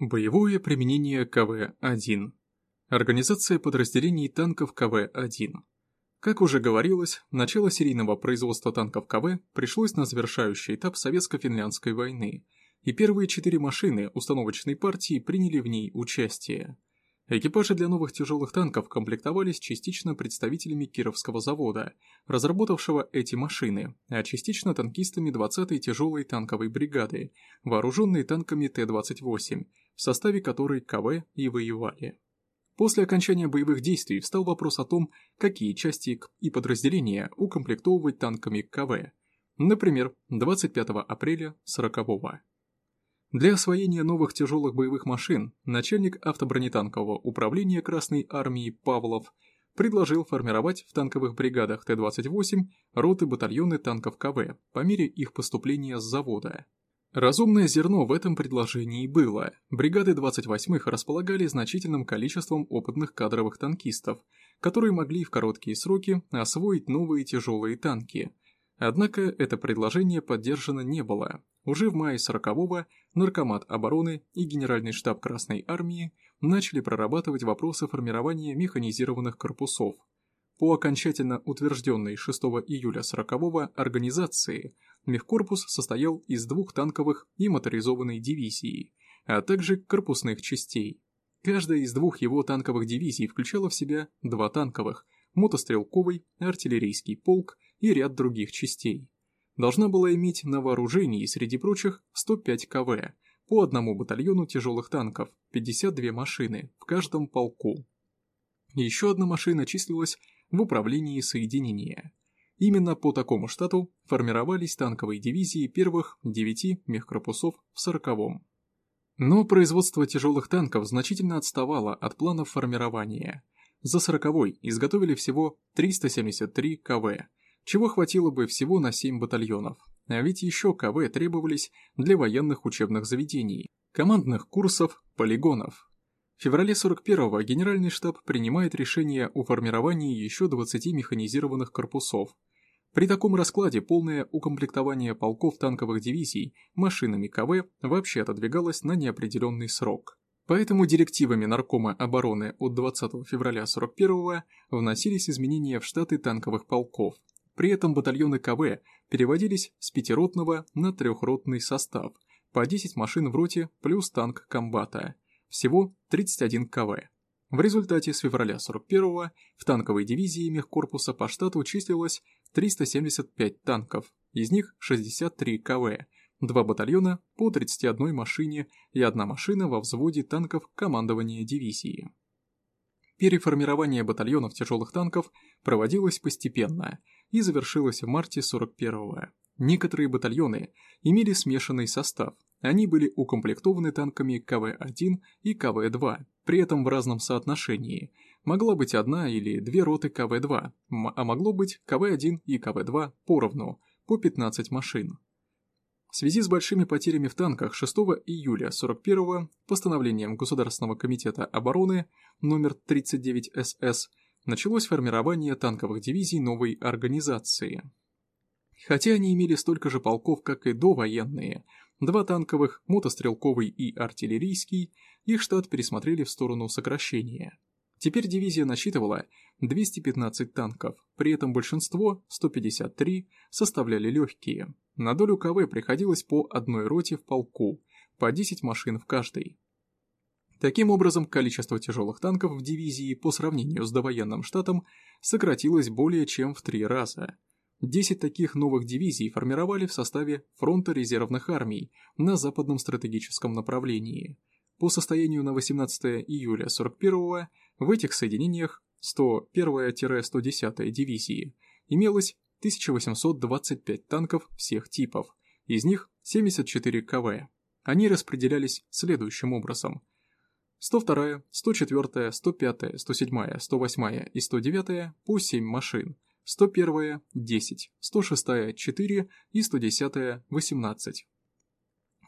Боевое применение КВ-1. Организация подразделений танков КВ-1. Как уже говорилось, начало серийного производства танков КВ пришлось на завершающий этап Советско-финляндской войны, и первые четыре машины установочной партии приняли в ней участие. Экипажи для новых тяжелых танков комплектовались частично представителями Кировского завода, разработавшего эти машины, а частично танкистами 20-й тяжелой танковой бригады, вооруженные танками Т-28, в составе которой КВ и воевали. После окончания боевых действий встал вопрос о том, какие части и подразделения укомплектовывать танками КВ. Например, 25 апреля 40-го. Для освоения новых тяжелых боевых машин начальник автобронетанкового управления Красной Армии Павлов предложил формировать в танковых бригадах Т-28 роты батальоны танков КВ по мере их поступления с завода. Разумное зерно в этом предложении было. Бригады 28-х располагали значительным количеством опытных кадровых танкистов, которые могли в короткие сроки освоить новые тяжелые танки. Однако это предложение поддержано не было, уже в мае 40-го Наркомат обороны и Генеральный штаб Красной Армии начали прорабатывать вопросы формирования механизированных корпусов. По окончательно утвержденной 6 июля 40-го организации, мехкорпус состоял из двух танковых и моторизованной дивизии, а также корпусных частей. Каждая из двух его танковых дивизий включала в себя два танковых, мотострелковый, артиллерийский полк и ряд других частей должна была иметь на вооружении, среди прочих, 105 КВ, по одному батальону тяжелых танков, 52 машины в каждом полку. Еще одна машина числилась в управлении соединения. Именно по такому штату формировались танковые дивизии первых 9 мехкорпусов в 40-м. Но производство тяжелых танков значительно отставало от планов формирования. За 40-й изготовили всего 373 КВ, чего хватило бы всего на 7 батальонов. А ведь еще КВ требовались для военных учебных заведений, командных курсов, полигонов. В феврале 41-го Генеральный штаб принимает решение о формировании еще 20 механизированных корпусов. При таком раскладе полное укомплектование полков танковых дивизий машинами КВ вообще отодвигалось на неопределенный срок. Поэтому директивами Наркома обороны от 20 февраля 41-го вносились изменения в штаты танковых полков, при этом батальоны КВ переводились с пятиротного на трехротный состав, по 10 машин в роте плюс танк комбата, всего 31 КВ. В результате с февраля 41-го в танковой дивизии мехкорпуса по штату числилось 375 танков, из них 63 КВ, два батальона по 31 машине и одна машина во взводе танков командования дивизии. Переформирование батальонов тяжелых танков проводилось постепенно – и завершилась в марте 41-го. Некоторые батальоны имели смешанный состав, они были укомплектованы танками КВ-1 и КВ-2, при этом в разном соотношении. Могла быть одна или две роты КВ-2, а могло быть КВ-1 и КВ-2 поровну, по 15 машин. В связи с большими потерями в танках 6 июля 41-го постановлением Государственного комитета обороны номер 39 СС началось формирование танковых дивизий новой организации. Хотя они имели столько же полков, как и довоенные, два танковых, мотострелковый и артиллерийский, их штат пересмотрели в сторону сокращения. Теперь дивизия насчитывала 215 танков, при этом большинство, 153, составляли легкие. На долю КВ приходилось по одной роте в полку, по 10 машин в каждой. Таким образом, количество тяжелых танков в дивизии по сравнению с довоенным штатом сократилось более чем в три раза. Десять таких новых дивизий формировали в составе фронта резервных армий на западном стратегическом направлении. По состоянию на 18 июля 41-го в этих соединениях 101-110 дивизии имелось 1825 танков всех типов, из них 74 КВ. Они распределялись следующим образом – 102, 104, 105, 107, 108 и 109 по 7 машин, 101 – 10, 106 – 4 и 110 – 18.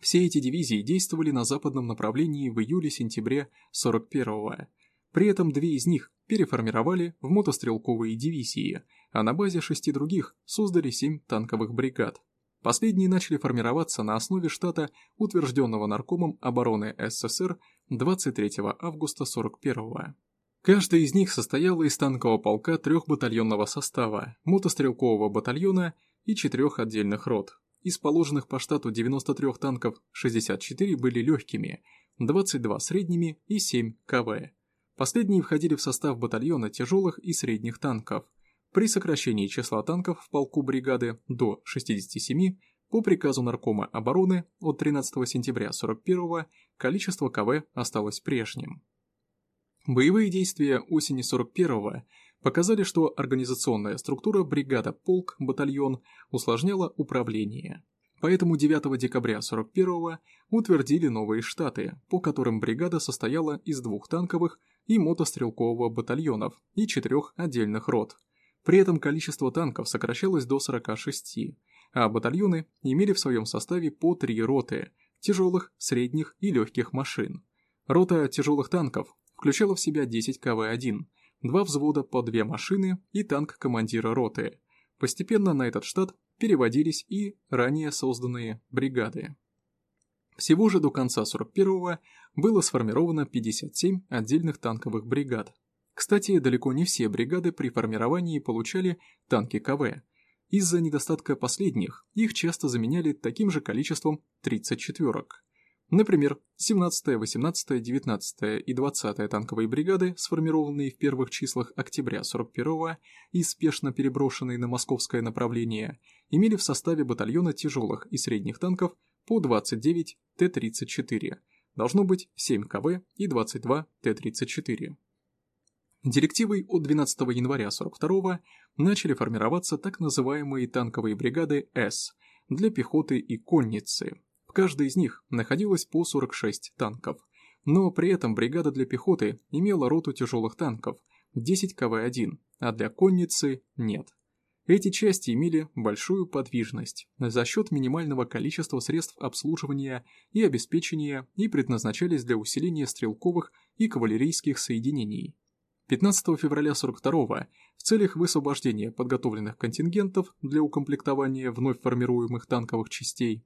Все эти дивизии действовали на западном направлении в июле-сентябре 41-го. При этом две из них переформировали в мотострелковые дивизии, а на базе шести других создали семь танковых бригад. Последние начали формироваться на основе штата, утвержденного Наркомом обороны СССР 23 августа 41 -го. Каждая из них состояла из танкового полка трехбатальонного состава, мотострелкового батальона и четырех отдельных рот. Из положенных по штату 93 танков 64 были легкими, 22 средними и 7 КВ. Последние входили в состав батальона тяжелых и средних танков. При сокращении числа танков в полку бригады до 67 по приказу Наркома обороны от 13 сентября 41 количество КВ осталось прежним. Боевые действия осени 41-го показали, что организационная структура бригада, полк, батальон усложняла управление. Поэтому 9 декабря 41-го утвердили новые штаты, по которым бригада состояла из двух танковых и мотострелкового батальонов и четырех отдельных рот. При этом количество танков сокращалось до 46, а батальоны имели в своем составе по три роты – тяжелых, средних и легких машин. Рота тяжелых танков включала в себя 10 КВ-1, два взвода по две машины и танк командира роты. Постепенно на этот штат переводились и ранее созданные бригады. Всего же до конца 41-го было сформировано 57 отдельных танковых бригад. Кстати, далеко не все бригады при формировании получали танки КВ. Из-за недостатка последних их часто заменяли таким же количеством 34-ок. Например, 17-я, 18-я, 19-я и 20-я танковые бригады, сформированные в первых числах октября 41-го и спешно переброшенные на московское направление, имели в составе батальона тяжелых и средних танков по 29 Т-34, должно быть 7 КВ и 22 Т-34. Директивой от 12 января 42 начали формироваться так называемые танковые бригады С для пехоты и конницы, в каждой из них находилось по 46 танков. Но при этом бригада для пехоты имела роту тяжелых танков, 10 КВ-1, а для конницы нет. Эти части имели большую подвижность за счет минимального количества средств обслуживания и обеспечения и предназначались для усиления стрелковых и кавалерийских соединений. 15 февраля 42 в целях высвобождения подготовленных контингентов для укомплектования вновь формируемых танковых частей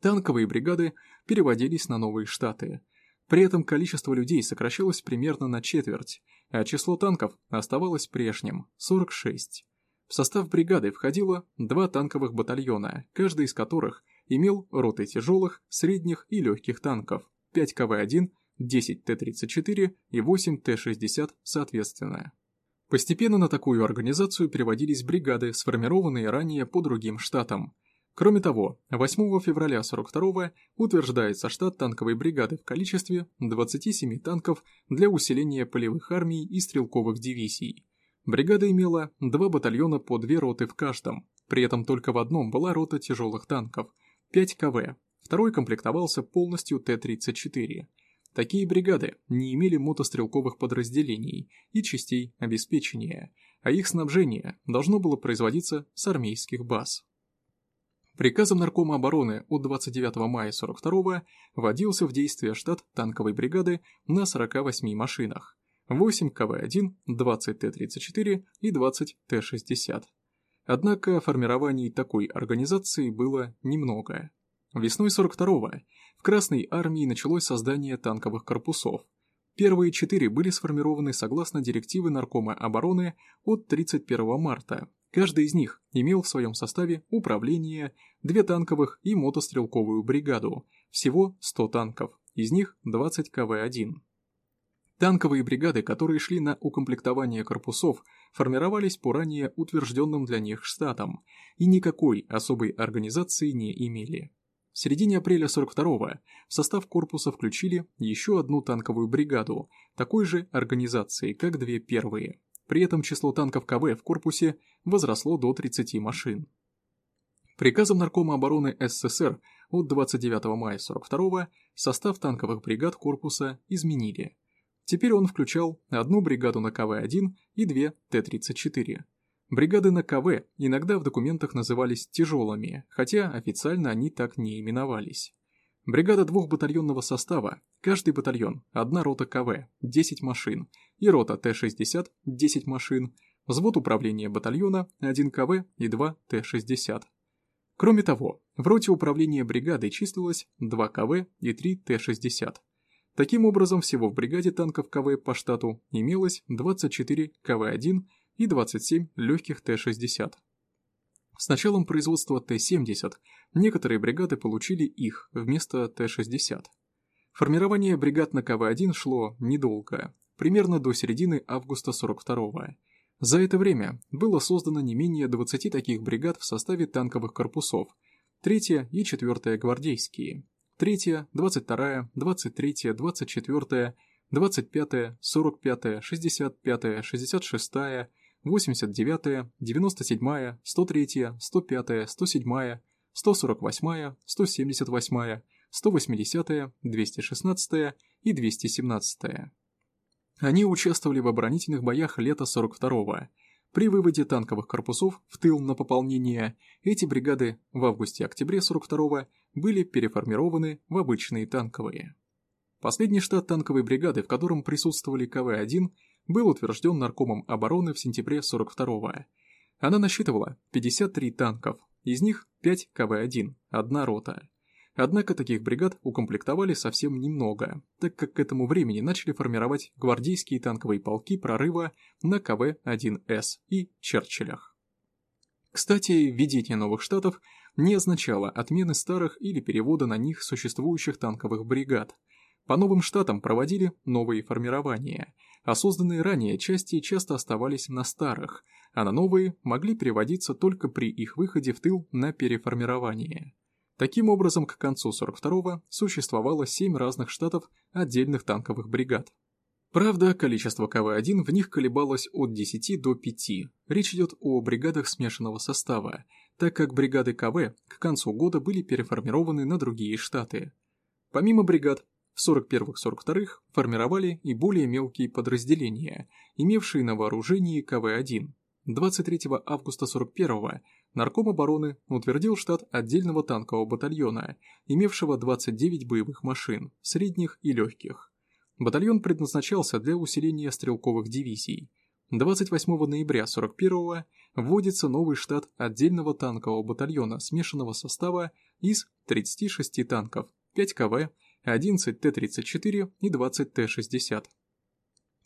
Танковые бригады переводились на новые штаты. При этом количество людей сокращалось примерно на четверть, а число танков оставалось прежним – 46. В состав бригады входило два танковых батальона, каждый из которых имел роты тяжелых, средних и легких танков, 5 КВ-1, 10 Т-34 и 8 Т-60 соответственно. Постепенно на такую организацию переводились бригады, сформированные ранее по другим штатам, Кроме того, 8 февраля 42 утверждается штат танковой бригады в количестве 27 танков для усиления полевых армий и стрелковых дивизий. Бригада имела два батальона по две роты в каждом, при этом только в одном была рота тяжелых танков, 5 КВ, второй комплектовался полностью Т-34. Такие бригады не имели мотострелковых подразделений и частей обеспечения, а их снабжение должно было производиться с армейских баз. Приказом Наркома обороны от 29 мая 42 вводился в действие штат танковой бригады на 48 машинах, 8 КВ-1, 20 Т-34 и 20 Т-60. Однако формирований такой организации было немного. Весной 42-го в Красной армии началось создание танковых корпусов. Первые четыре были сформированы согласно директивы Наркома обороны от 31 марта Каждый из них имел в своем составе управление, две танковых и мотострелковую бригаду, всего 100 танков, из них 20 КВ-1. Танковые бригады, которые шли на укомплектование корпусов, формировались по ранее утвержденным для них штатам и никакой особой организации не имели. В середине апреля 42-го в состав корпуса включили еще одну танковую бригаду, такой же организации, как две первые. При этом число танков КВ в корпусе возросло до 30 машин. Приказом Наркома обороны СССР от 29 мая 42 состав танковых бригад корпуса изменили. Теперь он включал одну бригаду на КВ-1 и две Т-34. Бригады на КВ иногда в документах назывались тяжелыми, хотя официально они так не именовались. Бригада двухбатальонного состава, каждый батальон, одна рота КВ, 10 машин, и рота Т-60, 10 машин, взвод управления батальона, 1 КВ и 2 Т-60. Кроме того, в роте управления бригадой числилось 2 КВ и 3 Т-60. Таким образом, всего в бригаде танков КВ по штату имелось 24 КВ-1 и 27 легких Т-60. С началом производства Т-70 некоторые бригады получили их вместо Т-60. Формирование бригад на КВ-1 шло недолго, примерно до середины августа 42-го. За это время было создано не менее 20 таких бригад в составе танковых корпусов, 3 и 4 гвардейские, 3, 22, 23, 24, 25, 45, 65, 66, 89, 97, 103, 105, 107, 148, 178, 180, 216 и 217. Они участвовали в оборонительных боях лета 42-го. При выводе танковых корпусов в тыл на пополнение эти бригады в августе-октябре 42-го были переформированы в обычные танковые. Последний штат танковой бригады, в котором присутствовали КВ-1, был утвержден Наркомом обороны в сентябре 42-го. Она насчитывала 53 танков, из них 5 КВ-1, одна рота. Однако таких бригад укомплектовали совсем немного, так как к этому времени начали формировать гвардейские танковые полки прорыва на КВ-1С и Черчиллях. Кстати, введение новых штатов не означало отмены старых или перевода на них существующих танковых бригад. По новым штатам проводили новые формирования, а созданные ранее части часто оставались на старых, а на новые могли переводиться только при их выходе в тыл на переформирование. Таким образом, к концу 42-го существовало 7 разных штатов отдельных танковых бригад. Правда, количество КВ-1 в них колебалось от 10 до 5. Речь идет о бригадах смешанного состава, так как бригады КВ к концу года были переформированы на другие штаты. Помимо бригад, в 41-42 формировали и более мелкие подразделения, имевшие на вооружении КВ-1. 23 августа 41 Нарком обороны утвердил штат отдельного танкового батальона, имевшего 29 боевых машин, средних и легких. Батальон предназначался для усиления стрелковых дивизий. 28 ноября 41 вводится новый штат отдельного танкового батальона смешанного состава из 36 танков, 5 КВ, 11 Т-34 и 20 Т-60.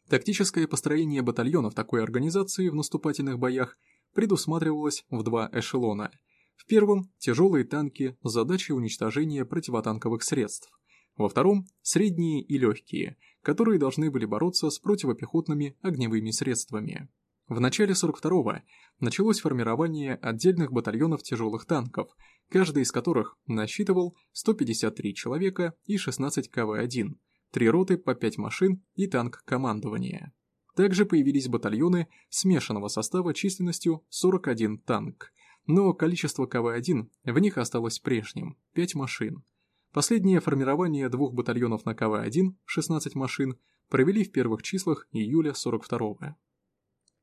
Тактическое построение батальонов такой организации в наступательных боях предусматривалось в два эшелона. В первом – тяжелые танки с задачей уничтожения противотанковых средств. Во втором – средние и легкие, которые должны были бороться с противопехотными огневыми средствами. В начале 42-го началось формирование отдельных батальонов тяжелых танков, каждый из которых насчитывал 153 человека и 16 КВ-1, три роты по 5 машин и танк командования. Также появились батальоны смешанного состава численностью 41 танк, но количество КВ-1 в них осталось прежним – 5 машин. Последнее формирование двух батальонов на КВ-1, 16 машин, провели в первых числах июля 42-го.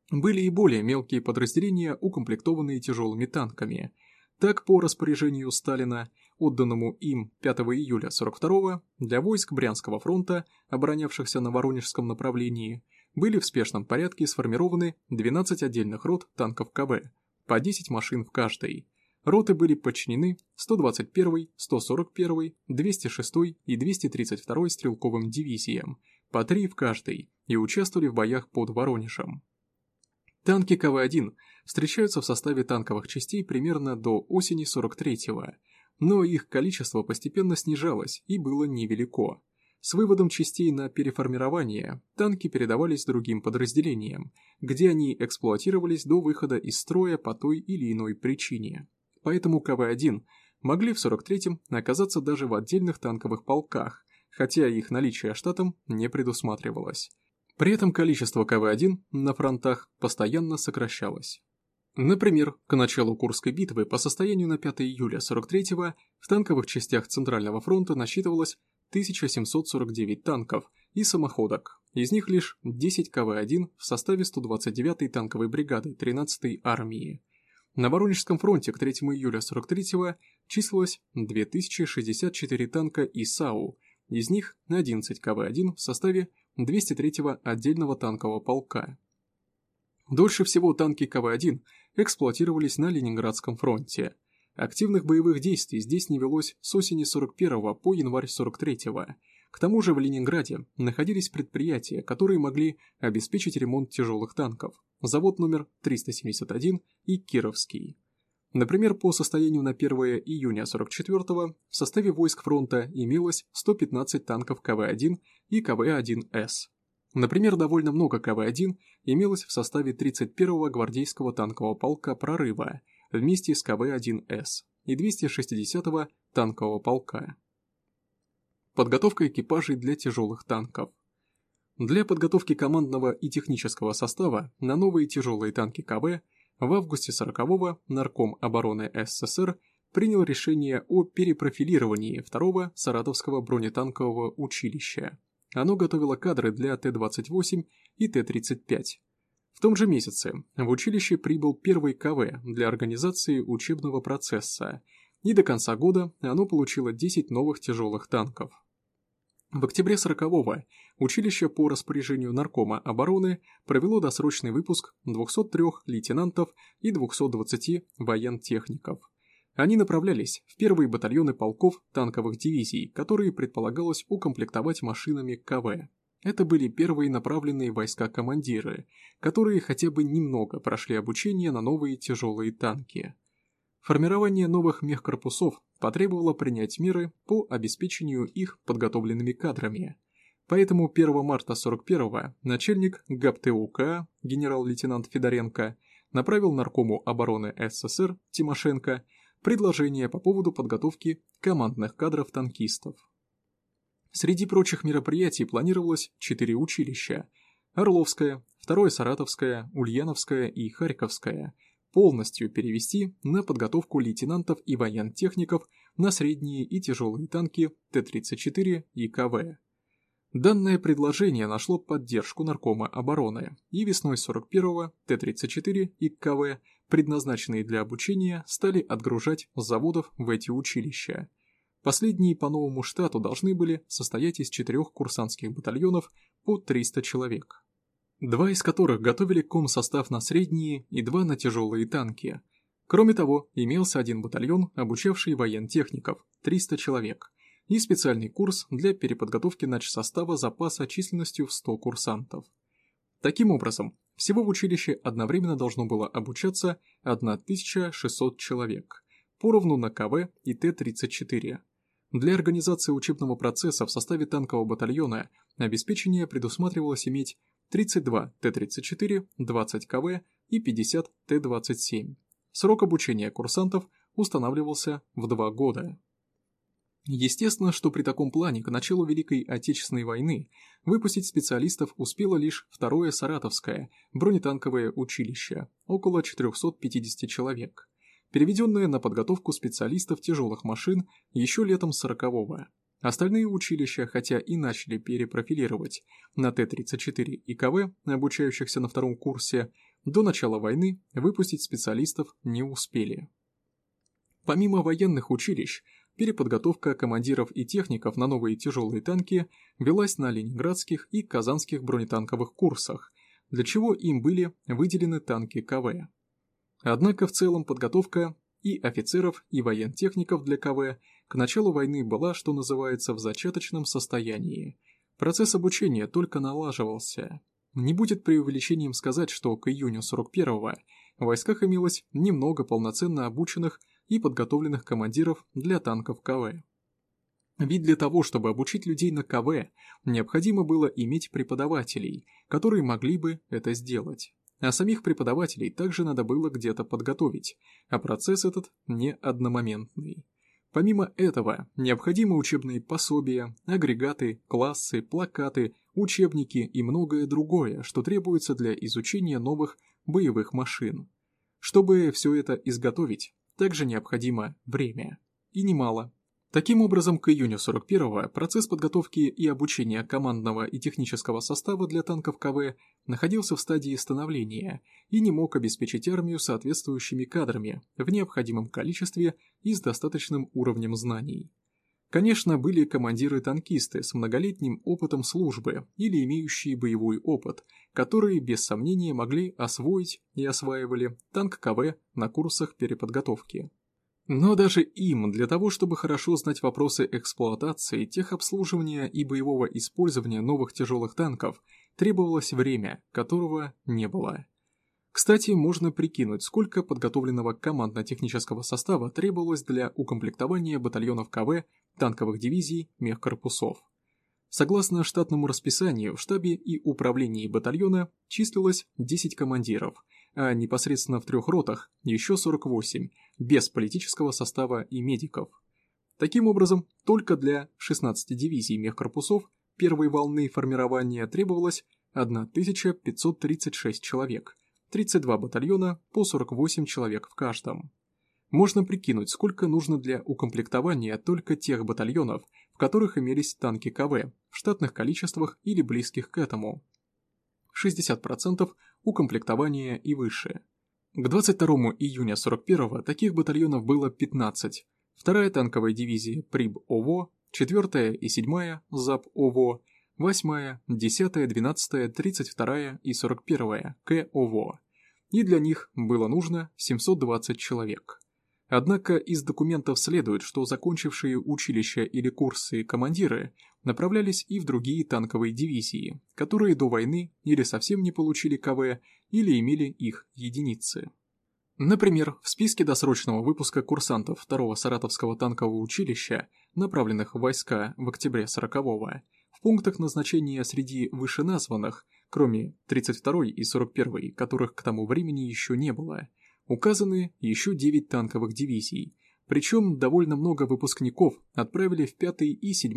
Были и более мелкие подразделения, укомплектованные тяжелыми танками. Так, по распоряжению Сталина, отданному им 5 июля 42 для войск Брянского фронта, оборонявшихся на Воронежском направлении, были в спешном порядке сформированы 12 отдельных рот танков КВ, по 10 машин в каждой. Роты были подчинены 121, 141, 206 и 232 стрелковым дивизиям, по 3 в каждой, и участвовали в боях под Воронежем. Танки КВ-1 встречаются в составе танковых частей примерно до осени 43-го, но их количество постепенно снижалось и было невелико. С выводом частей на переформирование танки передавались другим подразделениям, где они эксплуатировались до выхода из строя по той или иной причине. Поэтому КВ-1 могли в 43-м оказаться даже в отдельных танковых полках, хотя их наличие штатом не предусматривалось. При этом количество КВ-1 на фронтах постоянно сокращалось. Например, к началу Курской битвы по состоянию на 5 июля 43-го в танковых частях Центрального фронта насчитывалось 1749 танков и самоходок, из них лишь 10 КВ-1 в составе 129-й танковой бригады 13-й армии. На Воронежском фронте к 3 июля 43-го числилось 2064 танка и САУ, из них 11 КВ-1 в составе 203-го отдельного танкового полка. Дольше всего танки КВ-1 эксплуатировались на Ленинградском фронте. Активных боевых действий здесь не велось с осени 41 по январь 43 -го. К тому же в Ленинграде находились предприятия, которые могли обеспечить ремонт тяжелых танков. Завод номер 371 и Кировский. Например, по состоянию на 1 июня 44-го в составе войск фронта имелось 115 танков КВ-1 и КВ-1С. Например, довольно много КВ-1 имелось в составе 31-го гвардейского танкового полка «Прорыва» вместе с КВ-1С и 260-го танкового полка. Подготовка экипажей для тяжелых танков. Для подготовки командного и технического состава на новые тяжелые танки КВ в августе 40-го Нарком обороны СССР принял решение о перепрофилировании второго Саратовского бронетанкового училища. Оно готовило кадры для Т-28 и Т-35. В том же месяце в училище прибыл первый КВ для организации учебного процесса, и до конца года оно получило 10 новых тяжелых танков. В октябре 40-го училище по распоряжению Наркома обороны провело досрочный выпуск 203 лейтенантов и 220 воентехников. Они направлялись в первые батальоны полков танковых дивизий, которые предполагалось укомплектовать машинами КВ. Это были первые направленные войска-командиры, которые хотя бы немного прошли обучение на новые тяжелые танки. Формирование новых мехкорпусов потребовало принять меры по обеспечению их подготовленными кадрами. Поэтому 1 марта 41-го начальник ГАПТУК генерал-лейтенант Федоренко направил наркому обороны СССР Тимошенко предложение по поводу подготовки командных кадров танкистов. Среди прочих мероприятий планировалось четыре училища – Орловское, Второе Саратовское, Ульяновское и Харьковское – полностью перевести на подготовку лейтенантов и воентехников на средние и тяжелые танки Т-34 и КВ. Данное предложение нашло поддержку Наркома обороны, и весной 41-го Т-34 и КВ, предназначенные для обучения, стали отгружать с заводов в эти училища. Последние по новому штату должны были состоять из четырех курсантских батальонов по 300 человек два из которых готовили комсостав на средние и два на тяжелые танки. Кроме того, имелся один батальон, обучавший воентехников, 300 человек, и специальный курс для переподготовки начсостава запаса численностью в 100 курсантов. Таким образом, всего в училище одновременно должно было обучаться 1600 человек, поровну на КВ и Т-34. Для организации учебного процесса в составе танкового батальона обеспечение предусматривалось иметь 32 Т-34, 20 КВ и 50 Т-27. Срок обучения курсантов устанавливался в два года. Естественно, что при таком плане к началу Великой Отечественной войны выпустить специалистов успело лишь второе Саратовское бронетанковое училище, около 450 человек, переведенное на подготовку специалистов тяжелых машин еще летом 40-го. Остальные училища, хотя и начали перепрофилировать на Т-34 и КВ, обучающихся на втором курсе, до начала войны выпустить специалистов не успели. Помимо военных училищ, переподготовка командиров и техников на новые тяжелые танки велась на ленинградских и казанских бронетанковых курсах, для чего им были выделены танки КВ. Однако в целом подготовка и офицеров, и воентехников для КВ к началу войны была, что называется, в зачаточном состоянии. Процесс обучения только налаживался. Не будет преувеличением сказать, что к июню 41-го в войсках имелось немного полноценно обученных и подготовленных командиров для танков КВ. Ведь для того, чтобы обучить людей на КВ, необходимо было иметь преподавателей, которые могли бы это сделать. А самих преподавателей также надо было где-то подготовить, а процесс этот не одномоментный. Помимо этого, необходимы учебные пособия, агрегаты, классы, плакаты, учебники и многое другое, что требуется для изучения новых боевых машин. Чтобы все это изготовить, также необходимо время. И немало. Таким образом, к июню 41-го процесс подготовки и обучения командного и технического состава для танков КВ находился в стадии становления и не мог обеспечить армию соответствующими кадрами в необходимом количестве и с достаточным уровнем знаний. Конечно, были командиры-танкисты с многолетним опытом службы или имеющие боевой опыт, которые без сомнения могли освоить и осваивали танк КВ на курсах переподготовки. Но даже им, для того, чтобы хорошо знать вопросы эксплуатации, техобслуживания и боевого использования новых тяжелых танков, требовалось время, которого не было. Кстати, можно прикинуть, сколько подготовленного командно-технического состава требовалось для укомплектования батальонов КВ, танковых дивизий, мехкорпусов. Согласно штатному расписанию, в штабе и управлении батальона числилось 10 командиров, а непосредственно в трех ротах еще 48, без политического состава и медиков. Таким образом, только для 16 дивизий мехкорпусов первой волны формирования требовалось 1536 человек – 32 батальона по 48 человек в каждом. Можно прикинуть, сколько нужно для укомплектования только тех батальонов, в которых имелись танки КВ, в штатных количествах или близких к этому. 60% укомплектования и выше. К 22 июня 41 таких батальонов было 15, вторая танковая дивизия ПРИБ ОВО, 4 и 7 ЗАП ОВО, 8, 10, 12, 32 и 41 КОВО и для них было нужно 720 человек. Однако из документов следует, что закончившие училища или курсы командиры направлялись и в другие танковые дивизии, которые до войны или совсем не получили КВ, или имели их единицы. Например, в списке досрочного выпуска курсантов 2-го Саратовского танкового училища, направленных в войска в октябре 40-го, в пунктах назначения среди вышеназванных кроме 32 и 41, которых к тому времени еще не было, указаны еще 9 танковых дивизий, причем довольно много выпускников отправили в 5 и 7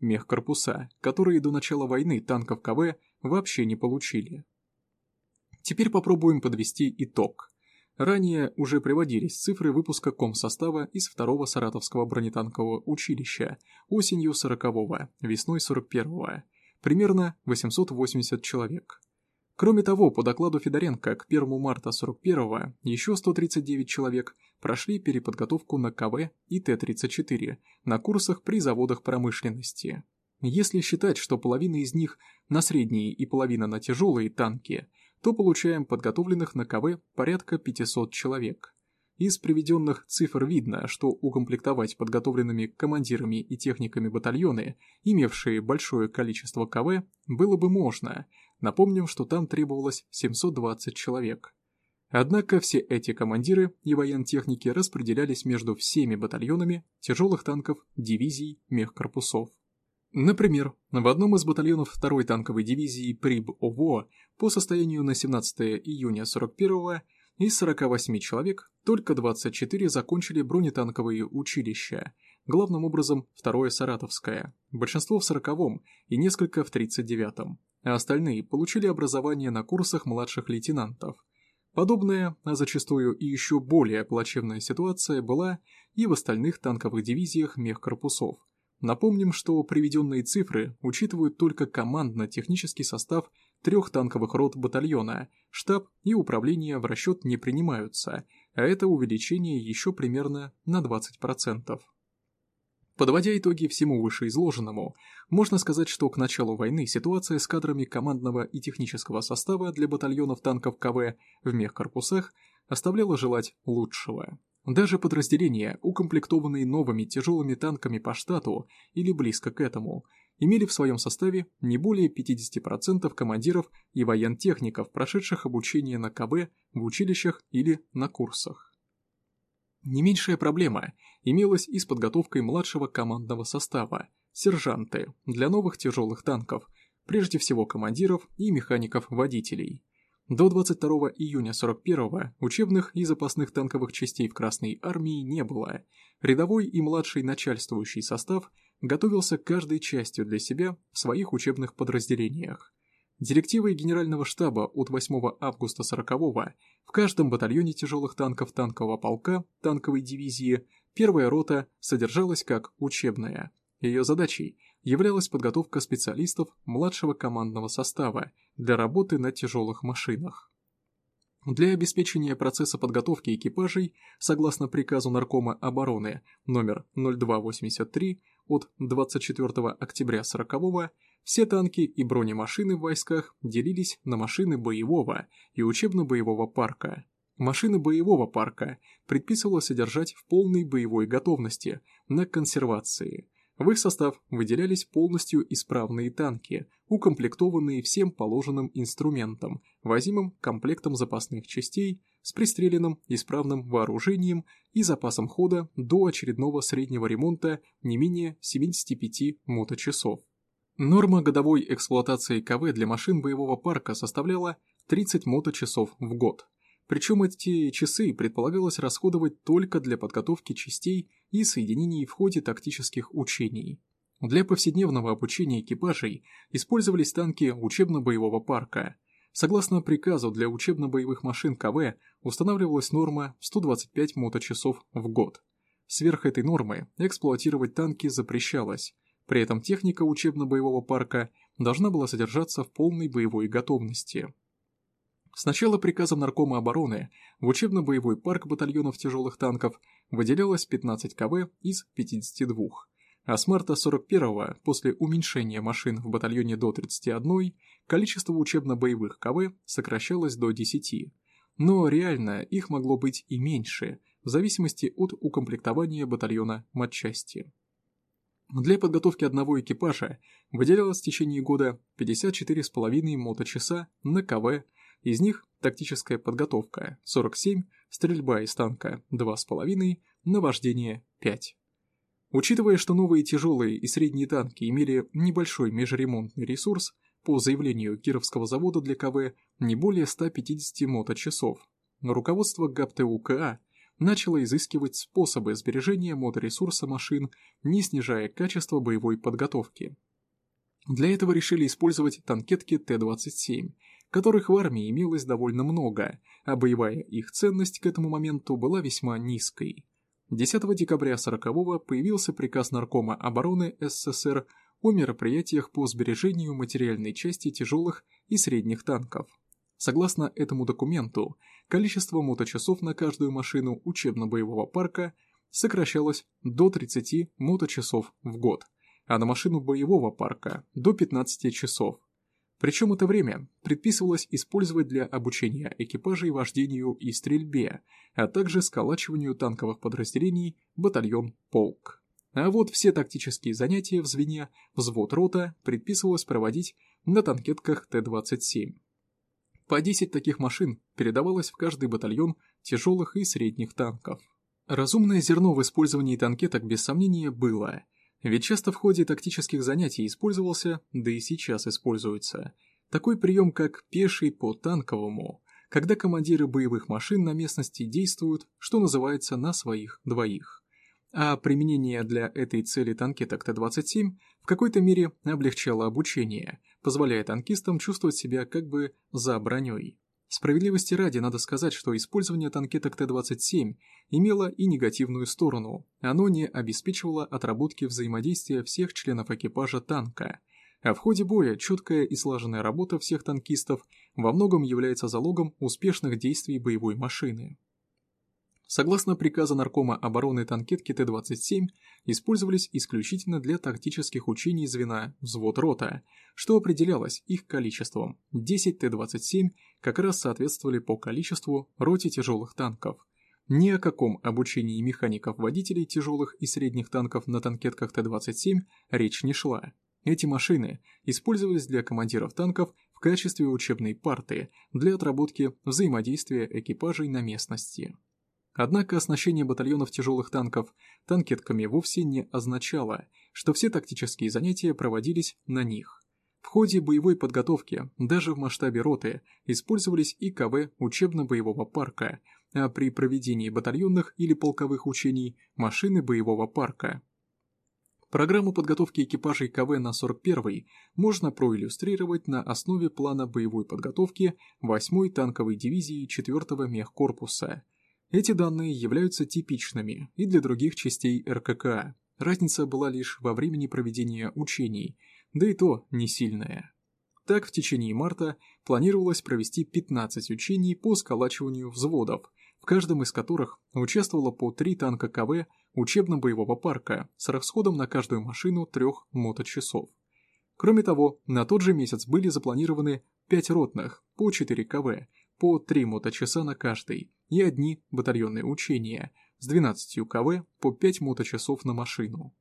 мехкорпуса, которые до начала войны танков КВ вообще не получили. Теперь попробуем подвести итог. Ранее уже приводились цифры выпуска комсостава из 2-го Саратовского бронетанкового училища осенью 40-го, весной 41-го, примерно 880 человек. Кроме того, по докладу Федоренко, к 1 марта 41-го еще 139 человек прошли переподготовку на КВ и Т-34 на курсах при заводах промышленности. Если считать, что половина из них на средние и половина на тяжелые танки, то получаем подготовленных на КВ порядка 500 человек. Из приведенных цифр видно, что укомплектовать подготовленными командирами и техниками батальоны, имевшие большое количество КВ, было бы можно. Напомним, что там требовалось 720 человек. Однако все эти командиры и воентехники распределялись между всеми батальонами тяжелых танков, дивизий, мехкорпусов. Например, в одном из батальонов 2-й танковой дивизии ПРИБ ОВО по состоянию на 17 июня 41 из 48 человек только 24 закончили бронетанковые училища, главным образом второе Саратовское, большинство в 40-м и несколько в 39-м, а остальные получили образование на курсах младших лейтенантов. Подобная, а зачастую и еще более плачевная ситуация была и в остальных танковых дивизиях мехкорпусов. Напомним, что приведенные цифры учитывают только командно-технический состав трех танковых рот батальона, штаб и управление в расчет не принимаются, а это увеличение еще примерно на 20%. Подводя итоги всему вышеизложенному, можно сказать, что к началу войны ситуация с кадрами командного и технического состава для батальонов танков КВ в мехкорпусах оставляла желать лучшего. Даже подразделения, укомплектованные новыми тяжелыми танками по штату или близко к этому, имели в своем составе не более 50% командиров и воентехников, прошедших обучение на КБ в училищах или на курсах. Не меньшая проблема имелась и с подготовкой младшего командного состава, сержанты, для новых тяжелых танков, прежде всего командиров и механиков-водителей. До 22 июня 41-го учебных и запасных танковых частей в Красной армии не было. Рядовой и младший начальствующий состав готовился каждой частью для себя в своих учебных подразделениях. Директивой Генерального штаба от 8 августа 40-го в каждом батальоне тяжелых танков танкового полка, танковой дивизии, первая рота содержалась как учебная. Ее задачей являлась подготовка специалистов младшего командного состава для работы на тяжелых машинах. Для обеспечения процесса подготовки экипажей, согласно приказу Наркома обороны номер 0283 от 24 октября 40 все танки и бронемашины в войсках делились на машины боевого и учебно-боевого парка. Машины боевого парка предписывалось содержать в полной боевой готовности на консервации. В их состав выделялись полностью исправные танки, укомплектованные всем положенным инструментом, возимым комплектом запасных частей, с пристреленным исправным вооружением и запасом хода до очередного среднего ремонта не менее 75 моточасов. Норма годовой эксплуатации КВ для машин боевого парка составляла 30 моточасов в год. Причем эти часы предполагалось расходовать только для подготовки частей и соединений в ходе тактических учений. Для повседневного обучения экипажей использовались танки учебно-боевого парка – Согласно приказу для учебно-боевых машин КВ устанавливалась норма 125 моточасов в год. Сверх этой нормы эксплуатировать танки запрещалось, при этом техника учебно-боевого парка должна была содержаться в полной боевой готовности. Сначала приказом Наркома обороны в учебно-боевой парк батальонов тяжелых танков выделялось 15 КВ из 52, а с марта 41-го, после уменьшения машин в батальоне до 31, количество учебно-боевых КВ сокращалось до 10, но реально их могло быть и меньше, в зависимости от укомплектования батальона матчасти. Для подготовки одного экипажа выделялось в течение года 54,5 моточаса на КВ, из них тактическая подготовка 47, стрельба из танка 2,5, наваждение 5. Учитывая, что новые тяжелые и средние танки имели небольшой межремонтный ресурс, по заявлению Кировского завода для КВ, не более 150 моточасов, руководство ГАПТУКА начало изыскивать способы сбережения моторесурса машин, не снижая качество боевой подготовки. Для этого решили использовать танкетки Т-27, которых в армии имелось довольно много, а боевая их ценность к этому моменту была весьма низкой. 10 декабря 40-го появился приказ Наркома обороны СССР о мероприятиях по сбережению материальной части тяжелых и средних танков. Согласно этому документу, количество моточасов на каждую машину учебно-боевого парка сокращалось до 30 моточасов в год, а на машину боевого парка до 15 часов. Причем это время предписывалось использовать для обучения экипажей вождению и стрельбе, а также сколачиванию танковых подразделений батальон-полк. А вот все тактические занятия в звене взвод-рота предписывалось проводить на танкетках Т-27. По 10 таких машин передавалось в каждый батальон тяжелых и средних танков. Разумное зерно в использовании танкеток без сомнения было – ведь часто в ходе тактических занятий использовался, да и сейчас используется, такой прием, как пеший по танковому, когда командиры боевых машин на местности действуют, что называется, на своих двоих. А применение для этой цели танкеток Т-27 в какой-то мере облегчало обучение, позволяя танкистам чувствовать себя как бы за броней. Справедливости ради надо сказать, что использование танкеток Т-27 имело и негативную сторону. Оно не обеспечивало отработки взаимодействия всех членов экипажа танка. А в ходе боя четкая и слаженная работа всех танкистов во многом является залогом успешных действий боевой машины. Согласно приказу Наркома обороны танкетки Т-27 использовались исключительно для тактических учений звена «Взвод-рота», что определялось их количеством. 10 Т-27 как раз соответствовали по количеству роте тяжелых танков. Ни о каком обучении механиков-водителей тяжелых и средних танков на танкетках Т-27 речь не шла. Эти машины использовались для командиров танков в качестве учебной парты для отработки взаимодействия экипажей на местности. Однако оснащение батальонов тяжелых танков танкетками вовсе не означало, что все тактические занятия проводились на них. В ходе боевой подготовки, даже в масштабе роты, использовались и КВ учебно-боевого парка, а при проведении батальонных или полковых учений – машины боевого парка. Программу подготовки экипажей КВ на 41 можно проиллюстрировать на основе плана боевой подготовки 8-й танковой дивизии 4-го мехкорпуса – эти данные являются типичными и для других частей РКК. Разница была лишь во времени проведения учений, да и то не сильная. Так, в течение марта планировалось провести 15 учений по сколачиванию взводов, в каждом из которых участвовало по 3 танка КВ учебно-боевого парка с расходом на каждую машину трех моточасов. Кроме того, на тот же месяц были запланированы 5 ротных по 4 КВ, по 3 моточаса на каждый, и одни батальонные учения с 12 КВ по 5 моточасов на машину.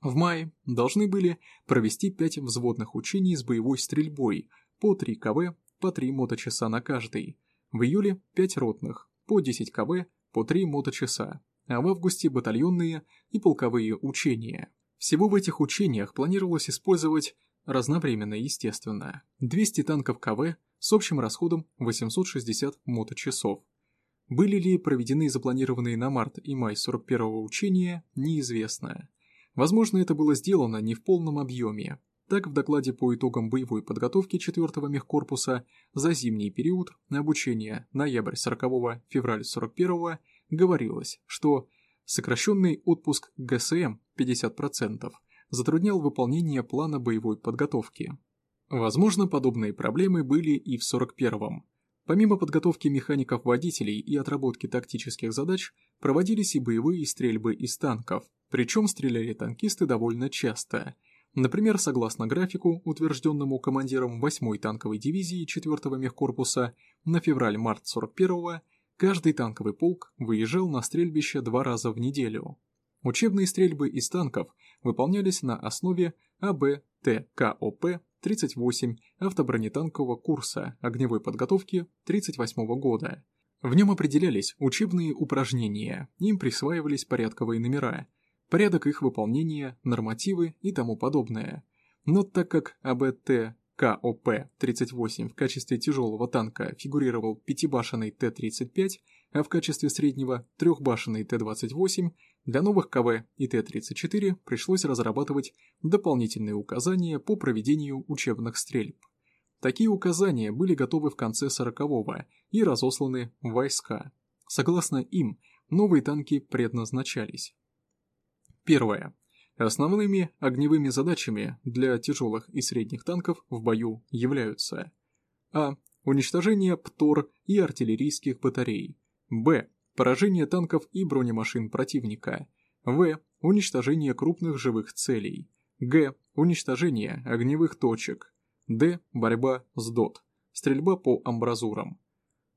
В мае должны были провести 5 взводных учений с боевой стрельбой по 3 КВ по 3 моточаса на каждый, в июле 5 ротных по 10 КВ по 3 моточаса, а в августе батальонные и полковые учения. Всего в этих учениях планировалось использовать разновременно, естественно, 200 танков КВ с общим расходом 860 моточасов. Были ли проведены запланированные на март и май 41-го учения, неизвестно. Возможно, это было сделано не в полном объеме. Так, в докладе по итогам боевой подготовки 4-го мехкорпуса за зимний период обучения ноябрь 40 февраль 41 говорилось, что сокращенный отпуск ГСМ 50% затруднял выполнение плана боевой подготовки. Возможно, подобные проблемы были и в 41-м. Помимо подготовки механиков-водителей и отработки тактических задач, проводились и боевые стрельбы из танков, причем стреляли танкисты довольно часто. Например, согласно графику, утвержденному командиром 8-й танковой дивизии 4-го мехкорпуса на февраль-март 41-го, каждый танковый полк выезжал на стрельбище два раза в неделю. Учебные стрельбы из танков выполнялись на основе АБТКОП-38 автобронетанкового курса огневой подготовки 1938 года. В нем определялись учебные упражнения, им присваивались порядковые номера, порядок их выполнения, нормативы и тому подобное. Но так как АБТКОП-38 в качестве тяжелого танка фигурировал пятибашенный Т-35, а в качестве среднего трехбашенный Т-28, для новых КВ и Т-34 пришлось разрабатывать дополнительные указания по проведению учебных стрельб. Такие указания были готовы в конце 40-го и разосланы в войска. Согласно им, новые танки предназначались. Первое. Основными огневыми задачами для тяжелых и средних танков в бою являются А. Уничтожение ПТОР и артиллерийских батарей. Б. Поражение танков и бронемашин противника. В. Уничтожение крупных живых целей. Г. Уничтожение огневых точек. Д. Борьба с ДОТ. Стрельба по амбразурам.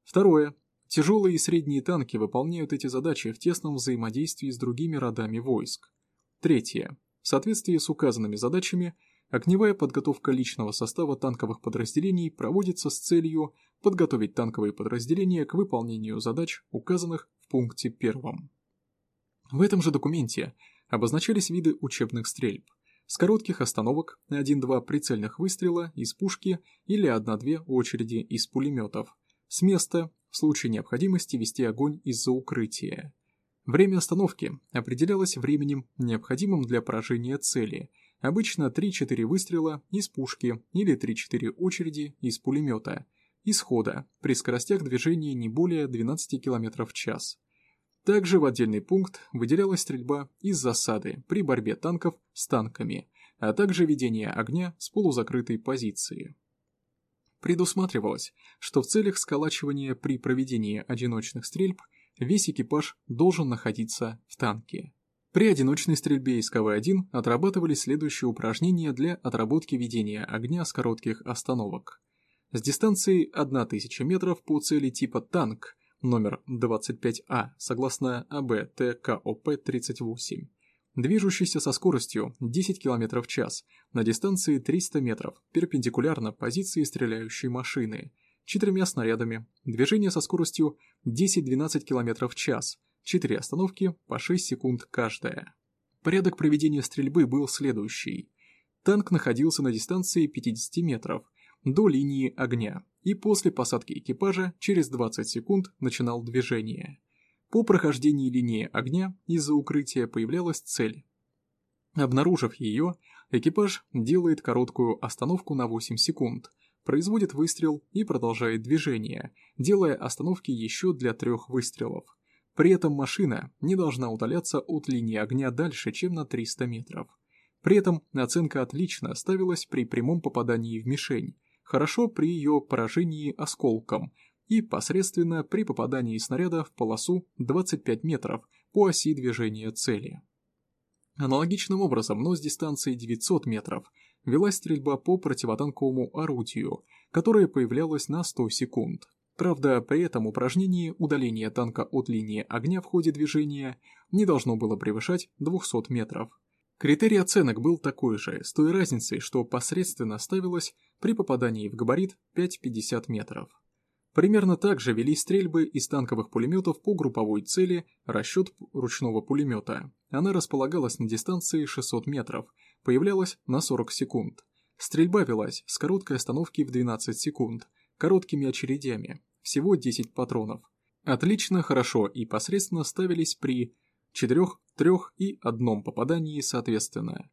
Второе. Тяжелые и средние танки выполняют эти задачи в тесном взаимодействии с другими родами войск. Третье. В соответствии с указанными задачами, огневая подготовка личного состава танковых подразделений проводится с целью подготовить танковые подразделения к выполнению задач, указанных в пункте первом. В этом же документе обозначались виды учебных стрельб. С коротких остановок 1-2 прицельных выстрела из пушки или 1-2 очереди из пулеметов. С места, в случае необходимости вести огонь из-за укрытия. Время остановки определялось временем, необходимым для поражения цели, обычно 3-4 выстрела из пушки или 3-4 очереди из пулемета, исхода при скоростях движения не более 12 км в час. Также в отдельный пункт выделялась стрельба из засады при борьбе танков с танками, а также ведение огня с полузакрытой позиции. Предусматривалось, что в целях сколачивания при проведении одиночных стрельб – весь экипаж должен находиться в танке. При одиночной стрельбе из КВ-1 отрабатывались следующие упражнения для отработки ведения огня с коротких остановок. С дистанции 1000 метров по цели типа танк номер 25А согласно АБ ТКОП-38, движущийся со скоростью 10 км в час на дистанции 300 метров перпендикулярно позиции стреляющей машины – четырьмя снарядами, движение со скоростью 10-12 км в час, 4 остановки по 6 секунд каждая. Порядок проведения стрельбы был следующий. Танк находился на дистанции 50 метров до линии огня и после посадки экипажа через 20 секунд начинал движение. По прохождении линии огня из-за укрытия появлялась цель. Обнаружив ее, экипаж делает короткую остановку на 8 секунд – производит выстрел и продолжает движение, делая остановки еще для трех выстрелов. При этом машина не должна удаляться от линии огня дальше, чем на 300 метров. При этом оценка отлично ставилась при прямом попадании в мишень, хорошо при ее поражении осколком и посредственно при попадании снаряда в полосу 25 метров по оси движения цели. Аналогичным образом, но с дистанции 900 метров, велась стрельба по противотанковому орудию, которое появлялось на 100 секунд. Правда, при этом упражнении удаление танка от линии огня в ходе движения не должно было превышать 200 метров. Критерий оценок был такой же, с той разницей, что посредственно ставилось при попадании в габарит 5-50 метров. Примерно так же вели стрельбы из танковых пулеметов по групповой цели расчет ручного пулемета. Она располагалась на дистанции 600 метров, появлялась на 40 секунд. Стрельба велась с короткой остановки в 12 секунд, короткими очередями, всего 10 патронов. Отлично, хорошо и посредственно ставились при 4, 3 и одном попадании соответственно.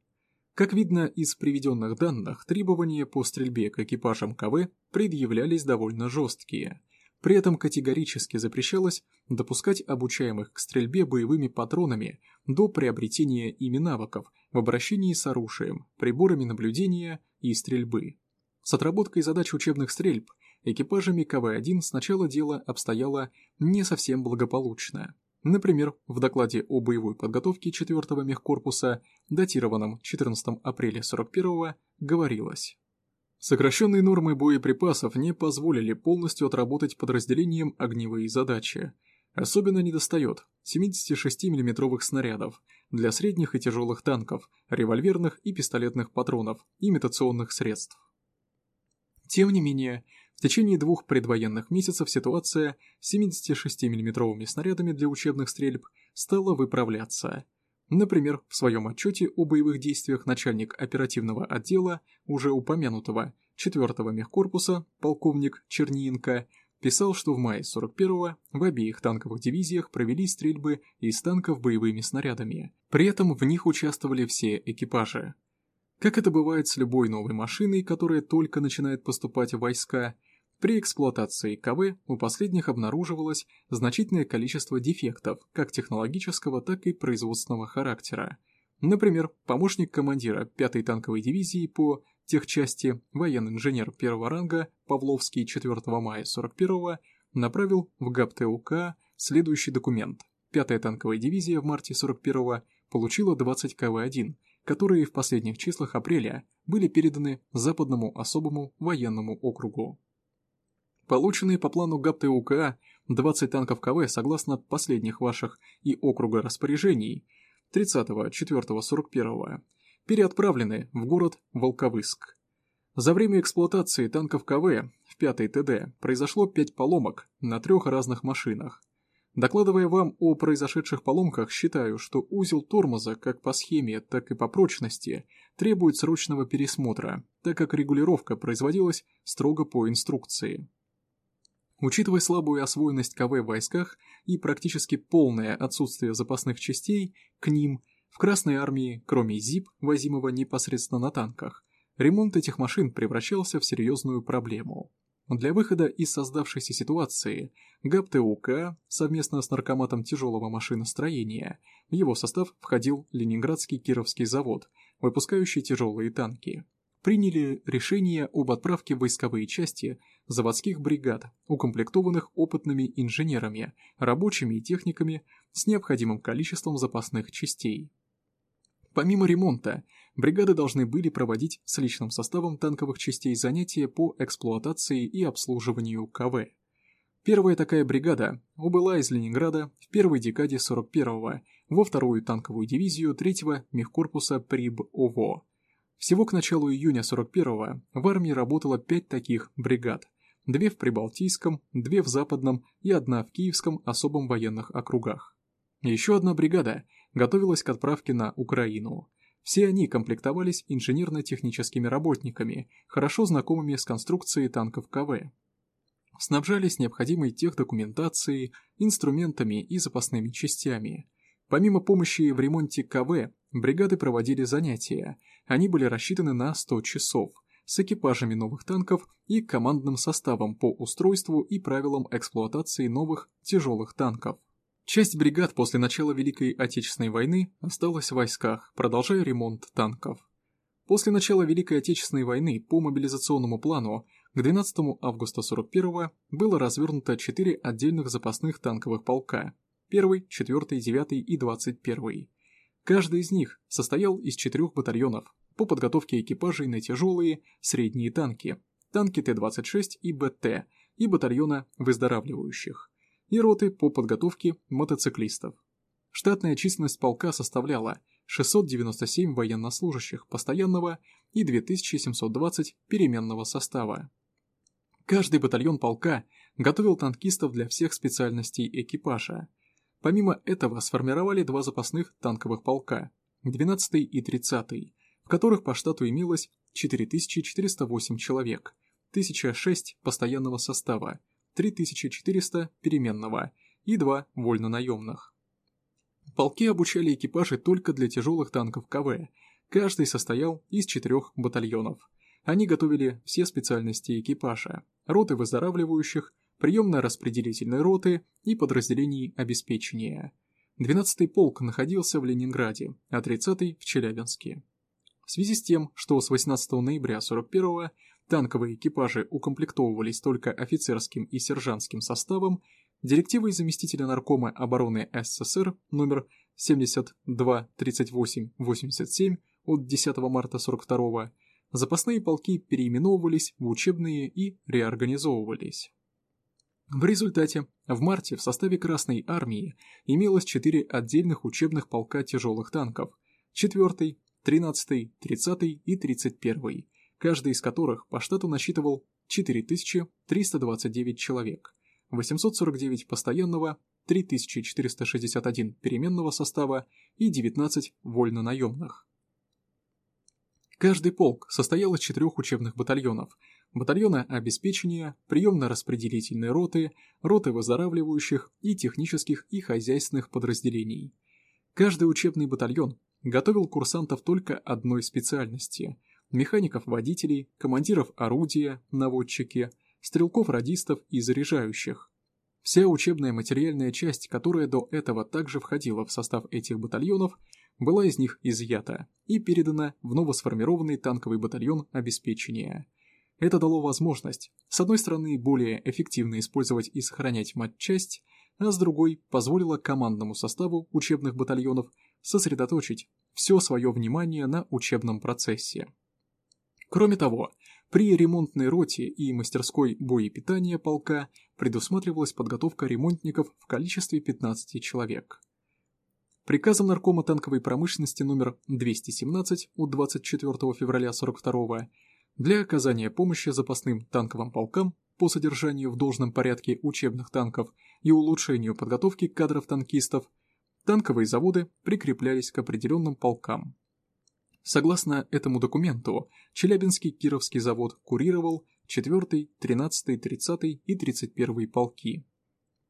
Как видно из приведенных данных, требования по стрельбе к экипажам КВ предъявлялись довольно жесткие. При этом категорически запрещалось допускать обучаемых к стрельбе боевыми патронами до приобретения ими навыков в обращении с оружием, приборами наблюдения и стрельбы. С отработкой задач учебных стрельб экипажами КВ-1 сначала дело обстояло не совсем благополучно. Например, в докладе о боевой подготовке 4-го мехкорпуса, датированном 14 апреля 41-го, говорилось. Сокращенные нормы боеприпасов не позволили полностью отработать подразделением огневые задачи. Особенно недостает 76 миллиметровых снарядов для средних и тяжелых танков, револьверных и пистолетных патронов, имитационных средств. Тем не менее, в течение двух предвоенных месяцев ситуация с 76 миллиметровыми снарядами для учебных стрельб стала выправляться. Например, в своем отчете о боевых действиях начальник оперативного отдела, уже упомянутого, 4-го мехкорпуса, полковник Черниенко, писал, что в мае 41-го в обеих танковых дивизиях провели стрельбы из танков боевыми снарядами. При этом в них участвовали все экипажи. Как это бывает с любой новой машиной, которая только начинает поступать в войска, при эксплуатации КВ у последних обнаруживалось значительное количество дефектов, как технологического, так и производственного характера. Например, помощник командира 5-й танковой дивизии по техчасти военный инженер первого ранга Павловский 4 мая 41 направил в ГАПТУК следующий документ. 5-я танковая дивизия в марте 41 получила 20 КВ-1, которые в последних числах апреля были переданы Западному особому военному округу. Полученные по плану ГАПТУК 20 танков КВ согласно последних ваших и округа распоряжений 30-4-41 переотправлены в город Волковыск. За время эксплуатации танков КВ в 5 ТД произошло 5 поломок на трех разных машинах. Докладывая вам о произошедших поломках, считаю, что узел тормоза как по схеме, так и по прочности требует срочного пересмотра, так как регулировка производилась строго по инструкции. Учитывая слабую освоенность КВ в войсках и практически полное отсутствие запасных частей к ним, в Красной армии, кроме ЗИП, возимого непосредственно на танках, ремонт этих машин превращался в серьезную проблему. Для выхода из создавшейся ситуации ГАПТУК совместно с наркоматом тяжелого машиностроения в его состав входил Ленинградский Кировский завод, выпускающий тяжелые танки приняли решение об отправке войсковые части заводских бригад, укомплектованных опытными инженерами, рабочими и техниками с необходимым количеством запасных частей. Помимо ремонта, бригады должны были проводить с личным составом танковых частей занятия по эксплуатации и обслуживанию КВ. Первая такая бригада убыла из Ленинграда в первой декаде 41-го во вторую танковую дивизию 3-го мехкорпуса ПРИБ-ОВО всего к началу июня 41-го в армии работало пять таких бригад. Две в Прибалтийском, две в Западном и одна в Киевском особом военных округах. Еще одна бригада готовилась к отправке на Украину. Все они комплектовались инженерно-техническими работниками, хорошо знакомыми с конструкцией танков КВ. Снабжались необходимой техдокументацией, инструментами и запасными частями. Помимо помощи в ремонте КВ, бригады проводили занятия, они были рассчитаны на 100 часов, с экипажами новых танков и командным составом по устройству и правилам эксплуатации новых тяжелых танков. Часть бригад после начала Великой Отечественной войны осталась в войсках, продолжая ремонт танков. После начала Великой Отечественной войны по мобилизационному плану к 12 августа 41 было развернуто 4 отдельных запасных танковых полка 1, 4, 9 и 21. Каждый из них состоял из четырех батальонов по подготовке экипажей на тяжелые, средние танки, танки Т-26 и БТ и батальона выздоравливающих, и роты по подготовке мотоциклистов. Штатная численность полка составляла 697 военнослужащих постоянного и 2720 переменного состава. Каждый батальон полка готовил танкистов для всех специальностей экипажа. Помимо этого сформировали два запасных танковых полка, 12 и 30 в которых по штату имелось 4408 человек, 1006 постоянного состава, 3400 переменного и 2 вольнонаемных. Полки обучали экипажи только для тяжелых танков КВ, каждый состоял из четырех батальонов. Они готовили все специальности экипажа, роты выздоравливающих, приемно-распределительной роты и подразделений обеспечения. 12-й полк находился в Ленинграде, а 30-й в Челябинске. В связи с тем, что с 18 ноября 41-го танковые экипажи укомплектовывались только офицерским и сержантским составом, директивой заместителя наркома обороны СССР номер 723887 от 10 марта 42 запасные полки переименовывались в учебные и реорганизовывались. В результате в марте в составе Красной Армии имелось четыре отдельных учебных полка тяжелых танков, 4 13 30 и 31 каждый из которых по штату насчитывал 4329 человек, 849 постоянного, 3461 переменного состава и 19 вольно-наемных. Каждый полк состоял из четырех учебных батальонов – батальона обеспечения, приемно-распределительной роты, роты выздоравливающих и технических и хозяйственных подразделений. Каждый учебный батальон готовил курсантов только одной специальности – механиков-водителей, командиров орудия, наводчики, стрелков-радистов и заряжающих. Вся учебная материальная часть, которая до этого также входила в состав этих батальонов, была из них изъята и передана в новосформированный танковый батальон обеспечения. Это дало возможность, с одной стороны, более эффективно использовать и сохранять матчасть, а с другой позволило командному составу учебных батальонов сосредоточить все свое внимание на учебном процессе. Кроме того, при ремонтной роте и мастерской боепитания полка предусматривалась подготовка ремонтников в количестве 15 человек. Приказом Наркома танковой промышленности номер 217 от 24 февраля 42 для оказания помощи запасным танковым полкам по содержанию в должном порядке учебных танков и улучшению подготовки кадров танкистов, танковые заводы прикреплялись к определенным полкам. Согласно этому документу, Челябинский Кировский завод курировал 4, 13, 30 и 31 полки.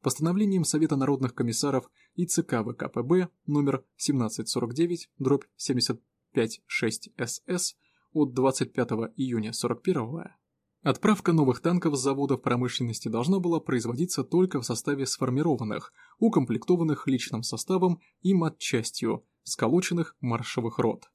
Постановлением Совета народных комиссаров и ЦК ВКПБ номер 1749 дробь 75-6 СС от 25 июня 41 Отправка новых танков с заводов промышленности должна была производиться только в составе сформированных, укомплектованных личным составом и матчастью, сколоченных маршевых рот.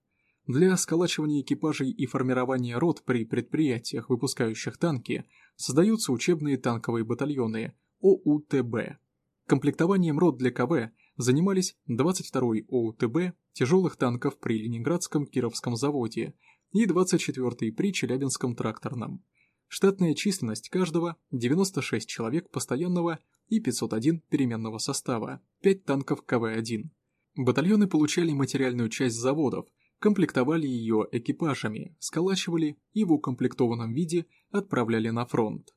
Для сколачивания экипажей и формирования рот при предприятиях, выпускающих танки, создаются учебные танковые батальоны ОУТБ. Комплектованием рот для КВ занимались 22-й ОУТБ тяжелых танков при Ленинградском Кировском заводе и 24-й при Челябинском тракторном. Штатная численность каждого – 96 человек постоянного и 501 переменного состава, 5 танков КВ-1. Батальоны получали материальную часть заводов – комплектовали ее экипажами, сколачивали и в укомплектованном виде отправляли на фронт.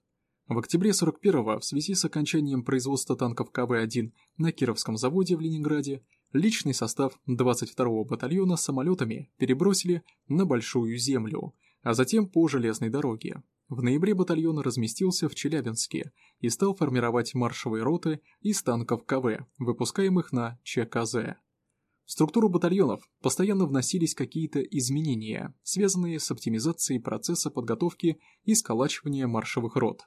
В октябре 41-го, в связи с окончанием производства танков КВ-1 на Кировском заводе в Ленинграде, личный состав 22-го батальона самолетами перебросили на Большую Землю, а затем по железной дороге. В ноябре батальон разместился в Челябинске и стал формировать маршевые роты из танков КВ, выпускаемых на ЧКЗ. В структуру батальонов постоянно вносились какие-то изменения, связанные с оптимизацией процесса подготовки и сколачивания маршевых рот.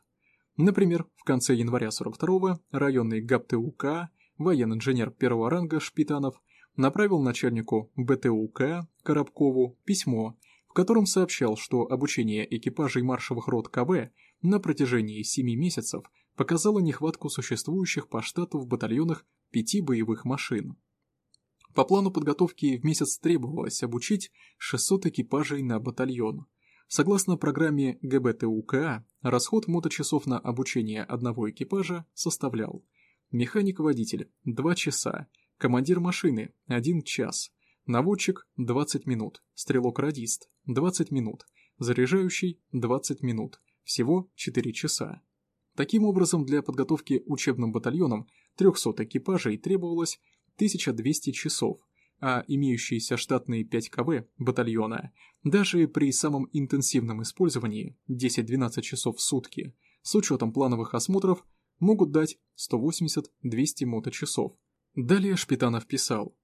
Например, в конце января 42-го районный ГАПТУК, военный инженер первого ранга Шпитанов, направил начальнику БТУК Коробкову письмо, котором сообщал, что обучение экипажей маршевых рот КВ на протяжении 7 месяцев показало нехватку существующих по штату в батальонах пяти боевых машин. По плану подготовки в месяц требовалось обучить 600 экипажей на батальон. Согласно программе ГБТУКА, расход моточасов на обучение одного экипажа составлял механик-водитель – 2 часа, командир машины – 1 час, наводчик – 20 минут, стрелок-радист – 20 минут, заряжающий – 20 минут, всего 4 часа. Таким образом, для подготовки учебным батальоном 300 экипажей требовалось 1200 часов, а имеющиеся штатные 5 КВ батальона, даже при самом интенсивном использовании 10-12 часов в сутки, с учетом плановых осмотров, могут дать 180-200 моточасов. Далее Шпитанов писал.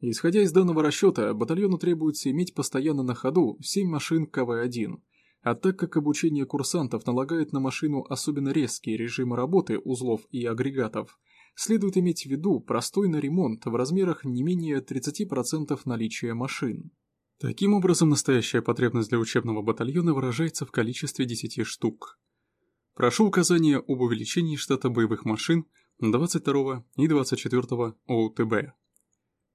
Исходя из данного расчета, батальону требуется иметь постоянно на ходу 7 машин КВ-1, а так как обучение курсантов налагает на машину особенно резкие режимы работы узлов и агрегатов, следует иметь в виду простой на ремонт в размерах не менее 30% наличия машин. Таким образом, настоящая потребность для учебного батальона выражается в количестве 10 штук. Прошу указания об увеличении штата боевых машин 22 и 24 ОУТБ.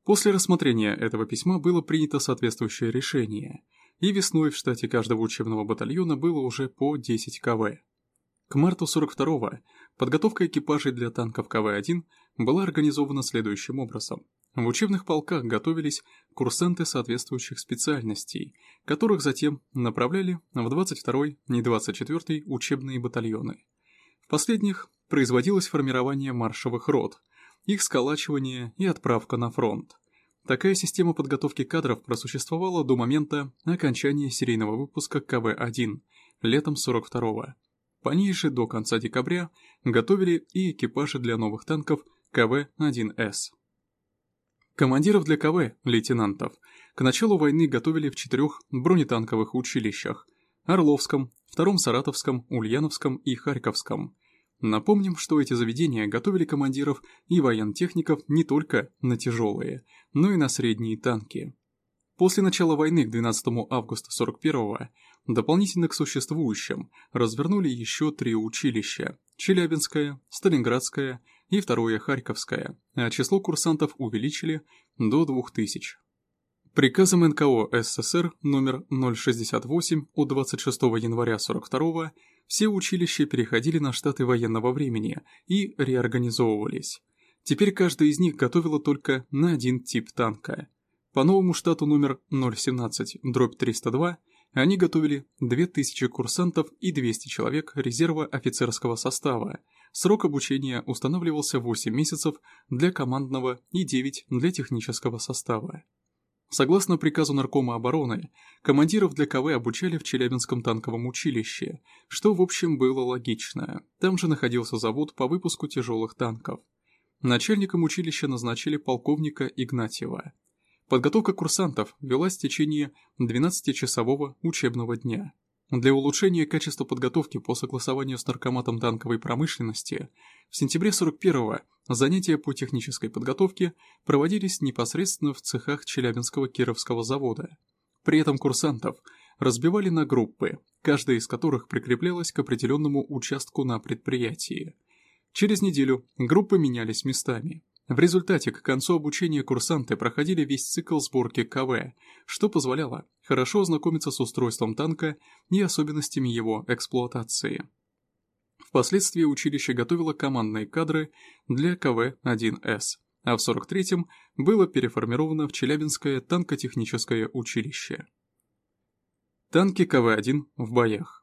После рассмотрения этого письма было принято соответствующее решение – и весной в штате каждого учебного батальона было уже по 10 КВ. К марту 42-го подготовка экипажей для танков КВ-1 была организована следующим образом. В учебных полках готовились курсанты соответствующих специальностей, которых затем направляли в 22-й и 24-й учебные батальоны. В последних производилось формирование маршевых рот, их сколачивание и отправка на фронт. Такая система подготовки кадров просуществовала до момента окончания серийного выпуска КВ-1 летом 42-го. По ней же до конца декабря готовили и экипажи для новых танков КВ-1С. Командиров для КВ, лейтенантов, к началу войны готовили в четырех бронетанковых училищах – Орловском, Втором Саратовском, Ульяновском и Харьковском – Напомним, что эти заведения готовили командиров и воентехников не только на тяжелые, но и на средние танки. После начала войны к 12 августа 41-го дополнительно к существующим развернули еще три училища – Челябинское, Сталинградское и второе Харьковское, а число курсантов увеличили до 2000. Приказом НКО СССР номер 068 от 26 января 42 все училища переходили на штаты военного времени и реорганизовывались. Теперь каждая из них готовила только на один тип танка. По новому штату номер 017 дробь 302 они готовили 2000 курсантов и 200 человек резерва офицерского состава. Срок обучения устанавливался 8 месяцев для командного и 9 для технического состава. Согласно приказу Наркома обороны, командиров для КВ обучали в Челябинском танковом училище, что в общем было логично. Там же находился завод по выпуску тяжелых танков. Начальником училища назначили полковника Игнатьева. Подготовка курсантов велась в течение 12-часового учебного дня. Для улучшения качества подготовки по согласованию с наркоматом танковой промышленности в сентябре 41-го занятия по технической подготовке проводились непосредственно в цехах Челябинского Кировского завода. При этом курсантов разбивали на группы, каждая из которых прикреплялась к определенному участку на предприятии. Через неделю группы менялись местами. В результате к концу обучения курсанты проходили весь цикл сборки КВ, что позволяло хорошо ознакомиться с устройством танка и особенностями его эксплуатации. Впоследствии училище готовило командные кадры для КВ-1С, а в 43-м было переформировано в Челябинское танкотехническое училище. Танки КВ-1 в боях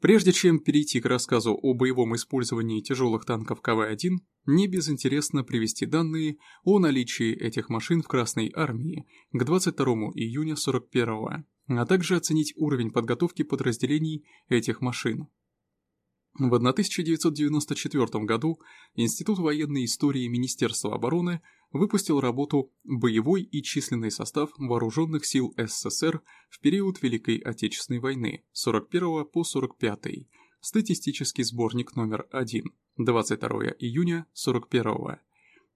Прежде чем перейти к рассказу о боевом использовании тяжелых танков КВ-1, не безинтересно привести данные о наличии этих машин в Красной Армии к 22 июня 41 а также оценить уровень подготовки подразделений этих машин. В 1994 году Институт военной истории Министерства обороны выпустил работу «Боевой и численный состав вооруженных сил СССР в период Великой Отечественной войны 41 по 45, статистический сборник номер 1, 22 июня 41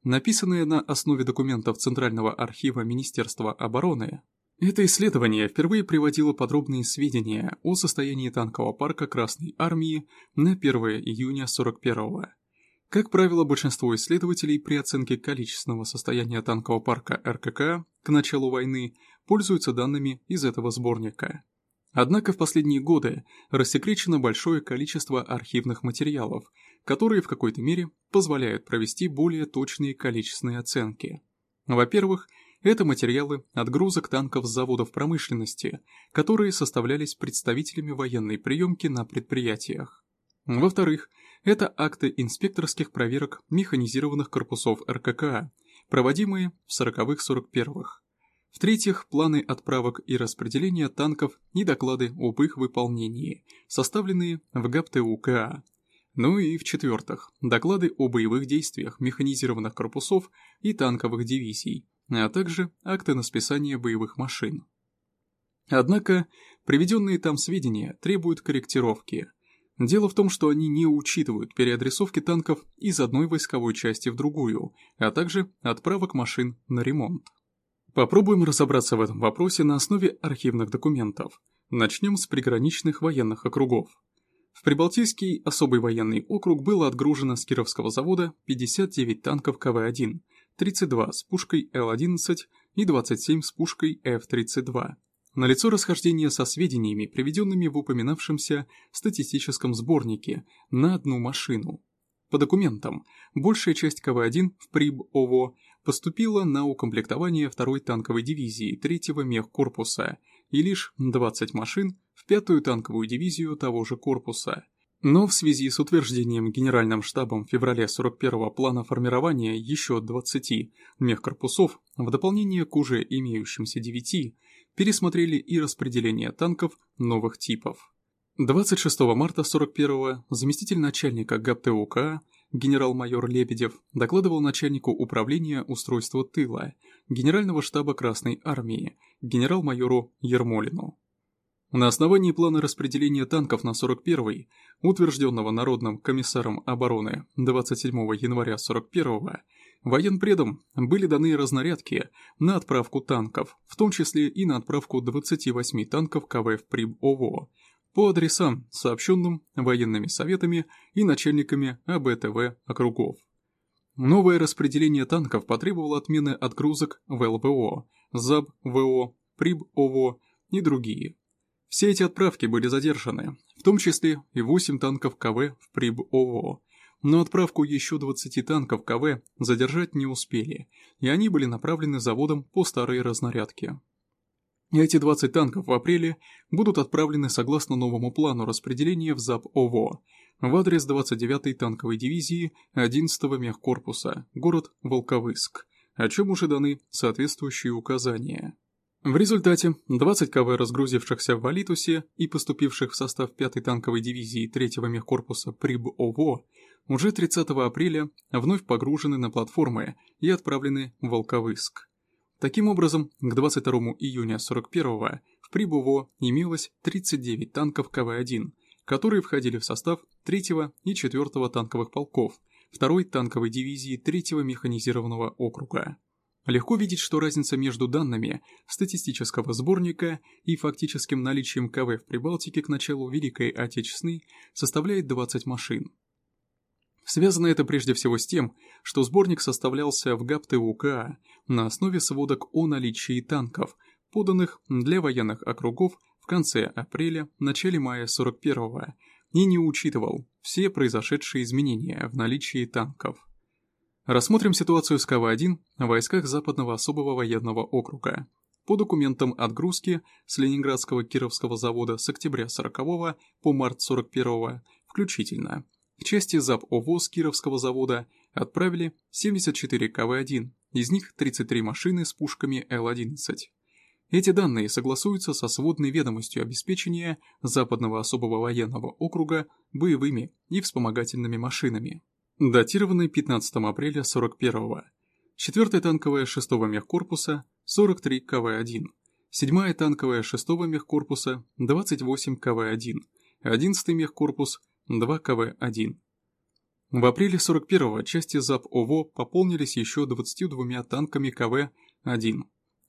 Написанное на основе документов Центрального архива Министерства обороны, это исследование впервые приводило подробные сведения о состоянии танкового парка Красной Армии на 1 июня 41-го. Как правило, большинство исследователей при оценке количественного состояния танкового парка РКК к началу войны пользуются данными из этого сборника. Однако в последние годы рассекречено большое количество архивных материалов, которые в какой-то мере позволяют провести более точные количественные оценки. Во-первых, это материалы отгрузок танков с заводов промышленности, которые составлялись представителями военной приемки на предприятиях. Во-вторых, это акты инспекторских проверок механизированных корпусов РККА, проводимые в 40-41-х. В-третьих, планы отправок и распределения танков и доклады об их выполнении, составленные в ГАПТУ КА. Ну и в-четвертых, доклады о боевых действиях механизированных корпусов и танковых дивизий, а также акты на списание боевых машин. Однако, приведенные там сведения требуют корректировки. Дело в том, что они не учитывают переадресовки танков из одной войсковой части в другую, а также отправок машин на ремонт. Попробуем разобраться в этом вопросе на основе архивных документов. Начнем с приграничных военных округов. В Прибалтийский особый военный округ было отгружено с Кировского завода 59 танков КВ-1, 32 с пушкой Л-11 и 27 с пушкой Ф-32. Налицо расхождение со сведениями, приведенными в упоминавшемся статистическом сборнике, на одну машину. По документам, большая часть КВ-1 в ПРИБ-ОВО поступила на укомплектование второй танковой дивизии 3-го мехкорпуса и лишь 20 машин в пятую танковую дивизию того же корпуса. Но в связи с утверждением Генеральным штабом в феврале 41-го плана формирования еще 20 мехкорпусов, в дополнение к уже имеющимся 9, пересмотрели и распределение танков новых типов. 26 марта 41-го заместитель начальника ГАПТУК генерал-майор Лебедев докладывал начальнику управления устройства тыла Генерального штаба Красной Армии генерал-майору Ермолину. На основании плана распределения танков на 41-й, утвержденного Народным комиссаром обороны 27 января 41-го, военпредам были даны разнарядки на отправку танков, в том числе и на отправку 28 танков КВ в ПРИБ-ОВО, по адресам, сообщенным военными советами и начальниками АБТВ округов. Новое распределение танков потребовало отмены отгрузок в ЛВО, ЗАБ-ВО, ПРИБ-ОВО и другие – все эти отправки были задержаны, в том числе и 8 танков КВ в ПРИБ-ОВО, но отправку еще 20 танков КВ задержать не успели, и они были направлены заводом по старой разнарядке. Эти 20 танков в апреле будут отправлены согласно новому плану распределения в ЗАП-ОВО в адрес 29-й танковой дивизии 11-го мехкорпуса, город Волковыск, о чем уже даны соответствующие указания. В результате 20 КВ, разгрузившихся в Валитусе и поступивших в состав 5-й танковой дивизии 3-го мехкорпуса ПРИБ-ОВО, уже 30 апреля вновь погружены на платформы и отправлены в Волковыск. Таким образом, к 22 июня 41-го в ПРИБ-ОВО имелось 39 танков КВ-1, которые входили в состав 3-го и 4-го танковых полков 2-й танковой дивизии 3-го механизированного округа. Легко видеть, что разница между данными статистического сборника и фактическим наличием КВ в Прибалтике к началу Великой Отечественной составляет 20 машин. Связано это прежде всего с тем, что сборник составлялся в ГАПТУК на основе сводок о наличии танков, поданных для военных округов в конце апреля, начале мая 41-го, и не учитывал все произошедшие изменения в наличии танков. Рассмотрим ситуацию с КВ-1 в войсках Западного особого военного округа. По документам отгрузки с Ленинградского Кировского завода с октября 40 по март 41 включительно, в части ЗАП ОВОЗ Кировского завода отправили 74 КВ-1, из них 33 машины с пушками Л-11. Эти данные согласуются со сводной ведомостью обеспечения Западного особого военного округа боевыми и вспомогательными машинами датированный 15 апреля 41-го. 4-я танковая 6-го мехкорпуса 43 КВ-1, 7-я танковая 6-го мехкорпуса 28 КВ-1, 11-й мехкорпус 2 КВ-1. В апреле 41-го части ЗАП ОВО пополнились еще 22 танками КВ-1.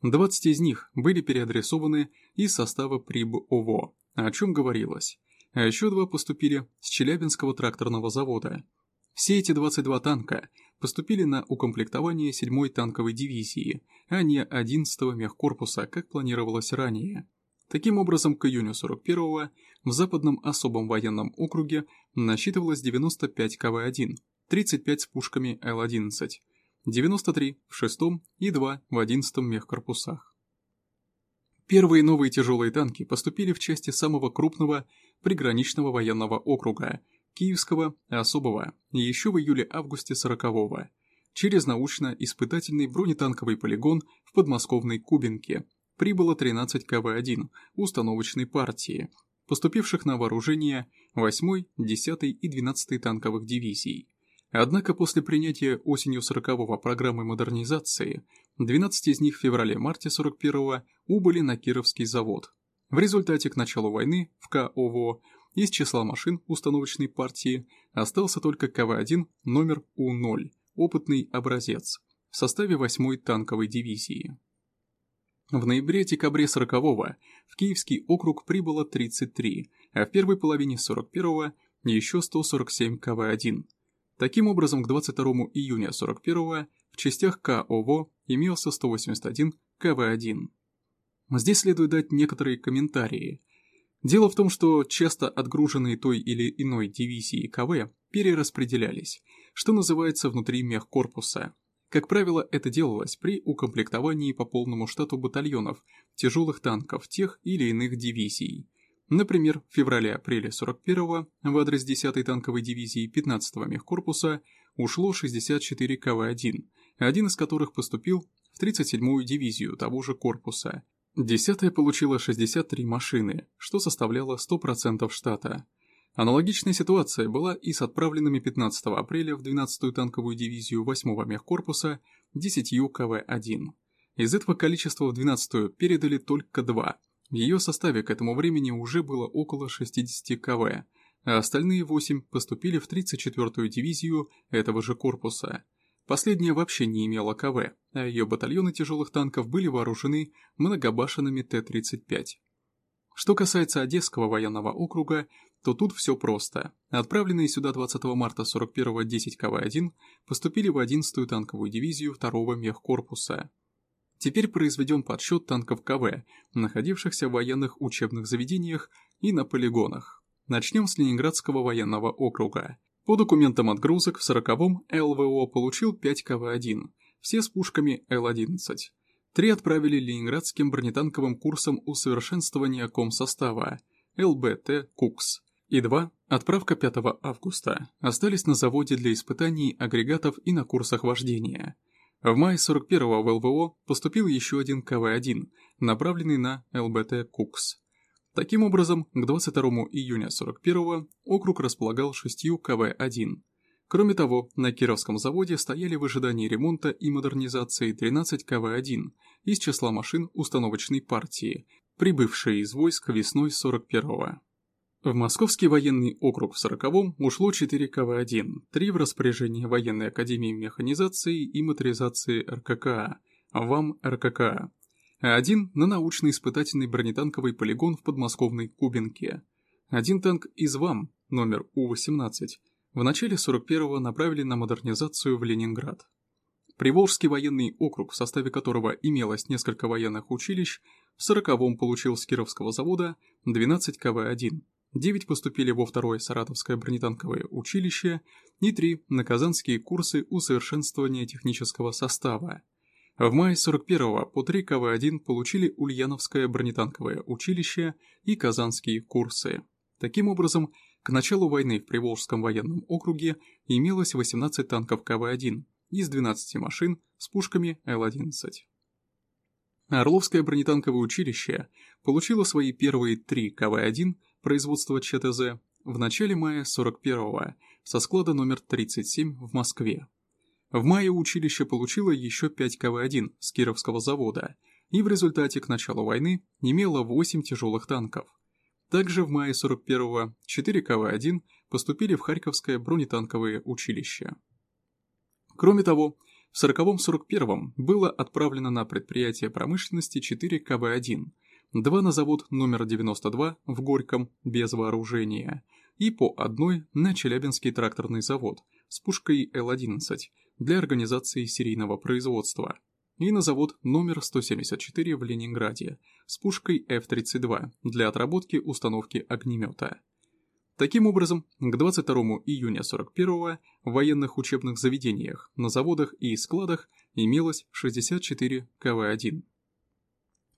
20 из них были переадресованы из состава ПРИБ ОВО, о чем говорилось, а еще два поступили с Челябинского тракторного завода – все эти 22 танка поступили на укомплектование 7-й танковой дивизии, а не 11-го мехкорпуса, как планировалось ранее. Таким образом, к июню 41-го в Западном особом военном округе насчитывалось 95 КВ-1, 35 с пушками Л-11, 93 в 6 и 2 в 11 мехкорпусах. Первые новые тяжелые танки поступили в части самого крупного приграничного военного округа – Киевского особого еще в июле-августе 40-го через научно-испытательный бронетанковый полигон в подмосковной Кубинке прибыло 13 КВ-1 установочной партии, поступивших на вооружение 8-й, 10-й и 12-й танковых дивизий. Однако после принятия осенью 40-го программы модернизации 12 из них в феврале-марте 41-го убыли на Кировский завод. В результате к началу войны в КОВО из числа машин установочной партии остался только КВ-1 номер У-0, опытный образец, в составе 8-й танковой дивизии. В ноябре-декабре 40-го в Киевский округ прибыло 33, а в первой половине 41-го еще 147 КВ-1. Таким образом, к 22 июня 41-го в частях КОВО имелся 181 КВ-1. Здесь следует дать некоторые комментарии – Дело в том, что часто отгруженные той или иной дивизией КВ перераспределялись, что называется внутри мехкорпуса. Как правило, это делалось при укомплектовании по полному штату батальонов тяжелых танков тех или иных дивизий. Например, в феврале-апреле 41-го в адрес 10-й танковой дивизии 15-го мехкорпуса ушло 64 КВ-1, один из которых поступил в 37-ю дивизию того же корпуса, Десятая получила 63 машины, что составляло 100% штата. Аналогичная ситуация была и с отправленными 15 апреля в 12-ю танковую дивизию 8-го мехкорпуса 10 КВ-1. Из этого количества в 12-ю передали только два. В ее составе к этому времени уже было около 60 КВ, а остальные 8 поступили в 34-ю дивизию этого же корпуса. Последняя вообще не имела КВ, а ее батальоны тяжелых танков были вооружены многобашенными Т-35. Что касается Одесского военного округа, то тут все просто. Отправленные сюда 20 марта 41-го 10 КВ-1 поступили в 11-ю танковую дивизию 2-го мехкорпуса. Теперь произведем подсчет танков КВ, находившихся в военных учебных заведениях и на полигонах. Начнем с Ленинградского военного округа. По документам отгрузок в 40-м ЛВО получил 5 КВ-1, все с пушками Л-11. Три отправили ленинградским бронетанковым курсом усовершенствования комсостава ЛБТ «Кукс». И два, отправка 5 августа, остались на заводе для испытаний агрегатов и на курсах вождения. В мае 41-го в ЛВО поступил еще один КВ-1, направленный на ЛБТ «Кукс». Таким образом, к 22 июня 41 округ располагал шестью КВ-1. Кроме того, на Кировском заводе стояли в ожидании ремонта и модернизации 13 КВ-1 из числа машин установочной партии, прибывшие из войск весной 41-го. В Московский военный округ в 40-м ушло 4 КВ-1, 3 в распоряжение Военной академии механизации и моторизации РККА, ВАМ РККА, а один на научно-испытательный бронетанковый полигон в подмосковной Кубинке. Один танк из ВАМ, номер У-18, в начале 41-го направили на модернизацию в Ленинград. Приволжский военный округ, в составе которого имелось несколько военных училищ, в 40-м получил с Кировского завода 12 КВ-1, 9 поступили во второе Саратовское бронетанковое училище и 3 на казанские курсы усовершенствования технического состава. В мае 41-го по 3 КВ-1 получили Ульяновское бронетанковое училище и Казанские курсы. Таким образом, к началу войны в Приволжском военном округе имелось 18 танков КВ-1 из 12 машин с пушками Л-11. Орловское бронетанковое училище получило свои первые 3 КВ-1 производства ЧТЗ в начале мая 41-го со склада номер 37 в Москве. В мае училище получило еще 5 КВ-1 с Кировского завода и в результате к началу войны имело 8 тяжелых танков. Также в мае 41-го 4 КВ-1 поступили в Харьковское бронетанковое училище. Кроме того, в 40-41 было отправлено на предприятие промышленности 4 КВ-1, 2 на завод номер 92 в Горьком без вооружения и по одной на Челябинский тракторный завод с пушкой Л-11 для организации серийного производства. и на завод номер 174 в Ленинграде с пушкой F-32 для отработки установки огнемета. Таким образом, к 22 июня 41 в военных учебных заведениях, на заводах и складах имелось 64 КВ-1.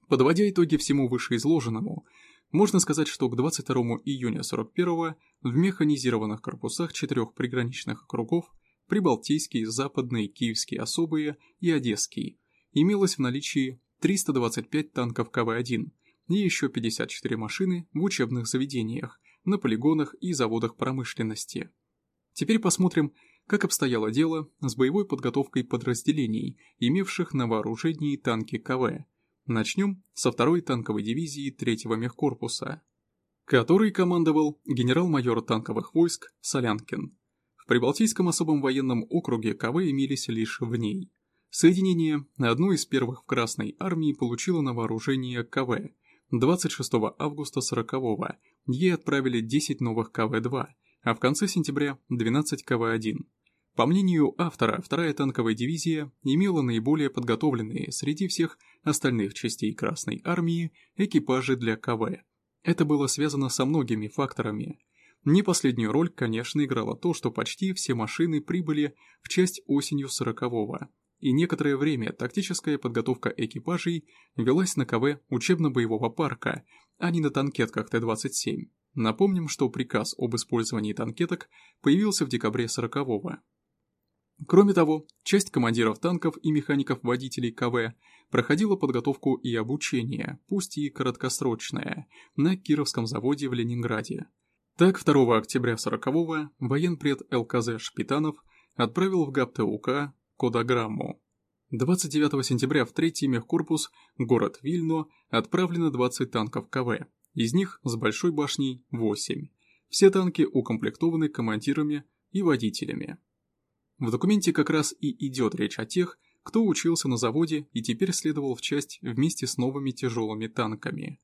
Подводя итоги всему вышеизложенному, можно сказать, что к 22 июня 41 в механизированных корпусах четырех приграничных округов Прибалтийский, Западный, Киевский особые и Одесский имелось в наличии 325 танков КВ-1 и еще 54 машины в учебных заведениях, на полигонах и заводах промышленности. Теперь посмотрим, как обстояло дело с боевой подготовкой подразделений, имевших на вооружении танки КВ. Начнем со второй танковой дивизии третьего мехкорпуса, который командовал генерал-майор танковых войск Солянкин. В Прибалтийском особом военном округе КВ имелись лишь в ней. Соединение, одно из первых в Красной армии, получило на вооружение КВ. 26 августа 40-го ей отправили 10 новых КВ-2, а в конце сентября 12 КВ-1. По мнению автора, вторая танковая дивизия имела наиболее подготовленные среди всех остальных частей Красной армии экипажи для КВ. Это было связано со многими факторами. Не последнюю роль, конечно, играло то, что почти все машины прибыли в часть осенью 40-го, и некоторое время тактическая подготовка экипажей велась на КВ учебно-боевого парка, а не на танкетках Т-27. Напомним, что приказ об использовании танкеток появился в декабре 40-го. Кроме того, часть командиров танков и механиков-водителей КВ проходила подготовку и обучение, пусть и краткосрочное, на Кировском заводе в Ленинграде. Так, 2 октября 40-го военпред ЛКЗ Шпитанов отправил в ГАПТУК кодограмму. 29 сентября в третий мехкорпус, город Вильно, отправлено 20 танков КВ, из них с большой башней 8. Все танки укомплектованы командирами и водителями. В документе как раз и идет речь о тех, кто учился на заводе и теперь следовал в часть вместе с новыми тяжелыми танками.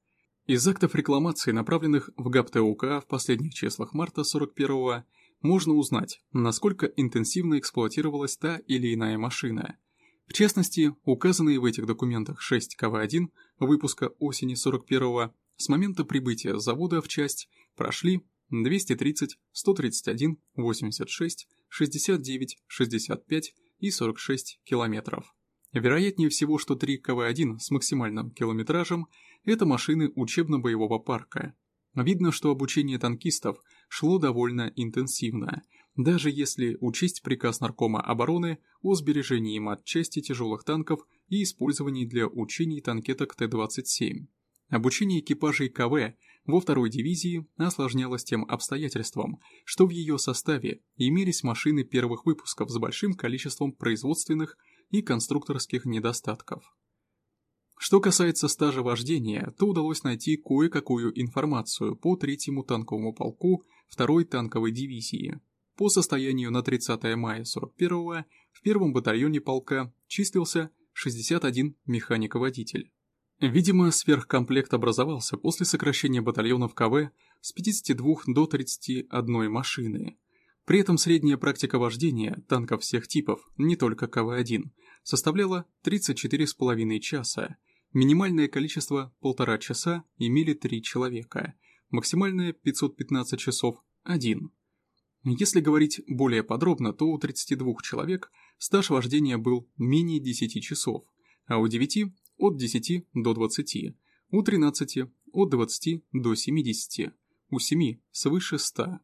Из актов рекламации, направленных в ГАПТУК в последних числах марта 41-го, можно узнать, насколько интенсивно эксплуатировалась та или иная машина. В частности, указанные в этих документах 6 КВ-1 выпуска осени 41-го с момента прибытия завода в часть прошли 230, 131, 86, 69, 65 и 46 километров. Вероятнее всего, что 3 КВ-1 с максимальным километражем – это машины учебно-боевого парка. Видно, что обучение танкистов шло довольно интенсивно, даже если учесть приказ Наркома обороны о сбережении матчасти тяжелых танков и использовании для учений танкеток Т-27. Обучение экипажей КВ во второй дивизии осложнялось тем обстоятельством, что в ее составе имелись машины первых выпусков с большим количеством производственных и конструкторских недостатков. Что касается стажа вождения, то удалось найти кое-какую информацию по третьему танковому полку второй танковой дивизии. По состоянию на 30 мая 41-го в первом батальоне полка числился 61 механик-водитель. Видимо, сверхкомплект образовался после сокращения батальонов КВ с 52 до 31 машины. При этом средняя практика вождения танков всех типов, не только КВ-1, составляла 34,5 часа. Минимальное количество – полтора часа имели три человека, максимальное 515 часов – один. Если говорить более подробно, то у 32 человек стаж вождения был менее 10 часов, а у 9 от 10 до 20, у 13 от 20 до 70, у 7 свыше 100.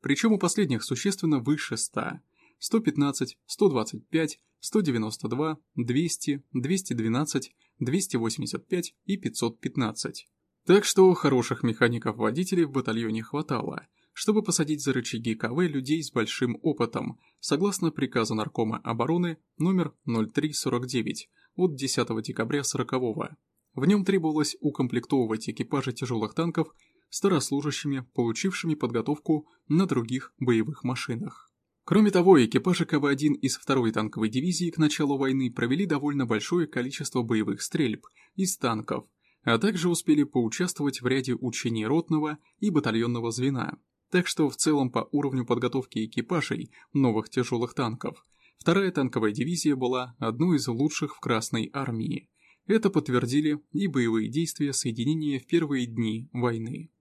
Причем у последних существенно выше 100. 115, 125, 192, 200, 212, 285 и 515. Так что хороших механиков-водителей в батальоне хватало, чтобы посадить за рычаги КВ людей с большим опытом, согласно приказу Наркома обороны номер 0349 от 10 декабря 40-го. В нем требовалось укомплектовывать экипажи тяжелых танков старослужащими, получившими подготовку на других боевых машинах. Кроме того, экипажи КВ-1 из 2-й танковой дивизии к началу войны провели довольно большое количество боевых стрельб из танков, а также успели поучаствовать в ряде учений ротного и батальонного звена. Так что в целом по уровню подготовки экипажей новых тяжелых танков Вторая танковая дивизия была одной из лучших в Красной армии. Это подтвердили и боевые действия соединения в первые дни войны.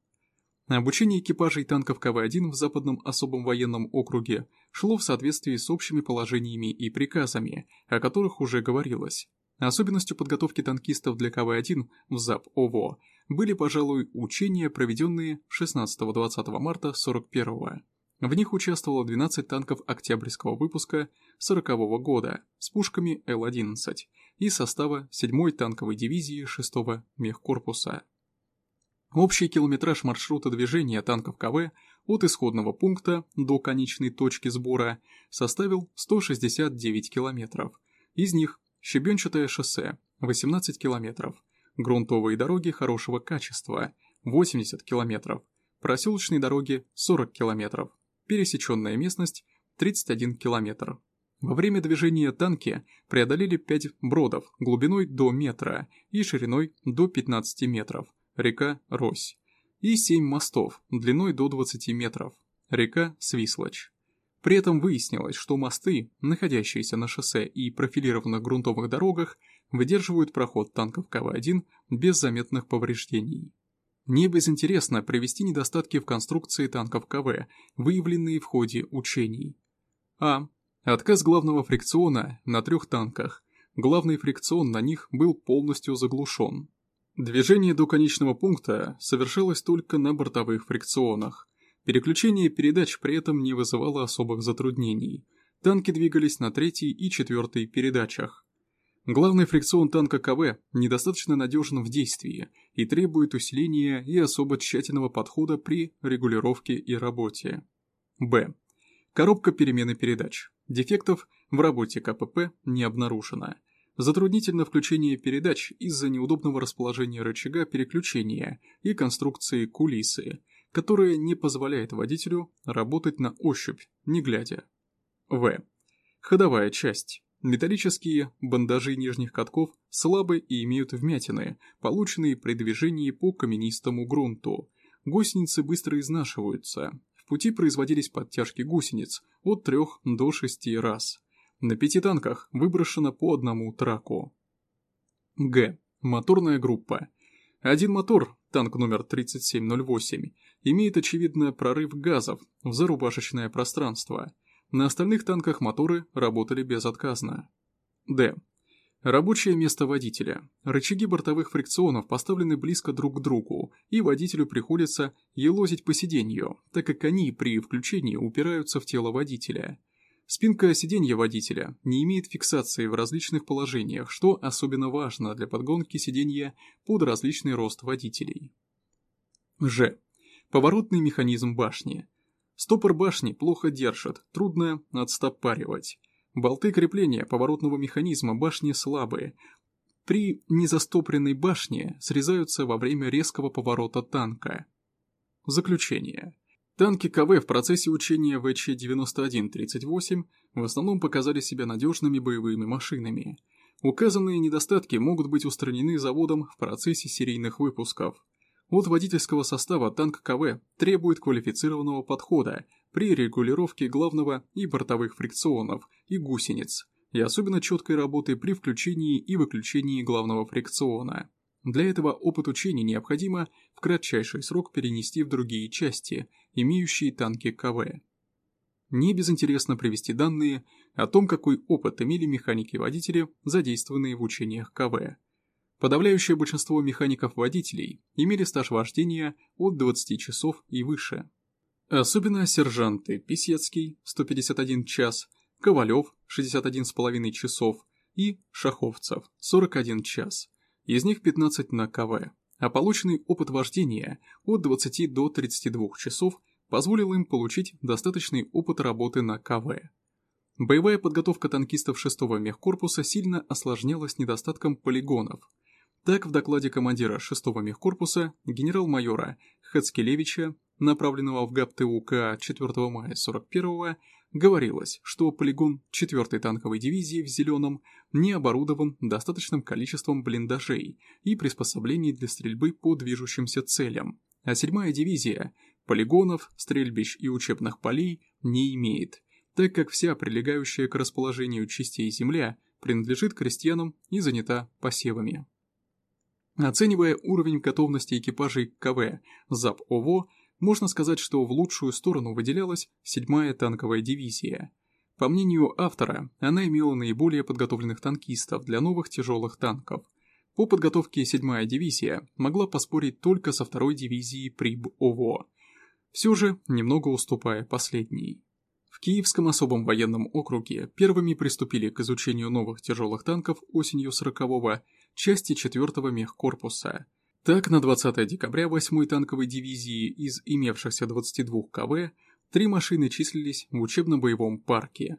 Обучение экипажей танков КВ-1 в Западном особом военном округе шло в соответствии с общими положениями и приказами, о которых уже говорилось. Особенностью подготовки танкистов для КВ-1 в ЗАП ОВО были, пожалуй, учения, проведенные 16-20 марта 41-го. В них участвовало 12 танков октябрьского выпуска 40 -го года с пушками Л-11 из состава 7-й танковой дивизии 6-го мехкорпуса. Общий километраж маршрута движения танков КВ от исходного пункта до конечной точки сбора составил 169 километров. Из них щебенчатое шоссе – 18 километров, грунтовые дороги хорошего качества – 80 километров, проселочные дороги – 40 километров, пересеченная местность – 31 километр. Во время движения танки преодолели 5 бродов глубиной до метра и шириной до 15 метров – река Рось, и 7 мостов длиной до 20 метров, река Свислочь. При этом выяснилось, что мосты, находящиеся на шоссе и профилированных грунтовых дорогах, выдерживают проход танков КВ-1 без заметных повреждений. Не безинтересно привести недостатки в конструкции танков КВ, выявленные в ходе учений. А. Отказ главного фрикциона на трех танках. Главный фрикцион на них был полностью заглушен. Движение до конечного пункта совершалось только на бортовых фрикционах. Переключение передач при этом не вызывало особых затруднений. Танки двигались на третьей и четвертой передачах. Главный фрикцион танка КВ недостаточно надежен в действии и требует усиления и особо тщательного подхода при регулировке и работе. Б. Коробка перемены передач. Дефектов в работе КПП не обнаружено. Затруднительно включение передач из-за неудобного расположения рычага переключения и конструкции кулисы, которая не позволяет водителю работать на ощупь, не глядя. В. Ходовая часть. Металлические бандажи нижних катков слабы и имеют вмятины, полученные при движении по каменистому грунту. Гусеницы быстро изнашиваются. В пути производились подтяжки гусениц от 3 до 6 раз. На пяти танках выброшено по одному траку. Г. Моторная группа. Один мотор, танк номер 3708, имеет очевидно прорыв газов в зарубашечное пространство. На остальных танках моторы работали безотказно. Д. Рабочее место водителя. Рычаги бортовых фрикционов поставлены близко друг к другу, и водителю приходится елозить по сиденью, так как они при включении упираются в тело водителя. Спинка сиденья водителя не имеет фиксации в различных положениях, что особенно важно для подгонки сиденья под различный рост водителей. Ж. Поворотный механизм башни. Стопор башни плохо держит, трудно отстопаривать. Болты крепления поворотного механизма башни слабые. При незастопренной башне срезаются во время резкого поворота танка. Заключение. Танки КВ в процессе учения ВЧ-9138 в основном показали себя надежными боевыми машинами. Указанные недостатки могут быть устранены заводом в процессе серийных выпусков. От водительского состава танк КВ требует квалифицированного подхода при регулировке главного и бортовых фрикционов и гусениц, и особенно четкой работы при включении и выключении главного фрикциона. Для этого опыт учений необходимо в кратчайший срок перенести в другие части, имеющие танки КВ. Не безинтересно привести данные о том, какой опыт имели механики-водители, задействованные в учениях КВ. Подавляющее большинство механиков-водителей имели стаж вождения от 20 часов и выше. Особенно сержанты Писецкий, 151 час, Ковалев, 61,5 часов и Шаховцев, 41 час – из них 15 на КВ, а полученный опыт вождения от 20 до 32 часов позволил им получить достаточный опыт работы на КВ. Боевая подготовка танкистов 6-го мехкорпуса сильно осложнялась недостатком полигонов. Так, в докладе командира 6-го мехкорпуса генерал-майора Хацкелевича, направленного в ГАП-ТУК 4 мая 41 говорилось, что полигон 4-й танковой дивизии в Зеленом не оборудован достаточным количеством блиндажей и приспособлений для стрельбы по движущимся целям, а 7-я дивизия полигонов, стрельбищ и учебных полей не имеет. так как вся прилегающая к расположению частей земля принадлежит крестьянам и занята посевами. Оценивая уровень готовности экипажей КВ ЗАП ОВО, можно сказать, что в лучшую сторону выделялась 7-я танковая дивизия. По мнению автора, она имела наиболее подготовленных танкистов для новых тяжелых танков. По подготовке 7-я дивизия могла поспорить только со 2-й дивизией ПРИБ ОВО, все же немного уступая последней. В Киевском особом военном округе первыми приступили к изучению новых тяжелых танков осенью 40-го части 4-го мехкорпуса. Так, на 20 декабря 8-й танковой дивизии из имевшихся 22 КВ три машины числились в учебно-боевом парке.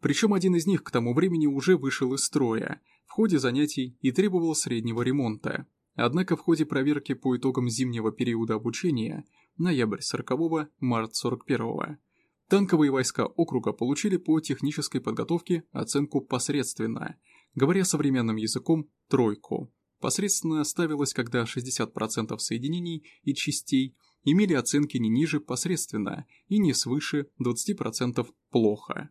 Причем один из них к тому времени уже вышел из строя в ходе занятий и требовал среднего ремонта. Однако в ходе проверки по итогам зимнего периода обучения, ноябрь 40-го, март 41-го, танковые войска округа получили по технической подготовке оценку посредственно – Говоря современным языком, тройку. Посредственно ставилось, когда 60% соединений и частей имели оценки не ниже посредственно и не свыше 20% плохо.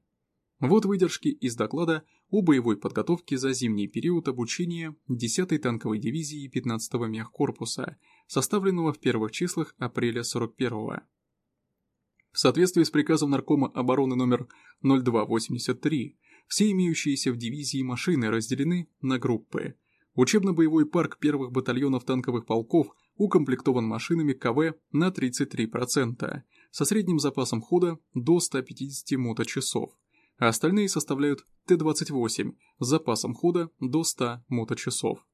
Вот выдержки из доклада о боевой подготовке за зимний период обучения 10-й танковой дивизии 15-го мехкорпуса, составленного в первых числах апреля 41-го. В соответствии с приказом Наркома обороны номер 0283 все имеющиеся в дивизии машины разделены на группы. Учебно-боевой парк первых батальонов танковых полков укомплектован машинами КВ на 33%, со средним запасом хода до 150 моточасов, а остальные составляют Т-28 с запасом хода до 100 моточасов.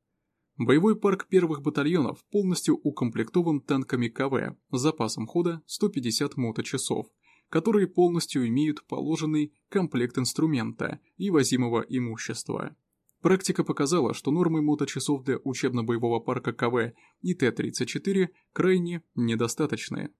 Боевой парк первых батальонов полностью укомплектован танками КВ с запасом хода 150 моточасов, которые полностью имеют положенный комплект инструмента и возимого имущества. Практика показала, что нормы моточасов для учебно-боевого парка КВ и Т-34 крайне недостаточны.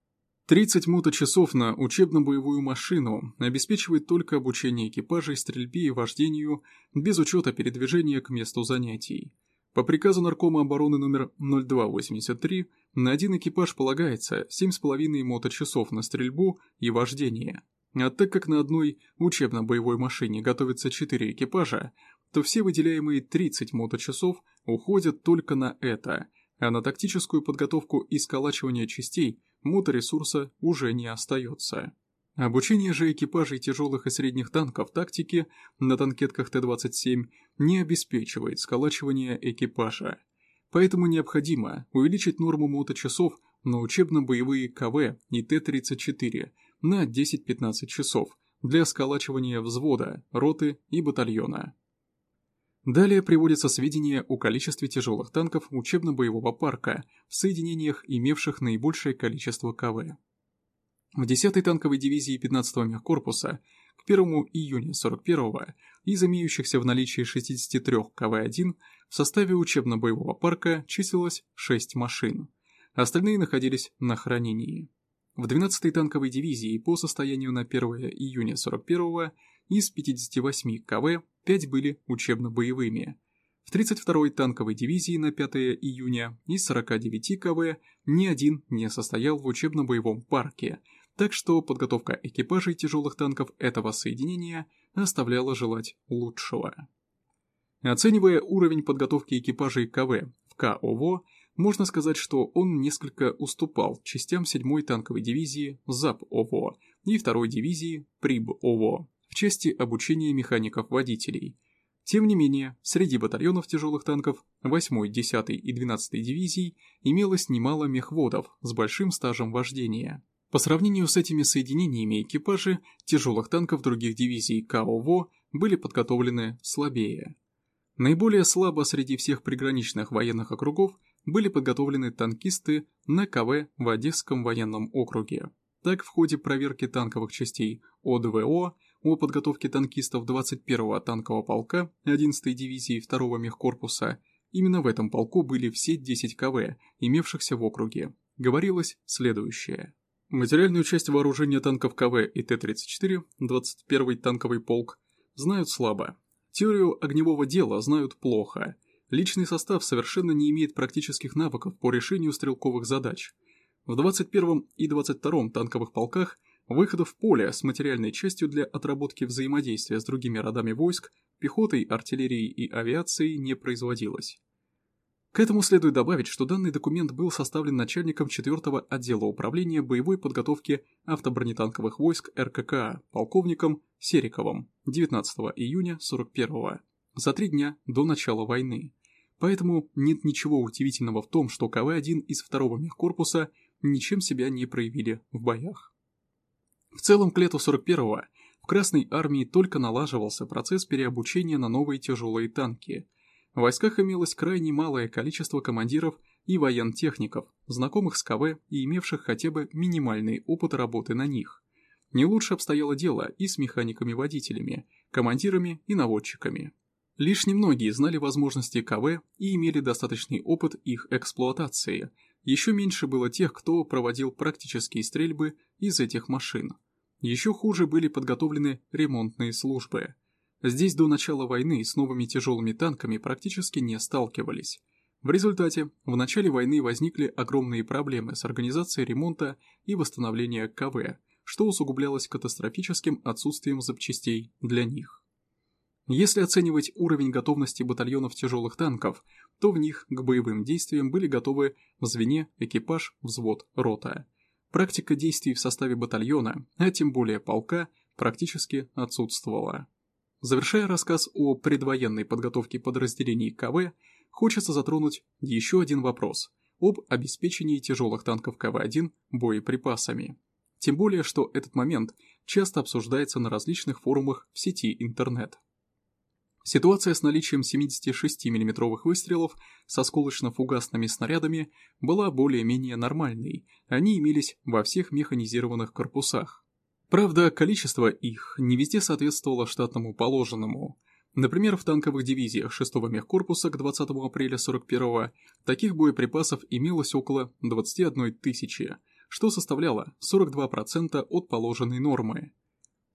30 моточасов на учебно-боевую машину обеспечивает только обучение экипажей стрельбе и вождению без учета передвижения к месту занятий. По приказу Наркома обороны номер 0283 на один экипаж полагается 7,5 моточасов на стрельбу и вождение. А так как на одной учебно-боевой машине готовится 4 экипажа, то все выделяемые 30 моточасов уходят только на это, а на тактическую подготовку и сколачивание частей моторесурса уже не остается. Обучение же экипажей тяжелых и средних танков тактики на танкетках Т-27 не обеспечивает сколачивание экипажа. Поэтому необходимо увеличить норму моточасов на учебно-боевые КВ и Т-34 на 10-15 часов для сколачивания взвода, роты и батальона. Далее приводятся сведения о количестве тяжелых танков учебно-боевого парка в соединениях, имевших наибольшее количество КВ. В 10-й танковой дивизии 15-го мехкорпуса к 1 июня 41-го из имеющихся в наличии 63 КВ-1 в составе учебно-боевого парка числилось 6 машин. Остальные находились на хранении. В 12-й танковой дивизии по состоянию на 1 июня 41-го из 58 КВ 5 были учебно-боевыми. В 32-й танковой дивизии на 5 июня из 49 КВ ни один не состоял в учебно-боевом парке – так что подготовка экипажей тяжелых танков этого соединения оставляла желать лучшего. Оценивая уровень подготовки экипажей КВ в КОВО, можно сказать, что он несколько уступал частям 7-й танковой дивизии ЗАП-ОВО и 2-й дивизии ПРИБ-ОВО в части обучения механиков-водителей. Тем не менее, среди батальонов тяжелых танков 8-й, 10-й и 12-й дивизий имелось немало мехводов с большим стажем вождения. По сравнению с этими соединениями экипажи тяжелых танков других дивизий КОВО были подготовлены слабее. Наиболее слабо среди всех приграничных военных округов были подготовлены танкисты на КВ в Одесском военном округе. Так, в ходе проверки танковых частей ОДВО о подготовке танкистов 21-го танкового полка 11-й дивизии 2-го мехкорпуса именно в этом полку были все 10 КВ, имевшихся в округе. Говорилось следующее. Материальную часть вооружения танков КВ и Т-34, 21-й танковый полк, знают слабо. Теорию огневого дела знают плохо. Личный состав совершенно не имеет практических навыков по решению стрелковых задач. В 21-м и 22-м танковых полках Выхода в поле с материальной частью для отработки взаимодействия с другими родами войск, пехотой, артиллерией и авиацией не производилось. К этому следует добавить, что данный документ был составлен начальником 4-го отдела управления боевой подготовки автобронетанковых войск РККА полковником Сериковым 19 июня 41 за три дня до начала войны. Поэтому нет ничего удивительного в том, что КВ-1 из 2-го мехкорпуса ничем себя не проявили в боях. В целом, к лету 41-го в Красной армии только налаживался процесс переобучения на новые тяжелые танки. В войсках имелось крайне малое количество командиров и воентехников, знакомых с КВ и имевших хотя бы минимальный опыт работы на них. Не лучше обстояло дело и с механиками-водителями, командирами и наводчиками. Лишь немногие знали возможности КВ и имели достаточный опыт их эксплуатации – еще меньше было тех, кто проводил практические стрельбы из этих машин. Еще хуже были подготовлены ремонтные службы. Здесь до начала войны с новыми тяжелыми танками практически не сталкивались. В результате в начале войны возникли огромные проблемы с организацией ремонта и восстановления КВ, что усугублялось катастрофическим отсутствием запчастей для них. Если оценивать уровень готовности батальонов тяжелых танков, то в них к боевым действиям были готовы в звене, экипаж, взвод, рота. Практика действий в составе батальона, а тем более полка, практически отсутствовала. Завершая рассказ о предвоенной подготовке подразделений КВ, хочется затронуть еще один вопрос об обеспечении тяжелых танков КВ-1 боеприпасами. Тем более, что этот момент часто обсуждается на различных форумах в сети интернет. Ситуация с наличием 76 миллиметровых выстрелов с осколочно-фугасными снарядами была более-менее нормальной, они имелись во всех механизированных корпусах. Правда, количество их не везде соответствовало штатному положенному. Например, в танковых дивизиях 6-го мехкорпуса к 20 апреля 41-го таких боеприпасов имелось около 21 тысячи, что составляло 42% от положенной нормы.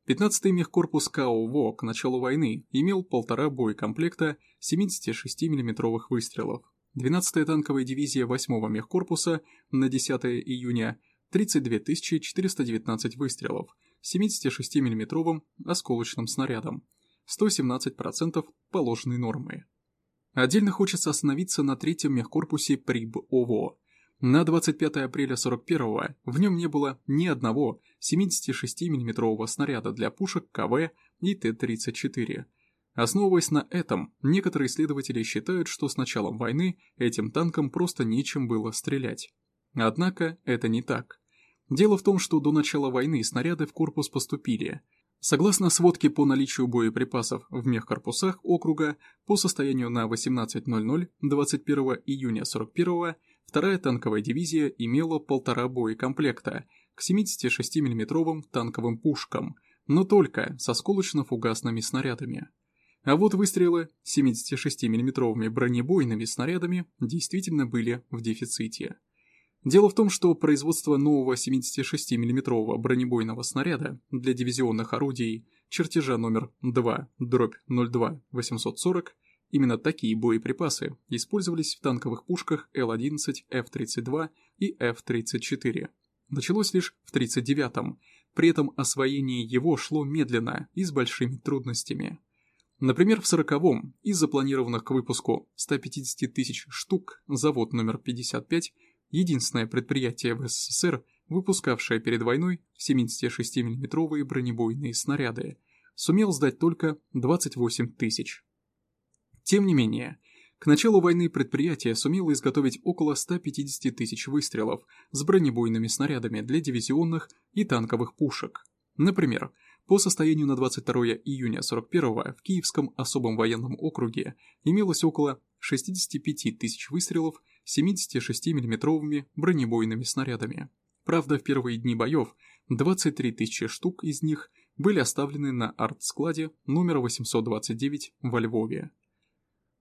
15-й мехкорпус КАО к началу войны имел полтора боекомплекта 76 миллиметровых выстрелов. 12-я танковая дивизия 8-го мехкорпуса на 10 июня 32 419 выстрелов 76 миллиметровым осколочным снарядом, 117% положенной нормы. Отдельно хочется остановиться на третьем мехкорпусе ПРИБ-ОВО, на 25 апреля 41-го в нем не было ни одного 76 миллиметрового снаряда для пушек КВ и Т-34. Основываясь на этом, некоторые исследователи считают, что с началом войны этим танкам просто нечем было стрелять. Однако это не так. Дело в том, что до начала войны снаряды в корпус поступили. Согласно сводке по наличию боеприпасов в мехкорпусах округа, по состоянию на 18.00 21 июня 41 Вторая танковая дивизия имела полтора боекомплекта к 76 миллиметровым танковым пушкам, но только со сколочно-фугасными снарядами. А вот выстрелы 76 миллиметровыми бронебойными снарядами действительно были в дефиците. Дело в том, что производство нового 76 миллиметрового бронебойного снаряда для дивизионных орудий чертежа номер 2 дробь 02 840 Именно такие боеприпасы использовались в танковых пушках Л-11, Ф-32 и Ф-34. Началось лишь в 1939-м, при этом освоение его шло медленно и с большими трудностями. Например, в 40-м из запланированных к выпуску 150 тысяч штук завод номер 55, единственное предприятие в СССР, выпускавшее перед войной 76 миллиметровые бронебойные снаряды, сумел сдать только 28 тысяч. Тем не менее, к началу войны предприятие сумело изготовить около 150 тысяч выстрелов с бронебойными снарядами для дивизионных и танковых пушек. Например, по состоянию на 22 июня 41 в Киевском особом военном округе имелось около 65 тысяч выстрелов 76 миллиметровыми бронебойными снарядами. Правда, в первые дни боев 23 тысячи штук из них были оставлены на арт-складе номер 829 во Львове.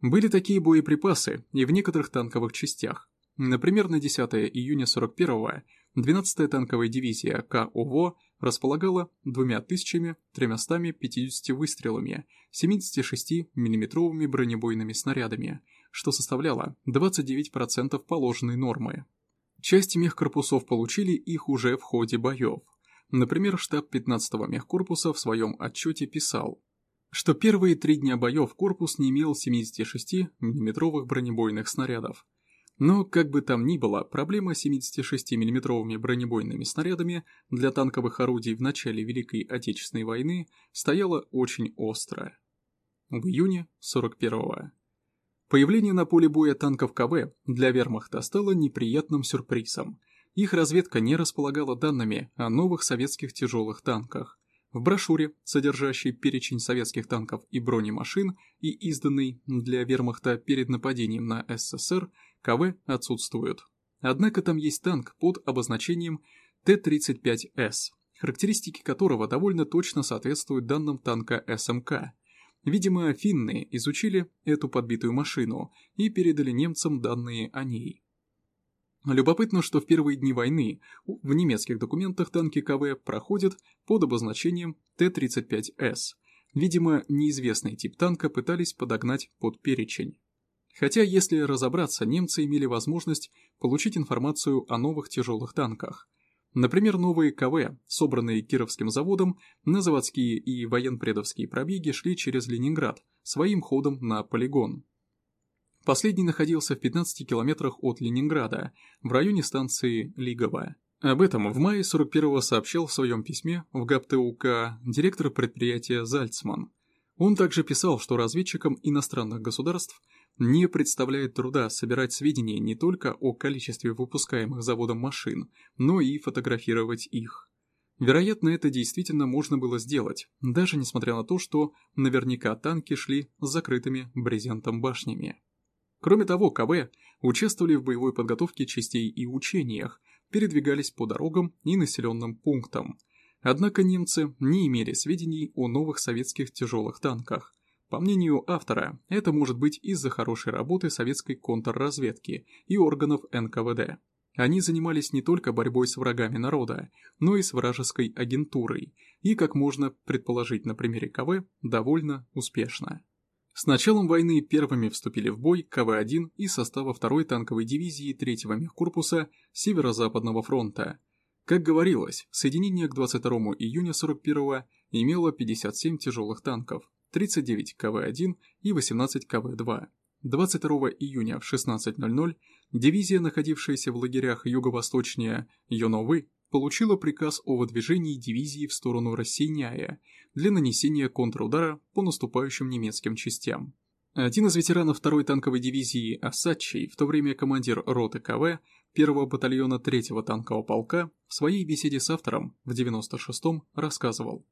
Были такие боеприпасы и в некоторых танковых частях. Например, на 10 июня 41-го 12-я танковая дивизия КОВО располагала 2350 выстрелами 76 миллиметровыми бронебойными снарядами, что составляло 29% положенной нормы. Часть мехкорпусов получили их уже в ходе боев. Например, штаб 15-го мехкорпуса в своем отчете писал, что первые три дня боев корпус не имел 76 миллиметровых бронебойных снарядов. Но, как бы там ни было, проблема 76 миллиметровыми бронебойными снарядами для танковых орудий в начале Великой Отечественной войны стояла очень остро. В июне 41-го. Появление на поле боя танков КВ для вермахта стало неприятным сюрпризом. Их разведка не располагала данными о новых советских тяжелых танках. В брошюре, содержащей перечень советских танков и бронемашин и изданной для вермахта перед нападением на СССР, КВ отсутствуют. Однако там есть танк под обозначением Т-35С, характеристики которого довольно точно соответствуют данным танка СМК. Видимо, финны изучили эту подбитую машину и передали немцам данные о ней. Любопытно, что в первые дни войны в немецких документах танки КВ проходят под обозначением Т-35С. Видимо, неизвестный тип танка пытались подогнать под перечень. Хотя, если разобраться, немцы имели возможность получить информацию о новых тяжелых танках. Например, новые КВ, собранные Кировским заводом, на заводские и военпредовские пробеги шли через Ленинград, своим ходом на полигон. Последний находился в 15 километрах от Ленинграда, в районе станции Лиговая. Об этом в мае 41-го сообщил в своем письме в ГАПТУК директор предприятия Зальцман. Он также писал, что разведчикам иностранных государств не представляет труда собирать сведения не только о количестве выпускаемых заводом машин, но и фотографировать их. Вероятно, это действительно можно было сделать, даже несмотря на то, что наверняка танки шли с закрытыми брезентом башнями. Кроме того, КВ участвовали в боевой подготовке частей и учениях, передвигались по дорогам и населенным пунктам. Однако немцы не имели сведений о новых советских тяжелых танках. По мнению автора, это может быть из-за хорошей работы советской контрразведки и органов НКВД. Они занимались не только борьбой с врагами народа, но и с вражеской агентурой, и, как можно предположить на примере КВ, довольно успешно. С началом войны первыми вступили в бой КВ-1 из состава 2-й танковой дивизии 3-го мехкорпуса Северо-Западного фронта. Как говорилось, соединение к 22 июня 41-го имело 57 тяжелых танков, 39 КВ-1 и 18 КВ-2. 22 июня в 16.00 дивизия, находившаяся в лагерях юго-восточнее Йоновы, получила приказ о выдвижении дивизии в сторону Рассеняя для нанесения контрудара по наступающим немецким частям. Один из ветеранов второй танковой дивизии Осадчий, в то время командир роты КВ первого батальона третьего танкового полка, в своей беседе с автором в 96-м рассказывал.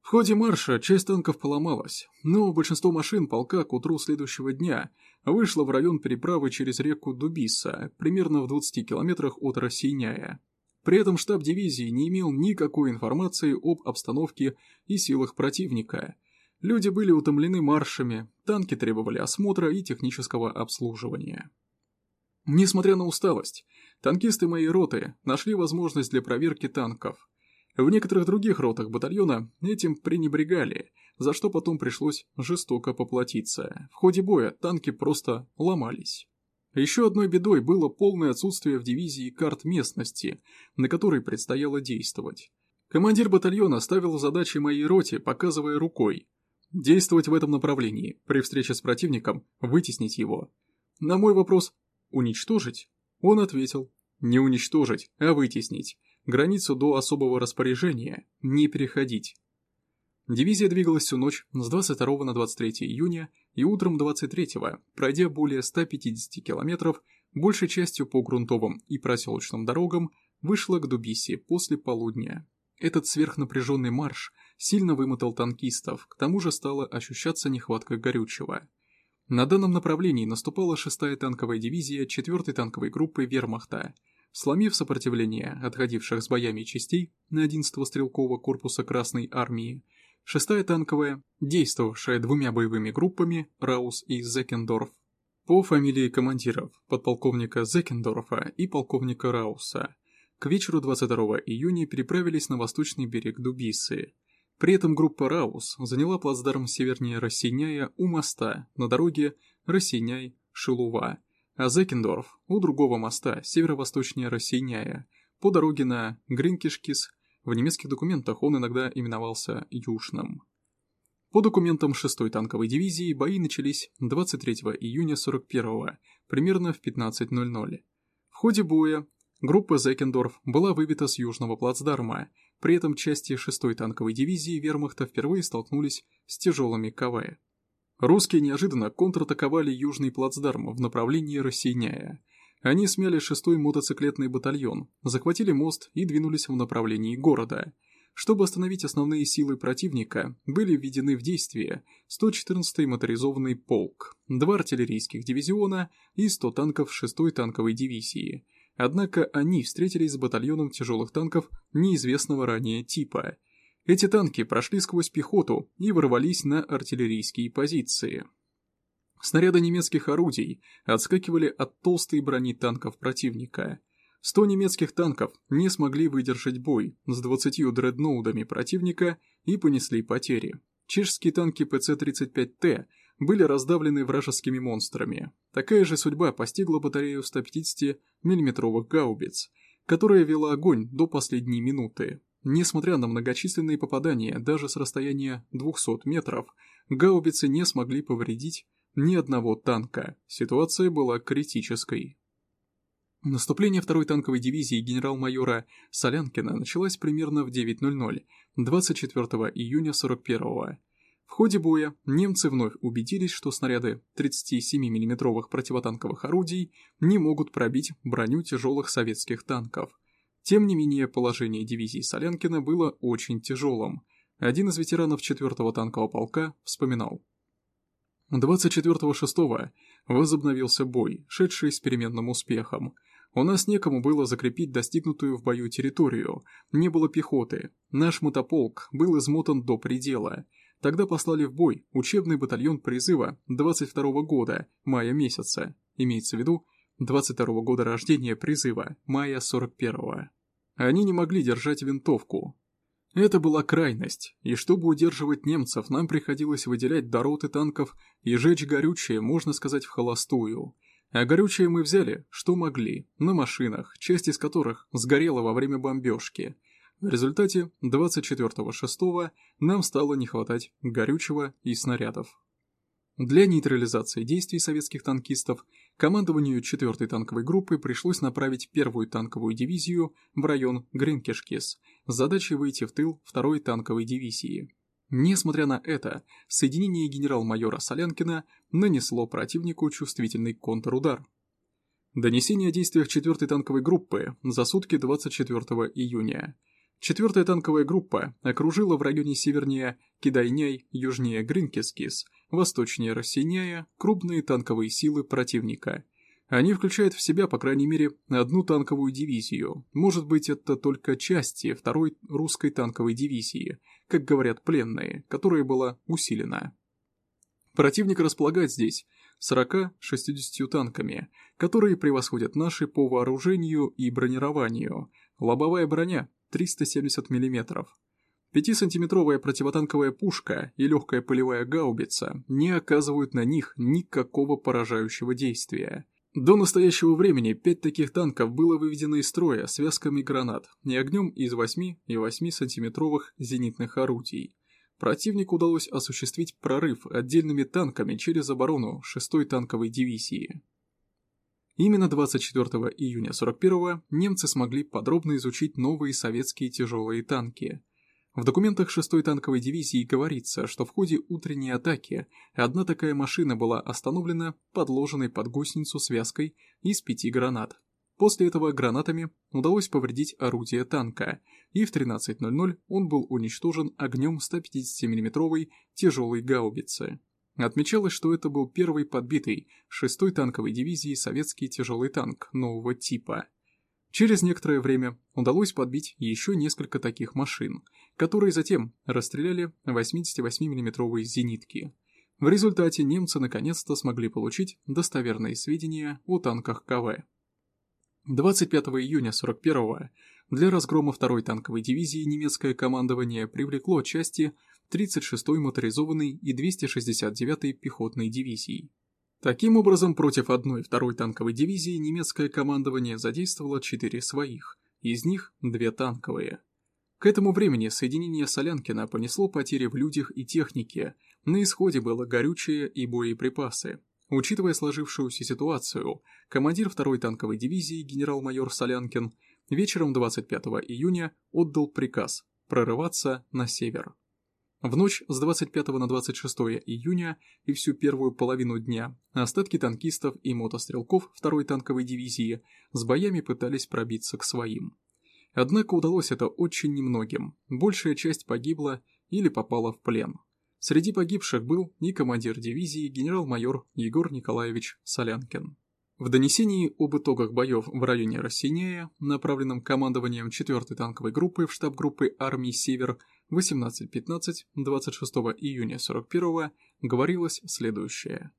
В ходе марша часть танков поломалась, но большинство машин полка к утру следующего дня вышло в район переправы через реку Дубиса, примерно в 20 километрах от Рассеяния. При этом штаб дивизии не имел никакой информации об обстановке и силах противника. Люди были утомлены маршами, танки требовали осмотра и технического обслуживания. Несмотря на усталость, танкисты моей роты нашли возможность для проверки танков. В некоторых других ротах батальона этим пренебрегали, за что потом пришлось жестоко поплатиться. В ходе боя танки просто ломались. Еще одной бедой было полное отсутствие в дивизии карт местности, на которой предстояло действовать. Командир батальона ставил задачи моей роте, показывая рукой. Действовать в этом направлении, при встрече с противником, вытеснить его. На мой вопрос «уничтожить?» он ответил «не уничтожить, а вытеснить. Границу до особого распоряжения не переходить». Дивизия двигалась всю ночь с 22 на 23 июня и утром 23-го, пройдя более 150 километров, большей частью по грунтовым и проселочным дорогам, вышла к Дубиси после полудня. Этот сверхнапряженный марш сильно вымотал танкистов, к тому же стала ощущаться нехватка горючего. На данном направлении наступала 6-я танковая дивизия 4-й танковой группы Вермахта, сломив сопротивление отходивших с боями частей на 11-го стрелкового корпуса Красной Армии, Шестая танковая, действовавшая двумя боевыми группами Раус и Зекендорф. По фамилии командиров, подполковника Зекендорфа и полковника Рауса, к вечеру 22 июня переправились на восточный берег Дубисы. При этом группа Раус заняла плацдарм севернее Рассеняя у моста на дороге Рассеняй-Шилува, а Зекендорф у другого моста северо-восточнее Рассеняя по дороге на Гринкишкис В немецких документах он иногда именовался Южным. По документам 6-й танковой дивизии бои начались 23 июня 41 примерно в 15.00. В ходе боя группа Зекендорф была выбита с южного плацдарма, при этом части 6-й танковой дивизии вермахта впервые столкнулись с тяжелыми КВ. Русские неожиданно контратаковали южный плацдарм в направлении Рассеяния. Они смяли 6-й мотоциклетный батальон, захватили мост и двинулись в направлении города – чтобы остановить основные силы противника, были введены в действие 114-й моторизованный полк, два артиллерийских дивизиона и 100 танков 6-й танковой дивизии. Однако они встретились с батальоном тяжелых танков неизвестного ранее типа. Эти танки прошли сквозь пехоту и ворвались на артиллерийские позиции. Снаряды немецких орудий отскакивали от толстой брони танков противника – 100 немецких танков не смогли выдержать бой с 20 дредноудами противника и понесли потери. Чешские танки ПЦ-35Т были раздавлены вражескими монстрами. Такая же судьба постигла батарею 150 миллиметровых гаубиц, которая вела огонь до последней минуты. Несмотря на многочисленные попадания даже с расстояния 200 метров, гаубицы не смогли повредить ни одного танка. Ситуация была критической. Наступление второй танковой дивизии генерал-майора Солянкина началось примерно в 9.00, 24 июня 41-го. В ходе боя немцы вновь убедились, что снаряды 37 миллиметровых противотанковых орудий не могут пробить броню тяжелых советских танков. Тем не менее, положение дивизии Солянкина было очень тяжелым. Один из ветеранов 4-го танкового полка вспоминал. 24.06 возобновился бой, шедший с переменным успехом – у нас некому было закрепить достигнутую в бою территорию, не было пехоты. Наш мотополк был измотан до предела. Тогда послали в бой учебный батальон призыва 22 -го года, мая месяца, имеется в виду 22 -го года рождения призыва, мая 41-го. Они не могли держать винтовку. Это была крайность, и чтобы удерживать немцев, нам приходилось выделять дороты танков и жечь горючее, можно сказать, в холостую – а горючее мы взяли, что могли, на машинах, часть из которых сгорела во время бомбежки. В результате 24.06 нам стало не хватать горючего и снарядов. Для нейтрализации действий советских танкистов командованию 4-й танковой группы пришлось направить первую танковую дивизию в район Гринкешкис с задачей выйти в тыл 2-й танковой дивизии. Несмотря на это, соединение генерал-майора Солянкина нанесло противнику чувствительный контрудар. Донесение о действиях 4-й танковой группы за сутки 24 июня. 4-я танковая группа окружила в районе севернее Кидайняй, южнее Гринкискис, восточнее Рассеняя крупные танковые силы противника. Они включают в себя, по крайней мере, одну танковую дивизию. Может быть, это только части второй русской танковой дивизии – как говорят пленные, которая была усилена. Противник располагает здесь 40-60 танками, которые превосходят наши по вооружению и бронированию. Лобовая броня 370 мм. 5-сантиметровая противотанковая пушка и легкая полевая гаубица не оказывают на них никакого поражающего действия. До настоящего времени пять таких танков было выведено из строя связками гранат и огнем из 8 и 8-сантиметровых зенитных орудий. Противнику удалось осуществить прорыв отдельными танками через оборону 6-й танковой дивизии. Именно 24 июня 41-го немцы смогли подробно изучить новые советские тяжелые танки – в документах 6-й танковой дивизии говорится, что в ходе утренней атаки одна такая машина была остановлена подложенной под гусеницу связкой из пяти гранат. После этого гранатами удалось повредить орудие танка, и в 13.00 он был уничтожен огнем 150 миллиметровой тяжелой гаубицы. Отмечалось, что это был первый подбитый 6-й танковой дивизии советский тяжелый танк нового типа – Через некоторое время удалось подбить еще несколько таких машин, которые затем расстреляли 88 миллиметровые зенитки. В результате немцы наконец-то смогли получить достоверные сведения о танках КВ. 25 июня 41-го для разгрома 2-й танковой дивизии немецкое командование привлекло части 36-й моторизованной и 269-й пехотной дивизий. Таким образом, против одной второй танковой дивизии немецкое командование задействовало четыре своих, из них две танковые. К этому времени соединение Солянкина понесло потери в людях и технике, на исходе было горючее и боеприпасы. Учитывая сложившуюся ситуацию, командир 2-й танковой дивизии генерал-майор Солянкин вечером 25 июня отдал приказ прорываться на север. В ночь с 25 на 26 июня и всю первую половину дня остатки танкистов и мотострелков 2-й танковой дивизии с боями пытались пробиться к своим. Однако удалось это очень немногим, большая часть погибла или попала в плен. Среди погибших был и командир дивизии генерал-майор Егор Николаевич Солянкин. В донесении об итогах боев в районе Рассиняя, направленном командованием 4-й танковой группы в штаб группы армии «Север» 18.15 26 июня 41 говорилось следующее.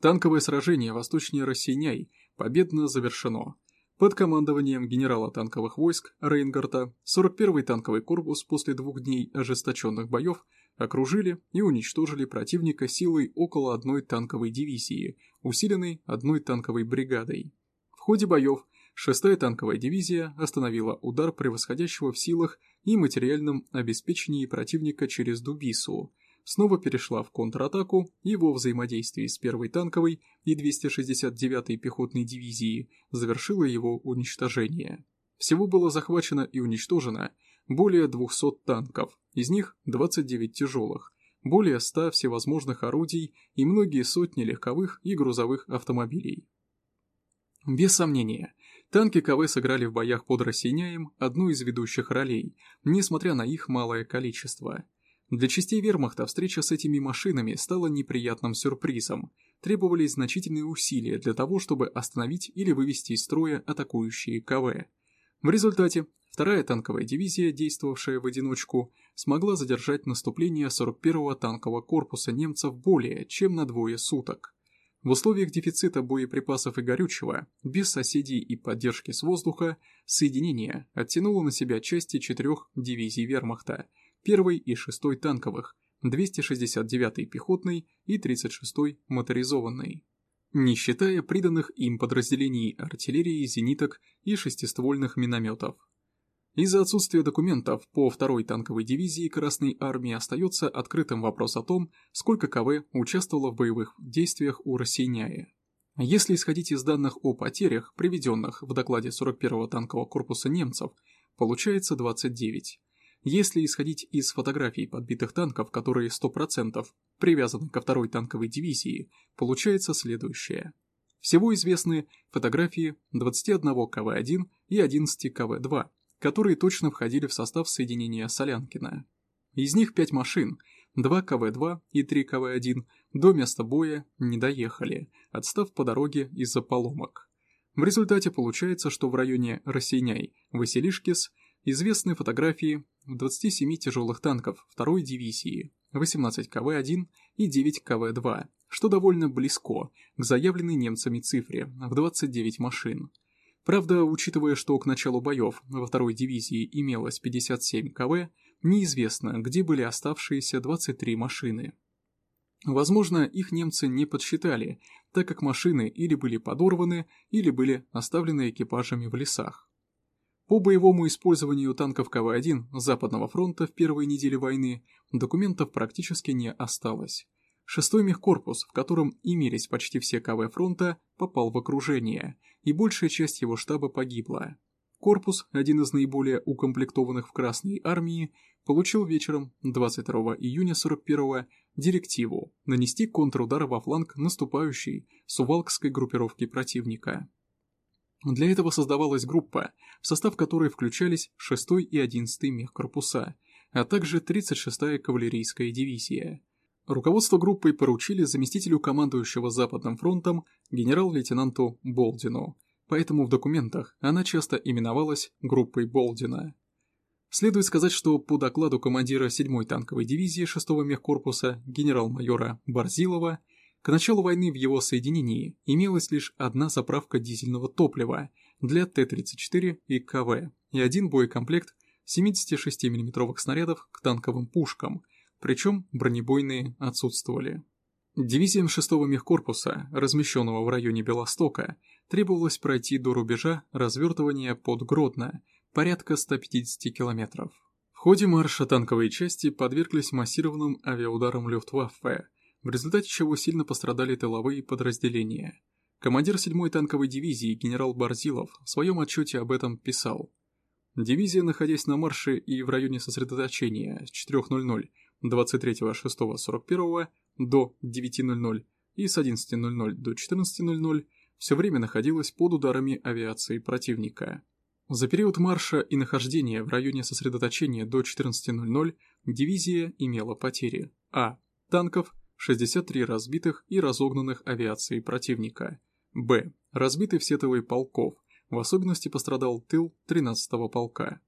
Танковое сражение восточнее Рассиняй победно завершено. Под командованием генерала танковых войск Рейнгарта 41-й танковый корпус после двух дней ожесточенных боев окружили и уничтожили противника силой около одной танковой дивизии, усиленной одной танковой бригадой. В ходе боев 6-я танковая дивизия остановила удар превосходящего в силах и материальном обеспечении противника через Дубису, снова перешла в контратаку и во взаимодействии с 1-й танковой и 269-й пехотной дивизией завершила его уничтожение. Всего было захвачено и уничтожено более 200 танков, из них 29 тяжелых, более 100 всевозможных орудий и многие сотни легковых и грузовых автомобилей. Без сомнения, танки КВ сыграли в боях под Рассеняем одну из ведущих ролей, несмотря на их малое количество – для частей вермахта встреча с этими машинами стала неприятным сюрпризом. Требовались значительные усилия для того, чтобы остановить или вывести из строя атакующие КВ. В результате вторая танковая дивизия, действовавшая в одиночку, смогла задержать наступление 41-го танкового корпуса немцев более чем на двое суток. В условиях дефицита боеприпасов и горючего, без соседей и поддержки с воздуха, соединение оттянуло на себя части четырех дивизий вермахта – 1 и 6 танковых, 269-й пехотный и 36-й моторизованный. Не считая приданных им подразделений артиллерии, зениток и шестиствольных минометов. Из-за отсутствия документов по второй танковой дивизии Красной Армии остается открытым вопрос о том, сколько КВ участвовало в боевых действиях у Рассеняя. Если исходить из данных о потерях, приведенных в докладе 41-го танкового корпуса немцев, получается 29. Если исходить из фотографий подбитых танков, которые 100% привязаны ко второй танковой дивизии, получается следующее. Всего известны фотографии 21 КВ-1 и 11 КВ-2, которые точно входили в состав соединения Солянкина. Из них 5 машин, 2 КВ-2 и 3 КВ-1 до места боя не доехали, отстав по дороге из-за поломок. В результате получается, что в районе Рассеняй-Василишкис известны фотографии 27 тяжелых танков 2-й дивизии, 18 КВ-1 и 9 КВ-2, что довольно близко к заявленной немцами цифре в 29 машин. Правда, учитывая, что к началу боев во 2-й дивизии имелось 57 КВ, неизвестно, где были оставшиеся 23 машины. Возможно, их немцы не подсчитали, так как машины или были подорваны, или были оставлены экипажами в лесах. По боевому использованию танков КВ-1 Западного фронта в первой неделе войны документов практически не осталось. Шестой мехкорпус, в котором имелись почти все КВ фронта, попал в окружение, и большая часть его штаба погибла. Корпус, один из наиболее укомплектованных в Красной армии, получил вечером 22 июня 41 директиву нанести контрудар во фланг наступающей сувалкской группировки противника. Для этого создавалась группа, в состав которой включались 6 и 11 мехкорпуса, а также 36-я кавалерийская дивизия. Руководство группой поручили заместителю командующего Западным фронтом генерал-лейтенанту Болдину, поэтому в документах она часто именовалась группой Болдина. Следует сказать, что по докладу командира 7-й танковой дивизии 6-го мехкорпуса генерал-майора Барзилова к началу войны в его соединении имелась лишь одна заправка дизельного топлива для Т-34 и КВ и один боекомплект 76 мм снарядов к танковым пушкам, причем бронебойные отсутствовали. Дивизиям 6-го мехкорпуса, размещенного в районе Белостока, требовалось пройти до рубежа развертывания под Гродно, порядка 150 километров ходе марша танковые части подверглись массированным авиаударам Люфтваффе, в результате чего сильно пострадали тыловые подразделения. Командир 7-й танковой дивизии генерал Барзилов в своем отчете об этом писал. Дивизия, находясь на марше и в районе сосредоточения с 4.00 23.06.41 до 9.00 и с 11.00 до 14.00 все время находилась под ударами авиации противника. За период марша и нахождения в районе сосредоточения до 14.00 дивизия имела потери А. Танков 63 разбитых и разогнанных авиацией противника. Б. Разбиты все тылы полков, в особенности пострадал тыл 13-го полка.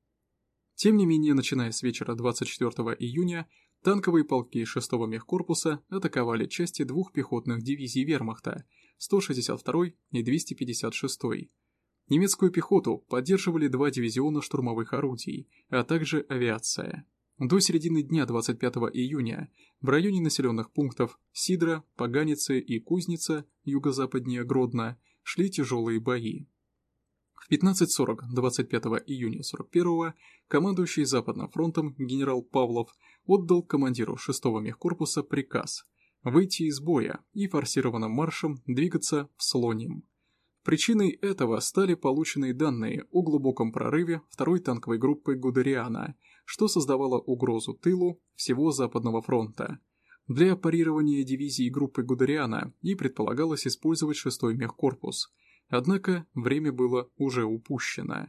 Тем не менее, начиная с вечера 24 июня, танковые полки 6-го мехкорпуса атаковали части двух пехотных дивизий вермахта 162 и 256. Немецкую пехоту поддерживали два дивизиона штурмовых орудий, а также авиация. До середины дня 25 июня в районе населенных пунктов Сидра, Поганицы и Кузница, юго-западнее Гродно, шли тяжелые бои. В 15.40 25 июня 41 командующий Западным фронтом генерал Павлов отдал командиру 6-го мехкорпуса приказ выйти из боя и форсированным маршем двигаться в Слоним. Причиной этого стали полученные данные о глубоком прорыве второй танковой группы Гудериана, что создавало угрозу тылу всего Западного фронта. Для парирования дивизии группы Гудериана и предполагалось использовать 6-й мехкорпус, однако время было уже упущено.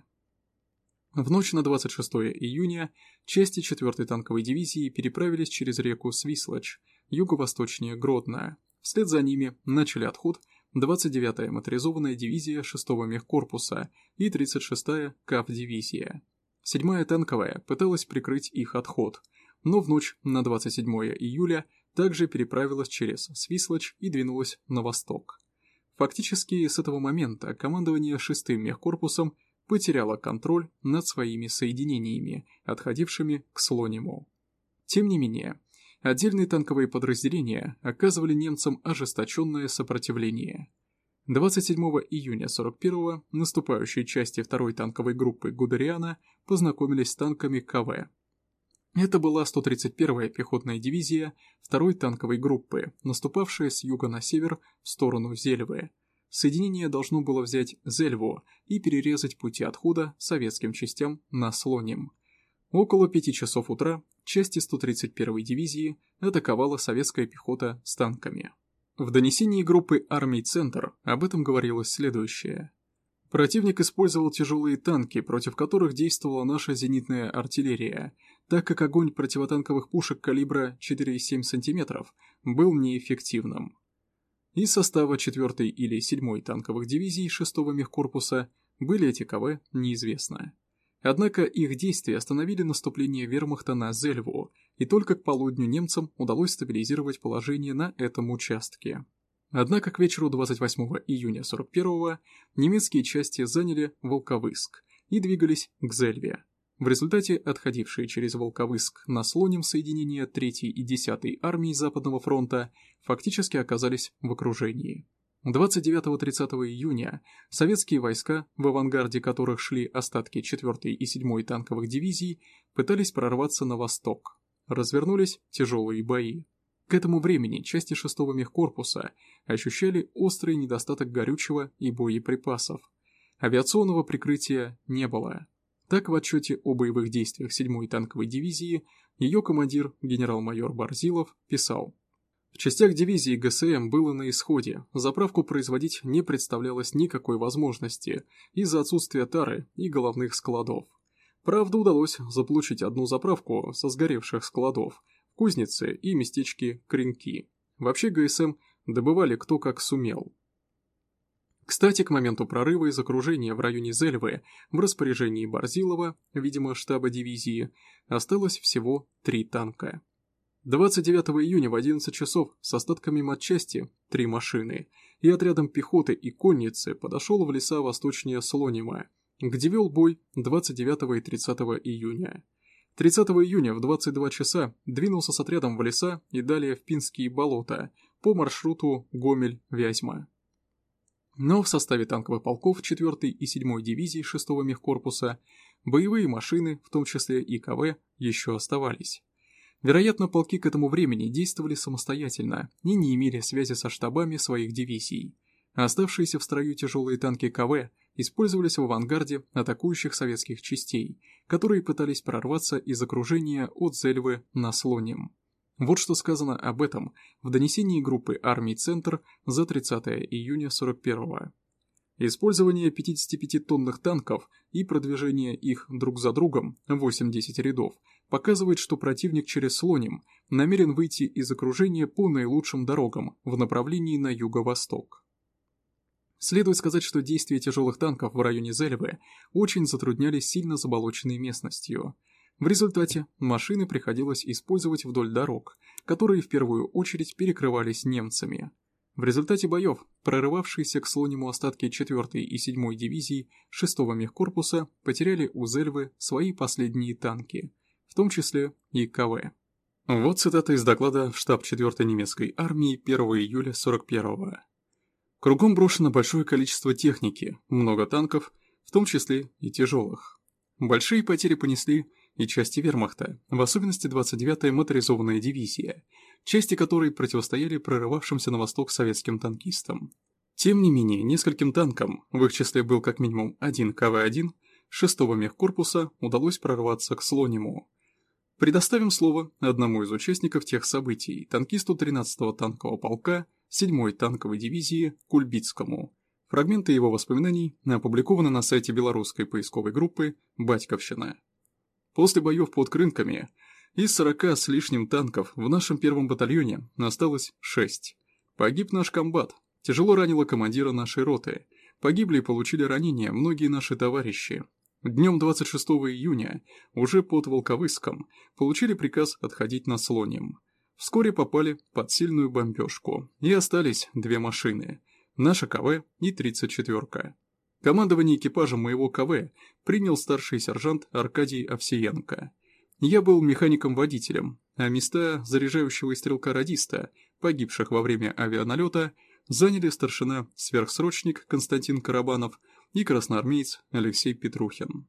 В ночь на 26 июня части 4-й танковой дивизии переправились через реку Свислочь, юго-восточнее Гродно. Вслед за ними начали отход 29-я моторизованная дивизия 6-го мехкорпуса и 36-я КАФ-дивизия. 7-я танковая пыталась прикрыть их отход, но в ночь на 27 июля также переправилась через Свислочь и двинулась на восток. Фактически с этого момента командование 6-м мехкорпусом потеряло контроль над своими соединениями, отходившими к Слониму. Тем не менее, Отдельные танковые подразделения оказывали немцам ожесточенное сопротивление. 27 июня 41-го наступающие части второй танковой группы Гудериана познакомились с танками КВ. Это была 131-я пехотная дивизия второй танковой группы, наступавшая с юга на север в сторону Зельвы. Соединение должно было взять Зельву и перерезать пути отхода советским частям на Слоним. Около пяти часов утра части 131-й дивизии атаковала советская пехота с танками. В донесении группы армий «Центр» об этом говорилось следующее. Противник использовал тяжелые танки, против которых действовала наша зенитная артиллерия, так как огонь противотанковых пушек калибра 4,7 см был неэффективным. Из состава 4-й или 7-й танковых дивизий 6-го мехкорпуса были эти КВ неизвестно. Однако их действия остановили наступление вермахта на Зельву, и только к полудню немцам удалось стабилизировать положение на этом участке. Однако к вечеру 28 июня 41-го немецкие части заняли Волковыск и двигались к Зельве. В результате отходившие через Волковыск на слонем соединения 3-й и 10-й армии Западного фронта фактически оказались в окружении. 29-30 июня советские войска, в авангарде которых шли остатки 4-й и 7-й танковых дивизий, пытались прорваться на восток. Развернулись тяжелые бои. К этому времени части 6-го мехкорпуса ощущали острый недостаток горючего и боеприпасов. Авиационного прикрытия не было. Так в отчете о боевых действиях 7-й танковой дивизии ее командир генерал-майор Барзилов писал в частях дивизии ГСМ было на исходе, заправку производить не представлялось никакой возможности из-за отсутствия тары и головных складов. Правда, удалось заполучить одну заправку со сгоревших складов, кузницы и местечки Кринки. Вообще ГСМ добывали кто как сумел. Кстати, к моменту прорыва из окружения в районе Зельвы в распоряжении Барзилова, видимо штаба дивизии, осталось всего три танка. 29 июня в 11 часов с остатками матчасти, три машины, и отрядом пехоты и конницы подошел в леса восточнее Слонима, где вел бой 29 и 30 июня. 30 июня в 22 часа двинулся с отрядом в леса и далее в Пинские болота по маршруту Гомель-Вязьма. Но в составе танковых полков 4 и 7 дивизий 6 мехкорпуса Боевые машины, в том числе и КВ, еще оставались. Вероятно, полки к этому времени действовали самостоятельно и не имели связи со штабами своих дивизий. Оставшиеся в строю тяжелые танки КВ использовались в авангарде атакующих советских частей, которые пытались прорваться из окружения от Зельвы на Слоним. Вот что сказано об этом в донесении группы армий «Центр» за 30 июня 41-го. Использование 55-тонных танков и продвижение их друг за другом 8-10 рядов показывает, что противник через Слоним намерен выйти из окружения по наилучшим дорогам в направлении на юго-восток. Следует сказать, что действия тяжелых танков в районе Зельвы очень затруднялись сильно заболоченной местностью. В результате машины приходилось использовать вдоль дорог, которые в первую очередь перекрывались немцами – в результате боев, прорывавшиеся к Слониму остатки 4-й и 7-й дивизий 6-го мехкорпуса потеряли у Зельвы свои последние танки, в том числе и КВ. Вот цитата из доклада в штаб 4-й немецкой армии 1 июля 41-го. Кругом брошено большое количество техники, много танков, в том числе и тяжелых. Большие потери понесли и части вермахта, в особенности 29-я моторизованная дивизия, части которой противостояли прорывавшимся на восток советским танкистам. Тем не менее, нескольким танкам, в их числе был как минимум один КВ-1, 6-го мехкорпуса удалось прорваться к Слониму. Предоставим слово одному из участников тех событий, танкисту 13-го танкового полка 7-й танковой дивизии Кульбицкому. Фрагменты его воспоминаний опубликованы на сайте белорусской поисковой группы «Батьковщина». После боев под Крынками из 40 с лишним танков в нашем первом батальоне осталось 6. Погиб наш комбат, тяжело ранило командира нашей роты. Погибли и получили ранения многие наши товарищи. Днем 26 июня, уже под Волковыском, получили приказ отходить на Слоним. Вскоре попали под сильную бомбежку, и остались две машины – наша КВ и 34-ка. Командование экипажа моего КВ принял старший сержант Аркадий Овсиенко – я был механиком-водителем, а места заряжающего и стрелка-радиста, погибших во время авианалета, заняли старшина-сверхсрочник Константин Карабанов и красноармеец Алексей Петрухин.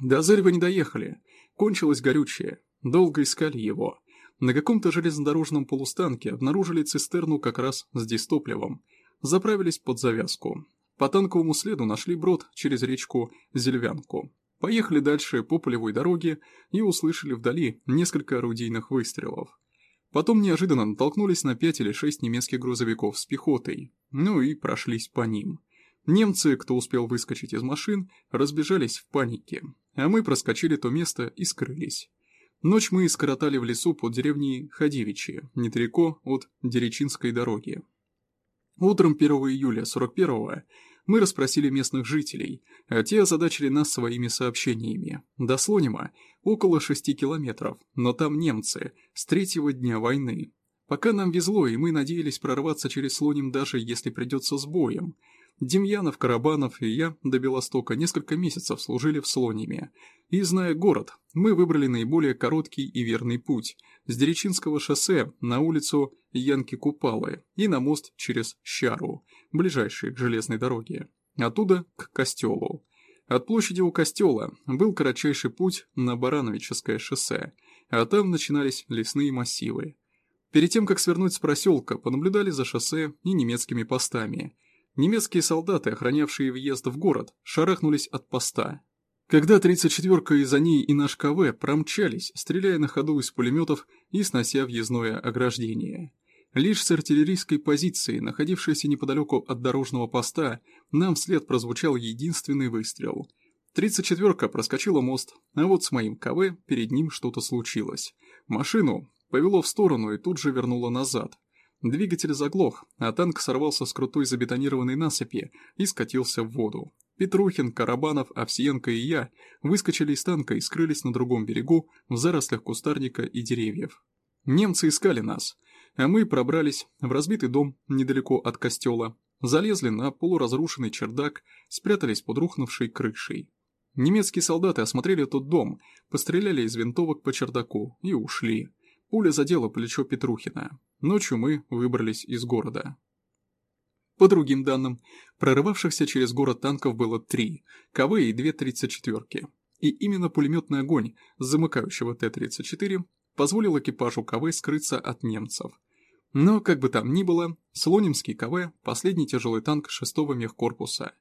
До Зельва не доехали, кончилось горючее, долго искали его. На каком-то железнодорожном полустанке обнаружили цистерну как раз с дистопливом, заправились под завязку. По танковому следу нашли брод через речку Зельвянку. Поехали дальше по полевой дороге и услышали вдали несколько орудийных выстрелов. Потом неожиданно натолкнулись на пять или шесть немецких грузовиков с пехотой, ну и прошлись по ним. Немцы, кто успел выскочить из машин, разбежались в панике, а мы проскочили то место и скрылись. Ночь мы скоротали в лесу под деревней Ходевичи, недалеко от Деречинской дороги. Утром 1 июля 41-го мы расспросили местных жителей, а те озадачили нас своими сообщениями. До Слонима около шести километров, но там немцы, с третьего дня войны. Пока нам везло, и мы надеялись прорваться через Слоним даже если придется с боем – Демьянов, Карабанов и я до Белостока несколько месяцев служили в Слониме. И, зная город, мы выбрали наиболее короткий и верный путь – с Деречинского шоссе на улицу Янки-Купалы и на мост через Щару, ближайший к железной дороге. Оттуда к костелу. От площади у костела был кратчайший путь на Барановическое шоссе, а там начинались лесные массивы. Перед тем, как свернуть с проселка, понаблюдали за шоссе и немецкими постами – Немецкие солдаты, охранявшие въезд в город, шарахнулись от поста. Когда 34-ка и за ней и наш КВ промчались, стреляя на ходу из пулеметов и снося въездное ограждение. Лишь с артиллерийской позиции, находившейся неподалеку от дорожного поста, нам вслед прозвучал единственный выстрел. 34-ка проскочила мост, а вот с моим КВ перед ним что-то случилось. Машину повело в сторону и тут же вернуло назад. Двигатель заглох, а танк сорвался с крутой забетонированной насыпи и скатился в воду. Петрухин, Карабанов, Овсиенко и я выскочили из танка и скрылись на другом берегу в зарослях кустарника и деревьев. Немцы искали нас, а мы пробрались в разбитый дом недалеко от костела, залезли на полуразрушенный чердак, спрятались под рухнувшей крышей. Немецкие солдаты осмотрели тот дом, постреляли из винтовок по чердаку и ушли. Пуля задела плечо Петрухина. Ночью мы выбрались из города. По другим данным, прорывавшихся через город танков было три, КВ и две 34-ки. и именно пулеметный огонь замыкающего Т-34 позволил экипажу КВ скрыться от немцев. Но, как бы там ни было, Слонимский КВ – последний тяжелый танк 6-го мехкорпуса.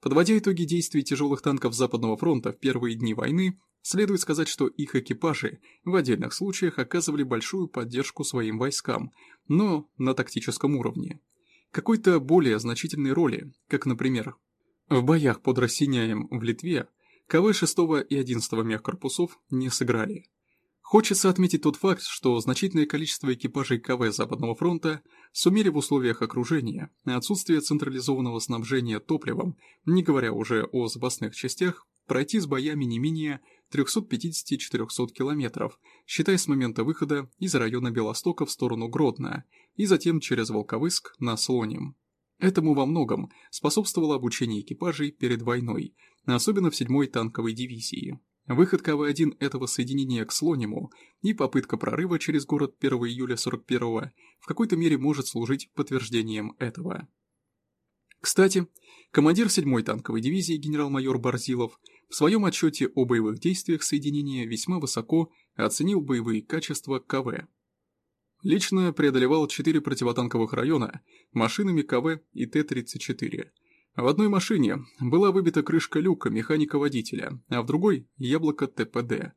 Подводя итоги действий тяжелых танков Западного фронта в первые дни войны, следует сказать, что их экипажи в отдельных случаях оказывали большую поддержку своим войскам, но на тактическом уровне. Какой-то более значительной роли, как, например, в боях под Рассиняем в Литве, КВ 6 и 11 мехкорпусов не сыграли. Хочется отметить тот факт, что значительное количество экипажей КВ Западного фронта сумели в условиях окружения отсутствия централизованного снабжения топливом, не говоря уже о запасных частях, пройти с боями не менее 350-400 километров, считая с момента выхода из района Белостока в сторону Гродно и затем через Волковыск на Слоним. Этому во многом способствовало обучение экипажей перед войной, особенно в 7-й танковой дивизии. Выход КВ-1 этого соединения к Слониму и попытка прорыва через город 1 июля 41 в какой-то мере может служить подтверждением этого. Кстати, командир 7-й танковой дивизии генерал-майор Барзилов в своем отчете о боевых действиях соединения весьма высоко оценил боевые качества КВ. Лично преодолевал 4 противотанковых района машинами КВ и Т-34, в одной машине была выбита крышка люка механика-водителя, а в другой – яблоко ТПД.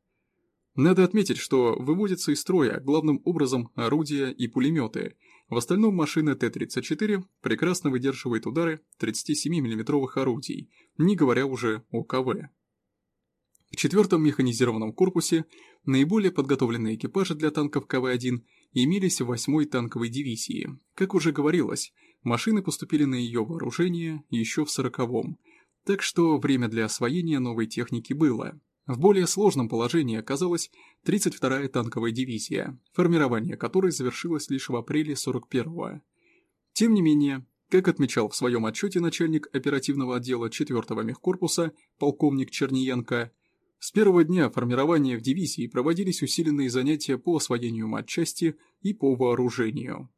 Надо отметить, что выводятся из строя главным образом орудия и пулеметы. В остальном машина Т-34 прекрасно выдерживает удары 37 миллиметровых орудий, не говоря уже о КВ. В четвертом механизированном корпусе наиболее подготовленные экипажи для танков КВ-1 имелись в 8-й танковой дивизии. Как уже говорилось, машины поступили на ее вооружение еще в 40-м, так что время для освоения новой техники было. В более сложном положении оказалась 32-я танковая дивизия, формирование которой завершилось лишь в апреле 41-го. Тем не менее, как отмечал в своем отчете начальник оперативного отдела 4-го мехкорпуса полковник Черниенко, с первого дня формирования в дивизии проводились усиленные занятия по освоению матчасти и по вооружению.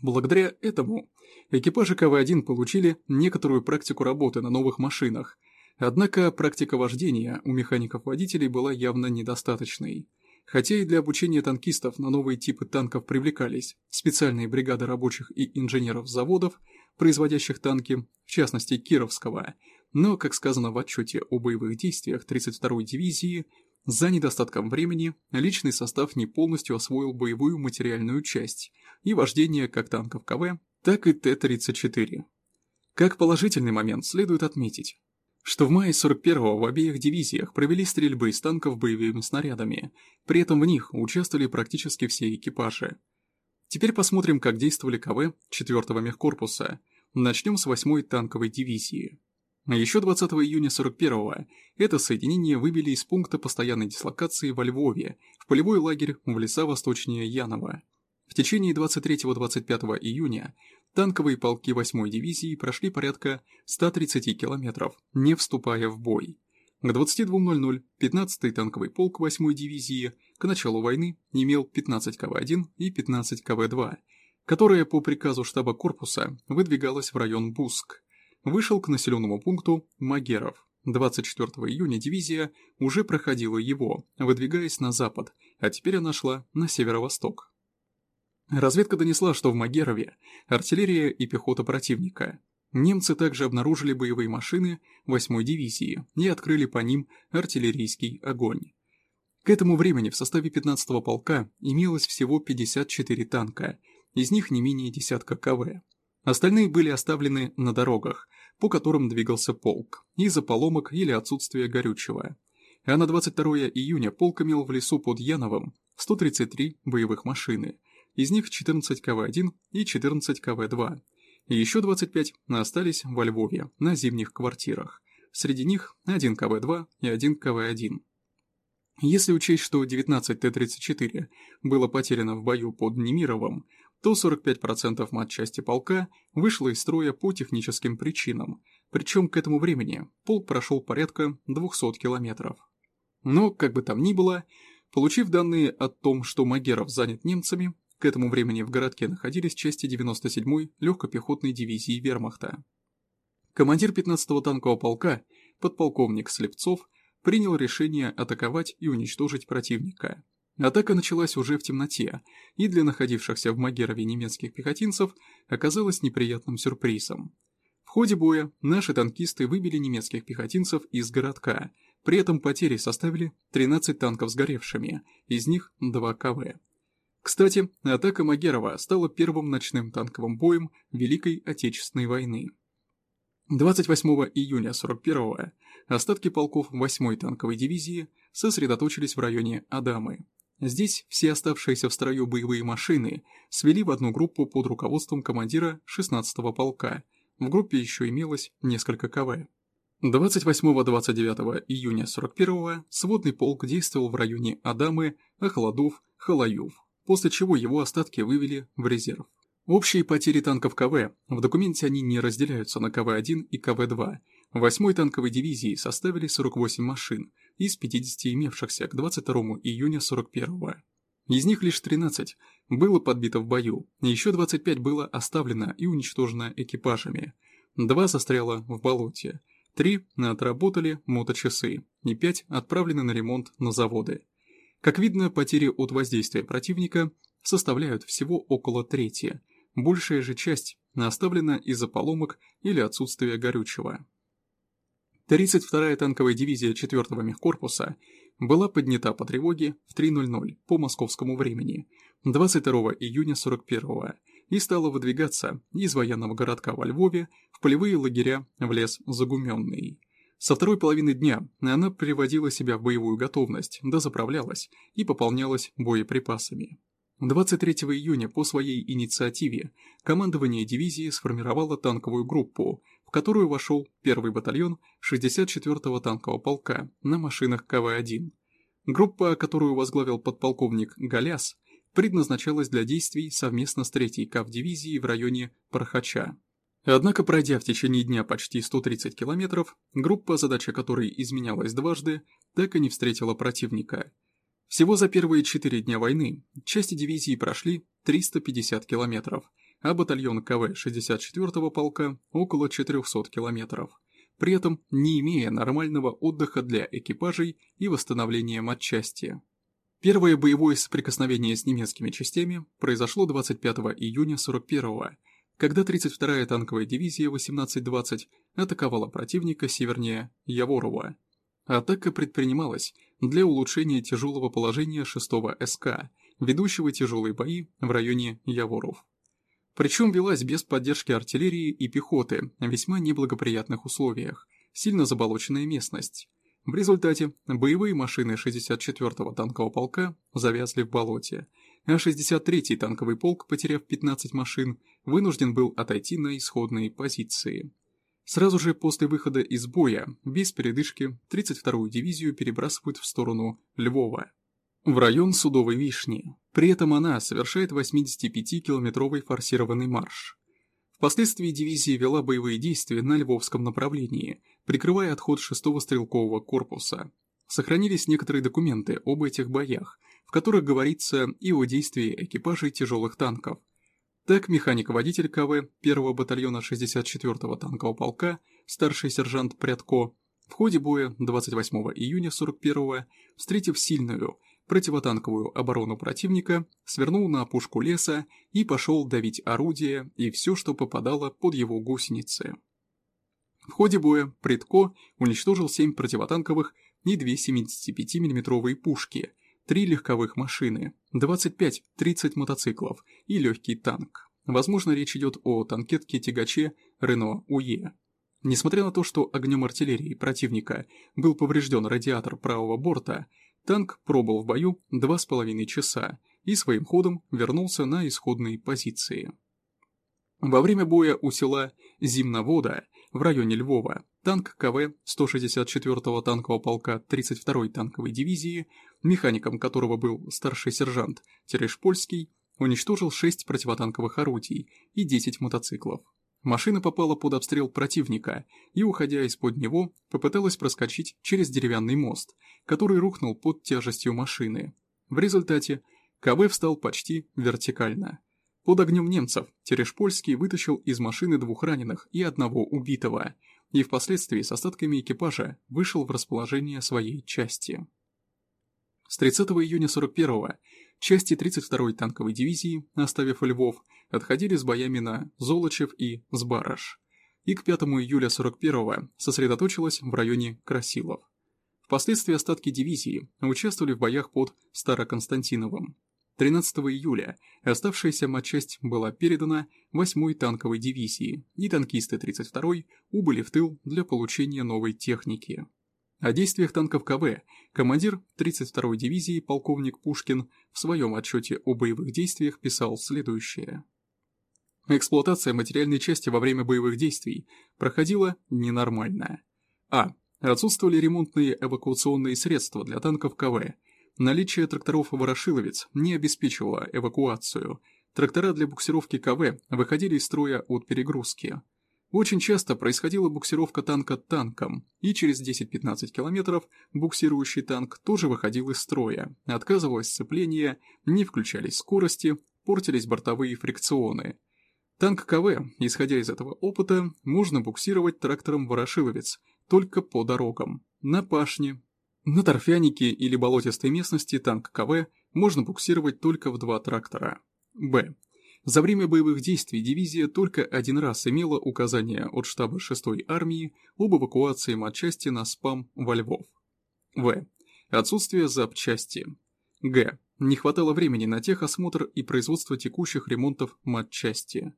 Благодаря этому экипажи КВ-1 получили некоторую практику работы на новых машинах, однако практика вождения у механиков-водителей была явно недостаточной. Хотя и для обучения танкистов на новые типы танков привлекались специальные бригады рабочих и инженеров заводов, производящих танки, в частности Кировского, но, как сказано в отчете о боевых действиях 32-й дивизии, за недостатком времени личный состав не полностью освоил боевую материальную часть и вождение как танков КВ, так и Т-34. Как положительный момент следует отметить, что в мае 41-го в обеих дивизиях провели стрельбы из танков боевыми снарядами, при этом в них участвовали практически все экипажи. Теперь посмотрим, как действовали КВ 4-го мехкорпуса. Начнем с 8-й танковой дивизии. А еще 20 июня 41-го это соединение выбили из пункта постоянной дислокации во Львове в полевой лагерь в леса восточнее Янова. В течение 23-25 июня танковые полки 8-й дивизии прошли порядка 130 километров, не вступая в бой. К 22.00 15-й танковый полк 8-й дивизии к началу войны имел 15 КВ-1 и 15 КВ-2, которая по приказу штаба корпуса выдвигалась в район Буск вышел к населенному пункту Магеров. 24 июня дивизия уже проходила его, выдвигаясь на запад, а теперь она шла на северо-восток. Разведка донесла, что в Магерове артиллерия и пехота противника. Немцы также обнаружили боевые машины 8-й дивизии и открыли по ним артиллерийский огонь. К этому времени в составе 15-го полка имелось всего 54 танка, из них не менее десятка КВ. Остальные были оставлены на дорогах, по которым двигался полк, из-за поломок или отсутствия горючего. А на 22 июня полк имел в лесу под Яновым 133 боевых машины, из них 14 КВ-1 и 14 КВ-2. И еще 25 остались во Львове, на зимних квартирах. Среди них один КВ-2 и один КВ-1. Если учесть, что 19 Т-34 было потеряно в бою под Немировым, то 45% матчасти полка вышло из строя по техническим причинам, причем к этому времени полк прошел порядка 200 километров. Но, как бы там ни было, получив данные о том, что Магеров занят немцами, к этому времени в городке находились части 97-й легкопехотной дивизии вермахта. Командир 15-го танкового полка, подполковник Слепцов, принял решение атаковать и уничтожить противника. Атака началась уже в темноте, и для находившихся в Магерове немецких пехотинцев оказалась неприятным сюрпризом. В ходе боя наши танкисты выбили немецких пехотинцев из городка, при этом потери составили 13 танков сгоревшими, из них 2 КВ. Кстати, атака Магерова стала первым ночным танковым боем Великой Отечественной войны. 28 июня 41-го остатки полков 8-й танковой дивизии сосредоточились в районе Адамы. Здесь все оставшиеся в строю боевые машины свели в одну группу под руководством командира 16-го полка. В группе еще имелось несколько КВ. 28-29 июня 41-го сводный полк действовал в районе Адамы, Охладов, Халаюв, после чего его остатки вывели в резерв. Общие потери танков КВ, в документе они не разделяются на КВ-1 и КВ-2. 8-й танковой дивизии составили 48 машин из 50 имевшихся к 22 июня 41-го. Из них лишь 13 было подбито в бою, еще 25 было оставлено и уничтожено экипажами. Два застряло в болоте, три отработали моточасы и пять отправлены на ремонт на заводы. Как видно, потери от воздействия противника составляют всего около трети – большая же часть оставлена из-за поломок или отсутствия горючего. 32-я танковая дивизия 4-го мехкорпуса была поднята по тревоге в 3.00 по московскому времени 22 июня 41-го и стала выдвигаться из военного городка во Львове в полевые лагеря в лес Загуменный. Со второй половины дня она приводила себя в боевую готовность, дозаправлялась и пополнялась боеприпасами. 23 июня по своей инициативе командование дивизии сформировало танковую группу, которую вошел первый батальон 64-го танкового полка на машинах КВ-1. Группа, которую возглавил подполковник Галяс, предназначалась для действий совместно с 3-й КАВ-дивизией в районе Пархача. Однако, пройдя в течение дня почти 130 километров, группа, задача которой изменялась дважды, так и не встретила противника – всего за первые четыре дня войны части дивизии прошли 350 километров, а батальон КВ 64-го полка – около 400 километров, при этом не имея нормального отдыха для экипажей и восстановления матчасти. Первое боевое соприкосновение с немецкими частями произошло 25 июня 41-го, когда 32-я танковая дивизия 1820 атаковала противника севернее Яворова. Атака предпринималась для улучшения тяжелого положения 6-го СК, ведущего тяжелые бои в районе Яворов. Причем велась без поддержки артиллерии и пехоты в весьма неблагоприятных условиях, сильно заболоченная местность. В результате боевые машины 64-го танкового полка завязли в болоте, а 63-й танковый полк, потеряв 15 машин, вынужден был отойти на исходные позиции. Сразу же после выхода из боя, без передышки, 32-ю дивизию перебрасывают в сторону Львова, в район Судовой Вишни. При этом она совершает 85-километровый форсированный марш. Впоследствии дивизия вела боевые действия на Львовском направлении, прикрывая отход 6-го стрелкового корпуса. Сохранились некоторые документы об этих боях, в которых говорится и о действии экипажей тяжелых танков – так, механик-водитель КВ 1-го батальона 64-го танкового полка, старший сержант Прядко, в ходе боя 28 июня 41-го, встретив сильную противотанковую оборону противника, свернул на опушку леса и пошел давить орудия и все, что попадало под его гусеницы. В ходе боя Предко уничтожил 7 противотанковых и 2 75 миллиметровые пушки, три легковых машины, 25-30 мотоциклов и легкий танк. Возможно, речь идет о танкетке-тягаче Рено УЕ. Несмотря на то, что огнем артиллерии противника был поврежден радиатор правого борта, танк пробыл в бою 2,5 часа и своим ходом вернулся на исходные позиции. Во время боя у села Зимновода в районе Львова танк КВ 164-го танкового полка 32-й танковой дивизии, механиком которого был старший сержант Терешпольский, уничтожил 6 противотанковых орудий и 10 мотоциклов. Машина попала под обстрел противника и, уходя из-под него, попыталась проскочить через деревянный мост, который рухнул под тяжестью машины. В результате КВ встал почти вертикально – под огнем немцев Терешпольский вытащил из машины двух раненых и одного убитого. и впоследствии с остатками экипажа вышел в расположение своей части. С 30 июня 41-го части 32-й танковой дивизии, оставив Львов, отходили с боями на Золочев и Сбараш, и к 5 июля 41-го сосредоточилась в районе Красилов. Впоследствии остатки дивизии участвовали в боях под Староконстантиновым. 13 июля оставшаяся матчасть была передана 8-й танковой дивизии, и танкисты 32-й убыли в тыл для получения новой техники. О действиях танков КВ командир 32-й дивизии полковник Пушкин в своем отчете о боевых действиях писал следующее. Эксплуатация материальной части во время боевых действий проходила ненормально. А. Отсутствовали ремонтные эвакуационные средства для танков КВ. Наличие тракторов «Ворошиловец» не обеспечивало эвакуацию. Трактора для буксировки КВ выходили из строя от перегрузки. Очень часто происходила буксировка танка танком, и через 10-15 километров буксирующий танк тоже выходил из строя, отказывалось сцепление, не включались скорости, портились бортовые фрикционы. Танк КВ, исходя из этого опыта, можно буксировать трактором «Ворошиловец», только по дорогам, на пашне. На торфянике или болотистой местности танк КВ можно буксировать только в два трактора. Б. За время боевых действий дивизия только один раз имела указание от штаба 6-й армии об эвакуации матчасти на СПАМ во Львов. В. Отсутствие запчасти. Г. Не хватало времени на техосмотр и производство текущих ремонтов матчасти.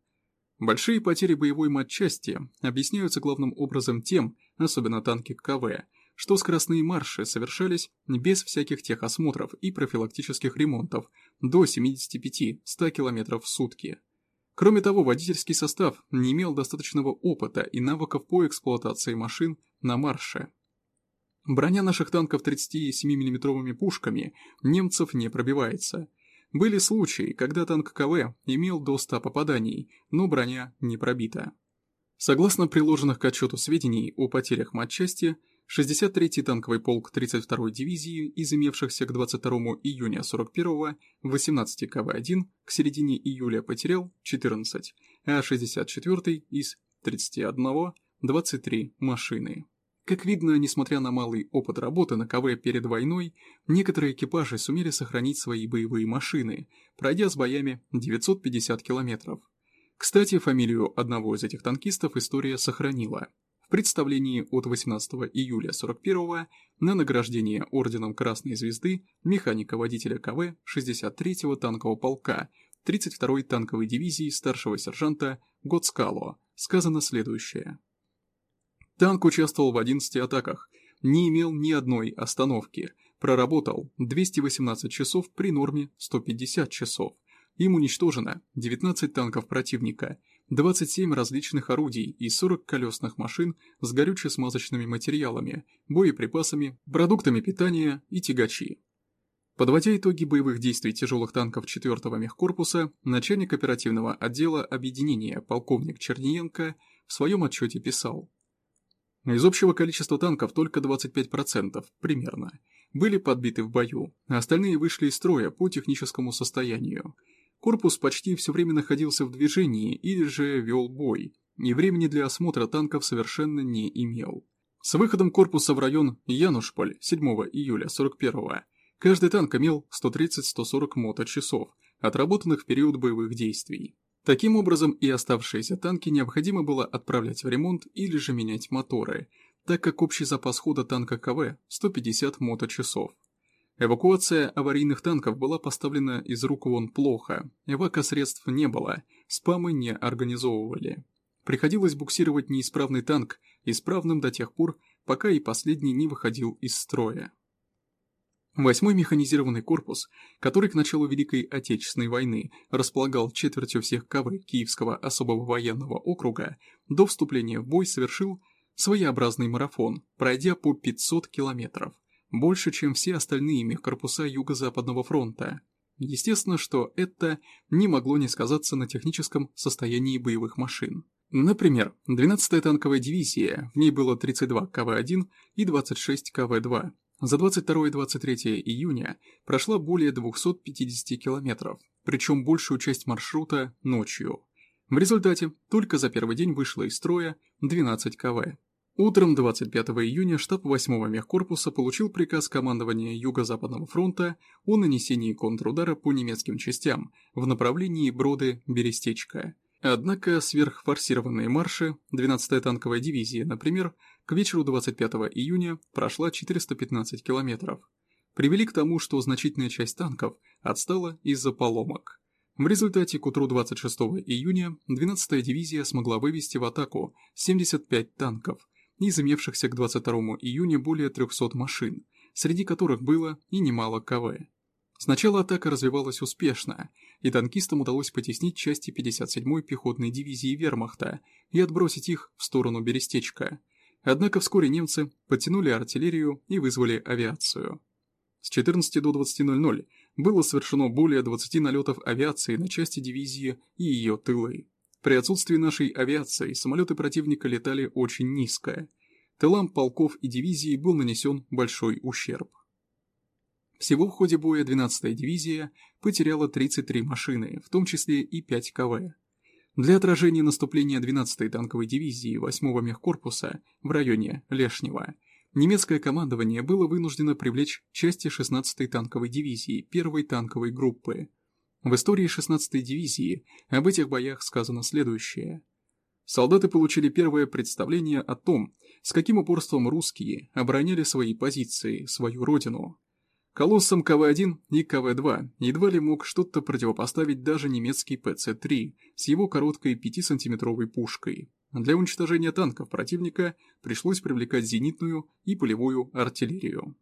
Большие потери боевой матчасти объясняются главным образом тем, особенно танки КВ, что скоростные марши совершались без всяких техосмотров и профилактических ремонтов до 75-100 км в сутки. Кроме того, водительский состав не имел достаточного опыта и навыков по эксплуатации машин на марше. Броня наших танков 37 миллиметровыми пушками немцев не пробивается. Были случаи, когда танк КВ имел до 100 попаданий, но броня не пробита. Согласно приложенных к отчету сведений о потерях матчасти, 63-й танковый полк 32-й дивизии из имевшихся к 22 июня 41-го 18 КВ-1 к середине июля потерял 14, а 64-й из 31 23 машины. Как видно, несмотря на малый опыт работы на КВ перед войной, некоторые экипажи сумели сохранить свои боевые машины, пройдя с боями 950 километров. Кстати, фамилию одного из этих танкистов история сохранила – представлении от 18 июля 41 на награждение Орденом Красной Звезды механика-водителя КВ 63-го танкового полка 32-й танковой дивизии старшего сержанта Гоцкало сказано следующее. Танк участвовал в 11 атаках, не имел ни одной остановки, проработал 218 часов при норме 150 часов. Им уничтожено 19 танков противника – 27 различных орудий и 40 колесных машин с горюче-смазочными материалами, боеприпасами, продуктами питания и тягачи. Подводя итоги боевых действий тяжелых танков 4-го мехкорпуса, начальник оперативного отдела объединения полковник Черниенко в своем отчете писал. Из общего количества танков только 25%, примерно, были подбиты в бою, а остальные вышли из строя по техническому состоянию – Корпус почти все время находился в движении или же вел бой, и времени для осмотра танков совершенно не имел. С выходом корпуса в район Янушполь 7 июля 41-го каждый танк имел 130-140 моточасов, отработанных в период боевых действий. Таким образом и оставшиеся танки необходимо было отправлять в ремонт или же менять моторы, так как общий запас хода танка КВ 150 моточасов. Эвакуация аварийных танков была поставлена из рук вон плохо, эвакосредств не было, спамы не организовывали. Приходилось буксировать неисправный танк исправным до тех пор, пока и последний не выходил из строя. Восьмой механизированный корпус, который к началу Великой Отечественной войны располагал четвертью всех КВ Киевского особого военного округа, до вступления в бой совершил своеобразный марафон, пройдя по 500 километров больше, чем все остальные мехкорпуса Юго-Западного фронта. Естественно, что это не могло не сказаться на техническом состоянии боевых машин. Например, 12-я танковая дивизия, в ней было 32 КВ-1 и 26 КВ-2. За 22 и 23 июня прошла более 250 километров, причем большую часть маршрута ночью. В результате только за первый день вышло из строя 12 КВ. Утром 25 июня штаб 8-го мехкорпуса получил приказ командования Юго-Западного фронта о нанесении контрудара по немецким частям в направлении Броды-Берестечка. Однако сверхфорсированные марши 12-я танковая дивизия, например, к вечеру 25 июня прошла 415 километров, привели к тому, что значительная часть танков отстала из-за поломок. В результате к утру 26 июня 12-я дивизия смогла вывести в атаку 75 танков, из имевшихся к 22 июня более 300 машин, среди которых было и немало КВ. Сначала атака развивалась успешно, и танкистам удалось потеснить части 57-й пехотной дивизии вермахта и отбросить их в сторону Берестечка. Однако вскоре немцы подтянули артиллерию и вызвали авиацию. С 14 до 20.00 было совершено более 20 налетов авиации на части дивизии и ее тылы. При отсутствии нашей авиации самолеты противника летали очень низко. Тылам полков и дивизий был нанесен большой ущерб. Всего в ходе боя 12-я дивизия потеряла 33 машины, в том числе и 5 КВ. Для отражения наступления 12-й танковой дивизии 8-го мехкорпуса в районе Лешнего немецкое командование было вынуждено привлечь части 16-й танковой дивизии 1-й танковой группы – в истории 16-й дивизии об этих боях сказано следующее. Солдаты получили первое представление о том, с каким упорством русские обороняли свои позиции, свою родину. Колоссам КВ-1 и КВ-2 едва ли мог что-то противопоставить даже немецкий ПЦ-3 с его короткой 5-сантиметровой пушкой. Для уничтожения танков противника пришлось привлекать зенитную и полевую артиллерию.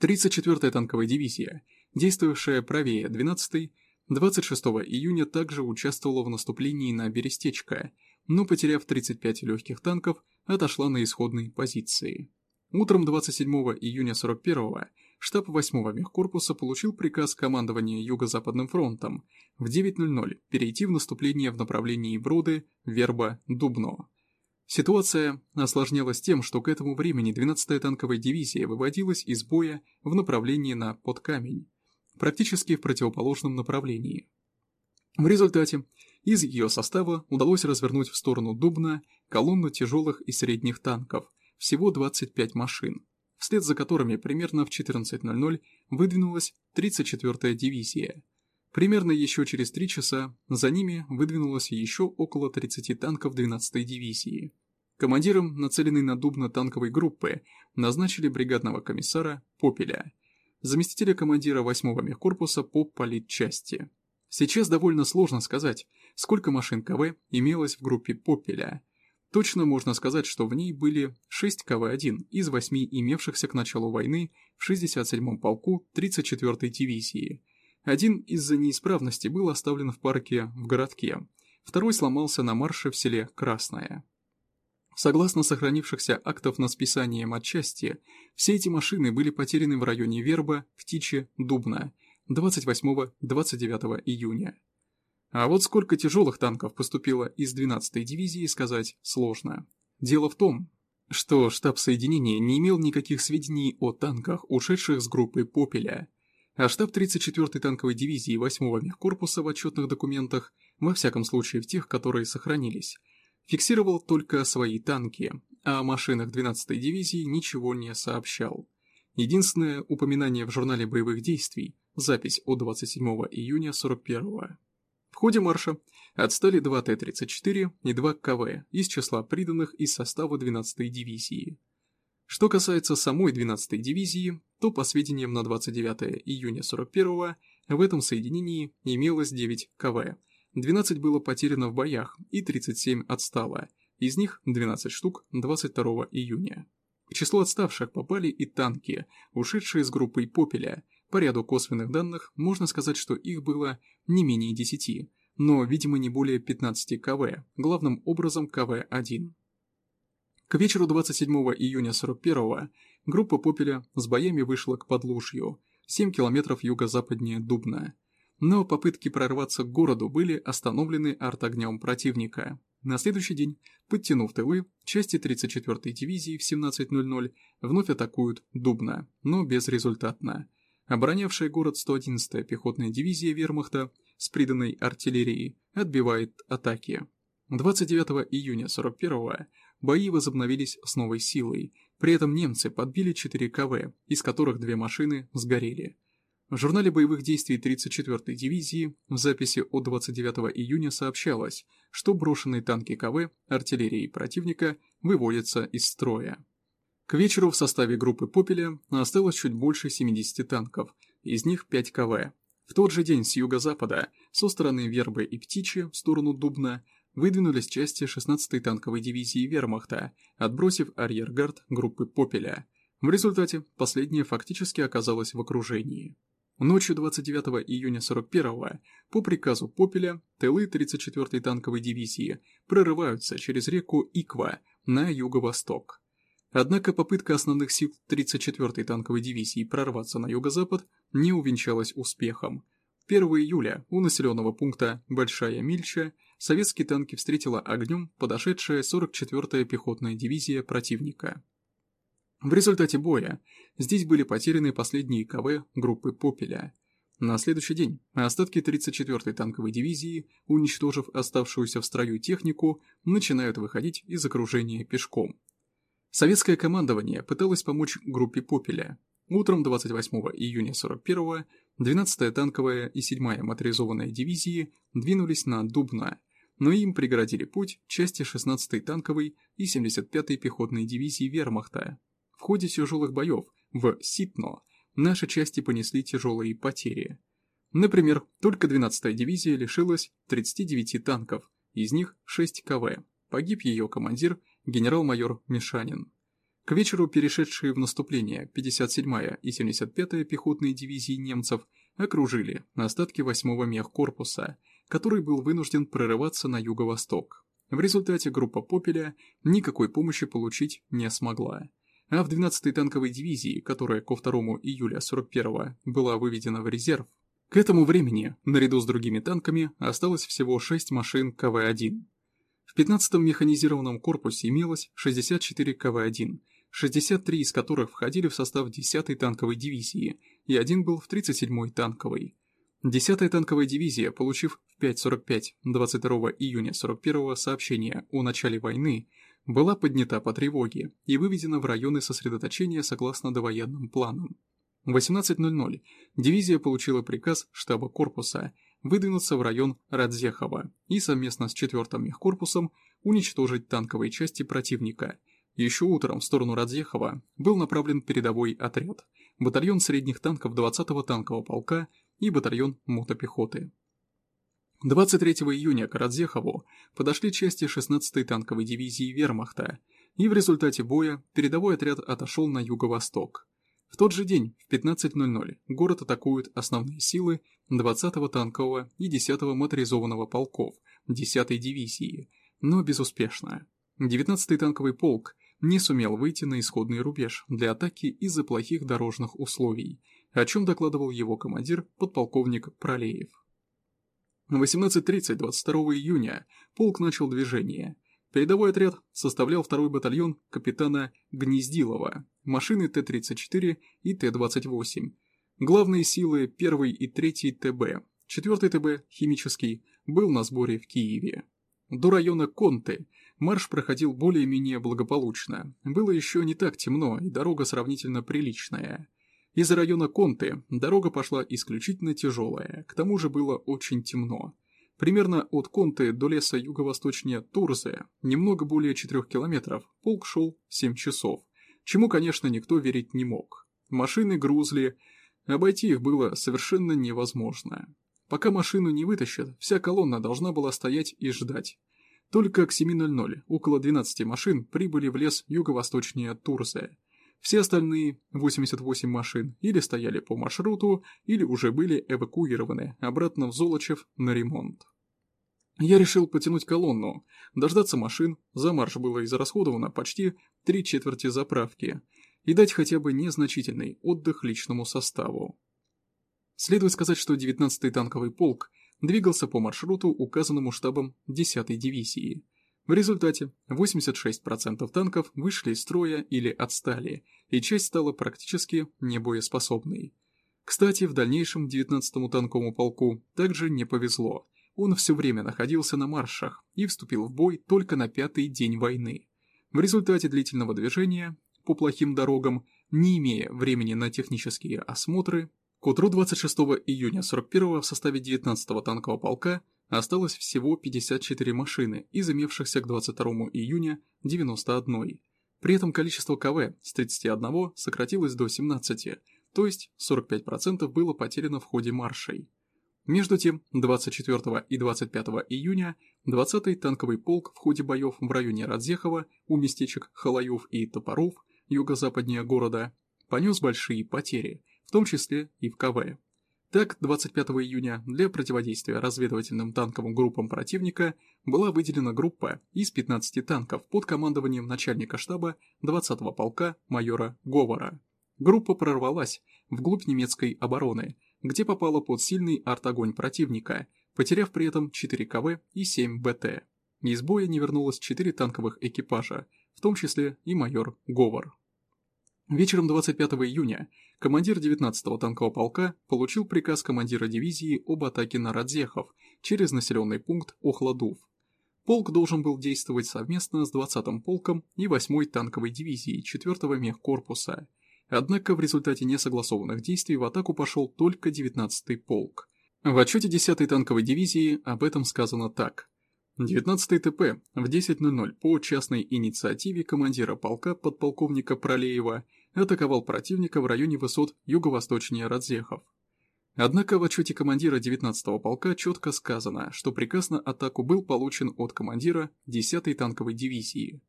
34-я танковая дивизия действовавшая правее 12-й, 26 июня также участвовала в наступлении на Берестечко, но, потеряв 35 легких танков, отошла на исходные позиции. Утром 27 июня 41-го штаб 8-го мехкорпуса получил приказ командования Юго-Западным фронтом в 9.00 перейти в наступление в направлении Броды, Верба, Дубно. Ситуация осложнялась тем, что к этому времени 12-я танковая дивизия выводилась из боя в направлении на Подкамень практически в противоположном направлении. В результате из ее состава удалось развернуть в сторону Дубна колонну тяжелых и средних танков, всего 25 машин, вслед за которыми примерно в 14.00 выдвинулась 34-я дивизия. Примерно еще через 3 часа за ними выдвинулось еще около 30 танков 12-й дивизии. Командиром, нацеленной на Дубна танковой группы, назначили бригадного комиссара Попеля – заместителя командира 8-го мехкорпуса по политчасти. Сейчас довольно сложно сказать, сколько машин КВ имелось в группе Попеля. Точно можно сказать, что в ней были 6 КВ-1 из 8 имевшихся к началу войны в 67-м полку 34-й дивизии. Один из-за неисправности был оставлен в парке в городке, второй сломался на марше в селе Красное. Согласно сохранившихся актов на списанием отчасти, все эти машины были потеряны в районе Верба, Птичи, Дубна 28-29 июня. А вот сколько тяжелых танков поступило из 12-й дивизии, сказать сложно. Дело в том, что штаб соединения не имел никаких сведений о танках, ушедших с группы Попеля, а штаб 34-й танковой дивизии 8-го мехкорпуса в отчетных документах, во всяком случае в тех, которые сохранились, фиксировал только свои танки, а о машинах 12-й дивизии ничего не сообщал. Единственное упоминание в журнале боевых действий – запись от 27 июня 41-го. В ходе марша отстали 2 Т-34 и 2 КВ из числа приданных из состава 12-й дивизии. Что касается самой 12-й дивизии, то по сведениям на 29 июня 41-го в этом соединении имелось 9 КВ – 12 было потеряно в боях и 37 отстало, из них 12 штук 22 июня. К числу отставших попали и танки, ушедшие с группой Попеля. По ряду косвенных данных можно сказать, что их было не менее 10, но, видимо, не более 15 КВ, главным образом КВ-1. К вечеру 27 июня 41 группа Попеля с боями вышла к Подлужью, 7 километров юго-западнее Дубна но попытки прорваться к городу были остановлены артогнем противника. На следующий день, подтянув тылы, части 34-й дивизии в 17.00 вновь атакуют Дубна, но безрезультатно. Оборонявшая город 111-я пехотная дивизия вермахта с приданной артиллерией отбивает атаки. 29 июня 41-го бои возобновились с новой силой, при этом немцы подбили 4 КВ, из которых две машины сгорели. В журнале боевых действий 34-й дивизии в записи от 29 июня сообщалось, что брошенные танки КВ артиллерии противника выводятся из строя. К вечеру в составе группы «Попеля» осталось чуть больше 70 танков, из них 5 КВ. В тот же день с юго-запада, со стороны Вербы и Птичи в сторону Дубна, выдвинулись части 16-й танковой дивизии Вермахта, отбросив арьергард группы «Попеля». В результате последняя фактически оказалась в окружении. Ночью 29 июня 41-го по приказу Попеля тылы 34-й танковой дивизии прорываются через реку Иква на юго-восток. Однако попытка основных сил 34-й танковой дивизии прорваться на юго-запад не увенчалась успехом. 1 июля у населенного пункта Большая Мильча советские танки встретила огнем подошедшая 44-я пехотная дивизия противника. В результате боя здесь были потеряны последние КВ группы Попеля. На следующий день остатки 34-й танковой дивизии, уничтожив оставшуюся в строю технику, начинают выходить из окружения пешком. Советское командование пыталось помочь группе Попеля. Утром 28 июня 41-го 12-я танковая и 7-я моторизованная дивизии двинулись на Дубна, но им преградили путь части 16-й танковой и 75-й пехотной дивизии Вермахта, ходе тяжелых боев в Ситно наши части понесли тяжелые потери. Например, только 12-я дивизия лишилась 39 танков, из них 6 КВ. Погиб ее командир, генерал-майор Мишанин. К вечеру перешедшие в наступление 57-я и 75-я пехотные дивизии немцев окружили остатки 8-го мехкорпуса, который был вынужден прорываться на юго-восток. В результате группа Попеля никакой помощи получить не смогла а в 12-й танковой дивизии, которая ко 2 июля 41-го была выведена в резерв, к этому времени, наряду с другими танками, осталось всего 6 машин КВ-1. В 15-м механизированном корпусе имелось 64 КВ-1, 63 из которых входили в состав 10-й танковой дивизии, и один был в 37-й танковой. 10-я танковая дивизия, получив в 5.45 22 июня 41 сообщение о начале войны, была поднята по тревоге и выведена в районы сосредоточения согласно довоенным планам. В 18.00 дивизия получила приказ штаба корпуса выдвинуться в район Радзехова и совместно с 4-м мехкорпусом уничтожить танковые части противника. Еще утром в сторону Радзехова был направлен передовой отряд, батальон средних танков 20-го танкового полка и батальон мотопехоты. 23 июня к Радзехову подошли части 16-й танковой дивизии Вермахта, и в результате боя передовой отряд отошел на юго-восток. В тот же день, в 15.00, город атакуют основные силы 20-го танкового и 10-го моторизованного полков 10-й дивизии, но безуспешно. 19-й танковый полк не сумел выйти на исходный рубеж для атаки из-за плохих дорожных условий, о чем докладывал его командир подполковник Пролеев. В 18.30 22 июня полк начал движение. Передовой отряд составлял второй батальон капитана Гнездилова, машины Т-34 и Т-28. Главные силы 1 и 3 ТБ, 4 ТБ, химический, был на сборе в Киеве. До района Конты марш проходил более-менее благополучно. Было еще не так темно, и дорога сравнительно приличная. Из района Конты дорога пошла исключительно тяжелая, к тому же было очень темно. Примерно от Конты до леса юго-восточнее Турзе, немного более 4 километров, полк шел 7 часов, чему, конечно, никто верить не мог. Машины грузли, обойти их было совершенно невозможно. Пока машину не вытащат, вся колонна должна была стоять и ждать. Только к 7.00 около 12 машин прибыли в лес юго-восточнее Турзе. Все остальные 88 машин или стояли по маршруту, или уже были эвакуированы обратно в Золочев на ремонт. Я решил потянуть колонну, дождаться машин, за марш было израсходовано почти три четверти заправки, и дать хотя бы незначительный отдых личному составу. Следует сказать, что 19-й танковый полк двигался по маршруту, указанному штабом 10-й дивизии, в результате 86% танков вышли из строя или отстали, и часть стала практически небоеспособной. Кстати, в дальнейшем 19-му танковому полку также не повезло. Он все время находился на маршах и вступил в бой только на пятый день войны. В результате длительного движения по плохим дорогам, не имея времени на технические осмотры, к утру 26 июня 41 в составе 19-го танкового полка осталось всего 54 машины из имевшихся к 22 июня 91. При этом количество КВ с 31 сократилось до 17, то есть 45% было потеряно в ходе маршей. Между тем, 24 и 25 июня 20-й танковый полк в ходе боев в районе Радзехова у местечек Халаев и Топоров, юго-западнее города, понес большие потери, в том числе и в КВ. Так, 25 июня для противодействия разведывательным танковым группам противника была выделена группа из 15 танков под командованием начальника штаба 20-го полка майора Говора. Группа прорвалась вглубь немецкой обороны, где попала под сильный артогонь противника, потеряв при этом 4 КВ и 7 БТ. Из боя не вернулось 4 танковых экипажа, в том числе и майор Говор. Вечером 25 июня командир 19-го танкового полка получил приказ командира дивизии об атаке на Радзехов через населенный пункт Охладув. Полк должен был действовать совместно с 20-м полком и 8-й танковой дивизией 4-го мехкорпуса. Однако в результате несогласованных действий в атаку пошел только 19-й полк. В отчете 10-й танковой дивизии об этом сказано так – 19 ТП в 10.00 по частной инициативе командира полка подполковника Пролеева атаковал противника в районе высот юго-восточнее Радзехов. Однако в отчете командира 19-го полка четко сказано, что приказ на атаку был получен от командира 10-й танковой дивизии.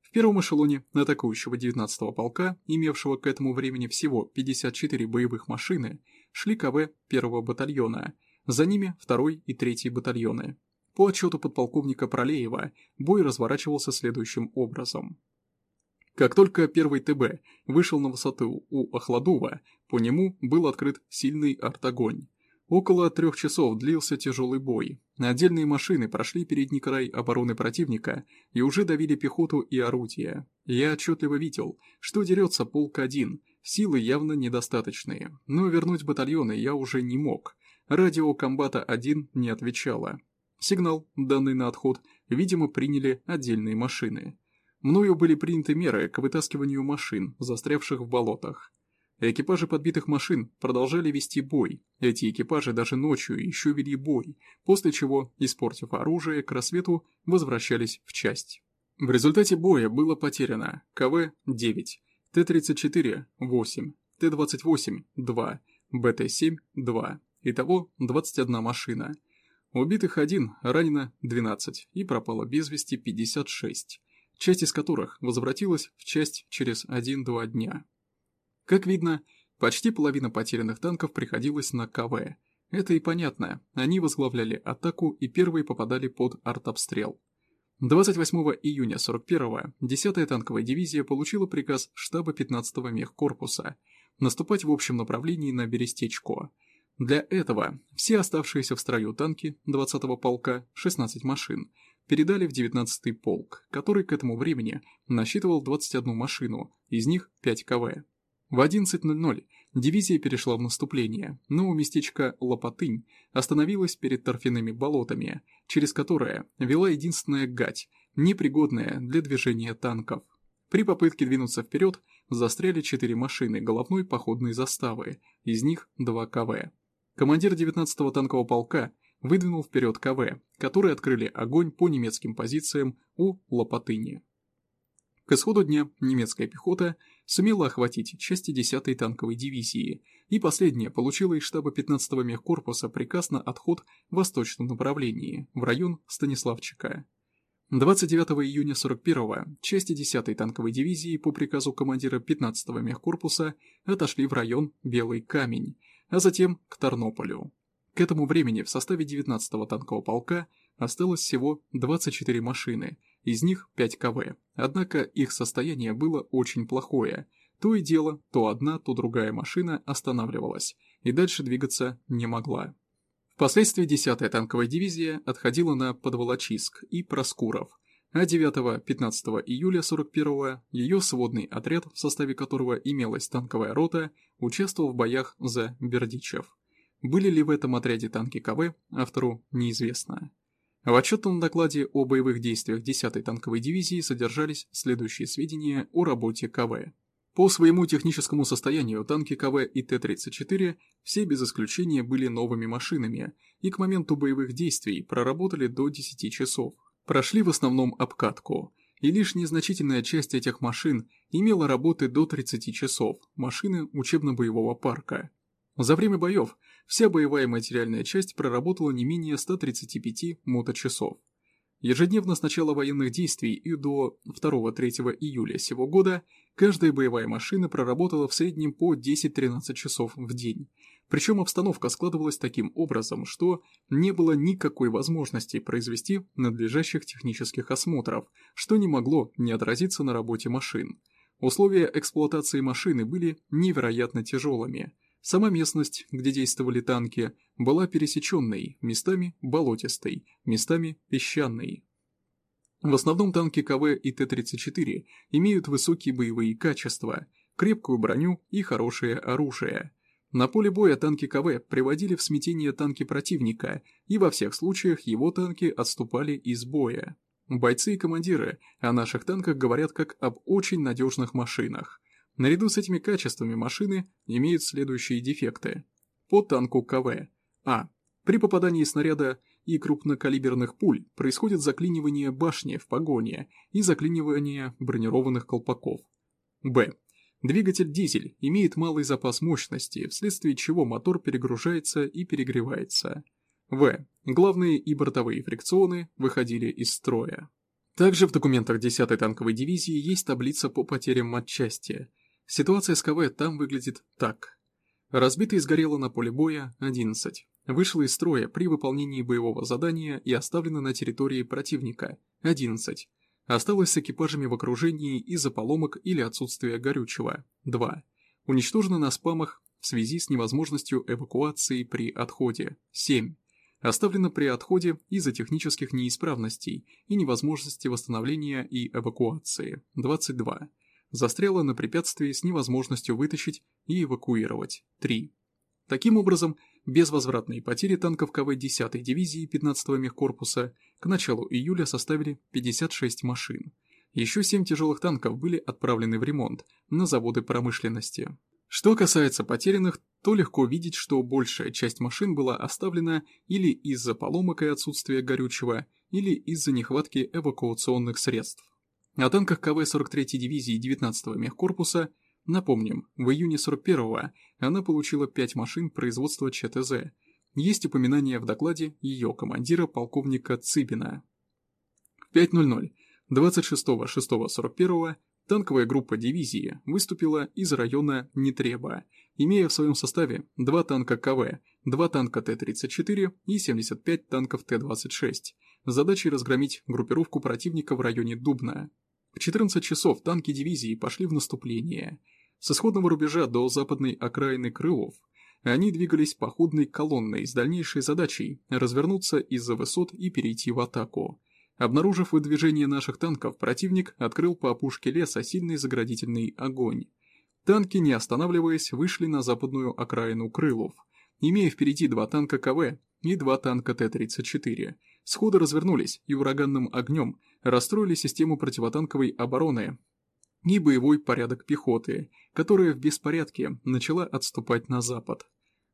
В первом эшелоне атакующего 19-го полка, имевшего к этому времени всего 54 боевых машины, шли КВ 1-го батальона, за ними 2 и 3 батальоны. По отчету подполковника Пролеева, бой разворачивался следующим образом. Как только первый ТБ вышел на высоту у Охладова, по нему был открыт сильный артогонь. Около трех часов длился тяжелый бой. Отдельные машины прошли передний край обороны противника и уже давили пехоту и орудия. Я отчетливо видел, что дерется полк один, силы явно недостаточные, но вернуть батальоны я уже не мог. Радио комбата-1 не отвечало. Сигнал, данный на отход, видимо, приняли отдельные машины. Мною были приняты меры к вытаскиванию машин, застрявших в болотах. Экипажи подбитых машин продолжали вести бой. Эти экипажи даже ночью еще вели бой, после чего, испортив оружие, к рассвету возвращались в часть. В результате боя было потеряно КВ-9, Т-34 – 8, Т-28 – 2, БТ-7 – 2. Итого 21 машина – Убитых один, ранено 12 и пропало без вести 56, часть из которых возвратилась в часть через 1-2 дня. Как видно, почти половина потерянных танков приходилась на КВ. Это и понятно, они возглавляли атаку и первые попадали под артобстрел. 28 июня 41-го 10-я танковая дивизия получила приказ штаба 15-го мехкорпуса наступать в общем направлении на Берестечко – для этого все оставшиеся в строю танки 20-го полка, 16 машин, передали в 19-й полк, который к этому времени насчитывал 21 машину, из них 5 КВ. В 11.00 дивизия перешла в наступление, но у местечка Лопатынь остановилась перед торфяными болотами, через которое вела единственная гать, непригодная для движения танков. При попытке двинуться вперед застряли 4 машины головной походной заставы, из них 2 КВ. Командир 19-го танкового полка выдвинул вперед КВ, которые открыли огонь по немецким позициям у Лопатыни. К исходу дня немецкая пехота сумела охватить части 10-й танковой дивизии, и последняя получила из штаба 15-го мехкорпуса приказ на отход в восточном направлении, в район Станиславчика. 29 июня 41-го части 10-й танковой дивизии по приказу командира 15-го мехкорпуса отошли в район Белый Камень, а затем к Тарнополю. К этому времени в составе 19-го танкового полка осталось всего 24 машины, из них 5 КВ, однако их состояние было очень плохое. То и дело, то одна, то другая машина останавливалась и дальше двигаться не могла. Впоследствии 10-я танковая дивизия отходила на Подволочиск и Проскуров, а 9-15 июля 41-го ее сводный отряд, в составе которого имелась танковая рота, участвовал в боях за Бердичев. Были ли в этом отряде танки КВ, автору неизвестно. В отчетном докладе о боевых действиях 10-й танковой дивизии содержались следующие сведения о работе КВ. По своему техническому состоянию танки КВ и Т-34 все без исключения были новыми машинами и к моменту боевых действий проработали до 10 часов. Прошли в основном обкатку, и лишь незначительная часть этих машин имела работы до 30 часов, машины учебно-боевого парка. За время боев вся боевая материальная часть проработала не менее 135 моточасов. Ежедневно с начала военных действий и до 2-3 июля сего года каждая боевая машина проработала в среднем по 10-13 часов в день. Причем обстановка складывалась таким образом, что не было никакой возможности произвести надлежащих технических осмотров, что не могло не отразиться на работе машин. Условия эксплуатации машины были невероятно тяжелыми – Сама местность, где действовали танки, была пересеченной, местами болотистой, местами песчаной. В основном танки КВ и Т-34 имеют высокие боевые качества, крепкую броню и хорошее оружие. На поле боя танки КВ приводили в смятение танки противника, и во всех случаях его танки отступали из боя. Бойцы и командиры о наших танках говорят как об очень надежных машинах – Наряду с этими качествами машины имеют следующие дефекты. По танку КВ. А. При попадании снаряда и крупнокалиберных пуль происходит заклинивание башни в погоне и заклинивание бронированных колпаков. Б. Двигатель дизель имеет малый запас мощности, вследствие чего мотор перегружается и перегревается. В. Главные и бортовые фрикционы выходили из строя. Также в документах 10-й танковой дивизии есть таблица по потерям матчасти. Ситуация с КВ там выглядит так. Разбитый сгорело на поле боя 11. Вышло из строя при выполнении боевого задания и оставлено на территории противника 11. Осталось с экипажами в окружении из-за поломок или отсутствия горючего 2. Уничтожено на спамах в связи с невозможностью эвакуации при отходе 7. Оставлено при отходе из-за технических неисправностей и невозможности восстановления и эвакуации 22 застряла на препятствии с невозможностью вытащить и эвакуировать. 3. Таким образом, безвозвратные потери танков КВ 10-й дивизии 15-го мехкорпуса к началу июля составили 56 машин. Еще 7 тяжелых танков были отправлены в ремонт на заводы промышленности. Что касается потерянных, то легко видеть, что большая часть машин была оставлена или из-за поломок и отсутствия горючего, или из-за нехватки эвакуационных средств. О танках КВ-43 дивизии 19-го мехкорпуса, напомним, в июне 41-го она получила 5 машин производства ЧТЗ. Есть упоминание в докладе ее командира полковника Цыбина. В 5.00 26.06.41 танковая группа дивизии выступила из района Нетреба, имея в своем составе 2 танка КВ, 2 танка Т-34 и 75 танков Т-26, с задачей разгромить группировку противника в районе Дубна. В 14 часов танки дивизии пошли в наступление. С исходного рубежа до западной окраины Крылов они двигались походной колонной с дальнейшей задачей развернуться из-за высот и перейти в атаку. Обнаружив выдвижение наших танков, противник открыл по опушке леса сильный заградительный огонь. Танки, не останавливаясь, вышли на западную окраину Крылов, имея впереди два танка КВ и два танка Т-34, сходу развернулись и ураганным огнем расстроили систему противотанковой обороны и боевой порядок пехоты, которая в беспорядке начала отступать на запад.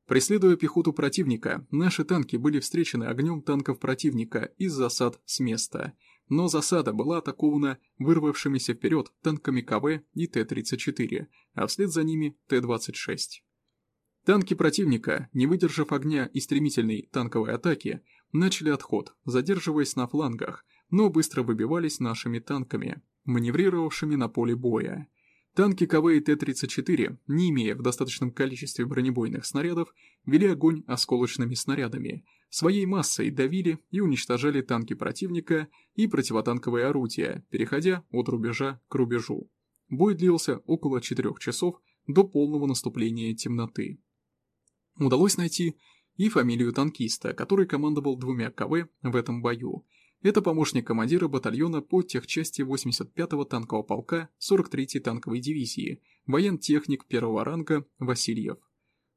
Преследуя пехоту противника, наши танки были встречены огнем танков противника из засад с места, но засада была атакована вырвавшимися вперед танками КВ и Т-34, а вслед за ними Т-26. Танки противника, не выдержав огня и стремительной танковой атаки, начали отход, задерживаясь на флангах, но быстро выбивались нашими танками, маневрировавшими на поле боя. Танки КВ и Т-34, не имея в достаточном количестве бронебойных снарядов, вели огонь осколочными снарядами, своей массой давили и уничтожали танки противника и противотанковые орудия, переходя от рубежа к рубежу. Бой длился около 4 часов до полного наступления темноты. Удалось найти и фамилию танкиста, который командовал двумя КВ в этом бою. Это помощник командира батальона по техчасти 85-го танкового полка 43-й танковой дивизии, воентехник первого ранга Васильев.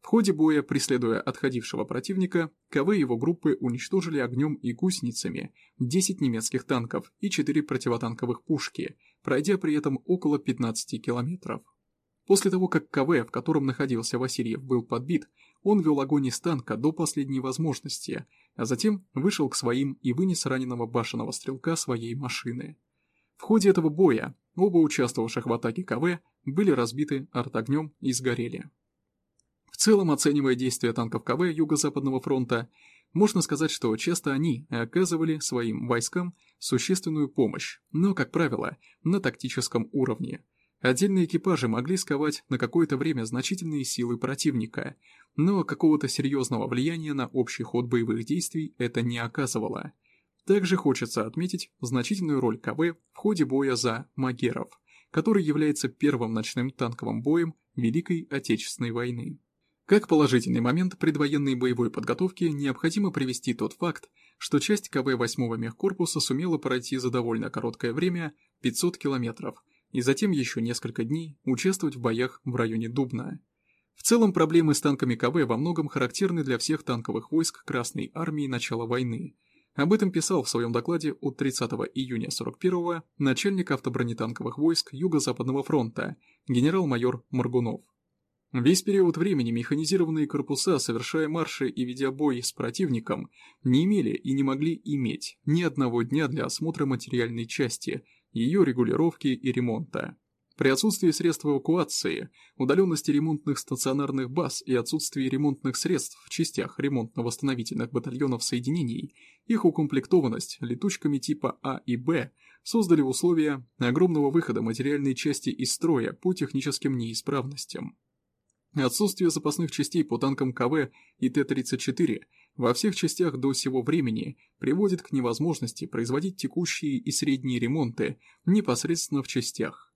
В ходе боя, преследуя отходившего противника, КВ его группы уничтожили огнем и гусеницами 10 немецких танков и 4 противотанковых пушки, пройдя при этом около 15 километров. После того, как КВ, в котором находился Васильев, был подбит, он вел огонь из танка до последней возможности, а затем вышел к своим и вынес раненого башенного стрелка своей машины. В ходе этого боя оба участвовавших в атаке КВ были разбиты артогнем и сгорели. В целом, оценивая действия танков КВ Юго-Западного фронта, можно сказать, что часто они оказывали своим войскам существенную помощь, но, как правило, на тактическом уровне. Отдельные экипажи могли сковать на какое-то время значительные силы противника, но какого-то серьезного влияния на общий ход боевых действий это не оказывало. Также хочется отметить значительную роль КВ в ходе боя за Магеров, который является первым ночным танковым боем Великой Отечественной войны. Как положительный момент предвоенной боевой подготовки необходимо привести тот факт, что часть КВ 8-го мехкорпуса сумела пройти за довольно короткое время 500 километров и затем еще несколько дней участвовать в боях в районе Дубна. В целом проблемы с танками КВ во многом характерны для всех танковых войск Красной Армии начала войны. Об этом писал в своем докладе от 30 июня 41-го начальник автобронетанковых войск Юго-Западного фронта генерал-майор Маргунов. Весь период времени механизированные корпуса, совершая марши и ведя бой с противником, не имели и не могли иметь ни одного дня для осмотра материальной части, ее регулировки и ремонта. При отсутствии средств эвакуации, удаленности ремонтных стационарных баз и отсутствии ремонтных средств в частях ремонтно-восстановительных батальонов соединений, их укомплектованность летучками типа А и Б создали условия огромного выхода материальной части из строя по техническим неисправностям. Отсутствие запасных частей по танкам КВ и Т-34 во всех частях до сего времени приводит к невозможности производить текущие и средние ремонты непосредственно в частях.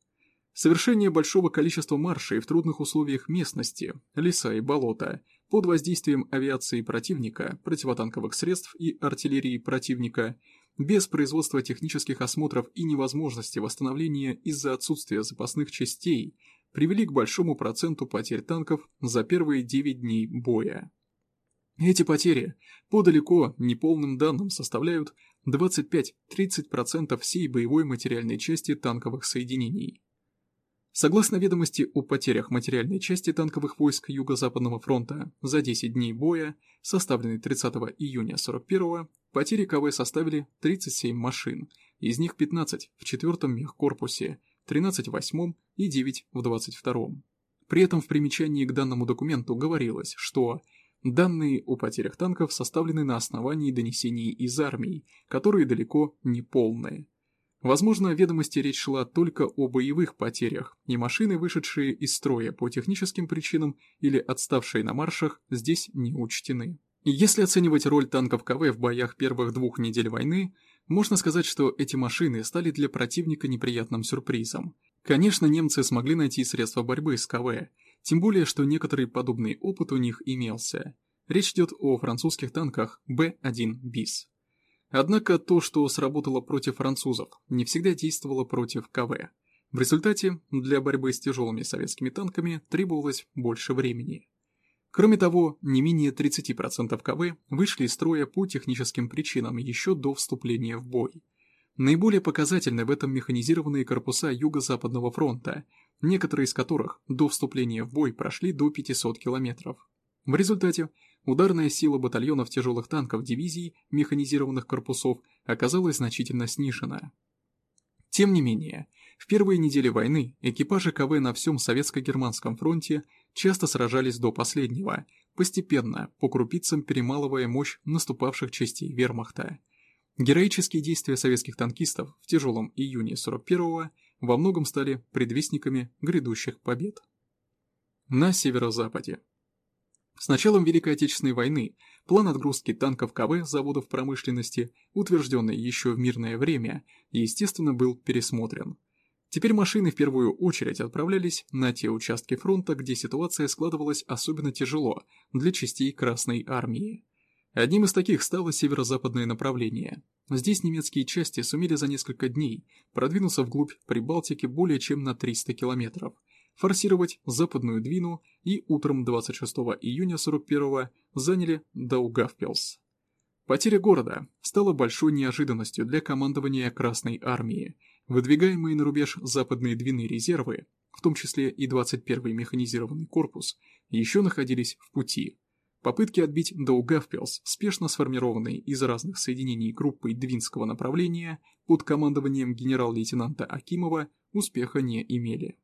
Совершение большого количества маршей в трудных условиях местности, леса и болота, под воздействием авиации противника, противотанковых средств и артиллерии противника, без производства технических осмотров и невозможности восстановления из-за отсутствия запасных частей – привели к большому проценту потерь танков за первые 9 дней боя. Эти потери, по далеко неполным данным, составляют 25-30% всей боевой материальной части танковых соединений. Согласно ведомости о потерях материальной части танковых войск Юго-Западного фронта за 10 дней боя, составленной 30 июня 41 потери КВ составили 37 машин, из них 15 в 4-м мехкорпусе, 13 в 8 и 9 в 22. При этом в примечании к данному документу говорилось, что данные о потерях танков составлены на основании донесений из армий, которые далеко не полные. Возможно, ведомости речь шла только о боевых потерях, и машины, вышедшие из строя по техническим причинам или отставшие на маршах, здесь не учтены. Если оценивать роль танков КВ в боях первых двух недель войны, можно сказать, что эти машины стали для противника неприятным сюрпризом. Конечно, немцы смогли найти средства борьбы с КВ, тем более, что некоторый подобный опыт у них имелся. Речь идет о французских танках Б-1 БИС. Однако то, что сработало против французов, не всегда действовало против КВ. В результате для борьбы с тяжелыми советскими танками требовалось больше времени. Кроме того, не менее 30% КВ вышли из строя по техническим причинам еще до вступления в бой. Наиболее показательны в этом механизированные корпуса Юго-Западного фронта, некоторые из которых до вступления в бой прошли до 500 километров. В результате ударная сила батальонов тяжелых танков дивизий механизированных корпусов оказалась значительно снижена. Тем не менее, в первые недели войны экипажи КВ на всем Советско-Германском фронте часто сражались до последнего, постепенно, по крупицам перемалывая мощь наступавших частей вермахта. Героические действия советских танкистов в тяжелом июне 41-го во многом стали предвестниками грядущих побед. На северо-западе. С началом Великой Отечественной войны план отгрузки танков КВ заводов промышленности, утвержденный еще в мирное время, естественно был пересмотрен – Теперь машины в первую очередь отправлялись на те участки фронта, где ситуация складывалась особенно тяжело для частей Красной Армии. Одним из таких стало северо-западное направление. Здесь немецкие части сумели за несколько дней продвинуться вглубь Прибалтики более чем на 300 километров, форсировать западную Двину и утром 26 июня 41 заняли Даугавпилс. Потеря города стала большой неожиданностью для командования Красной Армии. Выдвигаемые на рубеж западные Двины резервы, в том числе и 21-й механизированный корпус, еще находились в пути. Попытки отбить Даугавпилс, спешно сформированные из разных соединений группой Двинского направления под командованием генерал-лейтенанта Акимова, успеха не имели.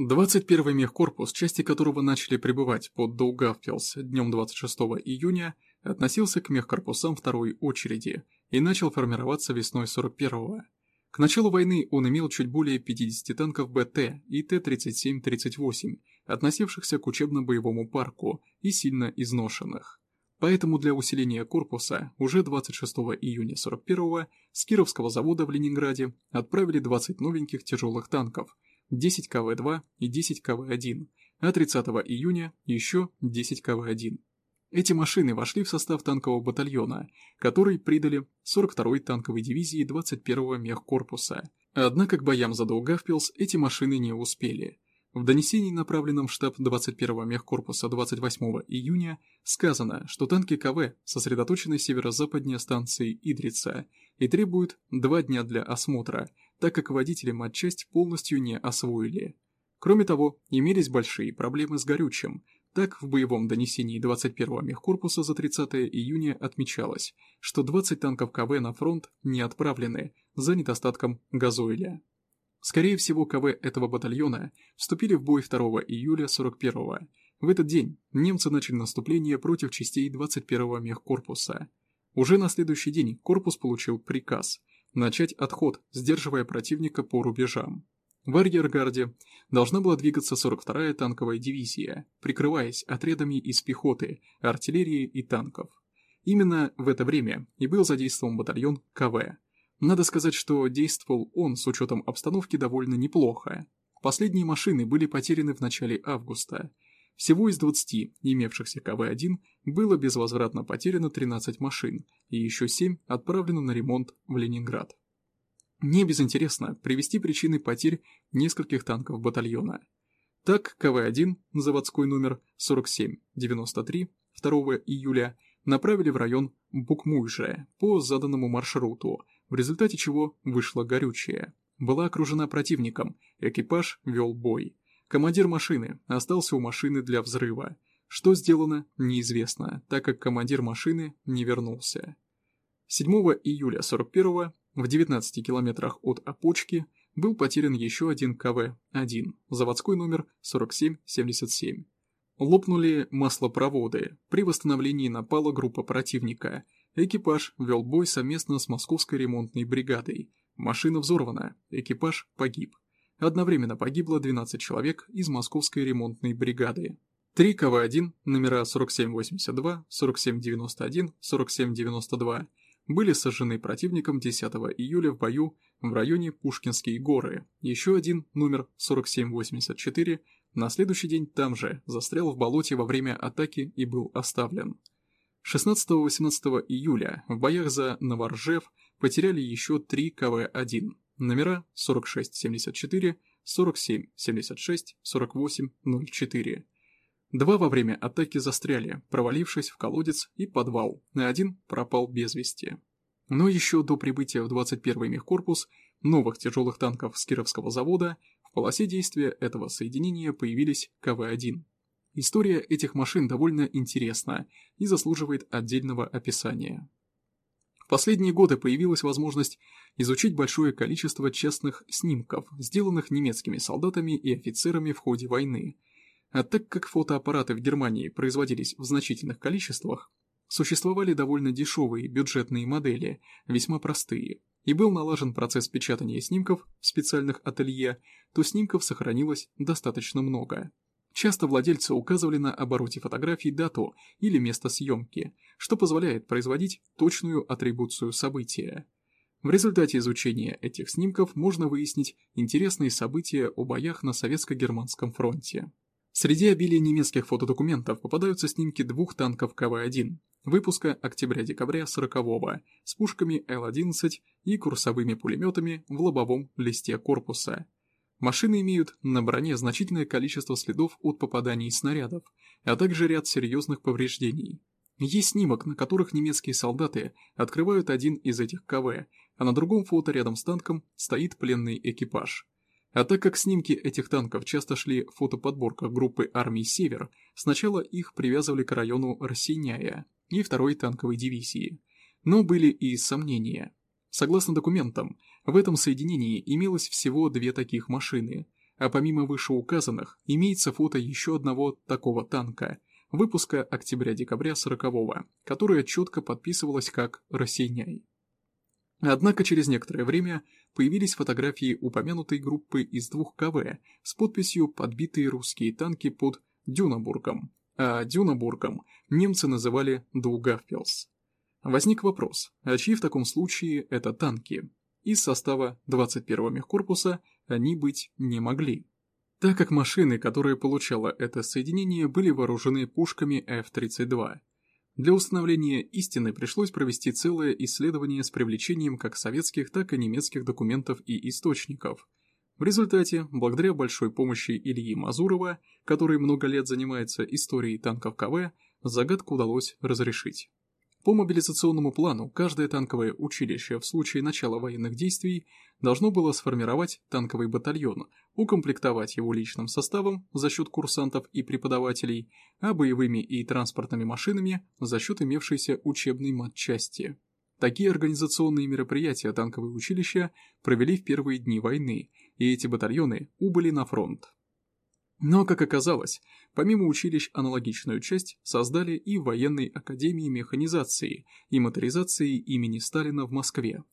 21-й мехкорпус, части которого начали прибывать под Даугавпилс днем 26 июня, относился к мехкорпусам второй очереди и начал формироваться весной 41-го. К началу войны он имел чуть более 50 танков БТ и Т-37-38, относившихся к учебно-боевому парку и сильно изношенных. Поэтому для усиления корпуса уже 26 июня 41-го с Кировского завода в Ленинграде отправили 20 новеньких тяжелых танков, 10 КВ-2 и 10 КВ-1, а 30 июня еще 10 КВ-1. Эти машины вошли в состав танкового батальона, который придали 42-й танковой дивизии 21-го мехкорпуса. Однако к боям за Долгавпилс эти машины не успели. В донесении, направленном в штаб 21-го мехкорпуса 28 июня, сказано, что танки КВ сосредоточены северо-западнее станции Идрица и требуют два дня для осмотра, так как водители матчасть полностью не освоили. Кроме того, имелись большие проблемы с горючим – так, в боевом донесении 21-го мехкорпуса за 30 июня отмечалось, что 20 танков КВ на фронт не отправлены за недостатком газоиля. Скорее всего, КВ этого батальона вступили в бой 2 июля 41-го. В этот день немцы начали наступление против частей 21-го мехкорпуса. Уже на следующий день корпус получил приказ начать отход, сдерживая противника по рубежам. В арьергарде должна была двигаться 42-я танковая дивизия, прикрываясь отрядами из пехоты, артиллерии и танков. Именно в это время и был задействован батальон КВ. Надо сказать, что действовал он с учетом обстановки довольно неплохо. Последние машины были потеряны в начале августа. Всего из 20 имевшихся КВ-1 было безвозвратно потеряно 13 машин, и еще 7 отправлено на ремонт в Ленинград. Не безинтересно привести причины потерь нескольких танков батальона. Так, КВ-1, заводской номер 4793, 2 июля, направили в район Букмуйже по заданному маршруту, в результате чего вышло горючее. Была окружена противником, экипаж вел бой. Командир машины остался у машины для взрыва. Что сделано, неизвестно, так как командир машины не вернулся. 7 июля 41 в 19 километрах от Опочки был потерян еще один КВ-1, заводской номер 4777. Лопнули маслопроводы. При восстановлении напала группа противника. Экипаж вел бой совместно с московской ремонтной бригадой. Машина взорвана, экипаж погиб. Одновременно погибло 12 человек из московской ремонтной бригады. 3 КВ-1, номера 4782, 4791, 4792 были сожжены противником 10 июля в бою в районе Пушкинские горы. Еще один, номер 4784, на следующий день там же застрял в болоте во время атаки и был оставлен. 16-18 июля в боях за Новоржев потеряли еще три КВ-1, номера 4674, 4776, 4804. Два во время атаки застряли, провалившись в колодец и подвал, а один пропал без вести. Но еще до прибытия в 21-й мехкорпус новых тяжелых танков с Кировского завода в полосе действия этого соединения появились КВ-1. История этих машин довольно интересна и заслуживает отдельного описания. В последние годы появилась возможность изучить большое количество честных снимков, сделанных немецкими солдатами и офицерами в ходе войны – а так как фотоаппараты в Германии производились в значительных количествах, существовали довольно дешевые бюджетные модели, весьма простые, и был налажен процесс печатания снимков в специальных ателье, то снимков сохранилось достаточно много. Часто владельцы указывали на обороте фотографий дату или место съемки, что позволяет производить точную атрибуцию события. В результате изучения этих снимков можно выяснить интересные события о боях на Советско-Германском фронте. Среди обилия немецких фотодокументов попадаются снимки двух танков КВ-1 выпуска октября-декабря 40-го с пушками Л-11 и курсовыми пулеметами в лобовом листе корпуса. Машины имеют на броне значительное количество следов от попаданий снарядов, а также ряд серьезных повреждений. Есть снимок, на которых немецкие солдаты открывают один из этих КВ, а на другом фото рядом с танком стоит пленный экипаж. А так как снимки этих танков часто шли в фотоподборках группы армий «Север», сначала их привязывали к району Рассеняя и второй танковой дивизии. Но были и сомнения. Согласно документам, в этом соединении имелось всего две таких машины, а помимо вышеуказанных имеется фото еще одного такого танка, выпуска октября-декабря 40-го, которое четко подписывалось как «Рассеняй». Однако через некоторое время появились фотографии упомянутой группы из двух КВ с подписью «Подбитые русские танки под Дюнабургом», а Дюнабургом немцы называли Дугавпилс. Возник вопрос, а чьи в таком случае это танки? Из состава 21-го мехкорпуса они быть не могли. Так как машины, которые получало это соединение, были вооружены пушками F-32. Для установления истины пришлось провести целое исследование с привлечением как советских, так и немецких документов и источников. В результате, благодаря большой помощи Ильи Мазурова, который много лет занимается историей танков КВ, загадку удалось разрешить. По мобилизационному плану, каждое танковое училище в случае начала военных действий должно было сформировать танковый батальон, укомплектовать его личным составом за счет курсантов и преподавателей, а боевыми и транспортными машинами за счет имевшейся учебной матчасти. Такие организационные мероприятия танковые училища провели в первые дни войны, и эти батальоны убыли на фронт. Но, как оказалось, помимо училищ аналогичную часть создали и в военной академии механизации и моторизации имени Сталина в Москве.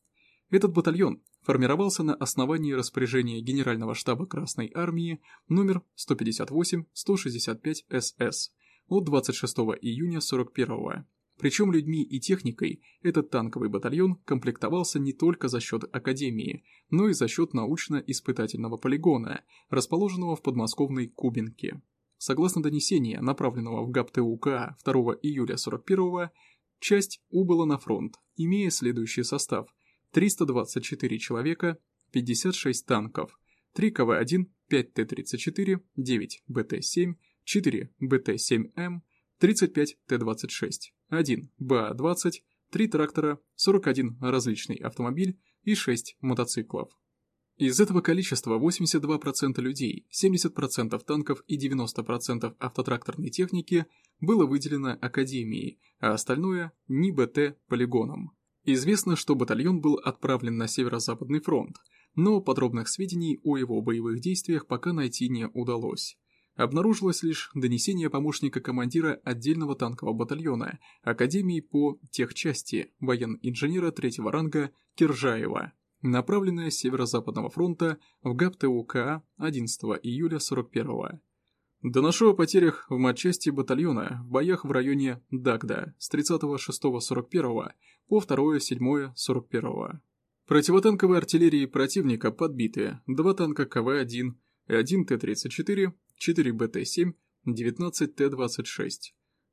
Этот батальон формировался на основании распоряжения Генерального штаба Красной Армии номер 158-165 СС от 26 июня 41 -го. Причем людьми и техникой этот танковый батальон комплектовался не только за счет Академии, но и за счет научно-испытательного полигона, расположенного в подмосковной Кубинке. Согласно донесения, направленного в ГАПТУК 2 июля 41 часть убыла на фронт, имея следующий состав – 324 человека, 56 танков, 3 КВ-1, 5 Т-34, 9 БТ-7, 4 БТ-7М, 35 Т-26, 1 БА-20, 3 трактора, 41 различный автомобиль и 6 мотоциклов. Из этого количества 82% людей, 70% танков и 90% автотракторной техники было выделено Академией, а остальное – НИБТ полигоном. Известно, что батальон был отправлен на Северо-Западный фронт, но подробных сведений о его боевых действиях пока найти не удалось. Обнаружилось лишь донесение помощника командира отдельного танкового батальона Академии по техчасти воен-инженера третьего ранга Киржаева, направленное с Северо-Западного фронта в ГАПТУКА 11 июля 41 -го. Доношу о потерях в матчасти батальона в боях в районе Дагда с 36-41 по 2-7-41. Противотанковой артиллерии противника подбиты 2 танка КВ-1, 1 Т-34, 4 БТ-7, 19 Т-26.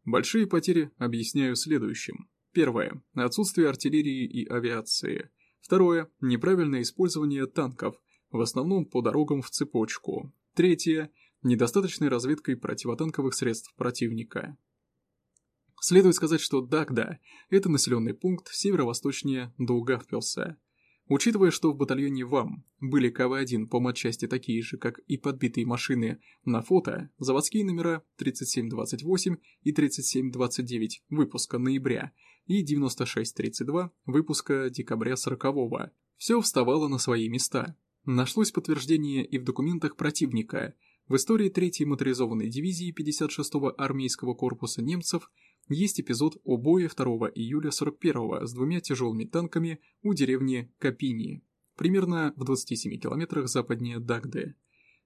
Большие потери объясняю следующим. Первое. Отсутствие артиллерии и авиации. Второе. Неправильное использование танков, в основном по дорогам в цепочку. Третье. Недостаточной разведкой противотанковых средств противника. Следует сказать, что Дагда – это населенный пункт северо-восточнее Даугавпилса. Учитывая, что в батальоне ВАМ были КВ-1 по матчасти такие же, как и подбитые машины на фото, заводские номера 3728 и 3729 выпуска ноября и 9632 выпуска декабря 40-го, все вставало на свои места. Нашлось подтверждение и в документах противника. В истории 3-й моторизованной дивизии 56-го армейского корпуса немцев – есть эпизод о бое 2 июля 41 с двумя тяжелыми танками у деревни Капини, примерно в 27 километрах западнее Дагды.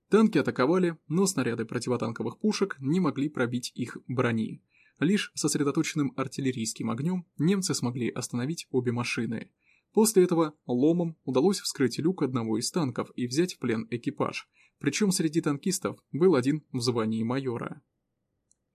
Танки атаковали, но снаряды противотанковых пушек не могли пробить их брони. Лишь сосредоточенным артиллерийским огнем немцы смогли остановить обе машины. После этого ломом удалось вскрыть люк одного из танков и взять в плен экипаж, причем среди танкистов был один в звании майора.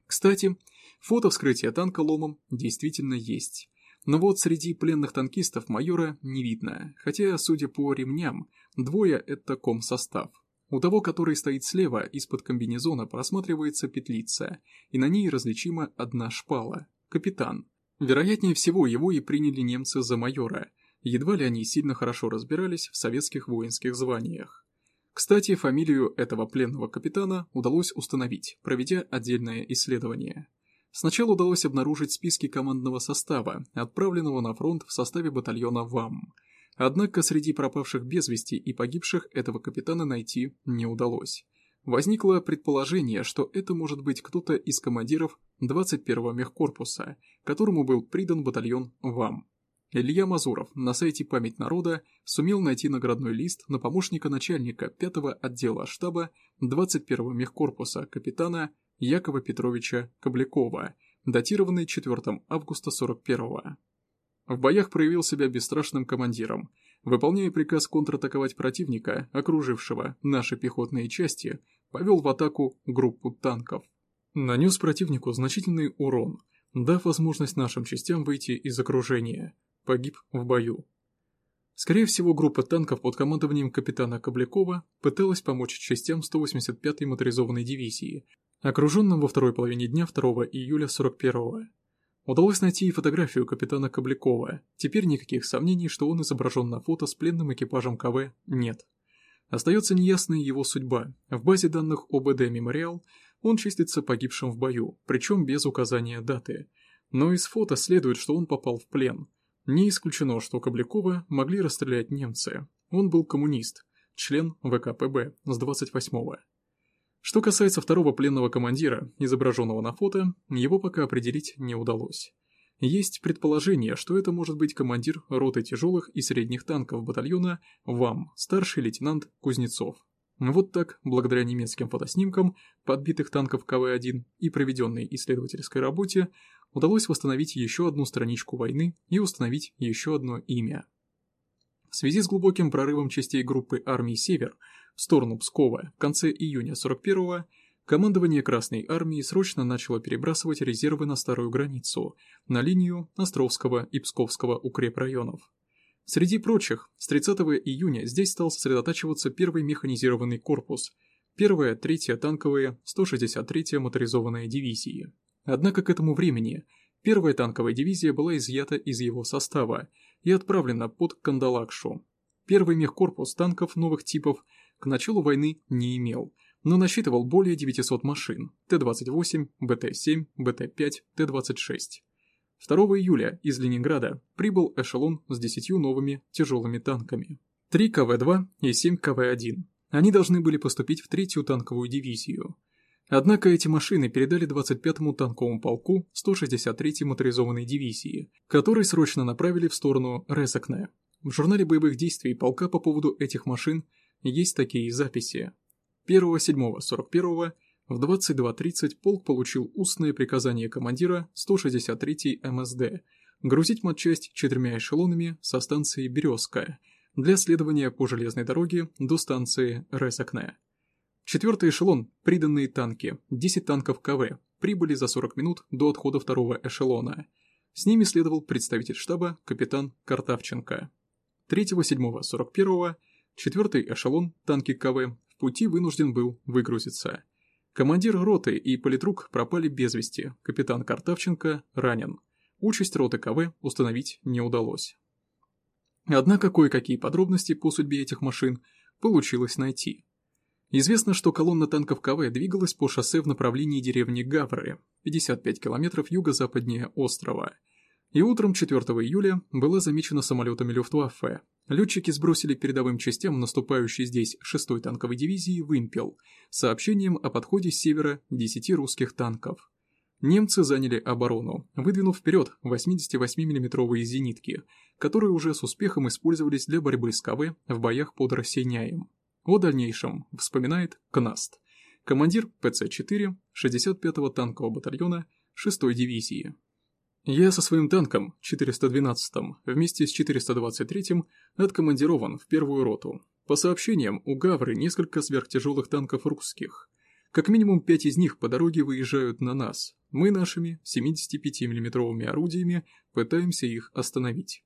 Кстати, Фото вскрытия танка ломом действительно есть. Но вот среди пленных танкистов майора не видно, хотя, судя по ремням, двое – это комсостав. У того, который стоит слева, из-под комбинезона просматривается петлица, и на ней различима одна шпала – капитан. Вероятнее всего, его и приняли немцы за майора. Едва ли они сильно хорошо разбирались в советских воинских званиях. Кстати, фамилию этого пленного капитана удалось установить, проведя отдельное исследование. Сначала удалось обнаружить списки командного состава, отправленного на фронт в составе батальона ВАМ. Однако среди пропавших без вести и погибших этого капитана найти не удалось. Возникло предположение, что это может быть кто-то из командиров 21-го мехкорпуса, которому был придан батальон ВАМ. Илья Мазуров на сайте «Память народа» сумел найти наградной лист на помощника начальника 5-го отдела штаба 21-го мехкорпуса капитана Якова Петровича Коблякова, датированный 4 августа 41-го. В боях проявил себя бесстрашным командиром. Выполняя приказ контратаковать противника, окружившего наши пехотные части, повел в атаку группу танков. Нанес противнику значительный урон, дав возможность нашим частям выйти из окружения – погиб в бою. Скорее всего, группа танков под командованием капитана Коблякова пыталась помочь частям 185-й моторизованной дивизии, окруженным во второй половине дня 2 июля 41-го. Удалось найти и фотографию капитана Коблякова, теперь никаких сомнений, что он изображен на фото с пленным экипажем КВ, нет. Остается неясная его судьба. В базе данных ОБД «Мемориал» он чистится погибшим в бою, причем без указания даты. Но из фото следует, что он попал в плен – не исключено, что Коблякова могли расстрелять немцы. Он был коммунист, член ВКПБ с 28-го. Что касается второго пленного командира, изображенного на фото, его пока определить не удалось. Есть предположение, что это может быть командир роты тяжелых и средних танков батальона ВАМ, старший лейтенант Кузнецов. Вот так, благодаря немецким фотоснимкам подбитых танков КВ-1 и проведенной исследовательской работе, удалось восстановить еще одну страничку войны и установить еще одно имя. В связи с глубоким прорывом частей группы армий «Север» в сторону Пскова в конце июня 41-го, командование Красной армии срочно начало перебрасывать резервы на старую границу, на линию Островского и Псковского укрепрайонов. Среди прочих, с 30 июня здесь стал сосредотачиваться первый механизированный корпус, первая, третья танковые, 163-я моторизованная дивизии. Однако к этому времени первая танковая дивизия была изъята из его состава и отправлена под Кандалакшу. Первый мехкорпус танков новых типов к началу войны не имел, но насчитывал более 900 машин Т-28, БТ-7, БТ-5, Т-26. 2 июля из Ленинграда прибыл эшелон с 10 новыми тяжелыми танками. 3 КВ-2 и 7 КВ-1. Они должны были поступить в третью танковую дивизию – Однако эти машины передали 25-му танковому полку 163-й моторизованной дивизии, который срочно направили в сторону Резакне. В журнале боевых действий полка по поводу этих машин есть такие записи. 1-7-41 в 22.30 полк получил устное приказание командира 163-й МСД грузить матчасть четырьмя эшелонами со станции Березка для следования по железной дороге до станции Резакне. Четвертый эшелон, приданные танки, 10 танков КВ, прибыли за 40 минут до отхода второго эшелона. С ними следовал представитель штаба капитан Картавченко. 3-7-41 четвертый эшелон, танки КВ, в пути вынужден был выгрузиться. Командир роты и политрук пропали без вести, капитан Картавченко ранен. Участь роты КВ установить не удалось. Однако кое-какие подробности по судьбе этих машин получилось найти. Известно, что колонна танков КВ двигалась по шоссе в направлении деревни Гавры, 55 километров юго-западнее острова. И утром 4 июля была замечена самолетами Люфтваффе. Летчики сбросили передовым частям наступающей здесь 6-й танковой дивизии «Вымпел» сообщением о подходе с севера 10 русских танков. Немцы заняли оборону, выдвинув вперед 88 миллиметровые зенитки, которые уже с успехом использовались для борьбы с КВ в боях под Рассеняем. О дальнейшем вспоминает КНАСТ, командир ПЦ-4 65-го танкового батальона 6-й дивизии. Я со своим танком, 412-м, вместе с 423-м, откомандирован в первую роту. По сообщениям, у Гавры несколько сверхтяжелых танков русских. Как минимум пять из них по дороге выезжают на нас. Мы нашими 75 миллиметровыми орудиями пытаемся их остановить.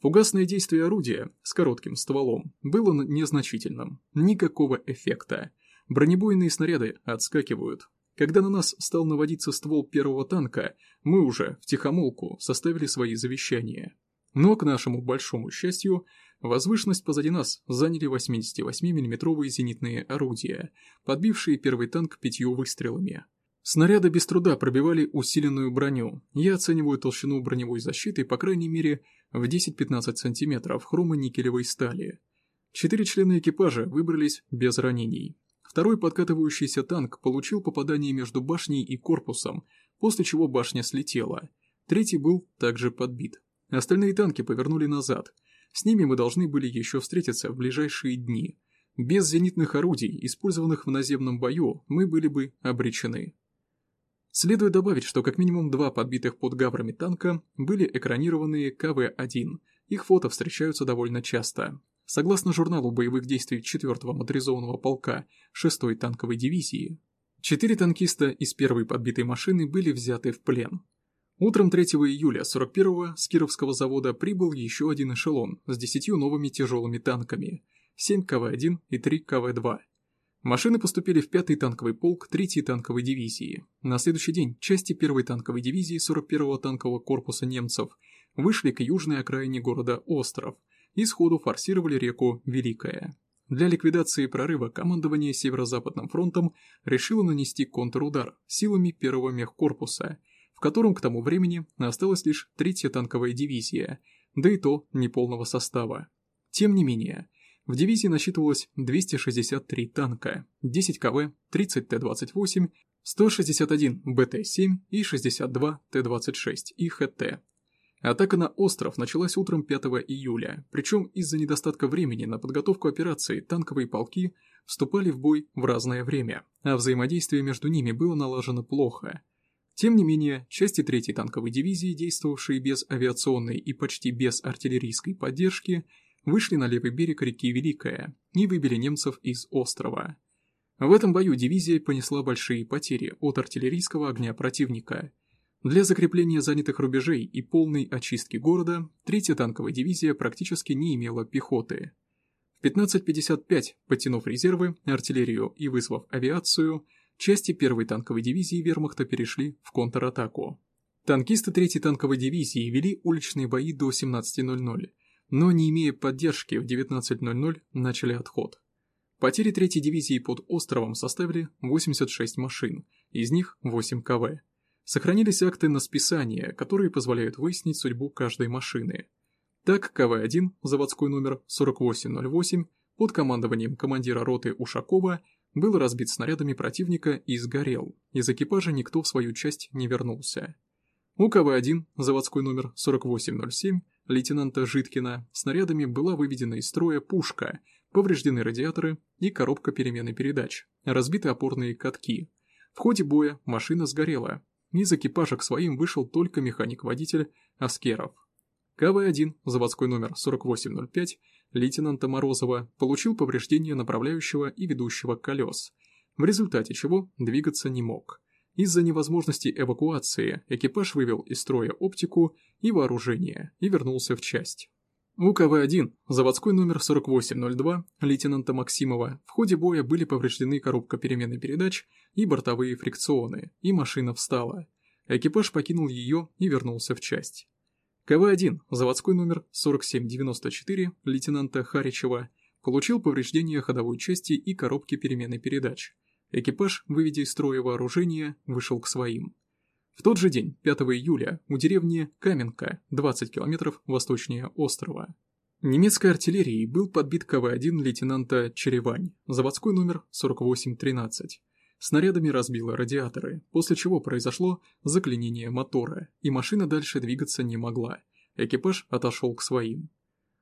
Фугасное действие орудия с коротким стволом было незначительным, никакого эффекта. Бронебойные снаряды отскакивают. Когда на нас стал наводиться ствол первого танка, мы уже, в тихомолку, составили свои завещания. Но, к нашему большому счастью, возвышенность позади нас заняли 88 миллиметровые зенитные орудия, подбившие первый танк пятью выстрелами. Снаряды без труда пробивали усиленную броню. Я оцениваю толщину броневой защиты по крайней мере в 10-15 см хромо-никелевой стали. Четыре члена экипажа выбрались без ранений. Второй подкатывающийся танк получил попадание между башней и корпусом, после чего башня слетела. Третий был также подбит. Остальные танки повернули назад. С ними мы должны были еще встретиться в ближайшие дни. Без зенитных орудий, использованных в наземном бою, мы были бы обречены. Следует добавить, что как минимум два подбитых под гаврами танка были экранированные КВ-1. Их фото встречаются довольно часто. Согласно журналу боевых действий 4-го моторизованного полка 6-й танковой дивизии, четыре танкиста из первой подбитой машины были взяты в плен. Утром 3 июля 41-го с Кировского завода прибыл еще один эшелон с 10 новыми тяжелыми танками, 7 КВ-1 и 3 КВ-2. Машины поступили в 5-й танковый полк 3-й танковой дивизии. На следующий день части 1-й танковой дивизии 41-го танкового корпуса немцев вышли к южной окраине города Остров и сходу форсировали реку Великая. Для ликвидации прорыва командование Северо-Западным фронтом решило нанести контрудар силами первого мехкорпуса, в котором к тому времени осталась лишь третья танковая дивизия, да и то неполного состава. Тем не менее, в дивизии насчитывалось 263 танка, 10 КВ, 30 Т-28, 161 БТ-7 и 62 Т-26 и ХТ. Атака на остров началась утром 5 июля, причем из-за недостатка времени на подготовку операции танковые полки вступали в бой в разное время, а взаимодействие между ними было налажено плохо. Тем не менее, части 3-й танковой дивизии, действовавшие без авиационной и почти без артиллерийской поддержки, вышли на левый берег реки Великая и выбили немцев из острова. В этом бою дивизия понесла большие потери от артиллерийского огня противника. Для закрепления занятых рубежей и полной очистки города третья танковая дивизия практически не имела пехоты. В 15.55, подтянув резервы, артиллерию и вызвав авиацию, части первой танковой дивизии вермахта перешли в контратаку. Танкисты третьей танковой дивизии вели уличные бои до 17.00, но не имея поддержки в 19.00 начали отход. Потери 3-й дивизии под островом составили 86 машин, из них 8 КВ. Сохранились акты на списание, которые позволяют выяснить судьбу каждой машины. Так, КВ-1, заводской номер 4808, под командованием командира роты Ушакова, был разбит снарядами противника и сгорел. Из экипажа никто в свою часть не вернулся. У КВ-1, заводской номер 4807, лейтенанта Житкина снарядами была выведена из строя пушка, повреждены радиаторы и коробка перемены передач, разбиты опорные катки. В ходе боя машина сгорела. Из экипажа к своим вышел только механик-водитель Аскеров. КВ-1, заводской номер 4805, лейтенанта Морозова, получил повреждение направляющего и ведущего колес, в результате чего двигаться не мог. Из-за невозможности эвакуации экипаж вывел из строя оптику и вооружение и вернулся в часть. У КВ-1, заводской номер 4802, лейтенанта Максимова, в ходе боя были повреждены коробка перемены передач и бортовые фрикционы, и машина встала. Экипаж покинул ее и вернулся в часть. КВ-1, заводской номер 4794, лейтенанта Харичева, получил повреждения ходовой части и коробки перемены передач, Экипаж, выведя из строя вооружение, вышел к своим. В тот же день, 5 июля, у деревни Каменка, 20 километров восточнее острова. Немецкой артиллерией был подбит КВ-1 лейтенанта Черевань, заводской номер 4813. Снарядами разбило радиаторы, после чего произошло заклинение мотора, и машина дальше двигаться не могла. Экипаж отошел к своим.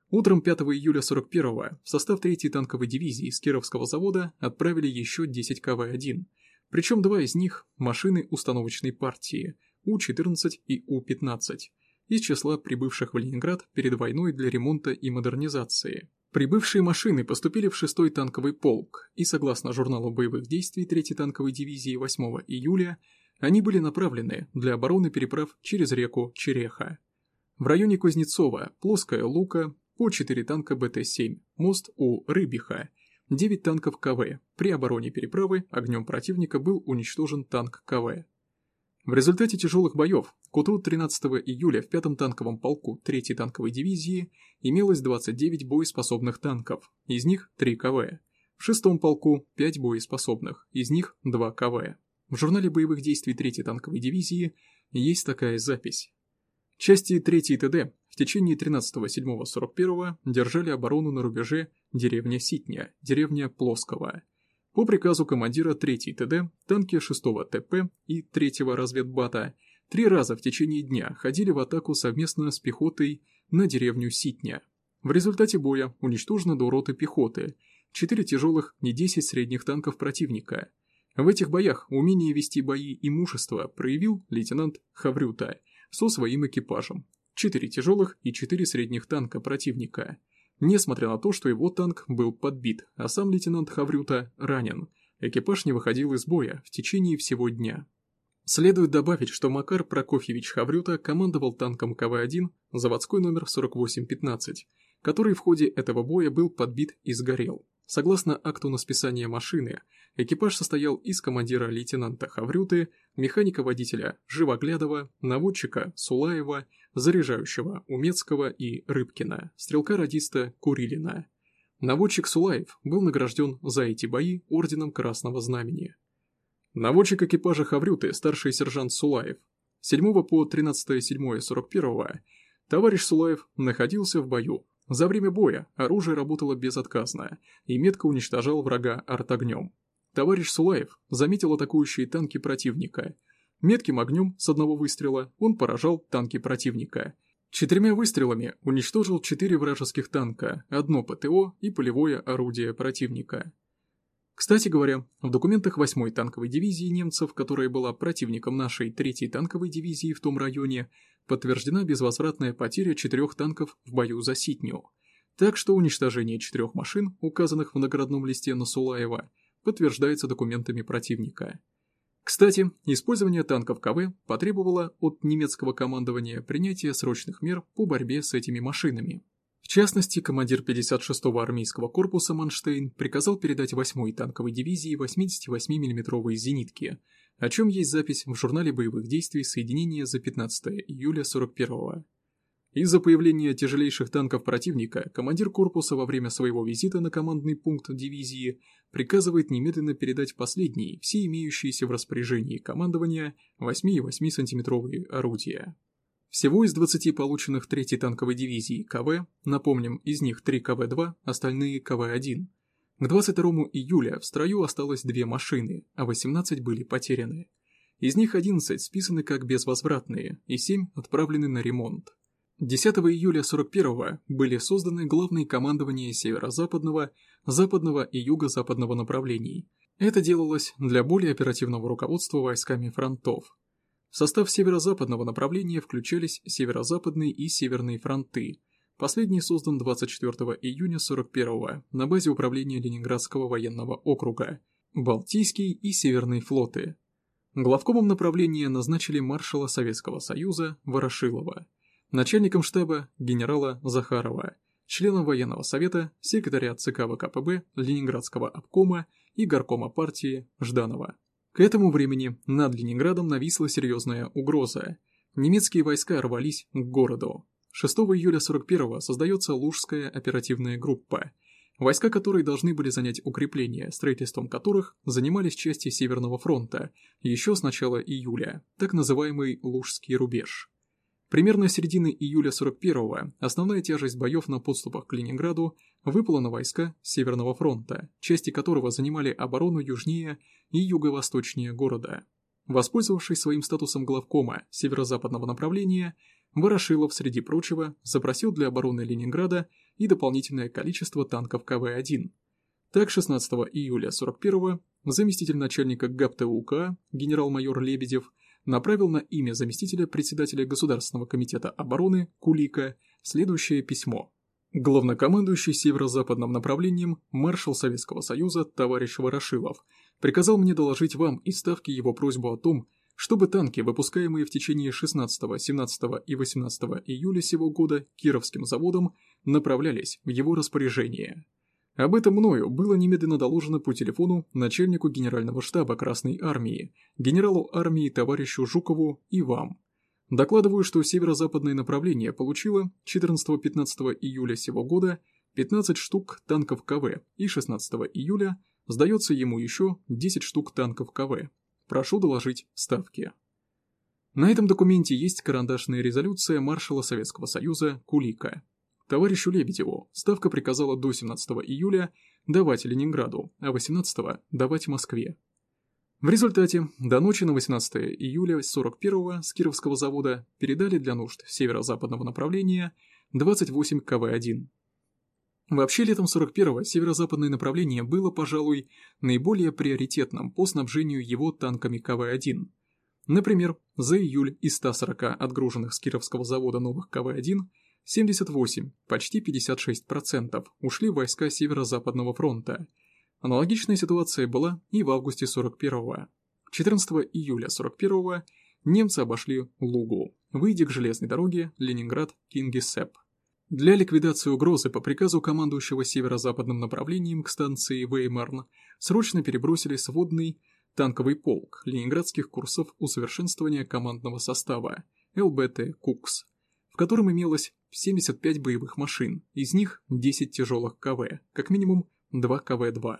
Утром 5 июля 41-го в состав 3-й танковой дивизии с Кировского завода отправили еще 10 КВ-1, причем два из них – машины установочной партии У-14 и У-15, из числа прибывших в Ленинград перед войной для ремонта и модернизации. Прибывшие машины поступили в 6-й танковый полк, и согласно журналу боевых действий 3-й танковой дивизии 8 июля, они были направлены для обороны переправ через реку Череха. В районе Кузнецова, Плоская Лука, по 4 танка БТ-7, мост у Рыбиха, 9 танков КВ. При обороне переправы огнем противника был уничтожен танк КВ. В результате тяжелых боев к утру 13 июля в 5-м танковом полку 3-й танковой дивизии имелось 29 боеспособных танков, из них 3 КВ. В 6-м полку 5 боеспособных, из них 2 КВ. В журнале боевых действий 3-й танковой дивизии есть такая запись. Части 3 ТД в течение 13-7-41 держали оборону на рубеже деревня Ситня, деревня Плоского. По приказу командира 3 ТД танки 6 ТП и 3 разведбата три раза в течение дня ходили в атаку совместно с пехотой на деревню Ситня. В результате боя уничтожено до роты пехоты, 4 тяжелых и 10 средних танков противника. В этих боях умение вести бои и мужество проявил лейтенант Хаврюта – со своим экипажем. Четыре тяжелых и четыре средних танка противника. Несмотря на то, что его танк был подбит, а сам лейтенант Хаврюта ранен, экипаж не выходил из боя в течение всего дня. Следует добавить, что Макар Прокофьевич Хаврюта командовал танком КВ-1, заводской номер 4815, который в ходе этого боя был подбит и сгорел. Согласно акту на списание машины, экипаж состоял из командира лейтенанта Хаврюты, механика-водителя Живоглядова, наводчика Сулаева, заряжающего Умецкого и Рыбкина, стрелка-радиста Курилина. Наводчик Сулаев был награжден за эти бои орденом Красного Знамени. Наводчик экипажа Хаврюты, старший сержант Сулаев. 7 по 13.07.41 товарищ Сулаев находился в бою, за время боя оружие работало безотказно и метко уничтожал врага артогнем. Товарищ Сулаев заметил атакующие танки противника. Метким огнем с одного выстрела он поражал танки противника. Четырьмя выстрелами уничтожил четыре вражеских танка, одно ПТО и полевое орудие противника. Кстати говоря, в документах 8-й танковой дивизии немцев, которая была противником нашей 3-й танковой дивизии в том районе, подтверждена безвозвратная потеря четырех танков в бою за Ситню. Так что уничтожение четырех машин, указанных в наградном листе Насулаева, подтверждается документами противника. Кстати, использование танков КВ потребовало от немецкого командования принятия срочных мер по борьбе с этими машинами. В частности, командир 56-го армейского корпуса Манштейн приказал передать 8-й танковой дивизии 88 миллиметровые зенитки, о чем есть запись в журнале боевых действий соединения за 15 июля 41-го. Из-за появления тяжелейших танков противника, командир корпуса во время своего визита на командный пункт дивизии приказывает немедленно передать последние, все имеющиеся в распоряжении командования 8,8 сантиметровые орудия. Всего из 20 полученных 3-й танковой дивизии КВ, напомним, из них 3 КВ-2, остальные КВ-1. К 22 июля в строю осталось две машины, а 18 были потеряны. Из них 11 списаны как безвозвратные, и 7 отправлены на ремонт. 10 июля 41 были созданы главные командования северо-западного, западного и юго-западного направлений. Это делалось для более оперативного руководства войсками фронтов. В состав северо-западного направления включались северо-западные и северные фронты. Последний создан 24 июня 41 на базе управления Ленинградского военного округа, Балтийский и Северный флоты. Главкомом направления назначили маршала Советского Союза Ворошилова, начальником штаба генерала Захарова, членом военного совета, секретаря ЦК ВКПБ Ленинградского обкома и горкома партии Жданова. К этому времени над Ленинградом нависла серьезная угроза. Немецкие войска рвались к городу. 6 июля 41-го создается Лужская оперативная группа, войска которой должны были занять укрепления, строительством которых занимались части Северного фронта еще с начала июля, так называемый Лужский рубеж. Примерно с середины июля 41-го основная тяжесть боев на подступах к Ленинграду выпала на войска Северного фронта, части которого занимали оборону южнее и юго-восточнее города. Воспользовавшись своим статусом главкома северо-западного направления, Ворошилов, среди прочего, запросил для обороны Ленинграда и дополнительное количество танков КВ-1. Так, 16 июля 41-го заместитель начальника ГАПТУК генерал-майор Лебедев направил на имя заместителя председателя Государственного комитета обороны Кулика следующее письмо. Главнокомандующий северо-западным направлением маршал Советского Союза товарищ Ворошилов приказал мне доложить вам и ставки его просьбу о том, чтобы танки, выпускаемые в течение 16, 17 и 18 июля сего года Кировским заводом, направлялись в его распоряжение. Об этом мною было немедленно доложено по телефону начальнику генерального штаба Красной Армии, генералу армии товарищу Жукову и вам. Докладываю, что северо-западное направление получило 14-15 июля сего года 15 штук танков КВ и 16 июля сдается ему еще 10 штук танков КВ. Прошу доложить ставки. На этом документе есть карандашная резолюция маршала Советского Союза Кулика. Товарищу Лебедеву ставка приказала до 17 июля давать Ленинграду, а 18 давать Москве. В результате до ночи на 18 июля 41-го с Кировского завода передали для нужд северо-западного направления 28 КВ-1. Вообще летом 41-го северо-западное направление было, пожалуй, наиболее приоритетным по снабжению его танками КВ-1. Например, за июль из 140 отгруженных с Кировского завода новых КВ-1 78, почти 56% ушли войска Северо-Западного фронта. Аналогичная ситуация была и в августе 41-го. 14 июля 41-го немцы обошли Лугу, выйдя к железной дороге Ленинград-Кингисепп. Для ликвидации угрозы по приказу командующего северо-западным направлением к станции Веймарн срочно перебросили сводный танковый полк ленинградских курсов усовершенствования командного состава ЛБТ «Кукс», в котором имелось 75 боевых машин, из них 10 тяжелых КВ, как минимум 2 КВ-2.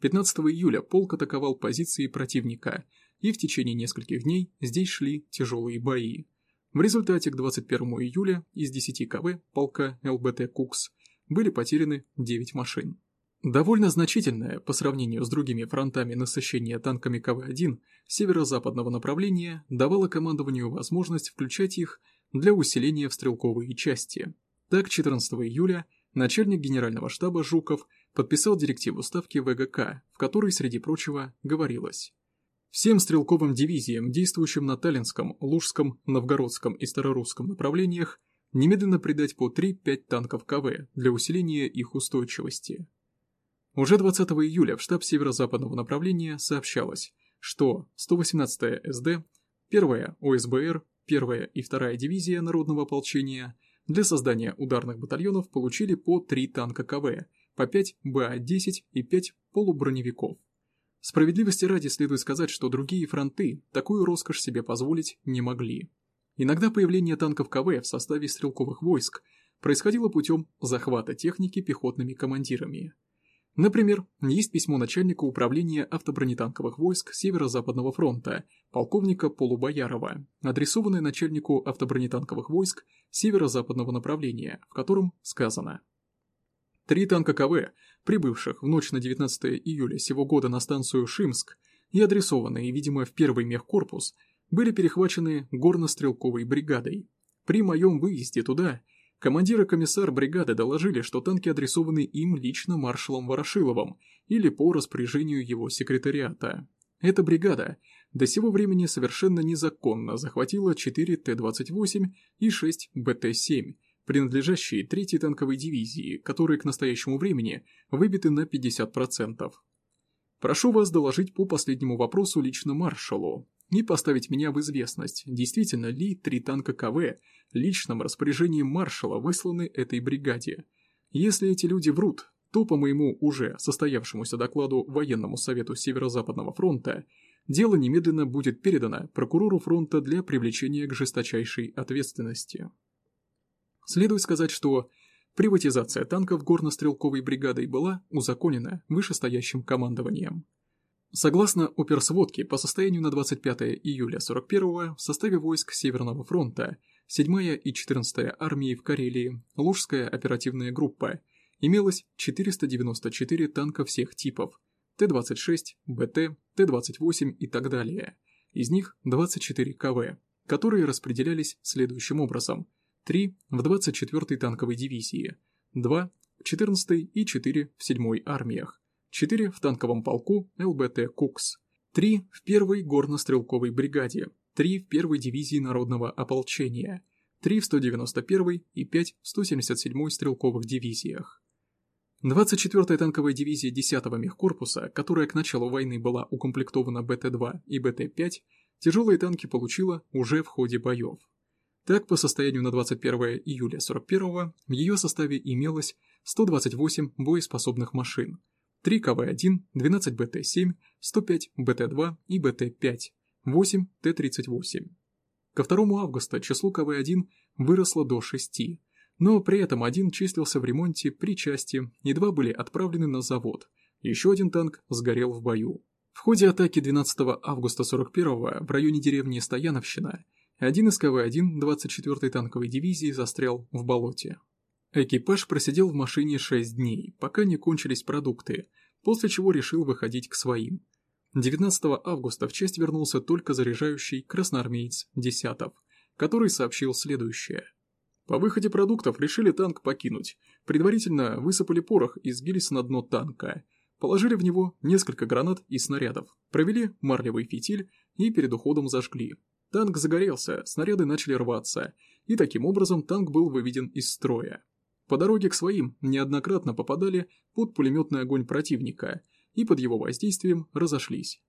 15 июля полк атаковал позиции противника, и в течение нескольких дней здесь шли тяжелые бои. В результате к 21 июля из 10 КВ полка ЛБТ «Кукс» были потеряны 9 машин. Довольно значительное по сравнению с другими фронтами насыщение танками КВ-1 северо-западного направления давало командованию возможность включать их для усиления в стрелковые части. Так, 14 июля начальник генерального штаба Жуков подписал директиву ставки ВГК, в которой, среди прочего, говорилось Всем стрелковым дивизиям, действующим на Таллинском, Лужском, Новгородском и Старорусском направлениях, немедленно придать по 3-5 танков КВ для усиления их устойчивости. Уже 20 июля в штаб северо-западного направления сообщалось, что 118-я СД, 1-я ОСБР, 1-я и 2-я дивизия народного ополчения для создания ударных батальонов получили по 3 танка КВ, по 5 БА-10 и 5 полуброневиков. Справедливости ради следует сказать, что другие фронты такую роскошь себе позволить не могли. Иногда появление танков КВ в составе стрелковых войск происходило путем захвата техники пехотными командирами. Например, есть письмо начальника управления автобронетанковых войск Северо-Западного фронта, полковника Полубоярова, адресованное начальнику автобронетанковых войск Северо-Западного направления, в котором сказано Три танка КВ, прибывших в ночь на 19 июля сего года на станцию Шимск и адресованные, видимо, в первый мехкорпус, были перехвачены горно-стрелковой бригадой. При моем выезде туда командир и комиссар бригады доложили, что танки адресованы им лично маршалом Ворошиловым или по распоряжению его секретариата. Эта бригада до сего времени совершенно незаконно захватила 4 Т-28 и 6 БТ-7, принадлежащие третьей танковой дивизии, которые к настоящему времени выбиты на 50%. Прошу вас доложить по последнему вопросу лично маршалу и поставить меня в известность, действительно ли три танка КВ личным распоряжением маршала высланы этой бригаде. Если эти люди врут, то по моему уже состоявшемуся докладу Военному совету Северо-Западного фронта дело немедленно будет передано прокурору фронта для привлечения к жесточайшей ответственности. Следует сказать, что приватизация танков горнострелковой бригадой была узаконена вышестоящим командованием. Согласно оперсводке, по состоянию на 25 июля 41 в составе войск Северного фронта 7-я и 14-я армии в Карелии, Лужская оперативная группа, имелось 494 танка всех типов, Т-26, БТ, Т-28 и так далее. Из них 24 КВ, которые распределялись следующим образом – 3 в 24-й танковой дивизии, 2 в 14-й и 4 в 7-й армиях, 4 в танковом полку ЛБТ «Кукс», 3 в 1-й горно-стрелковой бригаде, 3 в 1-й дивизии народного ополчения, 3 в 191-й и 5 в 177-й стрелковых дивизиях. 24-я танковая дивизия 10-го мехкорпуса, которая к началу войны была укомплектована БТ-2 и БТ-5, тяжелые танки получила уже в ходе боев. Так, по состоянию на 21 июля 41 в ее составе имелось 128 боеспособных машин, 3 КВ-1, 12 БТ-7, 105 БТ-2 и БТ-5, 8 Т-38. Ко 2 августа число КВ-1 выросло до 6, но при этом один числился в ремонте при части и два были отправлены на завод. Еще один танк сгорел в бою. В ходе атаки 12 августа 41 в районе деревни Стояновщина один из КВ-1 24-й танковой дивизии застрял в болоте. Экипаж просидел в машине 6 дней, пока не кончились продукты, после чего решил выходить к своим. 19 августа в часть вернулся только заряжающий красноармеец Десятов, который сообщил следующее. По выходе продуктов решили танк покинуть, предварительно высыпали порох из гильз на дно танка, положили в него несколько гранат и снарядов, провели марлевый фитиль и перед уходом зажгли. Танк загорелся, снаряды начали рваться, и таким образом танк был выведен из строя. По дороге к своим неоднократно попадали под пулеметный огонь противника и под его воздействием разошлись.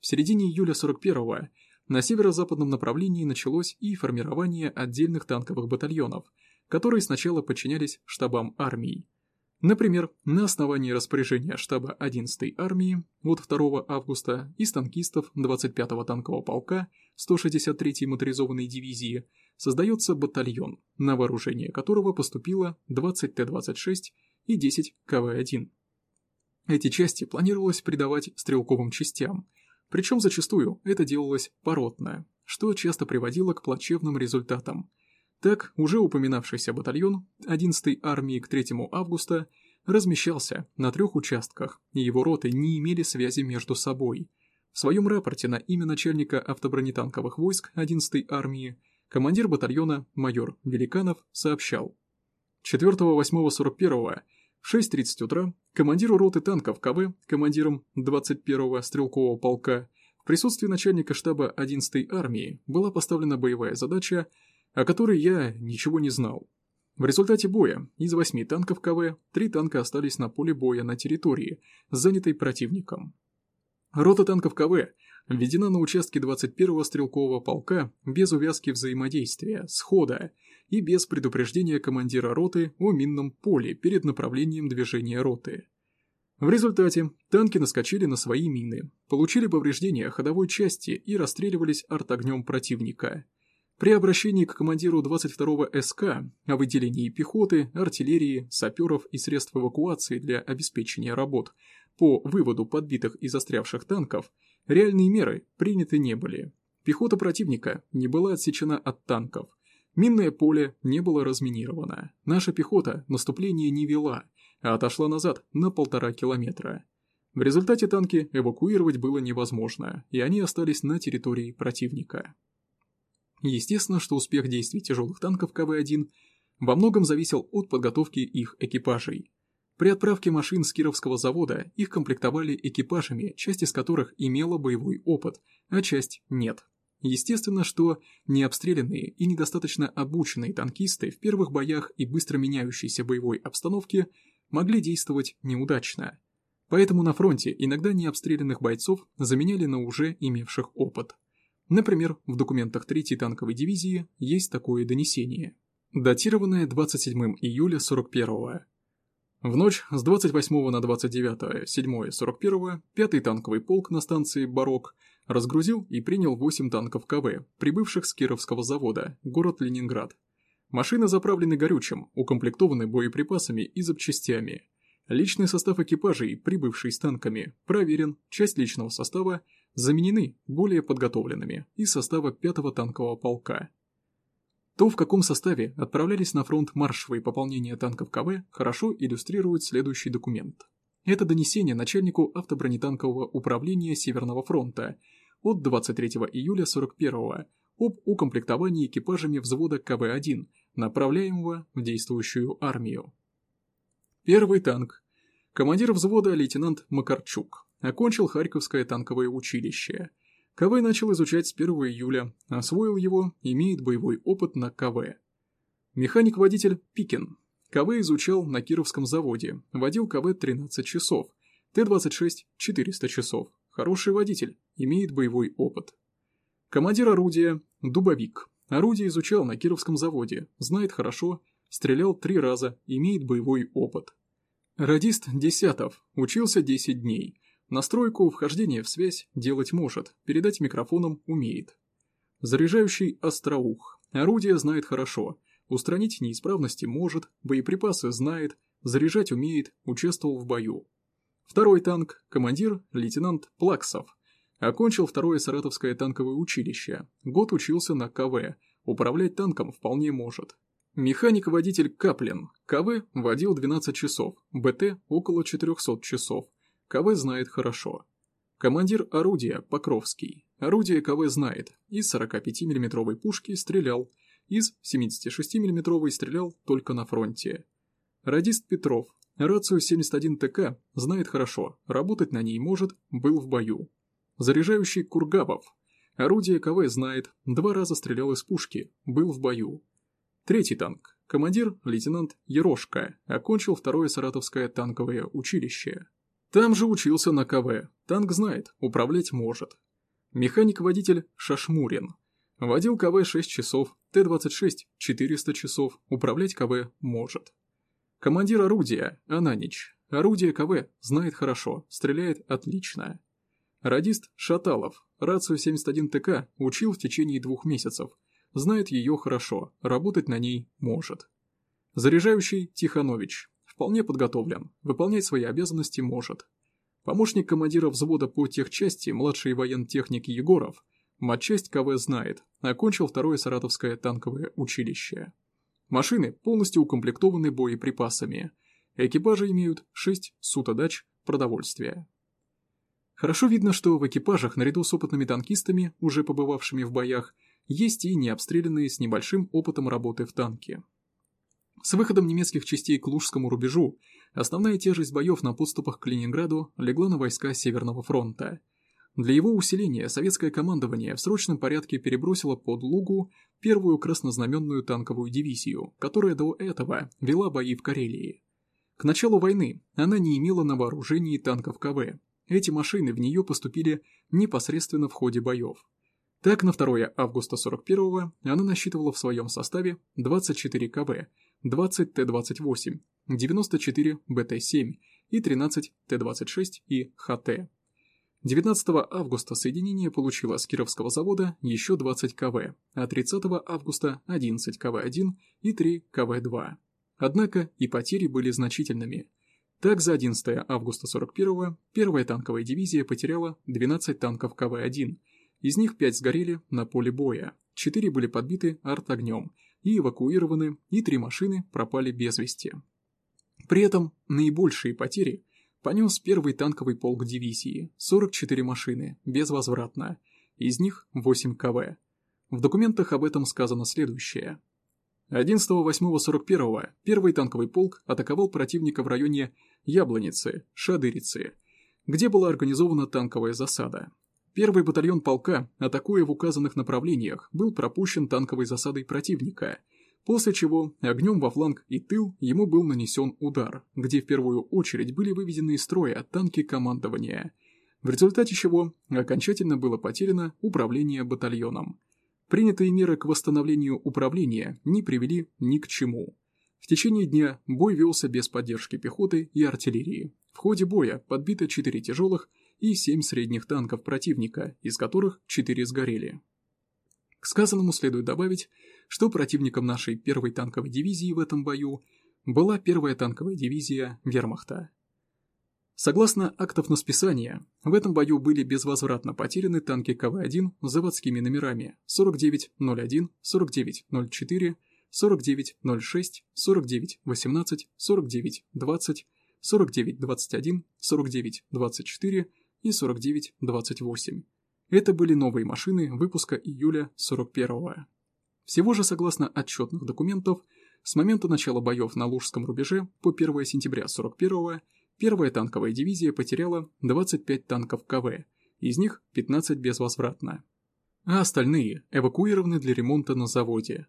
В середине июля 41-го на северо-западном направлении началось и формирование отдельных танковых батальонов, которые сначала подчинялись штабам армий, Например, на основании распоряжения штаба 11-й армии от 2 августа из танкистов 25-го танкового полка 163-й моторизованной дивизии создается батальон, на вооружение которого поступило 20 Т-26 и 10 КВ-1. Эти части планировалось придавать стрелковым частям, причем зачастую это делалось поротно, что часто приводило к плачевным результатам – так, уже упоминавшийся батальон 11-й армии к 3 августа размещался на трех участках, и его роты не имели связи между собой. В своем рапорте на имя начальника автобронетанковых войск 11-й армии командир батальона майор Великанов сообщал. 4-8-41 в 6.30 утра командиру роты танков КВ, командиром 21-го стрелкового полка, в присутствии начальника штаба 11-й армии была поставлена боевая задача о которой я ничего не знал. В результате боя из восьми танков КВ три танка остались на поле боя на территории, занятой противником. Рота танков КВ введена на участке 21-го стрелкового полка без увязки взаимодействия, схода и без предупреждения командира роты о минном поле перед направлением движения роты. В результате танки наскочили на свои мины, получили повреждения ходовой части и расстреливались артогнем противника – при обращении к командиру 22-го СК о выделении пехоты, артиллерии, саперов и средств эвакуации для обеспечения работ по выводу подбитых и застрявших танков, реальные меры приняты не были. Пехота противника не была отсечена от танков. Минное поле не было разминировано. Наша пехота наступление не вела, а отошла назад на полтора километра. В результате танки эвакуировать было невозможно, и они остались на территории противника. Естественно, что успех действий тяжелых танков КВ-1 во многом зависел от подготовки их экипажей. При отправке машин с Кировского завода их комплектовали экипажами, часть из которых имела боевой опыт, а часть нет. Естественно, что необстрелянные и недостаточно обученные танкисты в первых боях и быстро меняющейся боевой обстановке могли действовать неудачно. Поэтому на фронте иногда необстрелянных бойцов заменяли на уже имевших опыт – Например, в документах 3-й танковой дивизии есть такое донесение, датированное 27 июля 41-го. В ночь с 28 на 29 7 41 5-й танковый полк на станции Барок разгрузил и принял 8 танков КВ, прибывших с Кировского завода, город Ленинград. Машины заправлены горючим, укомплектованы боеприпасами и запчастями. Личный состав экипажей, прибывший с танками, проверен, часть личного состава – заменены более подготовленными из состава 5-го танкового полка. То, в каком составе отправлялись на фронт маршевые пополнения танков КВ, хорошо иллюстрирует следующий документ. Это донесение начальнику автобронетанкового управления Северного фронта от 23 июля 41 об укомплектовании экипажами взвода КВ-1, направляемого в действующую армию. Первый танк. Командир взвода лейтенант Макарчук. Окончил Харьковское танковое училище. КВ начал изучать с 1 июля, освоил его, имеет боевой опыт на КВ. Механик-водитель Пикин. КВ изучал на Кировском заводе, водил КВ 13 часов, Т-26 400 часов. Хороший водитель, имеет боевой опыт. Командир орудия – Дубовик. Орудие изучал на Кировском заводе, знает хорошо, стрелял три раза, имеет боевой опыт. Радист Десятов, учился 10 дней. Настройку вхождения в связь делать может, передать микрофоном умеет. Заряжающий Остроух. Орудие знает хорошо, устранить неисправности может, боеприпасы знает, заряжать умеет, участвовал в бою. Второй танк, командир, лейтенант Плаксов. Окончил второе Саратовское танковое училище, год учился на КВ, управлять танком вполне может. Механик-водитель Каплин. КВ водил 12 часов, БТ около 400 часов. КВ знает хорошо. Командир орудия Покровский. Орудие КВ знает. Из 45 миллиметровой пушки стрелял. Из 76 миллиметровой стрелял только на фронте. Радист Петров. Рацию 71 ТК знает хорошо, работать на ней может, был в бою. Заряжающий Кургабов. Орудие КВ знает, два раза стрелял из пушки, был в бою. Третий танк. Командир – лейтенант Ерошка, окончил второе Саратовское танковое училище. Там же учился на КВ, танк знает, управлять может. Механик-водитель Шашмурин. Водил КВ 6 часов, Т-26 – 400 часов, управлять КВ может. Командир орудия – Ананич. Орудие КВ знает хорошо, стреляет отлично. Радист Шаталов, рацию 71 ТК, учил в течение двух месяцев – знает ее хорошо, работать на ней может. Заряжающий Тиханович. Вполне подготовлен, выполнять свои обязанности может. Помощник командира взвода по техчасти, младший воентехник Егоров, матчасть КВ знает, окончил второе Саратовское танковое училище. Машины полностью укомплектованы боеприпасами. Экипажи имеют 6 сутодач продовольствия. Хорошо видно, что в экипажах, наряду с опытными танкистами, уже побывавшими в боях, есть и необстрелянные с небольшим опытом работы в танке. С выходом немецких частей к Лужскому рубежу основная тяжесть боев на подступах к Ленинграду легла на войска Северного фронта. Для его усиления советское командование в срочном порядке перебросило под Лугу первую краснознаменную танковую дивизию, которая до этого вела бои в Карелии. К началу войны она не имела на вооружении танков КВ. Эти машины в нее поступили непосредственно в ходе боев. Так, на 2 августа 41-го она насчитывала в своем составе 24 КВ, 20 Т-28, 94 БТ-7 и 13 Т-26 и ХТ. 19 августа соединение получило с Кировского завода еще 20 КВ, а 30 августа 11 КВ-1 и 3 КВ-2. Однако и потери были значительными. Так, за 11 августа 41-го первая танковая дивизия потеряла 12 танков КВ-1, из них пять сгорели на поле боя, четыре были подбиты арт-огнем и эвакуированы, и три машины пропали без вести. При этом наибольшие потери понес первый танковый полк дивизии, 44 машины, безвозвратно, из них 8 КВ. В документах об этом сказано следующее. 11.08.41 первый танковый полк атаковал противника в районе Яблоницы, Шадырицы, где была организована танковая засада. Первый батальон полка, атакуя в указанных направлениях, был пропущен танковой засадой противника, после чего огнем во фланг и тыл ему был нанесен удар, где в первую очередь были выведены из строя танки командования, в результате чего окончательно было потеряно управление батальоном. Принятые меры к восстановлению управления не привели ни к чему. В течение дня бой велся без поддержки пехоты и артиллерии. В ходе боя подбито 4 тяжелых и 7 средних танков противника, из которых 4 сгорели. К сказанному следует добавить, что противником нашей первой танковой дивизии в этом бою была первая танковая дивизия Вермахта. Согласно актов на списание, в этом бою были безвозвратно потеряны танки КВ-1 с заводскими номерами 4901, 4904, 4906, 4918, 4920, 4921, 4924 и 49-28. Это были новые машины выпуска июля 41-го. Всего же, согласно отчетных документов, с момента начала боев на Лужском рубеже по 1 сентября 41-го первая танковая дивизия потеряла 25 танков КВ, из них 15 безвозвратно. А остальные эвакуированы для ремонта на заводе.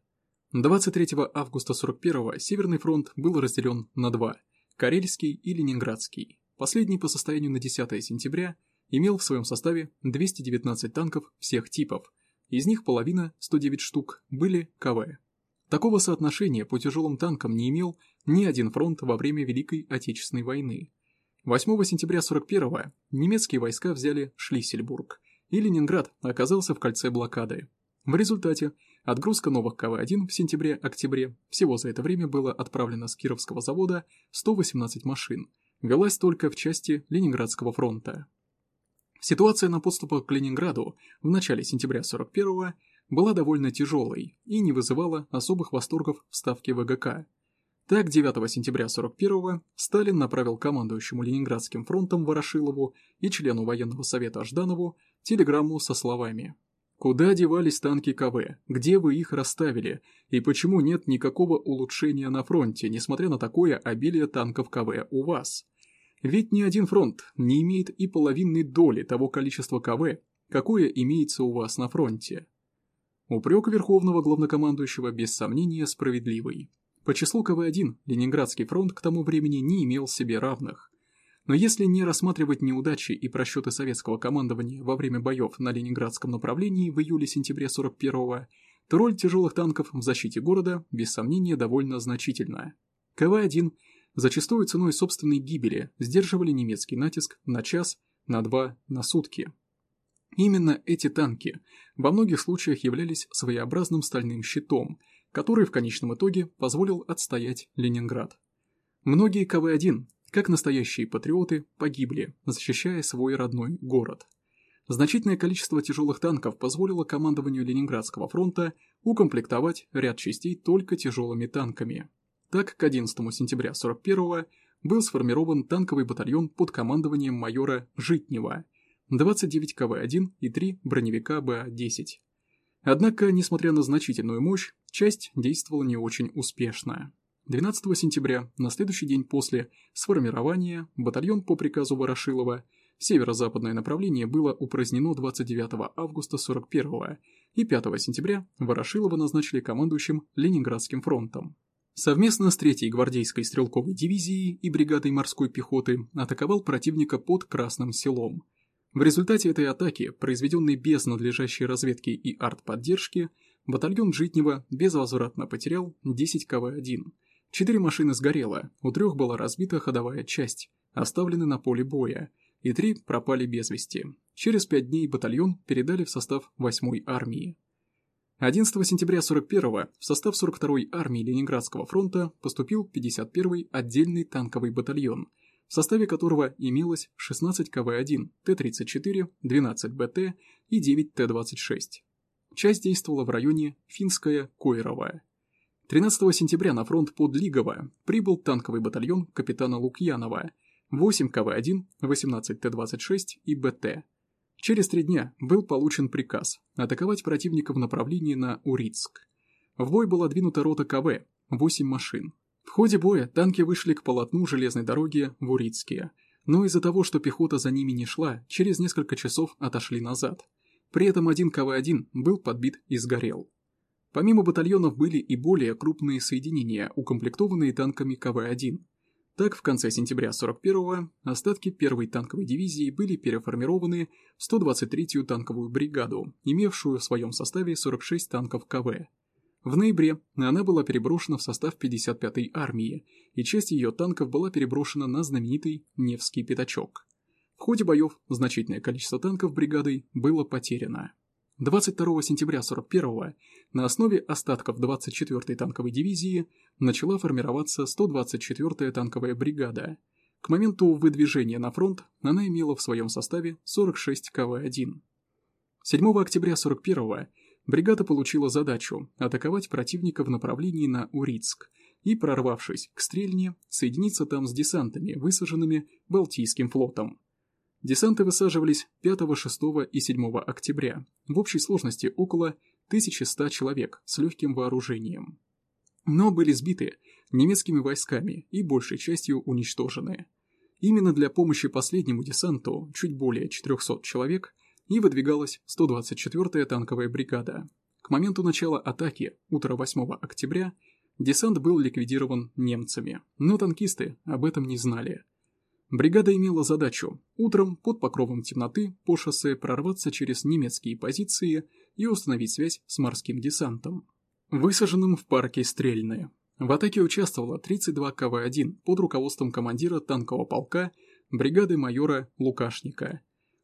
23 августа 41-го Северный фронт был разделен на два – Карельский и Ленинградский. Последний по состоянию на 10 сентября имел в своем составе 219 танков всех типов, из них половина, 109 штук, были КВ. Такого соотношения по тяжелым танкам не имел ни один фронт во время Великой Отечественной войны. 8 сентября 41-го немецкие войска взяли Шлиссельбург, и Ленинград оказался в кольце блокады. В результате отгрузка новых КВ-1 в сентябре-октябре всего за это время было отправлено с Кировского завода 118 машин, велась только в части Ленинградского фронта. Ситуация на подступах к Ленинграду в начале сентября 41-го была довольно тяжелой и не вызывала особых восторгов в ставке ВГК. Так, 9 сентября 41-го Сталин направил командующему Ленинградским фронтом Ворошилову и члену военного совета Жданову телеграмму со словами «Куда девались танки КВ? Где вы их расставили? И почему нет никакого улучшения на фронте, несмотря на такое обилие танков КВ у вас?» Ведь ни один фронт не имеет и половинной доли того количества КВ, какое имеется у вас на фронте. Упрек Верховного Главнокомандующего без сомнения справедливый. По числу КВ-1 Ленинградский фронт к тому времени не имел себе равных. Но если не рассматривать неудачи и просчеты советского командования во время боев на Ленинградском направлении в июле-сентябре 41-го, то роль тяжелых танков в защите города, без сомнения, довольно значительна. КВ-1 зачастую ценой собственной гибели сдерживали немецкий натиск на час, на два, на сутки. Именно эти танки во многих случаях являлись своеобразным стальным щитом, который в конечном итоге позволил отстоять Ленинград. Многие КВ-1, как настоящие патриоты, погибли, защищая свой родной город. Значительное количество тяжелых танков позволило командованию Ленинградского фронта укомплектовать ряд частей только тяжелыми танками. Так, к 11 сентября 41 был сформирован танковый батальон под командованием майора Житнева – 29 КВ-1 и 3 броневика БА-10. Однако, несмотря на значительную мощь, часть действовала не очень успешно. 12 сентября, на следующий день после сформирования, батальон по приказу Ворошилова северо-западное направление было упразднено 29 августа 41 и 5 сентября Ворошилова назначили командующим Ленинградским фронтом. Совместно с 3-й гвардейской стрелковой дивизией и бригадой морской пехоты атаковал противника под Красным селом – в результате этой атаки, произведенной без надлежащей разведки и артподдержки, батальон Житнева безвозвратно потерял 10 КВ-1. Четыре машины сгорело, у трех была разбита ходовая часть, оставлены на поле боя, и три пропали без вести. Через пять дней батальон передали в состав 8-й армии. 11 сентября 41-го в состав 42-й армии Ленинградского фронта поступил 51-й отдельный танковый батальон – в составе которого имелось 16 КВ-1, Т-34, 12 БТ и 9 Т-26. Часть действовала в райое Финская-Койровая. 13 сентября на фронт под Лигово прибыл танковый батальон капитана Лукьянова, 8 КВ-1, 18 Т-26 и БТ. Через три дня был получен приказ атаковать противника в направлении на Урицк. В бой была двинута рота КВ, 8 машин, в ходе боя танки вышли к полотну железной дороги в Урицкие, но из-за того, что пехота за ними не шла, через несколько часов отошли назад. При этом один КВ-1 был подбит и сгорел. Помимо батальонов были и более крупные соединения, укомплектованные танками КВ-1. Так, в конце сентября 41-го остатки первой танковой дивизии были переформированы в 123-ю танковую бригаду, имевшую в своем составе 46 танков КВ. В ноябре она была переброшена в состав 55-й армии, и часть ее танков была переброшена на знаменитый Невский пятачок. В ходе боев значительное количество танков бригадой было потеряно. 22 сентября 41-го на основе остатков 24-й танковой дивизии начала формироваться 124-я танковая бригада. К моменту выдвижения на фронт она имела в своем составе 46 КВ-1. 7 октября 41-го бригада получила задачу атаковать противника в направлении на Урицк и, прорвавшись к Стрельне, соединиться там с десантами, высаженными Балтийским флотом. Десанты высаживались 5, 6 и 7 октября, в общей сложности около 1100 человек с легким вооружением. Но были сбиты немецкими войсками и большей частью уничтожены. Именно для помощи последнему десанту, чуть более 400 человек, и выдвигалась 124-я танковая бригада. К моменту начала атаки, утро 8 октября, десант был ликвидирован немцами, но танкисты об этом не знали. Бригада имела задачу утром под покровом темноты по шоссе прорваться через немецкие позиции и установить связь с морским десантом, высаженным в парке Стрельные. В атаке участвовало 32 КВ-1 под руководством командира танкового полка бригады майора Лукашника.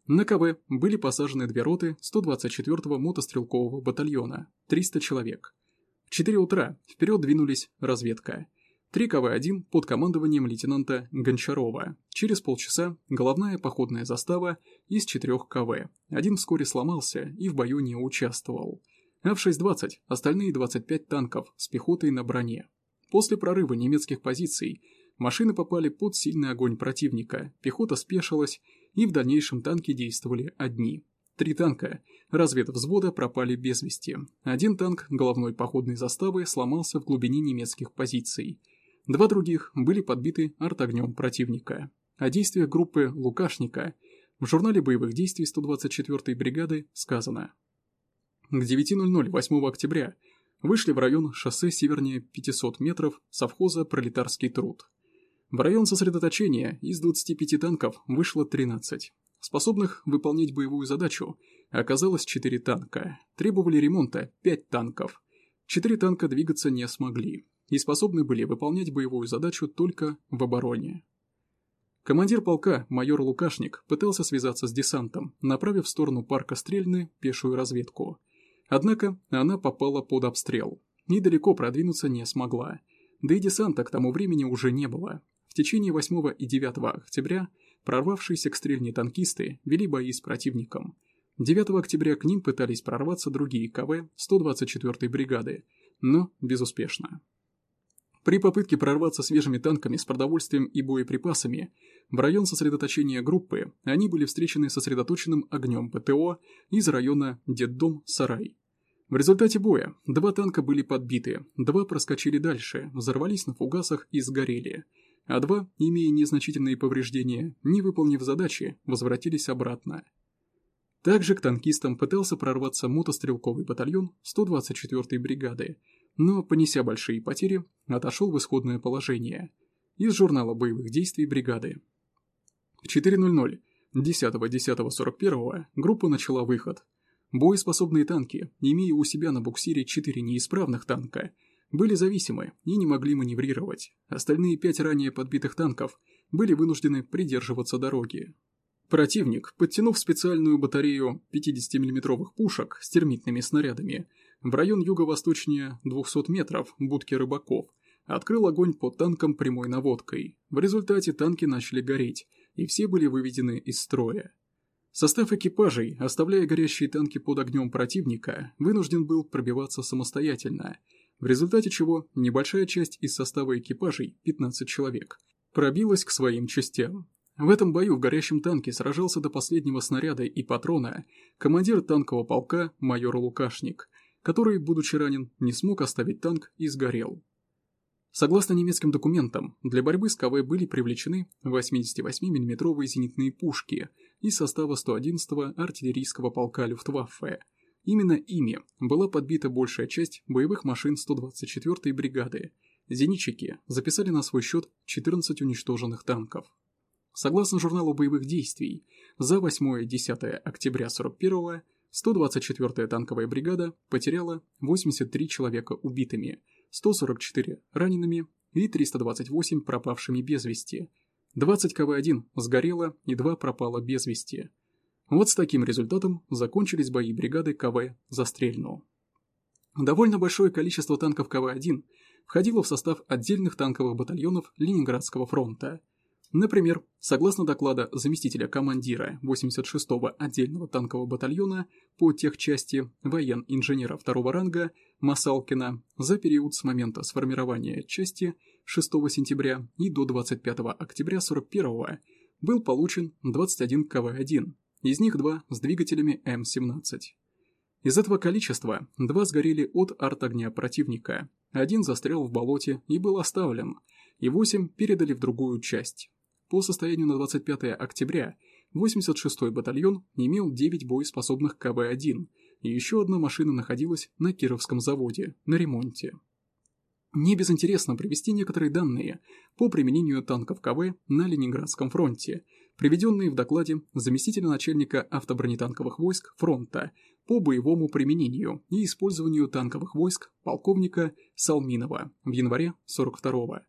На КВ были посажены две роты 124-го мотострелкового батальона, 300 человек. В 4 утра вперед двинулись разведка. 3 КВ-1 под командованием лейтенанта Гончарова. Через полчаса головная походная застава из 4 КВ. Один вскоре сломался и в бою не участвовал. А в 6.20 остальные 25 танков с пехотой на броне. После прорыва немецких позиций машины попали под сильный огонь противника, пехота спешилась и в дальнейшем танки действовали одни. Три танка разведвзвода пропали без вести. Один танк головной походной заставы сломался в глубине немецких позиций. Два других были подбиты артогнем противника. О действиях группы «Лукашника» в журнале боевых действий 124-й бригады сказано. К 9.00 8 октября вышли в район шоссе севернее 500 метров совхоза «Пролетарский труд». В район сосредоточения из 25 танков вышло 13. Способных выполнять боевую задачу оказалось 4 танка. Требовали ремонта 5 танков. 4 танка двигаться не смогли и способны были выполнять боевую задачу только в обороне. Командир полка, майор Лукашник, пытался связаться с десантом, направив в сторону парка Стрельны пешую разведку. Однако она попала под обстрел и далеко продвинуться не смогла. Да и десанта к тому времени уже не было. В течение 8 и 9 октября Прорвавшиеся к стрельне танкисты вели бои с противником. 9 октября к ним пытались прорваться другие КВ 124-й бригады, но безуспешно. При попытке прорваться свежими танками с продовольствием и боеприпасами в район сосредоточения группы они были встречены сосредоточенным огнем ПТО из района Детдом-Сарай. В результате боя два танка были подбиты, два проскочили дальше, взорвались на фугасах и сгорели – а два, имея незначительные повреждения, не выполнив задачи, возвратились обратно. Также к танкистам пытался прорваться мотострелковый батальон 124-й бригады, но, понеся большие потери, отошел в исходное положение. Из журнала боевых действий бригады. В 4.00 10.10.41 группа начала выход. Боеспособные танки, имея у себя на буксире 4 неисправных танка, были зависимы и не могли маневрировать. Остальные пять ранее подбитых танков были вынуждены придерживаться дороги. Противник, подтянув специальную батарею 50 миллиметровых пушек с термитными снарядами, в район юго-восточнее 200 метров будки рыбаков, открыл огонь по танкам прямой наводкой. В результате танки начали гореть, и все были выведены из строя. Состав экипажей, оставляя горящие танки под огнем противника, вынужден был пробиваться самостоятельно – в результате чего небольшая часть из состава экипажей, 15 человек, пробилась к своим частям. В этом бою в горящем танке сражался до последнего снаряда и патрона командир танкового полка майор Лукашник, который, будучи ранен, не смог оставить танк и сгорел. Согласно немецким документам, для борьбы с КВ были привлечены 88 миллиметровые зенитные пушки из состава 111-го артиллерийского полка Люфтваффе – Именно ими была подбита большая часть боевых машин 124-й бригады. Зенитчики записали на свой счет 14 уничтоженных танков. Согласно журналу боевых действий, за 8-10 октября 41-го 124-я танковая бригада потеряла 83 человека убитыми, 144 ранеными и 328 пропавшими без вести. 20 КВ-1 сгорело и 2 пропало без вести. Вот с таким результатом закончились бои бригады КВ за. Довольно большое количество танков КВ-1 входило в состав отдельных танковых батальонов Ленинградского фронта. Например, согласно доклада заместителя командира 86-го отдельного танкового батальона по техчасти воен-инженера второго ранга Масалкина за период с момента сформирования части 6 сентября и до 25 октября 41 был получен 21 КВ-1, из них два с двигателями М-17. Из этого количества два сгорели от арт-огня противника, один застрял в болоте и был оставлен, и восемь передали в другую часть. По состоянию на 25 октября 86-й батальон имел 9 боеспособных КВ-1, и еще одна машина находилась на Кировском заводе, на ремонте. Не безинтересно привести некоторые данные по применению танков КВ на Ленинградском фронте, приведенные в докладе заместителя начальника автобронетанковых войск фронта по боевому применению и использованию танковых войск полковника Салминова в январе 42-го.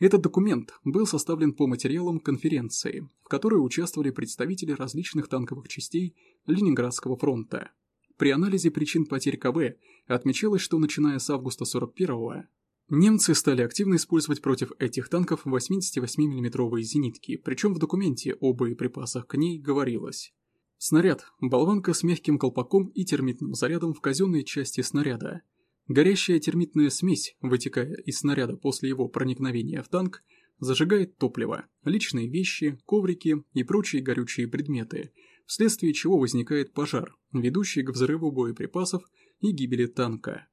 Этот документ был составлен по материалам конференции, в которой участвовали представители различных танковых частей Ленинградского фронта. При анализе причин потерь КВ отмечалось, что начиная с августа 41-го немцы стали активно использовать против этих танков 88 миллиметровые зенитки, причем в документе о боеприпасах к ней говорилось. Снаряд – болванка с мягким колпаком и термитным зарядом в казенной части снаряда – Горящая термитная смесь, вытекая из снаряда после его проникновения в танк, зажигает топливо, личные вещи, коврики и прочие горючие предметы, вследствие чего возникает пожар, ведущий к взрыву боеприпасов и гибели танка.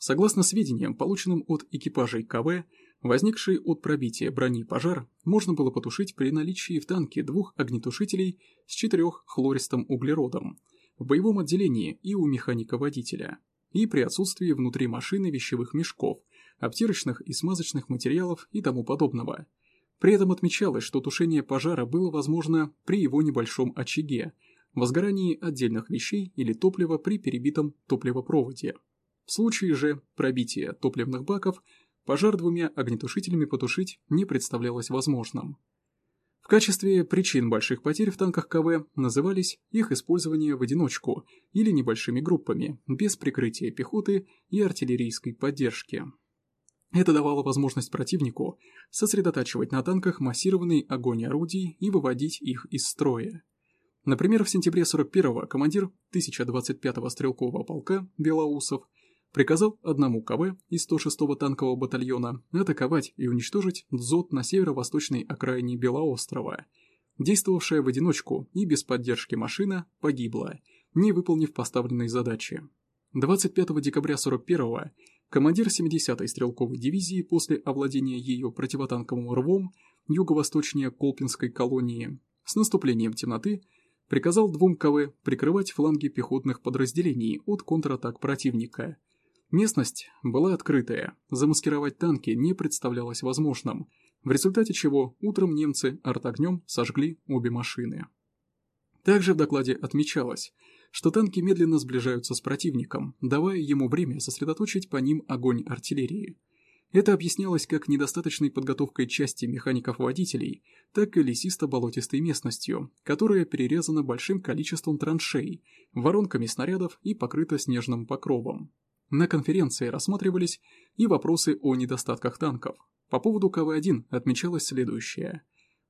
Согласно сведениям, полученным от экипажей КВ, возникший от пробития брони пожар можно было потушить при наличии в танке двух огнетушителей с четыреххлористым углеродом в боевом отделении и у механика-водителя – и при отсутствии внутри машины вещевых мешков, обтирочных и смазочных материалов и тому подобного. При этом отмечалось, что тушение пожара было возможно при его небольшом очаге, возгорании отдельных вещей или топлива при перебитом топливопроводе. В случае же пробития топливных баков пожар двумя огнетушителями потушить не представлялось возможным. В качестве причин больших потерь в танках КВ назывались их использование в одиночку или небольшими группами, без прикрытия пехоты и артиллерийской поддержки. Это давало возможность противнику сосредотачивать на танках массированный огонь орудий и выводить их из строя. Например, в сентябре 41-го командир 1025-го стрелкового полка Белоусов приказал одному КВ из 106-го танкового батальона атаковать и уничтожить ДЗОТ на северо-восточной окраине Белоострова. Действовавшая в одиночку и без поддержки машина погибла, не выполнив поставленной задачи. 25 декабря 41-го командир 70-й стрелковой дивизии после овладения ее противотанковым рвом юго-восточнее Колпинской колонии с наступлением темноты приказал двум КВ прикрывать фланги пехотных подразделений от контратак противника – Местность была открытая, замаскировать танки не представлялось возможным, в результате чего утром немцы артогнем сожгли обе машины. Также в докладе отмечалось, что танки медленно сближаются с противником, давая ему время сосредоточить по ним огонь артиллерии. Это объяснялось как недостаточной подготовкой части механиков-водителей, так и лесисто-болотистой местностью, которая перерезана большим количеством траншей, воронками снарядов и покрыта снежным покровом. На конференции рассматривались и вопросы о недостатках танков. По поводу КВ-1 отмечалось следующее.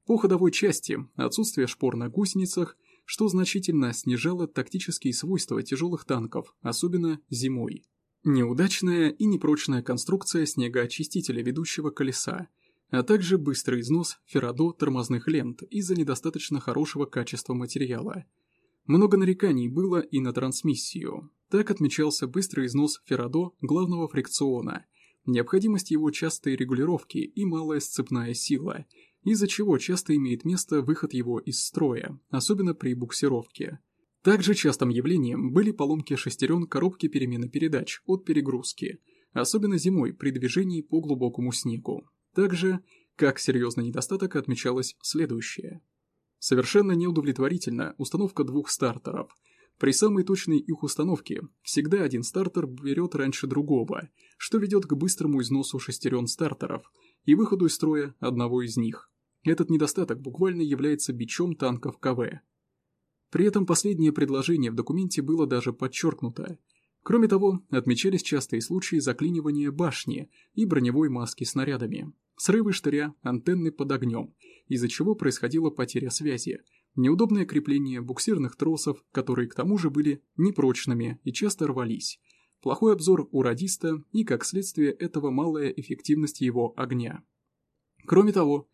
По ходовой части отсутствие шпор на гусеницах, что значительно снижало тактические свойства тяжелых танков, особенно зимой. Неудачная и непрочная конструкция снегоочистителя ведущего колеса, а также быстрый износ феррадо тормозных лент из-за недостаточно хорошего качества материала – много нареканий было и на трансмиссию. Так отмечался быстрый износ Феррадо главного фрикциона, необходимость его частой регулировки и малая сцепная сила, из-за чего часто имеет место выход его из строя, особенно при буксировке. Также частым явлением были поломки шестерен коробки перемены передач от перегрузки, особенно зимой при движении по глубокому снегу. Также, как серьезный недостаток, отмечалось следующее – Совершенно неудовлетворительна установка двух стартеров. При самой точной их установке всегда один стартер берет раньше другого, что ведет к быстрому износу шестерен стартеров и выходу из строя одного из них. Этот недостаток буквально является бичом танков КВ. При этом последнее предложение в документе было даже подчеркнуто. Кроме того, отмечались частые случаи заклинивания башни и броневой маски снарядами, срывы штыря, антенны под огнем – из-за чего происходила потеря связи, неудобное крепление буксирных тросов, которые к тому же были непрочными и часто рвались, плохой обзор у радиста и, как следствие этого, малая эффективность его огня. Кроме того,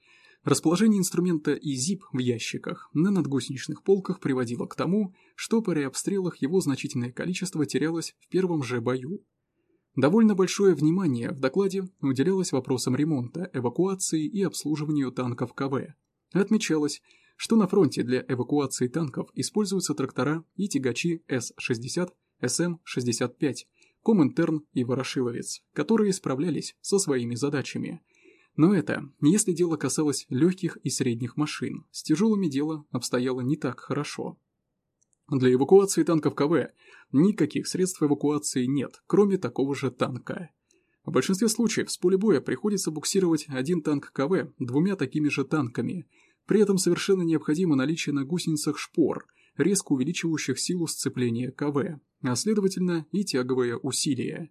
расположение инструмента и ЗИП в ящиках на надгусеничных полках приводило к тому, что при обстрелах его значительное количество терялось в первом же бою, Довольно большое внимание в докладе уделялось вопросам ремонта, эвакуации и обслуживанию танков КВ. Отмечалось, что на фронте для эвакуации танков используются трактора и тягачи С-60, СМ-65, Коминтерн и Ворошиловец, которые справлялись со своими задачами. Но это, если дело касалось легких и средних машин, с тяжелыми дело обстояло не так хорошо. Для эвакуации танков КВ никаких средств эвакуации нет, кроме такого же танка. В большинстве случаев с поля боя приходится буксировать один танк КВ двумя такими же танками. При этом совершенно необходимо наличие на гусеницах шпор, резко увеличивающих силу сцепления КВ, а следовательно и тяговое усилие.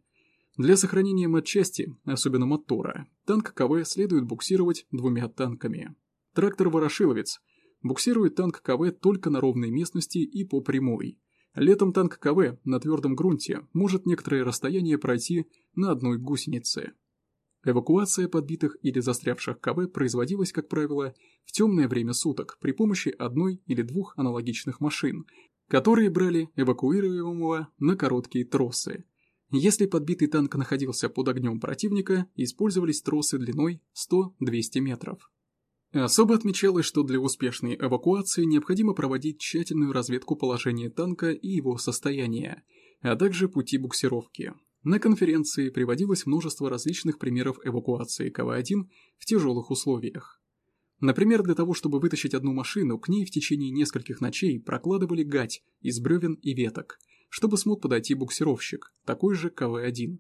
Для сохранения матчасти, особенно мотора, танк КВ следует буксировать двумя танками. Трактор «Ворошиловец» буксирует танк КВ только на ровной местности и по прямой. Летом танк КВ на твердом грунте может некоторое расстояние пройти на одной гусенице. Эвакуация подбитых или застрявших КВ производилась, как правило, в темное время суток при помощи одной или двух аналогичных машин, которые брали эвакуируемого на короткие тросы. Если подбитый танк находился под огнем противника, использовались тросы длиной 100-200 метров. Особо отмечалось, что для успешной эвакуации необходимо проводить тщательную разведку положения танка и его состояния, а также пути буксировки. На конференции приводилось множество различных примеров эвакуации КВ-1 в тяжелых условиях. Например, для того, чтобы вытащить одну машину, к ней в течение нескольких ночей прокладывали гать из бревен и веток, чтобы смог подойти буксировщик, такой же КВ-1.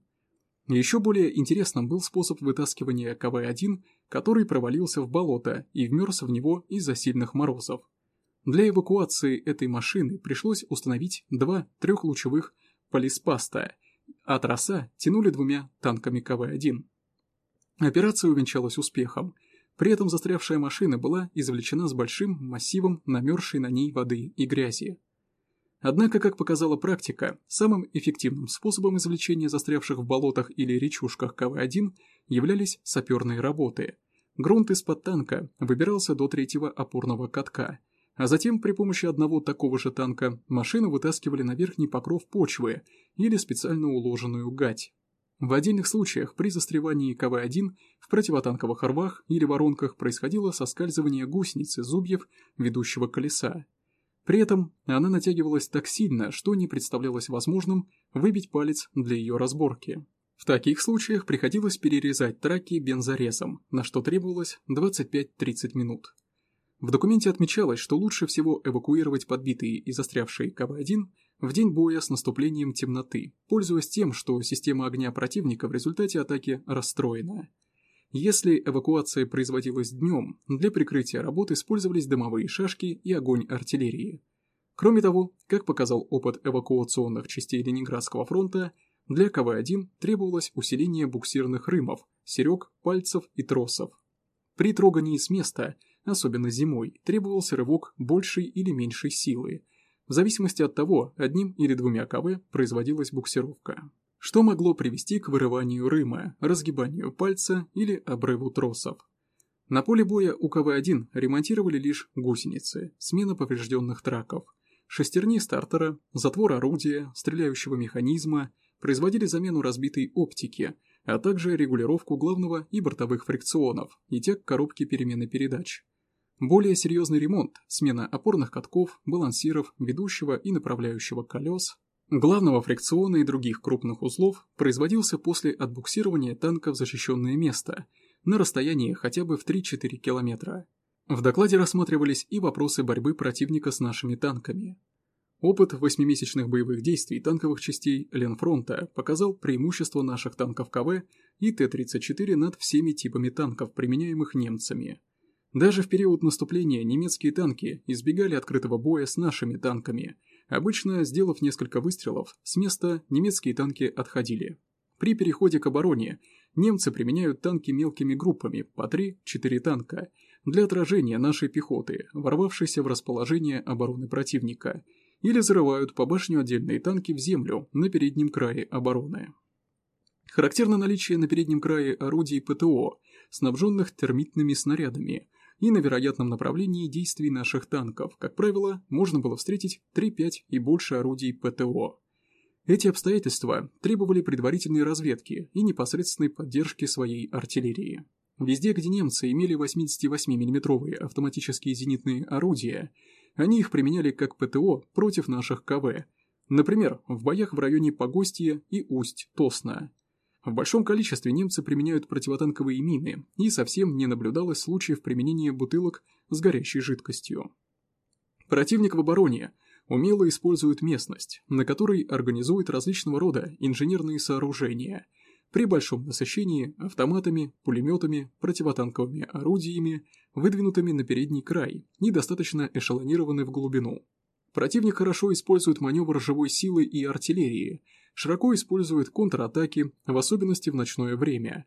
Еще более интересным был способ вытаскивания КВ-1, который провалился в болото и вмерз в него из-за сильных морозов. Для эвакуации этой машины пришлось установить два трехлучевых полиспаста, а троса тянули двумя танками КВ-1. Операция увенчалась успехом. При этом застрявшая машина была извлечена с большим массивом намерзшей на ней воды и грязи. Однако, как показала практика, самым эффективным способом извлечения застрявших в болотах или речушках КВ-1 являлись саперные работы. Грунт из-под танка выбирался до третьего опорного катка, а затем при помощи одного такого же танка машину вытаскивали на верхний покров почвы или специально уложенную гать. В отдельных случаях при застревании КВ-1 в противотанковых рвах или воронках происходило соскальзывание гусеницы зубьев ведущего колеса, при этом она натягивалась так сильно, что не представлялось возможным выбить палец для ее разборки. В таких случаях приходилось перерезать траки бензорезом, на что требовалось 25-30 минут. В документе отмечалось, что лучше всего эвакуировать подбитые и застрявшие КВ-1 в день боя с наступлением темноты, пользуясь тем, что система огня противника в результате атаки расстроена. Если эвакуация производилась днем, для прикрытия работ использовались дымовые шашки и огонь артиллерии. Кроме того, как показал опыт эвакуационных частей Ленинградского фронта, для КВ-1 требовалось усиление буксирных рымов, серег, пальцев и тросов. При трогании с места, особенно зимой, требовался рывок большей или меньшей силы. В зависимости от того, одним или двумя КВ производилась буксировка что могло привести к вырыванию рыма, разгибанию пальца или обрыву тросов. На поле боя у КВ-1 ремонтировали лишь гусеницы, смена поврежденных траков, шестерни стартера, затвор орудия, стреляющего механизма, производили замену разбитой оптики, а также регулировку главного и бортовых фрикционов и тяг коробки перемены передач. Более серьезный ремонт, смена опорных катков, балансиров, ведущего и направляющего колес, главного фрикциона и других крупных узлов производился после отбуксирования танка в защищенное место на расстоянии хотя бы в 3-4 километра. В докладе рассматривались и вопросы борьбы противника с нашими танками. Опыт восьмимесячных боевых действий танковых частей Ленфронта показал преимущество наших танков КВ и Т-34 над всеми типами танков, применяемых немцами. Даже в период наступления немецкие танки избегали открытого боя с нашими танками – Обычно, сделав несколько выстрелов, с места немецкие танки отходили. При переходе к обороне немцы применяют танки мелкими группами по 3-4 танка для отражения нашей пехоты, ворвавшейся в расположение обороны противника, или зарывают по башню отдельные танки в землю на переднем крае обороны. Характерно наличие на переднем крае орудий ПТО, снабженных термитными снарядами – и на вероятном направлении действий наших танков, как правило, можно было встретить 3-5 и больше орудий ПТО. Эти обстоятельства требовали предварительной разведки и непосредственной поддержки своей артиллерии. Везде, где немцы имели 88 миллиметровые автоматические зенитные орудия, они их применяли как ПТО против наших КВ, Например, в боях в районе Погостья и Усть-Тосна. В большом количестве немцы применяют противотанковые мины, и совсем не наблюдалось случаев применения бутылок с горящей жидкостью. Противник в обороне умело использует местность, на которой организует различного рода инженерные сооружения – при большом насыщении автоматами, пулеметами, противотанковыми орудиями, выдвинутыми на передний край, недостаточно эшелонированы в глубину. Противник хорошо использует маневр живой силы и артиллерии, широко использует контратаки, в особенности в ночное время.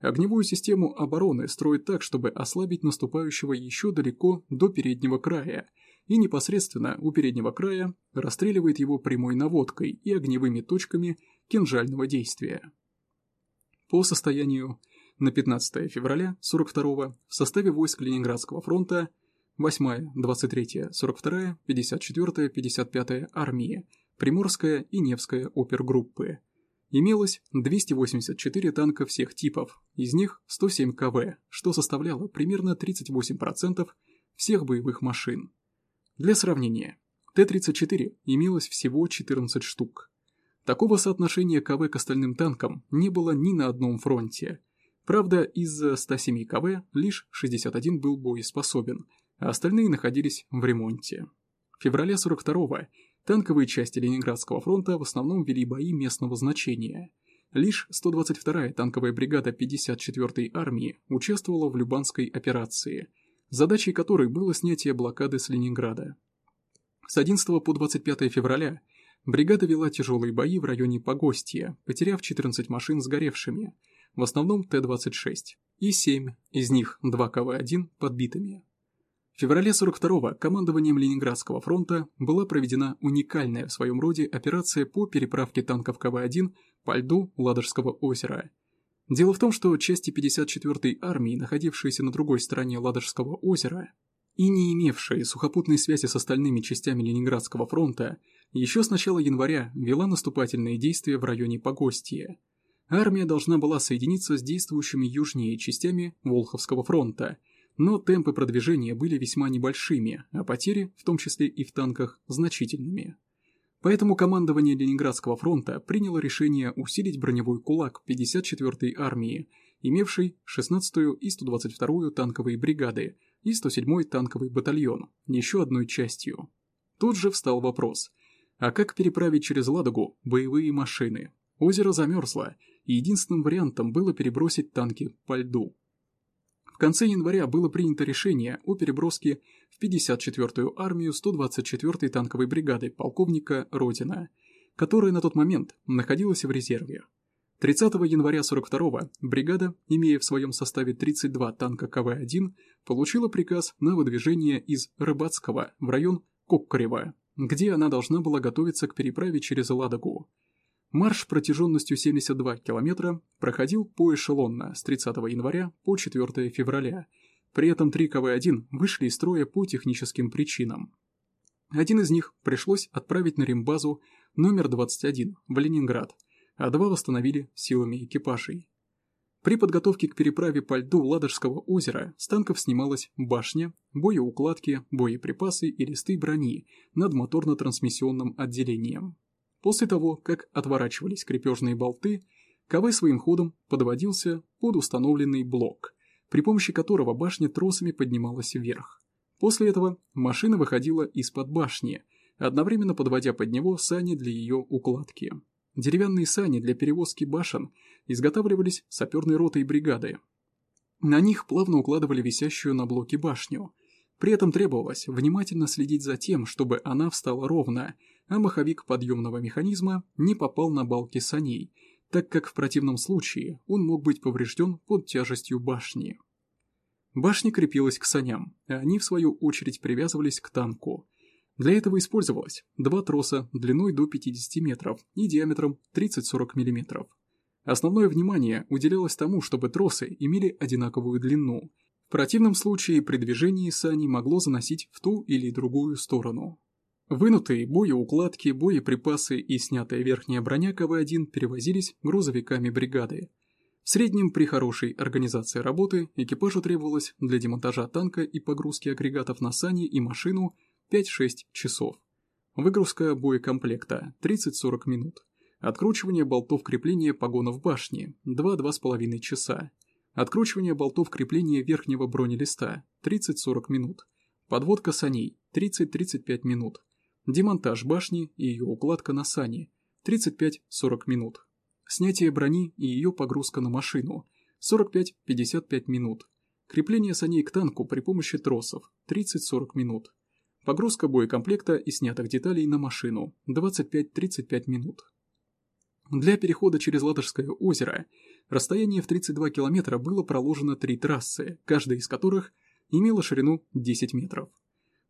Огневую систему обороны строит так, чтобы ослабить наступающего еще далеко до переднего края, и непосредственно у переднего края расстреливает его прямой наводкой и огневыми точками кинжального действия. По состоянию на 15 февраля 42 в составе войск Ленинградского фронта 8-я, 23-я, 42-я, 54-я, 55-я армии, Приморская и Невская опергруппы. Имелось 284 танка всех типов, из них 107 КВ, что составляло примерно 38% всех боевых машин. Для сравнения, Т-34 имелось всего 14 штук. Такого соотношения КВ к остальным танкам не было ни на одном фронте. Правда, из 107 КВ лишь 61 был боеспособен, а остальные находились в ремонте. В феврале 42-го танковые части Ленинградского фронта в основном вели бои местного значения. Лишь 122-я танковая бригада 54-й армии участвовала в Любанской операции, задачей которой было снятие блокады с Ленинграда. С 11 по 25 февраля Бригада вела тяжелые бои в районе Погостья, потеряв 14 машин сгоревшими, в основном Т-26, и 7, из них 2 КВ-1 подбитыми. В феврале 42-го командованием Ленинградского фронта была проведена уникальная в своем роде операция по переправке танков КВ-1 по льду Ладожского озера. Дело в том, что части 54-й армии, находившиеся на другой стороне Ладожского озера, и не имевшие сухопутной связи с остальными частями Ленинградского фронта, еще с начала января вела наступательные действия в районе Погостья. Армия должна была соединиться с действующими южнее частями Волховского фронта, но темпы продвижения были весьма небольшими, а потери, в том числе и в танках, значительными. Поэтому командование Ленинградского фронта приняло решение усилить броневой кулак 54-й армии, имевшей 16-ю и 122-ю танковые бригады, и 107-й танковый батальон, еще одной частью. Тут же встал вопрос, а как переправить через Ладогу боевые машины? Озеро замерзло, и единственным вариантом было перебросить танки по льду. В конце января было принято решение о переброске в 54-ю армию 124-й танковой бригады полковника Родина, которая на тот момент находилась в резерве. 30 января 42-го бригада, имея в своем составе 32 танка КВ-1, получила приказ на выдвижение из Рыбацкого в район Коккарева, где она должна была готовиться к переправе через Ладогу. Марш протяженностью 72 километра проходил поэшелонно с 30 января по 4 февраля, при этом три КВ-1 вышли из строя по техническим причинам. Один из них пришлось отправить на рембазу номер 21 в Ленинград – а два восстановили силами экипажей. При подготовке к переправе по льду Ладожского озера с танков снималась башня, боеукладки, боеприпасы и листы брони над моторно-трансмиссионным отделением. После того, как отворачивались крепежные болты, КВ своим ходом подводился под установленный блок, при помощи которого башня тросами поднималась вверх. После этого машина выходила из-под башни, одновременно подводя под него сани для ее укладки. Деревянные сани для перевозки башен изготавливались саперной ротой бригады. На них плавно укладывали висящую на блоке башню. При этом требовалось внимательно следить за тем, чтобы она встала ровно, а маховик подъемного механизма не попал на балки саней, так как в противном случае он мог быть поврежден под тяжестью башни. Башня крепилась к саням, а они в свою очередь привязывались к танку, для этого использовалось два троса длиной до 50 метров и диаметром 30-40 мм. Основное внимание уделялось тому, чтобы тросы имели одинаковую длину. В противном случае при движении сани могло заносить в ту или другую сторону. Вынутые боеукладки, боеприпасы и снятая верхняя броня КВ-1 перевозились грузовиками бригады. В среднем при хорошей организации работы экипажу требовалось для демонтажа танка и погрузки агрегатов на сани и машину 5-6 часов. Выгрузка боекомплекта – 30-40 минут. Откручивание болтов крепления погонов башни – 2-2,5 часа. Откручивание болтов крепления верхнего бронелиста – 30-40 минут. Подводка саней – 30-35 минут. Демонтаж башни и ее укладка на сани – 35-40 минут. Снятие брони и ее погрузка на машину – 45-55 минут. Крепление саней к танку при помощи тросов – 30-40 минут. Погрузка боекомплекта и снятых деталей на машину – 25-35 минут. Для перехода через Ладожское озеро расстояние в 32 километра было проложено три трассы, каждая из которых имела ширину 10 метров.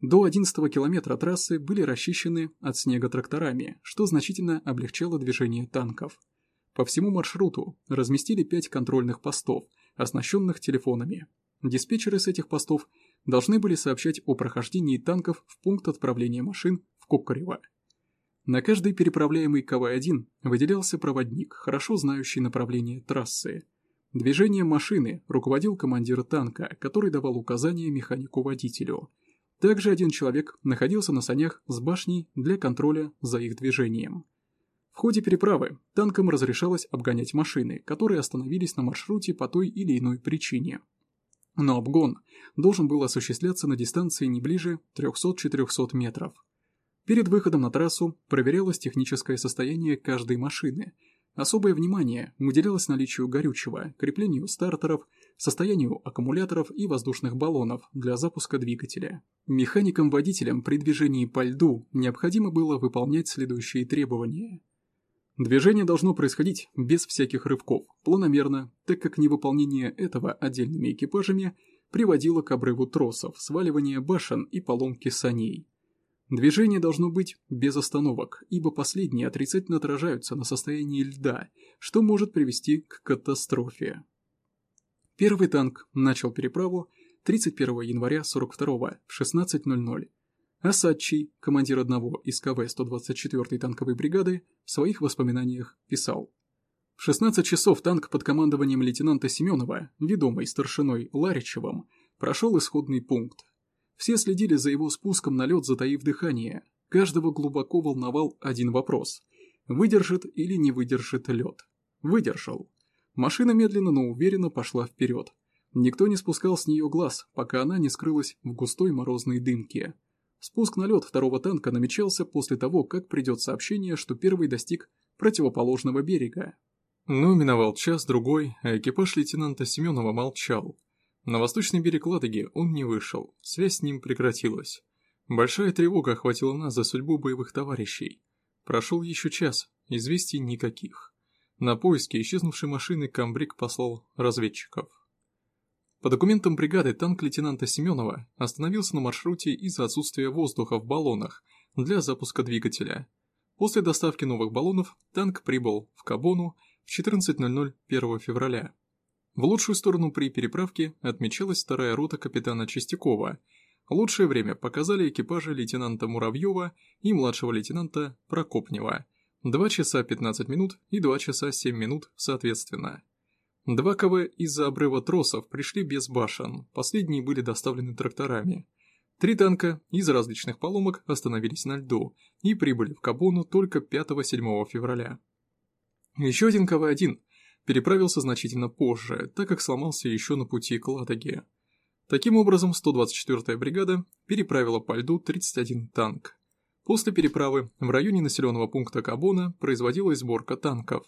До 11 километра трассы были расчищены от снега тракторами, что значительно облегчало движение танков. По всему маршруту разместили 5 контрольных постов, оснащенных телефонами. Диспетчеры с этих постов должны были сообщать о прохождении танков в пункт отправления машин в Кокорево. На каждый переправляемый КВ-1 выделялся проводник, хорошо знающий направление трассы. Движением машины руководил командир танка, который давал указания механику-водителю. Также один человек находился на санях с башней для контроля за их движением. В ходе переправы танкам разрешалось обгонять машины, которые остановились на маршруте по той или иной причине. Но обгон должен был осуществляться на дистанции не ближе 300-400 метров. Перед выходом на трассу проверялось техническое состояние каждой машины. Особое внимание уделялось наличию горючего, креплению стартеров, состоянию аккумуляторов и воздушных баллонов для запуска двигателя. Механикам-водителям при движении по льду необходимо было выполнять следующие требования – Движение должно происходить без всяких рывков, планомерно, так как невыполнение этого отдельными экипажами приводило к обрыву тросов, сваливанию башен и поломке саней. Движение должно быть без остановок, ибо последние отрицательно отражаются на состоянии льда, что может привести к катастрофе. Первый танк начал переправу 31 января 42 в 16.00 Асадчий, командир одного из КВ 124-й танковой бригады, в своих воспоминаниях писал. В 16 часов танк под командованием лейтенанта Семенова, ведомый старшиной Ларичевым, прошел исходный пункт. Все следили за его спуском на лед, затаив дыхание. Каждого глубоко волновал один вопрос. Выдержит или не выдержит лед? Выдержал. Машина медленно, но уверенно пошла вперед. Никто не спускал с нее глаз, пока она не скрылась в густой морозной дымке. Спуск на лед второго танка намечался после того, как придет сообщение, что первый достиг противоположного берега. Но миновал час-другой, а экипаж лейтенанта Семенова молчал. На восточный берег Ладоги он не вышел, связь с ним прекратилась. Большая тревога охватила нас за судьбу боевых товарищей. Прошел еще час, известий никаких. На поиски исчезнувшей машины Камбрик послал разведчиков. По документам бригады танк лейтенанта Семенова остановился на маршруте из-за отсутствия воздуха в баллонах для запуска двигателя. После доставки новых баллонов танк прибыл в Кабону в 14.00 1 февраля. В лучшую сторону при переправке отмечалась вторая рота капитана Чистякова. Лучшее время показали экипажи лейтенанта Муравьева и младшего лейтенанта Прокопнева. 2 часа 15 минут и 2 часа 7 минут соответственно. Два КВ из-за обрыва тросов пришли без башен, последние были доставлены тракторами. Три танка из различных поломок остановились на льду и прибыли в Кабону только 5-7 февраля. Еще один КВ-1 переправился значительно позже, так как сломался еще на пути к Ладоге. Таким образом, 124-я бригада переправила по льду 31 танк. После переправы в районе населенного пункта Кабона производилась сборка танков.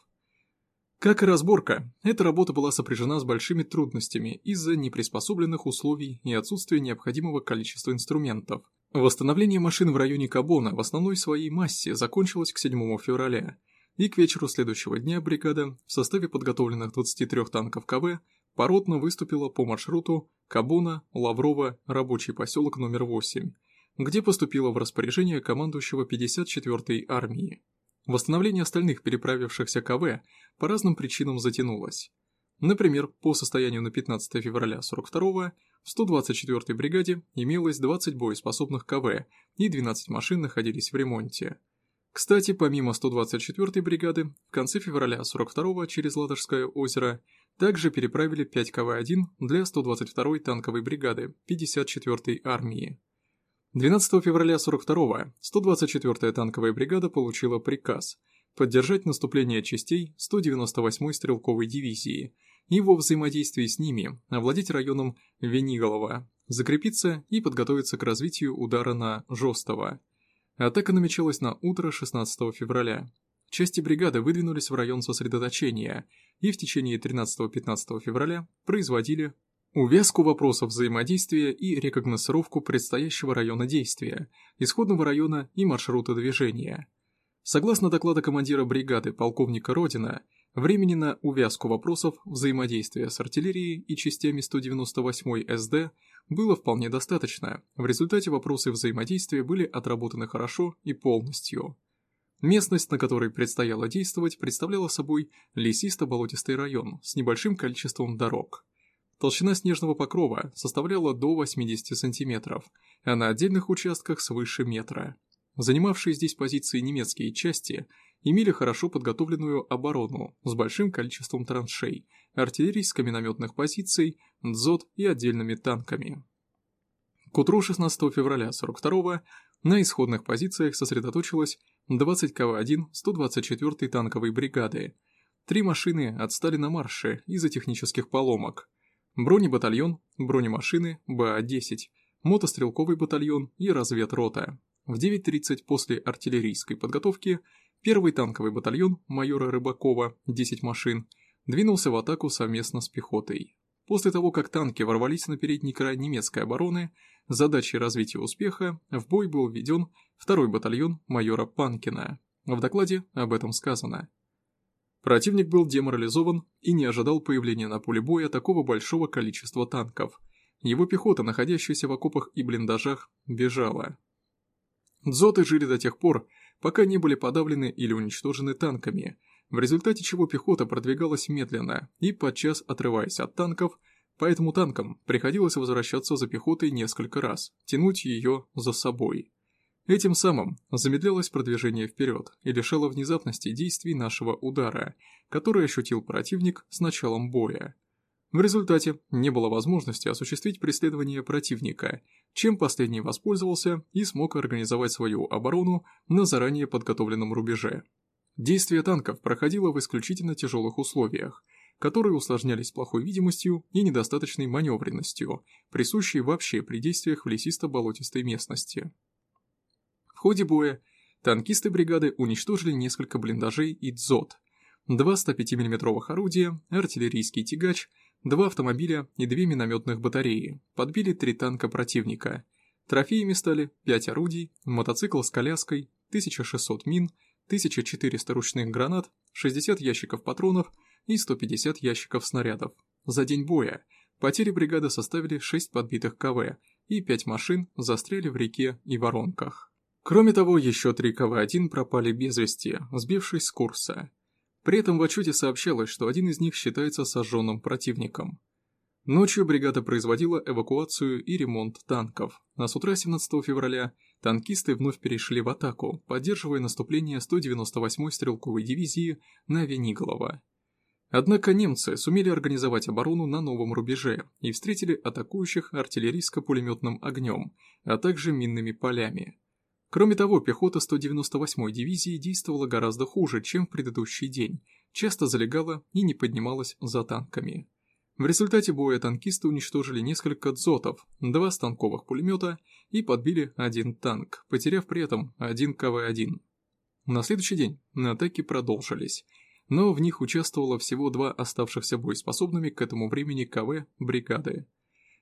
Как и разборка, эта работа была сопряжена с большими трудностями из-за неприспособленных условий и отсутствия необходимого количества инструментов. Восстановление машин в районе Кабона в основной своей массе закончилось к 7 февраля, и к вечеру следующего дня бригада в составе подготовленных 23 танков КВ поротно выступила по маршруту Кабона, Лаврова, рабочий поселок номер 8, где поступила в распоряжение командующего 54-й армии. Восстановление остальных переправившихся КВ по разным причинам затянулось. Например, по состоянию на 15 февраля 42-го в 124-й бригаде имелось 20 боеспособных КВ и 12 машин находились в ремонте. Кстати, помимо 124-й бригады, в конце февраля 42-го через Ладожское озеро также переправили 5 КВ-1 для 122-й танковой бригады 54-й армии. 12 февраля 42-я 124-я танковая бригада получила приказ поддержать наступление частей 198-й стрелковой дивизии и во взаимодействии с ними овладеть районом Вениголова, закрепиться и подготовиться к развитию удара на Жостово. Атака намечалась на утро 16 февраля. Части бригады выдвинулись в район сосредоточения и в течение 13-15 февраля производили увязку вопросов взаимодействия и рекогносцировку предстоящего района действия, исходного района и маршрута движения. Согласно докладу командира бригады полковника Родина, времени на увязку вопросов взаимодействия с артиллерией и частями 198 СД было вполне достаточно, в результате вопросы взаимодействия были отработаны хорошо и полностью. Местность, на которой предстояло действовать, представляла собой лесисто-болотистый район с небольшим количеством дорог. Толщина снежного покрова составляла до 80 сантиметров, а на отдельных участках свыше метра. Занимавшие здесь позиции немецкие части имели хорошо подготовленную оборону с большим количеством траншей, артиллерийско-минометных позиций, дзот и отдельными танками. К утру 16 февраля 42 на исходных позициях сосредоточилась 20 КВ-1 124-й танковой бригады. Три машины отстали на марше из-за технических поломок. Бронебатальон, бронемашины, БА-10, мотострелковый батальон и разведрота. В 9.30 после артиллерийской подготовки первый танковый батальон майора Рыбакова, 10 машин, двинулся в атаку совместно с пехотой. После того, как танки ворвались на передний край немецкой обороны, задачей развития успеха в бой был введен второй батальон майора Панкина. В докладе об этом сказано. Противник был деморализован и не ожидал появления на поле боя такого большого количества танков. Его пехота, находящаяся в окопах и блиндажах, бежала. Дзоты жили до тех пор, пока не были подавлены или уничтожены танками – в результате чего пехота продвигалась медленно и подчас отрываясь от танков, поэтому танкам приходилось возвращаться за пехотой несколько раз, тянуть ее за собой. Этим самым замедлялось продвижение вперед и лишало внезапности действий нашего удара, который ощутил противник с началом боя. В результате не было возможности осуществить преследование противника, чем последний воспользовался и смог организовать свою оборону на заранее подготовленном рубеже. Действие танков проходило в исключительно тяжелых условиях, которые усложнялись плохой видимостью и недостаточной маневренностью, присущей вообще при действиях в лесисто-болотистой местности. В ходе боя танкисты бригады уничтожили несколько блиндажей и дзот, два 105 миллиметровых орудия, артиллерийский тягач, два автомобиля и две минометных батареи, подбили три танка противника. Трофеями стали 5 орудий, мотоцикл с коляской, 1600 мин, 1400 ручных гранат, 60 ящиков патронов и 150 ящиков снарядов. За день боя потери бригады составили 6 подбитых КВ и 5 машин застряли в реке и воронках. Кроме того, еще 3 КВ-1 пропали без вести, сбившись с курса. При этом в отчете сообщалось, что один из них считается сожженным противником. Ночью бригада производила эвакуацию и ремонт танков, а с утра 17 февраля танкисты вновь перешли в атаку, поддерживая наступление 198-й стрелковой дивизии на Вениголово. Однако немцы сумели организовать оборону на новом рубеже и встретили атакующих артиллерийско-пулеметным огнем, а также минными полями. Кроме того, пехота 198-й дивизии действовала гораздо хуже, чем в предыдущий день, часто залегала и не поднималась за танками. В результате боя танкисты уничтожили несколько дзотов, два станковых пулемета и подбили один танк, потеряв при этом один КВ-1. На следующий день атаки продолжились, но в них участвовало всего два оставшихся боеспособными к этому времени КВ бригады.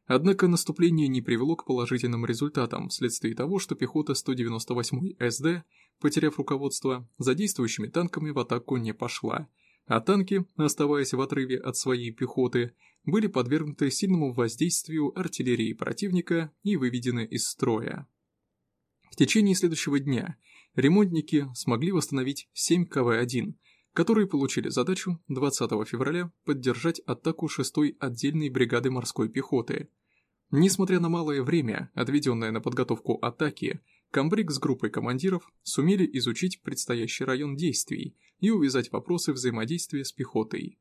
Однако наступление не привело к положительным результатам вследствие того, что пехота 198 СД, потеряв руководство, за действующими танками в атаку не пошла – а танки, оставаясь в отрыве от своей пехоты, были подвергнуты сильному воздействию артиллерии противника и выведены из строя. В течение следующего дня ремонтники смогли восстановить 7 КВ-1, которые получили задачу 20 февраля поддержать атаку 6-й отдельной бригады морской пехоты. Несмотря на малое время, отведенное на подготовку атаки, Камбрик с группой командиров сумели изучить предстоящий район действий и увязать вопросы взаимодействия с пехотой.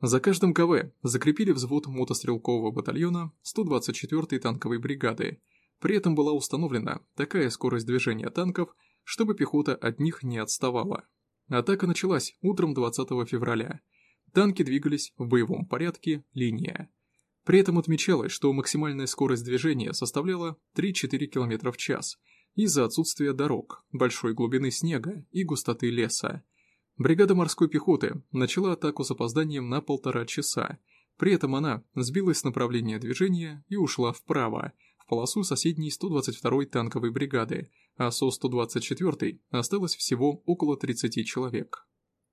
За каждым КВ закрепили взвод мотострелкового батальона 124-й танковой бригады, При этом была установлена такая скорость движения танков, чтобы пехота от них не отставала. Атака началась утром 20 февраля. Танки двигались в боевом порядке линия. При этом отмечалось, что максимальная скорость движения составляла 3-4 км в час из-за отсутствия дорог, большой глубины снега и густоты леса. Бригада морской пехоты начала атаку с опозданием на полтора часа, при этом она сбилась с направления движения и ушла вправо, в полосу соседней 122-й танковой бригады, а со 124-й осталось всего около 30 человек.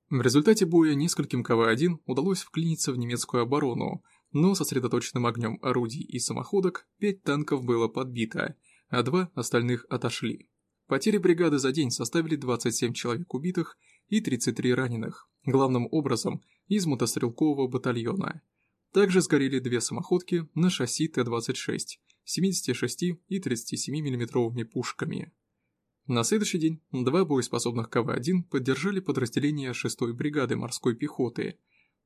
В результате боя нескольким КВ-1 удалось вклиниться в немецкую оборону, но сосредоточенным огнем орудий и самоходок 5 танков было подбито, а два остальных отошли. Потери бригады за день составили 27 человек убитых и 33 раненых, главным образом из мотострелкового батальона. Также сгорели две самоходки на шасси Т-26 76 и 37 миллиметровыми пушками. На следующий день два боеспособных КВ-1 поддержали подразделения 6-й бригады морской пехоты.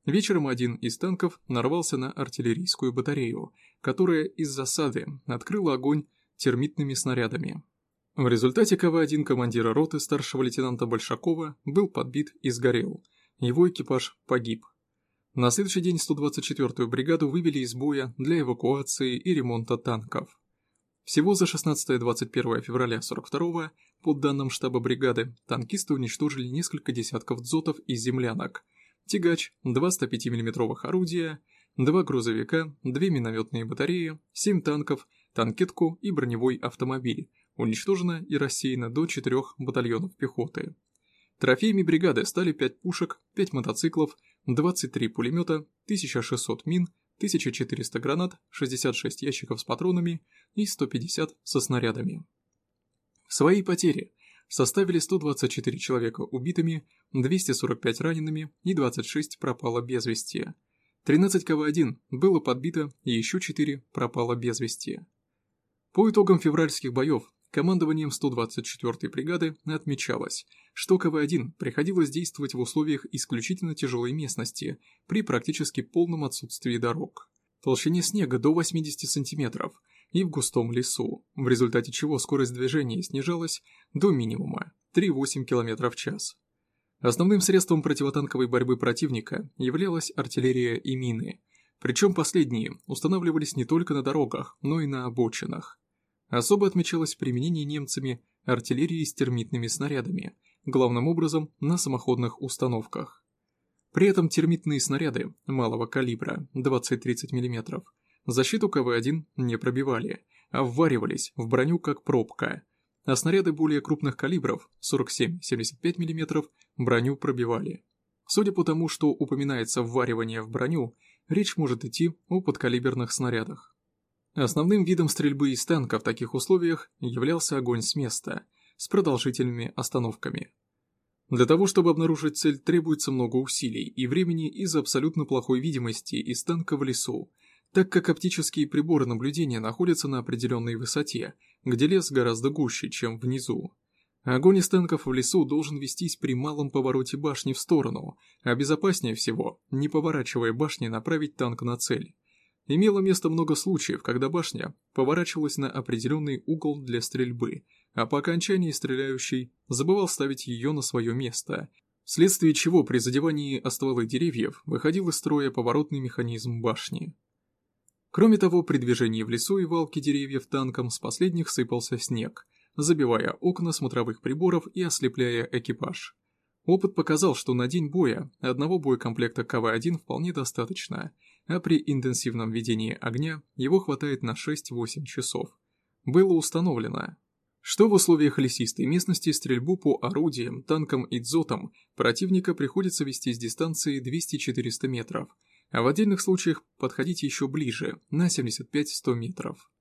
Вечером один из танков нарвался на артиллерийскую батарею, которая из засады открыла огонь термитными снарядами. В результате КВ-1 командира роты старшего лейтенанта Большакова был подбит и сгорел. Его экипаж погиб. На следующий день 124-ю бригаду вывели из боя для эвакуации и ремонта танков. Всего за 16-21 февраля 42-го, под данным штаба бригады, танкисты уничтожили несколько десятков дзотов и землянок, тягач, два 105 миллиметровых орудия, два грузовика, две минометные батареи, семь танков, танкетку и броневой автомобиль, уничтожено и рассеяно до четырех батальонов пехоты. Трофеями бригады стали 5 пушек, 5 мотоциклов, 23 пулемета, 1600 мин, 1400 гранат, 66 ящиков с патронами и 150 со снарядами. Свои потери составили 124 человека убитыми, 245 ранеными и 26 пропало без вести. 13 КВ-1 было подбито и еще 4 пропало без вести. По итогам февральских боев командованием 124-й бригады отмечалось, что КВ-1 приходилось действовать в условиях исключительно тяжелой местности при практически полном отсутствии дорог. Толщине снега до 80 см и в густом лесу, в результате чего скорость движения снижалась до минимума 3,8 км в час. Основным средством противотанковой борьбы противника являлась артиллерия и мины, причем последние устанавливались не только на дорогах, но и на обочинах. Особо отмечалось применение немцами артиллерии с термитными снарядами, главным образом на самоходных установках. При этом термитные снаряды малого калибра 20-30 мм защиту КВ-1 не пробивали, а вваривались в броню как пробка, а снаряды более крупных калибров 47-75 мм броню пробивали. Судя по тому, что упоминается вваривание в броню, речь может идти о подкалиберных снарядах. Основным видом стрельбы из танка в таких условиях являлся огонь с места, с продолжительными остановками. Для того, чтобы обнаружить цель, требуется много усилий и времени из-за абсолютно плохой видимости из танка в лесу, так как оптические приборы наблюдения находятся на определенной высоте, где лес гораздо гуще, чем внизу. Огонь из танков в лесу должен вестись при малом повороте башни в сторону, а безопаснее всего, не поворачивая башни, направить танк на цель. Имело место много случаев, когда башня поворачивалась на определенный угол для стрельбы, а по окончании стреляющий забывал ставить ее на свое место, вследствие чего при задевании о стволы деревьев выходил из строя поворотный механизм башни. Кроме того, при движении в лесу и валке деревьев танком с последних сыпался снег, забивая окна смотровых приборов и ослепляя экипаж. Опыт показал, что на день боя одного боекомплекта КВ-1 вполне достаточно – а при интенсивном ведении огня его хватает на 6-8 часов. Было установлено, что в условиях лесистой местности стрельбу по орудиям, танкам и дзотам противника приходится вести с дистанции 200-400 метров, а в отдельных случаях подходить еще ближе, на 75-100 метров.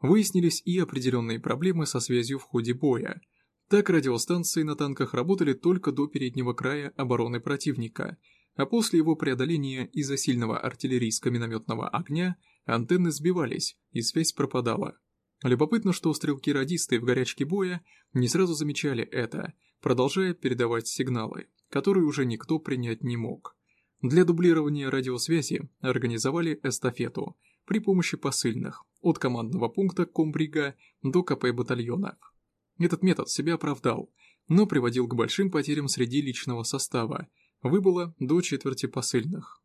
Выяснились и определенные проблемы со связью в ходе боя. Так радиостанции на танках работали только до переднего края обороны противника – а после его преодоления из-за сильного артиллерийско-минометного огня антенны сбивались и связь пропадала. Любопытно, что стрелки-радисты в горячке боя не сразу замечали это, продолжая передавать сигналы, которые уже никто принять не мог. Для дублирования радиосвязи организовали эстафету, при помощи посыльных, от командного пункта комбрига до КП батальона. Этот метод себя оправдал, но приводил к большим потерям среди личного состава, выбыло до четверти посыльных.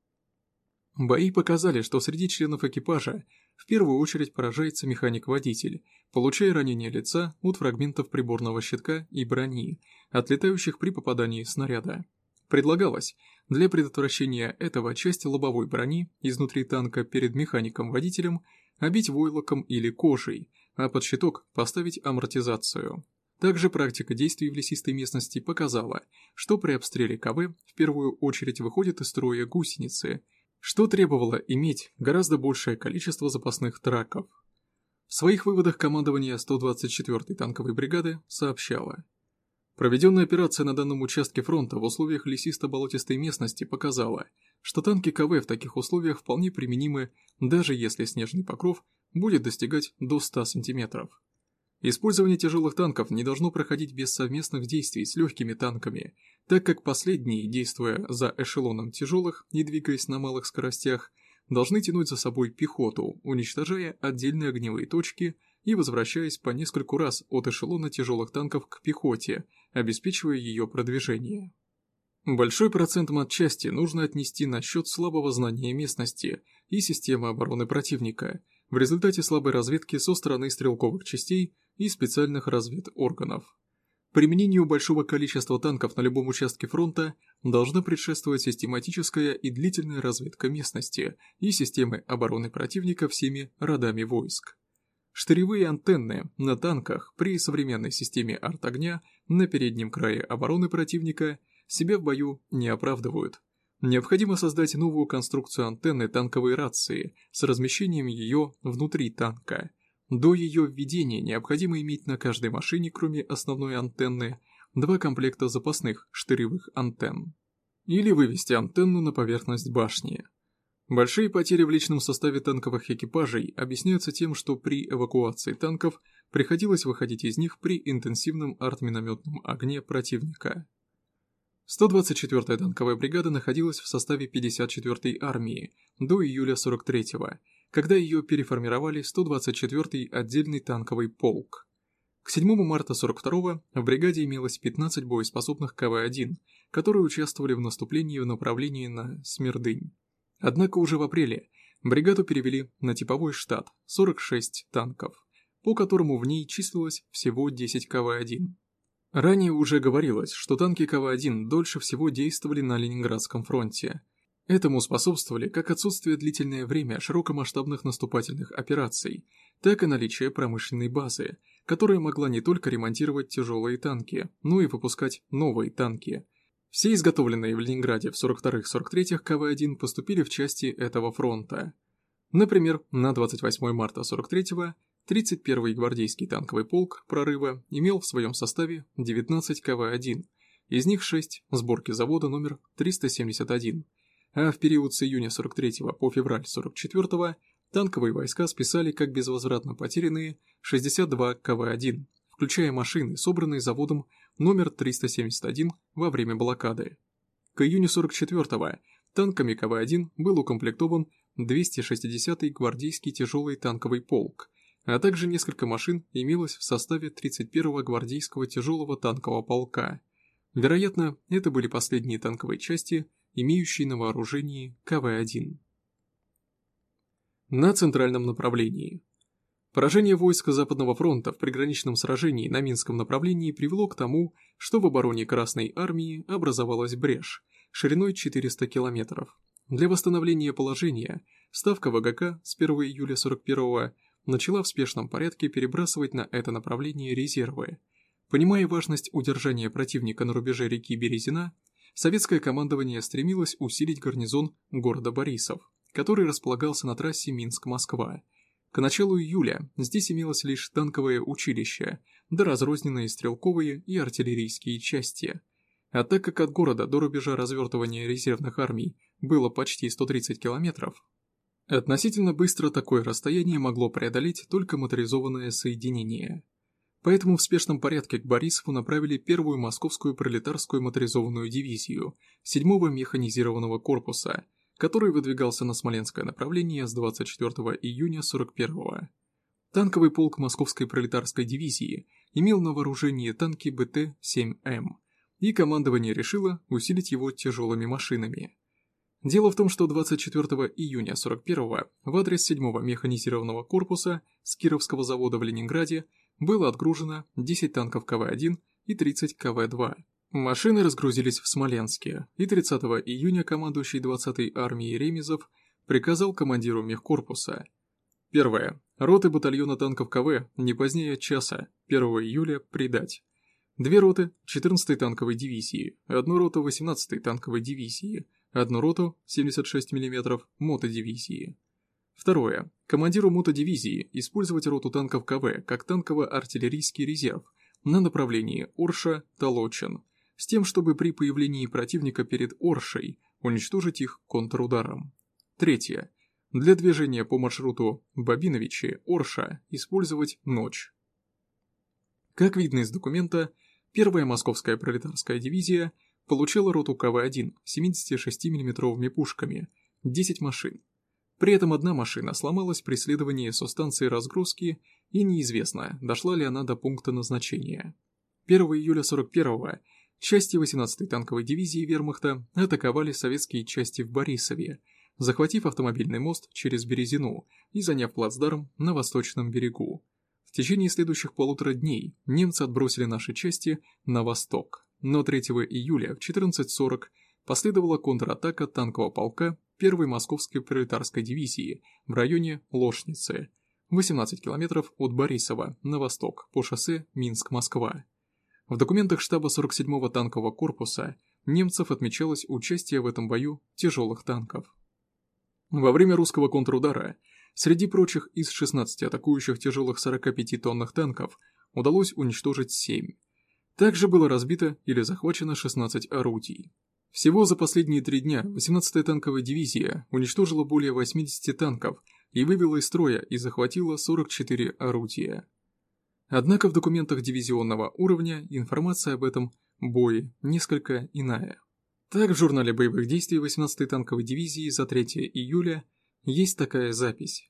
Бои показали, что среди членов экипажа в первую очередь поражается механик-водитель, получая ранение лица от фрагментов приборного щитка и брони, отлетающих при попадании снаряда. Предлагалось, для предотвращения этого часть лобовой брони изнутри танка перед механиком-водителем обить войлоком или кожей, а под щиток поставить амортизацию. Также практика действий в лесистой местности показала, что при обстреле КВ в первую очередь выходят из строя гусеницы – что требовало иметь гораздо большее количество запасных траков. В своих выводах командование 124-й танковой бригады сообщало. Проведенная операция на данном участке фронта в условиях лесисто-болотистой местности показала, что танки КВ в таких условиях вполне применимы, даже если снежный покров будет достигать до 100 сантиметров. Использование тяжелых танков не должно проходить без совместных действий с легкими танками, так как последние, действуя за эшелоном тяжелых и двигаясь на малых скоростях, должны тянуть за собой пехоту, уничтожая отдельные огневые точки и возвращаясь по нескольку раз от эшелона тяжелых танков к пехоте, обеспечивая ее продвижение. Большой процент матчасти нужно отнести на счет слабого знания местности и системы обороны противника, в результате слабой разведки со стороны стрелковых частей и специальных разведорганов. Применению большого количества танков на любом участке фронта должна предшествовать систематическая и длительная разведка местности и системы обороны противника всеми родами войск. Штыревые антенны на танках при современной системе арт-огня на переднем крае обороны противника себя в бою не оправдывают. Необходимо создать новую конструкцию антенны танковой рации с размещением ее внутри танка – до ее введения необходимо иметь на каждой машине, кроме основной антенны, два комплекта запасных штыревых антенн. Или вывести антенну на поверхность башни. Большие потери в личном составе танковых экипажей объясняются тем, что при эвакуации танков приходилось выходить из них при интенсивном артминометном огне противника. 124-я танковая бригада находилась в составе 54-й армии до июля 43-го, когда ее переформировали 124-й отдельный танковый полк. К 7 марта 42-го в бригаде имелось 15 боеспособных КВ-1, которые участвовали в наступлении в направлении на Смердынь. Однако уже в апреле бригаду перевели на типовой штат 46 танков, по которому в ней числилось всего 10 КВ-1. Ранее уже говорилось, что танки КВ-1 дольше всего действовали на Ленинградском фронте – Этому способствовали как отсутствие длительное время широкомасштабных наступательных операций, так и наличие промышленной базы, которая могла не только ремонтировать тяжелые танки, но и выпускать новые танки. Все изготовленные в Ленинграде в 42-43 КВ-1 поступили в части этого фронта. Например, на 28 марта 43-го 31-й гвардейский танковый полк «Прорыва» имел в своем составе 19 КВ-1, из них 6 сборки завода номер 371, а в период с июня 43 по февраль 44 танковые войска списали как безвозвратно потерянные 62 КВ-1, включая машины, собранные заводом номер 371 во время блокады. К июню 44 танками КВ-1 был укомплектован 260-й гвардейский тяжелый танковый полк, а также несколько машин имелось в составе 31-го гвардейского тяжелого танкового полка. Вероятно, это были последние танковые части, имеющий на вооружении КВ-1. На центральном направлении. Поражение войск Западного фронта в приграничном сражении на Минском направлении привело к тому, что в обороне Красной армии образовалась брешь шириной 400 километров. Для восстановления положения Ставка ВГК с 1 июля 41 начала в спешном порядке перебрасывать на это направление резервы. Понимая важность удержания противника на рубеже реки Березина, советское командование стремилось усилить гарнизон города Борисов, который располагался на трассе Минск-Москва. К началу июля здесь имелось лишь танковое училище, да разрозненные стрелковые и артиллерийские части. А так как от города до рубежа развертывания резервных армий было почти 130 километров, относительно быстро такое расстояние могло преодолеть только моторизованное соединение – Поэтому в спешном порядке к Борисову направили первую московскую пролетарскую моторизованную дивизию 7-го механизированного корпуса, который выдвигался на Смоленское направление с 24 июня 41-го. Танковый полк Московской пролетарской дивизии имел на вооружении танки БТ-7М, и командование решило усилить его тяжелыми машинами. Дело в том, что 24 июня 41-го в адрес 7-го механизированного корпуса с Кировского завода в Ленинграде было отгружено 10 танков КВ-1 и 30 КВ-2. Машины разгрузились в Смоленске, и 30 июня командующий 20-й армией Ремезов приказал командиру мехкорпуса Первое. Роты батальона танков КВ не позднее часа 1 июля придать. Две роты 14-й танковой дивизии, одну роту 18-й танковой дивизии, одну роту 76 мм мотодивизии. Второе. Командиру мотодивизии использовать роту танков КВ как танково-артиллерийский резерв на направлении Орша-Толочин, с тем, чтобы при появлении противника перед Оршей уничтожить их контрударом. Третье. Для движения по маршруту Бабиновичи-Орша использовать ночь. Как видно из документа, первая московская пролетарская дивизия получила роту КВ-1 с 76 миллиметровыми пушками, 10 машин. При этом одна машина сломалась при следовании со станции разгрузки и неизвестно, дошла ли она до пункта назначения. 1 июля 41-го части 18-й танковой дивизии вермахта атаковали советские части в Борисове, захватив автомобильный мост через Березину и заняв плацдарм на восточном берегу. В течение следующих полутора дней немцы отбросили наши части на восток, но 3 июля в 14.40 последовала контратака танкового полка 1-й Московской пролетарской дивизии в районе Лошницы, 18 километров от Борисова на восток по шоссе Минск-Москва. В документах штаба 47-го танкового корпуса немцев отмечалось участие в этом бою тяжелых танков. Во время русского контрудара среди прочих из 16 атакующих тяжелых 45-тонных танков удалось уничтожить 7. Также было разбито или захвачено 16 орудий. Всего за последние три дня 18-я танковая дивизия уничтожила более 80 танков и вывела из строя и захватила 44 орудия. Однако в документах дивизионного уровня информация об этом бое несколько иная. Так, в журнале боевых действий 18-й танковой дивизии за 3 июля есть такая запись.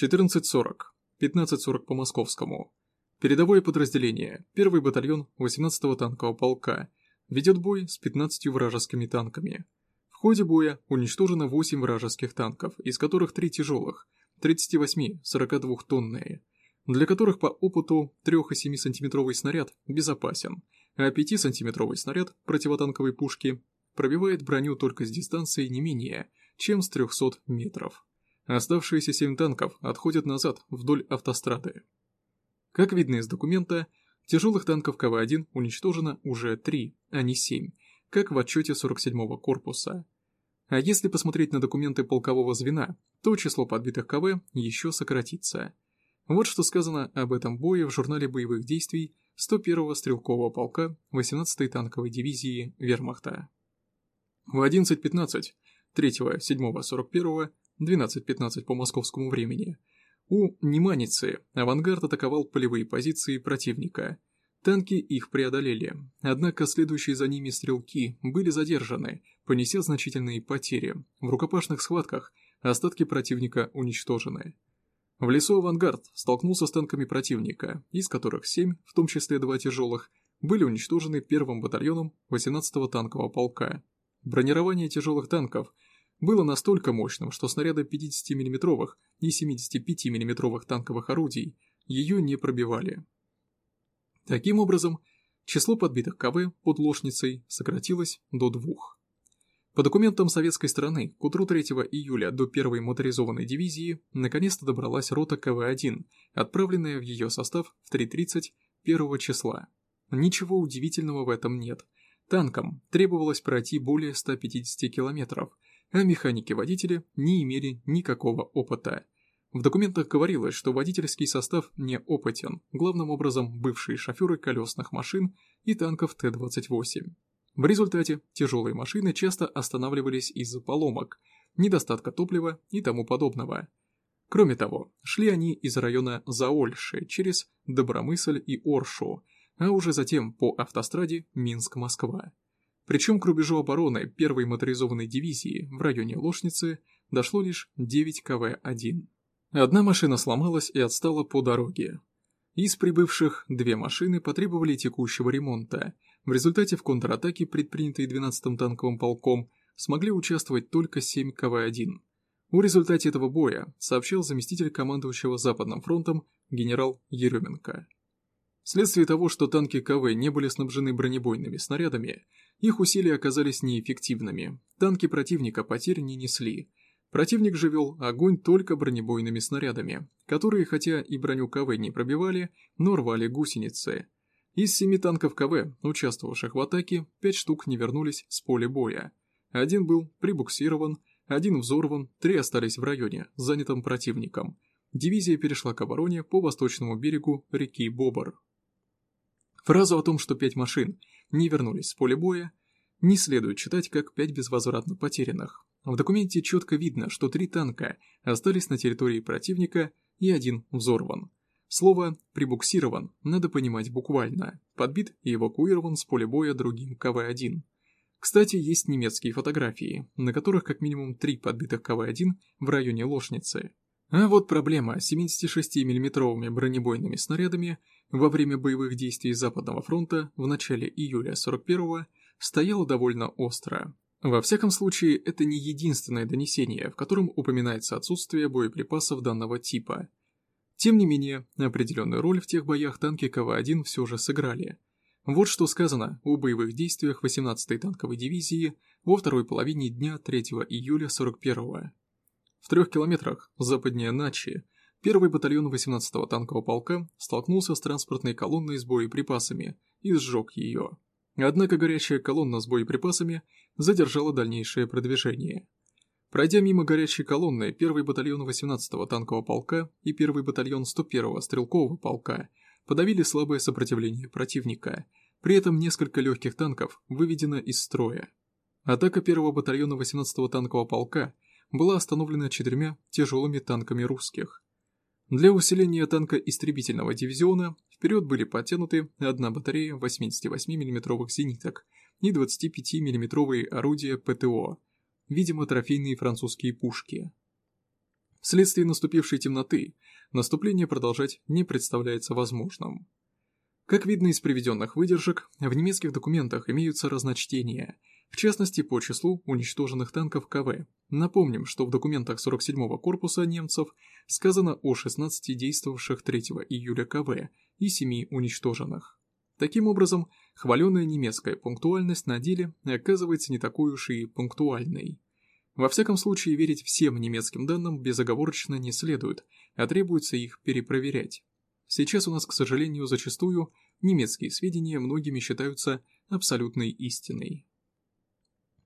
14.40, 15.40 по московскому. Передовое подразделение, 1 батальон 18-го танкового полка, ведет бой с 15 вражескими танками. В ходе боя уничтожено 8 вражеских танков, из которых 3 тяжелых, 38 42-тонные, для которых по опыту 3,7 сантиметровый снаряд безопасен, а 5-сантиметровый снаряд противотанковой пушки пробивает броню только с дистанции не менее, чем с 300 метров. Оставшиеся 7 танков отходят назад вдоль автострады. Как видно из документа, тяжелых танков КВ-1 уничтожено уже 3, а не 7, как в отчете 47-го корпуса. А если посмотреть на документы полкового звена, то число подбитых КВ еще сократится. Вот что сказано об этом бое в журнале боевых действий 101-го стрелкового полка 18-й танковой дивизии Вермахта. В 11.15 3-7-41, 12.15 по московскому времени, у Неманицы авангард атаковал полевые позиции противника. Танки их преодолели, однако следующие за ними стрелки были задержаны, понеся значительные потери. В рукопашных схватках остатки противника уничтожены. В лесу авангард столкнулся с танками противника, из которых 7, в том числе два тяжелых, были уничтожены первым батальоном 18-го танкового полка. Бронирование тяжелых танков было настолько мощным, что снаряды 50 миллиметровых и 75 миллиметровых танковых орудий ее не пробивали. Таким образом, число подбитых КВ под Лошницей сократилось до двух. По документам советской стороны, к утру 3 июля до первой моторизованной дивизии наконец-то добралась рота КВ-1, отправленная в ее состав в 3.30 1 числа. Ничего удивительного в этом нет. Танкам требовалось пройти более 150 километров, а механики-водители не имели никакого опыта. В документах говорилось, что водительский состав не опытен, главным образом бывшие шоферы колесных машин и танков Т-28. В результате тяжелые машины часто останавливались из-за поломок, недостатка топлива и тому подобного. Кроме того, шли они из района Заольши через Добромысль и Оршу, а уже затем по автостраде Минск-Москва. Причем к рубежу обороны первой моторизованной дивизии в районе Лошницы дошло лишь 9 КВ-1. Одна машина сломалась и отстала по дороге. Из прибывших две машины потребовали текущего ремонта. В результате в контратаке, предпринятой 12-м танковым полком, смогли участвовать только 7 КВ-1. О результате этого боя сообщил заместитель командующего Западным фронтом генерал Еременко. Вследствие того, что танки КВ не были снабжены бронебойными снарядами, их усилия оказались неэффективными, танки противника потерь не несли. Противник же вел огонь только бронебойными снарядами, которые хотя и броню КВ не пробивали, но рвали гусеницы. Из семи танков КВ, участвовавших в атаке, пять штук не вернулись с поля боя. Один был прибуксирован, один взорван, три остались в районе, занятом противником. Дивизия перешла к обороне по восточному берегу реки Бобр. Фразу о том, что пять машин не вернулись с поля боя, не следует читать как пять безвозвратно потерянных. В документе четко видно, что три танка остались на территории противника и один взорван. Слово «прибуксирован» надо понимать буквально, подбит и эвакуирован с поля боя другим КВ-1. Кстати, есть немецкие фотографии, на которых как минимум три подбитых КВ-1 в районе Лошницы. А вот проблема с 76 миллиметровыми бронебойными снарядами во время боевых действий Западного фронта в начале июля 41-го стояла довольно остро. Во всяком случае, это не единственное донесение, в котором упоминается отсутствие боеприпасов данного типа. Тем не менее, определенную роль в тех боях танки КВ-1 все же сыграли. Вот что сказано о боевых действиях 18-й танковой дивизии во второй половине дня 3 июля 41-го. В трех километрах западнее Начи первый батальон 18-го танкового полка столкнулся с транспортной колонной с боеприпасами и сжег ее. Однако горячая колонна с боеприпасами задержала дальнейшее продвижение. Пройдя мимо горячей колонны, первый батальон 18-го танкового полка и первый батальон 101-го стрелкового полка подавили слабое сопротивление противника, при этом несколько легких танков выведено из строя. Атака первого батальона 18-го танкового полка была остановлена четырьмя тяжелыми танками русских. Для усиления танка истребительного дивизиона вперед были подтянуты одна батарея 88 мм зениток и 25 мм орудия ПТО, видимо трофейные французские пушки. Вследствие наступившей темноты, наступление продолжать не представляется возможным. Как видно из приведенных выдержек, в немецких документах имеются разночтения – в частности по числу уничтоженных танков КВ. Напомним, что в документах 47-го корпуса немцев сказано о 16 действовавших 3 июля КВ и 7 уничтоженных. Таким образом, хваленная немецкая пунктуальность на деле оказывается не такой уж и пунктуальной. Во всяком случае, верить всем немецким данным безоговорочно не следует, а требуется их перепроверять. Сейчас у нас, к сожалению, зачастую немецкие сведения многими считаются абсолютной истиной.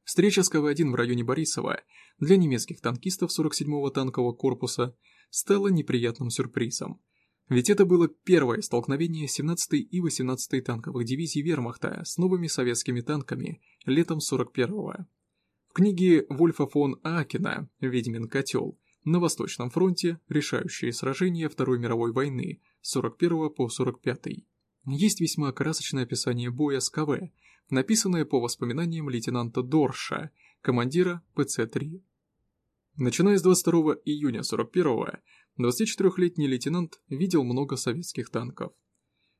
Встреча с КВ-1 в районе Борисова для немецких танкистов 47-го танкового корпуса стала неприятным сюрпризом. Ведь это было первое столкновение 17-й и 18-й танковых дивизий вермахта с новыми советскими танками летом 41-го. В книге Вольфа фон Акена «Ведьмин котел» на Восточном фронте решающие сражения Второй мировой войны с 41 по 45 есть весьма красочное описание боя с КВ, написанное по воспоминаниям лейтенанта Дорша, командира ПЦ-3. Начиная с 22 июня 41-го, 24-летний лейтенант видел много советских танков.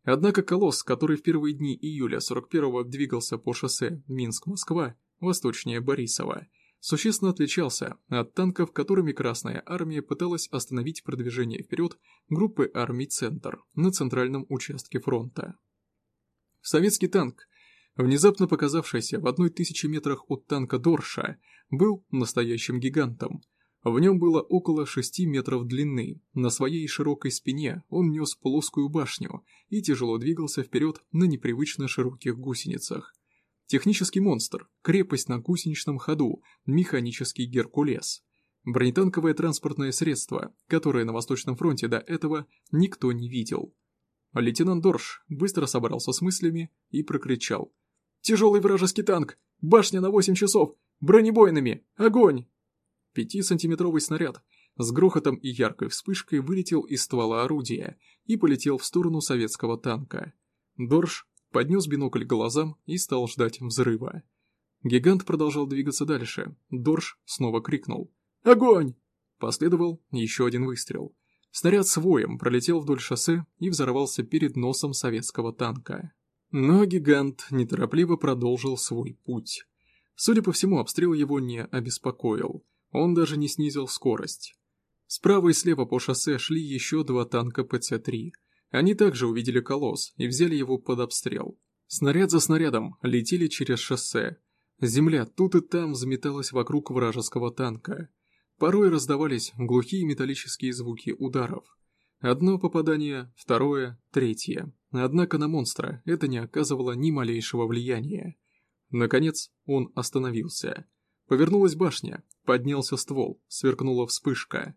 Однако колосс, который в первые дни июля 41-го двигался по шоссе Минск-Москва, восточнее Борисова, существенно отличался от танков, которыми Красная Армия пыталась остановить продвижение вперед группы армий «Центр» на центральном участке фронта. Советский танк, внезапно показавшийся в одной тысячи метрах от танка Дорша, был настоящим гигантом. В нем было около 6 метров длины, на своей широкой спине он нес плоскую башню и тяжело двигался вперед на непривычно широких гусеницах. Технический монстр, крепость на гусеничном ходу, механический Геркулес. Бронетанковое транспортное средство, которое на Восточном фронте до этого никто не видел. Лейтенант Дорш быстро собрался с мыслями и прокричал. «Тяжелый вражеский танк! Башня на 8 часов! Бронебойными! Огонь!» Пятисантиметровый снаряд с грохотом и яркой вспышкой вылетел из ствола орудия и полетел в сторону советского танка. Дорш поднес бинокль к глазам и стал ждать взрыва. Гигант продолжал двигаться дальше. Дорж снова крикнул. «Огонь!» Последовал еще один выстрел. Снаряд с воем пролетел вдоль шоссе и взорвался перед носом советского танка. Но гигант неторопливо продолжил свой путь. Судя по всему, обстрел его не обеспокоил. Он даже не снизил скорость. Справа и слева по шоссе шли еще два танка ПЦ-3. Они также увидели колосс и взяли его под обстрел. Снаряд за снарядом летели через шоссе. Земля тут и там взметалась вокруг вражеского танка. Порой раздавались глухие металлические звуки ударов. Одно попадание, второе, третье. Однако на монстра это не оказывало ни малейшего влияния. Наконец он остановился. Повернулась башня, поднялся ствол, сверкнула вспышка.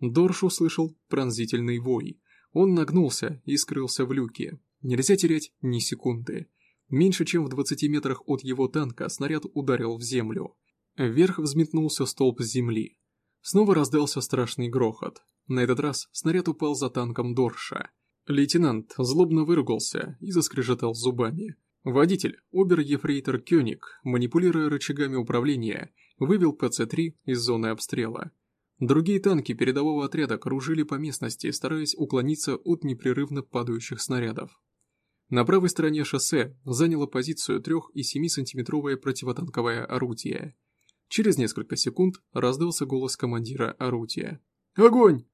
Дорш услышал пронзительный вой. Он нагнулся и скрылся в люке. Нельзя терять ни секунды. Меньше чем в 20 метрах от его танка снаряд ударил в землю. Вверх взметнулся столб земли. Снова раздался страшный грохот. На этот раз снаряд упал за танком Дорша. Лейтенант злобно выругался и заскрежетал зубами. Водитель, обер-ефрейтор Кёник, манипулируя рычагами управления, вывел ПЦ-3 из зоны обстрела. Другие танки передового отряда кружили по местности, стараясь уклониться от непрерывно падающих снарядов. На правой стороне шоссе заняло позицию 3- и 7-сантиметровое противотанковое орудие. Через несколько секунд раздался голос командира орудия. «Огонь!»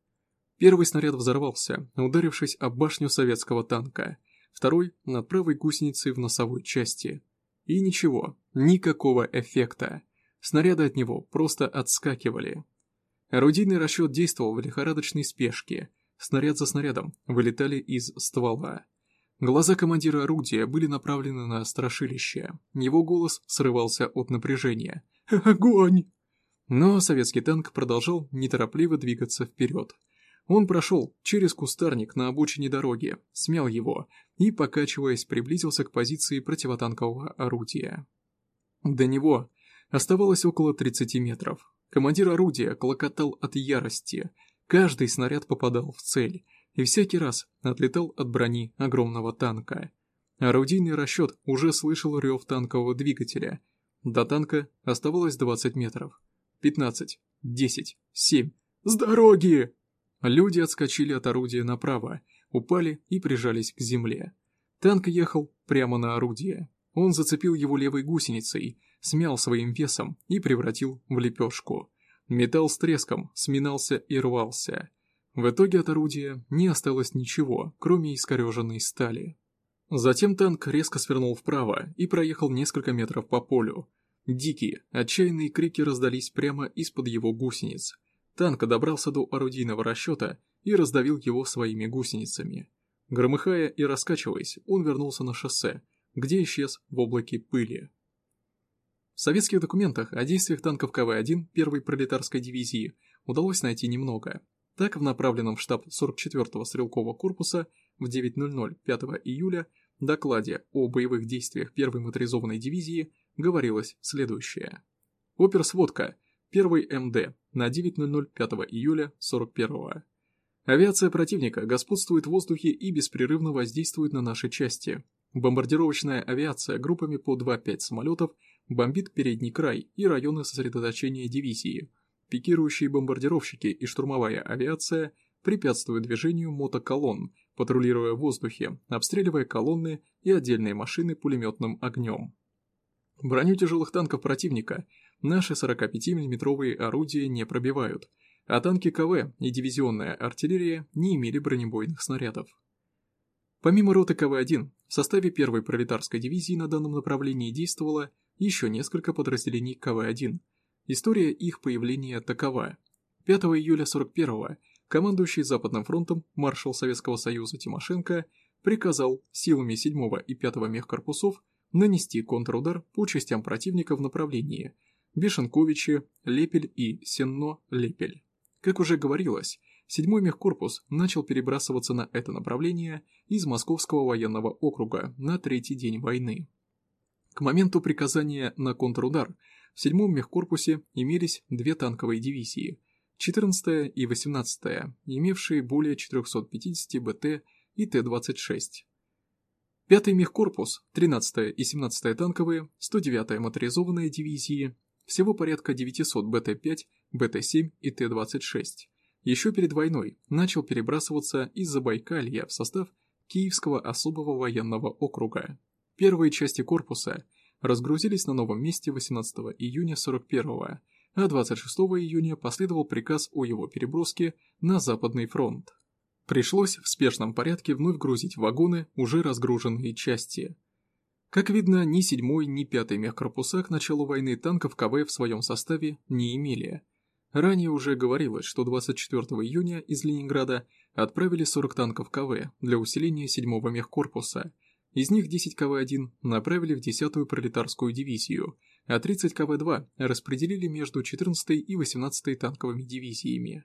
Первый снаряд взорвался, ударившись об башню советского танка, второй — над правой гусеницей в носовой части. И ничего, никакого эффекта. Снаряды от него просто отскакивали. Орудийный расчет действовал в лихорадочной спешке. Снаряд за снарядом вылетали из ствола. Глаза командира орудия были направлены на страшилище. Его голос срывался от напряжения. Огонь!» Но советский танк продолжал неторопливо двигаться вперед. Он прошел через кустарник на обочине дороги, смял его и, покачиваясь, приблизился к позиции противотанкового орудия. До него оставалось около 30 метров. Командир орудия клокотал от ярости. Каждый снаряд попадал в цель и всякий раз отлетал от брони огромного танка. Орудийный расчет уже слышал рев танкового двигателя до танка оставалось 20 метров. 15, 10, 7. С дороги! Люди отскочили от орудия направо, упали и прижались к земле. Танк ехал прямо на орудие. Он зацепил его левой гусеницей, смял своим весом и превратил в лепешку. Металл с треском сминался и рвался. В итоге от орудия не осталось ничего, кроме искореженной стали. Затем танк резко свернул вправо и проехал несколько метров по полю. Дикие, отчаянные крики раздались прямо из-под его гусениц. Танк добрался до орудийного расчета и раздавил его своими гусеницами. Громыхая и раскачиваясь, он вернулся на шоссе, где исчез в облаке пыли. В советских документах о действиях танков КВ-1 первой пролетарской дивизии удалось найти немного. Так, в направленном в штаб 44-го стрелкового корпуса в 9.00 5 июля докладе о боевых действиях первой моторизованной дивизии говорилось следующее. Оперсводка. 1 МД на 9.00 5 июля 41 -го. Авиация противника господствует в воздухе и беспрерывно воздействует на наши части. Бомбардировочная авиация группами по 2-5 самолетов бомбит передний край и районы сосредоточения дивизии. Пикирующие бомбардировщики и штурмовая авиация препятствуют движению мотоколонн, патрулируя в воздухе, обстреливая колонны и отдельные машины пулеметным огнем. Броню тяжелых танков противника наши 45 миллиметровые орудия не пробивают, а танки КВ и дивизионная артиллерия не имели бронебойных снарядов. Помимо роты КВ-1, в составе первой пролетарской дивизии на данном направлении действовало еще несколько подразделений КВ-1. История их появления такова. 5 июля 41-го командующий Западным фронтом маршал Советского Союза Тимошенко приказал силами 7 и 5 мехкорпусов нанести контрудар по частям противника в направлении Бешенковичи, Лепель и Сенно-Лепель. Как уже говорилось, 7-й мехкорпус начал перебрасываться на это направление из Московского военного округа на третий день войны. К моменту приказания на контрудар в 7-м мехкорпусе имелись две танковые дивизии, 14-я и 18-я, имевшие более 450 БТ и Т-26. 5-й мехкорпус, 13-я и 17-я танковые, 109-я моторизованная дивизии, всего порядка 900 БТ-5, БТ-7 и Т-26. Еще перед войной начал перебрасываться из Забайкалья в состав Киевского особого военного округа. Первые части корпуса разгрузились на новом месте 18 июня 41 а 26 июня последовал приказ о его переброске на Западный фронт. Пришлось в спешном порядке вновь грузить вагоны уже разгруженные части. Как видно, ни 7 ни 5 мехкорпуса к началу войны танков КВ в своем составе не имели. Ранее уже говорилось, что 24 июня из Ленинграда отправили 40 танков КВ для усиления 7 мехкорпуса. Из них 10 КВ-1 направили в 10-ю пролетарскую дивизию, а 30 КВ-2 распределили между 14 и 18 танковыми дивизиями.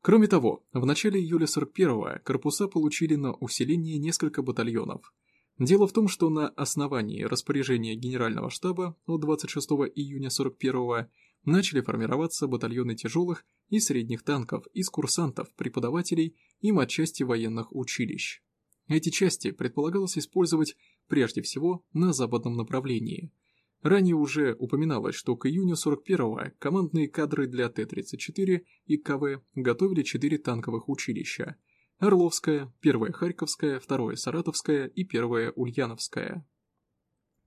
Кроме того, в начале июля 41-го корпуса получили на усиление несколько батальонов. Дело в том, что на основании распоряжения Генерального штаба от 26 июня 41-го начали формироваться батальоны тяжелых и средних танков из курсантов, преподавателей и матчасти военных училищ. Эти части предполагалось использовать прежде всего на западном направлении – Ранее уже упоминалось, что к июню 41-го командные кадры для Т-34 и КВ готовили четыре танковых училища – Орловское, Первое Харьковское, Второе Саратовское и Первое Ульяновское.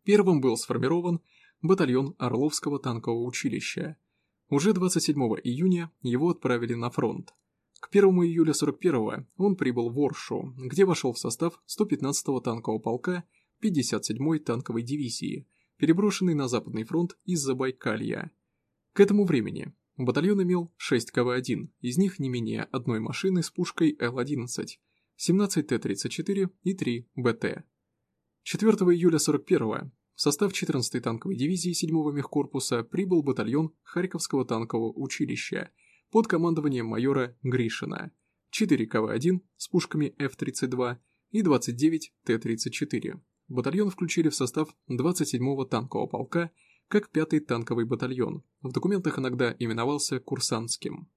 Первым был сформирован батальон Орловского танкового училища. Уже 27 июня его отправили на фронт. К 1 июля 41-го он прибыл в Оршу, где вошел в состав 115-го танкового полка 57-й танковой дивизии – переброшенный на Западный фронт из Забайкалья. К этому времени батальон имел 6 КВ-1, из них не менее одной машины с пушкой Л-11, 17 Т-34 и 3 БТ. 4 июля 41 в состав 14-й танковой дивизии 7-го мехкорпуса прибыл батальон Харьковского танкового училища под командованием майора Гришина, 4 КВ-1 с пушками F-32 и 29 Т-34. Батальон включили в состав 27-го танкового полка как 5-й танковый батальон, в документах иногда именовался Курсантским.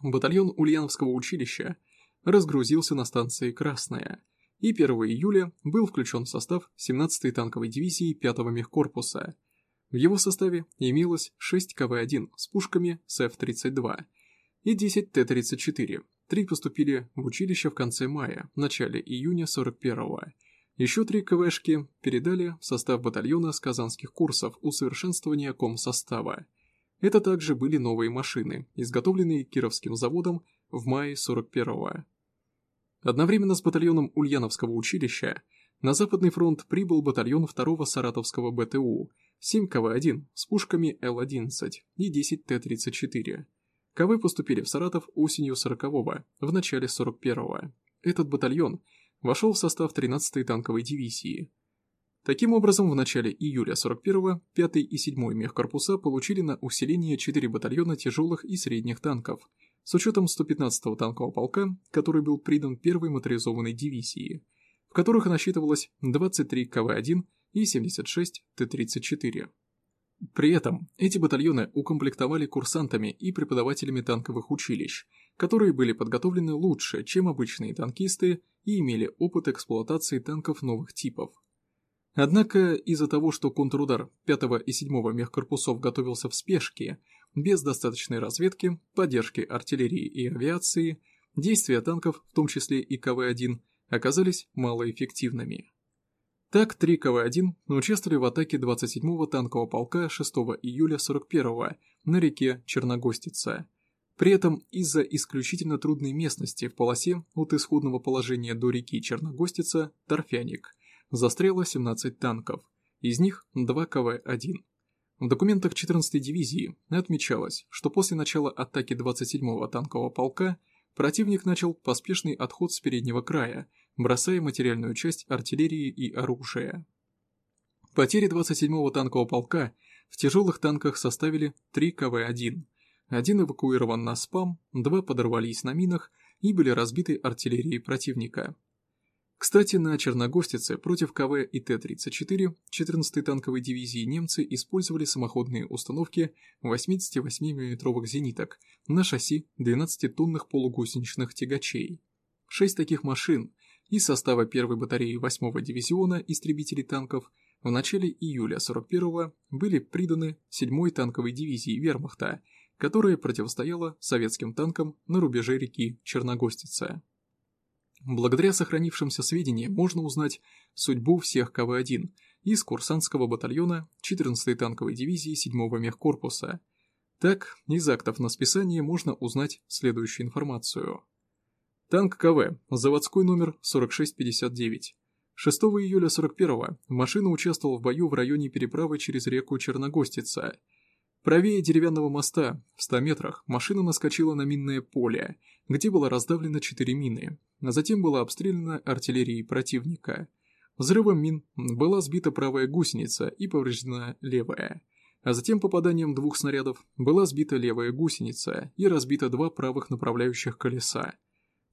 Батальон Ульяновского училища разгрузился на станции Красная и 1 июля был включен в состав 17-й танковой дивизии 5-го мехкорпуса. В его составе имелось 6 КВ-1 с пушками с F-32 и 10 Т-34. Три поступили в училище в конце мая, начале июня 41-го еще три КВшки передали в состав батальона с казанских курсов усовершенствования комсостава. Это также были новые машины, изготовленные Кировским заводом в мае 41-го. Одновременно с батальоном Ульяновского училища на Западный фронт прибыл батальон 2-го Саратовского БТУ, 7 КВ-1 с пушками Л-11 и 10 Т-34. КВ поступили в Саратов осенью 40-го, в начале 41-го. Этот батальон – вошел в состав 13-й танковой дивизии. Таким образом, в начале июля 41-го 5-й и 7-й мехкорпуса получили на усиление 4 батальона тяжелых и средних танков, с учетом 115-го танкового полка, который был придан первой моторизованной дивизии, в которых насчитывалось 23 КВ-1 и 76 Т-34. При этом эти батальоны укомплектовали курсантами и преподавателями танковых училищ, которые были подготовлены лучше, чем обычные танкисты и имели опыт эксплуатации танков новых типов. Однако из-за того, что контрудар 5 и 7 мехкорпусов готовился в спешке, без достаточной разведки, поддержки артиллерии и авиации, действия танков, в том числе и КВ-1, оказались малоэффективными. Так, 3 КВ-1 участвовали в атаке 27-го танкового полка 6 июля 41-го на реке Черногостица. При этом из-за исключительно трудной местности в полосе от исходного положения до реки Черногостица Торфяник застряло 17 танков, из них 2 КВ-1. В документах 14-й дивизии отмечалось, что после начала атаки 27-го танкового полка противник начал поспешный отход с переднего края, бросая материальную часть артиллерии и оружия. Потери 27-го танкового полка в тяжелых танках составили 3 КВ-1. Один эвакуирован на СПАМ, два подорвались на минах и были разбиты артиллерией противника. Кстати, на Черногостице против КВ и Т-34 14-й танковой дивизии немцы использовали самоходные установки 88 мм зениток на шасси 12-тонных полугусеничных тягачей. Шесть таких машин из состава первой батареи 8-го дивизиона истребителей танков в начале июля 41-го были приданы 7-й танковой дивизии вермахта, которая противостояла советским танкам на рубеже реки Черногостица. Благодаря сохранившимся сведениям можно узнать судьбу всех КВ-1 из курсантского батальона 14-й танковой дивизии 7-го мехкорпуса. Так, из актов на списание можно узнать следующую информацию. Танк КВ, заводской номер 4659. 6 июля 41-го машина участвовала в бою в районе переправы через реку Черногостица – Правее деревянного моста, в 100 метрах, машина наскочила на минное поле, где было раздавлено 4 мины, а затем была обстреляна артиллерией противника. Взрывом мин была сбита правая гусеница и повреждена левая, а затем попаданием двух снарядов была сбита левая гусеница и разбита два правых направляющих колеса.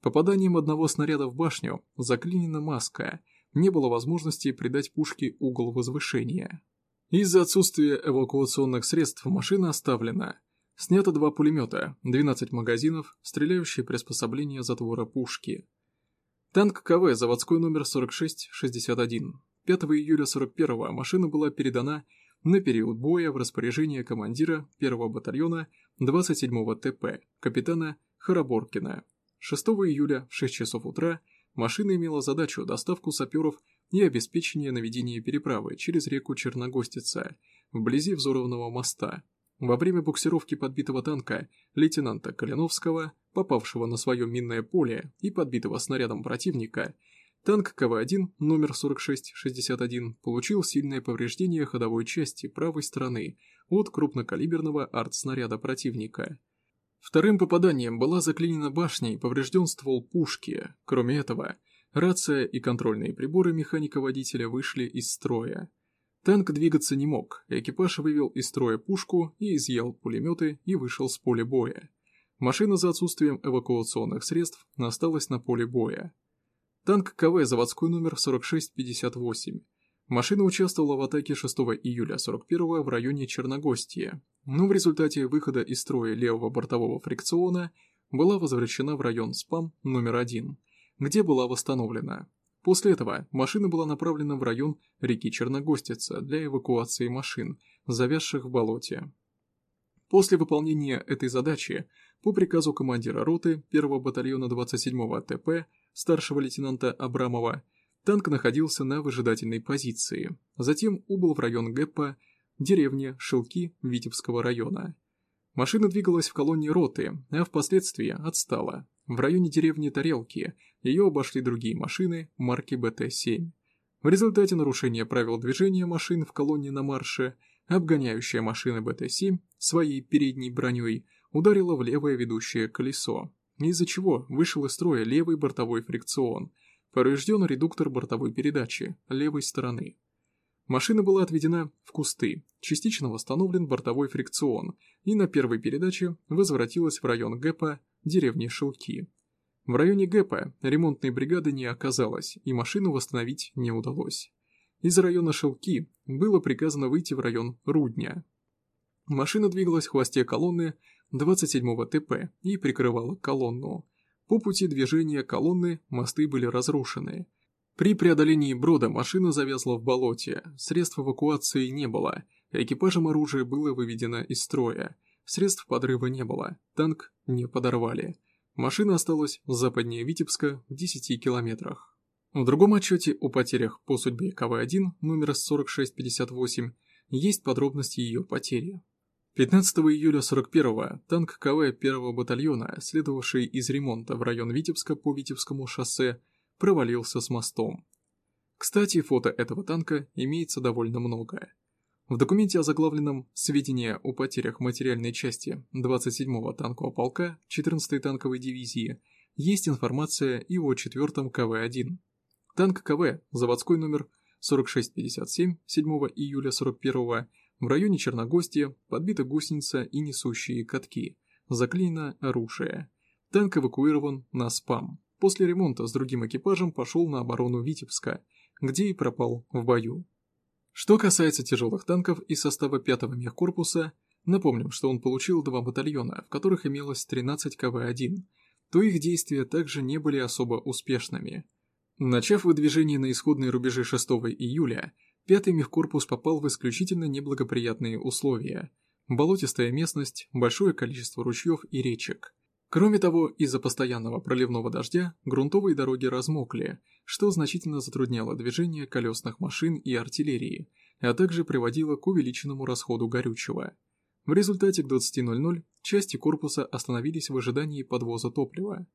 Попаданием одного снаряда в башню заклинена маска, не было возможности придать пушке угол возвышения. Из-за отсутствия эвакуационных средств машина оставлена. Снято два пулемета, 12 магазинов, стреляющие приспособления затвора пушки. Танк КВ, заводской номер 4661. 5 июля 41-го машина была передана на период боя в распоряжение командира 1-го батальона 27-го ТП, капитана Хараборкина. 6 июля в 6 часов утра машина имела задачу доставку саперов и обеспечение наведения переправы через реку Черногостица, вблизи взорванного моста. Во время буксировки подбитого танка лейтенанта Калиновского, попавшего на свое минное поле и подбитого снарядом противника, танк КВ-1 номер 4661 получил сильное повреждение ходовой части правой стороны от крупнокалиберного артснаряда противника. Вторым попаданием была заклинена башня и поврежден ствол пушки. Кроме этого, Рация и контрольные приборы механика-водителя вышли из строя. Танк двигаться не мог, экипаж вывел из строя пушку и изъял пулеметы и вышел с поля боя. Машина за отсутствием эвакуационных средств осталась на поле боя. Танк КВ заводской номер 4658. Машина участвовала в атаке 6 июля 41 в районе Черногостия, но в результате выхода из строя левого бортового фрикциона была возвращена в район СПАМ номер 1 где была восстановлена. После этого машина была направлена в район реки Черногостица для эвакуации машин, завязших в болоте. После выполнения этой задачи, по приказу командира роты 1-го батальона 27-го ТП, старшего лейтенанта Абрамова, танк находился на выжидательной позиции, затем убыл в район ГЭПа, деревня Шелки Витебского района. Машина двигалась в колонне роты, а впоследствии отстала. В районе деревни Тарелки ее обошли другие машины марки БТ-7. В результате нарушения правил движения машин в колонне на марше, обгоняющая машина БТ-7 своей передней броней ударила в левое ведущее колесо, из-за чего вышел из строя левый бортовой фрикцион, поврежден редуктор бортовой передачи левой стороны. Машина была отведена в кусты, частично восстановлен бортовой фрикцион и на первой передаче возвратилась в район ГЭПа деревни Шелки. В районе ГЭПа ремонтной бригады не оказалось, и машину восстановить не удалось. Из района Шелки было приказано выйти в район Рудня. Машина двигалась в хвосте колонны 27-го ТП и прикрывала колонну. По пути движения колонны мосты были разрушены. При преодолении брода машина завязла в болоте, средств эвакуации не было, экипажем оружия было выведено из строя, Средств подрыва не было, танк не подорвали. Машина осталась западнее Витебска в 10 километрах. В другом отчете о потерях по судьбе КВ-1 номер 4658 есть подробности ее потери. 15 июля 41-го танк КВ 1-го батальона, следовавший из ремонта в район Витебска по Витебскому шоссе, провалился с мостом. Кстати, фото этого танка имеется довольно много. В документе о заглавленном «Сведения о потерях материальной части 27-го танкового полка 14-й танковой дивизии» есть информация и о 4-м КВ-1. Танк КВ, заводской номер 4657 7 июля 41-го, в районе Черногостия подбита гусеница и несущие катки, заклеено оружие. Танк эвакуирован на СПАМ. После ремонта с другим экипажем пошел на оборону Витебска, где и пропал в бою. Что касается тяжелых танков из состава 5-го мехкорпуса, напомним, что он получил два батальона, в которых имелось 13 КВ-1, то их действия также не были особо успешными. Начав выдвижение на исходные рубежи 6 июля, пятый мехкорпус попал в исключительно неблагоприятные условия. Болотистая местность, большое количество ручьев и речек. Кроме того, из-за постоянного проливного дождя грунтовые дороги размокли, что значительно затрудняло движение колесных машин и артиллерии, а также приводило к увеличенному расходу горючего. В результате к 20.00 части корпуса остановились в ожидании подвоза топлива.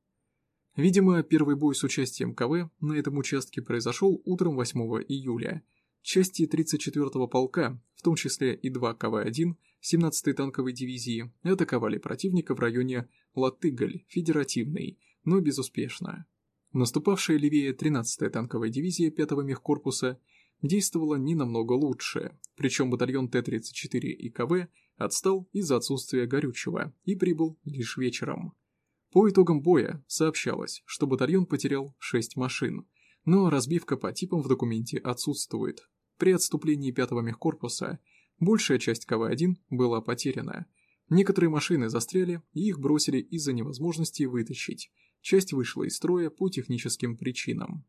Видимо, первый бой с участием КВ на этом участке произошел утром 8 июля. Части 34-го полка, в том числе и 2 КВ-1 17-й танковой дивизии, атаковали противника в районе Латыгаль, Федеративный, но безуспешно. Наступавшая левее 13-я танковая дивизия 5-го мехкорпуса действовала не намного лучше, причем батальон Т-34 и КВ отстал из-за отсутствия горючего и прибыл лишь вечером. По итогам боя сообщалось, что батальон потерял 6 машин, но разбивка по типам в документе отсутствует. При отступлении 5-го мехкорпуса большая часть КВ-1 была потеряна. Некоторые машины застряли и их бросили из-за невозможности вытащить. Часть вышла из строя по техническим причинам.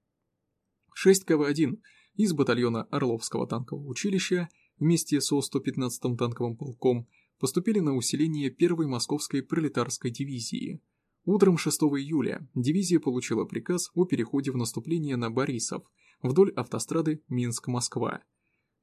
6 КВ-1 из батальона Орловского танкового училища вместе со 115-м танковым полком поступили на усиление 1-й Московской пролетарской дивизии – Утром 6 июля дивизия получила приказ о переходе в наступление на Борисов вдоль автострады Минск-Москва.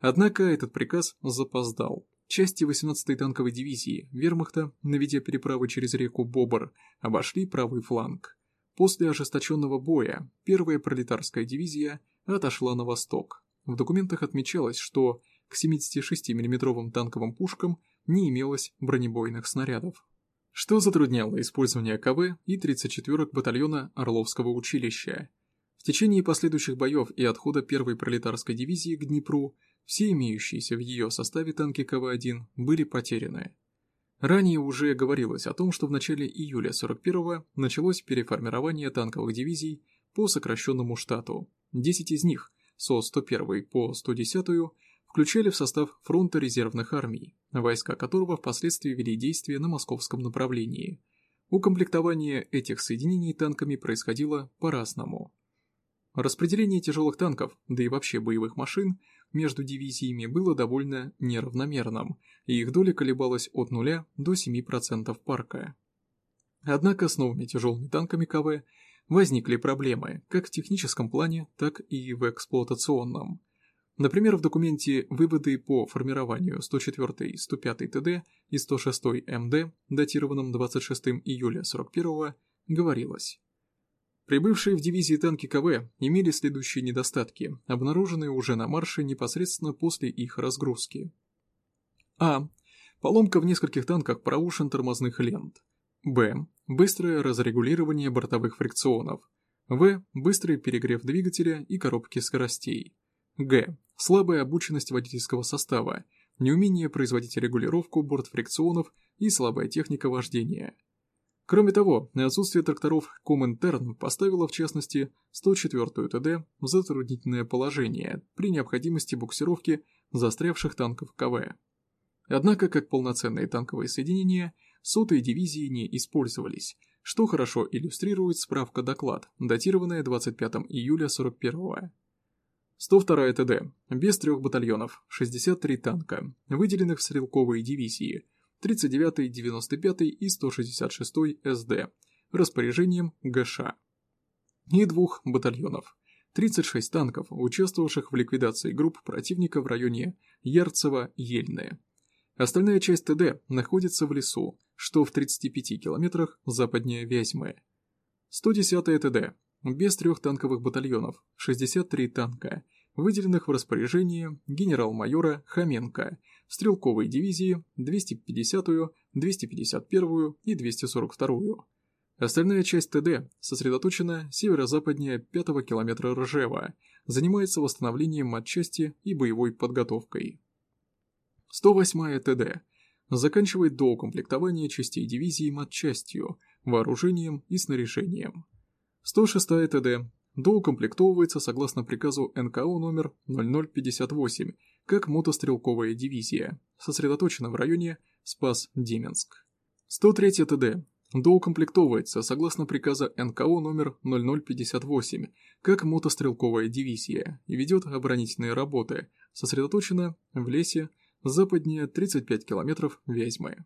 Однако этот приказ запоздал. Части 18-й танковой дивизии вермахта, наведя переправы через реку Бобр, обошли правый фланг. После ожесточенного боя первая пролетарская дивизия отошла на восток. В документах отмечалось, что к 76 миллиметровым танковым пушкам не имелось бронебойных снарядов что затрудняло использование КВ и 34-ок батальона Орловского училища. В течение последующих боев и отхода первой пролетарской дивизии к Днепру все имеющиеся в ее составе танки КВ-1 были потеряны. Ранее уже говорилось о том, что в начале июля 41-го началось переформирование танковых дивизий по сокращенному штату. 10 из них, со 101 по 110 включали в состав фронта резервных армий, войска которого впоследствии вели действия на московском направлении. Укомплектование этих соединений танками происходило по-разному. Распределение тяжелых танков, да и вообще боевых машин, между дивизиями было довольно неравномерным, и их доля колебалась от 0 до 7% парка. Однако с новыми тяжелыми танками КВ возникли проблемы как в техническом плане, так и в эксплуатационном – Например, в документе «Выводы по формированию 104 105 ТД и 106 МД», датированном 26 июля 41 говорилось. Прибывшие в дивизии танки КВ имели следующие недостатки, обнаруженные уже на марше непосредственно после их разгрузки. А. Поломка в нескольких танках проушин тормозных лент. Б. Быстрое разрегулирование бортовых фрикционов. В. Быстрый перегрев двигателя и коробки скоростей. Г. Слабая обученность водительского состава, неумение производить регулировку бортфрикционов и слабая техника вождения. Кроме того, отсутствие тракторов Коминтерн поставило в частности 104-ю ТД в затруднительное положение при необходимости буксировки застрявших танков КВ. Однако, как полноценные танковые соединения, сотые дивизии не использовались, что хорошо иллюстрирует справка-доклад, датированная 25 июля 41 -го. 102 ТД, без трех батальонов, 63 танка, выделенных в стрелковые дивизии, 39-й, 95-й и 166-й СД, распоряжением ГШ. И двух батальонов, 36 танков, участвовавших в ликвидации групп противника в районе Ярцево-Ельное. Остальная часть ТД находится в лесу, что в 35 километрах западнее Вязьмы. 110 ТД без трех танковых батальонов, 63 танка, выделенных в распоряжение генерал-майора Хоменко, стрелковой дивизии 250-ю, 251-ю и 242-ю. Остальная часть ТД сосредоточена северо-западнее 5 километра Ржева, занимается восстановлением матчасти и боевой подготовкой. 108-я ТД заканчивает доукомплектование частей дивизии матчастью, вооружением и снаряжением. 106 ТД доукомплектовывается согласно приказу НКО номер 0058 как мотострелковая дивизия, сосредоточена в районе Спас-Деменск. 103 ТД доукомплектовывается согласно приказа НКО номер 0058 как мотострелковая дивизия и ведет оборонительные работы, сосредоточена в лесе западнее 35 километров Вязьмы.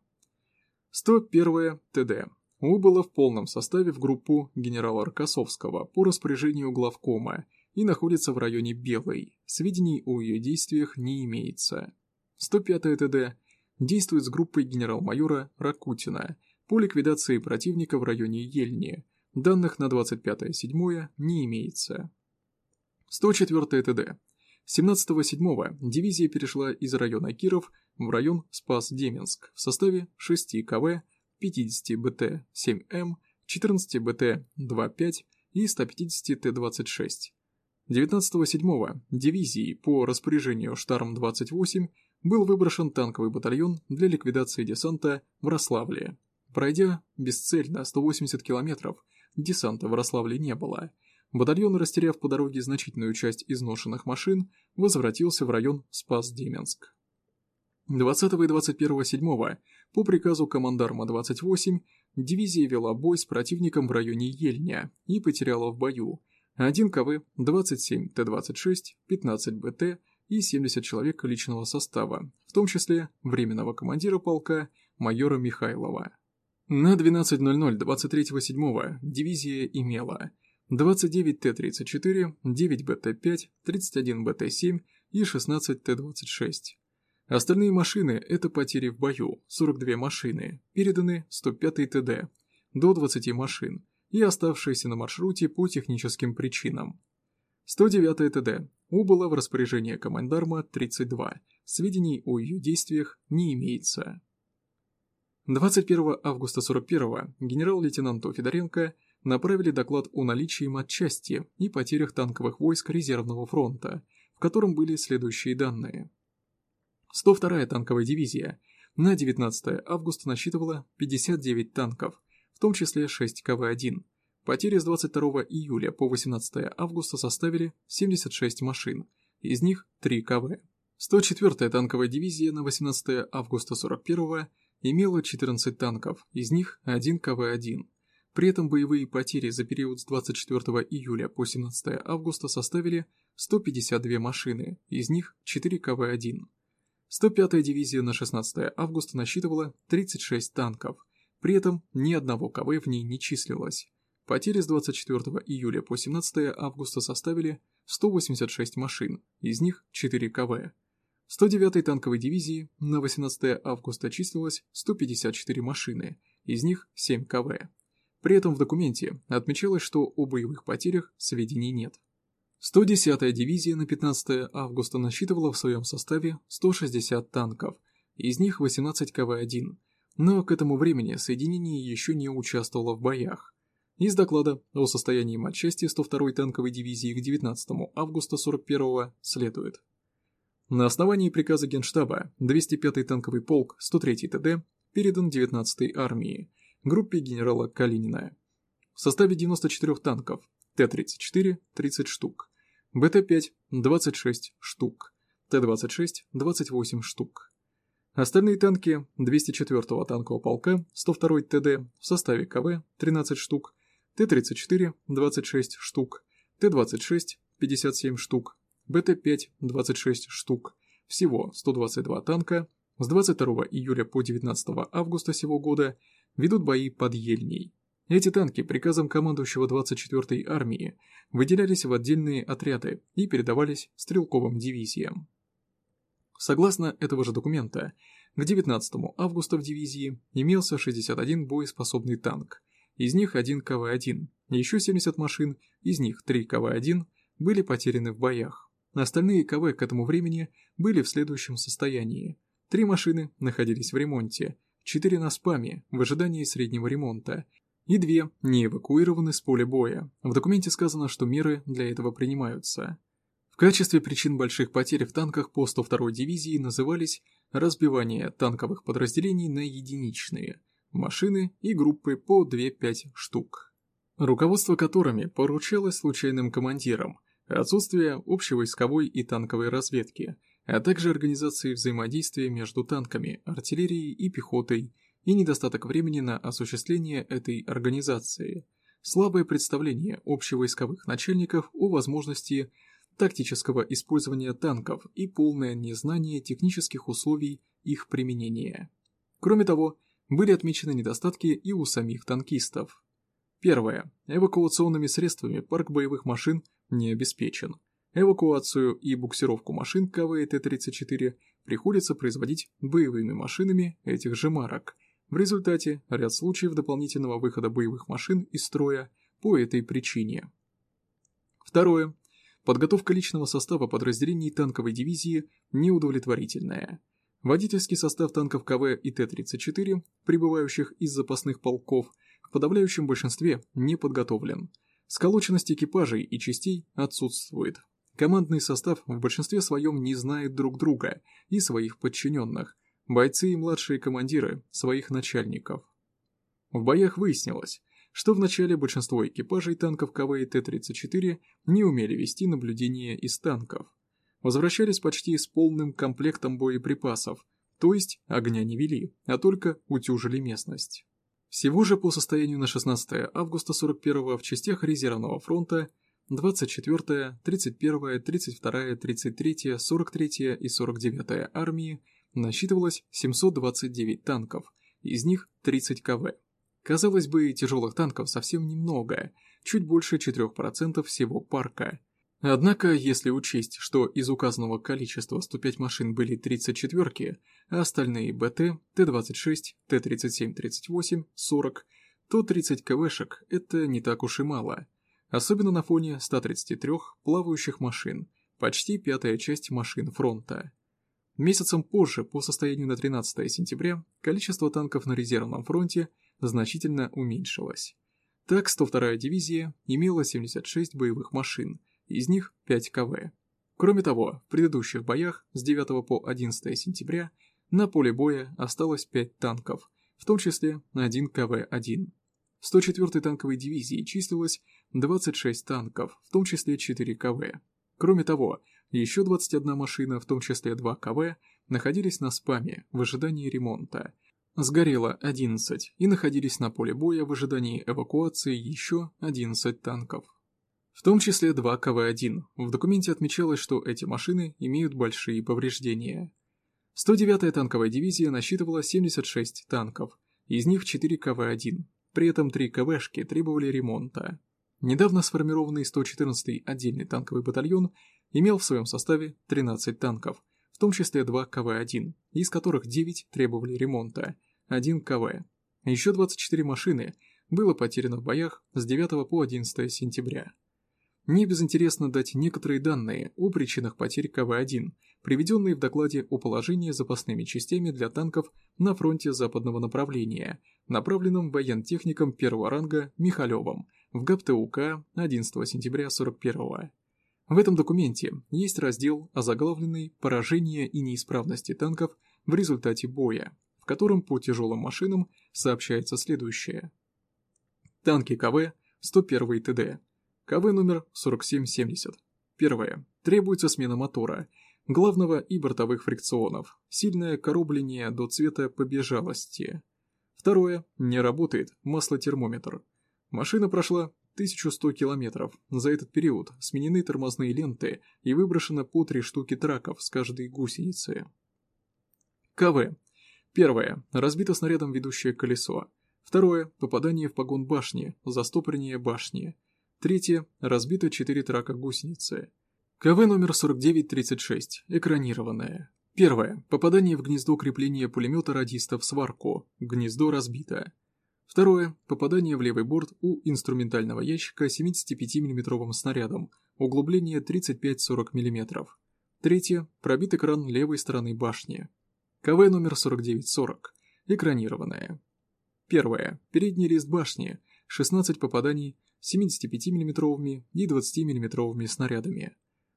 101 ТД убыло в полном составе в группу генерала Рокоссовского по распоряжению главкома и находится в районе Белой. Сведений о ее действиях не имеется. 105 ТД действует с группой генерал-майора Ракутина по ликвидации противника в районе Ельни. Данных на 25.07 не имеется. 104 ТД. 17.07 дивизия перешла из района Киров в район Спас-Деменск в составе 6 КВ, 50 БТ-7М, 14 БТ-25 и 150 Т-26. 19.07 дивизии по распоряжению Штарм-28 был выброшен танковый батальон для ликвидации десанта в Рославле. Пройдя бесцельно 180 километров, десанта в Рославле не было. Батальон, растеряв по дороге значительную часть изношенных машин, возвратился в район Спас-Деменск. 20 и 21 7 по приказу командарма 28 дивизия вела бой с противником в районе Ельня и потеряла в бою 1 КВ, 27 Т-26, 15 БТ и 70 человек личного состава, в том числе временного командира полка майора Михайлова. На 12.00 23.07 дивизия имела 29 Т-34, 9 БТ-5, 31 БТ-7 и 16 Т-26. Остальные машины – это потери в бою, 42 машины, переданы 105 ТД, до 20 машин, и оставшиеся на маршруте по техническим причинам. 109 ТД убыло в распоряжение командарма 32, сведений о ее действиях не имеется. 21 августа 41 генерал-лейтенанту Федоренко направили доклад о наличии матчасти и потерях танковых войск резервного фронта, в котором были следующие данные. 102-я танковая дивизия на 19 августа насчитывала 59 танков, в том числе 6 КВ-1. Потери с 22 июля по 18 августа составили 76 машин, из них 3 КВ. 104-я танковая дивизия на 18 августа 41 имела 14 танков, из них 1 КВ-1. При этом боевые потери за период с 24 июля по 17 августа составили 152 машины, из них 4 КВ-1. 105-я дивизия на 16 августа насчитывала 36 танков, при этом ни одного КВ в ней не числилось. Потери с 24 июля по 17 августа составили 186 машин, из них 4 КВ. 109-й танковой дивизии на 18 августа числилось 154 машины, из них 7 КВ. При этом в документе отмечалось, что о боевых потерях сведений нет. 110-я дивизия на 15 августа насчитывала в своем составе 160 танков, из них 18 КВ-1, но к этому времени соединение еще не участвовало в боях. Из доклада о состоянии матчасти 102-й танковой дивизии к 19 августа 41 следует. На основании приказа Генштаба 205-й танковый полк 103-й ТД передан 19-й армии, группе генерала Калинина. В составе 94 танков Т-34 – 30 штук, БТ-5 – 26 штук, Т-26 – 28 штук. Остальные танки 204-го танкового полка 102-й ТД в составе КВ – 13 штук, Т-34 – 26 штук, Т-26 – 57 штук, БТ-5 – 26 штук, всего 122 танка, с 22 июля по 19 августа сего года ведут бои под Ельней. Эти танки приказом командующего 24-й армии выделялись в отдельные отряды и передавались стрелковым дивизиям. Согласно этого же документа, к 19 августа в дивизии имелся 61 боеспособный танк, из них один КВ-1, еще 70 машин, из них 3 КВ-1 были потеряны в боях. Остальные КВ к этому времени были в следующем состоянии. Три машины находились в ремонте, четыре на спаме в ожидании среднего ремонта, и две не эвакуированы с поля боя. В документе сказано, что меры для этого принимаются. В качестве причин больших потерь в танках по 102-й дивизии назывались разбивание танковых подразделений на единичные, машины и группы по 2-5 штук, руководство которыми поручалось случайным командирам, отсутствие общевойсковой и танковой разведки, а также организации взаимодействия между танками, артиллерией и пехотой, и недостаток времени на осуществление этой организации, слабое представление общевойсковых начальников о возможности тактического использования танков и полное незнание технических условий их применения. Кроме того, были отмечены недостатки и у самих танкистов. Первое. Эвакуационными средствами парк боевых машин не обеспечен. Эвакуацию и буксировку машин КВ и Т-34 приходится производить боевыми машинами этих же марок. В результате ряд случаев дополнительного выхода боевых машин из строя по этой причине. Второе. Подготовка личного состава подразделений танковой дивизии неудовлетворительная. Водительский состав танков КВ и Т-34, прибывающих из запасных полков, в подавляющем большинстве не подготовлен. Сколоченность экипажей и частей отсутствует. Командный состав в большинстве своем не знает друг друга и своих подчиненных, бойцы и младшие командиры своих начальников. В боях выяснилось, что вначале большинство экипажей танков КВ и Т-34 не умели вести наблюдение из танков. Возвращались почти с полным комплектом боеприпасов, то есть огня не вели, а только утюжили местность. Всего же по состоянию на 16 августа 41 в частях резервного фронта 24, 31, 32, 33, 43 и 49 армии насчитывалось 729 танков, из них 30 КВ. Казалось бы, тяжелых танков совсем немного, чуть больше 4% всего парка. Однако, если учесть, что из указанного количества 105 машин были 34-ки, а остальные БТ, Т-26, Т-37-38, 40, то 30 КВшек – это не так уж и мало – особенно на фоне 133 плавающих машин, почти пятая часть машин фронта. Месяцем позже, по состоянию на 13 сентября, количество танков на резервном фронте значительно уменьшилось. Так, 102-я дивизия имела 76 боевых машин, из них 5 КВ. Кроме того, в предыдущих боях с 9 по 11 сентября на поле боя осталось 5 танков, в том числе один КВ-1. В 104-й танковой дивизии числилось 26 танков, в том числе 4 КВ. Кроме того, еще 21 машина, в том числе 2 КВ, находились на спаме в ожидании ремонта. Сгорело 11 и находились на поле боя в ожидании эвакуации еще 11 танков. В том числе 2 КВ-1. В документе отмечалось, что эти машины имеют большие повреждения. 109-я танковая дивизия насчитывала 76 танков, из них 4 КВ-1. При этом три КВшки требовали ремонта. Недавно сформированный 114-й отдельный танковый батальон имел в своем составе 13 танков, в том числе 2 КВ-1, из которых 9 требовали ремонта, 1 КВ. Еще 24 машины было потеряно в боях с 9 по 11 сентября. Не безинтересно дать некоторые данные о причинах потерь КВ-1, приведенные в докладе о положении запасными частями для танков на фронте западного направления, направленном воентехником первого ранга Михалевым в ГАПТУК 11 сентября 41 -го. В этом документе есть раздел, озаглавленный «Поражение и неисправности танков в результате боя», в котором по тяжелым машинам сообщается следующее. Танки КВ 101 ТД КВ номер 4770. Первое. Требуется смена мотора, главного и бортовых фрикционов, сильное коробление до цвета побежалости. Второе. Не работает маслотермометр. Машина прошла 1100 километров. За этот период сменены тормозные ленты и выброшено по три штуки траков с каждой гусеницы. КВ. Первое. Разбито снарядом ведущее колесо. Второе. Попадание в погон башни, застопорение башни. Третье. Разбито 4 трака гусеницы. КВ номер 4936. Экранированное. Первое. Попадание в гнездо крепления пулемета радиста в сварку. Гнездо разбито. Второе. Попадание в левый борт у инструментального ящика 75 мм снарядом. Углубление 35-40 мм. Третье. Пробит экран левой стороны башни. КВ номер 4940. Экранированное. Первое. Передний лист башни. 16 попаданий 75 мм и 20 мм снарядами.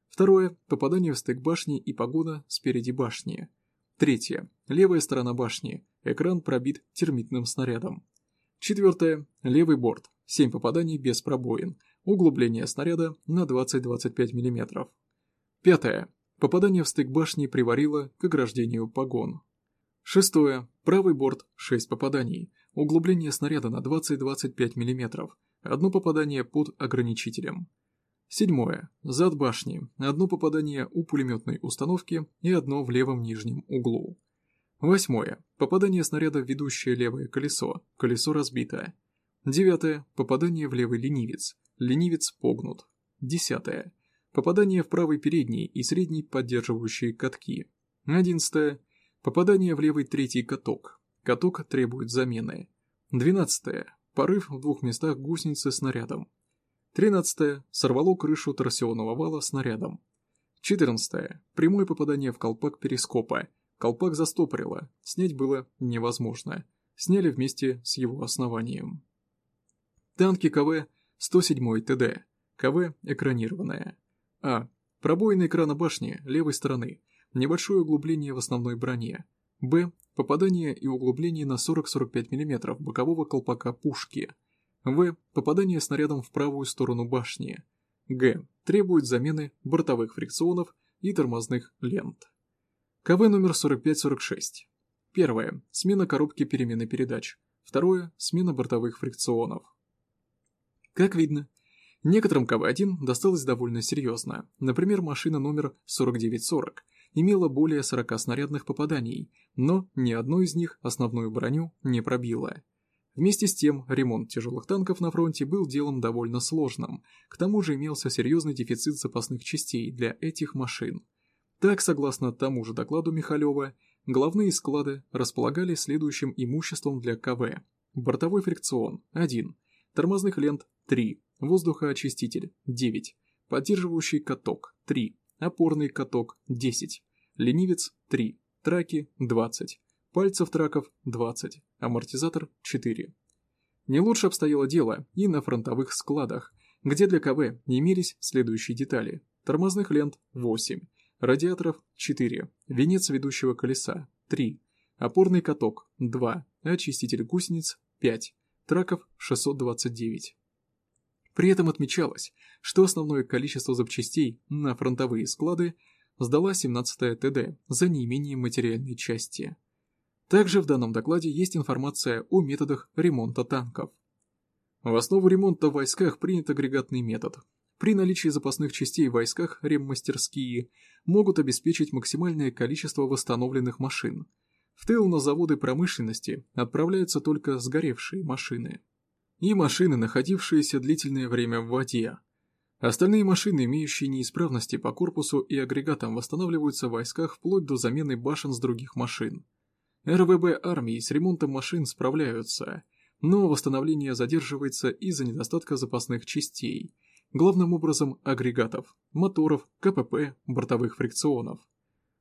Второе – попадание в стык башни и погона спереди башни. Третье – левая сторона башни, экран пробит термитным снарядом. Четвертое – левый борт, 7 попаданий без пробоин, углубление снаряда на 20-25 мм. Пятое – попадание в стык башни приварило к ограждению погон. Шестое. Правый борт – 6 попаданий. Углубление снаряда на 20-25 мм. Одно попадание под ограничителем. Седьмое. Зад башни. Одно попадание у пулеметной установки и одно в левом нижнем углу. Восьмое. Попадание снаряда в ведущее левое колесо. Колесо разбито. Девятое. Попадание в левый ленивец. Ленивец погнут. Десятое. Попадание в правый передний и средний поддерживающие катки. Одиннадцатое. Попадание в левый третий каток. Каток требует замены. Двенадцатое. Порыв в двух местах гусеницы снарядом. Тринадцатое. Сорвало крышу торсионного вала снарядом. Четырнадцатое. Прямое попадание в колпак перископа. Колпак застопорило, снять было невозможно. Сняли вместе с его основанием. Танки КВ 107 ТД. КВ экранированная. А. Пробоина экрана башни левой стороны. Небольшое углубление в основной броне. Б. Попадание и углубление на 40-45 мм бокового колпака пушки. В. Попадание снарядом в правую сторону башни. Г. Требует замены бортовых фрикционов и тормозных лент. КВ номер 4546. Первое. Смена коробки перемены передач. Второе. Смена бортовых фрикционов. Как видно, некоторым КВ-1 досталось довольно серьезно. Например, машина номер 4940 имела более 40 снарядных попаданий, но ни одно из них основную броню не пробило. Вместе с тем, ремонт тяжелых танков на фронте был делом довольно сложным, к тому же имелся серьезный дефицит запасных частей для этих машин. Так, согласно тому же докладу Михалева, главные склады располагали следующим имуществом для КВ. Бортовой фрикцион – 1, тормозных лент – 3, воздухоочиститель – 9, поддерживающий каток – 3, опорный каток – 10, ленивец – 3, траки – 20, пальцев траков – 20, амортизатор – 4. Не лучше обстояло дело и на фронтовых складах, где для КВ имелись следующие детали. Тормозных лент – 8, радиаторов – 4, венец ведущего колеса – 3, опорный каток – 2, очиститель гусениц – 5, траков – 629. При этом отмечалось, что основное количество запчастей на фронтовые склады сдала 17-я ТД за неимением материальной части. Также в данном докладе есть информация о методах ремонта танков. В основу ремонта в войсках принят агрегатный метод. При наличии запасных частей в войсках реммастерские могут обеспечить максимальное количество восстановленных машин. В тыл на заводы промышленности отправляются только сгоревшие машины и машины, находившиеся длительное время в воде. Остальные машины, имеющие неисправности по корпусу и агрегатам, восстанавливаются в войсках вплоть до замены башен с других машин. РВБ армии с ремонтом машин справляются, но восстановление задерживается из-за недостатка запасных частей, главным образом агрегатов, моторов, КПП, бортовых фрикционов.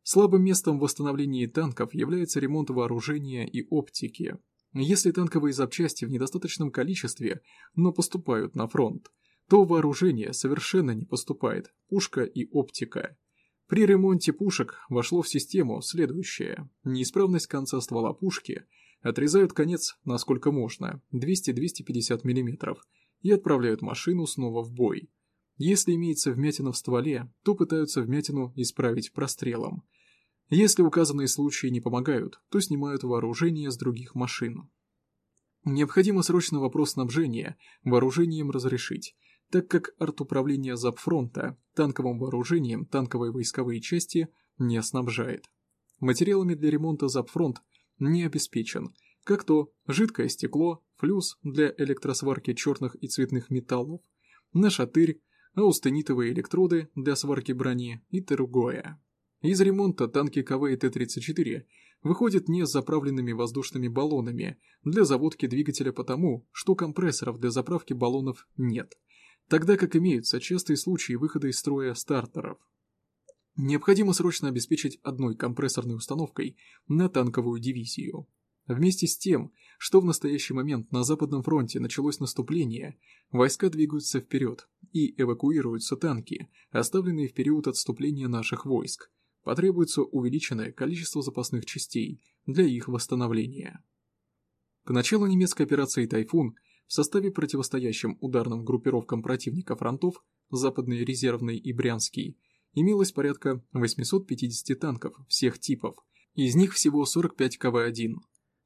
Слабым местом в восстановлении танков является ремонт вооружения и оптики. Если танковые запчасти в недостаточном количестве, но поступают на фронт, то вооружение совершенно не поступает, пушка и оптика. При ремонте пушек вошло в систему следующее. Неисправность конца ствола пушки отрезают конец насколько можно, 200-250 мм, и отправляют машину снова в бой. Если имеется вмятина в стволе, то пытаются вмятину исправить прострелом – если указанные случаи не помогают, то снимают вооружение с других машин. Необходимо срочно вопрос снабжения вооружением разрешить, так как артуправление Запфронта танковым вооружением танковые войсковые части не снабжает. Материалами для ремонта Запфронт не обеспечен, как то жидкое стекло, флюс для электросварки черных и цветных металлов, нашатырь, аустенитовые электроды для сварки брони и другое. Из ремонта танки КВ и Т-34 выходят не с заправленными воздушными баллонами для заводки двигателя потому, что компрессоров для заправки баллонов нет, тогда как имеются частые случаи выхода из строя стартеров. Необходимо срочно обеспечить одной компрессорной установкой на танковую дивизию. Вместе с тем, что в настоящий момент на Западном фронте началось наступление, войска двигаются вперед и эвакуируются танки, оставленные в период отступления наших войск, потребуется увеличенное количество запасных частей для их восстановления. К началу немецкой операции «Тайфун» в составе противостоящим ударным группировкам противника фронтов Западный резервный и Брянский имелось порядка 850 танков всех типов Из них всего 45 КВ-1.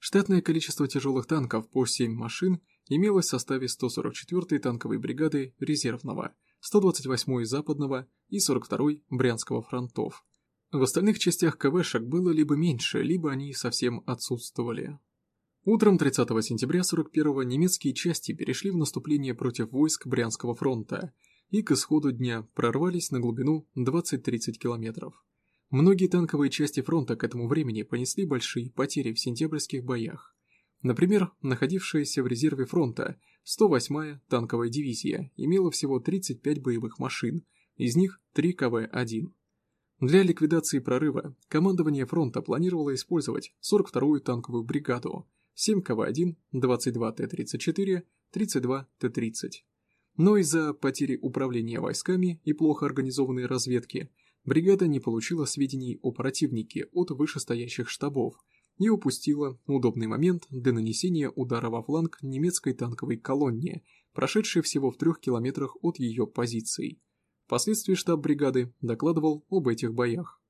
Штатное количество тяжелых танков по 7 машин имелось в составе 144-й танковой бригады резервного, 128-й западного и 42-й Брянского фронтов. В остальных частях КВшек было либо меньше, либо они совсем отсутствовали. Утром 30 сентября 41-го немецкие части перешли в наступление против войск Брянского фронта и к исходу дня прорвались на глубину 20-30 километров. Многие танковые части фронта к этому времени понесли большие потери в сентябрьских боях. Например, находившаяся в резерве фронта 108-я танковая дивизия имела всего 35 боевых машин, из них 3 КВ-1. Для ликвидации прорыва командование фронта планировало использовать 42-ю танковую бригаду, 7 КВ-1, 22 Т-34, 32 Т-30. Но из-за потери управления войсками и плохо организованной разведки бригада не получила сведений о противнике от вышестоящих штабов и упустила удобный момент для нанесения удара во фланг немецкой танковой колонне, прошедшей всего в трех километрах от ее позиций. Впоследствии штаб бригады докладывал об этих боях.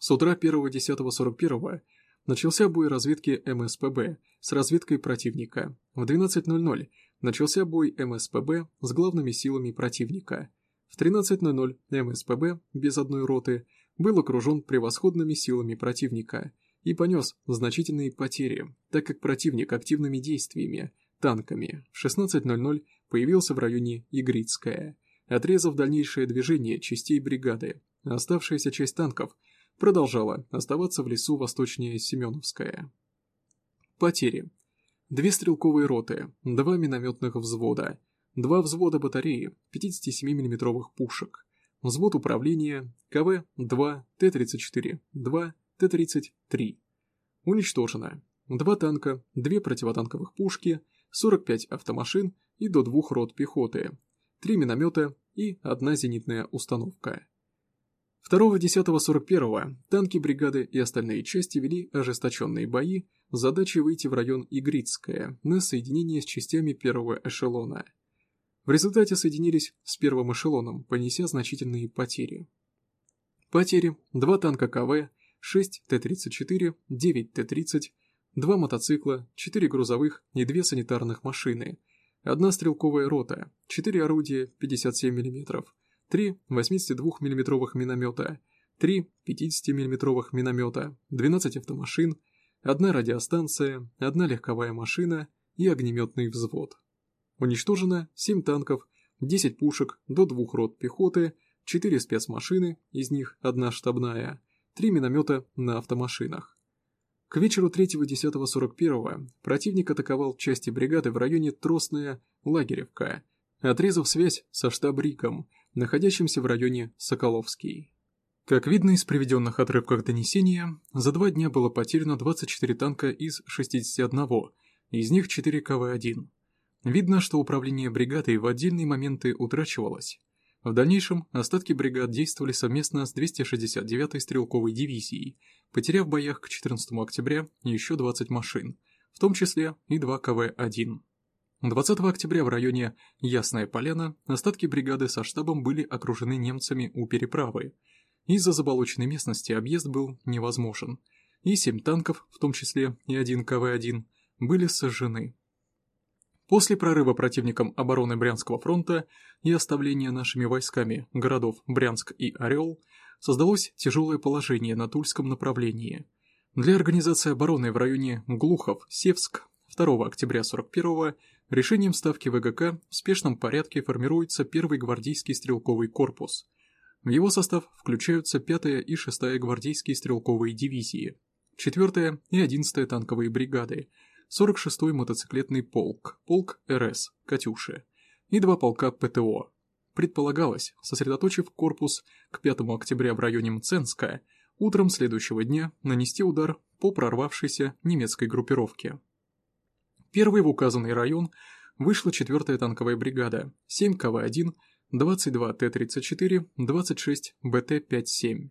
С утра 1.10.41 начался бой разведки МСПБ с разведкой противника. В 12.00 начался бой МСПБ с главными силами противника – в 13.00 МСПБ, без одной роты, был окружен превосходными силами противника и понес значительные потери, так как противник активными действиями, танками, в 16.00 появился в районе Игрицкая, отрезав дальнейшее движение частей бригады. Оставшаяся часть танков продолжала оставаться в лесу восточнее Семеновская. Потери. Две стрелковые роты, два минометных взвода – Два взвода батареи 57 миллиметровых пушек, взвод управления КВ-2, Т-34, 2, Т-33. Уничтожено. Два танка, две противотанковых пушки, 45 автомашин и до двух рот пехоты, три миномета и одна зенитная установка. 2.10.41 танки бригады и остальные части вели ожесточенные бои с задачей выйти в район Игрицкое на соединение с частями первого эшелона – в результате соединились с первым эшелоном, понеся значительные потери. Потери – два танка КВ, 6 Т-34, 9 Т-30, два мотоцикла, 4 грузовых и две санитарных машины, одна стрелковая рота, 4 орудия 57 мм, 3 82 мм миномета, 3 50 мм миномета, 12 автомашин, одна радиостанция, одна легковая машина и огнеметный взвод. Уничтожено 7 танков, 10 пушек, до двух рот пехоты, 4 спецмашины, из них одна штабная, 3 миномета на автомашинах. К вечеру 3.10.41 противник атаковал части бригады в районе Тросная Лагеревка, отрезав связь со штаб-риком, находящимся в районе Соколовский. Как видно из приведенных отрывках донесения, за два дня было потеряно 24 танка из 61, из них 4 КВ-1. Видно, что управление бригадой в отдельные моменты утрачивалось. В дальнейшем остатки бригад действовали совместно с 269-й стрелковой дивизией, потеряв в боях к 14 октября еще 20 машин, в том числе и 2 КВ-1. 20 октября в районе Ясная Поляна остатки бригады со штабом были окружены немцами у переправы. Из-за заболоченной местности объезд был невозможен, и 7 танков, в том числе и 1 КВ-1, были сожжены. После прорыва противником обороны Брянского фронта и оставления нашими войсками городов Брянск и Орел, создалось тяжелое положение на Тульском направлении. Для организации обороны в районе Глухов-Севск 2 октября 41 решением Ставки ВГК в спешном порядке формируется первый гвардейский стрелковый корпус. В его состав включаются 5-я и 6-я гвардейские стрелковые дивизии, 4-я и 11-я танковые бригады, 46-й мотоциклетный полк, полк РС, «Катюши» и два полка ПТО. Предполагалось, сосредоточив корпус к 5 октября в районе Мценска, утром следующего дня нанести удар по прорвавшейся немецкой группировке. Первый в указанный район вышла 4-я танковая бригада, 7 КВ-1, 22 Т-34, 26 БТ-57,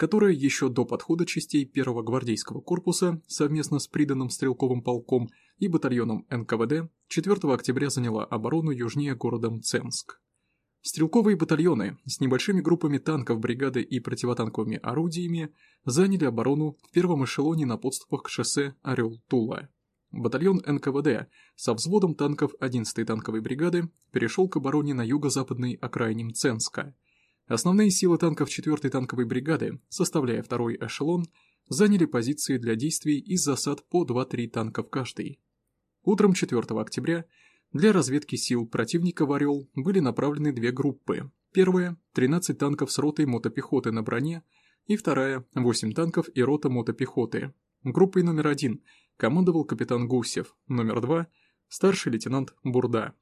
которая еще до подхода частей первого гвардейского корпуса совместно с приданным стрелковым полком и батальоном НКВД 4 октября заняла оборону южнее города Мценск. Стрелковые батальоны с небольшими группами танков бригады и противотанковыми орудиями заняли оборону в первом эшелоне на подступах к шоссе Орел-Тула. Батальон НКВД со взводом танков 11-й танковой бригады перешел к обороне на юго-западной окраине Мценска. Основные силы танков 4-й танковой бригады, составляя второй эшелон, заняли позиции для действий из засад по 2-3 танка в каждый. Утром 4 октября для разведки сил противника в «Орел» были направлены две группы. Первая – 13 танков с ротой мотопехоты на броне, и вторая – 8 танков и рота мотопехоты. Группой номер один командовал капитан Гусев, номер два – старший лейтенант Бурда.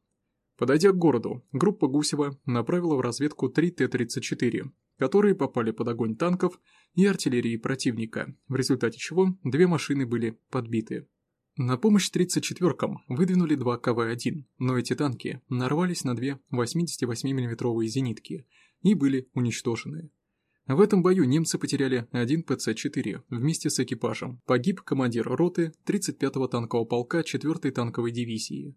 Подойдя к городу, группа Гусева направила в разведку 3 Т-34, которые попали под огонь танков и артиллерии противника, в результате чего две машины были подбиты. На помощь 34-кам выдвинули два КВ-1, но эти танки нарвались на две 88 миллиметровые зенитки и были уничтожены. В этом бою немцы потеряли один ПЦ-4 вместе с экипажем. Погиб командир роты 35-го танкового полка 4-й танковой дивизии.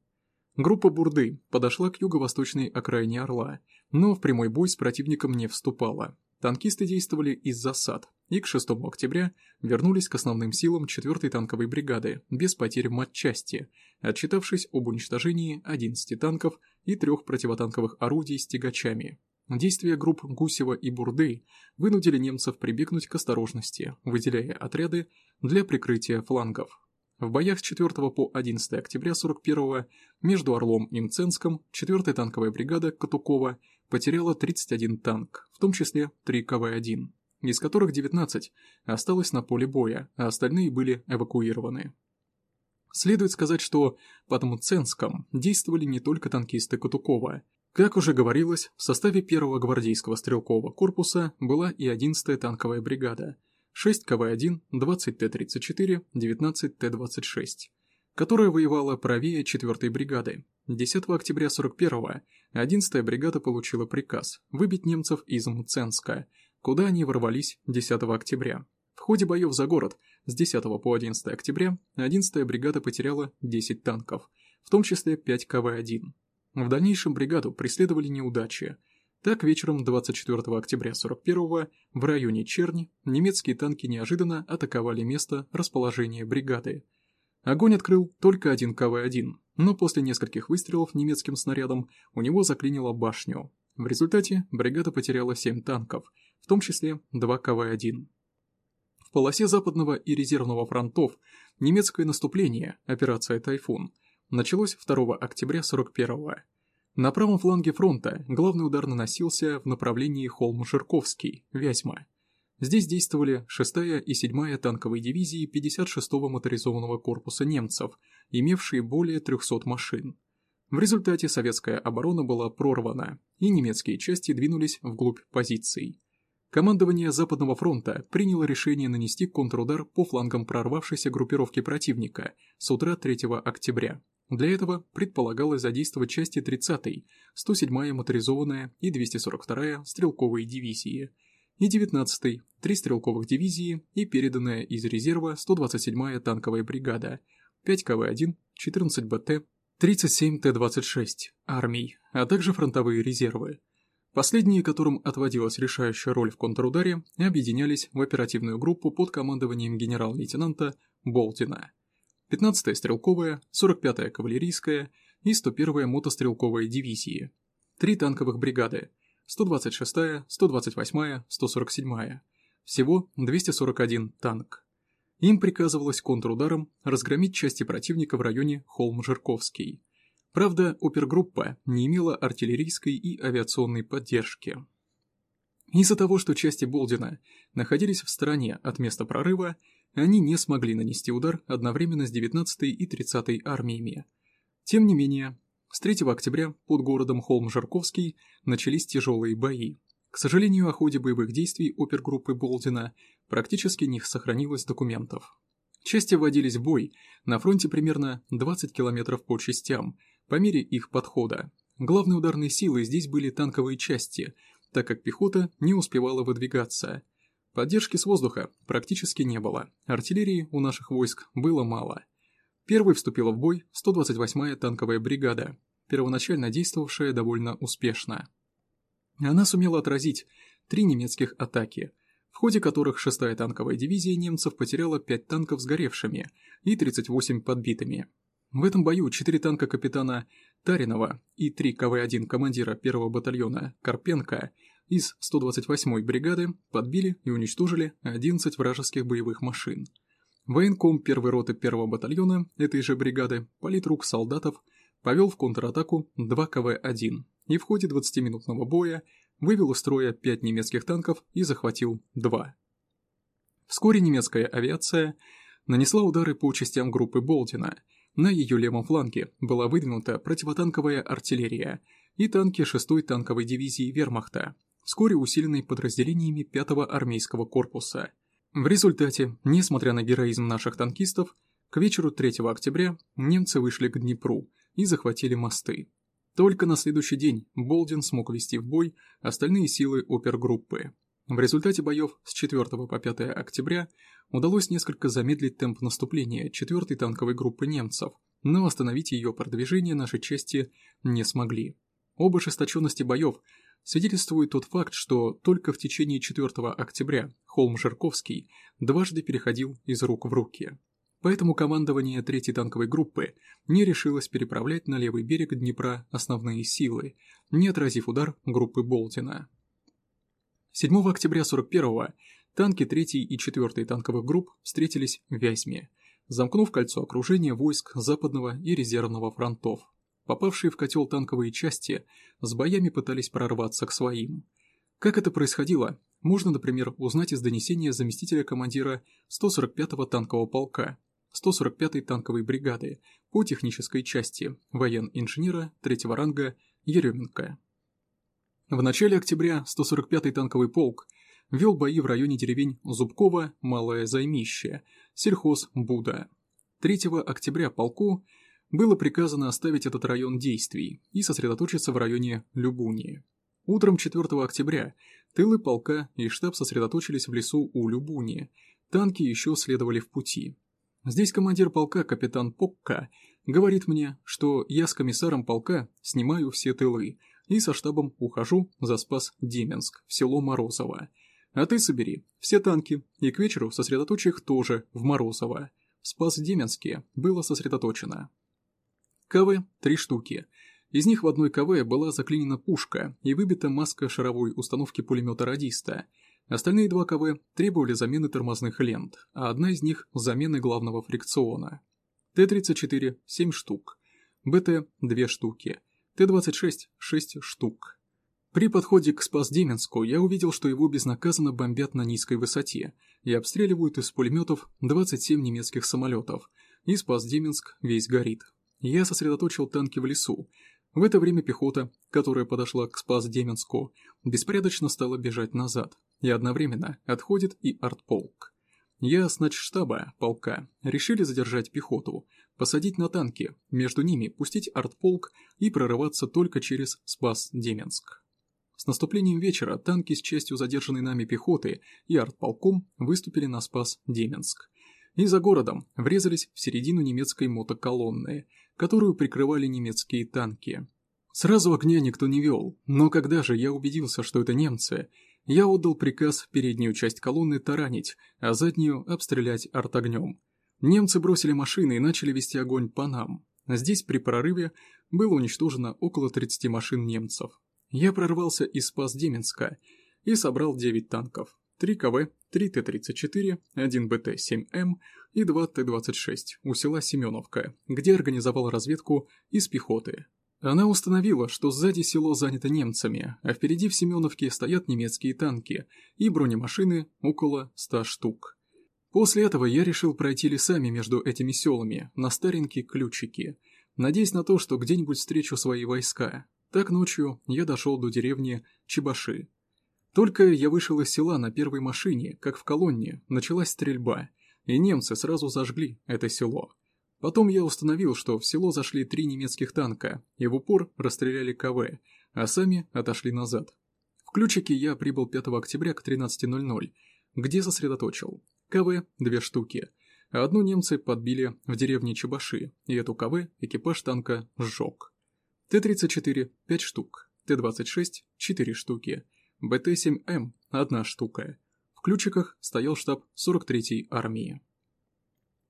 Группа Бурды подошла к юго-восточной окраине Орла, но в прямой бой с противником не вступала. Танкисты действовали из засад и к 6 октября вернулись к основным силам 4-й танковой бригады без потерь в матчасти, отчитавшись об уничтожении 11 танков и трех противотанковых орудий с тягачами. Действия групп Гусева и Бурды вынудили немцев прибегнуть к осторожности, выделяя отряды для прикрытия флангов. В боях с 4 по 11 октября 41 между Орлом и Мценском 4-я танковая бригада Катукова потеряла 31 танк, в том числе 3 КВ-1, из которых 19 осталось на поле боя, а остальные были эвакуированы. Следует сказать, что под Мценском действовали не только танкисты Катукова. Как уже говорилось, в составе 1-го гвардейского стрелкового корпуса была и 11-я танковая бригада – 6 КВ-1, 20 Т-34, 19 Т-26, которая воевала правее 4-й бригады. 10 октября 41-го 11-я бригада получила приказ выбить немцев из Мценска, куда они ворвались 10 октября. В ходе боев за город с 10 по 11 октября 11-я бригада потеряла 10 танков, в том числе 5 КВ-1. В дальнейшем бригаду преследовали неудачи – так, вечером 24 октября 41-го в районе Черни немецкие танки неожиданно атаковали место расположения бригады. Огонь открыл только один КВ-1, но после нескольких выстрелов немецким снарядом у него заклинило башню. В результате бригада потеряла 7 танков, в том числе 2 КВ-1. В полосе западного и резервного фронтов немецкое наступление, операция «Тайфун», началось 2 октября 41-го. На правом фланге фронта главный удар наносился в направлении Холм-Жирковский, Вязьма. Здесь действовали 6-я и 7-я танковые дивизии 56-го моторизованного корпуса немцев, имевшие более 300 машин. В результате советская оборона была прорвана, и немецкие части двинулись вглубь позиций. Командование Западного фронта приняло решение нанести контрудар по флангам прорвавшейся группировки противника с утра 3 октября. Для этого предполагалось задействовать части 30-й, 107-я моторизованная и 242-я стрелковые дивизии, и 19-й, три стрелковых дивизии и переданная из резерва 127-я танковая бригада, 5 КВ-1, 14 БТ, 37 Т-26 армий, а также фронтовые резервы. Последние, которым отводилась решающая роль в контрударе, объединялись в оперативную группу под командованием генерал-лейтенанта Болтина. 15-я стрелковая, 45-я кавалерийская и 101-я мотострелковая дивизии, три танковых бригады, 126-я, 128-я, 147-я, всего 241 танк. Им приказывалось контрударом разгромить части противника в районе Холм-Жирковский. Правда, опергруппа не имела артиллерийской и авиационной поддержки. Из-за того, что части Болдина находились в стороне от места прорыва, они не смогли нанести удар одновременно с 19-й и 30-й армиями. Тем не менее, с 3 октября под городом Холм-Жарковский начались тяжелые бои. К сожалению, о ходе боевых действий опергруппы Болдина практически не сохранилось документов. Части вводились в бой на фронте примерно 20 километров по частям, по мере их подхода. Главной ударной силой здесь были танковые части, так как пехота не успевала выдвигаться. Поддержки с воздуха практически не было, артиллерии у наших войск было мало. Первой вступила в бой 128-я танковая бригада, первоначально действовавшая довольно успешно. Она сумела отразить три немецких атаки, в ходе которых 6-я танковая дивизия немцев потеряла 5 танков сгоревшими и 38 подбитыми. В этом бою 4 танка капитана Таринова и 3 КВ-1 командира 1-го батальона Карпенко из 128-й бригады подбили и уничтожили 11 вражеских боевых машин. Военком первой роты 1-го батальона этой же бригады, политрук солдатов, повел в контратаку 2 КВ-1 и в ходе 20-минутного боя вывел из строя 5 немецких танков и захватил 2. Вскоре немецкая авиация нанесла удары по частям группы Болтина. На ее левом фланге была выдвинута противотанковая артиллерия и танки 6-й танковой дивизии Вермахта, вскоре усиленной подразделениями 5-го армейского корпуса. В результате, несмотря на героизм наших танкистов, к вечеру 3 октября немцы вышли к Днепру и захватили мосты. Только на следующий день Болдин смог вести в бой остальные силы опергруппы. В результате боев с 4 по 5 октября удалось несколько замедлить темп наступления 4 танковой группы немцев, но остановить ее продвижение нашей части не смогли. Об ожесточенности боев свидетельствует тот факт, что только в течение 4 октября Холм Жирковский дважды переходил из рук в руки. Поэтому командование 3-й танковой группы не решилось переправлять на левый берег Днепра основные силы, не отразив удар группы Болтина. 7 октября 41-го танки 3 и 4 танковых групп встретились в Вязьме, замкнув кольцо окружения войск Западного и Резервного фронтов. Попавшие в котел танковые части с боями пытались прорваться к своим. Как это происходило, можно, например, узнать из донесения заместителя командира 145-го танкового полка 145-й танковой бригады по технической части воен-инженера третьего ранга Еременко. В начале октября 145-й танковый полк вел бои в районе деревень Зубково, Малое Займище, сельхоз Буда. 3 октября полку было приказано оставить этот район действий и сосредоточиться в районе Любуни. Утром 4 октября тылы полка и штаб сосредоточились в лесу у Любуни, танки еще следовали в пути. Здесь командир полка капитан Покка говорит мне, что я с комиссаром полка снимаю все тылы и со штабом ухожу за спас Деменск в село Морозово. А ты собери все танки и к вечеру сосредоточь их тоже в Морозово. В Спас-Деменске было сосредоточено. КВ – три штуки. Из них в одной КВ была заклинена пушка и выбита маска шаровой установки пулемета радиста. Остальные два КВ требовали замены тормозных лент, а одна из них – замены главного фрикциона. Т-34 – 7 штук. БТ – 2 штуки. Т-26 – 6 штук. При подходе к Спас-Деменску я увидел, что его безнаказанно бомбят на низкой высоте и обстреливают из пулеметов 27 немецких самолетов, и Спас-Деменск весь горит. Я сосредоточил танки в лесу. В это время пехота, которая подошла к Спас-Деменску, беспорядочно стала бежать назад, и одновременно отходит и артполк. Я с начштаба полка решили задержать пехоту, посадить на танки, между ними пустить артполк и прорываться только через Спас-Деменск. С наступлением вечера танки с частью задержанной нами пехоты и артполком выступили на Спас-Деменск. И за городом врезались в середину немецкой мотоколонны – которую прикрывали немецкие танки. Сразу огня никто не вел, но когда же я убедился, что это немцы, я отдал приказ переднюю часть колонны таранить, а заднюю обстрелять артогнем. Немцы бросили машины и начали вести огонь по нам. Здесь при прорыве было уничтожено около 30 машин немцев. Я прорвался из Спас-Деменска и собрал 9 танков. 3 КВ, 3 Т-34, 1 БТ-7М и 2 Т-26 у села Семеновка, где организовал разведку из пехоты. Она установила, что сзади село занято немцами, а впереди в Семеновке стоят немецкие танки и бронемашины около 100 штук. После этого я решил пройти лесами между этими селами на старенькие ключики, надеясь на то, что где-нибудь встречу свои войска. Так ночью я дошел до деревни Чебаши, только я вышел из села на первой машине, как в колонне, началась стрельба, и немцы сразу зажгли это село. Потом я установил, что в село зашли три немецких танка и в упор расстреляли КВ, а сами отошли назад. В Ключике я прибыл 5 октября к 13.00, где сосредоточил. КВ – две штуки, одну немцы подбили в деревне Чебаши, и эту КВ экипаж танка сжег. Т-34 – 5 штук, Т-26 – 4 штуки, БТ-7М – 1 штука. В ключиках стоял штаб 43-й армии.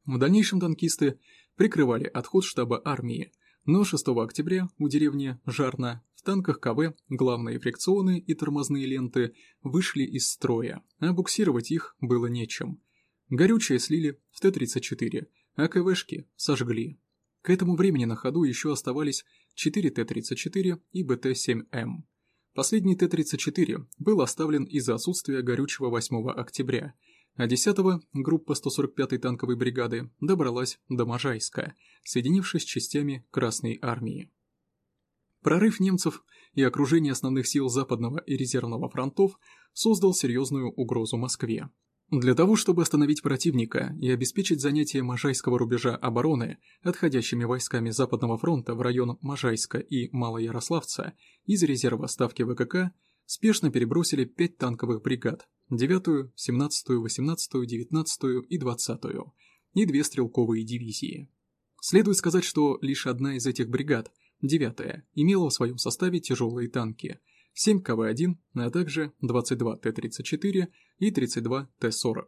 В дальнейшем танкисты прикрывали отход штаба армии, но 6 октября у деревни Жарна в танках КВ главные фрикционные и тормозные ленты вышли из строя, а буксировать их было нечем. Горючее слили в Т-34, а КВшки сожгли. К этому времени на ходу еще оставались 4 Т-34 и БТ-7М. Последний Т-34 был оставлен из-за отсутствия горючего 8 октября, а 10-го группа 145-й танковой бригады добралась до Можайска, соединившись с частями Красной армии. Прорыв немцев и окружение основных сил Западного и Резервного фронтов создал серьезную угрозу Москве. Для того, чтобы остановить противника и обеспечить занятие Можайского рубежа обороны отходящими войсками Западного фронта в район Можайска и Малоярославца из резерва Ставки ВКК спешно перебросили пять танковых бригад 9-ю, 17-ю, 18-ю, 19-ю и 20-ю и две стрелковые дивизии. Следует сказать, что лишь одна из этих бригад, 9-я, имела в своем составе тяжелые танки – 7 КВ-1, а также 22 Т-34 и 32 Т-40.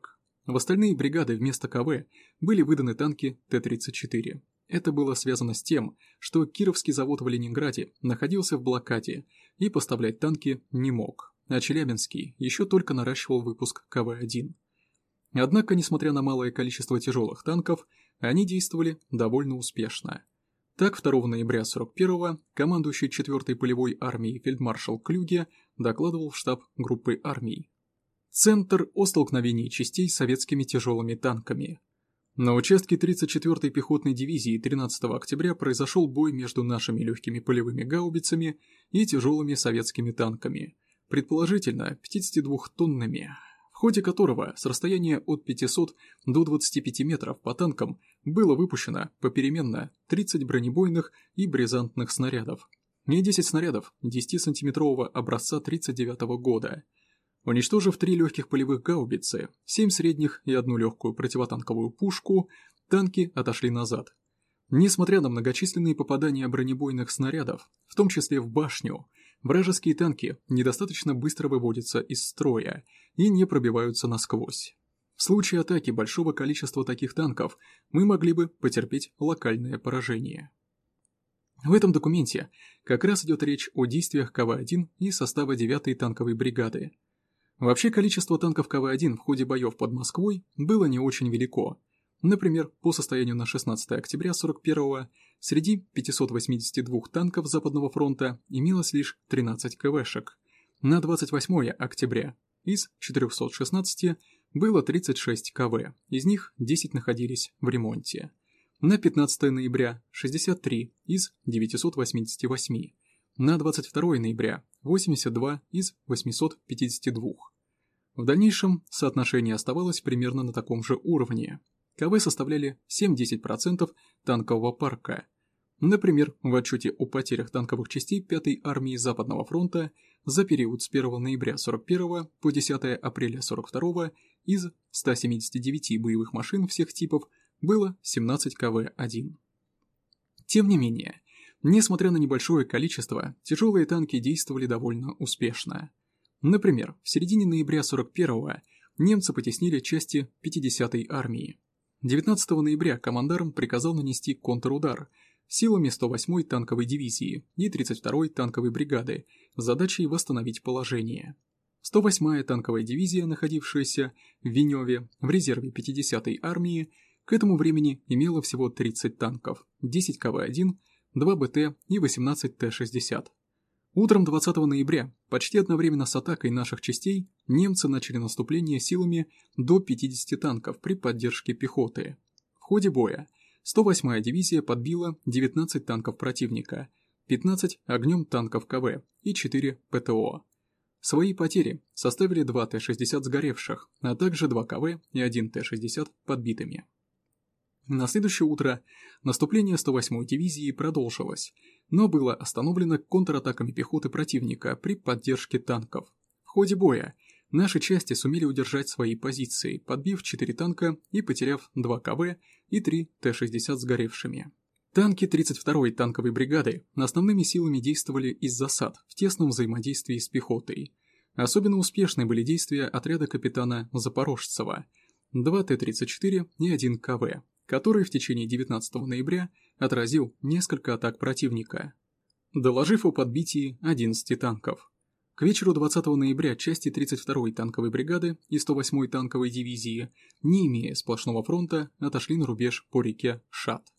В остальные бригады вместо КВ были выданы танки Т-34. Это было связано с тем, что Кировский завод в Ленинграде находился в блокаде и поставлять танки не мог, а Челябинский еще только наращивал выпуск КВ-1. Однако, несмотря на малое количество тяжелых танков, они действовали довольно успешно. Так, 2 ноября 41-го командующий 4-й полевой армией фельдмаршал Клюге докладывал в штаб группы армий. Центр о столкновении частей с советскими тяжелыми танками. На участке 34-й пехотной дивизии 13 октября произошел бой между нашими легкими полевыми гаубицами и тяжелыми советскими танками, предположительно 52-тонными, ходе которого с расстояния от 500 до 25 метров по танкам было выпущено попеременно 30 бронебойных и брезантных снарядов и 10 снарядов 10-сантиметрового образца 39 года. Уничтожив три легких полевых гаубицы, 7 средних и одну легкую противотанковую пушку, танки отошли назад. Несмотря на многочисленные попадания бронебойных снарядов, в том числе в башню, Вражеские танки недостаточно быстро выводятся из строя и не пробиваются насквозь. В случае атаки большого количества таких танков мы могли бы потерпеть локальное поражение. В этом документе как раз идет речь о действиях КВ-1 и состава 9-й танковой бригады. Вообще количество танков КВ-1 в ходе боев под Москвой было не очень велико. Например, по состоянию на 16 октября 41-го Среди 582 танков Западного фронта имелось лишь 13 КВшек. На 28 октября из 416 было 36 КВ, из них 10 находились в ремонте. На 15 ноября 63 из 988. На 22 ноября 82 из 852. В дальнейшем соотношение оставалось примерно на таком же уровне. КВ составляли 7-10% танкового парка, Например, в отчете о потерях танковых частей 5-й армии Западного фронта за период с 1 ноября 41 по 10 апреля 42 из 179 боевых машин всех типов было 17 КВ-1. Тем не менее, несмотря на небольшое количество, тяжелые танки действовали довольно успешно. Например, в середине ноября 41-го немцы потеснили части 50-й армии. 19 ноября командарм приказал нанести контрудар – силами 108-й танковой дивизии и 32-й танковой бригады с задачей восстановить положение. 108-я танковая дивизия, находившаяся в Веневе в резерве 50-й армии, к этому времени имела всего 30 танков, 10 КВ-1, 2 БТ и 18 Т-60. Утром 20 ноября, почти одновременно с атакой наших частей, немцы начали наступление силами до 50 танков при поддержке пехоты. В ходе боя 108-я дивизия подбила 19 танков противника, 15 огнем танков КВ и 4 ПТО. Свои потери составили 2 Т-60 сгоревших, а также 2 КВ и 1 Т-60 подбитыми. На следующее утро наступление 108-й дивизии продолжилось, но было остановлено контратаками пехоты противника при поддержке танков. В ходе боя Наши части сумели удержать свои позиции, подбив 4 танка и потеряв 2 КВ и 3 Т-60 сгоревшими. Танки 32-й танковой бригады основными силами действовали из засад в тесном взаимодействии с пехотой. Особенно успешны были действия отряда капитана Запорожцева, 2 Т-34 и 1 КВ, который в течение 19 ноября отразил несколько атак противника, доложив о подбитии 11 танков. К вечеру 20 ноября части 32-й танковой бригады и 108-й танковой дивизии, не имея сплошного фронта, отошли на рубеж по реке Шат.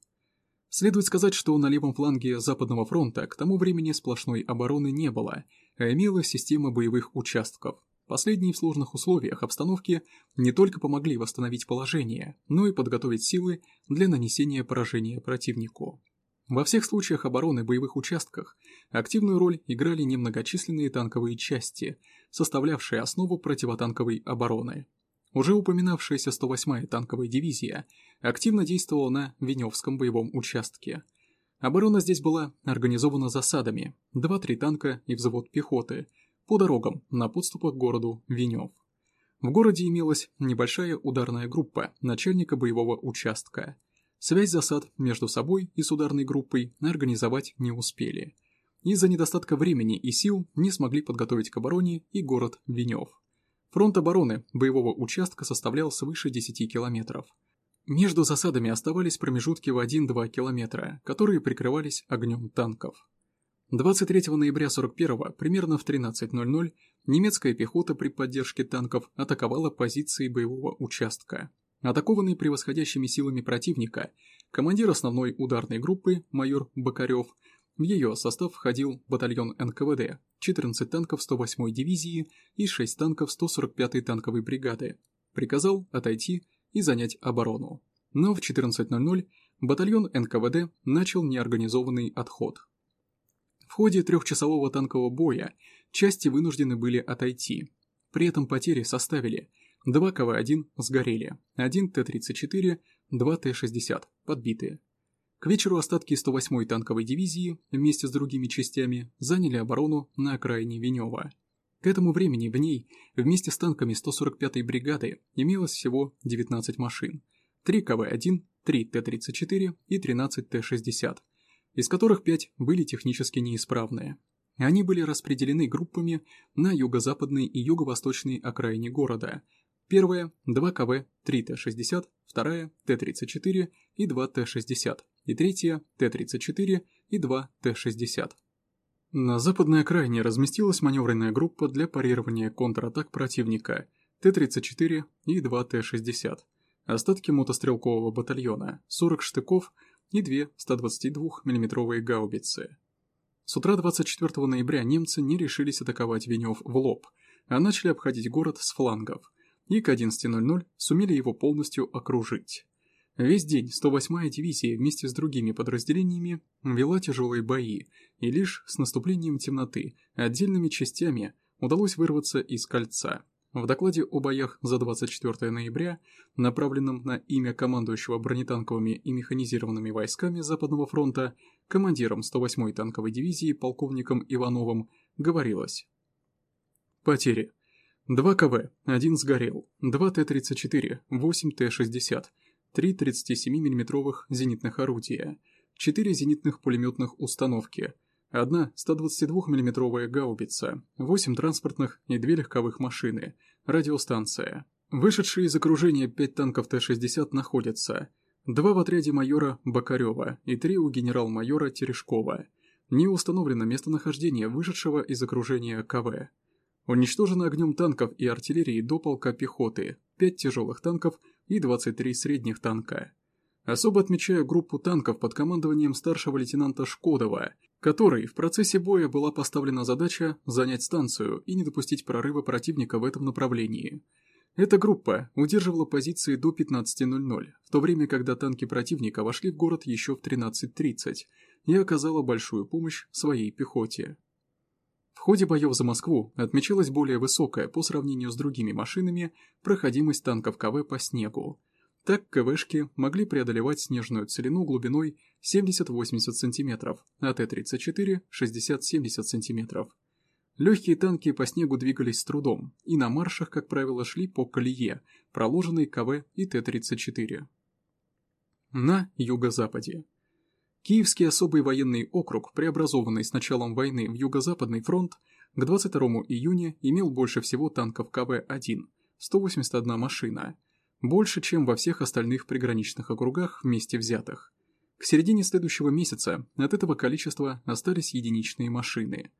Следует сказать, что на левом фланге Западного фронта к тому времени сплошной обороны не было, а имелась система боевых участков. Последние в сложных условиях обстановки не только помогли восстановить положение, но и подготовить силы для нанесения поражения противнику. Во всех случаях обороны боевых участках активную роль играли немногочисленные танковые части, составлявшие основу противотанковой обороны. Уже упоминавшаяся 108-я танковая дивизия активно действовала на Веневском боевом участке. Оборона здесь была организована засадами, 2-3 танка и взвод пехоты, по дорогам на подступах к городу Венев. В городе имелась небольшая ударная группа начальника боевого участка. Связь засад между собой и с ударной группой организовать не успели. Из-за недостатка времени и сил не смогли подготовить к обороне и город Венев. Фронт обороны боевого участка составлял свыше 10 километров. Между засадами оставались промежутки в 1-2 километра, которые прикрывались огнем танков. 23 ноября 41 примерно в 13.00 немецкая пехота при поддержке танков атаковала позиции боевого участка. Атакованный превосходящими силами противника, командир основной ударной группы, майор Бакарев, в ее состав входил батальон НКВД, 14 танков 108-й дивизии и 6 танков 145-й танковой бригады. Приказал отойти и занять оборону. Но в 14.00 батальон НКВД начал неорганизованный отход. В ходе трехчасового танкового боя части вынуждены были отойти. При этом потери составили 2 КВ-1 сгорели, 1 Т-34, 2 Т-60 подбитые. К вечеру остатки 108-й танковой дивизии вместе с другими частями заняли оборону на окраине Венева. К этому времени в ней вместе с танками 145-й бригады имелось всего 19 машин, 3 КВ-1, 3 Т-34 и 13 Т-60, из которых 5 были технически неисправные. Они были распределены группами на юго-западной и юго-восточной окраине города. Первая – 2 КВ, 3 Т-60, вторая – Т-34 и 2 Т-60, и третья – Т-34 и 2 Т-60. На западной окраине разместилась маневренная группа для парирования контратак противника Т-34 и 2 Т-60, остатки мотострелкового батальона, 40 штыков и две 122 миллиметровые гаубицы. С утра 24 ноября немцы не решились атаковать Венев в лоб, а начали обходить город с флангов, и к 11.00 сумели его полностью окружить. Весь день 108-я дивизия вместе с другими подразделениями вела тяжелые бои, и лишь с наступлением темноты отдельными частями удалось вырваться из кольца. В докладе о боях за 24 ноября, направленном на имя командующего бронетанковыми и механизированными войсками Западного фронта, командиром 108-й танковой дивизии полковником Ивановым, говорилось. Потери. 2 КВ, 1 сгорел, 2 Т-34, 8 Т-60, три 37 миллиметровых зенитных орудия, четыре зенитных пулеметных установки, одна 122 миллиметровая гаубица, восемь транспортных и две легковых машины, радиостанция. Вышедшие из окружения пять танков Т-60 находятся, два в отряде майора Бакарева и три у генерал-майора Терешкова. Не установлено местонахождение вышедшего из окружения КВ. Уничтожено огнем танков и артиллерии до полка пехоты, 5 тяжелых танков и 23 средних танка. Особо отмечаю группу танков под командованием старшего лейтенанта Шкодова, которой в процессе боя была поставлена задача занять станцию и не допустить прорыва противника в этом направлении. Эта группа удерживала позиции до 15.00, в то время, когда танки противника вошли в город еще в 13.30 и оказала большую помощь своей пехоте. В ходе боев за Москву отмечалась более высокая по сравнению с другими машинами проходимость танков КВ по снегу. Так КВшки могли преодолевать снежную целину глубиной 70-80 см, а Т-34 – 60-70 см. Легкие танки по снегу двигались с трудом и на маршах, как правило, шли по колее, проложенной КВ и Т-34. На юго-западе. Киевский особый военный округ, преобразованный с началом войны в Юго-Западный фронт, к 22 июня имел больше всего танков КВ-1 – 181 машина, больше, чем во всех остальных приграничных округах вместе взятых. К середине следующего месяца от этого количества остались единичные машины.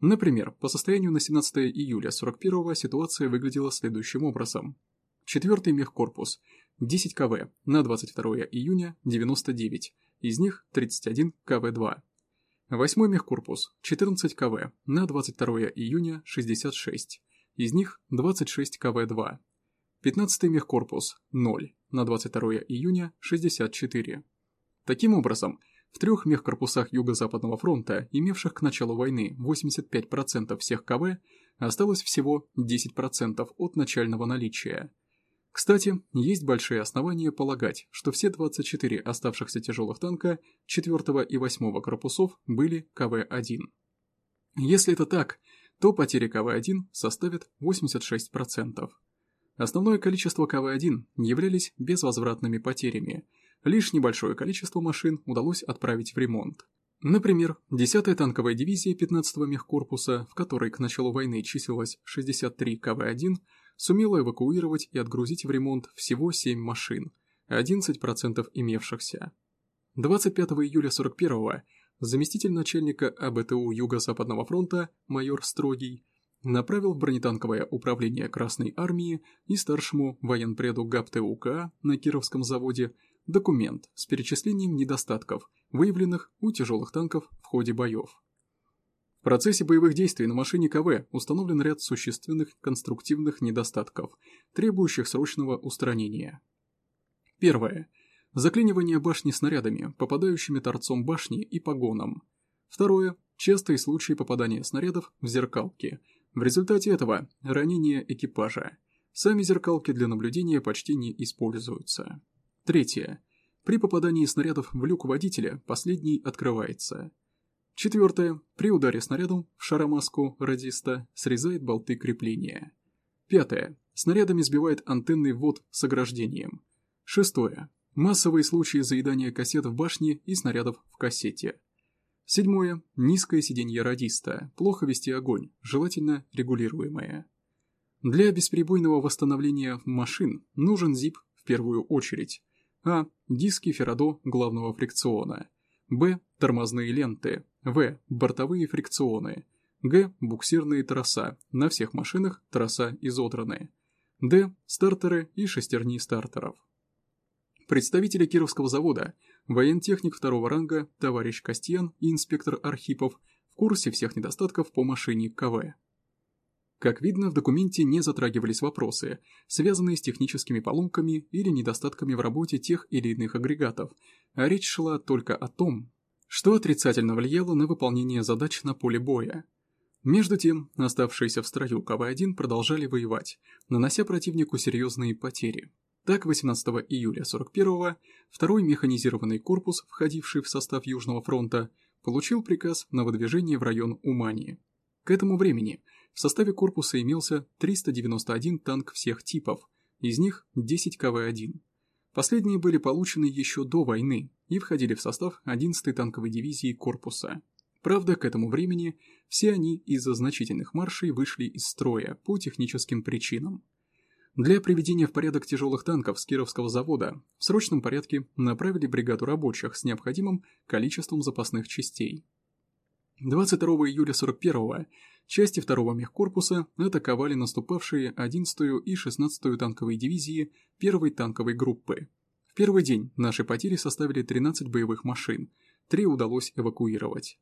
Например, по состоянию на 17 июля 41 ситуация выглядела следующим образом. Четвертый мехкорпус – 10 КВ на 22 июня 99, из них 31 КВ-2. Восьмой мехкорпус – 14 КВ, на 22 июня 66, из них 26 КВ-2. 15 мехкорпус – 0, на 22 июня 64. Таким образом, в трех мехкорпусах Юго-Западного фронта, имевших к началу войны 85% всех КВ, осталось всего 10% от начального наличия. Кстати, есть большие основания полагать, что все 24 оставшихся тяжелых танка 4 и 8 корпусов были КВ-1. Если это так, то потери КВ-1 составят 86%. Основное количество КВ-1 являлись безвозвратными потерями, лишь небольшое количество машин удалось отправить в ремонт. Например, 10-я танковая дивизия 15-го мехкорпуса, в которой к началу войны числилось 63 КВ-1, сумела эвакуировать и отгрузить в ремонт всего 7 машин, 11% имевшихся. 25 июля 41-го заместитель начальника АБТУ Юго-Западного фронта майор Строгий направил в бронетанковое управление Красной Армии и старшему военпреду ГАПТУК на Кировском заводе документ с перечислением недостатков, выявленных у тяжелых танков в ходе боев. В процессе боевых действий на машине КВ установлен ряд существенных конструктивных недостатков, требующих срочного устранения. Первое. Заклинивание башни снарядами, попадающими торцом башни и погоном. Второе. Частые случаи попадания снарядов в зеркалки. В результате этого ранение экипажа. Сами зеркалки для наблюдения почти не используются. Третье. При попадании снарядов в люк водителя последний открывается. Четвертое. При ударе снарядом в шаромаску радиста срезает болты крепления. Пятое. Снарядами сбивает антенный ввод с ограждением. Шестое. Массовые случаи заедания кассет в башне и снарядов в кассете. Седьмое. Низкое сиденье радиста. Плохо вести огонь, желательно регулируемое. Для бесперебойного восстановления машин нужен ЗИП в первую очередь. А. Диски Феррадо главного фрикциона. Б. Тормозные ленты. В. Бортовые фрикционы. Г. Буксирные троса. На всех машинах троса изодраны. Д. Стартеры и шестерни стартеров. Представители Кировского завода, воентехник второго ранга, товарищ Костьян и инспектор Архипов в курсе всех недостатков по машине КВ. Как видно, в документе не затрагивались вопросы, связанные с техническими поломками или недостатками в работе тех или иных агрегатов, а речь шла только о том, что отрицательно влияло на выполнение задач на поле боя. Между тем, оставшиеся в строю КВ-1 продолжали воевать, нанося противнику серьезные потери. Так, 18 июля 41-го второй механизированный корпус, входивший в состав Южного фронта, получил приказ на выдвижение в район Умани. К этому времени в составе корпуса имелся 391 танк всех типов, из них 10 КВ-1. Последние были получены еще до войны и входили в состав 11-й танковой дивизии корпуса. Правда, к этому времени все они из-за значительных маршей вышли из строя по техническим причинам. Для приведения в порядок тяжелых танков с Кировского завода в срочном порядке направили бригаду рабочих с необходимым количеством запасных частей. 22 июля 41-го части 2-го мехкорпуса атаковали наступавшие 11-ю и 16-ю танковые дивизии 1-й танковой группы. В первый день наши потери составили 13 боевых машин, 3 удалось эвакуировать.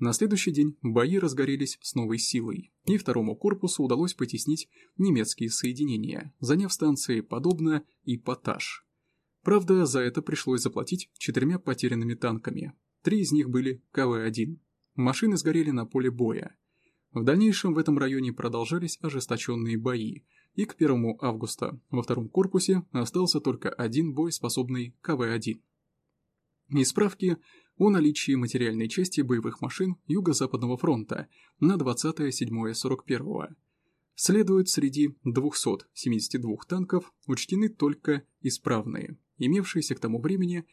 На следующий день бои разгорелись с новой силой, и второму корпусу удалось потеснить немецкие соединения, заняв станции Подобно и Поташ. Правда, за это пришлось заплатить четырьмя потерянными танками. Три из них были КВ-1. Машины сгорели на поле боя. В дальнейшем в этом районе продолжались ожесточенные бои, и к 1 августа во втором корпусе остался только один боеспособный КВ-1. Из о наличии материальной части боевых машин Юго-Западного фронта на 20.07.41. Следует среди 272 танков учтены только исправные, имевшиеся к тому времени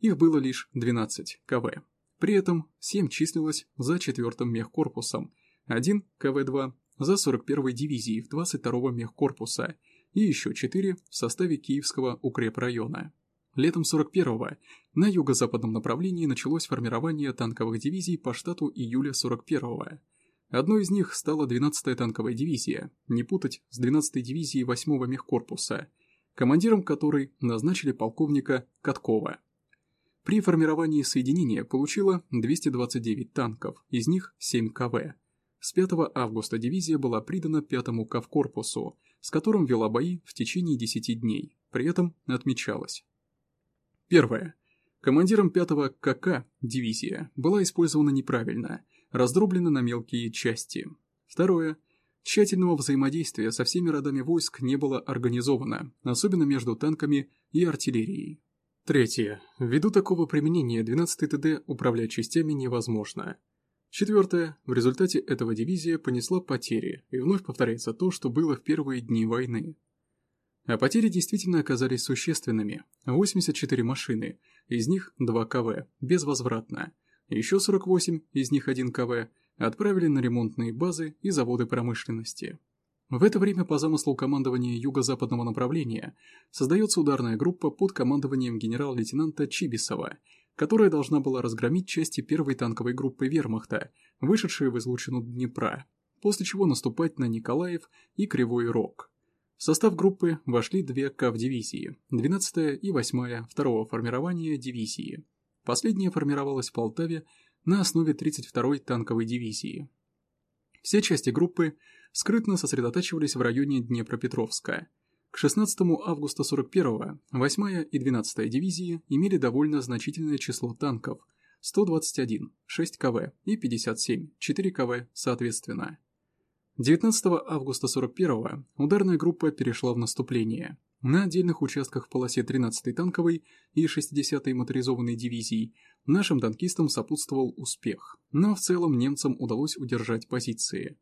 Их было лишь 12 КВ. При этом 7 числилось за 4-м мехкорпусом, 1 КВ-2 за 41-й дивизией в 22-го мехкорпуса и еще 4 в составе Киевского укрепрайона. Летом 41-го на юго-западном направлении началось формирование танковых дивизий по штату июля 41-го. Одной из них стала 12-я танковая дивизия, не путать с 12-й дивизией 8-го мехкорпуса, командиром которой назначили полковника Каткова. При формировании соединения получила 229 танков, из них 7 КВ. С 5 августа дивизия была придана 5-му Кавкорпусу, с которым вела бои в течение 10 дней, при этом отмечалось. Первое. Командиром 5-го КК дивизия была использована неправильно, раздроблена на мелкие части. Второе. Тщательного взаимодействия со всеми родами войск не было организовано, особенно между танками и артиллерией. Третье. Ввиду такого применения 12-й ТД управлять частями невозможно. Четвертое. В результате этого дивизия понесла потери, и вновь повторяется то, что было в первые дни войны. А потери действительно оказались существенными. 84 машины, из них 2 КВ, безвозвратно. Еще 48, из них 1 КВ, отправили на ремонтные базы и заводы промышленности. В это время по замыслу командования юго-западного направления создается ударная группа под командованием генерал-лейтенанта Чибисова, которая должна была разгромить части первой танковой группы вермахта, вышедшие в излучину Днепра, после чего наступать на Николаев и Кривой Рог. В состав группы вошли две КАВ-дивизии, 12-я и 8-я второго формирования дивизии. Последняя формировалась в Полтаве на основе 32-й танковой дивизии. Все части группы скрытно сосредотачивались в районе Днепропетровска. К 16 августа 41-го 8-я и 12-я дивизии имели довольно значительное число танков – 121, 6 КВ и 57, 4 КВ соответственно. 19 августа 41-го ударная группа перешла в наступление. На отдельных участках в полосе 13-й танковой и 60-й моторизованной дивизий нашим танкистам сопутствовал успех, но в целом немцам удалось удержать позиции.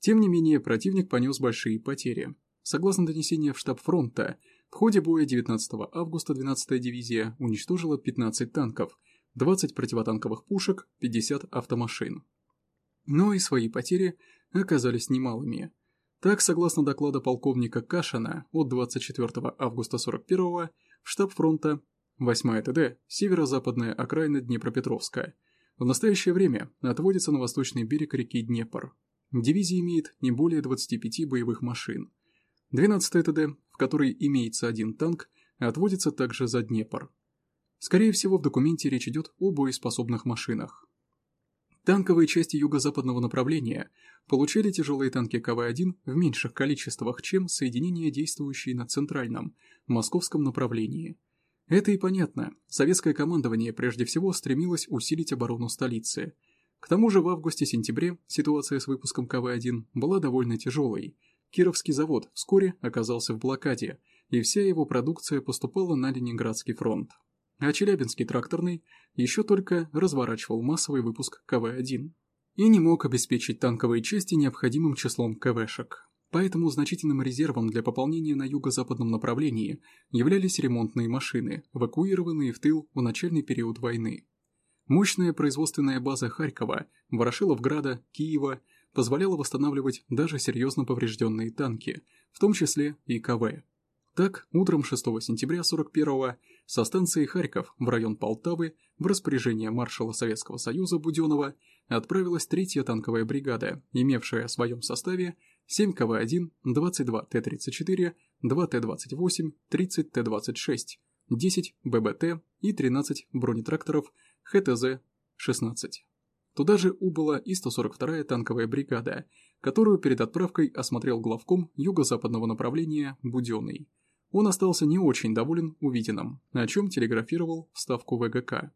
Тем не менее, противник понес большие потери. Согласно донесению в штаб фронта, в ходе боя 19 августа 12-я дивизия уничтожила 15 танков, 20 противотанковых пушек, 50 автомашин. Но и свои потери оказались немалыми. Так, согласно доклада полковника Кашина от 24 августа 41 в штаб фронта 8 ТД, северо-западная окраина Днепропетровска, в настоящее время отводится на восточный берег реки Днепр. Дивизия имеет не более 25 боевых машин. 12 ТД, в которой имеется один танк, отводится также за Днепр. Скорее всего, в документе речь идет о боеспособных машинах. Танковые части юго-западного направления получили тяжелые танки КВ-1 в меньших количествах, чем соединения, действующие на центральном, московском направлении. Это и понятно. Советское командование прежде всего стремилось усилить оборону столицы. К тому же в августе-сентябре ситуация с выпуском КВ-1 была довольно тяжелой. Кировский завод вскоре оказался в блокаде, и вся его продукция поступала на Ленинградский фронт а Челябинский тракторный еще только разворачивал массовый выпуск КВ-1 и не мог обеспечить танковые части необходимым числом КВшек. Поэтому значительным резервом для пополнения на юго-западном направлении являлись ремонтные машины, эвакуированные в тыл в начальный период войны. Мощная производственная база Харькова, Ворошиловграда, Киева позволяла восстанавливать даже серьезно поврежденные танки, в том числе и КВ. Так, утром 6 сентября 41-го со станции Харьков в район Полтавы в распоряжение маршала Советского Союза Буденова отправилась третья танковая бригада, имевшая в своем составе 7 КВ-1, 22 Т-34, 2 Т-28, 30 Т-26, 10 ББТ и 13 бронетракторов ХТЗ-16. Туда же убыла и 142-я танковая бригада, которую перед отправкой осмотрел главком юго-западного направления Буденный – он остался не очень доволен увиденным, о чем телеграфировал в ставку ВГК.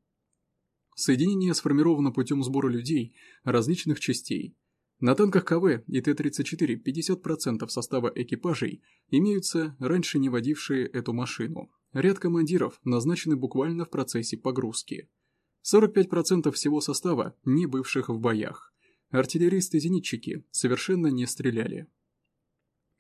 Соединение сформировано путем сбора людей различных частей. На танках КВ и Т-34 50% состава экипажей имеются раньше не водившие эту машину. Ряд командиров назначены буквально в процессе погрузки. 45% всего состава не бывших в боях. Артиллеристы-зенитчики совершенно не стреляли.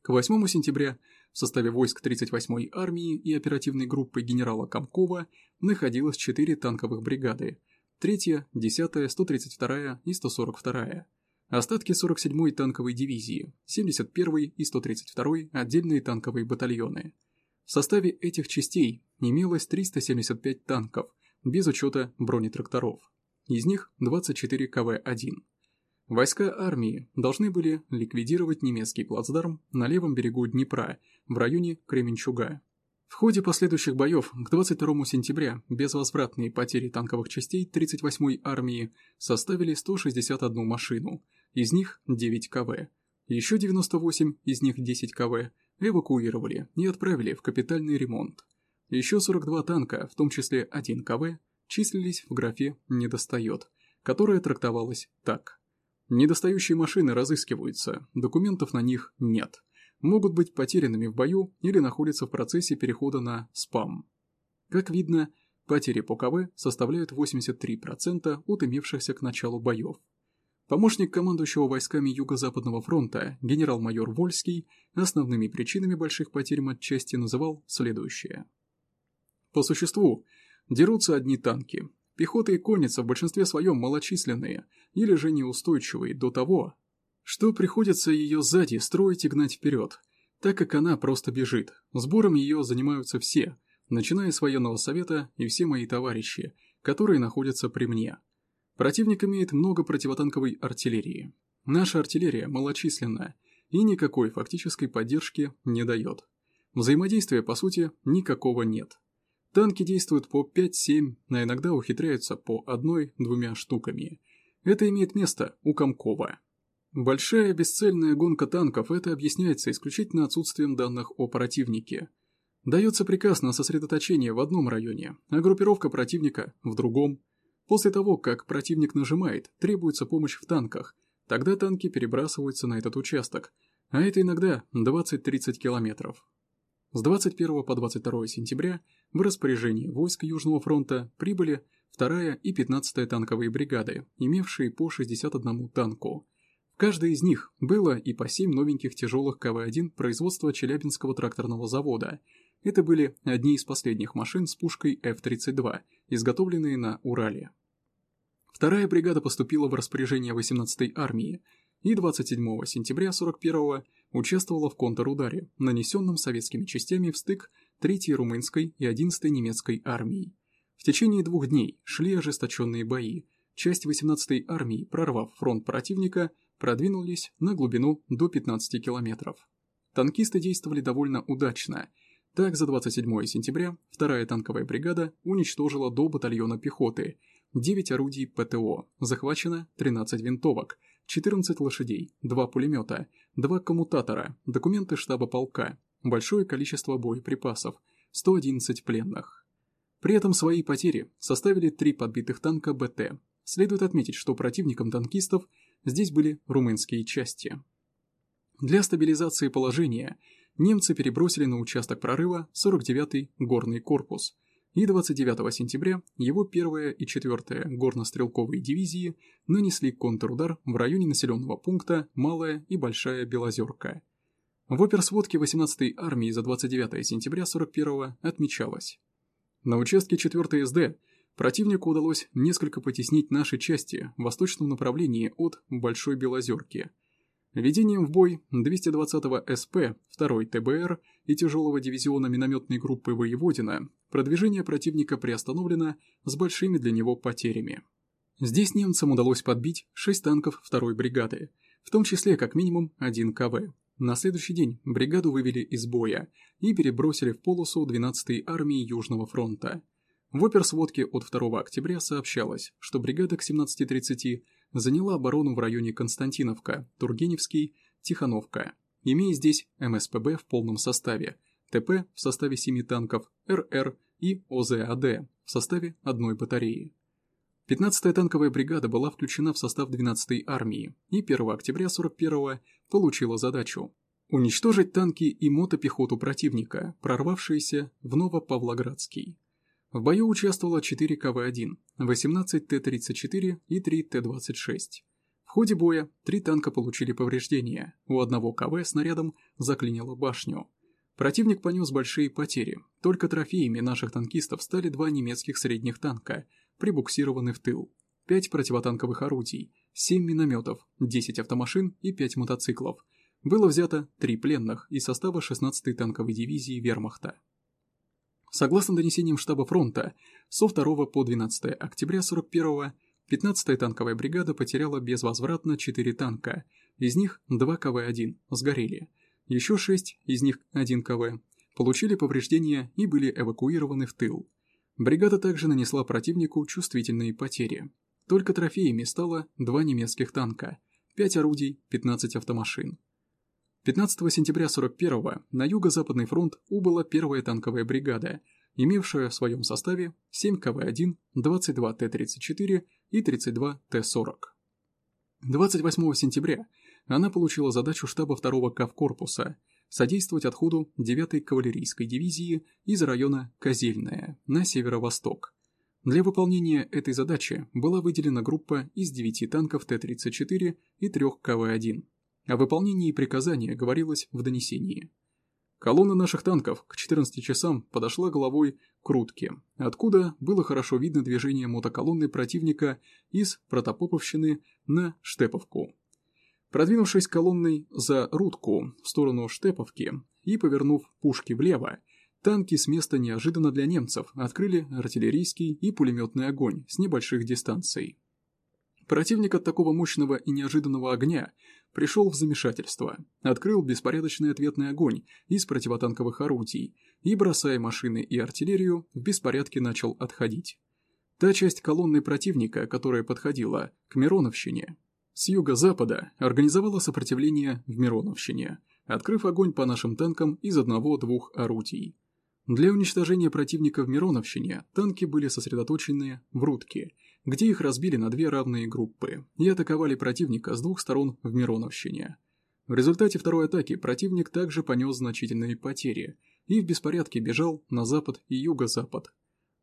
К 8 сентября в составе войск 38-й армии и оперативной группы генерала Комкова находилось 4 танковых бригады – 3-я, 10-я, 132-я и 142-я. Остатки 47-й танковой дивизии, 71-й и 132-й отдельные танковые батальоны. В составе этих частей имелось 375 танков, без учета бронетракторов. Из них 24 КВ-1. Войска армии должны были ликвидировать немецкий плацдарм на левом берегу Днепра, в районе Кременчуга. В ходе последующих боев к 22 сентября безвозвратные потери танковых частей 38-й армии составили 161 машину, из них 9 КВ. Еще 98, из них 10 КВ, эвакуировали и отправили в капитальный ремонт. Еще 42 танка, в том числе 1 КВ, числились в графе «недостает», которая трактовалась так – Недостающие машины разыскиваются, документов на них нет. Могут быть потерянными в бою или находятся в процессе перехода на спам. Как видно, потери по КВ составляют 83% от имевшихся к началу боев. Помощник командующего войсками Юго-Западного фронта, генерал-майор Вольский, основными причинами больших потерь матчасти называл следующее. По существу, дерутся одни танки, Пехота и конница в большинстве своем малочисленные или же неустойчивые до того, что приходится ее сзади строить и гнать вперед, так как она просто бежит. Сбором ее занимаются все, начиная с военного совета и все мои товарищи, которые находятся при мне. Противник имеет много противотанковой артиллерии. Наша артиллерия малочисленна и никакой фактической поддержки не дает. Взаимодействия, по сути, никакого нет. Танки действуют по 5-7, а иногда ухитряются по одной-двумя штуками. Это имеет место у Комкова. Большая бесцельная гонка танков это объясняется исключительно отсутствием данных о противнике. Дается приказ на сосредоточение в одном районе, а группировка противника в другом. После того, как противник нажимает, требуется помощь в танках, тогда танки перебрасываются на этот участок, а это иногда 20-30 километров. С 21 по 22 сентября в распоряжении войск Южного фронта прибыли 2 и 15 танковые бригады, имевшие по 61 танку. В каждой из них было и по 7 новеньких тяжелых КВ-1 производства Челябинского тракторного завода. Это были одни из последних машин с пушкой F-32, изготовленные на Урале. Вторая бригада поступила в распоряжение 18-й армии, и 27 сентября 41 участвовала в контрударе, нанесенном советскими частями в стык 3-й румынской и 11-й немецкой армии. В течение двух дней шли ожесточенные бои. Часть 18-й армии, прорвав фронт противника, продвинулись на глубину до 15 километров. Танкисты действовали довольно удачно. Так, за 27 сентября вторая танковая бригада уничтожила до батальона пехоты, 9 орудий ПТО, захвачено 13 винтовок – 14 лошадей, 2 пулемета, 2 коммутатора, документы штаба полка, большое количество боеприпасов, 111 пленных. При этом свои потери составили 3 подбитых танка БТ. Следует отметить, что противником танкистов здесь были румынские части. Для стабилизации положения немцы перебросили на участок прорыва 49-й горный корпус – и 29 сентября его 1 и 4 горнострелковые дивизии нанесли контрудар в районе населенного пункта Малая и Большая Белозерка. В оперсводке 18-й армии за 29 сентября 41 отмечалось. На участке 4 СД противнику удалось несколько потеснить наши части в восточном направлении от Большой Белозерки – Введением в бой 220-го СП 2 ТБР и тяжелого дивизиона минометной группы «Воеводина» продвижение противника приостановлено с большими для него потерями. Здесь немцам удалось подбить 6 танков 2 бригады, в том числе как минимум 1 КВ. На следующий день бригаду вывели из боя и перебросили в полосу 12-й армии Южного фронта. В оперсводке от 2 октября сообщалось, что бригада к 17.30 заняла оборону в районе Константиновка, Тургеневский, Тихановка, имея здесь МСПБ в полном составе, ТП в составе 7 танков, РР и ОЗАД в составе одной батареи. 15-я танковая бригада была включена в состав 12-й армии и 1 октября 41-го получила задачу уничтожить танки и мотопехоту противника, прорвавшиеся в Новопавлоградский. В бою участвовало 4 КВ-1, 18 Т-34 и 3 Т-26. В ходе боя три танка получили повреждения, у одного КВ снарядом заклинило башню. Противник понес большие потери. Только трофеями наших танкистов стали два немецких средних танка, прибуксированы в тыл, пять противотанковых орудий, семь минометов, 10 автомашин и 5 мотоциклов. Было взято три пленных из состава 16-й танковой дивизии вермахта. Согласно донесениям штаба фронта, со 2 по 12 октября 41-го 15-я танковая бригада потеряла безвозвратно 4 танка, из них 2 КВ-1 сгорели – еще шесть, из них один КВ, получили повреждения и были эвакуированы в тыл. Бригада также нанесла противнику чувствительные потери. Только трофеями стало два немецких танка, 5 орудий, 15 автомашин. 15 сентября 41-го на Юго-Западный фронт убыла первая танковая бригада, имевшая в своем составе 7 КВ-1, 22 Т-34 и 32 Т-40. 28 сентября она получила задачу штаба 2-го Кавкорпуса содействовать отходу 9-й кавалерийской дивизии из района Козельная на северо-восток. Для выполнения этой задачи была выделена группа из 9 танков Т-34 и 3 КВ-1. О выполнении приказания говорилось в донесении. Колонна наших танков к 14 часам подошла головой к Рудке, откуда было хорошо видно движение мотоколонны противника из Протопоповщины на Штеповку. Продвинувшись колонной за Рудку в сторону Штеповки и повернув пушки влево, танки с места неожиданно для немцев открыли артиллерийский и пулеметный огонь с небольших дистанций. Противник от такого мощного и неожиданного огня пришел в замешательство, открыл беспорядочный ответный огонь из противотанковых орудий и, бросая машины и артиллерию, в беспорядке начал отходить. Та часть колонны противника, которая подходила к Мироновщине, с юго-запада организовала сопротивление в Мироновщине, открыв огонь по нашим танкам из одного-двух орудий. Для уничтожения противника в Мироновщине танки были сосредоточены в Рудке, где их разбили на две равные группы и атаковали противника с двух сторон в Мироновщине. В результате второй атаки противник также понес значительные потери и в беспорядке бежал на запад и юго-запад.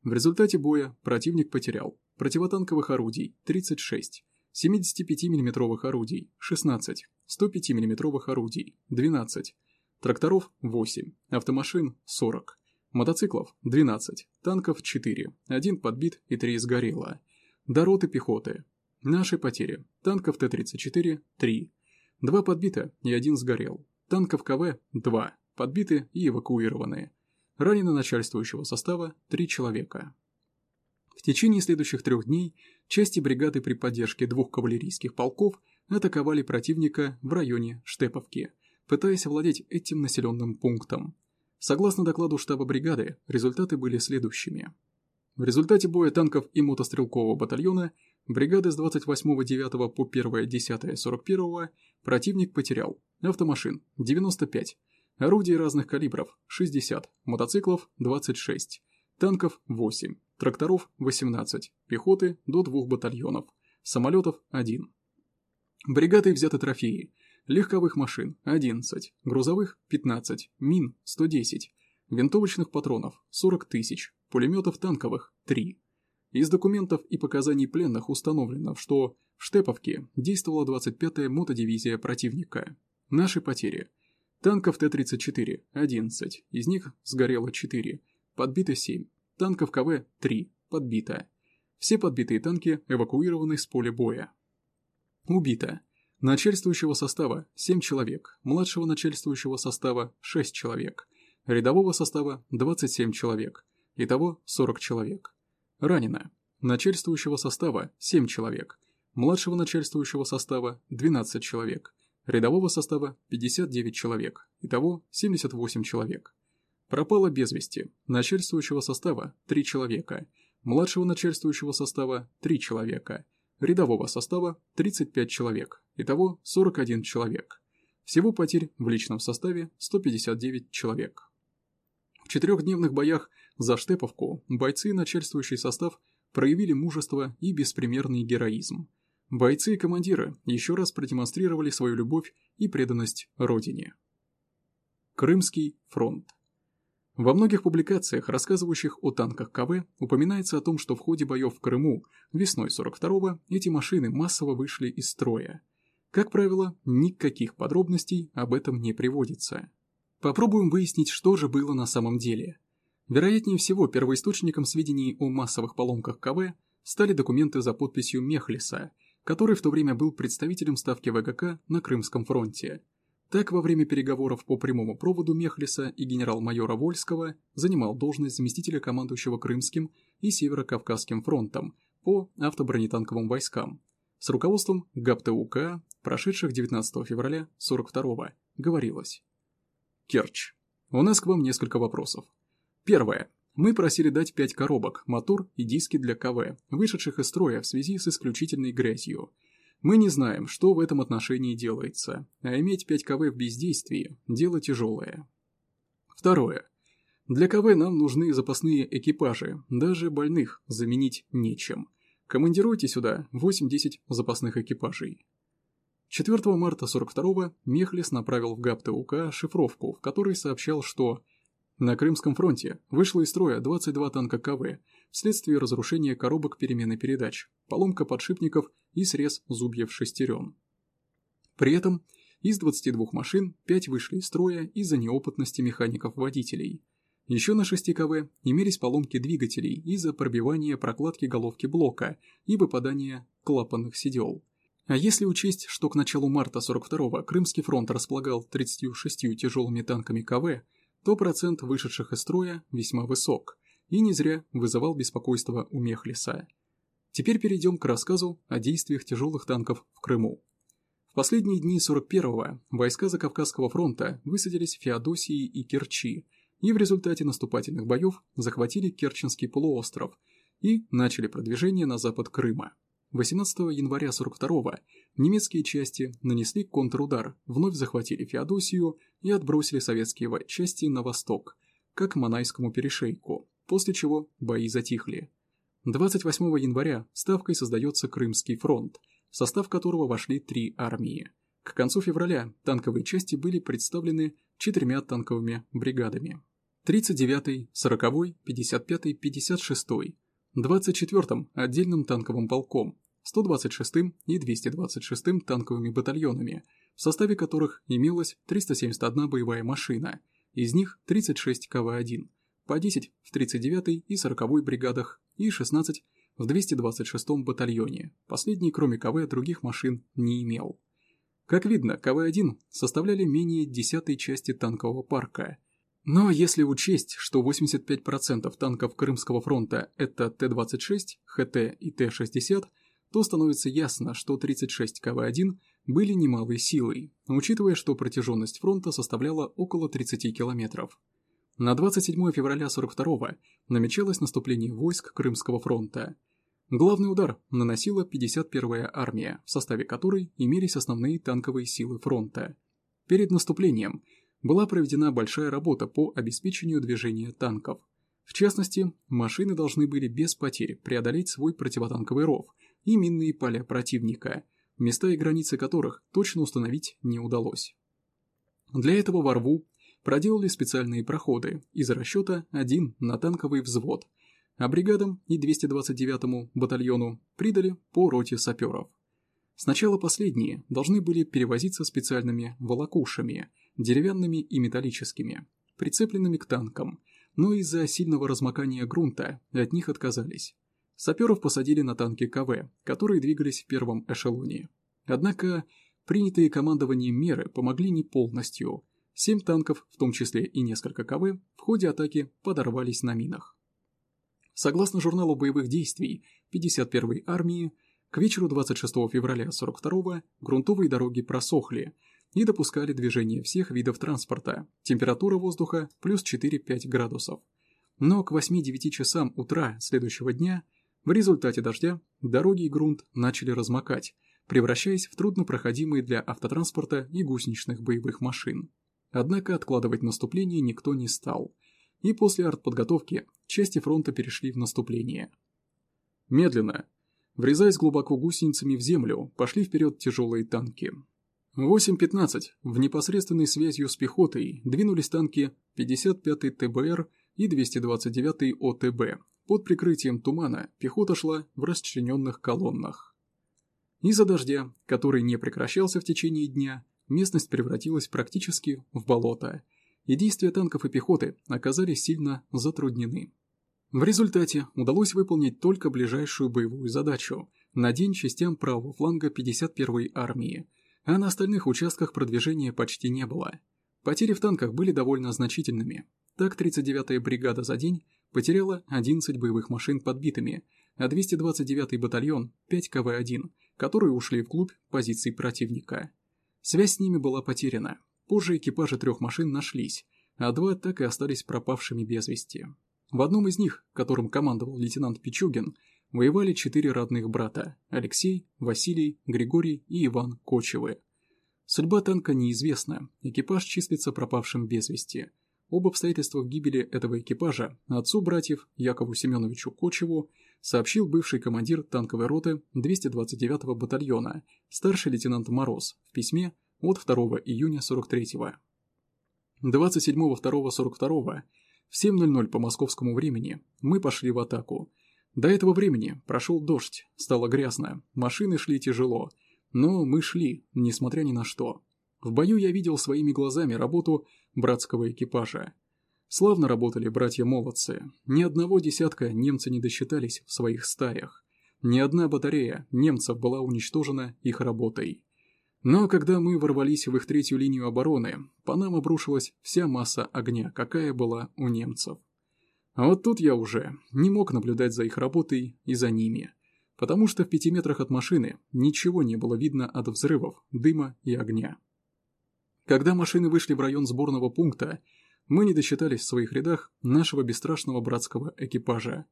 В результате боя противник потерял противотанковых орудий 36, 75 мм орудий – 16, 105 мм орудий – 12, тракторов – 8, автомашин – 40, мотоциклов – 12, танков – 4, один подбит и 3 сгорело, до роты пехоты. Наши потери. Танков Т-34 – 3, 2 подбита и 1 сгорел, танков КВ – 2, подбиты и эвакуированы. Ранено начальствующего состава – 3 человека. В течение следующих трех дней части бригады при поддержке двух кавалерийских полков атаковали противника в районе Штеповки, пытаясь овладеть этим населенным пунктом. Согласно докладу штаба бригады, результаты были следующими. В результате боя танков и мотострелкового батальона бригады с 28.09 по 1.10.41 противник потерял автомашин – 95, орудий разных калибров – 60, мотоциклов – 26, танков – 8, тракторов – 18, пехоты – до двух батальонов, самолетов – 1. Бригадой взяты трофеи, легковых машин – 11, грузовых – 15, мин – 110, винтовочных патронов – 40 тысяч, пулеметов танковых – 3. Из документов и показаний пленных установлено, что в Штеповке действовала 25-я мотодивизия противника. Наши потери. Танков Т-34 – 11, из них сгорело 4, подбито 7, танков КВ – 3, подбито. Все подбитые танки эвакуированы с поля боя. Убито. Начальствующего состава – 7 человек, младшего начальствующего состава – 6 человек, рядового состава – 27 человек, итого 40 человек. Ранено. Начальствующего состава – 7 человек, младшего начальствующего состава – 12 человек, рядового состава – 59 человек, итого 78 человек. Пропало без вести. Начальствующего состава – 3 человека. Младшего начальствующего состава – 3 человека. Рядового состава – 35 человек. Итого 41 человек. Всего потерь в личном составе – 159 человек. В четырехдневных боях за Штеповку бойцы и начальствующий состав проявили мужество и беспримерный героизм. Бойцы и командиры еще раз продемонстрировали свою любовь и преданность Родине. Крымский фронт во многих публикациях, рассказывающих о танках КВ, упоминается о том, что в ходе боев в Крыму весной 42-го эти машины массово вышли из строя. Как правило, никаких подробностей об этом не приводится. Попробуем выяснить, что же было на самом деле. Вероятнее всего, первоисточником сведений о массовых поломках КВ стали документы за подписью Мехлиса, который в то время был представителем ставки ВГК на Крымском фронте. Так, во время переговоров по прямому проводу Мехлиса и генерал-майора Вольского занимал должность заместителя командующего Крымским и Северо-Кавказским фронтом по автобронетанковым войскам. С руководством ГАПТУК, прошедших 19 февраля 42 говорилось. Керчь. У нас к вам несколько вопросов. Первое. Мы просили дать 5 коробок, мотор и диски для КВ, вышедших из строя в связи с исключительной грязью. Мы не знаем, что в этом отношении делается, а иметь 5 КВ в бездействии – дело тяжелое. Второе. Для КВ нам нужны запасные экипажи, даже больных заменить нечем. Командируйте сюда 8-10 запасных экипажей. 4 марта 42-го Мехлис направил в ГАП-ТУК шифровку, в которой сообщал, что на Крымском фронте вышло из строя 22 танка КВ вследствие разрушения коробок перемены передач, поломка подшипников и срез зубьев шестерен. При этом из 22 машин 5 вышли из строя из-за неопытности механиков-водителей. Еще на 6 КВ имелись поломки двигателей из-за пробивания прокладки головки блока и выпадания клапанных сидел. А если учесть, что к началу марта 42-го Крымский фронт располагал 36 тяжелыми танками КВ, то процент вышедших из строя весьма высок и не зря вызывал беспокойство у Мехлиса. Теперь перейдем к рассказу о действиях тяжелых танков в Крыму. В последние дни 41-го войска Закавказского фронта высадились в Феодосии и Керчи, и в результате наступательных боев захватили Керченский полуостров и начали продвижение на запад Крыма. 18 января 42-го немецкие части нанесли контрудар, вновь захватили Феодосию и отбросили советские части на восток, как Манайскому перешейку, после чего бои затихли. 28 января ставкой создается Крымский фронт, в состав которого вошли три армии. К концу февраля танковые части были представлены четырьмя танковыми бригадами. 39-й, 40-й, 55-й, 56-й, 24-м отдельным танковым полком, 126-м и 226-м танковыми батальонами, в составе которых имелась 371 боевая машина, из них 36 КВ-1, по 10 в 39-й и 40-й бригадах и 16 в 226-м батальоне, последний кроме КВ других машин не имел. Как видно, КВ-1 составляли менее десятой части танкового парка – но если учесть, что 85% танков Крымского фронта это Т-26, ХТ и Т-60, то становится ясно, что 36 КВ-1 были немалой силой, учитывая, что протяженность фронта составляла около 30 километров. На 27 февраля 42-го намечалось наступление войск Крымского фронта. Главный удар наносила 51-я армия, в составе которой имелись основные танковые силы фронта. Перед наступлением – была проведена большая работа по обеспечению движения танков. В частности, машины должны были без потерь преодолеть свой противотанковый ров и минные поля противника, места и границы которых точно установить не удалось. Для этого во рву проделали специальные проходы из расчета один на танковый взвод, а бригадам и 229-му батальону придали по роте саперов. Сначала последние должны были перевозиться специальными волокушами – деревянными и металлическими, прицепленными к танкам, но из-за сильного размокания грунта от них отказались. Саперов посадили на танки КВ, которые двигались в первом эшелоне. Однако принятые командованием меры помогли не полностью. Семь танков, в том числе и несколько КВ, в ходе атаки подорвались на минах. Согласно журналу боевых действий 51-й армии, к вечеру 26 февраля 42-го грунтовые дороги просохли, и допускали движение всех видов транспорта, температура воздуха плюс 4-5 градусов. Но к 8-9 часам утра следующего дня в результате дождя дороги и грунт начали размокать, превращаясь в труднопроходимые для автотранспорта и гусеничных боевых машин. Однако откладывать наступление никто не стал, и после артподготовки части фронта перешли в наступление. Медленно, врезаясь глубоко гусеницами в землю, пошли вперед тяжелые танки. В 8.15 в непосредственной связью с пехотой двинулись танки 55-й ТБР и 229-й ОТБ. Под прикрытием тумана пехота шла в расчлененных колоннах. Из-за дождя, который не прекращался в течение дня, местность превратилась практически в болото, и действия танков и пехоты оказались сильно затруднены. В результате удалось выполнить только ближайшую боевую задачу – на день частям правого фланга 51-й армии, а на остальных участках продвижения почти не было. Потери в танках были довольно значительными. Так 39-я бригада за день потеряла 11 боевых машин подбитыми, а 229-й батальон – 5 КВ-1, которые ушли вглубь позиций противника. Связь с ними была потеряна. Позже экипажи трех машин нашлись, а два так и остались пропавшими без вести. В одном из них, которым командовал лейтенант Пичугин, воевали четыре родных брата – Алексей, Василий, Григорий и Иван Кочевы. Судьба танка неизвестна, экипаж числится пропавшим без вести. Об обстоятельствах гибели этого экипажа отцу братьев Якову Семеновичу Кочеву сообщил бывший командир танковой роты 229-го батальона, старший лейтенант Мороз, в письме от 2 июня 43-го. 27.02.42 в 7.00 по московскому времени мы пошли в атаку. До этого времени прошел дождь, стало грязно, машины шли тяжело, но мы шли, несмотря ни на что. В бою я видел своими глазами работу братского экипажа. Славно работали братья-молодцы, ни одного десятка немцы не досчитались в своих стаях. Ни одна батарея немцев была уничтожена их работой. Но когда мы ворвались в их третью линию обороны, по нам обрушилась вся масса огня, какая была у немцев. А вот тут я уже не мог наблюдать за их работой и за ними, потому что в пяти метрах от машины ничего не было видно от взрывов, дыма и огня. Когда машины вышли в район сборного пункта, мы не досчитались в своих рядах нашего бесстрашного братского экипажа.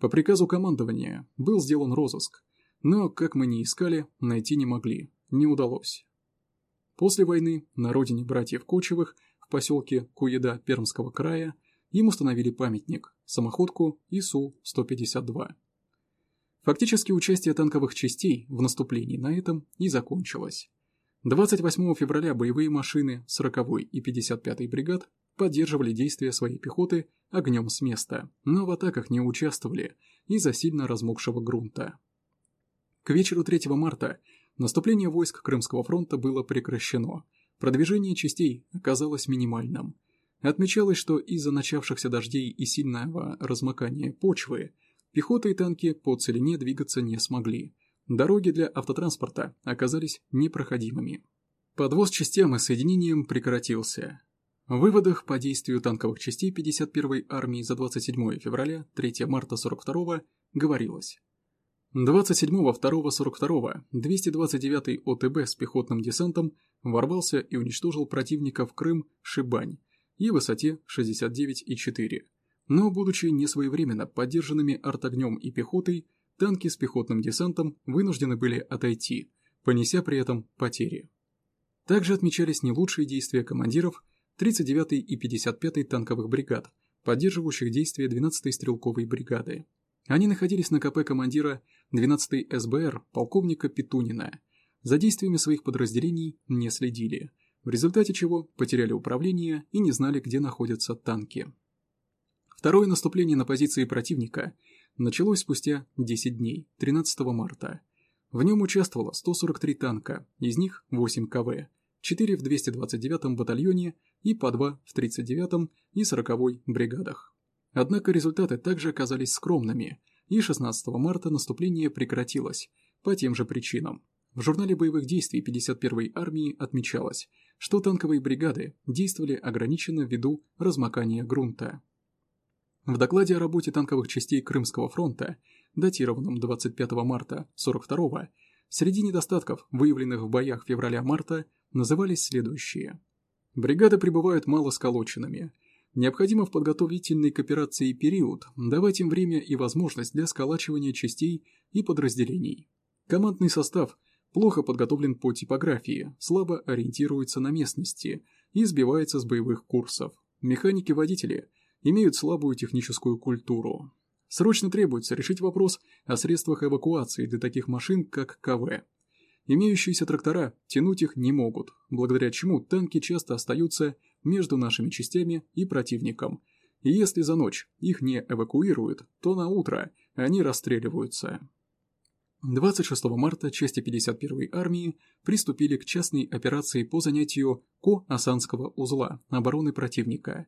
По приказу командования был сделан розыск, но, как мы ни искали, найти не могли не удалось. После войны на родине братьев Кочевых в поселке Куеда Пермского края им установили памятник – самоходку ИСУ-152. Фактически участие танковых частей в наступлении на этом и закончилось. 28 февраля боевые машины 40 и 55 бригад поддерживали действия своей пехоты огнем с места, но в атаках не участвовали из-за сильно размокшего грунта. К вечеру 3 марта Наступление войск Крымского фронта было прекращено. Продвижение частей оказалось минимальным. Отмечалось, что из-за начавшихся дождей и сильного размокания почвы пехота и танки по целине двигаться не смогли. Дороги для автотранспорта оказались непроходимыми. Подвоз частям и соединением прекратился. В выводах по действию танковых частей 51-й армии за 27 февраля 3 марта 42 говорилось 27.02.42 229-й ОТБ с пехотным десантом ворвался и уничтожил противника в Крым Шибань и высоте 69,4. Но, будучи несвоевременно поддержанными артогнем и пехотой, танки с пехотным десантом вынуждены были отойти, понеся при этом потери. Также отмечались не лучшие действия командиров 39-й и 55-й танковых бригад, поддерживающих действия 12-й стрелковой бригады. Они находились на КП командира 12-й СБР полковника Петунина. За действиями своих подразделений не следили, в результате чего потеряли управление и не знали, где находятся танки. Второе наступление на позиции противника началось спустя 10 дней, 13 марта. В нем участвовало 143 танка, из них 8 КВ, 4 в 229-м батальоне и по 2 в 39-м и 40-й бригадах. Однако результаты также оказались скромными, и 16 марта наступление прекратилось, по тем же причинам. В журнале боевых действий 51-й армии отмечалось, что танковые бригады действовали ограниченно ввиду размокания грунта. В докладе о работе танковых частей Крымского фронта, датированном 25 марта 42 среди недостатков, выявленных в боях февраля-марта, назывались следующие. Бригады пребывают мало сколоченными – Необходимо в подготовительной к операции период давать им время и возможность для сколачивания частей и подразделений. Командный состав плохо подготовлен по типографии, слабо ориентируется на местности и сбивается с боевых курсов. Механики-водители имеют слабую техническую культуру. Срочно требуется решить вопрос о средствах эвакуации для таких машин, как КВ. Имеющиеся трактора тянуть их не могут, благодаря чему танки часто остаются между нашими частями и противником. И если за ночь их не эвакуируют, то на утро они расстреливаются. 26 марта части 51-й армии приступили к частной операции по занятию Ко-Асанского узла обороны противника.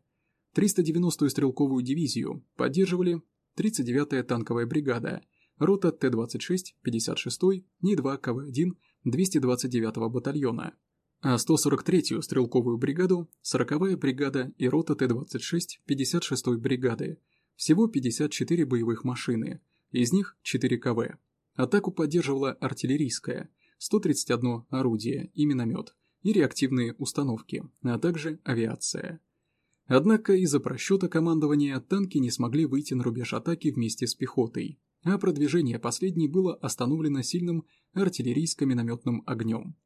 390-ю стрелковую дивизию поддерживали 39-я танковая бригада, рота Т-26, 56-й и 2 КВ-1 229-го батальона, а 143-ю стрелковую бригаду, 40-я бригада и рота Т-26 56-й бригады, всего 54 боевых машины, из них 4 КВ. Атаку поддерживала артиллерийская, 131 орудие и миномет, и реактивные установки, а также авиация. Однако из-за просчета командования танки не смогли выйти на рубеж атаки вместе с пехотой, а продвижение последней было остановлено сильным артиллерийско-минометным огнем.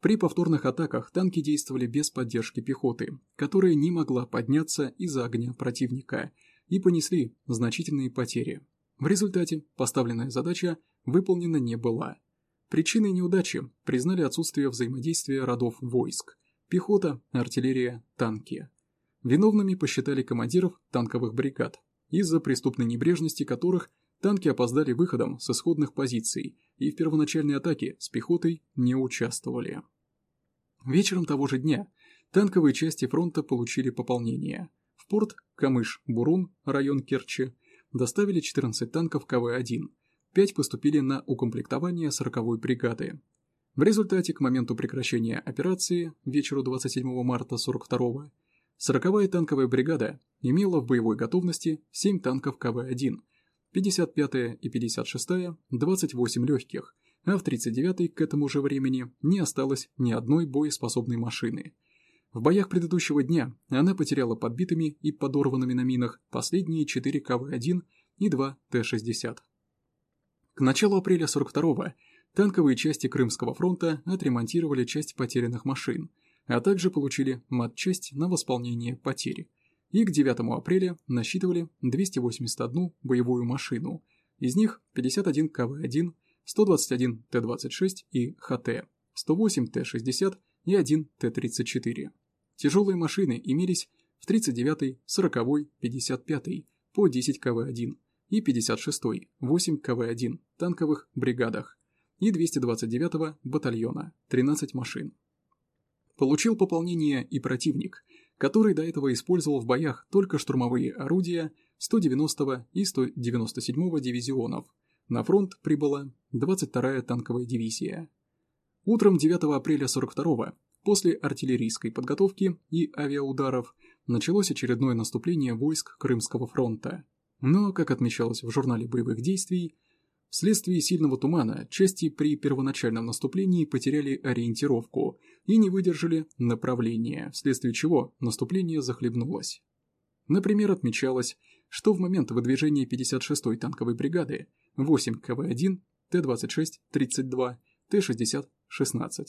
При повторных атаках танки действовали без поддержки пехоты, которая не могла подняться из-за огня противника, и понесли значительные потери. В результате поставленная задача выполнена не была. Причиной неудачи признали отсутствие взаимодействия родов войск – пехота, артиллерия, танки. Виновными посчитали командиров танковых бригад, из-за преступной небрежности которых танки опоздали выходом с исходных позиций и в первоначальной атаке с пехотой не участвовали. Вечером того же дня танковые части фронта получили пополнение. В порт Камыш-Бурун, район Керчи, доставили 14 танков КВ-1, 5 поступили на укомплектование 40-й бригады. В результате к моменту прекращения операции, вечеру 27 марта 42-го, 40-я танковая бригада имела в боевой готовности 7 танков КВ-1, 55-я и 56-я – 28 легких, а в 39-й к этому же времени не осталось ни одной боеспособной машины. В боях предыдущего дня она потеряла подбитыми и подорванными на минах последние 4 КВ-1 и 2 Т-60. К началу апреля 42-го танковые части Крымского фронта отремонтировали часть потерянных машин – а также получили матчасть на восполнение потери, и к 9 апреля насчитывали 281 боевую машину, из них 51 КВ-1, 121 Т-26 и ХТ, 108 Т-60 и 1 Т-34. Тяжелые машины имелись в 39-й, 40-й, 55-й по 10 КВ-1 и 56-й, 8 КВ-1 танковых бригадах и 229-го батальона, 13 машин. Получил пополнение и противник, который до этого использовал в боях только штурмовые орудия 190 и 197 дивизионов. На фронт прибыла 22-я танковая дивизия. Утром 9 апреля 42 после артиллерийской подготовки и авиаударов, началось очередное наступление войск Крымского фронта. Но, как отмечалось в журнале боевых действий, Вследствие сильного тумана части при первоначальном наступлении потеряли ориентировку и не выдержали направления, вследствие чего наступление захлебнулось. Например, отмечалось, что в момент выдвижения 56-й танковой бригады 8 КВ-1, Т-26-32, Т-60-16.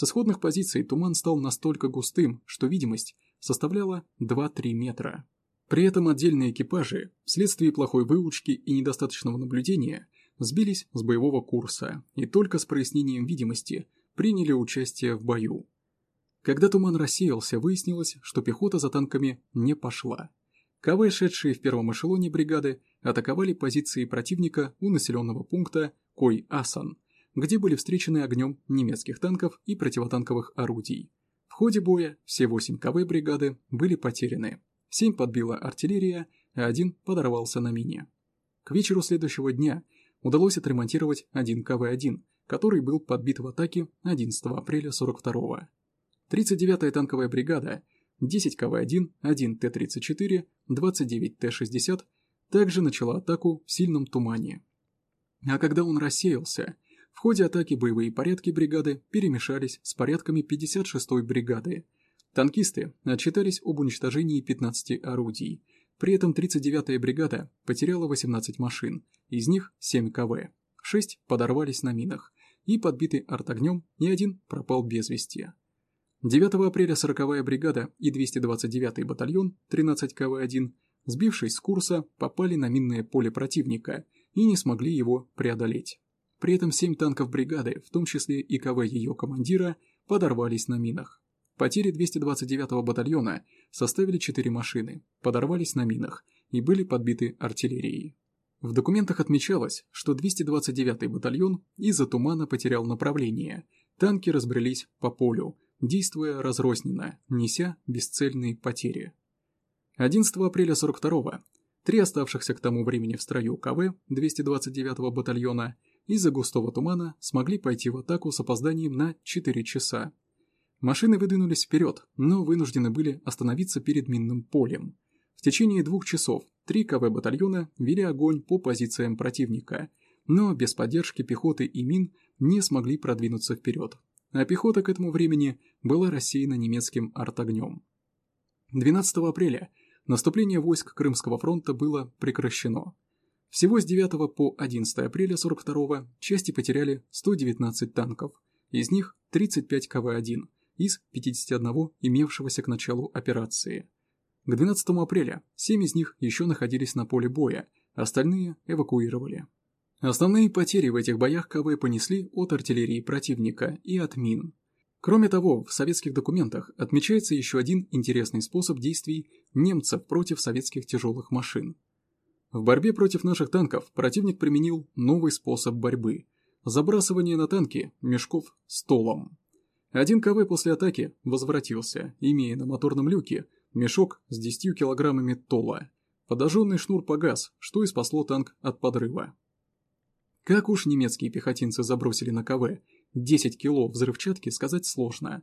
С исходных позиций туман стал настолько густым, что видимость составляла 2-3 метра. При этом отдельные экипажи, вследствие плохой выучки и недостаточного наблюдения, сбились с боевого курса и только с прояснением видимости приняли участие в бою. Когда туман рассеялся, выяснилось, что пехота за танками не пошла. КВ, шедшие в первом эшелоне бригады, атаковали позиции противника у населенного пункта Кой-Асан, где были встречены огнем немецких танков и противотанковых орудий. В ходе боя все 8 КВ бригады были потеряны. 7 подбила артиллерия, а один подорвался на мине. К вечеру следующего дня – удалось отремонтировать один КВ-1, который был подбит в атаке 11 апреля 42-го. 39-я танковая бригада, 10 КВ-1, 1 Т-34, 29 Т-60 также начала атаку в сильном тумане. А когда он рассеялся, в ходе атаки боевые порядки бригады перемешались с порядками 56-й бригады. Танкисты отчитались об уничтожении 15 орудий, при этом 39-я бригада потеряла 18 машин, из них 7 КВ, 6 подорвались на минах, и подбитый артогнем ни один пропал без вести. 9 апреля 40-я бригада и 229-й батальон 13 КВ-1, сбившись с курса, попали на минное поле противника и не смогли его преодолеть. При этом 7 танков бригады, в том числе и КВ ее командира, подорвались на минах. Потери 229-го батальона составили 4 машины, подорвались на минах и были подбиты артиллерией. В документах отмечалось, что 229-й батальон из-за тумана потерял направление. Танки разбрелись по полю, действуя разрозненно, неся бесцельные потери. 11 апреля 42-го три оставшихся к тому времени в строю КВ 229-го батальона из-за густого тумана смогли пойти в атаку с опозданием на 4 часа. Машины выдвинулись вперед, но вынуждены были остановиться перед минным полем. В течение двух часов три КВ батальона вели огонь по позициям противника, но без поддержки пехоты и мин не смогли продвинуться вперед, а пехота к этому времени была рассеяна немецким артогнем. 12 апреля наступление войск Крымского фронта было прекращено. Всего с 9 по 11 апреля 42 части потеряли 119 танков, из них 35 КВ-1 из 51 имевшегося к началу операции. К 12 апреля 7 из них еще находились на поле боя, остальные эвакуировали. Основные потери в этих боях КВ понесли от артиллерии противника и от мин. Кроме того, в советских документах отмечается еще один интересный способ действий немцев против советских тяжелых машин. В борьбе против наших танков противник применил новый способ борьбы – забрасывание на танки мешков столом. Один КВ после атаки возвратился, имея на моторном люке мешок с 10 килограммами тола. Подожженный шнур погас, что и спасло танк от подрыва. Как уж немецкие пехотинцы забросили на КВ 10 кило взрывчатки, сказать сложно.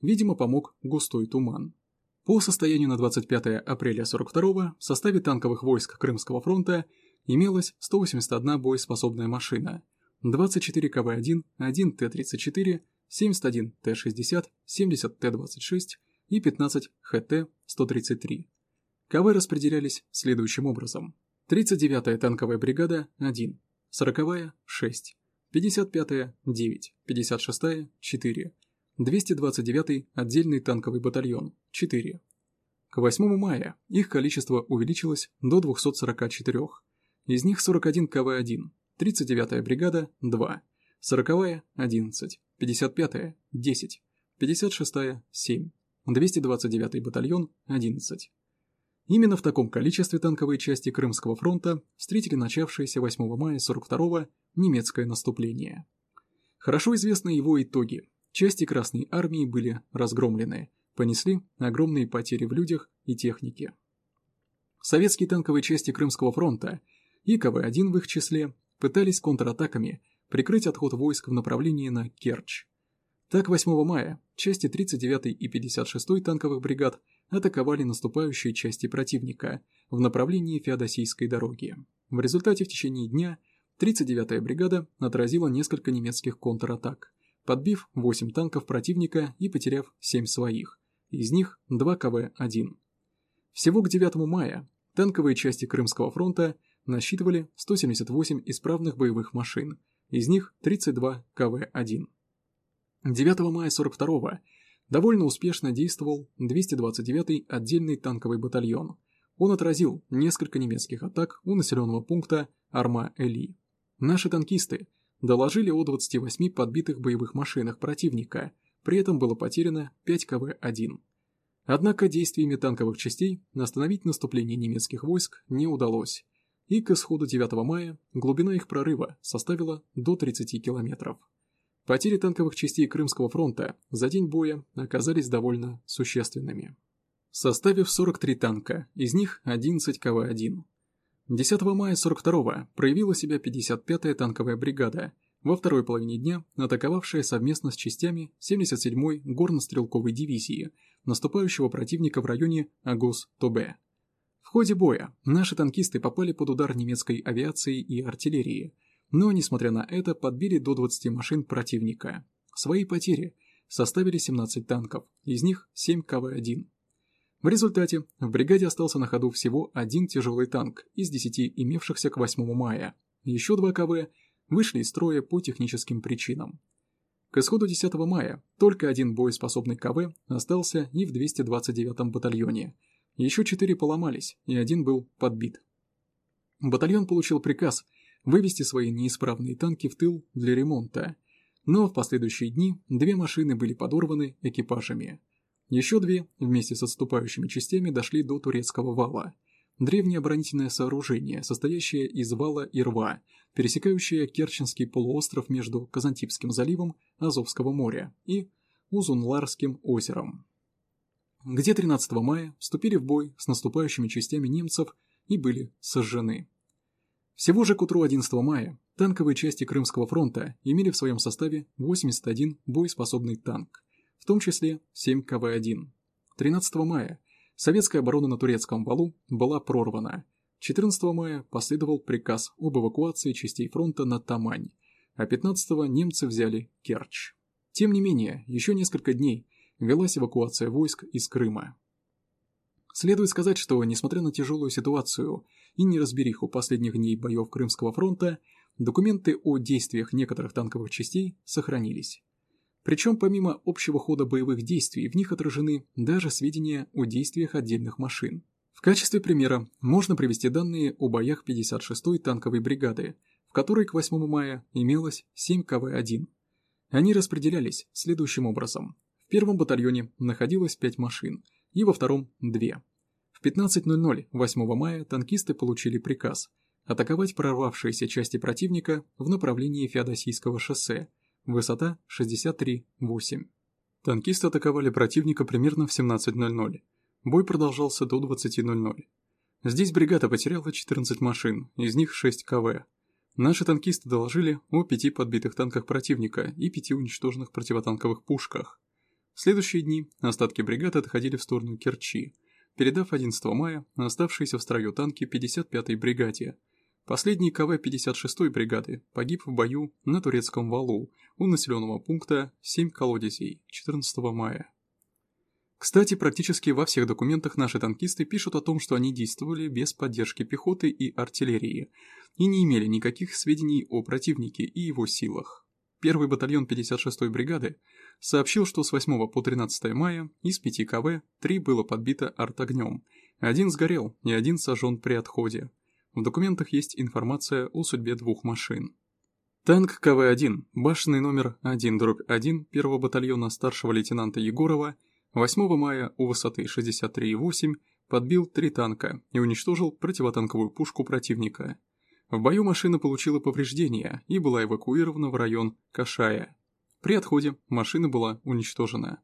Видимо, помог густой туман. По состоянию на 25 апреля 42 в составе танковых войск Крымского фронта имелась 181 боеспособная машина, 24 КВ-1, 1 Т-34, 71 Т-60, 70 Т-26 и 15 ХТ-133. КВ распределялись следующим образом. 39-я танковая бригада – 1, 40-я – 6, 55-я – 9, 56-я – 4, 229-й отдельный танковый батальон – 4. К 8 мая их количество увеличилось до 244, из них 41 КВ-1, 39-я бригада – 2, 40-я – 11, 55-я – 10, 56-я – 7, 229-й батальон – 11. Именно в таком количестве танковые части Крымского фронта встретили начавшееся 8 мая 42-го немецкое наступление. Хорошо известны его итоги. Части Красной армии были разгромлены, понесли огромные потери в людях и технике. Советские танковые части Крымского фронта и КВ-1 в их числе пытались контратаками прикрыть отход войск в направлении на Керчь. Так 8 мая части 39-й и 56-й танковых бригад атаковали наступающие части противника в направлении Феодосийской дороги. В результате в течение дня 39-я бригада отразила несколько немецких контратак, подбив 8 танков противника и потеряв 7 своих, из них 2 КВ-1. Всего к 9 мая танковые части Крымского фронта насчитывали 178 исправных боевых машин, из них 32 КВ-1. 9 мая 42-го довольно успешно действовал 229-й отдельный танковый батальон. Он отразил несколько немецких атак у населенного пункта Арма-Эли. Наши танкисты доложили о 28 подбитых боевых машинах противника, при этом было потеряно 5 КВ-1. Однако действиями танковых частей остановить наступление немецких войск не удалось, и к исходу 9 мая глубина их прорыва составила до 30 километров. Потери танковых частей Крымского фронта за день боя оказались довольно существенными. Составив 43 танка, из них 11 КВ-1. 10 мая 42-го проявила себя 55-я танковая бригада, во второй половине дня атаковавшая совместно с частями 77-й горно-стрелковой дивизии, наступающего противника в районе Агус-Тобе. В ходе боя наши танкисты попали под удар немецкой авиации и артиллерии – но, несмотря на это, подбили до 20 машин противника. Свои потери составили 17 танков, из них 7 КВ-1. В результате в бригаде остался на ходу всего один тяжелый танк из 10 имевшихся к 8 мая. Еще два КВ вышли из строя по техническим причинам. К исходу 10 мая только один боеспособный КВ остался и в 229-м батальоне. Еще четыре поломались, и один был подбит. Батальон получил приказ – вывести свои неисправные танки в тыл для ремонта. Но в последующие дни две машины были подорваны экипажами. Еще две, вместе с отступающими частями, дошли до турецкого вала. древнее оборонительное сооружение, состоящее из вала и рва, пересекающее Керченский полуостров между Казантипским заливом Азовского моря и Узунларским озером. Где 13 мая вступили в бой с наступающими частями немцев и были сожжены. Всего же к утру 11 мая танковые части Крымского фронта имели в своем составе 81 боеспособный танк, в том числе 7 КВ-1. 13 мая советская оборона на турецком валу была прорвана. 14 мая последовал приказ об эвакуации частей фронта на Тамань, а 15-го немцы взяли Керчь. Тем не менее, еще несколько дней велась эвакуация войск из Крыма. Следует сказать, что, несмотря на тяжелую ситуацию и неразбериху последних дней боев Крымского фронта, документы о действиях некоторых танковых частей сохранились. Причем помимо общего хода боевых действий в них отражены даже сведения о действиях отдельных машин. В качестве примера можно привести данные о боях 56-й танковой бригады, в которой к 8 мая имелось 7 КВ-1. Они распределялись следующим образом. В первом батальоне находилось 5 машин, и во втором – 2. В 15.00 8 мая танкисты получили приказ атаковать прорвавшиеся части противника в направлении Феодосийского шоссе, высота 63,8. Танкисты атаковали противника примерно в 17.00. Бой продолжался до 20.00. Здесь бригада потеряла 14 машин, из них 6 КВ. Наши танкисты доложили о пяти подбитых танках противника и пяти уничтоженных противотанковых пушках. В следующие дни остатки бригады отходили в сторону Керчи, передав 11 мая оставшиеся в строю танки 55-й бригаде. Последний КВ 56-й бригады погиб в бою на Турецком валу у населенного пункта 7 колодезей 14 мая. Кстати, практически во всех документах наши танкисты пишут о том, что они действовали без поддержки пехоты и артиллерии и не имели никаких сведений о противнике и его силах. Первый батальон 56-й бригады сообщил, что с 8 по 13 мая из 5 КВ 3 было подбито артогнем, один сгорел и один сожжен при отходе. В документах есть информация о судьбе двух машин. Танк КВ-1, башенный номер 1-1 первого батальона старшего лейтенанта Егорова – 8 мая у высоты 63,8 подбил три танка и уничтожил противотанковую пушку противника. В бою машина получила повреждения и была эвакуирована в район Кашая. При отходе машина была уничтожена.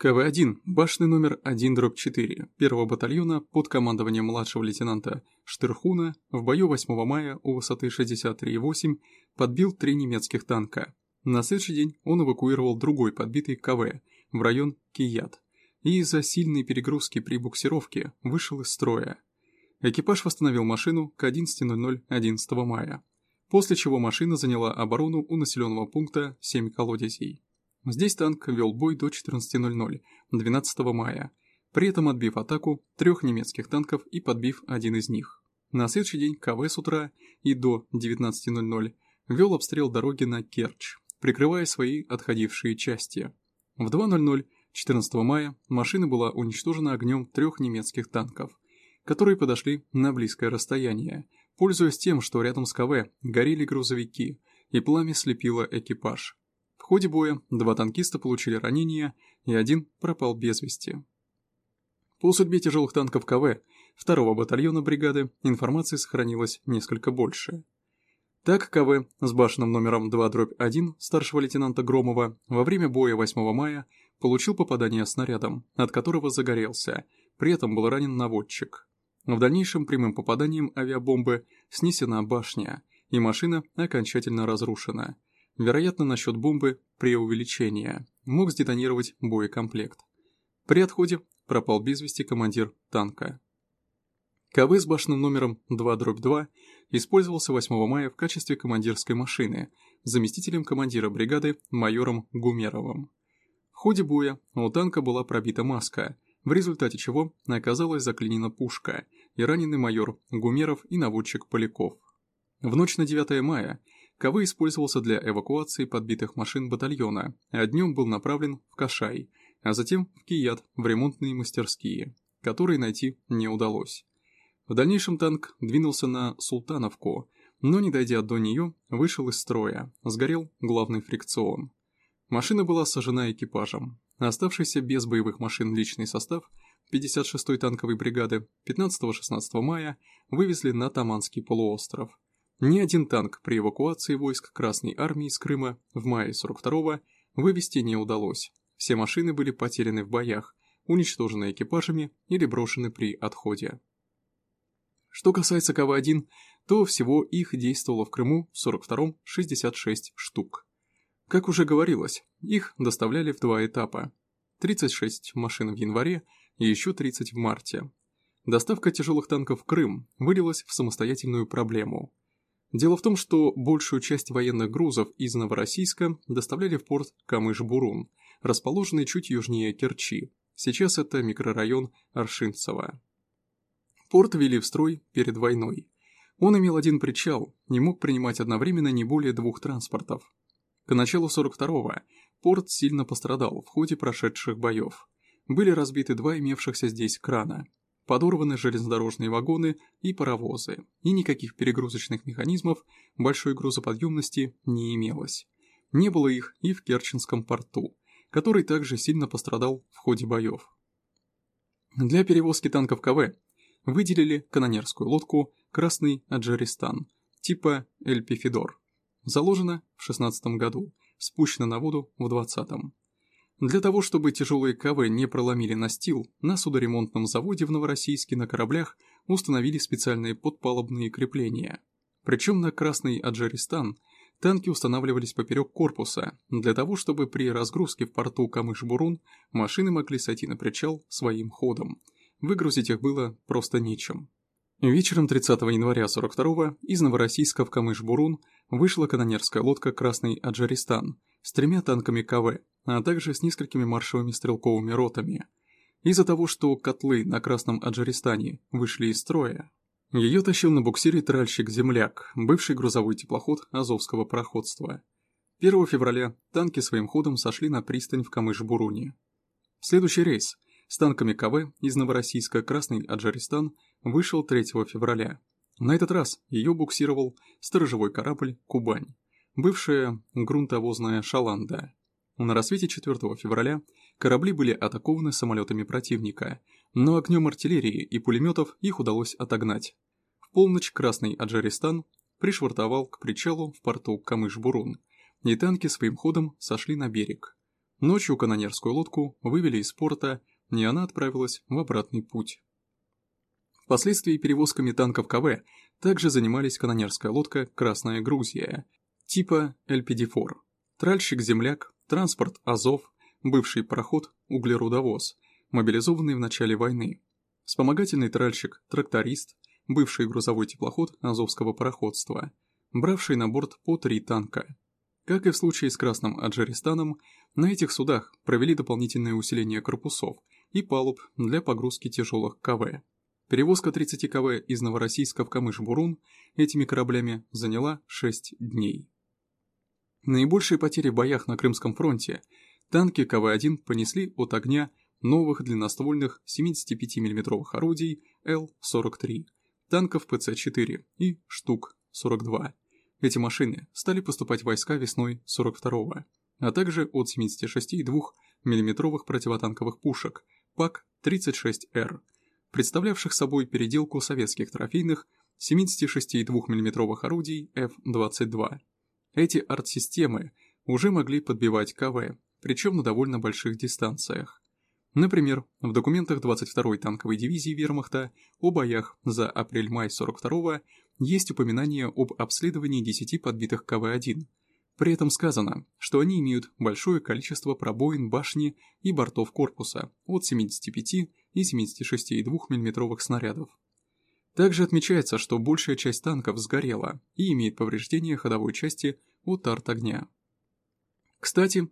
КВ-1, башный номер 1-4, первого батальона под командованием младшего лейтенанта Штырхуна в бою 8 мая у высоты 63,8 подбил три немецких танка. На следующий день он эвакуировал другой подбитый КВ в район Кият и из-за сильной перегрузки при буксировке вышел из строя. Экипаж восстановил машину к 11.00 11 мая, после чего машина заняла оборону у населенного пункта 7 колодезей. Здесь танк вел бой до 14.00 12 мая, при этом отбив атаку трех немецких танков и подбив один из них. На следующий день КВ с утра и до 19.00 вел обстрел дороги на Керчь, прикрывая свои отходившие части. В 2.00 14 мая машина была уничтожена огнем трех немецких танков, которые подошли на близкое расстояние, пользуясь тем, что рядом с КВ горели грузовики, и пламя слепило экипаж. В ходе боя два танкиста получили ранения, и один пропал без вести. По судьбе тяжелых танков КВ второго батальона бригады информации сохранилось несколько больше. Так КВ с башенным номером 2-1 старшего лейтенанта Громова во время боя 8 мая получил попадание снарядом, от которого загорелся, при этом был ранен наводчик. В дальнейшем прямым попаданием авиабомбы снесена башня, и машина окончательно разрушена. Вероятно, насчет бомбы преувеличение, мог сдетонировать боекомплект. При отходе пропал без вести командир танка. КВ с башенным номером 2-2 использовался 8 мая в качестве командирской машины, заместителем командира бригады майором Гумеровым. В ходе боя у танка была пробита маска, в результате чего оказалась заклинена пушка и раненый майор Гумеров и наводчик Поляков. В ночь на 9 мая КВ использовался для эвакуации подбитых машин батальона, а днем был направлен в Кашай, а затем в Кият в ремонтные мастерские, которые найти не удалось. В дальнейшем танк двинулся на Султановку, но не дойдя до нее, вышел из строя, сгорел главный фрикцион. Машина была сожжена экипажем. Оставшийся без боевых машин личный состав 56-й танковой бригады 15-16 мая вывезли на Таманский полуостров. Ни один танк при эвакуации войск Красной Армии из Крыма в мае 42-го вывести не удалось. Все машины были потеряны в боях, уничтожены экипажами или брошены при отходе. Что касается КВ-1, то всего их действовало в Крыму в 42-м 66 штук. Как уже говорилось, их доставляли в два этапа. 36 машин в январе и еще 30 в марте. Доставка тяжелых танков в Крым вылилась в самостоятельную проблему. Дело в том, что большую часть военных грузов из Новороссийска доставляли в порт Камыш-Бурун, расположенный чуть южнее Керчи. Сейчас это микрорайон Аршинцево. Порт ввели в строй перед войной. Он имел один причал, не мог принимать одновременно не более двух транспортов. К началу 42-го порт сильно пострадал в ходе прошедших боев. Были разбиты два имевшихся здесь крана, подорваны железнодорожные вагоны и паровозы, и никаких перегрузочных механизмов большой грузоподъемности не имелось. Не было их и в Керченском порту, который также сильно пострадал в ходе боев. Для перевозки танков КВ выделили канонерскую лодку «Красный Аджаристан» типа «Эльпифидор». Заложена в 16 году, спущена на воду в 20-м. Для того, чтобы тяжелые КВ не проломили настил, на судоремонтном заводе в Новороссийске на кораблях установили специальные подпалубные крепления. Причем на Красный Аджаристан танки устанавливались поперек корпуса, для того, чтобы при разгрузке в порту Камыш-Бурун машины могли сойти на причал своим ходом. Выгрузить их было просто нечем. Вечером 30 января 42-го из Новороссийска в Камыш-Бурун вышла канонерская лодка «Красный Аджаристан» с тремя танками КВ, а также с несколькими маршевыми стрелковыми ротами. Из-за того, что котлы на Красном Аджаристане вышли из строя, ее тащил на буксире тральщик-земляк, бывший грузовой теплоход Азовского пароходства. 1 февраля танки своим ходом сошли на пристань в Камыш-Буруне. Следующий рейс с танками КВ из Новороссийска Красный Аджаристан вышел 3 февраля. На этот раз ее буксировал сторожевой корабль «Кубань», бывшая грунтовозная «Шаланда». На рассвете 4 февраля корабли были атакованы самолетами противника, но огнем артиллерии и пулеметов их удалось отогнать. В полночь Красный Аджаристан пришвартовал к причалу в порту Камыш-Бурун, и танки своим ходом сошли на берег. Ночью канонерскую лодку вывели из порта, и она отправилась в обратный путь. Впоследствии перевозками танков КВ также занимались канонерская лодка «Красная Грузия» типа LPD-4, тральщик-земляк транспорт «Азов», бывший пароход «Углеродовоз», мобилизованный в начале войны, вспомогательный тральщик «Тракторист», бывший грузовой теплоход Азовского пароходства, бравший на борт по три танка. Как и в случае с Красным Аджаристаном, на этих судах провели дополнительное усиление корпусов и палуб для погрузки тяжелых КВ. Перевозка 30 КВ из Новороссийска в Камыш-Бурун этими кораблями заняла 6 дней. Наибольшие потери в боях на Крымском фронте танки КВ-1 понесли от огня новых длинноствольных 75 мм орудий Л-43, танков ПЦ-4 и Штук-42. Эти машины стали поступать в войска весной 42-го, а также от 76,2 мм противотанковых пушек ПАК-36Р, представлявших собой переделку советских трофейных 76,2 мм орудий F-22. Эти арт-системы уже могли подбивать КВ, причем на довольно больших дистанциях. Например, в документах 22-й танковой дивизии вермахта о боях за апрель-май 42-го есть упоминание об обследовании 10 подбитых КВ-1. При этом сказано, что они имеют большое количество пробоин башни и бортов корпуса от 75 и 76,2 мм снарядов. Также отмечается, что большая часть танков сгорела и имеет повреждения ходовой части от арт-огня. Кстати,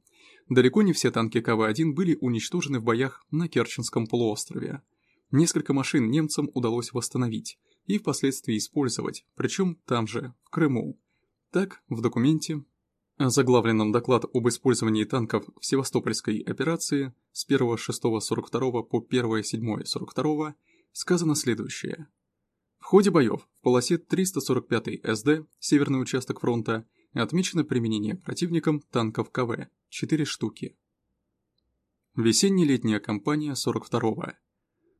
далеко не все танки КВ-1 были уничтожены в боях на Керченском полуострове. Несколько машин немцам удалось восстановить и впоследствии использовать, причем там же, в Крыму. Так, в документе, заглавленном доклад об использовании танков в Севастопольской операции с 1.6.42 по 1.7.42 сказано следующее. В ходе боев в полосе 345 СД, северный участок фронта, отмечено применение противником танков КВ – 4 штуки. Весенне-летняя кампания 42-го.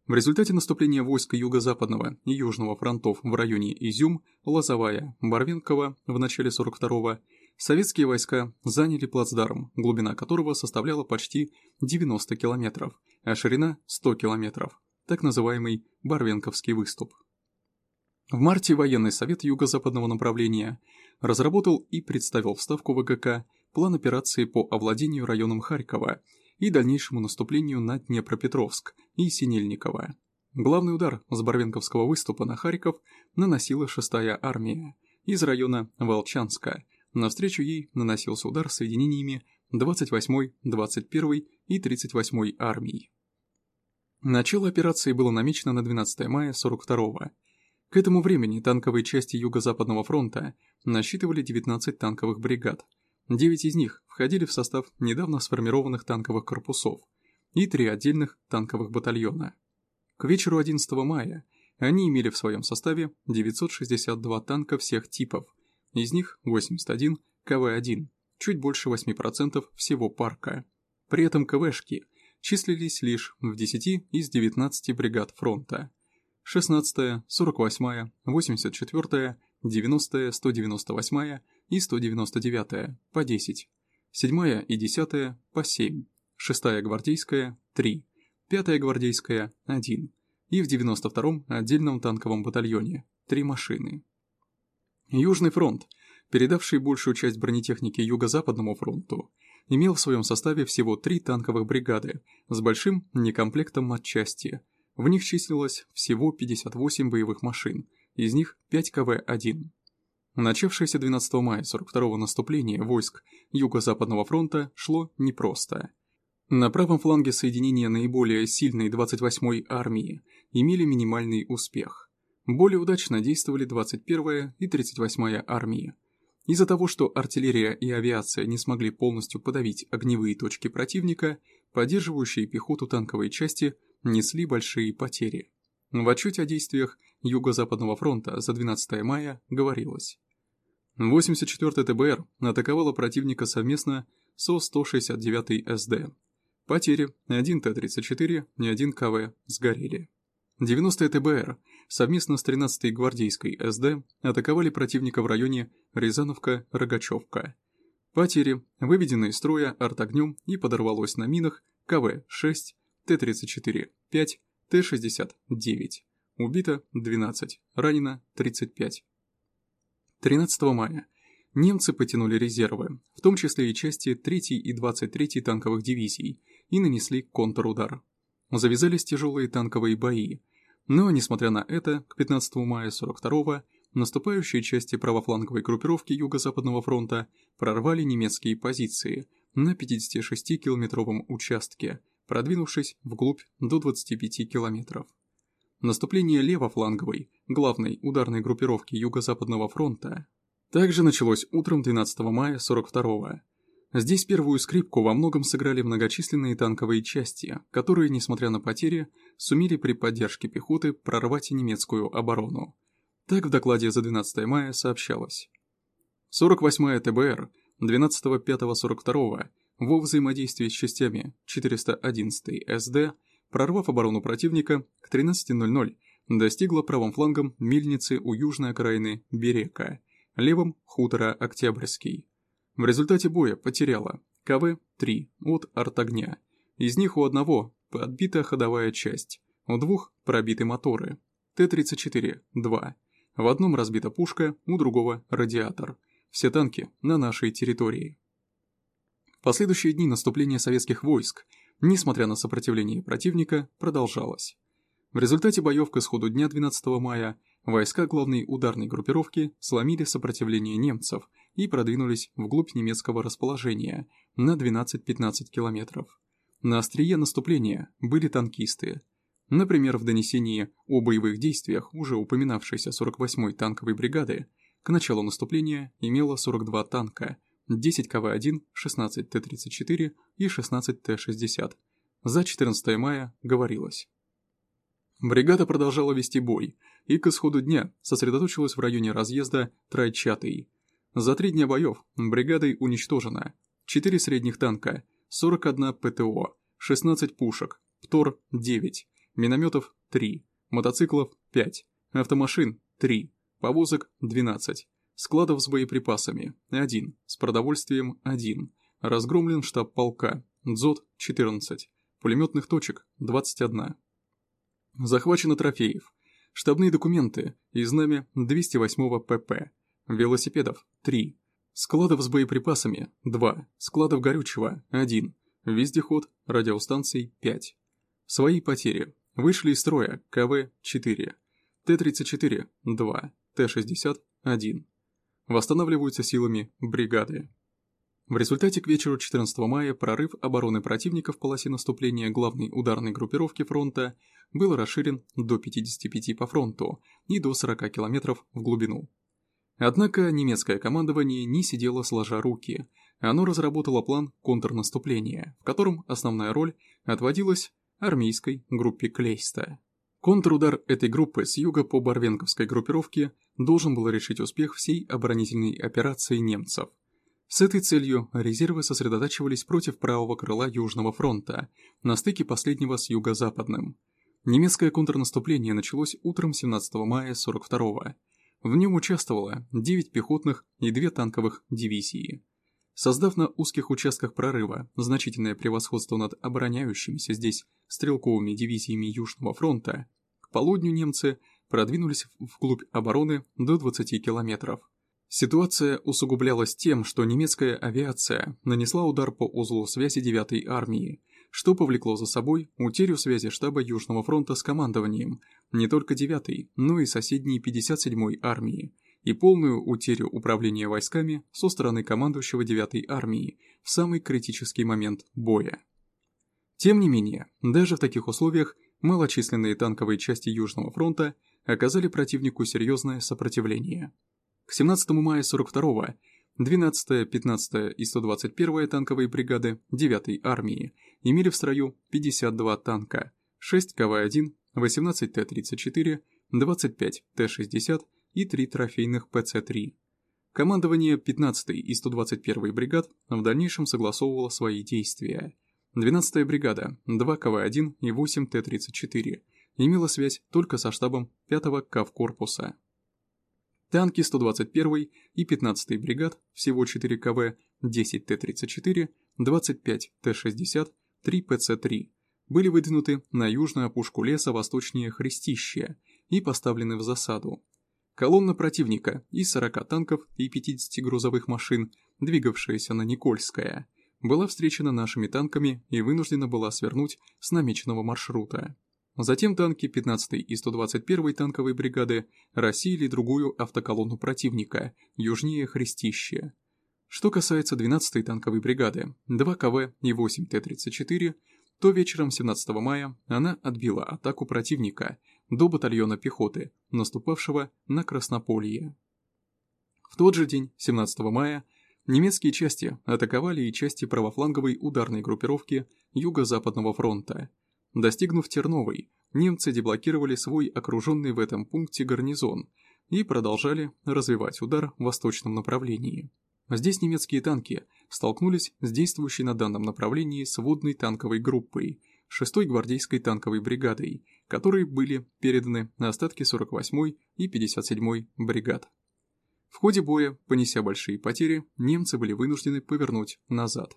В результате наступления войск Юго-Западного и Южного фронтов в районе Изюм, Лозовая, Барвенково в начале 42-го, советские войска заняли плацдарм, глубина которого составляла почти 90 километров, а ширина 100 километров, так называемый Барвенковский выступ. В марте военный совет юго-западного направления разработал и представил в Ставку ВГК план операции по овладению районом Харькова и дальнейшему наступлению на Днепропетровск и Синельниково. Главный удар с Барвенковского выступа на Харьков наносила 6-я армия из района Волчанска. Навстречу ей наносился удар соединениями 28-й, 21-й и 38-й армий. Начало операции было намечено на 12 мая 42-го. К этому времени танковые части Юго-Западного фронта насчитывали 19 танковых бригад. 9 из них входили в состав недавно сформированных танковых корпусов и 3 отдельных танковых батальона. К вечеру 11 мая они имели в своем составе 962 танка всех типов, из них 81 КВ-1, чуть больше 8% всего парка. При этом КВшки числились лишь в 10 из 19 бригад фронта. 16-я, 48-я, 84-я, 90-я, 198-я и 199-я по 10, 7-я и 10-я по 7, 6-я гвардейская – 3, 5-я гвардейская – 1 и в 92-м отдельном танковом батальоне – 3 машины. Южный фронт, передавший большую часть бронетехники Юго-Западному фронту, имел в своем составе всего 3 танковых бригады с большим некомплектом матчасти – в них числилось всего 58 боевых машин, из них 5 КВ-1. Начавшееся 12 мая 42-го наступление войск Юго-Западного фронта шло непросто. На правом фланге соединения наиболее сильной 28-й армии имели минимальный успех. Более удачно действовали 21-я и 38-я армии. Из-за того, что артиллерия и авиация не смогли полностью подавить огневые точки противника, поддерживающие пехоту танковые части несли большие потери. В отчете о действиях Юго-Западного фронта за 12 мая говорилось. 84-й ТБР атаковала противника совместно со 169-й СД. Потери 1 Т-34 и 1 КВ сгорели. 90-й ТБР совместно с 13-й гвардейской СД атаковали противника в районе Рязановка-Рогачевка. Потери, выведены из строя артогнем и подорвалось на минах КВ-6, Т-34 – 5, Т-60 – 9. Убито 12, ранено 35. 13 мая немцы потянули резервы, в том числе и части 3 и 23 танковых дивизий, и нанесли контрудар. Завязались тяжелые танковые бои, но, несмотря на это, к 15 мая 42-го наступающие части правофланговой группировки Юго-Западного фронта прорвали немецкие позиции на 56-километровом участке, продвинувшись вглубь до 25 километров. Наступление левофланговой, главной ударной группировки Юго-Западного фронта, также началось утром 12 мая 42-го. Здесь первую скрипку во многом сыграли многочисленные танковые части, которые, несмотря на потери, сумели при поддержке пехоты прорвать немецкую оборону. Так в докладе за 12 мая сообщалось. 48-я ТБР 12.05.42 во взаимодействии с частями 411 СД, прорвав оборону противника, к 13.00 достигла правым флангом мельницы у южной окраины Берека, левым – хутора Октябрьский. В результате боя потеряла КВ-3 от артогня. Из них у одного подбита ходовая часть, у двух пробиты моторы. Т-34 – 2. В одном разбита пушка, у другого – радиатор. Все танки на нашей территории последующие дни наступление советских войск, несмотря на сопротивление противника, продолжалось. В результате боев к исходу дня 12 мая войска главной ударной группировки сломили сопротивление немцев и продвинулись вглубь немецкого расположения на 12-15 километров. На острие наступления были танкисты. Например, в донесении о боевых действиях уже упоминавшейся 48-й танковой бригады к началу наступления имело 42 танка, 10 КВ-1, 16 Т-34 и 16 Т-60. За 14 мая говорилось. Бригада продолжала вести бой и к исходу дня сосредоточилась в районе разъезда Трайчатый. За три дня боев бригадой уничтожено 4 средних танка, 41 ПТО, 16 пушек, ПТОР-9, минометов – 3, мотоциклов – 5, автомашин – 3, повозок – 12, складов с боеприпасами – 1, с продовольствием – 1, разгромлен штаб полка, ДЗОТ – 14, пулеметных точек – 21. Захвачено трофеев, штабные документы и знамя 208 ПП, велосипедов – 3, складов с боеприпасами – 2, складов горючего – 1, вездеход, радиостанций – 5. Свои потери. Вышли из строя КВ – 4, Т-34 – 2, Т-60 – 1. Восстанавливаются силами бригады. В результате к вечеру 14 мая прорыв обороны противника в полосе наступления главной ударной группировки фронта был расширен до 55 по фронту и до 40 километров в глубину. Однако немецкое командование не сидело сложа руки, оно разработало план контрнаступления, в котором основная роль отводилась армейской группе Клейста. Контрудар этой группы с юга по Барвенковской группировке должен был решить успех всей оборонительной операции немцев. С этой целью резервы сосредотачивались против правого крыла Южного фронта, на стыке последнего с юго-западным. Немецкое контрнаступление началось утром 17 мая 42-го. В нем участвовало 9 пехотных и 2 танковых дивизии. Создав на узких участках прорыва значительное превосходство над обороняющимися здесь стрелковыми дивизиями Южного фронта, к полудню немцы продвинулись вглубь обороны до 20 километров. Ситуация усугублялась тем, что немецкая авиация нанесла удар по узлу связи 9-й армии, что повлекло за собой утерю связи штаба Южного фронта с командованием не только 9-й, но и соседней 57-й армии, и полную утерю управления войсками со стороны командующего 9-й армии в самый критический момент боя. Тем не менее, даже в таких условиях малочисленные танковые части Южного фронта оказали противнику серьезное сопротивление. К 17 мая 42-го 12-я, 15-я и 121-я танковые бригады 9-й армии имели в строю 52 танка, 6 КВ-1, 18 Т-34, 25 Т-60 и три трофейных ПЦ-3. Командование 15-й и 121-й бригад в дальнейшем согласовывало свои действия. 12-я бригада, 2 КВ-1 и 8 Т-34, имела связь только со штабом 5-го КАВ-корпуса. Танки 121-й и 15-й бригад, всего 4 КВ, 10 Т-34, 25 Т-60, 3 ПЦ-3, были выдвинуты на южную опушку леса восточнее Христища и поставлены в засаду, Колонна противника из 40 танков и 50 грузовых машин, двигавшаяся на Никольское, была встречена нашими танками и вынуждена была свернуть с намеченного маршрута. Затем танки 15 и 121 танковой бригады рассеяли другую автоколонну противника, южнее Христища. Что касается 12-й танковой бригады, 2 КВ и 8 Т-34, то вечером 17 мая она отбила атаку противника до батальона пехоты, наступавшего на Краснополье. В тот же день, 17 мая, немецкие части атаковали и части правофланговой ударной группировки Юго-Западного фронта. Достигнув Терновой, немцы деблокировали свой окруженный в этом пункте гарнизон и продолжали развивать удар в восточном направлении. Здесь немецкие танки столкнулись с действующей на данном направлении сводной танковой группой – 6-й гвардейской танковой бригадой, которые были переданы на остатки 48-й и 57-й бригад. В ходе боя, понеся большие потери, немцы были вынуждены повернуть назад.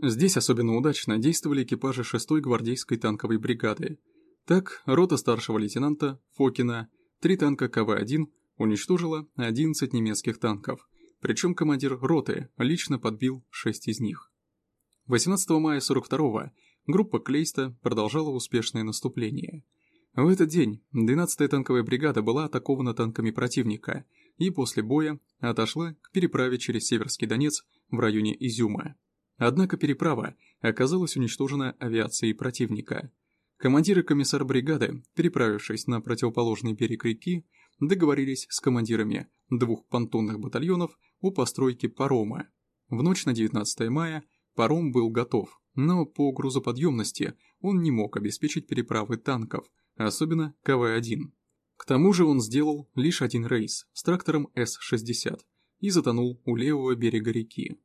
Здесь особенно удачно действовали экипажи 6-й гвардейской танковой бригады. Так, рота старшего лейтенанта Фокина, три танка КВ-1 уничтожила 11 немецких танков, причем командир роты лично подбил 6 из них. 18 мая 42 группа Клейста продолжала успешное наступление. В этот день 12-я танковая бригада была атакована танками противника и после боя отошла к переправе через Северский Донец в районе Изюма. Однако переправа оказалась уничтожена авиацией противника. Командир и комиссар бригады, переправившись на противоположный берег реки, договорились с командирами двух понтонных батальонов о постройке парома. В ночь на 19 мая паром был готов, но по грузоподъемности он не мог обеспечить переправы танков, особенно КВ-1. К тому же он сделал лишь один рейс с трактором С-60 и затонул у левого берега реки.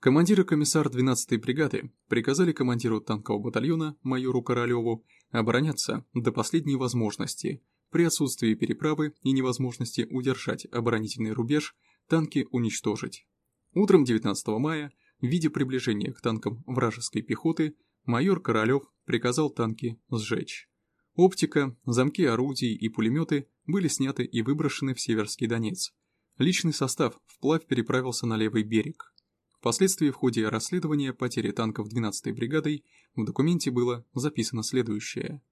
Командир и комиссар 12-й бригады приказали командиру танкового батальона майору Королеву обороняться до последней возможности. При отсутствии переправы и невозможности удержать оборонительный рубеж, танки уничтожить. Утром 19 мая, в виде приближения к танкам вражеской пехоты, майор Королев приказал танки сжечь. Оптика, замки орудий и пулеметы были сняты и выброшены в Северский Донец. Личный состав вплавь переправился на левый берег. Впоследствии в ходе расследования потери танков 12-й бригадой в документе было записано следующее.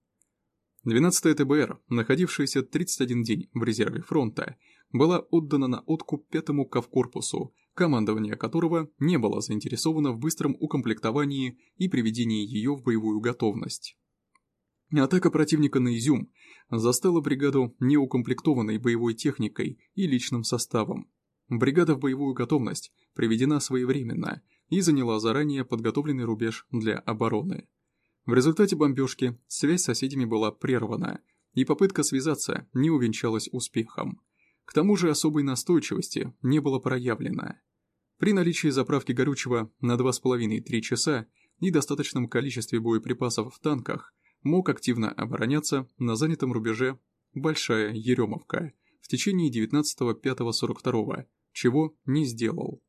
12-я ТБР, находившаяся 31 день в резерве фронта, была отдана на откуп 5-му Кавкорпусу, командование которого не было заинтересовано в быстром укомплектовании и приведении ее в боевую готовность. Атака противника на Изюм застала бригаду неукомплектованной боевой техникой и личным составом. Бригада в боевую готовность приведена своевременно и заняла заранее подготовленный рубеж для обороны. В результате бомбежки связь с соседями была прервана, и попытка связаться не увенчалась успехом. К тому же особой настойчивости не было проявлено. При наличии заправки горючего на 2,5-3 часа и достаточном количестве боеприпасов в танках мог активно обороняться на занятом рубеже Большая Еремовка в течение 19-5-42 чего не сделал.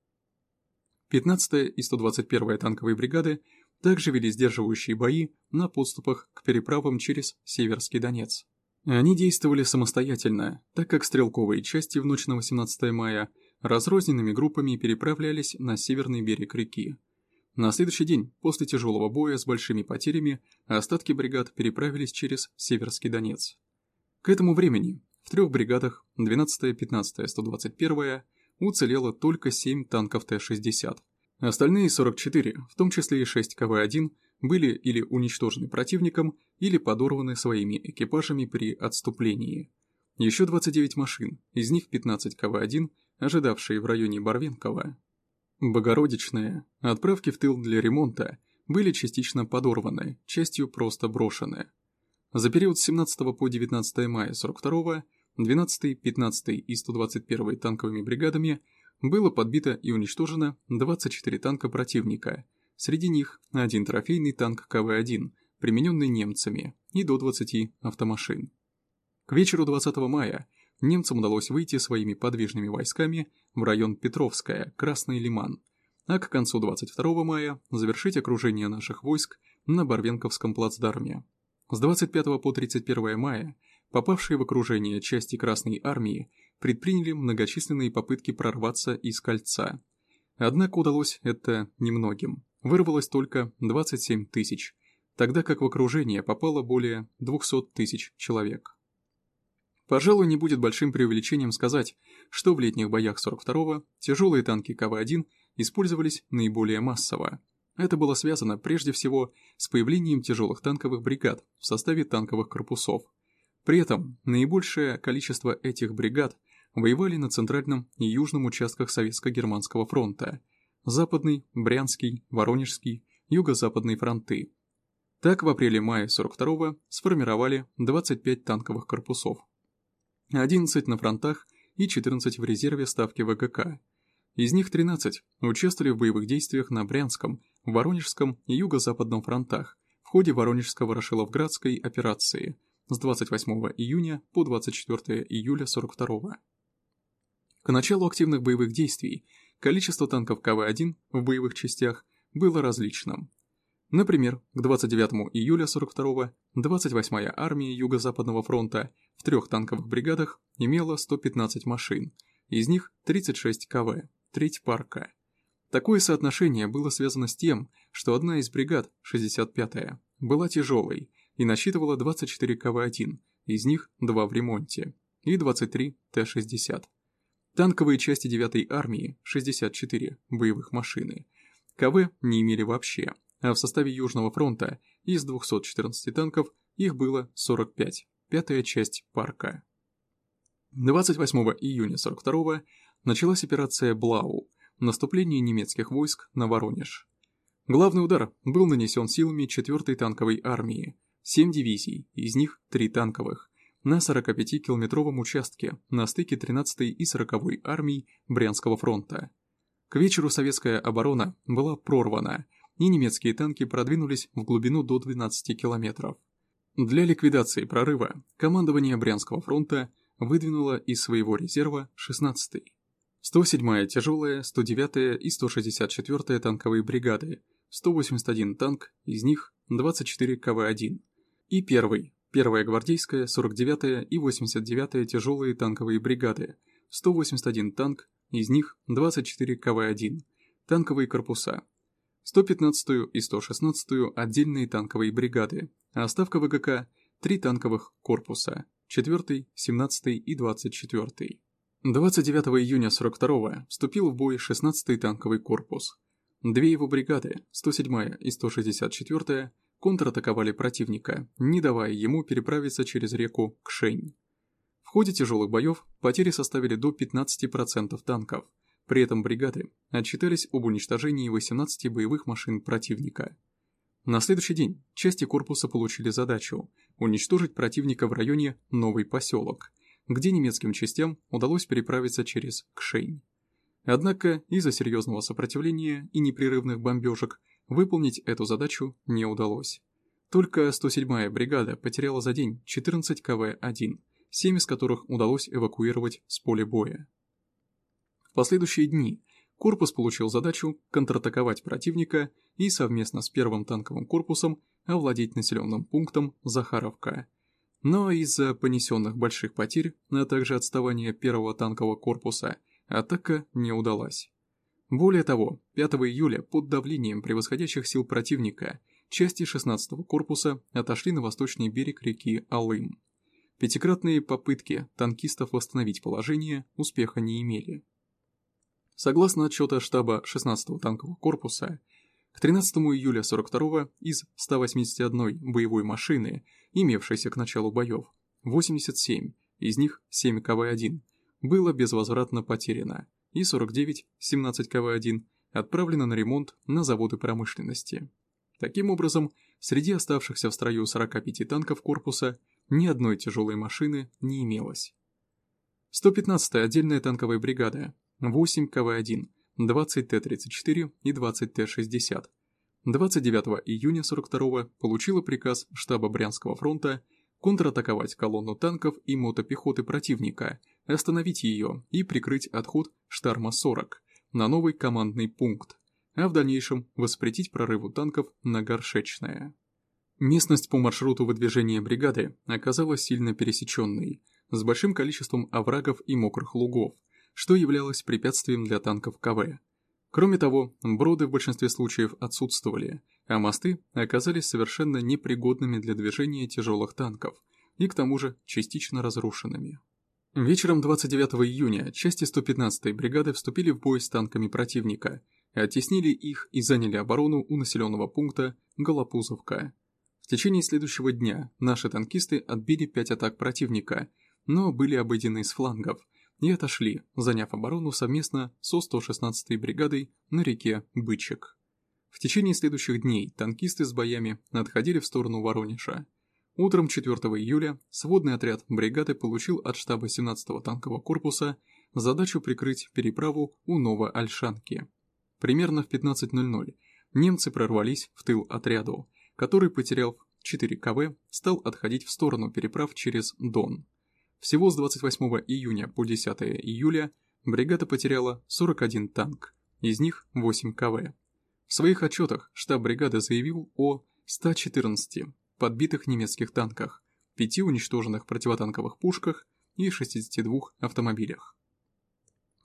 15-я и 121-я танковые бригады также вели сдерживающие бои на подступах к переправам через Северский Донец. Они действовали самостоятельно, так как стрелковые части в ночь на 18 мая разрозненными группами переправлялись на северный берег реки. На следующий день, после тяжелого боя с большими потерями, остатки бригад переправились через Северский Донец. К этому времени в трех бригадах 12-я, 15-я, 121-я уцелело только 7 танков Т-60. Остальные 44, в том числе и 6 КВ-1, были или уничтожены противником, или подорваны своими экипажами при отступлении. Еще 29 машин, из них 15 КВ-1, ожидавшие в районе Барвенкова. Богородичные, отправки в тыл для ремонта, были частично подорваны, частью просто брошены. За период с 17 по 19 мая 42 12-й, 15-й и 121-й танковыми бригадами было подбито и уничтожено 24 танка противника, среди них один трофейный танк КВ-1, примененный немцами, и до 20 автомашин. К вечеру 20 мая немцам удалось выйти своими подвижными войсками в район Петровская, Красный Лиман, а к концу 22 мая завершить окружение наших войск на Барвенковском плацдарме. С 25 по 31 мая попавшие в окружение части Красной Армии предприняли многочисленные попытки прорваться из кольца. Однако удалось это немногим. Вырвалось только 27 тысяч, тогда как в окружение попало более 200 тысяч человек. Пожалуй, не будет большим преувеличением сказать, что в летних боях 42-го тяжелые танки КВ-1 использовались наиболее массово. Это было связано прежде всего с появлением тяжелых танковых бригад в составе танковых корпусов – при этом наибольшее количество этих бригад воевали на центральном и южном участках Советско-Германского фронта, Западный, Брянский, Воронежский, Юго-Западный фронты. Так в апреле-мае 42-го сформировали 25 танковых корпусов. 11 на фронтах и 14 в резерве ставки ВКК. Из них 13 участвовали в боевых действиях на Брянском, Воронежском и Юго-Западном фронтах в ходе Воронежско-Ворошиловградской операции – с 28 июня по 24 июля 42 К началу активных боевых действий количество танков КВ-1 в боевых частях было различным. Например, к 29 июля 42 28-я армия Юго-Западного фронта в трех танковых бригадах имела 115 машин, из них 36 КВ, треть парка. Такое соотношение было связано с тем, что одна из бригад, 65-я, была тяжелой, и насчитывала 24 КВ-1, из них 2 в ремонте, и 23 Т-60. Танковые части 9-й армии, 64 боевых машины, КВ не имели вообще, а в составе Южного фронта из 214 танков их было 45, пятая часть парка. 28 июня 42 началась операция «Блау», наступление немецких войск на Воронеж. Главный удар был нанесен силами 4-й танковой армии, 7 дивизий, из них 3 танковых, на 45-километровом участке на стыке 13-й и 40-й армий Брянского фронта. К вечеру советская оборона была прорвана, и немецкие танки продвинулись в глубину до 12 километров. Для ликвидации прорыва командование Брянского фронта выдвинуло из своего резерва 16-й. 107-я тяжелая, 109-я и 164-я танковые бригады, 181 танк, из них 24 КВ-1, и 1-й, 1-я гвардейская, 49-я и 89-я тяжелые танковые бригады, 181 танк, из них 24 КВ-1, танковые корпуса, 115-ю и 116-ю отдельные танковые бригады, а оставка ВГК – три танковых корпуса, 4-й, 17-й и 24-й. 29 июня 42-го вступил в бой 16-й танковый корпус. Две его бригады, 107-я и 164-я, контратаковали противника, не давая ему переправиться через реку Кшень. В ходе тяжелых боев потери составили до 15% танков, при этом бригады отчитались об уничтожении 18 боевых машин противника. На следующий день части корпуса получили задачу уничтожить противника в районе Новый поселок, где немецким частям удалось переправиться через Кшень. Однако из-за серьезного сопротивления и непрерывных бомбежек выполнить эту задачу не удалось. Только 107-я бригада потеряла за день 14 КВ-1, 7 из которых удалось эвакуировать с поля боя. Последующие дни корпус получил задачу контратаковать противника и совместно с первым танковым корпусом овладеть населенным пунктом Захаровка. Но из-за понесенных больших потерь, а также отставания первого танкового корпуса, атака не удалась. Более того, 5 июля под давлением превосходящих сил противника части 16-го корпуса отошли на восточный берег реки Алым. Пятикратные попытки танкистов восстановить положение успеха не имели. Согласно отчету штаба 16-го танкового корпуса, к 13 июля 42-го из 181 боевой машины, имевшейся к началу боев, 87, из них 7 КВ-1, было безвозвратно потеряно, и 49, 17 КВ-1, отправлено на ремонт на заводы промышленности. Таким образом, среди оставшихся в строю 45 танков корпуса ни одной тяжелой машины не имелось. 115-я отдельная танковая бригада, 8 КВ-1, 20 Т-34 и 20 Т-60. 29 июня 42 получила приказ штаба Брянского фронта контратаковать колонну танков и мотопехоты противника, остановить ее и прикрыть отход Штарма-40 на новый командный пункт, а в дальнейшем воспретить прорыву танков на Горшечное. Местность по маршруту выдвижения бригады оказалась сильно пересеченной, с большим количеством оврагов и мокрых лугов, что являлось препятствием для танков КВ. Кроме того, броды в большинстве случаев отсутствовали, а мосты оказались совершенно непригодными для движения тяжелых танков и к тому же частично разрушенными. Вечером 29 июня части 115-й бригады вступили в бой с танками противника, оттеснили их и заняли оборону у населенного пункта Голопузовка. В течение следующего дня наши танкисты отбили 5 атак противника, но были обойдены с флангов – и отошли, заняв оборону совместно со 116-й бригадой на реке Бычек. В течение следующих дней танкисты с боями отходили в сторону Воронежа. Утром 4 июля сводный отряд бригады получил от штаба 17-го танкового корпуса задачу прикрыть переправу у Ново-Альшанки. Примерно в 15.00 немцы прорвались в тыл отряду, который, потеряв 4 КВ, стал отходить в сторону переправ через Дон. Всего с 28 июня по 10 июля бригада потеряла 41 танк, из них 8 КВ. В своих отчетах штаб бригады заявил о 114 подбитых немецких танках, 5 уничтоженных противотанковых пушках и 62 автомобилях.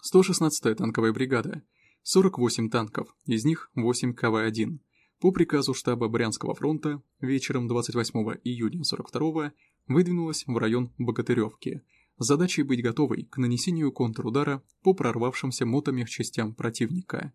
116-я танковая бригада, 48 танков, из них 8 КВ-1. По приказу штаба Брянского фронта вечером 28 июня 42 выдвинулась в район Богатыревки с задачей быть готовой к нанесению контрудара по прорвавшимся мотомехчастям противника.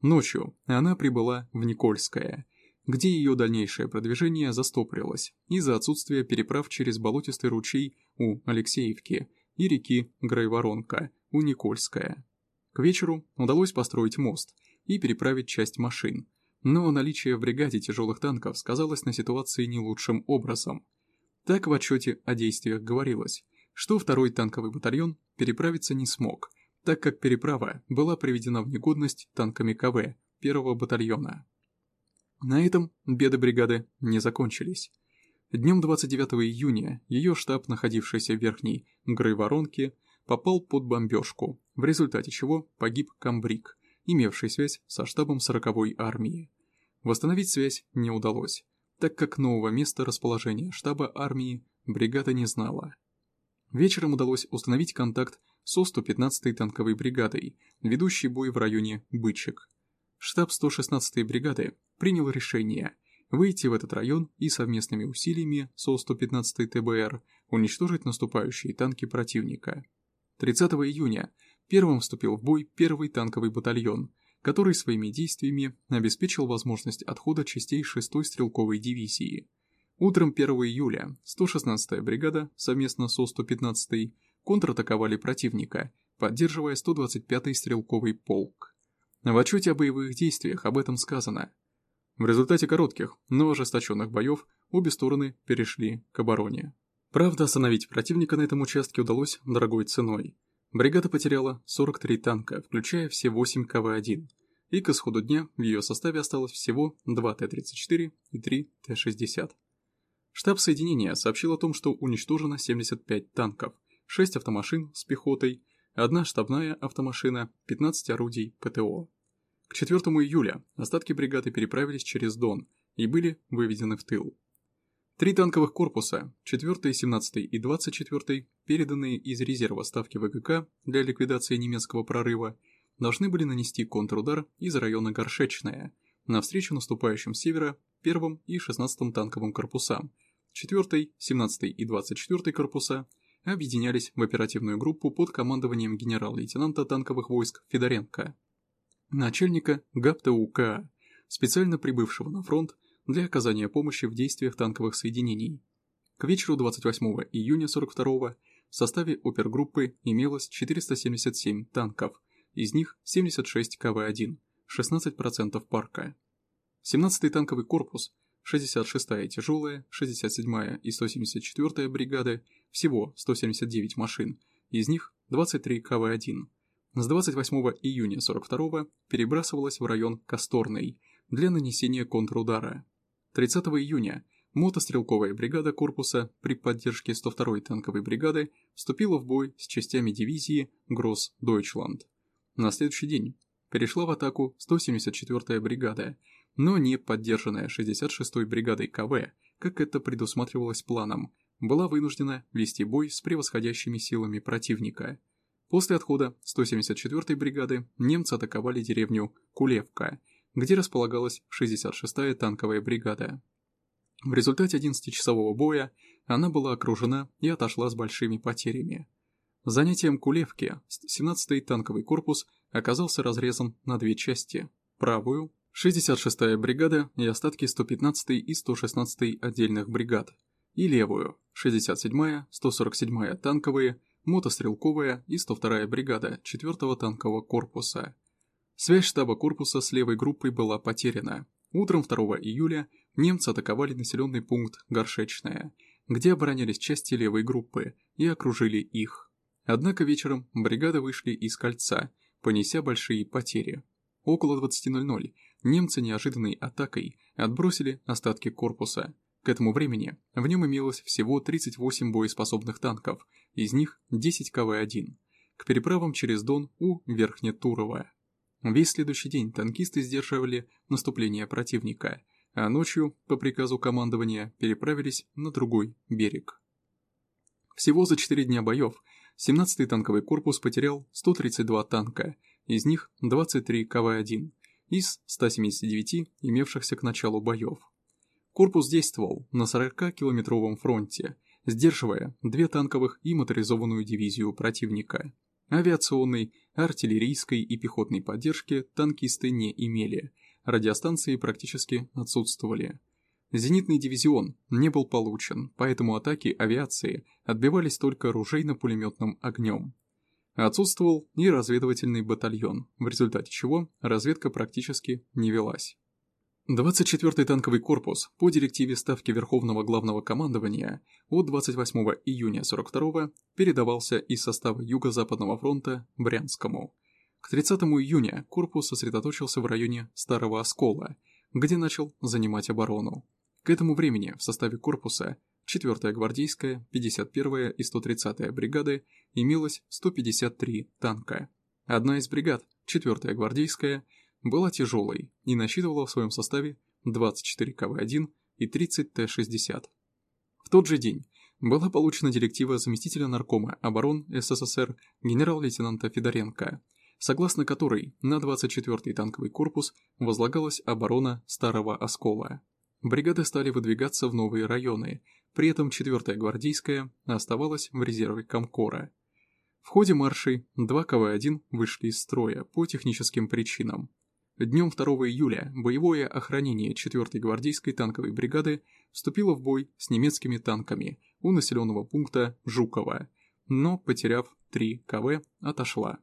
Ночью она прибыла в Никольское, где ее дальнейшее продвижение застопорилось из-за отсутствия переправ через болотистый ручей у Алексеевки и реки Грайворонка у Никольское. К вечеру удалось построить мост и переправить часть машин, но наличие в бригаде тяжелых танков сказалось на ситуации не лучшим образом – так в отчете о действиях говорилось, что второй танковый батальон переправиться не смог, так как переправа была приведена в негодность танками КВ первого батальона. На этом беды бригады не закончились. Днем 29 июня ее штаб, находившийся в верхней Грейворонке, попал под бомбежку, в результате чего погиб Камбрик, имевший связь со штабом 40-й армии. Восстановить связь не удалось, так как нового места расположения штаба армии бригада не знала. Вечером удалось установить контакт со 115-й танковой бригадой, ведущей бой в районе Бычек. Штаб 116-й бригады принял решение выйти в этот район и совместными усилиями со 115-й ТБР уничтожить наступающие танки противника. 30 июня первым вступил в бой первый танковый батальон, который своими действиями обеспечил возможность отхода частей 6-й стрелковой дивизии. Утром 1 июля 116-я бригада совместно со 115-й контратаковали противника, поддерживая 125-й стрелковый полк. В отчете о боевых действиях об этом сказано. В результате коротких, но ожесточенных боев обе стороны перешли к обороне. Правда, остановить противника на этом участке удалось дорогой ценой. Бригада потеряла 43 танка, включая все 8 КВ-1, и к исходу дня в ее составе осталось всего 2 Т-34 и 3 Т-60. Штаб соединения сообщил о том, что уничтожено 75 танков, 6 автомашин с пехотой, одна штабная автомашина, 15 орудий ПТО. К 4 июля остатки бригады переправились через Дон и были выведены в тыл. Три танковых корпуса, 4, 17 и 24, переданные из резерва ставки ВГК для ликвидации немецкого прорыва, должны были нанести контрудар из района Горшечная, навстречу наступающим севера 1 и 16 танковым корпусам, 4, 17 и 24 корпуса объединялись в оперативную группу под командованием генерал-лейтенанта танковых войск Федоренко, начальника ГАПТУК, специально прибывшего на фронт для оказания помощи в действиях танковых соединений. К вечеру 28 июня 42 в составе опергруппы имелось 477 танков, из них 76 КВ-1, 16% парка. 17-й танковый корпус, 66-я тяжелая, 67-я и 174-я бригады, всего 179 машин, из них 23 КВ-1. С 28 июня 42 перебрасывалась в район Касторный для нанесения контрудара. 30 июня мотострелковая бригада корпуса при поддержке 102-й танковой бригады вступила в бой с частями дивизии Гросс Дойчланд. На следующий день перешла в атаку 174-я бригада, но не поддержанная 66-й бригадой КВ, как это предусматривалось планом, была вынуждена вести бой с превосходящими силами противника. После отхода 174-й бригады немцы атаковали деревню Кулевка, где располагалась 66-я танковая бригада. В результате 11-часового боя она была окружена и отошла с большими потерями. Занятием Кулевки 17-й танковый корпус оказался разрезан на две части – правую, 66-я бригада и остатки 115-й и 116-й отдельных бригад, и левую, 67-я, 147-я танковые, мотострелковая и 102-я бригада 4-го танкового корпуса. Связь штаба корпуса с левой группой была потеряна. Утром 2 июля немцы атаковали населенный пункт Горшечная, где оборонялись части левой группы и окружили их. Однако вечером бригады вышли из кольца, понеся большие потери. Около 20.00 немцы неожиданной атакой отбросили остатки корпуса. К этому времени в нем имелось всего 38 боеспособных танков, из них 10 КВ-1, к переправам через Дон у Верхнетурова. Весь следующий день танкисты сдерживали наступление противника, а ночью, по приказу командования, переправились на другой берег. Всего за 4 дня боев 17-й танковый корпус потерял 132 танка, из них 23 КВ-1, из 179 имевшихся к началу боев. Корпус действовал на 40-километровом фронте, сдерживая две танковых и моторизованную дивизию противника. Авиационной, артиллерийской и пехотной поддержки танкисты не имели, радиостанции практически отсутствовали. Зенитный дивизион не был получен, поэтому атаки авиации отбивались только ружейно-пулеметным огнем. Отсутствовал и разведывательный батальон, в результате чего разведка практически не велась. 24-й танковый корпус по директиве Ставки Верховного Главного Командования от 28 июня 42 передавался из состава Юго-Западного фронта Брянскому. К 30 июня корпус сосредоточился в районе Старого Оскола, где начал занимать оборону. К этому времени в составе корпуса 4-я гвардейская, 51-я и 130-я бригады имелось 153 танка. Одна из бригад, 4-я гвардейская, была тяжелой и насчитывала в своем составе 24 КВ-1 и 30 Т-60. В тот же день была получена директива заместителя наркома оборон СССР генерал-лейтенанта Федоренко, согласно которой на 24-й танковый корпус возлагалась оборона Старого Оскола. Бригады стали выдвигаться в новые районы, при этом 4-я гвардейская оставалась в резерве Комкора. В ходе маршей 2 КВ-1 вышли из строя по техническим причинам. Днем 2 июля боевое охранение 4-й гвардейской танковой бригады вступило в бой с немецкими танками у населенного пункта Жуково, но, потеряв 3 КВ, отошла.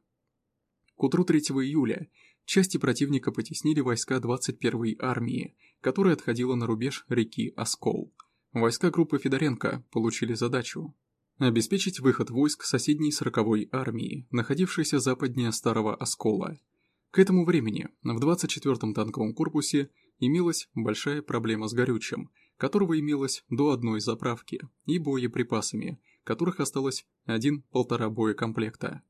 К утру 3 июля части противника потеснили войска 21-й армии, которая отходила на рубеж реки Оскол. Войска группы Федоренко получили задачу обеспечить выход войск соседней 40-й армии, находившейся западнее Старого Оскола. К этому времени в 24-м танковом корпусе имелась большая проблема с горючим, которого имелось до одной заправки, и боеприпасами, которых осталось один-полтора боекомплекта.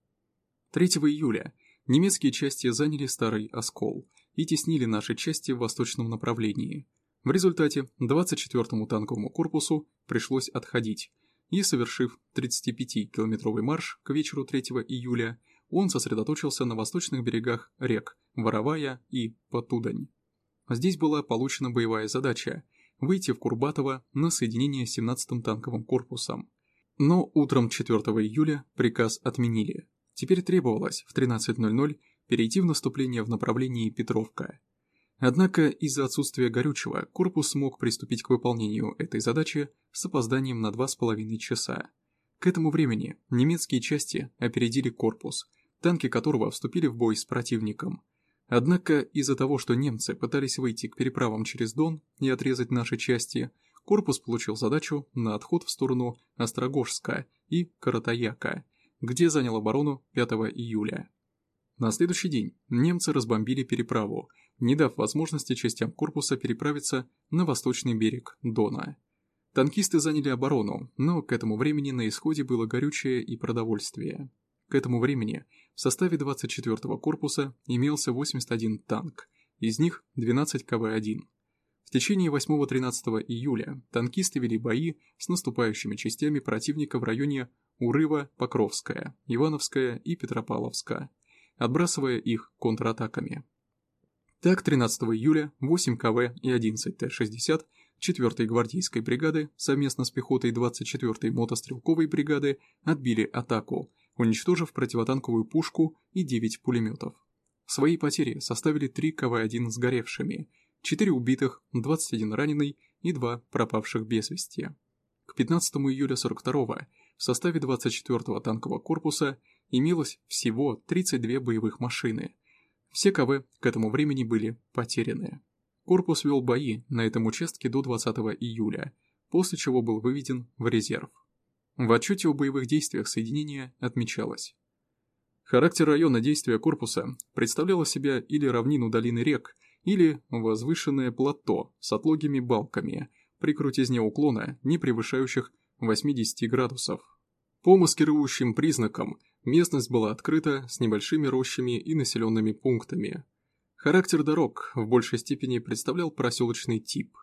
3 июля немецкие части заняли Старый Оскол и теснили наши части в восточном направлении. В результате 24-му танковому корпусу пришлось отходить, и, совершив 35-километровый марш к вечеру 3 июля, он сосредоточился на восточных берегах рек Воровая и Потудань. Здесь была получена боевая задача – выйти в Курбатово на соединение с 17-м танковым корпусом. Но утром 4 июля приказ отменили. Теперь требовалось в 13.00 перейти в наступление в направлении Петровка. Однако из-за отсутствия горючего корпус смог приступить к выполнению этой задачи с опозданием на 2,5 часа. К этому времени немецкие части опередили корпус, танки которого вступили в бой с противником. Однако из-за того, что немцы пытались выйти к переправам через Дон и отрезать наши части, корпус получил задачу на отход в сторону Острогожска и Каратаяка, где занял оборону 5 июля. На следующий день немцы разбомбили переправу, не дав возможности частям корпуса переправиться на восточный берег Дона. Танкисты заняли оборону, но к этому времени на исходе было горючее и продовольствие. К этому времени в составе 24-го корпуса имелся 81 танк, из них 12 КВ-1. В течение 8-13 июля танкисты вели бои с наступающими частями противника в районе Урыва-Покровская, Ивановская и Петропавловска, отбрасывая их контратаками. Так, 13 июля 8 КВ и 11 Т-60 4-й гвардейской бригады совместно с пехотой 24-й мотострелковой бригады отбили атаку, уничтожив противотанковую пушку и 9 пулеметов. Свои потери составили 3 КВ-1 сгоревшими, 4 убитых, 21 раненый и 2 пропавших без вести. К 15 июля 42 в составе 24-го танкового корпуса имелось всего 32 боевых машины – все КВ к этому времени были потеряны. Корпус вел бои на этом участке до 20 июля, после чего был выведен в резерв. В отчете о боевых действиях соединения отмечалось. Характер района действия корпуса представлял себя или равнину долины рек, или возвышенное плато с отлогими балками при крутизне уклона, не превышающих 80 градусов. По маскирующим признакам местность была открыта с небольшими рощами и населенными пунктами. Характер дорог в большей степени представлял проселочный тип.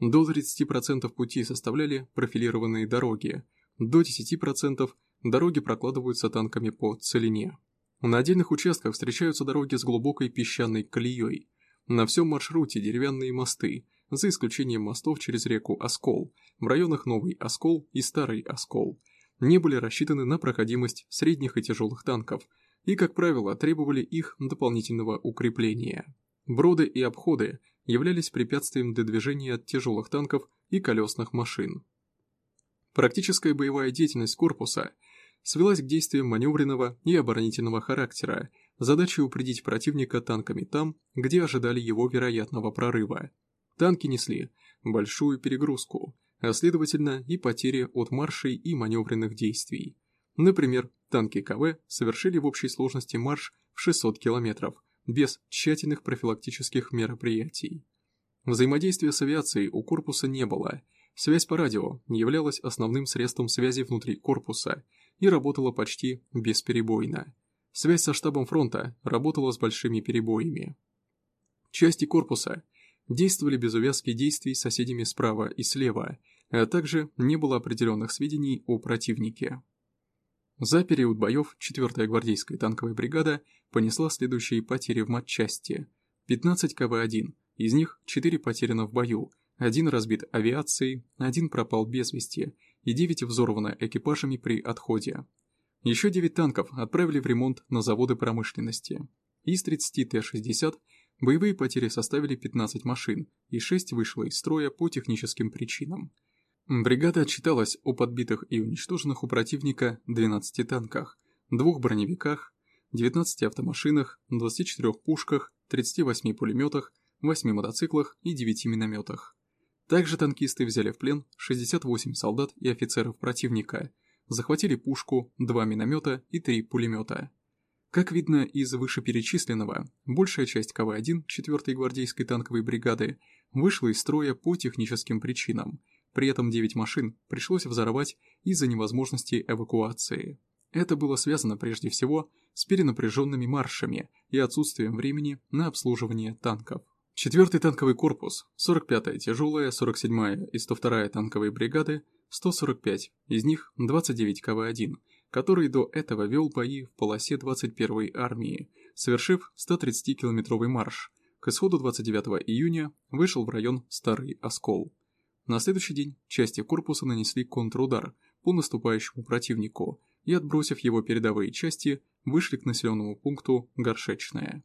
До 30% пути составляли профилированные дороги, до 10% дороги прокладываются танками по целине. На отдельных участках встречаются дороги с глубокой песчаной колеей. На всем маршруте деревянные мосты, за исключением мостов через реку Оскол, в районах Новый Оскол и Старый Оскол – не были рассчитаны на проходимость средних и тяжелых танков и, как правило, требовали их дополнительного укрепления. Броды и обходы являлись препятствием для движения тяжелых танков и колесных машин. Практическая боевая деятельность корпуса свелась к действиям маневренного и оборонительного характера, задачей упредить противника танками там, где ожидали его вероятного прорыва. Танки несли большую перегрузку, а следовательно и потери от маршей и маневренных действий. Например, танки КВ совершили в общей сложности марш в 600 километров, без тщательных профилактических мероприятий. Взаимодействия с авиацией у корпуса не было, связь по радио являлась основным средством связи внутри корпуса и работала почти бесперебойно. Связь со штабом фронта работала с большими перебоями. Части корпуса действовали без увязки действий с соседями справа и слева, а также не было определенных сведений о противнике. За период боев 4-я гвардейская танковая бригада понесла следующие потери в матчасти. 15 КВ-1, из них 4 потеряно в бою, один разбит авиацией, один пропал без вести и 9 взорвано экипажами при отходе. Еще 9 танков отправили в ремонт на заводы промышленности. Из 30 Т-60 боевые потери составили 15 машин и 6 вышло из строя по техническим причинам. Бригада отчиталась о подбитых и уничтоженных у противника 12 танках, двух броневиках, 19 автомашинах, 24 пушках, 38 пулеметах, 8 мотоциклах и 9 минометах. Также танкисты взяли в плен 68 солдат и офицеров противника, захватили пушку, 2 миномета и 3 пулемета. Как видно из вышеперечисленного, большая часть КВ-1 4-й гвардейской танковой бригады вышла из строя по техническим причинам – при этом 9 машин пришлось взорвать из-за невозможности эвакуации. Это было связано прежде всего с перенапряженными маршами и отсутствием времени на обслуживание танков. 4-й танковый корпус, 45-я тяжелая, 47-я и 102-я танковые бригады, 145, из них 29 КВ-1, который до этого вел бои в полосе 21-й армии, совершив 130-километровый марш. К исходу 29 июня вышел в район Старый Оскол. На следующий день части корпуса нанесли контрудар по наступающему противнику и, отбросив его передовые части, вышли к населенному пункту Горшечное.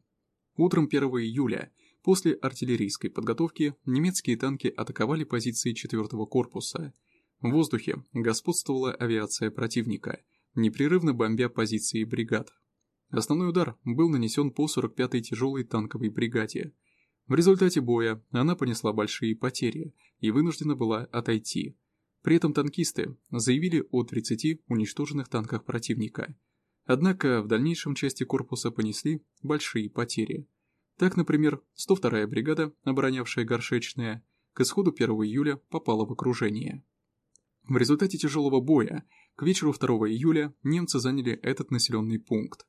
Утром 1 июля, после артиллерийской подготовки, немецкие танки атаковали позиции 4 корпуса. В воздухе господствовала авиация противника, непрерывно бомбя позиции бригад. Основной удар был нанесен по 45-й тяжелой танковой бригаде – в результате боя она понесла большие потери и вынуждена была отойти. При этом танкисты заявили о 30 уничтоженных танках противника. Однако в дальнейшем части корпуса понесли большие потери. Так, например, 102-я бригада, оборонявшая Горшечная, к исходу 1 июля попала в окружение. В результате тяжелого боя к вечеру 2 июля немцы заняли этот населенный пункт.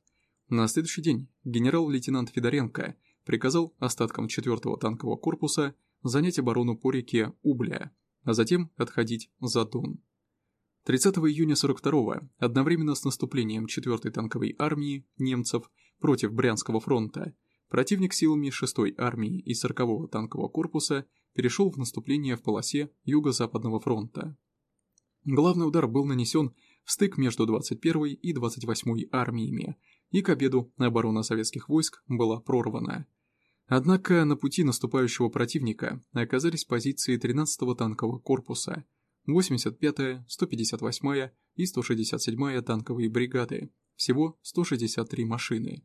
На следующий день генерал-лейтенант Федоренко приказал остаткам 4-го танкового корпуса занять оборону по реке Убля, а затем отходить за Дон. 30 июня 42-го, одновременно с наступлением 4-й танковой армии немцев против Брянского фронта, противник силами 6-й армии и 40-го танкового корпуса перешел в наступление в полосе Юго-Западного фронта. Главный удар был нанесен в стык между 21-й и 28-й армиями, и к обеду оборона советских войск была прорвана. Однако на пути наступающего противника оказались позиции 13-го танкового корпуса, 85-я, 158-я и 167-я танковые бригады, всего 163 машины.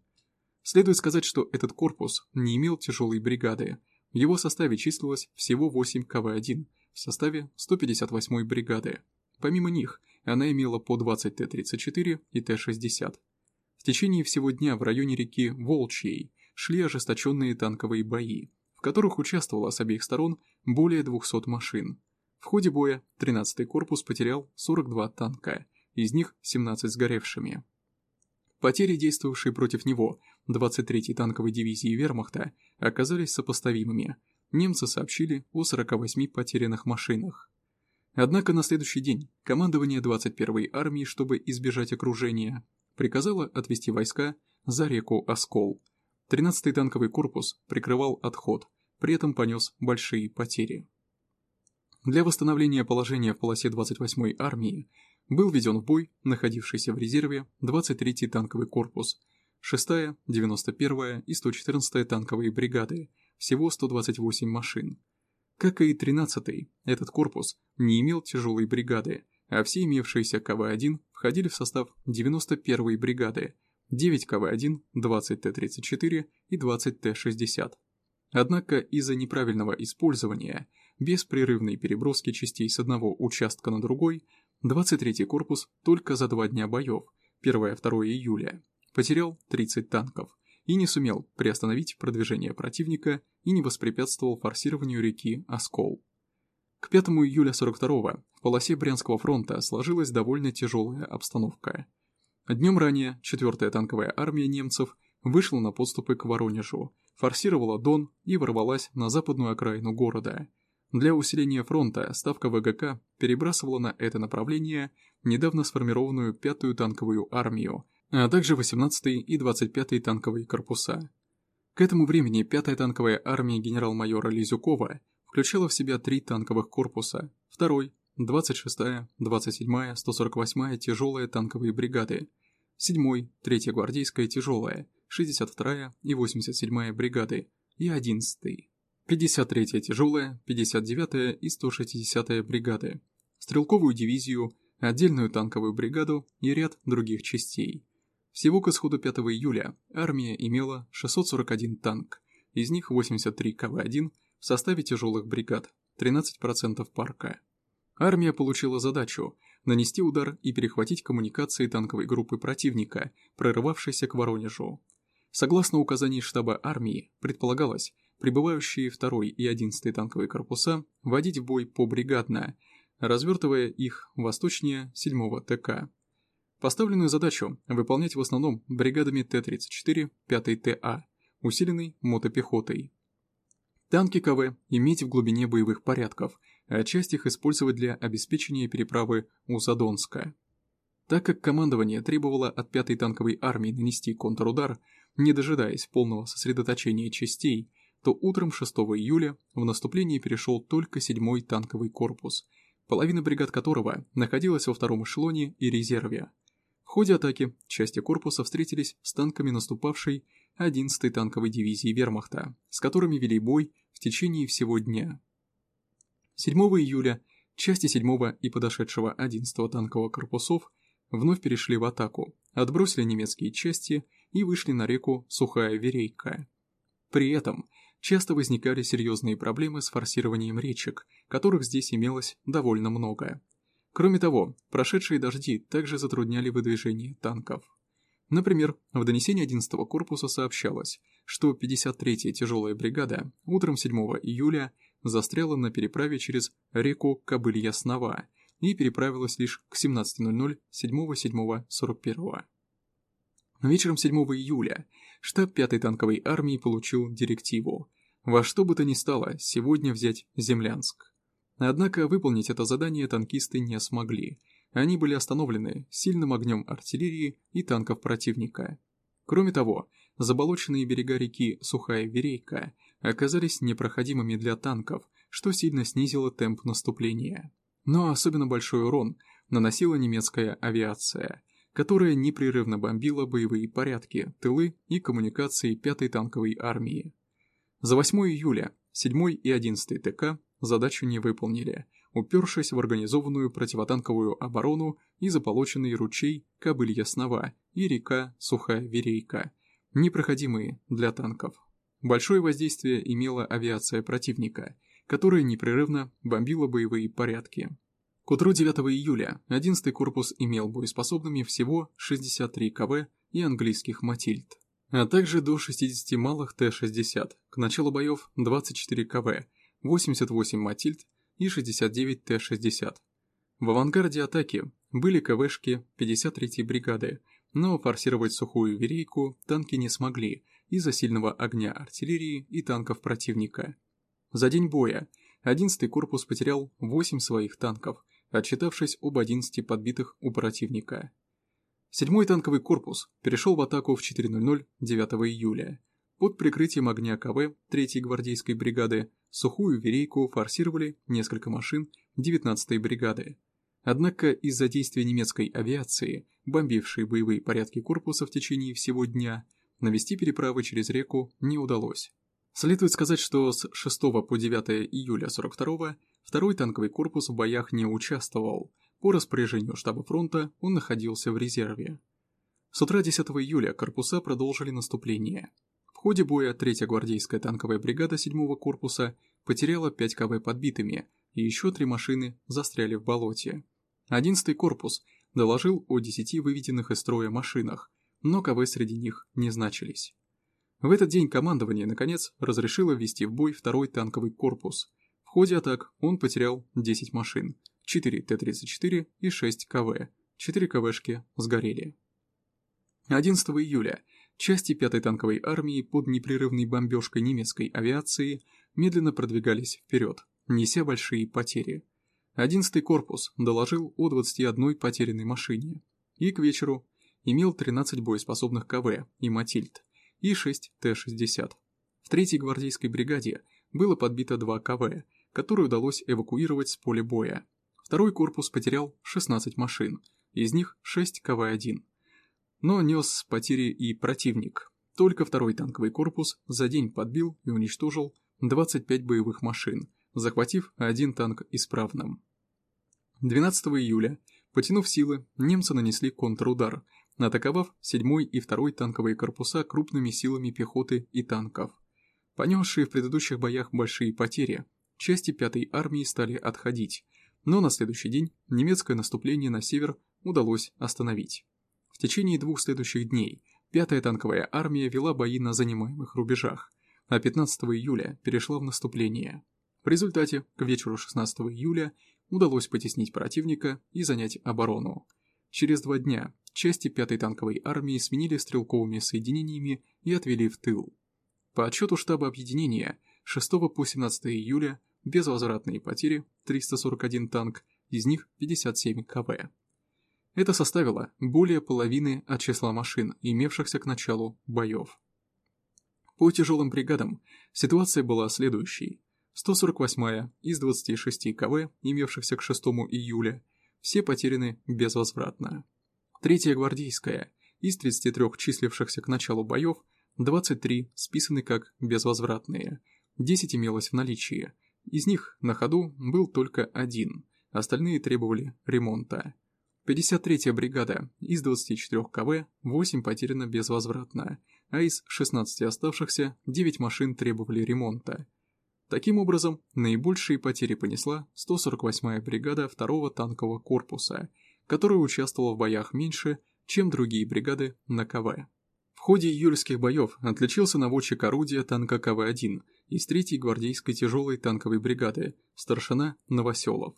Следует сказать, что этот корпус не имел тяжелой бригады, в его составе числилось всего 8 КВ-1 в составе 158-й бригады. Помимо них, она имела по 20 Т-34 и Т-60. В течение всего дня в районе реки Волчьей шли ожесточенные танковые бои, в которых участвовало с обеих сторон более 200 машин. В ходе боя 13-й корпус потерял 42 танка, из них 17 сгоревшими. Потери, действовавшие против него 23-й танковой дивизии вермахта, оказались сопоставимыми. Немцы сообщили о 48 потерянных машинах. Однако на следующий день командование 21-й армии, чтобы избежать окружения, приказало отвести войска за реку Оскол, 13-й танковый корпус прикрывал отход, при этом понес большие потери. Для восстановления положения в полосе 28-й армии был введен в бой находившийся в резерве 23-й танковый корпус, 6-я, 91-я и 114-я танковые бригады, всего 128 машин. Как и 13-й, этот корпус не имел тяжелой бригады, а все имевшиеся КВ-1 входили в состав 91-й бригады, 9 КВ-1, 20 Т-34 и 20 Т-60. Однако из-за неправильного использования, беспрерывной переброски частей с одного участка на другой, 23-й корпус только за два дня боев, 1-2 июля, потерял 30 танков и не сумел приостановить продвижение противника и не воспрепятствовал форсированию реки Оскол. К 5 июля 42 в полосе Брянского фронта сложилась довольно тяжелая обстановка. Днем ранее 4-я танковая армия немцев вышла на подступы к Воронежу, форсировала Дон и ворвалась на западную окраину города. Для усиления фронта Ставка ВГК перебрасывала на это направление недавно сформированную 5-ю танковую армию, а также 18-й и 25-й танковые корпуса. К этому времени 5-я танковая армия генерал-майора Лизюкова включала в себя три танковых корпуса, 2-й, 26-я, 27-я, 148-я тяжелые танковые бригады, 7-й, 3-я гвардейская тяжелая, 62-я и 87-я бригады и 11-й, 53-я тяжелая, 59-я и 160-я бригады, стрелковую дивизию, отдельную танковую бригаду и ряд других частей. Всего к исходу 5 июля армия имела 641 танк, из них 83 КВ-1 в составе тяжелых бригад, 13% парка. Армия получила задачу нанести удар и перехватить коммуникации танковой группы противника, прорывавшейся к Воронежу. Согласно указаний штаба армии, предполагалось, прибывающие 2 и 11 танковые корпуса вводить в бой побригадно, развертывая их восточнее 7 ТК. Поставленную задачу выполнять в основном бригадами Т-34 5 ТА, усиленной мотопехотой. Танки КВ иметь в глубине боевых порядков, а часть их использовать для обеспечения переправы у Задонска. Так как командование требовало от 5-й танковой армии нанести контрудар, не дожидаясь полного сосредоточения частей, то утром 6 июля в наступление перешел только 7-й танковый корпус, половина бригад которого находилась во втором эшелоне и резерве. В ходе атаки части корпуса встретились с танками наступавшей 11-й танковой дивизии вермахта, с которыми вели бой в течение всего дня. 7 июля части 7 и подошедшего 11-го танкового корпусов вновь перешли в атаку, отбросили немецкие части и вышли на реку Сухая Верейка. При этом часто возникали серьезные проблемы с форсированием речек, которых здесь имелось довольно много. Кроме того, прошедшие дожди также затрудняли выдвижение танков. Например, в донесении 11-го корпуса сообщалось, что 53-я тяжелая бригада утром 7 июля застряла на переправе через реку Кобылья-Снова и переправилась лишь к 17.00 7.7.41. Вечером 7 июля штаб 5-й танковой армии получил директиву во что бы то ни стало сегодня взять Землянск. Однако выполнить это задание танкисты не смогли. Они были остановлены сильным огнем артиллерии и танков противника. Кроме того, заболоченные берега реки Сухая Верейка оказались непроходимыми для танков, что сильно снизило темп наступления. Но особенно большой урон наносила немецкая авиация, которая непрерывно бомбила боевые порядки, тылы и коммуникации 5-й танковой армии. За 8 июля 7 и 11 ТК задачу не выполнили, упершись в организованную противотанковую оборону и заполоченный ручей Кобылья-Снова и река Сухая Верейка, непроходимые для танков. Большое воздействие имела авиация противника, которая непрерывно бомбила боевые порядки. К утру 9 июля 11-й корпус имел боеспособными всего 63 КВ и английских «Матильд», а также до 60 малых Т-60, к началу боев 24 КВ, 88 «Матильд» и 69 Т-60. В авангарде атаки были КВшки 53-й бригады, но форсировать сухую верейку танки не смогли из-за сильного огня артиллерии и танков противника. За день боя 11-й корпус потерял 8 своих танков, отчитавшись об 11 подбитых у противника. 7-й танковый корпус перешел в атаку в 4.00 9 июля. Под прикрытием огня КВ 3-й гвардейской бригады сухую верейку форсировали несколько машин 19-й бригады. Однако из-за действия немецкой авиации, бомбившей боевые порядки корпуса в течение всего дня, навести переправы через реку не удалось. Следует сказать, что с 6 по 9 июля 42 второй танковый корпус в боях не участвовал. По распоряжению штаба фронта он находился в резерве. С утра 10 июля корпуса продолжили наступление ходе боя 3-я гвардейская танковая бригада 7-го корпуса потеряла 5 КВ подбитыми, и еще три машины застряли в болоте. 11-й корпус доложил о 10 выведенных из строя машинах, но КВ среди них не значились. В этот день командование, наконец, разрешило ввести в бой второй танковый корпус. В ходе атак он потерял 10 машин, 4 Т-34 и 6 КВ, 4 КВшки сгорели. 11 июля части 5-й танковой армии под непрерывной бомбежкой немецкой авиации медленно продвигались вперед, неся большие потери. 11-й корпус доложил о 21 потерянной машине и к вечеру имел 13 боеспособных КВ и Матильд и 6 Т-60. В 3-й гвардейской бригаде было подбито 2 КВ, которые удалось эвакуировать с поля боя. Второй корпус потерял 16 машин, из них 6 КВ-1. Но нес потери и противник. Только второй танковый корпус за день подбил и уничтожил 25 боевых машин, захватив один танк исправным. 12 июля, потянув силы, немцы нанесли контрудар, атаковав 7 и 2 танковые корпуса крупными силами пехоты и танков. Понесшие в предыдущих боях большие потери, части 5-й армии стали отходить, но на следующий день немецкое наступление на север удалось остановить. В течение двух следующих дней 5-я танковая армия вела бои на занимаемых рубежах, а 15 июля перешла в наступление. В результате, к вечеру 16 июля удалось потеснить противника и занять оборону. Через два дня части 5-й танковой армии сменили стрелковыми соединениями и отвели в тыл. По отчету штаба объединения, 6 по 17 июля безвозвратные потери 341 танк, из них 57 КВ. Это составило более половины от числа машин, имевшихся к началу боев. По тяжелым бригадам ситуация была следующей. 148-я из 26 КВ, имевшихся к 6 июля, все потеряны безвозвратно. Третья гвардейская, из 33 числившихся к началу боев, 23 списаны как безвозвратные, 10 имелось в наличии, из них на ходу был только один, остальные требовали ремонта. 53-я бригада, из 24 КВ, 8 потеряно безвозвратно, а из 16 оставшихся 9 машин требовали ремонта. Таким образом, наибольшие потери понесла 148-я бригада 2-го танкового корпуса – которая участвовала в боях меньше, чем другие бригады на КВ. В ходе июльских боев отличился наводчик орудия танка КВ-1 из 3-й гвардейской тяжелой танковой бригады, старшина Новоселов.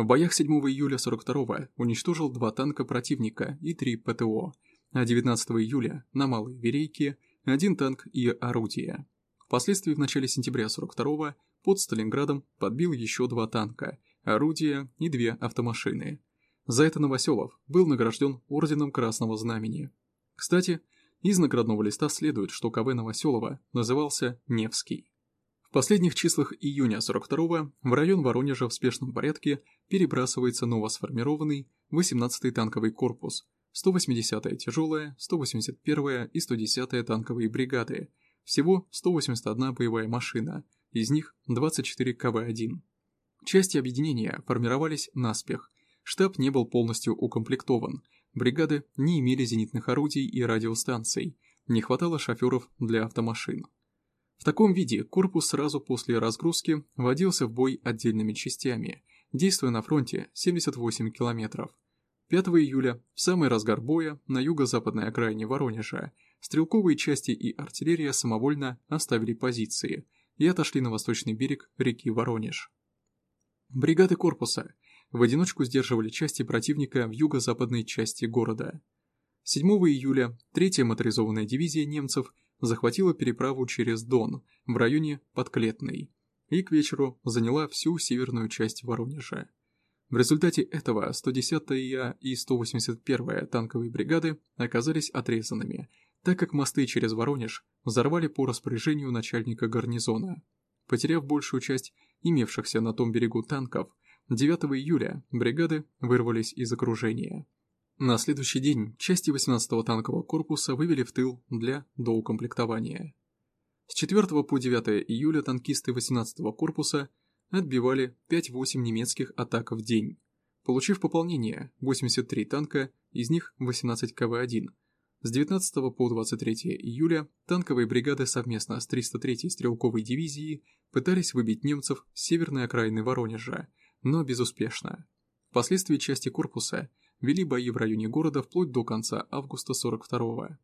В боях 7 июля 42-го уничтожил два танка противника и три ПТО, а 19 июля на Малой Верейке один танк и орудие. Впоследствии в начале сентября 42-го под Сталинградом подбил еще два танка, орудия и две автомашины. За это Новоселов был награжден Орденом Красного Знамени. Кстати, из наградного листа следует, что КВ Новоселова назывался Невский. В последних числах июня 42-го в район Воронежа в спешном порядке перебрасывается новосформированный 18-й танковый корпус, 180-я тяжелая, 181-я и 110-я танковые бригады, всего 181 боевая машина, из них 24 КВ-1. Части объединения формировались наспех – Штаб не был полностью укомплектован, бригады не имели зенитных орудий и радиостанций, не хватало шоферов для автомашин. В таком виде корпус сразу после разгрузки вводился в бой отдельными частями, действуя на фронте 78 километров. 5 июля, в самый разгар боя, на юго-западной окраине Воронежа, стрелковые части и артиллерия самовольно оставили позиции и отошли на восточный берег реки Воронеж. Бригады корпуса – в одиночку сдерживали части противника в юго-западной части города. 7 июля 3-я моторизованная дивизия немцев захватила переправу через Дон в районе Подклетной и к вечеру заняла всю северную часть Воронежа. В результате этого 110-я и 181-я танковые бригады оказались отрезанными, так как мосты через Воронеж взорвали по распоряжению начальника гарнизона. Потеряв большую часть имевшихся на том берегу танков, 9 июля бригады вырвались из окружения. На следующий день части 18-го танкового корпуса вывели в тыл для доукомплектования. С 4 по 9 июля танкисты 18-го корпуса отбивали 5-8 немецких атак в день, получив пополнение 83 танка, из них 18 КВ-1, С 19 по 23 июля танковые бригады совместно с 303-й стрелковой дивизией пытались выбить немцев с северной окраины Воронежа, но безуспешно. Впоследствии части корпуса вели бои в районе города вплоть до конца августа 42-го.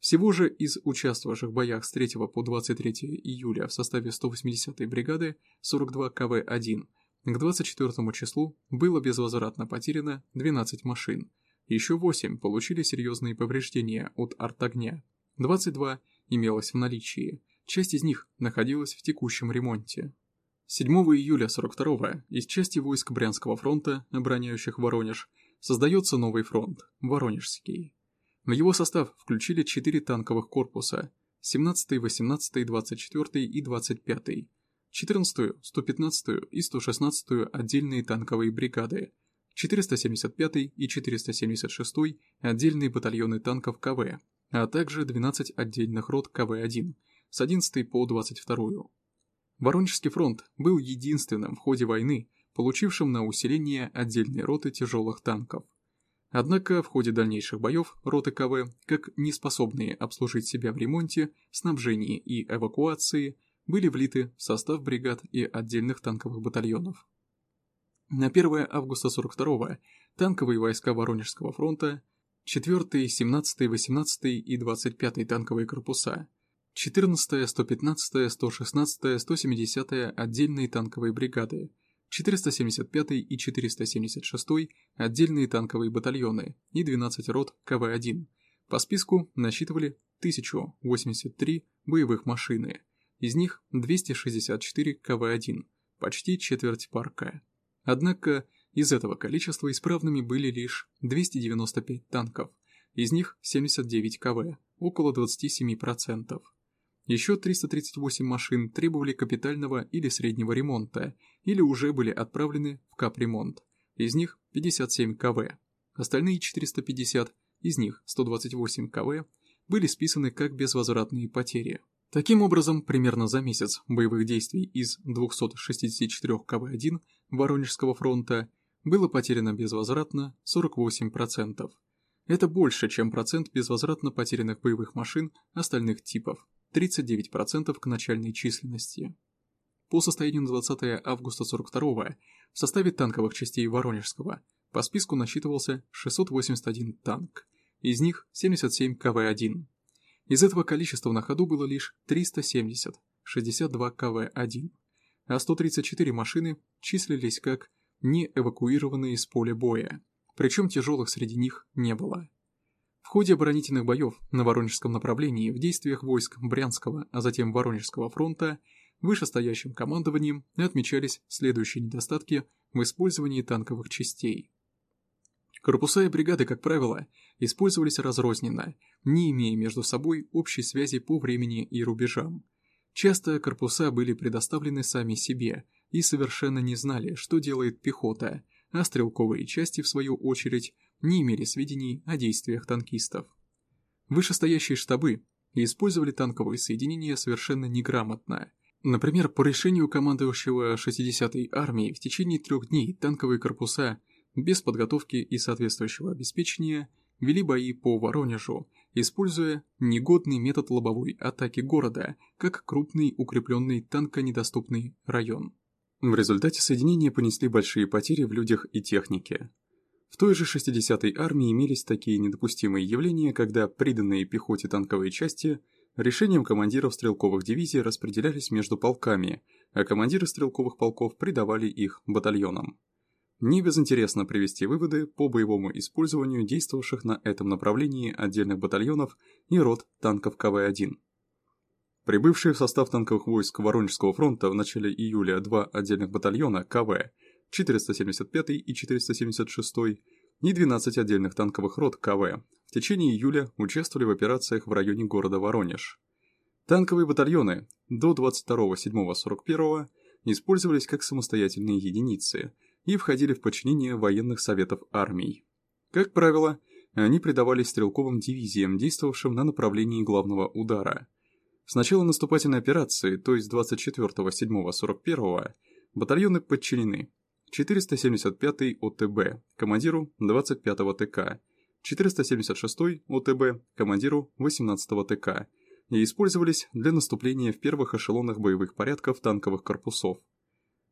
Всего же из участвовавших в боях с 3 по 23 июля в составе 180-й бригады 42 КВ-1 к 24 числу было безвозвратно потеряно 12 машин, еще 8 получили серьезные повреждения от артогня, 22 имелось в наличии, часть из них находилась в текущем ремонте. 7 июля 42 из части войск Брянского фронта, обороняющих Воронеж, создается новый фронт – Воронежский. В его состав включили 4 танковых корпуса – 17, 18, 24 и 25, 14, 115 и 116 отдельные танковые бригады, 475 и 476 отдельные батальоны танков КВ, а также 12 отдельных рот КВ-1 с 11 по 22. Воронежский фронт был единственным в ходе войны, получившим на усиление отдельные роты тяжелых танков. Однако в ходе дальнейших боев роты КВ, как неспособные обслужить себя в ремонте, снабжении и эвакуации, были влиты в состав бригад и отдельных танковых батальонов. На 1 августа 42 танковые войска Воронежского фронта, 4, 17, 18 и 25 танковые корпуса, 14, 115, 116, 170 отдельные танковые бригады, 475 и 476 отдельные танковые батальоны и 12 рот КВ-1. По списку насчитывали 1083 боевых машины, из них 264 КВ-1, почти четверть парка. Однако из этого количества исправными были лишь 295 танков, из них 79 КВ, около 27%. Еще 338 машин требовали капитального или среднего ремонта, или уже были отправлены в капремонт. Из них 57 КВ. Остальные 450, из них 128 КВ, были списаны как безвозвратные потери. Таким образом, примерно за месяц боевых действий из 264 КВ-1 Воронежского фронта было потеряно безвозвратно 48%. Это больше, чем процент безвозвратно потерянных боевых машин остальных типов. 39% к начальной численности. По состоянию на 20 августа 42 в составе танковых частей Воронежского по списку насчитывался 681 танк, из них 77 КВ-1. Из этого количества на ходу было лишь 370, 62 КВ-1, а 134 машины числились как не эвакуированные с поля боя, причем тяжелых среди них не было. В ходе оборонительных боев на Воронежском направлении в действиях войск Брянского, а затем Воронежского фронта вышестоящим командованием отмечались следующие недостатки в использовании танковых частей. Корпуса и бригады, как правило, использовались разрозненно, не имея между собой общей связи по времени и рубежам. Часто корпуса были предоставлены сами себе и совершенно не знали, что делает пехота, а стрелковые части, в свою очередь, не имели сведений о действиях танкистов. Вышестоящие штабы использовали танковые соединения совершенно неграмотно. Например, по решению командующего 60-й армии в течение трех дней танковые корпуса без подготовки и соответствующего обеспечения вели бои по Воронежу, используя негодный метод лобовой атаки города как крупный укрепленный танконедоступный район. В результате соединения понесли большие потери в людях и технике. В той же 60-й армии имелись такие недопустимые явления, когда приданные пехоте танковые части решением командиров стрелковых дивизий распределялись между полками, а командиры стрелковых полков придавали их батальонам. Не безинтересно привести выводы по боевому использованию действовавших на этом направлении отдельных батальонов и рот танков КВ-1. Прибывшие в состав танковых войск Воронежского фронта в начале июля два отдельных батальона КВ – 475 и 476 и 12 отдельных танковых рот КВ в течение июля участвовали в операциях в районе города Воронеж. Танковые батальоны до 22.07.41 использовались как самостоятельные единицы и входили в подчинение военных советов армий. Как правило, они придавались стрелковым дивизиям, действовавшим на направлении главного удара. С начала наступательной операции, то есть 24.07.41, батальоны подчинены 475 ОТБ, командиру 25-го ТК, 476 ОТБ командиру 18-го ТК и использовались для наступления в первых эшелонах боевых порядков танковых корпусов.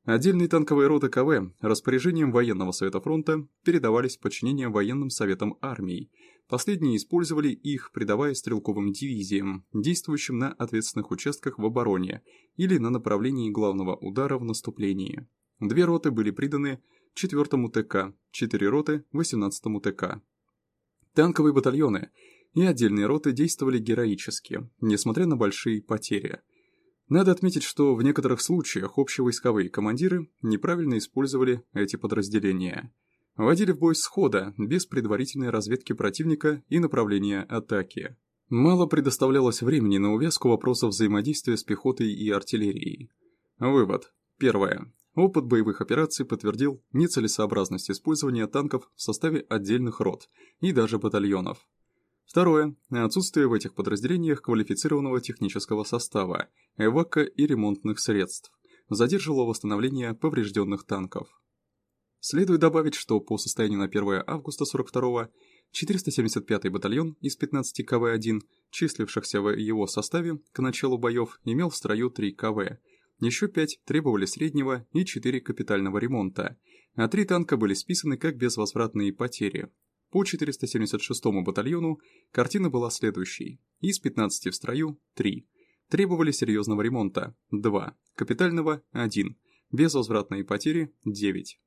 Отдельные танковые роты КВ распоряжением военного совета фронта передавались в подчинение военным советам армий. Последние использовали их, придавая стрелковым дивизиям, действующим на ответственных участках в обороне или на направлении главного удара в наступлении. Две роты были приданы 4-му ТК, 4 роты 18-му ТК. Танковые батальоны и отдельные роты действовали героически, несмотря на большие потери – надо отметить, что в некоторых случаях общевойсковые командиры неправильно использовали эти подразделения. Водили в бой схода, без предварительной разведки противника и направления атаки. Мало предоставлялось времени на увязку вопросов взаимодействия с пехотой и артиллерией. Вывод. Первое. Опыт боевых операций подтвердил нецелесообразность использования танков в составе отдельных рот и даже батальонов. Второе. Отсутствие в этих подразделениях квалифицированного технического состава, эвака и ремонтных средств. Задерживало восстановление поврежденных танков. Следует добавить, что по состоянию на 1 августа 42-го 475-й батальон из 15 КВ-1, числившихся в его составе к началу боев, имел в строю 3 КВ. Еще 5 требовали среднего и 4 капитального ремонта, а 3 танка были списаны как безвозвратные потери, по 476-му батальону картина была следующей. Из 15 в строю – 3. Требовали серьезного ремонта – 2. Капитального – 1. Безвозвратные потери – 9.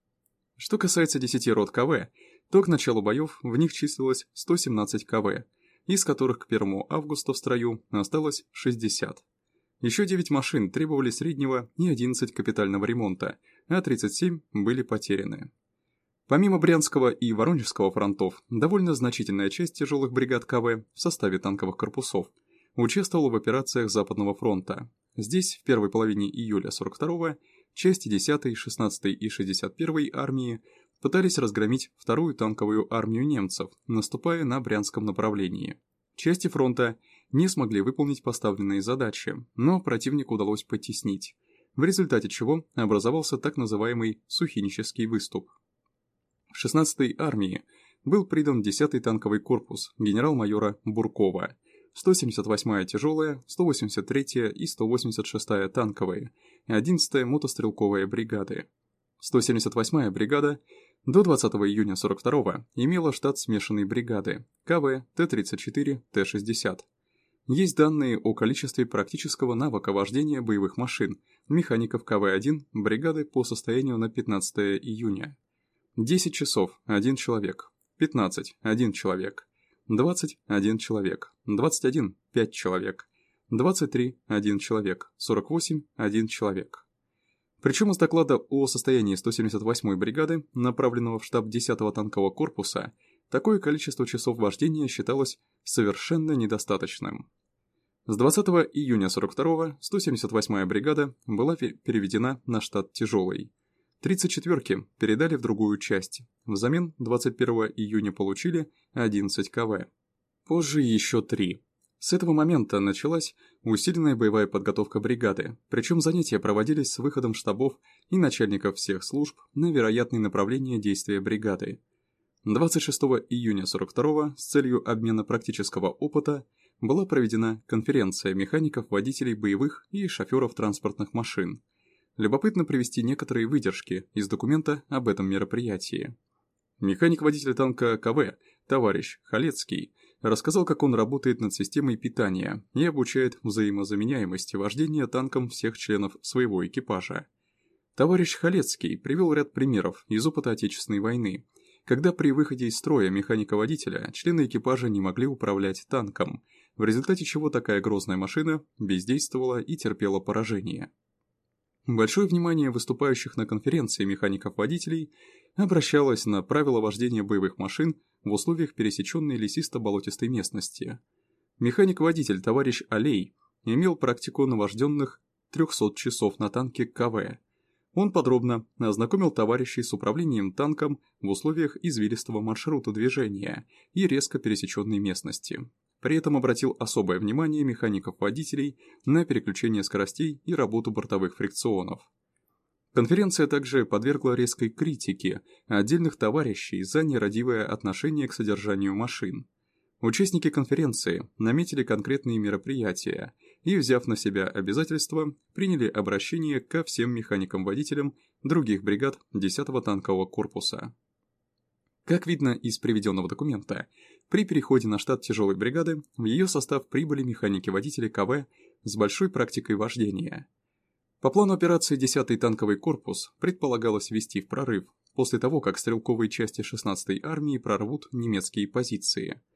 Что касается 10 рот КВ, то к началу боев в них числилось 117 КВ, из которых к 1 августа в строю осталось 60. Еще 9 машин требовали среднего и 11 капитального ремонта, а 37 были потеряны. Помимо Брянского и Воронежского фронтов, довольно значительная часть тяжелых бригад КВ в составе танковых корпусов участвовала в операциях Западного фронта. Здесь в первой половине июля 42-го части 10-й, 16-й и 61-й армии пытались разгромить вторую танковую армию немцев, наступая на Брянском направлении. Части фронта не смогли выполнить поставленные задачи, но противнику удалось потеснить, в результате чего образовался так называемый Сухинический выступ. 16-й армии был придан 10-й танковый корпус генерал-майора Буркова, 178-я тяжелая, 183-я и 186-я танковые, и 11-я мотострелковая бригады. 178-я бригада до 20 июня 42-го имела штат смешанной бригады КВ, Т-34, Т-60. Есть данные о количестве практического навыка вождения боевых машин, механиков КВ-1 бригады по состоянию на 15 июня. 10 часов – один человек. 15 – один человек. 20 – один человек. 21 – 5 человек. 23 – один человек. 48 – один человек. Причем из доклада о состоянии 178-й бригады, направленного в штаб 10-го танкового корпуса, такое количество часов вождения считалось совершенно недостаточным. С 20 июня 42-го 178-я бригада была переведена на штат тяжелый. 34-ки передали в другую часть. Взамен 21 июня получили 11 КВ. Позже еще 3. С этого момента началась усиленная боевая подготовка бригады, причем занятия проводились с выходом штабов и начальников всех служб на вероятные направления действия бригады. 26 июня 42 с целью обмена практического опыта была проведена конференция механиков-водителей боевых и шоферов транспортных машин – Любопытно привести некоторые выдержки из документа об этом мероприятии. Механик-водитель танка КВ, товарищ Халецкий, рассказал, как он работает над системой питания и обучает взаимозаменяемости вождения танком всех членов своего экипажа. Товарищ Халецкий привел ряд примеров из опыта Отечественной войны, когда при выходе из строя механика-водителя члены экипажа не могли управлять танком, в результате чего такая грозная машина бездействовала и терпела поражение. Большое внимание выступающих на конференции механиков-водителей обращалось на правила вождения боевых машин в условиях пересеченной лесисто-болотистой местности. Механик-водитель товарищ Алей имел практику навожденных 300 часов на танке КВ. Он подробно ознакомил товарищей с управлением танком в условиях извилистого маршрута движения и резко пересеченной местности. При этом обратил особое внимание механиков-водителей на переключение скоростей и работу бортовых фрикционов. Конференция также подвергла резкой критике отдельных товарищей за нерадивое отношение к содержанию машин. Участники конференции наметили конкретные мероприятия и, взяв на себя обязательства, приняли обращение ко всем механикам-водителям других бригад 10-го танкового корпуса. Как видно из приведенного документа, при переходе на штат тяжелой бригады в ее состав прибыли механики-водители КВ с большой практикой вождения. По плану операции 10-й танковый корпус предполагалось ввести в прорыв после того, как стрелковые части 16-й армии прорвут немецкие позиции –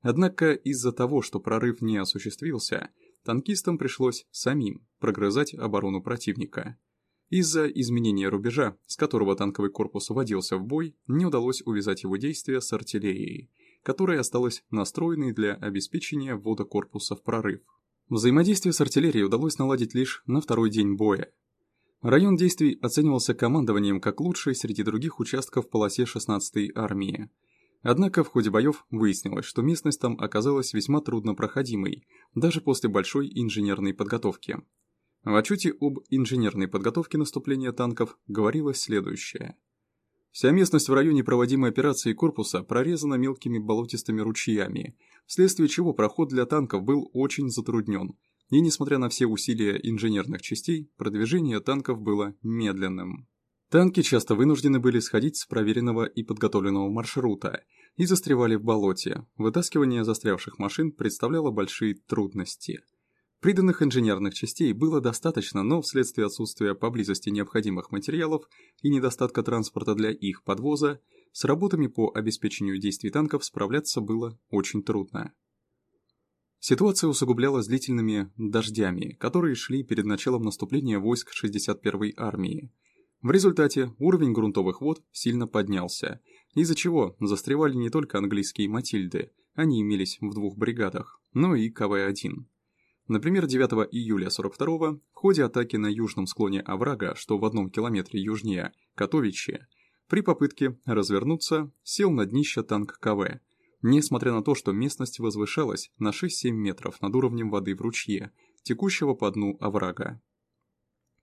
Однако из-за того, что прорыв не осуществился, танкистам пришлось самим прогрызать оборону противника. Из-за изменения рубежа, с которого танковый корпус вводился в бой, не удалось увязать его действия с артиллерией, которая осталась настроенной для обеспечения ввода корпуса в прорыв. Взаимодействие с артиллерией удалось наладить лишь на второй день боя. Район действий оценивался командованием как лучший среди других участков в полосе 16-й армии – Однако в ходе боев выяснилось, что местность там оказалась весьма труднопроходимой, даже после большой инженерной подготовки. В отчете об инженерной подготовке наступления танков говорилось следующее. Вся местность в районе проводимой операции корпуса прорезана мелкими болотистыми ручьями, вследствие чего проход для танков был очень затруднен, и несмотря на все усилия инженерных частей, продвижение танков было медленным. Танки часто вынуждены были сходить с проверенного и подготовленного маршрута и застревали в болоте. Вытаскивание застрявших машин представляло большие трудности. Приданных инженерных частей было достаточно, но вследствие отсутствия поблизости необходимых материалов и недостатка транспорта для их подвоза, с работами по обеспечению действий танков справляться было очень трудно. Ситуация усугублялась длительными дождями, которые шли перед началом наступления войск 61-й армии – в результате уровень грунтовых вод сильно поднялся, из-за чего застревали не только английские «Матильды», они имелись в двух бригадах, но и КВ-1. Например, 9 июля 42 в ходе атаки на южном склоне оврага, что в одном километре южнее Котовичи, при попытке развернуться сел на днище танк КВ, несмотря на то, что местность возвышалась на 6-7 метров над уровнем воды в ручье, текущего по дну оврага.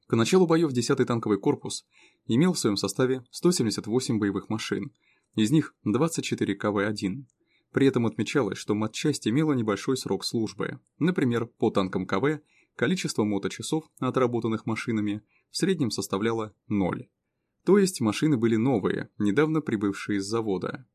К началу боев 10-й танковый корпус имел в своем составе 178 боевых машин, из них 24 КВ-1. При этом отмечалось, что матчасть имела небольшой срок службы. Например, по танкам КВ количество моточасов, отработанных машинами, в среднем составляло 0. То есть машины были новые, недавно прибывшие с завода.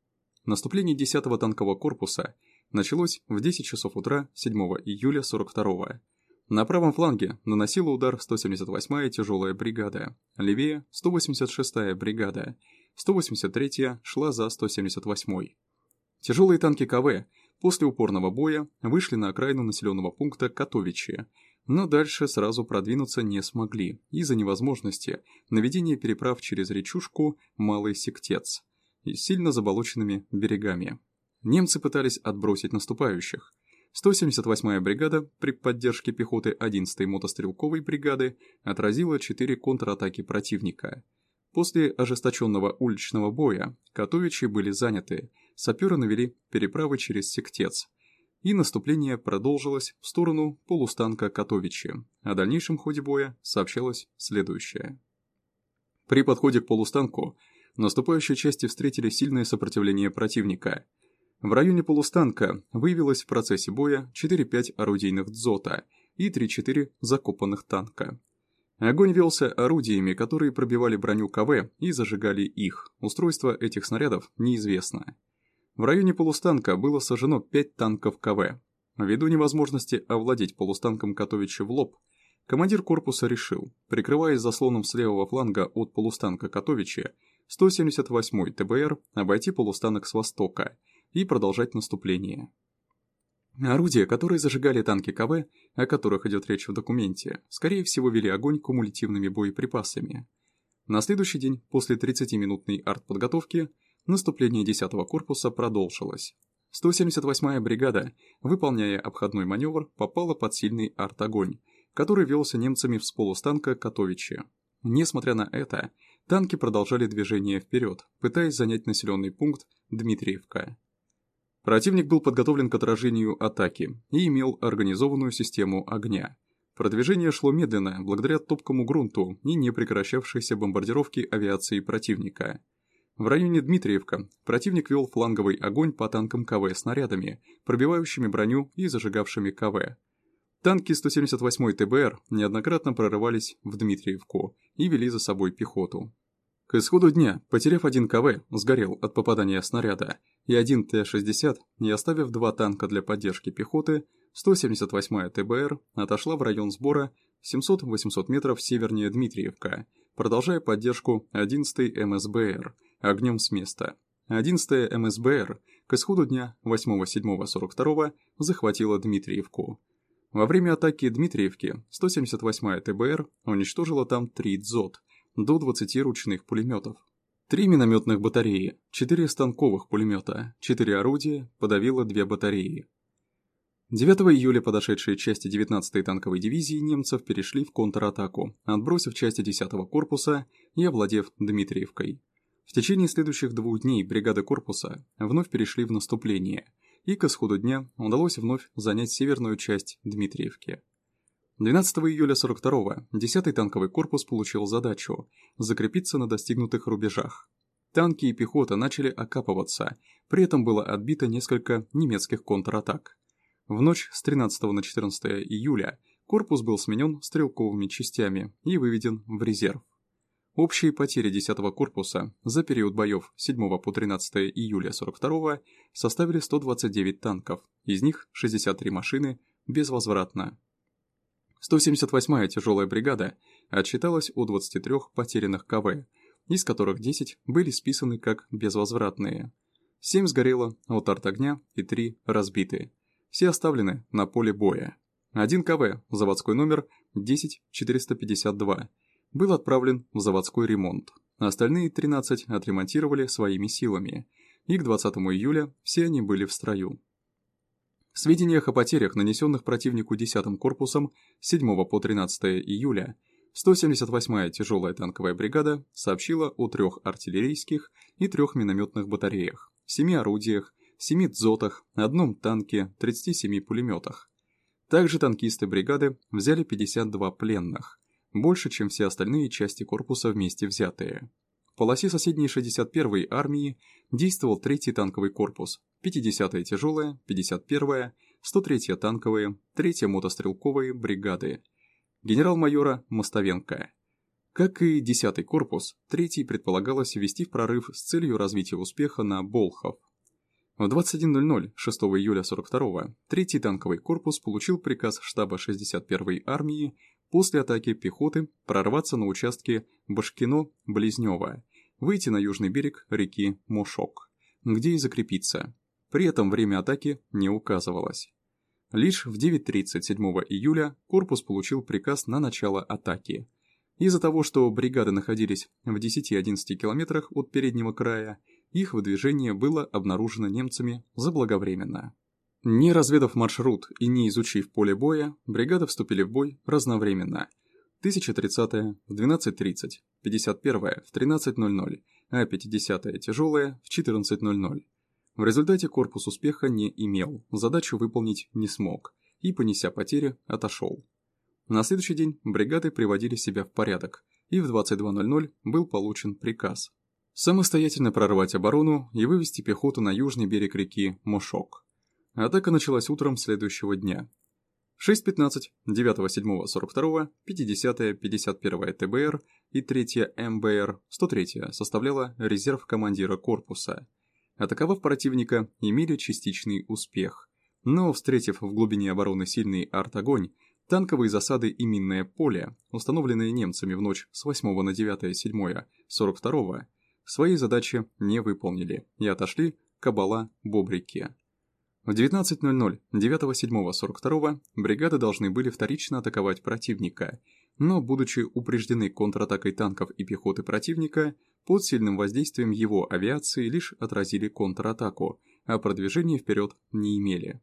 Наступление 10-го танкового корпуса началось в 10 часов утра 7 июля 42 -го. На правом фланге наносила удар 178-я тяжелая бригада, левее 186-я бригада, 183-я шла за 178-й. Тяжелые танки КВ после упорного боя вышли на окраину населенного пункта Котовичи, но дальше сразу продвинуться не смогли из-за невозможности наведения переправ через речушку Малый Сектец и сильно заболоченными берегами. Немцы пытались отбросить наступающих, 178-я бригада при поддержке пехоты 11-й мотострелковой бригады отразила 4 контратаки противника. После ожесточенного уличного боя Котовичи были заняты, саперы навели переправы через Сектец, и наступление продолжилось в сторону полустанка Котовичи. О дальнейшем ходе боя сообщалось следующее. При подходе к полустанку наступающие части встретили сильное сопротивление противника – в районе полустанка выявилось в процессе боя 4-5 орудийных дзота и 3-4 закопанных танка. Огонь велся орудиями, которые пробивали броню КВ и зажигали их. Устройство этих снарядов неизвестно. В районе полустанка было сожжено 5 танков КВ. Ввиду невозможности овладеть полустанком Котовича в лоб, командир корпуса решил, прикрываясь заслоном с левого фланга от полустанка Котовича, 178-й ТБР обойти полустанок с востока – и продолжать наступление. Орудия, которые зажигали танки КВ, о которых идет речь в документе, скорее всего вели огонь кумулятивными боеприпасами. На следующий день, после 30-минутной артподготовки, наступление 10-го корпуса продолжилось. 178-я бригада, выполняя обходной маневр, попала под сильный арт-огонь, который велся немцами в полустанка Котовичи. Несмотря на это, танки продолжали движение вперед, пытаясь занять населенный пункт Дмитриевка. Противник был подготовлен к отражению атаки и имел организованную систему огня. Продвижение шло медленно, благодаря топкому грунту и непрекращавшейся бомбардировке авиации противника. В районе Дмитриевка противник вел фланговый огонь по танкам КВ снарядами, пробивающими броню и зажигавшими КВ. Танки 178-й ТБР неоднократно прорывались в Дмитриевку и вели за собой пехоту. К исходу дня, потеряв один КВ, сгорел от попадания снаряда, и один Т-60, не оставив два танка для поддержки пехоты, 178-я ТБР отошла в район сбора 700-800 метров севернее Дмитриевка, продолжая поддержку 11-й МСБР огнем с места. 11-я МСБР к исходу дня 8-7-42 захватила Дмитриевку. Во время атаки Дмитриевки 178-я ТБР уничтожила там три ДЗОТ – до 20 ручных пулеметов. Три минометных батареи, четыре станковых пулемета, четыре орудия, подавило две батареи. 9 июля подошедшие части 19-й танковой дивизии немцев перешли в контратаку, отбросив части 10-го корпуса и овладев Дмитриевкой. В течение следующих двух дней бригады корпуса вновь перешли в наступление, и к исходу дня удалось вновь занять северную часть Дмитриевки. 12 июля 42-го 10-й танковый корпус получил задачу закрепиться на достигнутых рубежах. Танки и пехота начали окапываться, при этом было отбито несколько немецких контратак. В ночь с 13 на 14 июля корпус был сменен стрелковыми частями и выведен в резерв. Общие потери 10-го корпуса за период боев 7 по 13 июля 42 составили 129 танков, из них 63 машины безвозвратно. 178-я тяжелая бригада отчиталась о 23 потерянных КВ, из которых 10 были списаны как безвозвратные. 7 сгорело от артогня и 3 разбиты. Все оставлены на поле боя. Один КВ, заводской номер 10452, был отправлен в заводской ремонт. Остальные 13 отремонтировали своими силами, и к 20 июля все они были в строю. В сведениях о потерях, нанесенных противнику 10-м корпусом с 7 по 13 июля, 178-я тяжелая танковая бригада сообщила о трех артиллерийских и трех минометных батареях, семи орудиях, семи дзотах, одном танке, 37 пулеметах. Также танкисты бригады взяли 52 пленных, больше, чем все остальные части корпуса вместе взятые полосе соседней 61-й армии действовал 3-й танковый корпус, 50-я тяжелая, 51-я, 103-я танковые, 3-я мотострелковые бригады, генерал-майора Мостовенко. Как и 10-й корпус, 3-й предполагалось ввести в прорыв с целью развития успеха на Болхов. В 21.00 6 июля 42-го 3-й танковый корпус получил приказ штаба 61-й армии после атаки пехоты прорваться на участке Башкино-Близнево выйти на южный берег реки Мошок, где и закрепиться. При этом время атаки не указывалось. Лишь в 9.30 7 июля корпус получил приказ на начало атаки. Из-за того, что бригады находились в 10-11 километрах от переднего края, их выдвижение было обнаружено немцами заблаговременно. Не разведав маршрут и не изучив поле боя, бригады вступили в бой разновременно – 1030 в 12.30, 51 в 13.00, а 50 тяжелая в 14.00. В результате корпус успеха не имел, задачу выполнить не смог и, понеся потери, отошел. На следующий день бригады приводили себя в порядок, и в 22.00 был получен приказ самостоятельно прорвать оборону и вывести пехоту на южный берег реки Мошок. Атака началась утром следующего дня, 6.15, 9.7.42, 50-я, 51-я ТБР и 3-я МБР, 103-я составляла резерв командира корпуса. Атаковав противника, имели частичный успех. Но, встретив в глубине обороны сильный арт-огонь, танковые засады и минное поле, установленные немцами в ночь с 8 на 9 7 42 свои задачи не выполнили и отошли к Абала-Бобрике. В 19.00 9.7.42 бригады должны были вторично атаковать противника, но, будучи упреждены контратакой танков и пехоты противника, под сильным воздействием его авиации лишь отразили контратаку, а продвижения вперед не имели.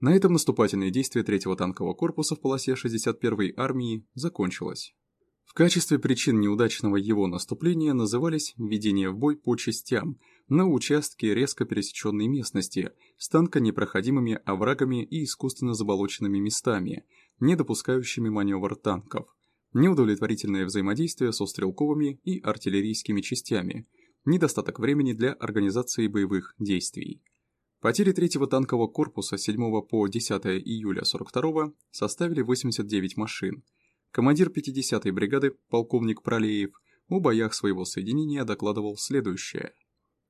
На этом наступательные действия 3-го танкового корпуса в полосе 61-й армии закончилось. В качестве причин неудачного его наступления назывались введение в бой по частям – на участке резко пересеченной местности с танконепроходимыми оврагами и искусственно заболоченными местами, не допускающими маневр танков, неудовлетворительное взаимодействие со стрелковыми и артиллерийскими частями, недостаток времени для организации боевых действий. Потери третьего танкового корпуса 7 по 10 июля 42 составили 89 машин. Командир 50-й бригады, полковник Пролеев, о боях своего соединения докладывал следующее.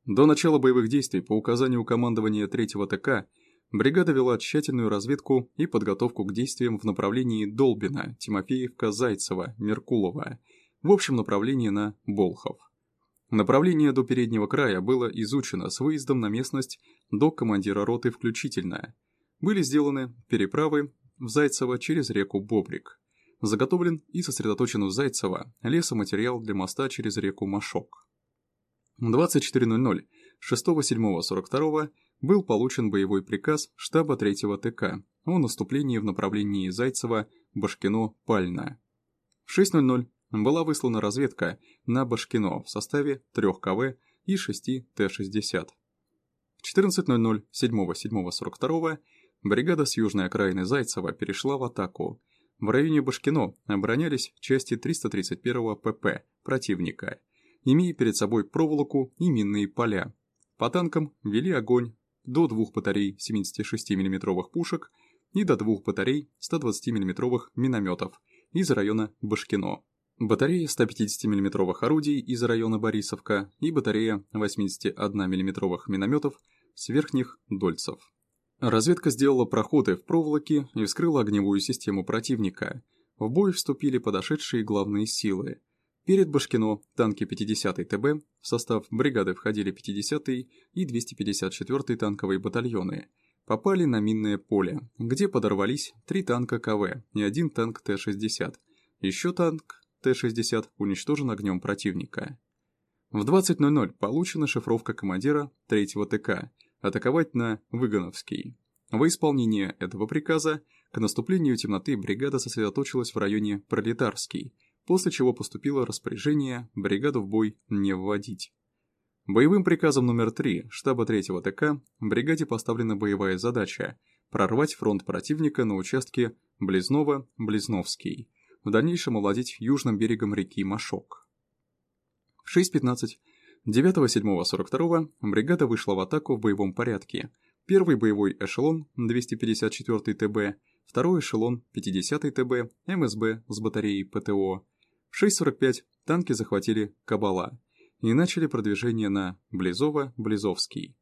До начала боевых действий по указанию командования 3-го ТК бригада вела тщательную разведку и подготовку к действиям в направлении Долбина, Тимофеевка, Зайцева, Меркулова, в общем направлении на Болхов. Направление до переднего края было изучено с выездом на местность до командира роты включительно. Были сделаны переправы в Зайцево через реку Бобрик. Заготовлен и сосредоточен в Зайцево лесоматериал для моста через реку Машок. 24.00 6.7.42 был получен боевой приказ штаба 3-го ТК о наступлении в направлении Зайцево-Башкино-Пальна. В 6.00 была выслана разведка на Башкино в составе 3 КВ и 6 Т-60. В 14.00 7.7.42 бригада с южной окраины Зайцева перешла в атаку. В районе Башкино оборонялись части 331-го ПП противника, имея перед собой проволоку и минные поля. По танкам вели огонь до двух батарей 76 миллиметровых пушек и до двух батарей 120 миллиметровых минометов из района Башкино батарея 150 миллиметровых орудий из района Борисовка и батарея 81 миллиметровых минометов с верхних Дольцев. Разведка сделала проходы в проволоке и вскрыла огневую систему противника. В бой вступили подошедшие главные силы. Перед Башкино танки 50-й ТБ, в состав бригады входили 50-й и 254-й танковые батальоны, попали на минное поле, где подорвались три танка КВ и один танк Т-60. Еще танк Т-60 уничтожен огнем противника. В 20.00 получена шифровка командира 3-го ТК атаковать на Выгоновский. Во исполнение этого приказа к наступлению темноты бригада сосредоточилась в районе Пролетарский, после чего поступило распоряжение бригаду в бой не вводить. Боевым приказом номер 3 штаба 3-го ТК бригаде поставлена боевая задача прорвать фронт противника на участке Близново-Близновский, в дальнейшем овладеть южным берегом реки Машок. В 6.15 9.7.42 бригада вышла в атаку в боевом порядке. Первый боевой эшелон 254 ТБ, второй эшелон 50 ТБ, МСБ с батареей ПТО. В 6.45 танки захватили Кабала и начали продвижение на Близово-Близовский,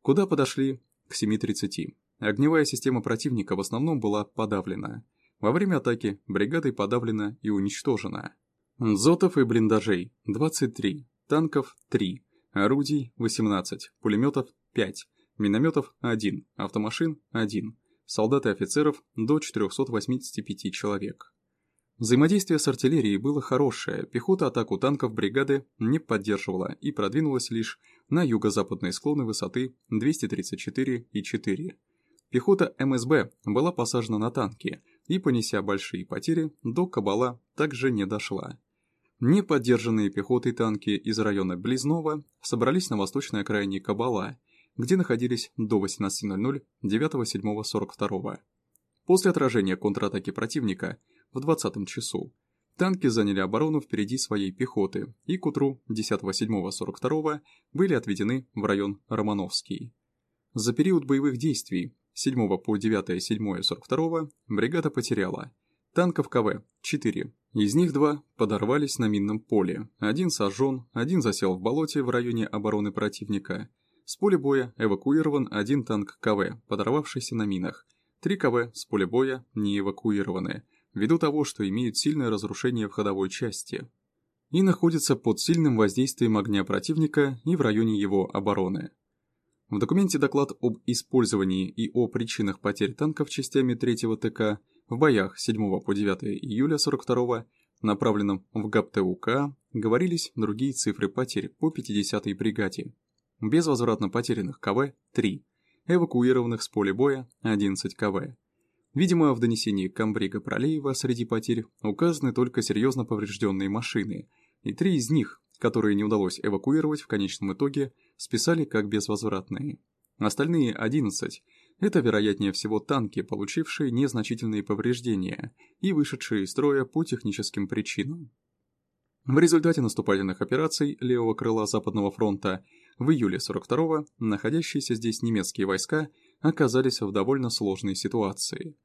куда подошли к 7.30. Огневая система противника в основном была подавлена – во время атаки бригадой подавлена и уничтожена. Зотов и блиндажей – 23, танков – 3, орудий – 18, пулеметов – 5, минометов – 1, автомашин – 1, солдат и офицеров – до 485 человек. Взаимодействие с артиллерией было хорошее, пехота атаку танков бригады не поддерживала и продвинулась лишь на юго-западные склоны высоты 234,4. Пехота МСБ была посажена на танки, и, понеся большие потери, до Кабала также не дошла. Неподдержанные пехотой танки из района Близнова собрались на восточной окраине Кабала, где находились до 18.00 9.7.42. После отражения контратаки противника в 20 часу танки заняли оборону впереди своей пехоты и к утру 10.7.42 были отведены в район Романовский. За период боевых действий 7 по 9 7 42 бригада потеряла. Танков КВ – 4. Из них два подорвались на минном поле. Один сожжен, один засел в болоте в районе обороны противника. С поля боя эвакуирован один танк КВ, подорвавшийся на минах. Три КВ с поля боя не эвакуированы, ввиду того, что имеют сильное разрушение в ходовой части. И находятся под сильным воздействием огня противника и в районе его обороны. В документе доклад об использовании и о причинах потерь танков частями 3-го ТК в боях 7 по 9 июля 42 направленном в ГАПТУК, говорились другие цифры потерь по 50-й бригаде. Безвозвратно потерянных КВ – 3, эвакуированных с поля боя – 11 КВ. Видимо, в донесении комбрига Пролеева среди потерь указаны только серьезно поврежденные машины, и три из них которые не удалось эвакуировать в конечном итоге, списали как безвозвратные. Остальные 11 Это, вероятнее всего, танки, получившие незначительные повреждения и вышедшие из строя по техническим причинам. В результате наступательных операций левого крыла Западного фронта в июле 42-го находящиеся здесь немецкие войска оказались в довольно сложной ситуации.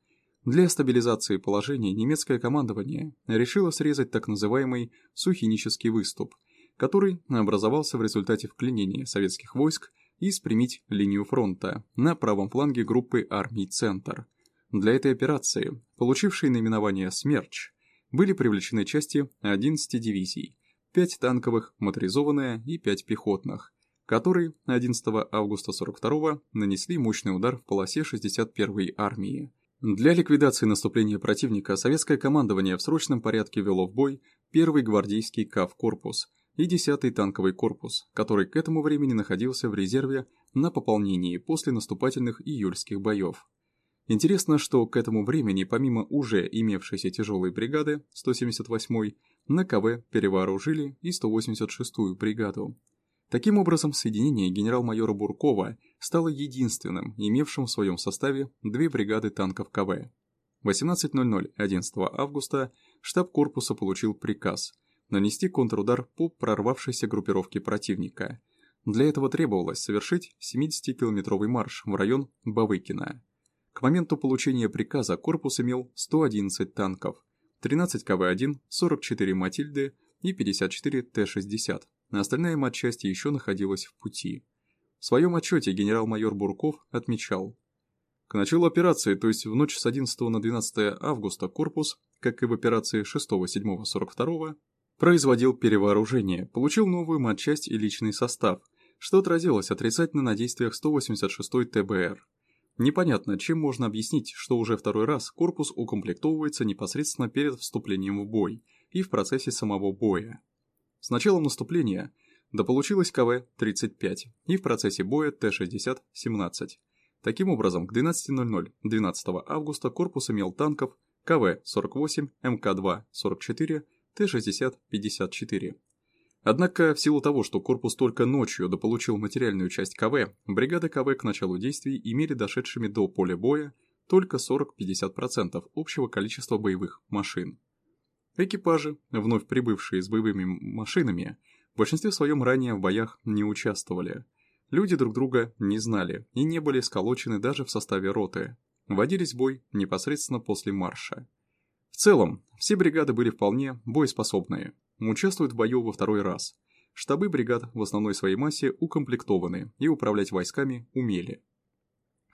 Для стабилизации положения немецкое командование решило срезать так называемый Сухинический выступ, который образовался в результате вклинения советских войск и спрямить линию фронта на правом фланге группы армий «Центр». Для этой операции, получившей наименование «Смерч», были привлечены части 11 дивизий, 5 танковых, моторизованная и 5 пехотных, которые 11 августа 42 нанесли мощный удар в полосе 61-й армии. Для ликвидации наступления противника советское командование в срочном порядке вело в бой 1-й гвардейский КАВ-корпус и 10-й танковый корпус, который к этому времени находился в резерве на пополнении после наступательных июльских боев. Интересно, что к этому времени, помимо уже имевшейся тяжелой бригады 178-й, на КВ перевооружили и 186-ю бригаду. Таким образом, соединение генерал-майора Буркова стало единственным, имевшим в своем составе две бригады танков КВ. 18.00 11 августа штаб корпуса получил приказ нанести контрудар по прорвавшейся группировке противника. Для этого требовалось совершить 70-километровый марш в район Бавыкина. К моменту получения приказа корпус имел 111 танков, 13 КВ-1, 44 «Матильды» и 54 Т-60, а остальная матчасть еще находилась в пути. В своем отчете генерал-майор Бурков отмечал, к началу операции, то есть в ночь с 11 на 12 августа, корпус, как и в операции 6-7-42, производил перевооружение, получил новую матчасть и личный состав, что отразилось отрицательно на действиях 186-й ТБР. Непонятно, чем можно объяснить, что уже второй раз корпус укомплектовывается непосредственно перед вступлением в бой и в процессе самого боя. С началом наступления дополучилось КВ-35 и в процессе боя Т-60-17. Таким образом, к 12.00 12 августа корпус имел танков КВ-48, МК-2-44, Т-60-54. Однако, в силу того, что корпус только ночью дополучил материальную часть КВ, бригады КВ к началу действий имели дошедшими до поля боя только 40-50% общего количества боевых машин. Экипажи, вновь прибывшие с боевыми машинами, в большинстве своем ранее в боях не участвовали. Люди друг друга не знали и не были сколочены даже в составе роты. Водились в бой непосредственно после марша. В целом, все бригады были вполне боеспособные, участвуют в бою во второй раз. Штабы бригад в основной своей массе укомплектованы и управлять войсками умели.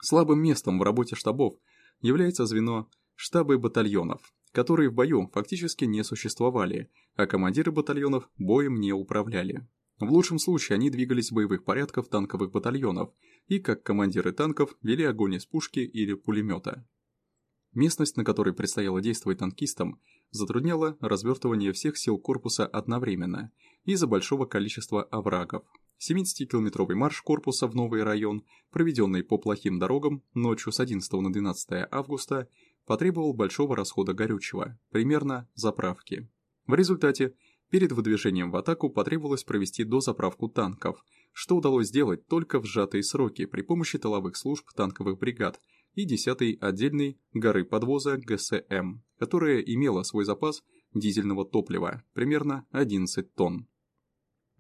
Слабым местом в работе штабов является звено штабы батальонов, которые в бою фактически не существовали, а командиры батальонов боем не управляли. В лучшем случае они двигались в боевых порядках танковых батальонов и, как командиры танков, вели огонь из пушки или пулемета. Местность, на которой предстояло действовать танкистам, затрудняла развертывание всех сил корпуса одновременно из-за большого количества оврагов. 70-километровый марш корпуса в новый район, проведенный по плохим дорогам ночью с 11 на 12 августа, потребовал большого расхода горючего, примерно заправки. В результате, перед выдвижением в атаку потребовалось провести дозаправку танков, что удалось сделать только в сжатые сроки при помощи тыловых служб танковых бригад – и 10-й отдельной горы подвоза ГСМ, которая имела свой запас дизельного топлива, примерно 11 тонн.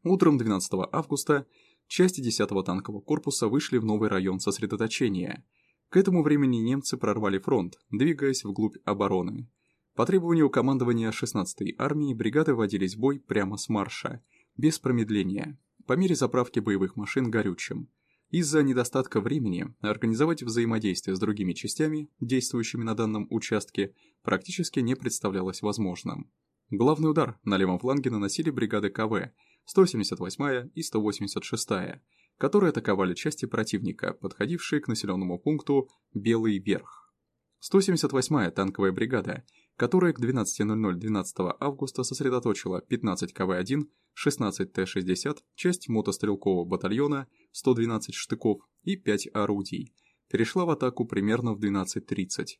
Утром 12 августа части 10-го танкового корпуса вышли в новый район сосредоточения. К этому времени немцы прорвали фронт, двигаясь вглубь обороны. По требованию командования 16-й армии бригады вводились в бой прямо с марша, без промедления, по мере заправки боевых машин горючим. Из-за недостатка времени организовать взаимодействие с другими частями, действующими на данном участке, практически не представлялось возможным. Главный удар на левом фланге наносили бригады КВ, 178-я и 186-я, которые атаковали части противника, подходившие к населенному пункту Белый Верх. 178-я танковая бригада которая к 12.00 12 августа сосредоточила 15 КВ-1, 16 Т-60, часть мотострелкового батальона, 112 штыков и 5 орудий, перешла в атаку примерно в 12.30.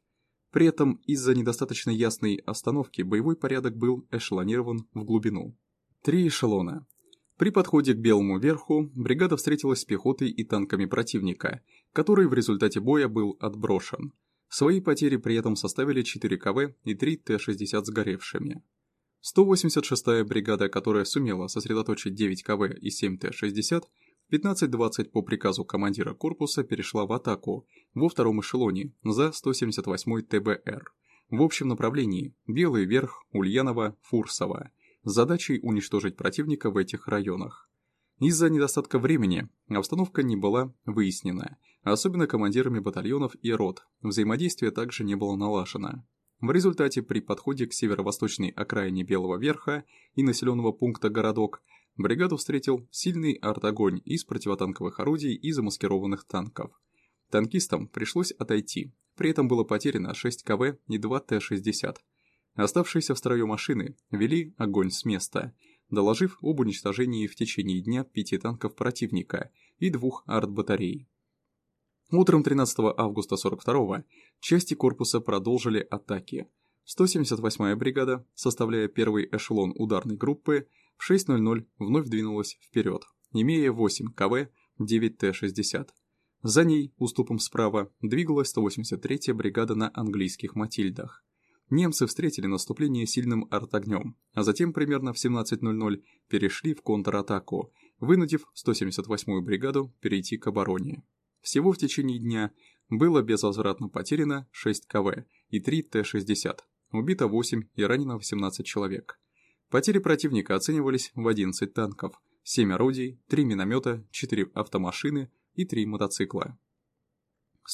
При этом из-за недостаточно ясной остановки боевой порядок был эшелонирован в глубину. Три эшелона. При подходе к Белому верху бригада встретилась с пехотой и танками противника, который в результате боя был отброшен. Свои потери при этом составили 4 КВ и 3 Т-60 сгоревшими. 186-я бригада, которая сумела сосредоточить 9 КВ и 7 Т-60, 15-20 по приказу командира корпуса перешла в атаку во втором эшелоне за 178-й ТБР в общем направлении Белый Верх, Ульянова, Фурсово задачей уничтожить противника в этих районах. Из-за недостатка времени обстановка не была выяснена, особенно командирами батальонов и рот, взаимодействие также не было налажено. В результате при подходе к северо-восточной окраине Белого Верха и населенного пункта Городок бригаду встретил сильный артогонь из противотанковых орудий и замаскированных танков. Танкистам пришлось отойти, при этом было потеряно 6 КВ и 2 Т-60. Оставшиеся в строю машины вели огонь с места, доложив об уничтожении в течение дня пяти танков противника и двух артбатарей. Утром 13 августа 42-го части корпуса продолжили атаки. 178-я бригада, составляя первый эшелон ударной группы, в 6.00 вновь двинулась вперед, имея 8 КВ, 9 Т-60. За ней, уступом справа, двигалась 183-я бригада на английских «Матильдах». Немцы встретили наступление сильным артогнем, а затем примерно в 17.00 перешли в контратаку, вынудив 178-ю бригаду перейти к обороне. Всего в течение дня было безвозвратно потеряно 6 КВ и 3 Т-60, убито 8 и ранено 18 человек. Потери противника оценивались в 11 танков, 7 орудий, 3 миномета, 4 автомашины и 3 мотоцикла.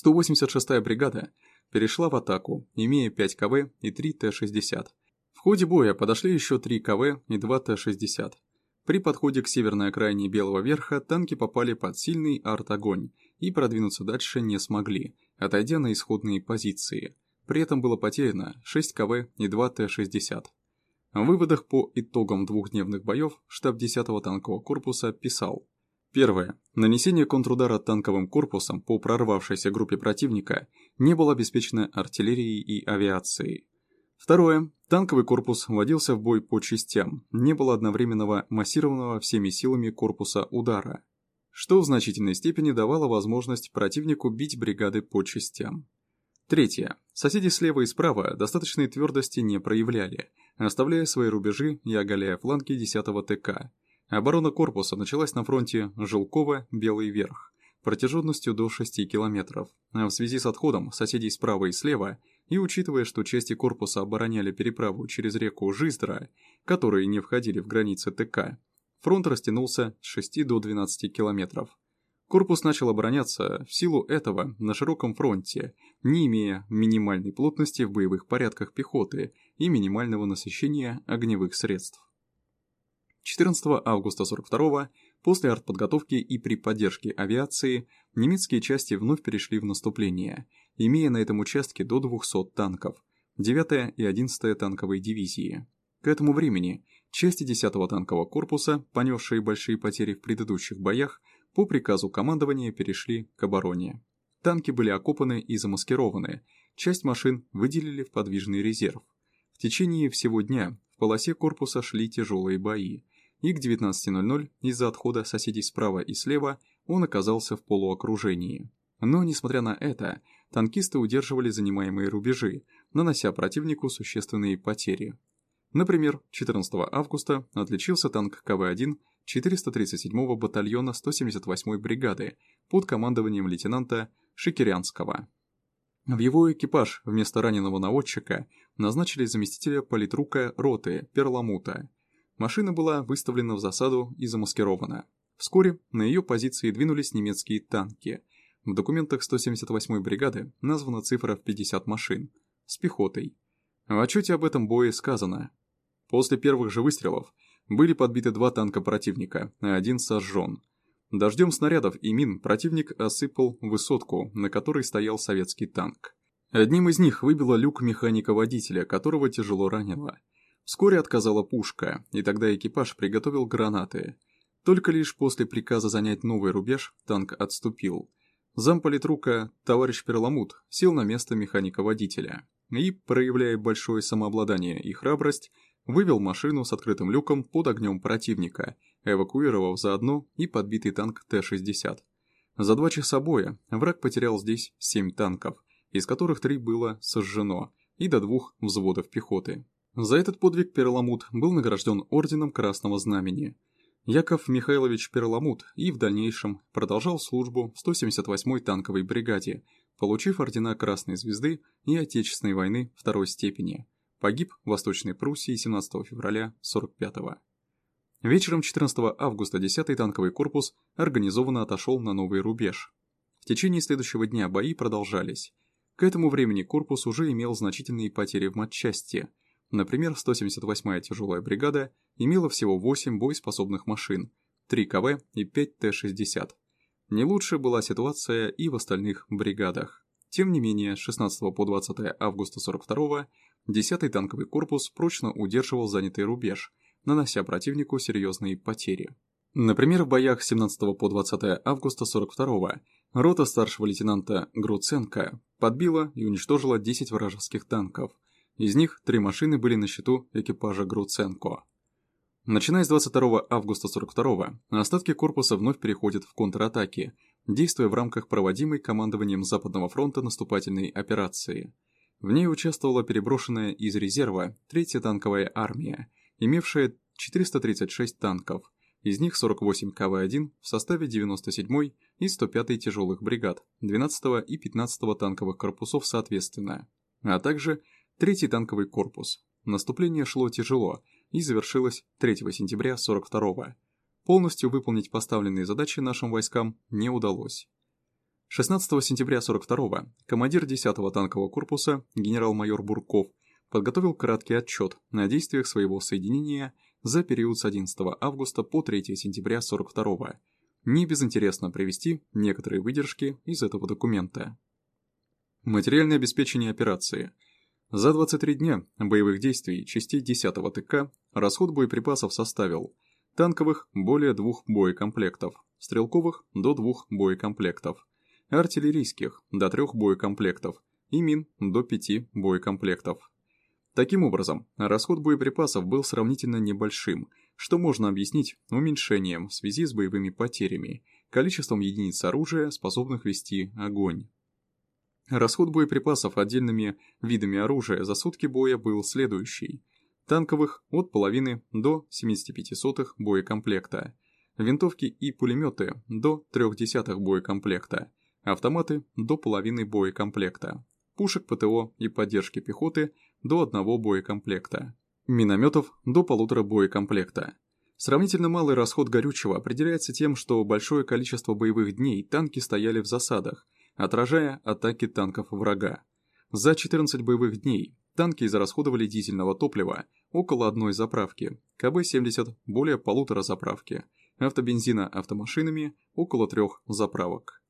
186-я бригада перешла в атаку, имея 5 КВ и 3 Т-60. В ходе боя подошли еще 3 КВ и 2 Т-60. При подходе к северной окраине Белого Верха танки попали под сильный арт-огонь и продвинуться дальше не смогли, отойдя на исходные позиции. При этом было потеряно 6 КВ и 2 Т-60. В выводах по итогам двухдневных боев штаб 10-го танкового корпуса писал Первое. Нанесение контрудара танковым корпусом по прорвавшейся группе противника не было обеспечено артиллерией и авиацией. Второе. Танковый корпус вводился в бой по частям, не было одновременного массированного всеми силами корпуса удара, что в значительной степени давало возможность противнику бить бригады по частям. Третье. Соседи слева и справа достаточной твердости не проявляли, оставляя свои рубежи и оголяя фланги 10-го ТК. Оборона корпуса началась на фронте Жилково-Белый Верх, протяженностью до 6 километров, в связи с отходом соседей справа и слева и учитывая, что части корпуса обороняли переправу через реку Жиздра, которые не входили в границы ТК, фронт растянулся с 6 до 12 километров. Корпус начал обороняться в силу этого на широком фронте, не имея минимальной плотности в боевых порядках пехоты и минимального насыщения огневых средств. 14 августа 42 после артподготовки и при поддержке авиации немецкие части вновь перешли в наступление, имея на этом участке до 200 танков, 9 и 11 танковые дивизии. К этому времени части 10-го танкового корпуса, понесшие большие потери в предыдущих боях, по приказу командования перешли к обороне. Танки были окопаны и замаскированы, часть машин выделили в подвижный резерв. В течение всего дня в полосе корпуса шли тяжелые бои, и к 19.00 из-за отхода соседей справа и слева он оказался в полуокружении. Но, несмотря на это, танкисты удерживали занимаемые рубежи, нанося противнику существенные потери. Например, 14 августа отличился танк КВ-1 437-го батальона 178-й бригады под командованием лейтенанта Шикерянского. В его экипаж вместо раненого наводчика назначили заместителя политрука роты Перламута. Машина была выставлена в засаду и замаскирована. Вскоре на ее позиции двинулись немецкие танки. В документах 178-й бригады названа цифра в 50 машин. С пехотой. В отчете об этом бое сказано. После первых же выстрелов были подбиты два танка противника, а один сожжен. Дождем снарядов и мин противник осыпал высотку, на которой стоял советский танк. Одним из них выбило люк механика-водителя, которого тяжело ранило. Вскоре отказала пушка, и тогда экипаж приготовил гранаты. Только лишь после приказа занять новый рубеж танк отступил. Замполитрука, товарищ Перламут, сел на место механика-водителя и, проявляя большое самообладание и храбрость, вывел машину с открытым люком под огнем противника, эвакуировав заодно и подбитый танк Т-60. За два часа боя враг потерял здесь семь танков, из которых три было сожжено, и до двух взводов пехоты. За этот подвиг Перламут был награжден Орденом Красного Знамени. Яков Михайлович Перламут и в дальнейшем продолжал службу в 178-й танковой бригаде, получив ордена Красной Звезды и Отечественной войны второй степени. Погиб в Восточной Пруссии 17 февраля 45 -го. Вечером 14 августа 10-й танковый корпус организованно отошел на новый рубеж. В течение следующего дня бои продолжались. К этому времени корпус уже имел значительные потери в матчасти. Например, 178-я тяжелая бригада имела всего 8 боеспособных машин, 3 КВ и 5 Т-60. Не лучше была ситуация и в остальных бригадах. Тем не менее, с 16 по 20 августа 42 10-й танковый корпус прочно удерживал занятый рубеж – нанося противнику серьезные потери. Например, в боях с 17 по 20 августа 42 рота старшего лейтенанта Груценко подбила и уничтожила 10 вражеских танков. Из них три машины были на счету экипажа Груценко. Начиная с 22 августа 42 остатки корпуса вновь переходят в контратаки, действуя в рамках проводимой командованием Западного фронта наступательной операции. В ней участвовала переброшенная из резерва 3-я танковая армия – имевшая 436 танков, из них 48 КВ-1 в составе 97-й и 105-й тяжелых бригад, 12-го и 15-го танковых корпусов соответственно, а также 3-й танковый корпус. Наступление шло тяжело и завершилось 3 сентября 42-го. Полностью выполнить поставленные задачи нашим войскам не удалось. 16 сентября 42-го командир 10-го танкового корпуса генерал-майор Бурков подготовил краткий отчет на действиях своего соединения за период с 11 августа по 3 сентября 42 Не безинтересно привести некоторые выдержки из этого документа. Материальное обеспечение операции. За 23 дня боевых действий частей 10-го ТК расход боеприпасов составил танковых – более двух боекомплектов, стрелковых – до двух боекомплектов, артиллерийских – до трех боекомплектов и мин – до пяти боекомплектов. Таким образом, расход боеприпасов был сравнительно небольшим, что можно объяснить уменьшением в связи с боевыми потерями, количеством единиц оружия, способных вести огонь. Расход боеприпасов отдельными видами оружия за сутки боя был следующий. Танковых от половины до 75 сотых боекомплекта, винтовки и пулеметы до 0,3 боекомплекта, автоматы до половины боекомплекта, пушек ПТО и поддержки пехоты до одного боекомплекта, минометов до полутора боекомплекта. Сравнительно малый расход горючего определяется тем, что большое количество боевых дней танки стояли в засадах, отражая атаки танков врага. За 14 боевых дней танки израсходовали дизельного топлива около одной заправки, КБ-70 более полутора заправки, автобензина автомашинами около трех заправок.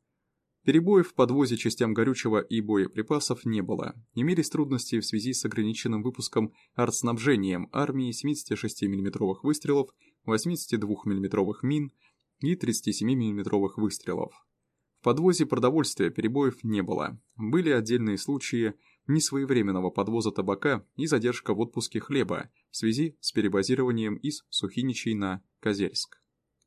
Перебоев в подвозе частям горючего и боеприпасов не было. Имелись трудности в связи с ограниченным выпуском артснабжением армии 76 мм выстрелов, 82 мм мин и 37 мм выстрелов. Подвозе продовольствия перебоев не было. Были отдельные случаи несвоевременного подвоза табака и задержка в отпуске хлеба в связи с перебазированием из Сухиничей на Козельск.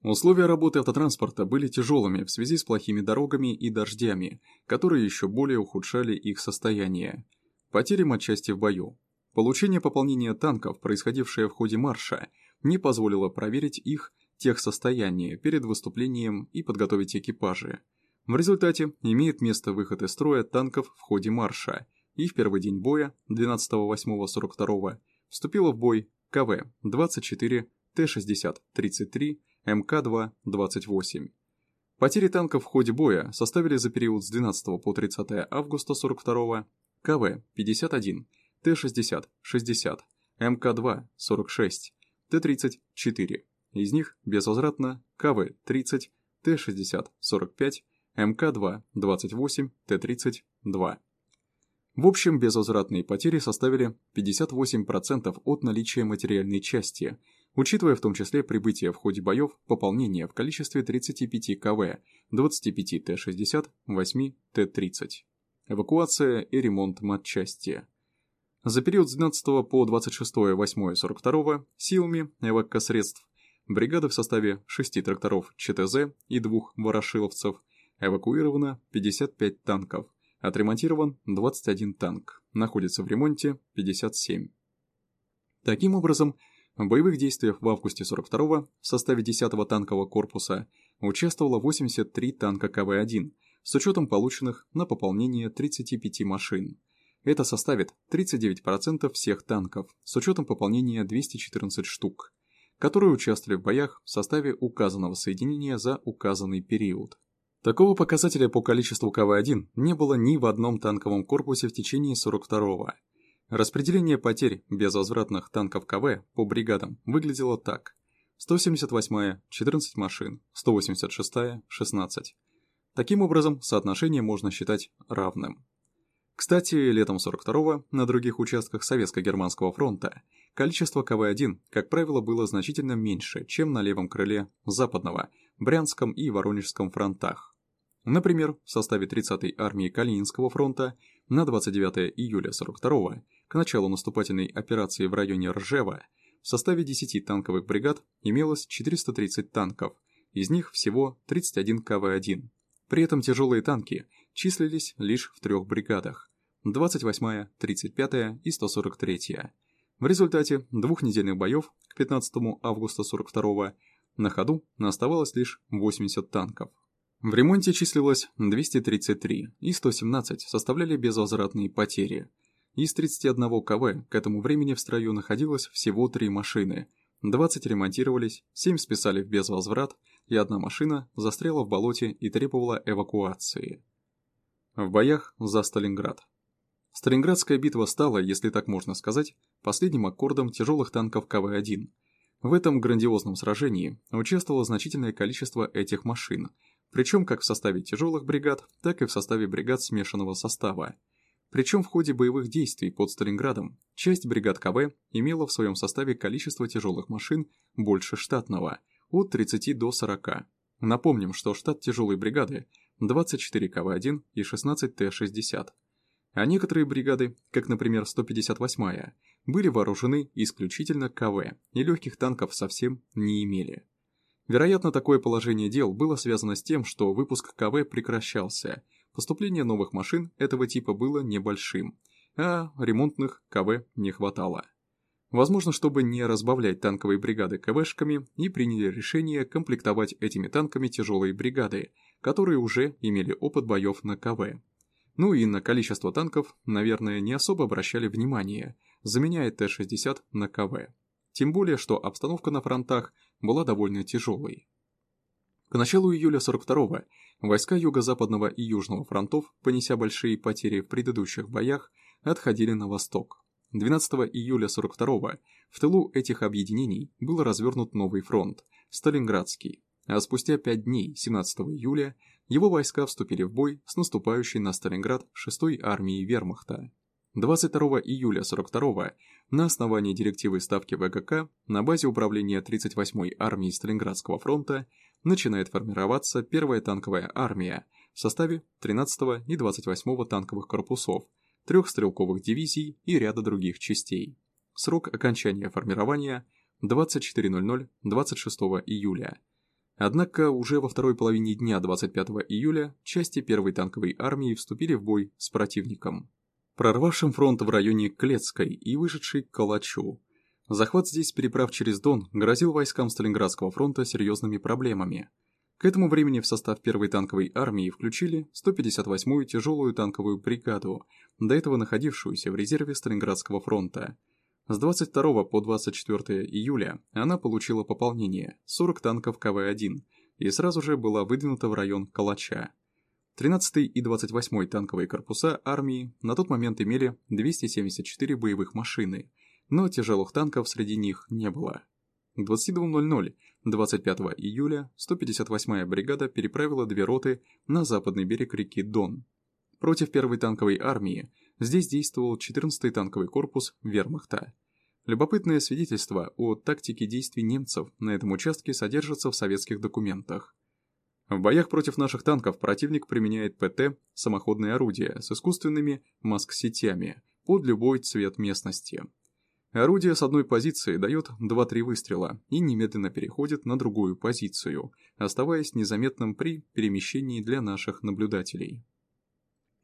Условия работы автотранспорта были тяжелыми в связи с плохими дорогами и дождями, которые еще более ухудшали их состояние. Потери матчасти в бою. Получение пополнения танков, происходившее в ходе марша, не позволило проверить их техсостояние перед выступлением и подготовить экипажи. В результате имеет место выход из строя танков в ходе марша, и в первый день боя, 12.08.42, вступила в бой КВ-24 Т-60-33 МК-2-28. Потери танков в ходе боя составили за период с 12 по 30 августа 42 КВ-51, Т-60-60, МК-2-46, Т-30-4. Из них безвозвратно КВ-30, Т-60-45, МК-2-28, Т-30-2. В общем, безвозвратные потери составили 58% от наличия материальной части – учитывая в том числе прибытие в ходе боев пополнения в количестве 35 КВ, 25 Т-60, 8 Т-30. Эвакуация и ремонт матчасти. За период с 12 по 26 8 42 силами эвакосредств бригада в составе 6 тракторов ЧТЗ и двух ворошиловцев, эвакуировано 55 танков, отремонтирован 21 танк, находится в ремонте 57. Таким образом, в боевых действиях в августе 42-го в составе 10-го танкового корпуса участвовало 83 танка КВ-1 с учетом полученных на пополнение 35 машин. Это составит 39% всех танков с учетом пополнения 214 штук, которые участвовали в боях в составе указанного соединения за указанный период. Такого показателя по количеству КВ-1 не было ни в одном танковом корпусе в течение 42-го. Распределение потерь безвозвратных танков КВ по бригадам выглядело так. 178-я – 14 машин, 186-я – 16. Таким образом, соотношение можно считать равным. Кстати, летом 42-го на других участках Советско-Германского фронта количество КВ-1, как правило, было значительно меньше, чем на левом крыле Западного, Брянском и Воронежском фронтах. Например, в составе 30-й армии Калининского фронта на 29 июля 42 к началу наступательной операции в районе Ржева в составе 10 танковых бригад имелось 430 танков, из них всего 31 КВ-1. При этом тяжелые танки числились лишь в трех бригадах – 28-я, 35-я и 143-я. В результате двухнедельных боев к 15 августа 42 на ходу оставалось лишь 80 танков. В ремонте числилось 233 и 117 составляли безвозвратные потери. Из 31 КВ к этому времени в строю находилось всего 3 машины, 20 ремонтировались, 7 списали в безвозврат, и одна машина застряла в болоте и требовала эвакуации. В боях за Сталинград. Сталинградская битва стала, если так можно сказать, последним аккордом тяжелых танков КВ-1. В этом грандиозном сражении участвовало значительное количество этих машин – причем как в составе тяжелых бригад, так и в составе бригад смешанного состава. Причем в ходе боевых действий под Сталинградом часть бригад КВ имела в своем составе количество тяжелых машин больше штатного, от 30 до 40. Напомним, что штат тяжелой бригады 24 КВ-1 и 16 Т-60. А некоторые бригады, как, например, 158-я, были вооружены исключительно КВ и легких танков совсем не имели. Вероятно, такое положение дел было связано с тем, что выпуск КВ прекращался, поступление новых машин этого типа было небольшим, а ремонтных КВ не хватало. Возможно, чтобы не разбавлять танковые бригады КВшками, и приняли решение комплектовать этими танками тяжелые бригады, которые уже имели опыт боев на КВ. Ну и на количество танков, наверное, не особо обращали внимание, заменяя Т-60 на КВ. Тем более, что обстановка на фронтах была довольно тяжелой. К началу июля 42-го войска Юго-Западного и Южного фронтов, понеся большие потери в предыдущих боях, отходили на восток. 12 июля 42-го в тылу этих объединений был развернут новый фронт – Сталинградский, а спустя 5 дней, 17 июля, его войска вступили в бой с наступающей на Сталинград 6-й армией вермахта. 22 июля 42 на основании директивы Ставки ВГК на базе управления 38-й армии Сталинградского фронта начинает формироваться первая танковая армия в составе 13 и 28 танковых корпусов, трех стрелковых дивизий и ряда других частей. Срок окончания формирования 24.00 26 июля. Однако уже во второй половине дня 25 июля части первой танковой армии вступили в бой с противником прорвавшим фронт в районе Клецкой и вышедший к Калачу. Захват здесь переправ через Дон грозил войскам Сталинградского фронта серьезными проблемами. К этому времени в состав первой танковой армии включили 158-ю тяжелую танковую бригаду, до этого находившуюся в резерве Сталинградского фронта. С 22 по 24 июля она получила пополнение 40 танков КВ-1 и сразу же была выдвинута в район Калача. 13-й и 28-й танковые корпуса армии на тот момент имели 274 боевых машины, но тяжелых танков среди них не было. К 22.00 25 июля 158-я бригада переправила две роты на западный берег реки Дон. Против первой танковой армии здесь действовал 14-й танковый корпус вермахта. Любопытное свидетельство о тактике действий немцев на этом участке содержится в советских документах. В боях против наших танков противник применяет ПТ, самоходные орудия с искусственными маск-сетями под любой цвет местности. Орудие с одной позиции дает 2-3 выстрела и немедленно переходит на другую позицию, оставаясь незаметным при перемещении для наших наблюдателей.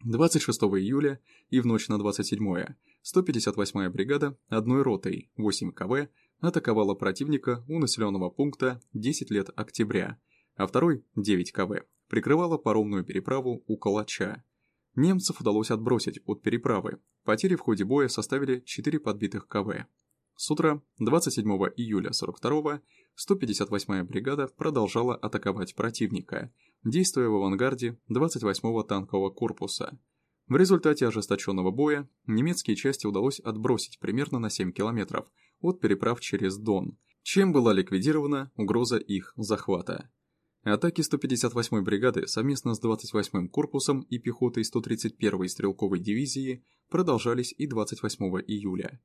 26 июля и в ночь на 27 158-я бригада одной ротой 8 КВ атаковала противника у населенного пункта 10 лет октября, а второй 9 КВ прикрывала паромную переправу у Калача. Немцев удалось отбросить от переправы, потери в ходе боя составили 4 подбитых КВ. С утра 27 июля 42-го 158-я бригада продолжала атаковать противника, действуя в авангарде 28-го танкового корпуса. В результате ожесточенного боя немецкие части удалось отбросить примерно на 7 километров от переправ через Дон, чем была ликвидирована угроза их захвата. Атаки 158-й бригады совместно с 28-м корпусом и пехотой 131-й стрелковой дивизии продолжались и 28 июля.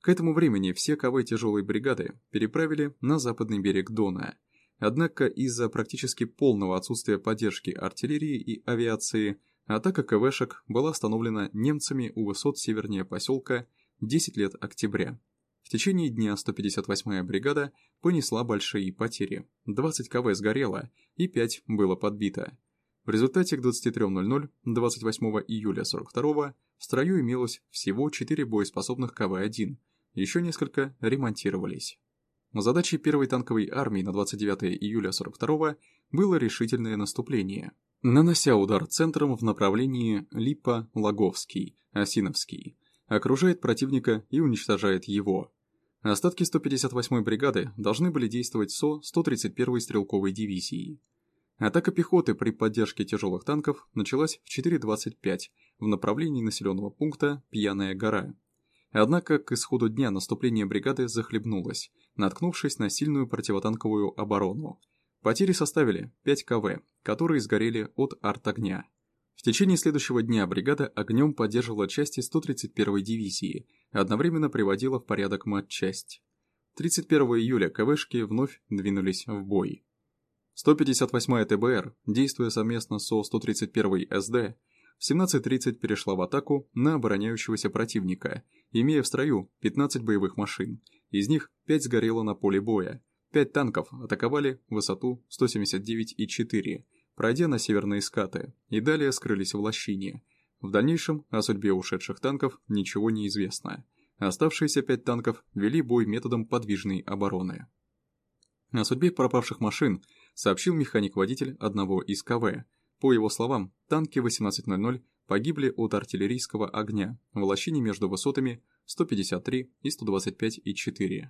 К этому времени все КВ тяжелой бригады переправили на западный берег Дона. Однако из-за практически полного отсутствия поддержки артиллерии и авиации, атака КВшек была остановлена немцами у высот севернее поселка 10 лет октября. Течение дня 158-я бригада понесла большие потери. 20 КВ сгорело и 5 было подбито. В результате к 23.00 28 июля 42 в строю имелось всего 4 боеспособных КВ-1, еще несколько ремонтировались. Задачей первой танковой армии на 29 июля 42 было решительное наступление, нанося удар центром в направлении Липа-Лаговский, Осиновский, окружает противника и уничтожает его. Остатки 158-й бригады должны были действовать со 131-й стрелковой дивизией. Атака пехоты при поддержке тяжелых танков началась в 4.25 в направлении населенного пункта Пьяная гора. Однако к исходу дня наступление бригады захлебнулось, наткнувшись на сильную противотанковую оборону. Потери составили 5 КВ, которые сгорели от арт-огня. В течение следующего дня бригада огнем поддерживала части 131-й дивизии, одновременно приводила в порядок матчасть. 31 июля КВшки вновь двинулись в бой. 158-я ТБР, действуя совместно со 131-й СД, в 17.30 перешла в атаку на обороняющегося противника, имея в строю 15 боевых машин, из них 5 сгорело на поле боя, 5 танков атаковали высоту 179,4, пройдя на северные скаты, и далее скрылись в лощине. В дальнейшем о судьбе ушедших танков ничего не известно. Оставшиеся 5 танков вели бой методом подвижной обороны. О судьбе пропавших машин сообщил механик-водитель одного из КВ, по его словам, танки 18.00 погибли от артиллерийского огня в лощине между высотами 153 и 125,4.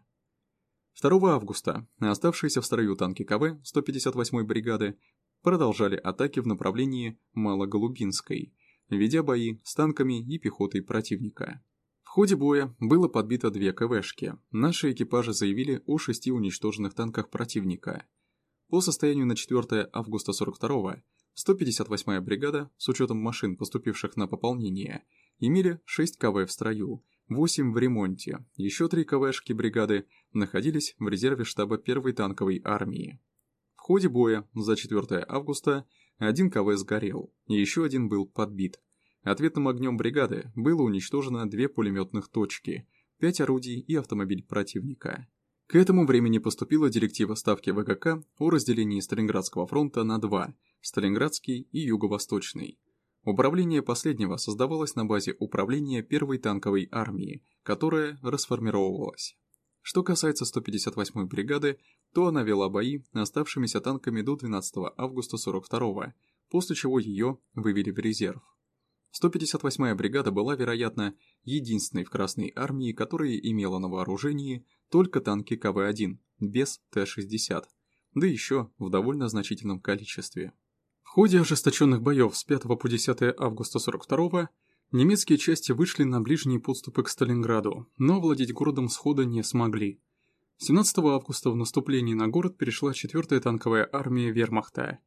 2 августа оставшиеся в строю танки КВ 158-й бригады продолжали атаки в направлении Малоголубинской, ведя бои с танками и пехотой противника. В ходе боя было подбито две КВшки. Наши экипажи заявили о шести уничтоженных танках противника. По состоянию на 4 августа 42 158-я бригада, с учетом машин, поступивших на пополнение, имели 6 КВ в строю, 8 в ремонте, еще 3 КВшки бригады находились в резерве штаба 1-й танковой армии. В ходе боя за 4 августа один КВ сгорел, и еще один был подбит. Ответным огнем бригады было уничтожено две пулеметных точки, 5 орудий и автомобиль противника. К этому времени поступила директива Ставки ВКК о разделении Сталинградского фронта на два – Сталинградский и Юго-Восточный. Управление последнего создавалось на базе управления первой танковой армии, которая расформировалась. Что касается 158-й бригады, то она вела бои оставшимися танками до 12 августа 42 после чего ее вывели в резерв. 158-я бригада была, вероятно, единственной в Красной армии, которая имела на вооружении только танки КВ-1, без Т-60, да еще в довольно значительном количестве. В ходе ожесточенных боев с 5 по 10 августа 42 немецкие части вышли на ближние подступы к Сталинграду, но владеть городом схода не смогли. 17 августа в наступлении на город перешла 4-я танковая армия вермахта.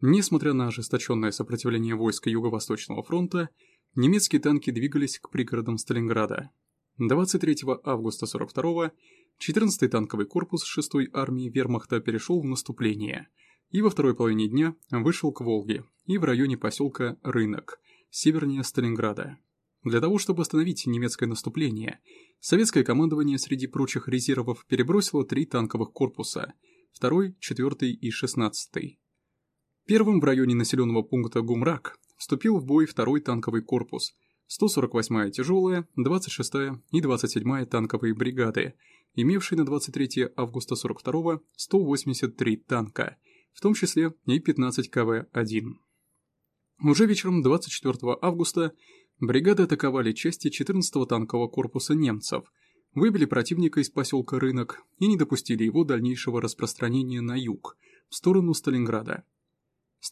Несмотря на ожесточенное сопротивление войска Юго-Восточного фронта, немецкие танки двигались к пригородам Сталинграда. 23 августа 42 14-й танковый корпус 6-й армии вермахта перешел в наступление и во второй половине дня вышел к Волге и в районе поселка Рынок, севернее Сталинграда. Для того, чтобы остановить немецкое наступление, советское командование среди прочих резервов перебросило три танковых корпуса – 2, 4 и 16. Первым в районе населенного пункта Гумрак вступил в бой второй танковый корпус, 148-я тяжелая, 26-я и 27-я танковые бригады, имевшие на 23 августа 42 183 танка, в том числе и 15 КВ-1. Уже вечером 24 августа бригады атаковали части 14-го танкового корпуса немцев, выбили противника из поселка Рынок и не допустили его дальнейшего распространения на юг, в сторону Сталинграда.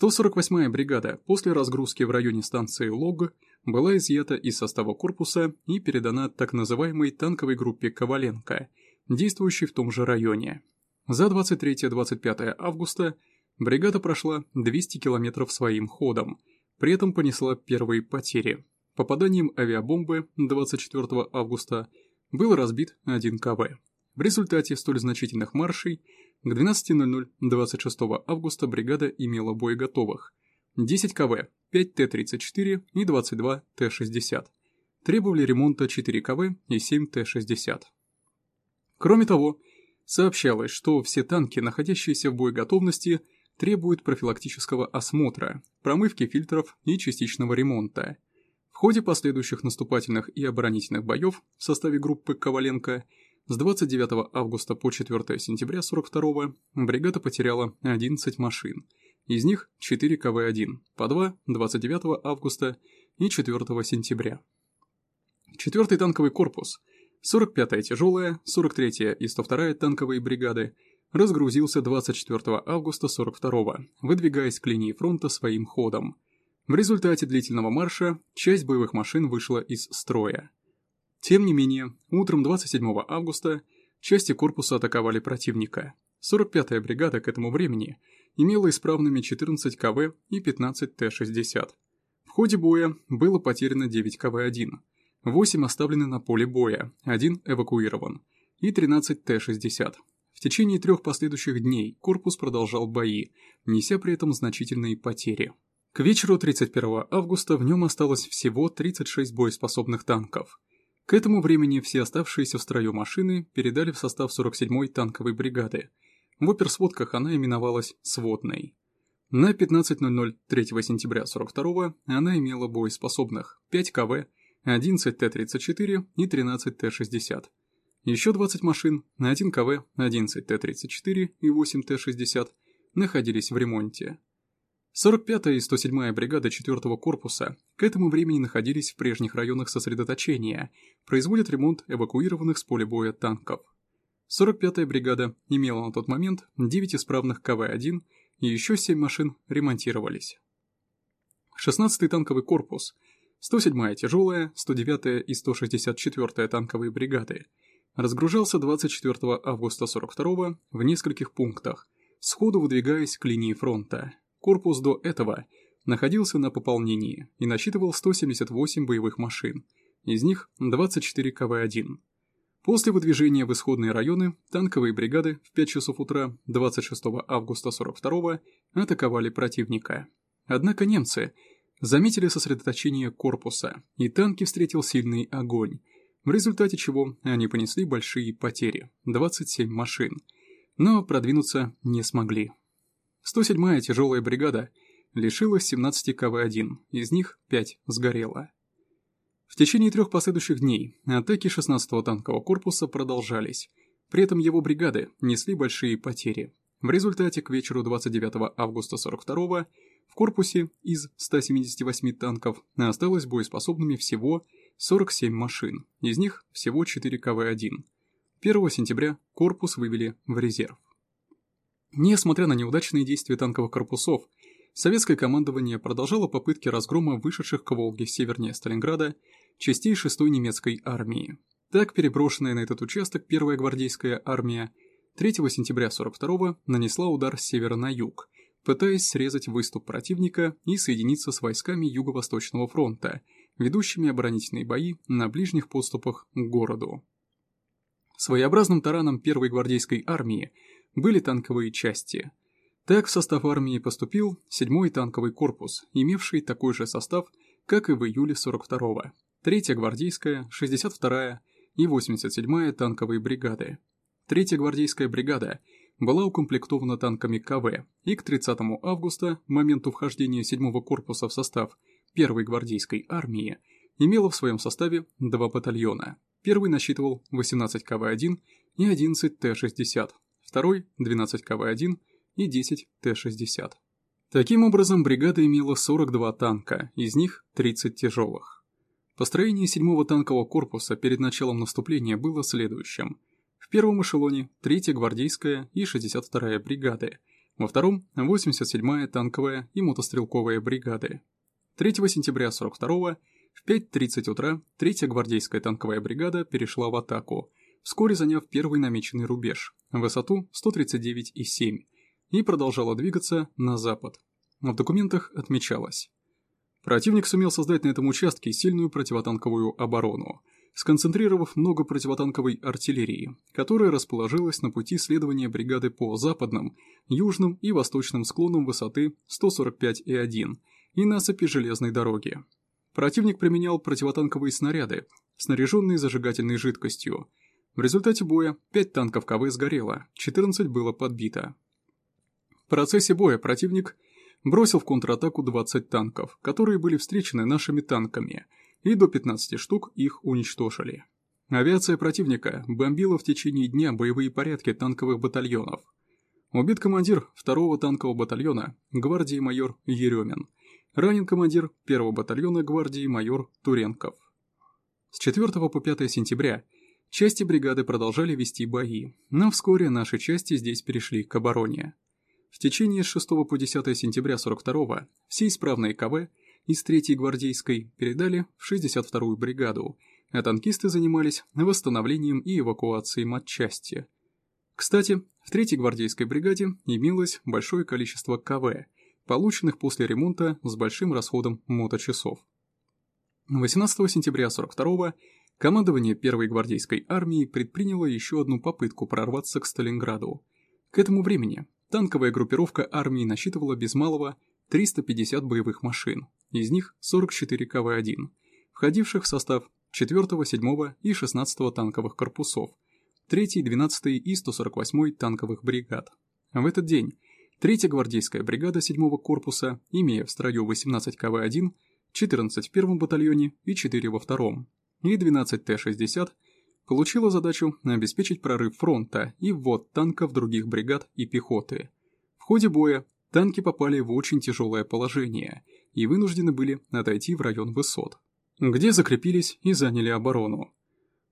148-я бригада после разгрузки в районе станции Лог была изъята из состава корпуса и передана так называемой танковой группе Коваленко, действующей в том же районе. За 23-25 августа бригада прошла 200 километров своим ходом, при этом понесла первые потери. Попаданием авиабомбы 24 августа был разбит один КВ. В результате столь значительных маршей к 12.00 26 августа бригада имела боеготовых 10 КВ, 5 Т-34 и 22 Т-60. Требовали ремонта 4 КВ и 7 Т-60. Кроме того, сообщалось, что все танки, находящиеся в боеготовности, требуют профилактического осмотра, промывки фильтров и частичного ремонта. В ходе последующих наступательных и оборонительных боев в составе группы Коваленко – с 29 августа по 4 сентября 42 бригада потеряла 11 машин, из них 4 КВ-1, по 2 29 августа и 4 сентября. 4 танковый корпус, 45-я тяжелая, 43-я и 102-я танковые бригады разгрузился 24 августа 42 выдвигаясь к линии фронта своим ходом. В результате длительного марша часть боевых машин вышла из строя. Тем не менее, утром 27 августа части корпуса атаковали противника. 45-я бригада к этому времени имела исправными 14 КВ и 15 Т-60. В ходе боя было потеряно 9 КВ-1, 8 оставлены на поле боя, 1 эвакуирован, и 13 Т-60. Течение трех последующих дней корпус продолжал бои, неся при этом значительные потери. К вечеру 31 августа в нем осталось всего 36 боеспособных танков – к этому времени все оставшиеся в строю машины передали в состав 47-й танковой бригады. В оперсводках она именовалась «сводной». На 15.00 3 сентября 42 она имела боеспособных 5 КВ, 11 Т-34 и 13 Т-60. Еще 20 машин, 1 КВ, 11 Т-34 и 8 Т-60 находились в ремонте. 45-я и 107-я бригада 4-го корпуса к этому времени находились в прежних районах сосредоточения, производят ремонт эвакуированных с поля боя танков. 45-я бригада имела на тот момент 9 исправных КВ-1 и еще 7 машин ремонтировались. 16-й танковый корпус, 107-я тяжелая, 109-я и 164-я танковые бригады разгружался 24 августа 42 в нескольких пунктах, сходу выдвигаясь к линии фронта. Корпус до этого находился на пополнении и насчитывал 178 боевых машин, из них 24 КВ-1. После выдвижения в исходные районы танковые бригады в 5 часов утра 26 августа 42 атаковали противника. Однако немцы заметили сосредоточение корпуса, и танки встретил сильный огонь, в результате чего они понесли большие потери – 27 машин, но продвинуться не смогли. 107-я тяжелая бригада лишилась 17 КВ-1, из них 5 сгорело. В течение трех последующих дней атаки 16-го танкового корпуса продолжались, при этом его бригады несли большие потери. В результате к вечеру 29 августа 42 в корпусе из 178 танков осталось боеспособными всего 47 машин, из них всего 4 КВ-1. 1 сентября корпус вывели в резерв. Несмотря на неудачные действия танковых корпусов, советское командование продолжало попытки разгрома вышедших к Волге севернее Сталинграда частей 6-й немецкой армии. Так, переброшенная на этот участок первая гвардейская армия 3 сентября 42 нанесла удар с севера на юг, пытаясь срезать выступ противника и соединиться с войсками Юго-Восточного фронта, ведущими оборонительные бои на ближних подступах к городу. Своеобразным тараном первой гвардейской армии были танковые части. Так в состав армии поступил 7-й танковый корпус, имевший такой же состав, как и в июле 42-го. 3-я гвардейская, 62-я и 87-я танковые бригады. 3-я гвардейская бригада была укомплектована танками КВ и к 30 августа, моменту вхождения 7-го корпуса в состав 1-й гвардейской армии, имела в своем составе два батальона. Первый насчитывал 18 КВ-1 и 11 Т-60, второй – 12 КВ-1 и 10 Т-60. Таким образом, бригада имела 42 танка, из них 30 тяжелых. Построение 7-го танкового корпуса перед началом наступления было следующим. В первом эшелоне 3-я гвардейская и 62-я бригады, во втором – 87-я танковая и мотострелковая бригады. 3 сентября 42-го в 5.30 утра 3-я гвардейская танковая бригада перешла в атаку, вскоре заняв первый намеченный рубеж, высоту 139,7 и продолжала двигаться на запад. В документах отмечалось. Противник сумел создать на этом участке сильную противотанковую оборону, сконцентрировав много противотанковой артиллерии, которая расположилась на пути следования бригады по западным, южным и восточным склонам высоты 145,1 и насыпи железной дороги. Противник применял противотанковые снаряды, снаряженные зажигательной жидкостью. В результате боя 5 танков КВ сгорело, 14 было подбито. В процессе боя противник бросил в контратаку 20 танков, которые были встречены нашими танками, и до 15 штук их уничтожили. Авиация противника бомбила в течение дня боевые порядки танковых батальонов. Убит командир 2-го танкового батальона, гвардии майор Еремин. Ранен командир 1-го батальона гвардии майор Туренков. С 4 по 5 сентября части бригады продолжали вести бои, но вскоре наши части здесь перешли к обороне. В течение с 6 по 10 сентября 42-го все исправные КВ из 3-й гвардейской передали в 62-ю бригаду, а танкисты занимались восстановлением и эвакуацией матчасти. Кстати, в 3-й гвардейской бригаде имелось большое количество КВ, полученных после ремонта с большим расходом моточасов. 18 сентября 42-го командование 1-й гвардейской армии предприняло еще одну попытку прорваться к Сталинграду. К этому времени танковая группировка армии насчитывала без малого 350 боевых машин, из них 44 КВ-1, входивших в состав 4, 7 и 16 танковых корпусов, 3, 12 и 148 танковых бригад. В этот день 3 гвардейская бригада 7 корпуса, имея в строю 18 КВ-1, 14 в первом батальоне и 4 во втором, и 12 Т-60, получила задачу обеспечить прорыв фронта и ввод танков других бригад и пехоты. В ходе боя танки попали в очень тяжелое положение и вынуждены были отойти в район высот, где закрепились и заняли оборону.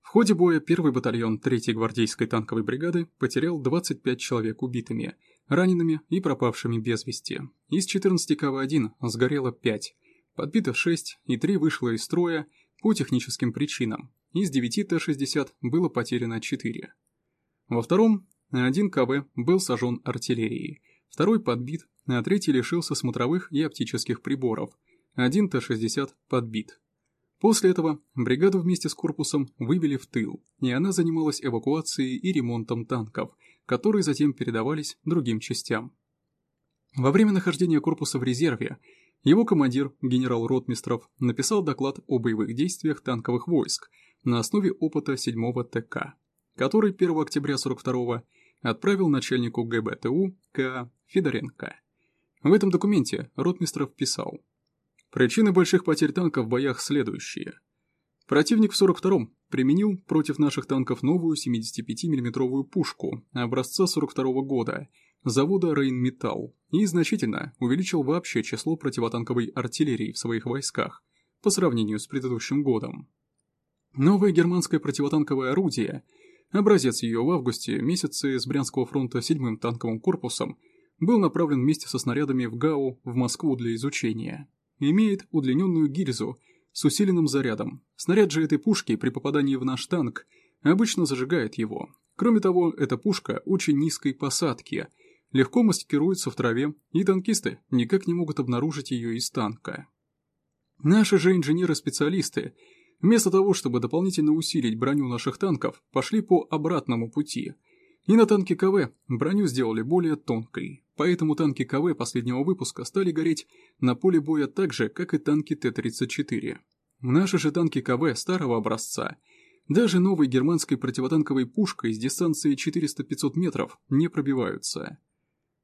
В ходе боя первый батальон 3-й гвардейской танковой бригады потерял 25 человек убитыми, ранеными и пропавшими без вести. Из 14 КВ-1 сгорело 5, подбито 6 и 3 вышло из строя по техническим причинам. Из 9 Т-60 было потеряно 4. Во втором один КВ был сожжен артиллерией, второй подбит, а третий лишился смотровых и оптических приборов, один Т-60 подбит. После этого бригаду вместе с корпусом вывели в тыл, и она занималась эвакуацией и ремонтом танков, которые затем передавались другим частям. Во время нахождения корпуса в резерве его командир, генерал Ротмистров, написал доклад о боевых действиях танковых войск на основе опыта 7-го ТК, который 1 октября 42-го отправил начальнику ГБТУ К. Федоренко. В этом документе Ротмистров писал «Причины больших потерь танков в боях следующие. Противник в 42-м применил против наших танков новую 75 миллиметровую пушку образца 42 -го года завода Рейнметалл и значительно увеличил вообще число противотанковой артиллерии в своих войсках по сравнению с предыдущим годом. Новое германское противотанковое орудие, образец ее в августе месяце с Брянского фронта 7-м танковым корпусом, был направлен вместе со снарядами в ГАУ в Москву для изучения. Имеет удлиненную гильзу с усиленным зарядом. Снаряд же этой пушки при попадании в наш танк обычно зажигает его. Кроме того, эта пушка очень низкой посадки, легко маскируется в траве, и танкисты никак не могут обнаружить ее из танка. Наши же инженеры-специалисты – Вместо того, чтобы дополнительно усилить броню наших танков, пошли по обратному пути. И на танке КВ броню сделали более тонкой, поэтому танки КВ последнего выпуска стали гореть на поле боя так же, как и танки Т-34. Наши же танки КВ старого образца, даже новой германской противотанковой пушкой с дистанции 400-500 метров не пробиваются.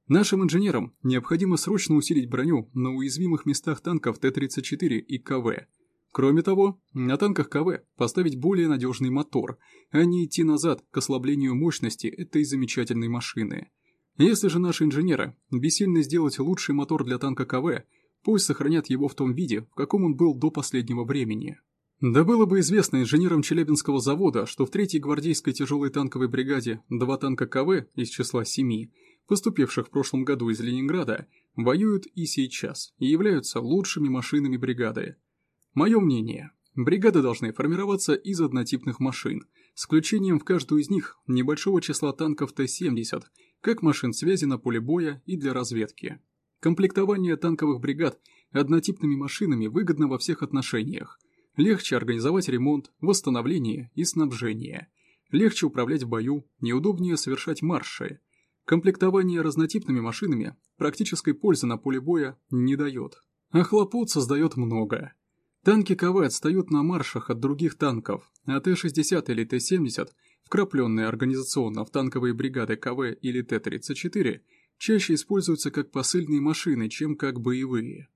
Нашим инженерам необходимо срочно усилить броню на уязвимых местах танков Т-34 и КВ. Кроме того, на танках КВ поставить более надежный мотор, а не идти назад к ослаблению мощности этой замечательной машины. Если же наши инженеры бессильны сделать лучший мотор для танка КВ, пусть сохранят его в том виде, в каком он был до последнего времени. Да было бы известно инженерам Челябинского завода, что в 3-й гвардейской тяжелой танковой бригаде два танка КВ из числа семи поступивших в прошлом году из Ленинграда, воюют и сейчас и являются лучшими машинами бригады. Мое мнение, бригады должны формироваться из однотипных машин, с включением в каждую из них небольшого числа танков Т-70, как машин связи на поле боя и для разведки. Комплектование танковых бригад однотипными машинами выгодно во всех отношениях. Легче организовать ремонт, восстановление и снабжение. Легче управлять в бою, неудобнее совершать марши. Комплектование разнотипными машинами практической пользы на поле боя не дает, а хлопот создает много. Танки КВ отстают на маршах от других танков, а Т-60 или Т-70, вкрапленные организационно в танковые бригады КВ или Т-34, чаще используются как посыльные машины, чем как боевые.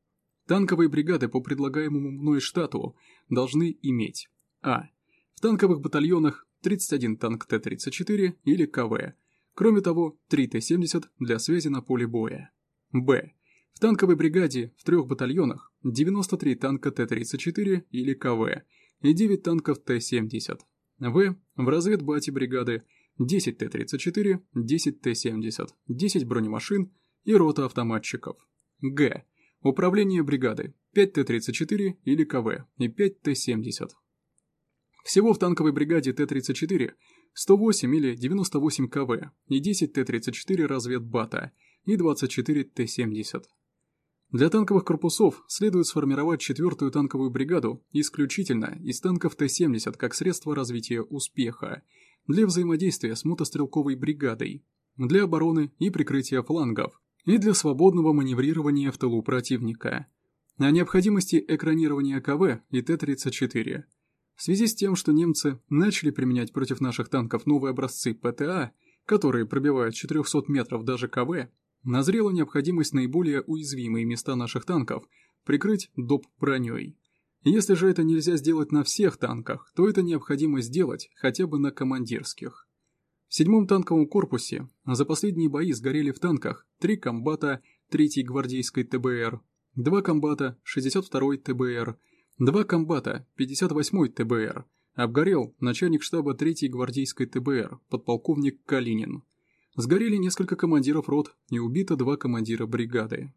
Танковые бригады по предлагаемому мной штату должны иметь А. В танковых батальонах 31 танк Т-34 или КВ, Кроме того, 3 Т-70 для связи на поле боя. Б. В танковой бригаде в трех батальонах 93 танка Т-34 или КВ и 9 танков Т-70. В. В разведбате бригады 10 Т-34, 10 Т-70, 10 бронемашин и рота автоматчиков. Г. Управление бригады 5 Т-34 или КВ и 5 Т-70. Всего в танковой бригаде Т-34 108 или 98 КВ и 10 Т-34 разведбата и 24 Т-70. Для танковых корпусов следует сформировать четвертую танковую бригаду исключительно из танков Т-70 как средство развития успеха, для взаимодействия с мотострелковой бригадой, для обороны и прикрытия флангов и для свободного маневрирования в тылу противника. О необходимости экранирования КВ и Т-34 – в связи с тем, что немцы начали применять против наших танков новые образцы ПТА, которые пробивают 400 метров даже КВ, назрела необходимость наиболее уязвимые места наших танков прикрыть доп. броней. Если же это нельзя сделать на всех танках, то это необходимо сделать хотя бы на командирских. В седьмом танковом корпусе за последние бои сгорели в танках три комбата 3-й гвардейской ТБР, два комбата 62-й ТБР Два комбата, 58-й ТБР, обгорел начальник штаба 3-й гвардейской ТБР, подполковник Калинин. Сгорели несколько командиров рот и убито два командира бригады.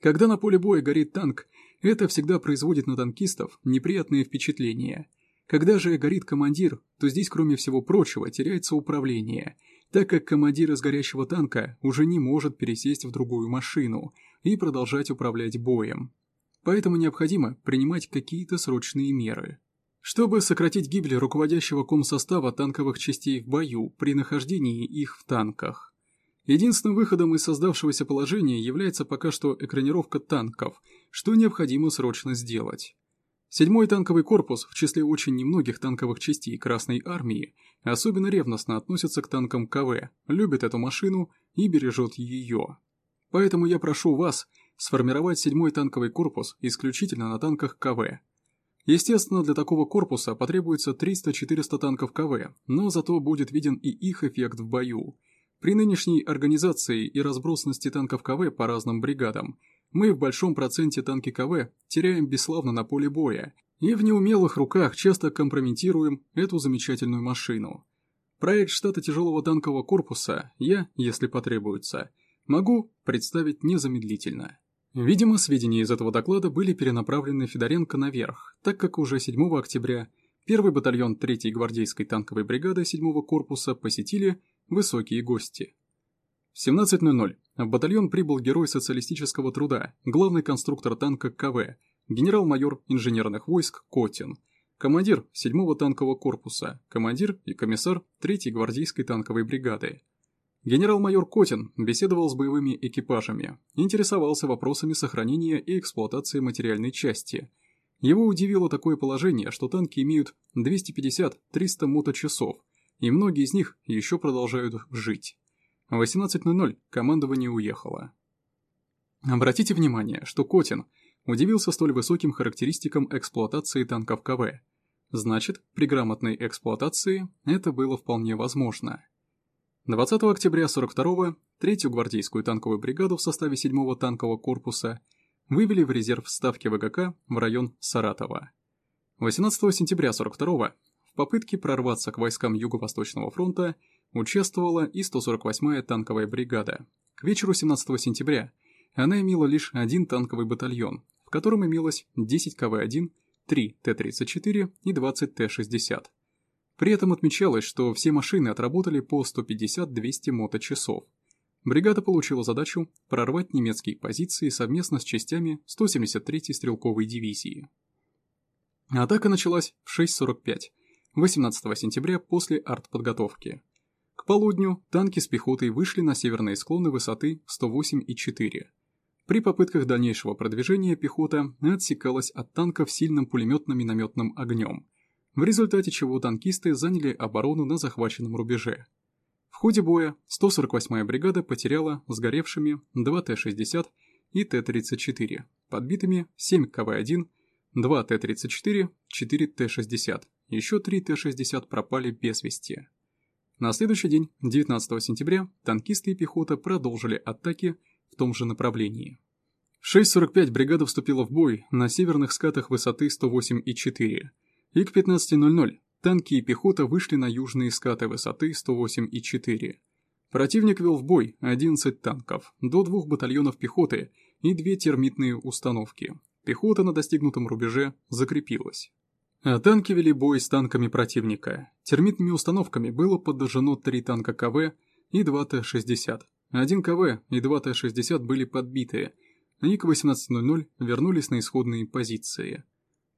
Когда на поле боя горит танк, это всегда производит на танкистов неприятные впечатления. Когда же горит командир, то здесь, кроме всего прочего, теряется управление, так как командир из горящего танка уже не может пересесть в другую машину и продолжать управлять боем поэтому необходимо принимать какие-то срочные меры. Чтобы сократить гибель руководящего комсостава танковых частей в бою при нахождении их в танках. Единственным выходом из создавшегося положения является пока что экранировка танков, что необходимо срочно сделать. Седьмой танковый корпус в числе очень немногих танковых частей Красной Армии особенно ревностно относится к танкам КВ, любит эту машину и бережет ее. Поэтому я прошу вас сформировать седьмой танковый корпус исключительно на танках КВ. Естественно, для такого корпуса потребуется 300-400 танков КВ, но зато будет виден и их эффект в бою. При нынешней организации и разбросанности танков КВ по разным бригадам, мы в большом проценте танки КВ теряем бесславно на поле боя, и в неумелых руках часто компрометируем эту замечательную машину. Проект штата тяжелого танкового корпуса я, если потребуется, могу представить незамедлительно. Видимо, сведения из этого доклада были перенаправлены Федоренко наверх, так как уже 7 октября первый батальон 3-й гвардейской танковой бригады 7-го корпуса посетили высокие гости. В 17.00 в батальон прибыл герой социалистического труда, главный конструктор танка КВ, генерал-майор инженерных войск Котин, командир 7-го танкового корпуса, командир и комиссар 3-й гвардейской танковой бригады, Генерал-майор Котин беседовал с боевыми экипажами, интересовался вопросами сохранения и эксплуатации материальной части. Его удивило такое положение, что танки имеют 250-300 моточасов, и многие из них еще продолжают жить. В 18.00 командование уехало. Обратите внимание, что Котин удивился столь высоким характеристикам эксплуатации танков КВ. Значит, при грамотной эксплуатации это было вполне возможно. 20 октября 42-го третью гвардейскую танковую бригаду в составе 7-го танкового корпуса вывели в резерв ставки ВГК в район Саратова. 18 сентября 42-го в попытке прорваться к войскам Юго-Восточного фронта участвовала и 148-я танковая бригада. К вечеру 17 сентября она имела лишь один танковый батальон, в котором имелось 10 КВ-1, 3 Т-34 и 20 Т-60. При этом отмечалось, что все машины отработали по 150-200 моточасов. Бригада получила задачу прорвать немецкие позиции совместно с частями 173-й стрелковой дивизии. Атака началась в 6.45, 18 сентября после артподготовки. К полудню танки с пехотой вышли на северные склоны высоты 108,4. При попытках дальнейшего продвижения пехота отсекалась от танков сильным пулеметно-минометным огнем, в результате чего танкисты заняли оборону на захваченном рубеже. В ходе боя 148-я бригада потеряла сгоревшими 2 Т-60 и Т-34, подбитыми 7 КВ-1, 2 Т-34, 4 Т-60, еще 3 Т-60 пропали без вести. На следующий день, 19 сентября, танкисты и пехота продолжили атаки в том же направлении. В 6.45 бригада вступила в бой на северных скатах высоты 108,4 и к 15.00 танки и пехота вышли на южные скаты высоты 108,4. Противник вел в бой 11 танков, до двух батальонов пехоты и две термитные установки. Пехота на достигнутом рубеже закрепилась. А танки вели бой с танками противника. Термитными установками было подожжено 3 танка КВ и 2 Т-60. Один КВ и 2 Т-60 были подбиты, и к 18.00 вернулись на исходные позиции.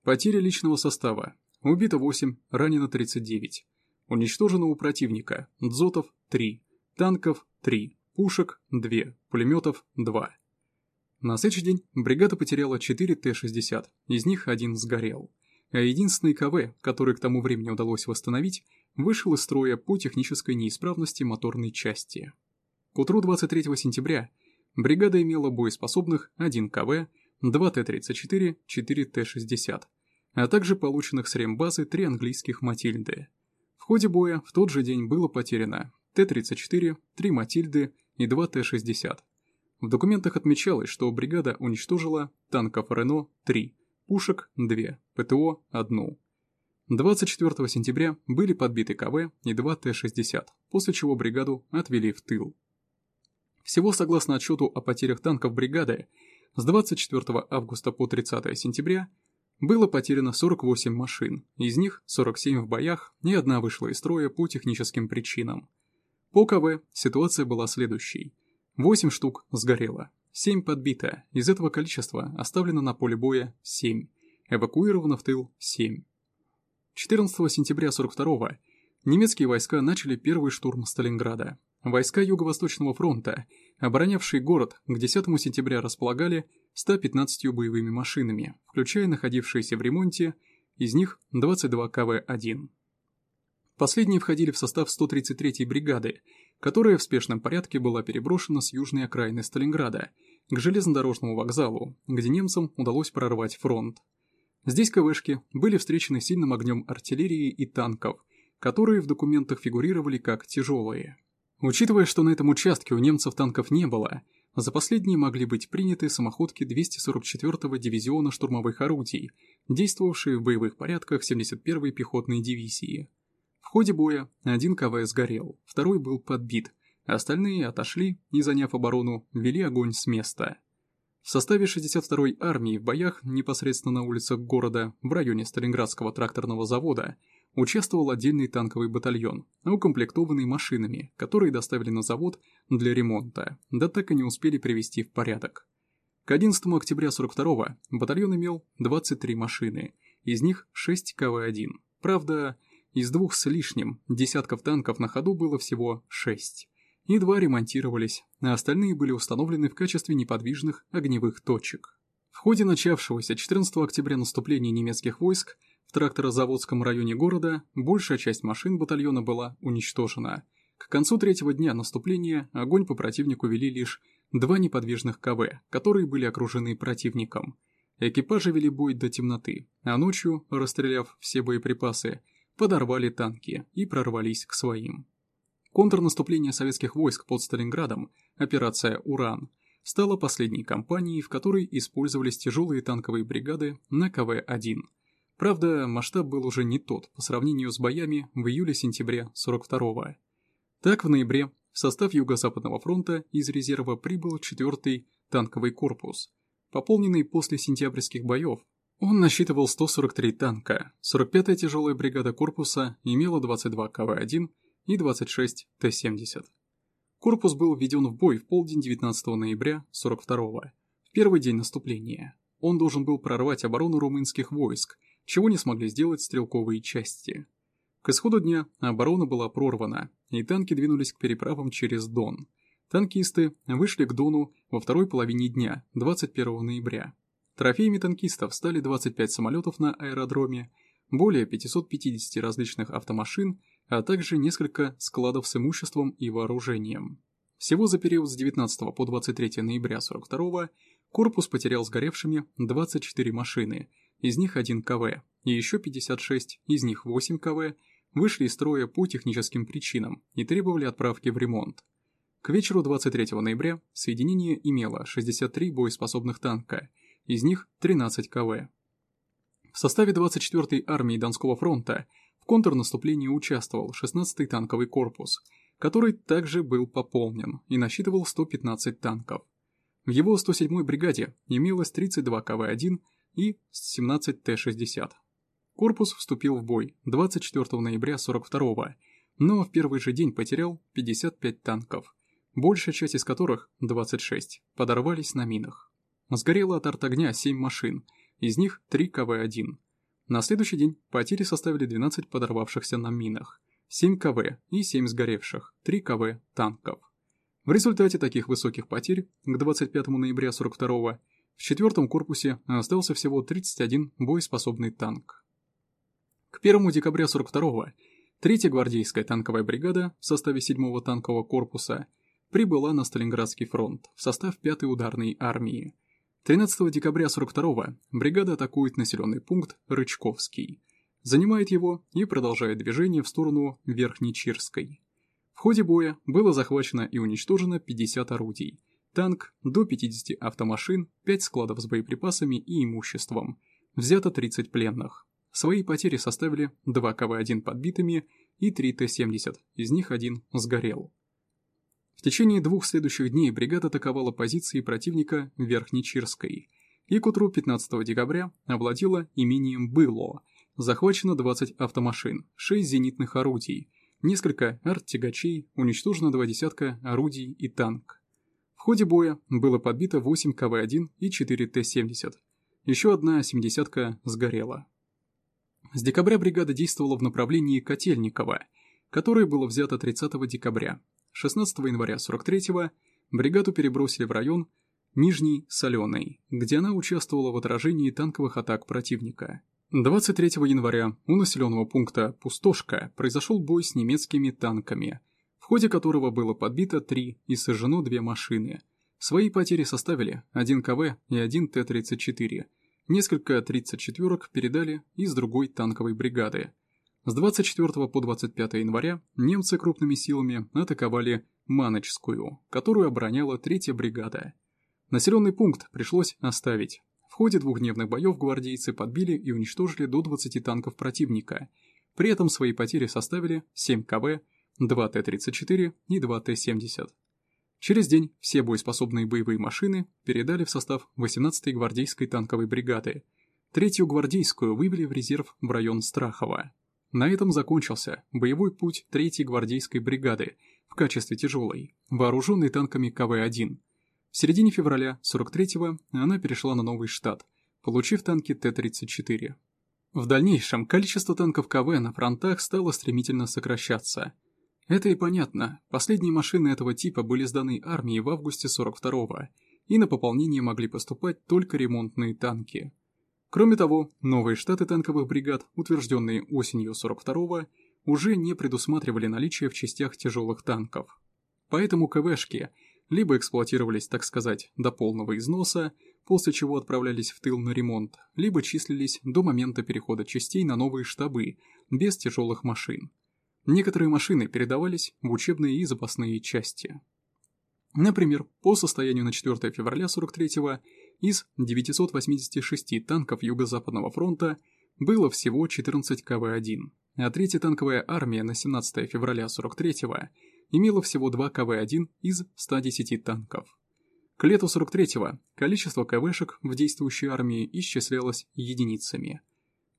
Потери личного состава Убито 8, ранено 39. Уничтожено у противника дзотов 3, танков 3, пушек 2, пулеметов 2. На следующий день бригада потеряла 4 Т-60, из них один сгорел. А единственный КВ, который к тому времени удалось восстановить, вышел из строя по технической неисправности моторной части. К утру 23 сентября бригада имела боеспособных 1 КВ, 2 Т-34, 4 Т-60, а также полученных с рембазы три английских «Матильды». В ходе боя в тот же день было потеряно Т-34, три «Матильды» и два Т-60. В документах отмечалось, что бригада уничтожила танков «Рено» 3, пушек 2, ПТО 1. 24 сентября были подбиты КВ и 2 Т-60, после чего бригаду отвели в тыл. Всего согласно отчету о потерях танков бригады, с 24 августа по 30 сентября было потеряно 48 машин, из них 47 в боях и одна вышла из строя по техническим причинам. По КВ ситуация была следующей. 8 штук сгорело, 7 подбито, из этого количества оставлено на поле боя 7, эвакуировано в тыл 7. 14 сентября 42 немецкие войска начали первый штурм Сталинграда. Войска Юго-Восточного фронта, оборонявшие город, к 10 сентября располагали 115 боевыми машинами, включая находившиеся в ремонте, из них 22 КВ-1. Последние входили в состав 133-й бригады, которая в спешном порядке была переброшена с южной окраины Сталинграда к железнодорожному вокзалу, где немцам удалось прорвать фронт. Здесь КВшки были встречены сильным огнем артиллерии и танков, которые в документах фигурировали как тяжелые. Учитывая, что на этом участке у немцев танков не было, за последние могли быть приняты самоходки 244-го дивизиона штурмовых орудий, действовавшие в боевых порядках 71-й пехотной дивизии. В ходе боя один КВ сгорел, второй был подбит, а остальные отошли и, заняв оборону, вели огонь с места. В составе 62-й армии в боях непосредственно на улицах города в районе Сталинградского тракторного завода участвовал отдельный танковый батальон, укомплектованный машинами, которые доставили на завод для ремонта, да так и не успели привести в порядок. К 11 октября 42-го батальон имел 23 машины, из них 6 КВ-1. Правда, из двух с лишним десятков танков на ходу было всего 6. И два ремонтировались, а остальные были установлены в качестве неподвижных огневых точек. В ходе начавшегося 14 октября наступления немецких войск в тракторозаводском районе города большая часть машин батальона была уничтожена. К концу третьего дня наступления огонь по противнику вели лишь два неподвижных КВ, которые были окружены противником. Экипажи вели бой до темноты, а ночью, расстреляв все боеприпасы, подорвали танки и прорвались к своим. Контрнаступление советских войск под Сталинградом, операция «Уран», стала последней кампанией, в которой использовались тяжелые танковые бригады на КВ-1. Правда, масштаб был уже не тот по сравнению с боями в июле-сентябре 42-го. Так, в ноябре в состав Юго-Западного фронта из резерва прибыл 4-й танковый корпус. Пополненный после сентябрьских боев, он насчитывал 143 танка, 45-я тяжелая бригада корпуса имела 22 КВ-1 и 26 Т-70. Корпус был введен в бой в полдень 19 ноября 42-го, в первый день наступления. Он должен был прорвать оборону румынских войск, чего не смогли сделать стрелковые части. К исходу дня оборона была прорвана, и танки двинулись к переправам через Дон. Танкисты вышли к Дону во второй половине дня, 21 ноября. Трофеями танкистов стали 25 самолетов на аэродроме, более 550 различных автомашин, а также несколько складов с имуществом и вооружением. Всего за период с 19 по 23 ноября 42 корпус потерял сгоревшими 24 машины, из них 1 КВ, и еще 56, из них 8 КВ, вышли из строя по техническим причинам и требовали отправки в ремонт. К вечеру 23 ноября соединение имело 63 боеспособных танка, из них 13 КВ. В составе 24-й армии Донского фронта в контрнаступлении участвовал 16-й танковый корпус, который также был пополнен и насчитывал 115 танков. В его 107-й бригаде имелось 32 КВ-1 и 17 Т-60. Корпус вступил в бой 24 ноября 42-го, но в первый же день потерял 55 танков, большая часть из которых, 26, подорвались на минах. Сгорело от артогня 7 машин, из них 3 КВ-1. На следующий день потери составили 12 подорвавшихся на минах, 7 КВ и 7 сгоревших, 3 КВ танков. В результате таких высоких потерь к 25 ноября 42 в четвертом корпусе остался всего 31 боеспособный танк. К 1 декабря 42-го 3-я гвардейская танковая бригада в составе 7-го танкового корпуса прибыла на Сталинградский фронт в состав 5-й ударной армии. 13 декабря 42-го бригада атакует населенный пункт Рычковский, занимает его и продолжает движение в сторону Верхнечирской. В ходе боя было захвачено и уничтожено 50 орудий, танк, до 50 автомашин, 5 складов с боеприпасами и имуществом, взято 30 пленных. Свои потери составили 2 КВ-1 подбитыми и 3 Т-70, из них один сгорел. В течение двух следующих дней бригада атаковала позиции противника Верхнечирской и к утру 15 декабря овладела имением Было. Захвачено 20 автомашин, 6 зенитных орудий, несколько арт-тягачей, уничтожено два десятка орудий и танк. В ходе боя было подбито 8 КВ-1 и 4 Т-70. Еще одна семидесятка сгорела. С декабря бригада действовала в направлении Котельникова, которое было взято 30 декабря. 16 января 43-го бригаду перебросили в район Нижний Соленый, где она участвовала в отражении танковых атак противника. 23 января у населенного пункта Пустошка произошел бой с немецкими танками, ходе которого было подбито 3 и сожжено 2 машины. Свои потери составили 1 КВ и 1 Т-34, Несколько 34-ок передали из другой танковой бригады. С 24 по 25 января немцы крупными силами атаковали Маночскую, которую обороняла третья бригада. Населенный пункт пришлось оставить. В ходе двухдневных боев гвардейцы подбили и уничтожили до 20 танков противника. При этом свои потери составили 7 КВ, 2 Т-34 и 2 Т-70. Через день все боеспособные боевые машины передали в состав 18-й гвардейской танковой бригады. Третью гвардейскую вывели в резерв в район Страхова. На этом закончился боевой путь 3-й гвардейской бригады в качестве тяжелой, вооруженной танками КВ-1. В середине февраля 43-го она перешла на новый штат, получив танки Т-34. В дальнейшем количество танков КВ на фронтах стало стремительно сокращаться – это и понятно. Последние машины этого типа были сданы армии в августе 42-го, и на пополнение могли поступать только ремонтные танки. Кроме того, новые штаты танковых бригад, утвержденные осенью 42-го, уже не предусматривали наличие в частях тяжелых танков. Поэтому КВшки либо эксплуатировались, так сказать, до полного износа, после чего отправлялись в тыл на ремонт, либо числились до момента перехода частей на новые штабы, без тяжелых машин. Некоторые машины передавались в учебные и запасные части. Например, по состоянию на 4 февраля 43-го из 986 танков Юго-Западного фронта было всего 14 КВ-1, а 3-я танковая армия на 17 февраля 43-го имела всего 2 КВ-1 из 110 танков. К лету 43-го количество КВшек в действующей армии исчислялось единицами.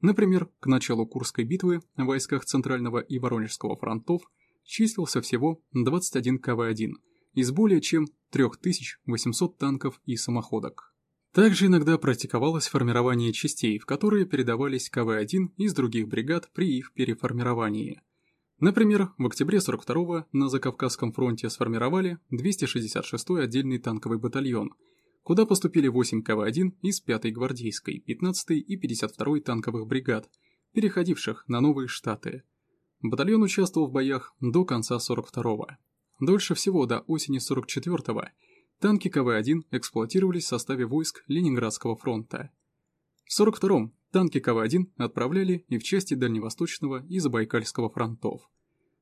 Например, к началу Курской битвы в войсках Центрального и Воронежского фронтов числился всего 21 КВ-1 из более чем 3800 танков и самоходок. Также иногда практиковалось формирование частей, в которые передавались КВ-1 из других бригад при их переформировании. Например, в октябре 42-го на Закавказском фронте сформировали 266-й отдельный танковый батальон, куда поступили 8 КВ-1 из 5-й гвардейской, 15-й и 52-й танковых бригад, переходивших на новые штаты. Батальон участвовал в боях до конца 42-го. Дольше всего до осени 44-го танки КВ-1 эксплуатировались в составе войск Ленинградского фронта. В 42-м танки КВ-1 отправляли и в части Дальневосточного и Забайкальского фронтов.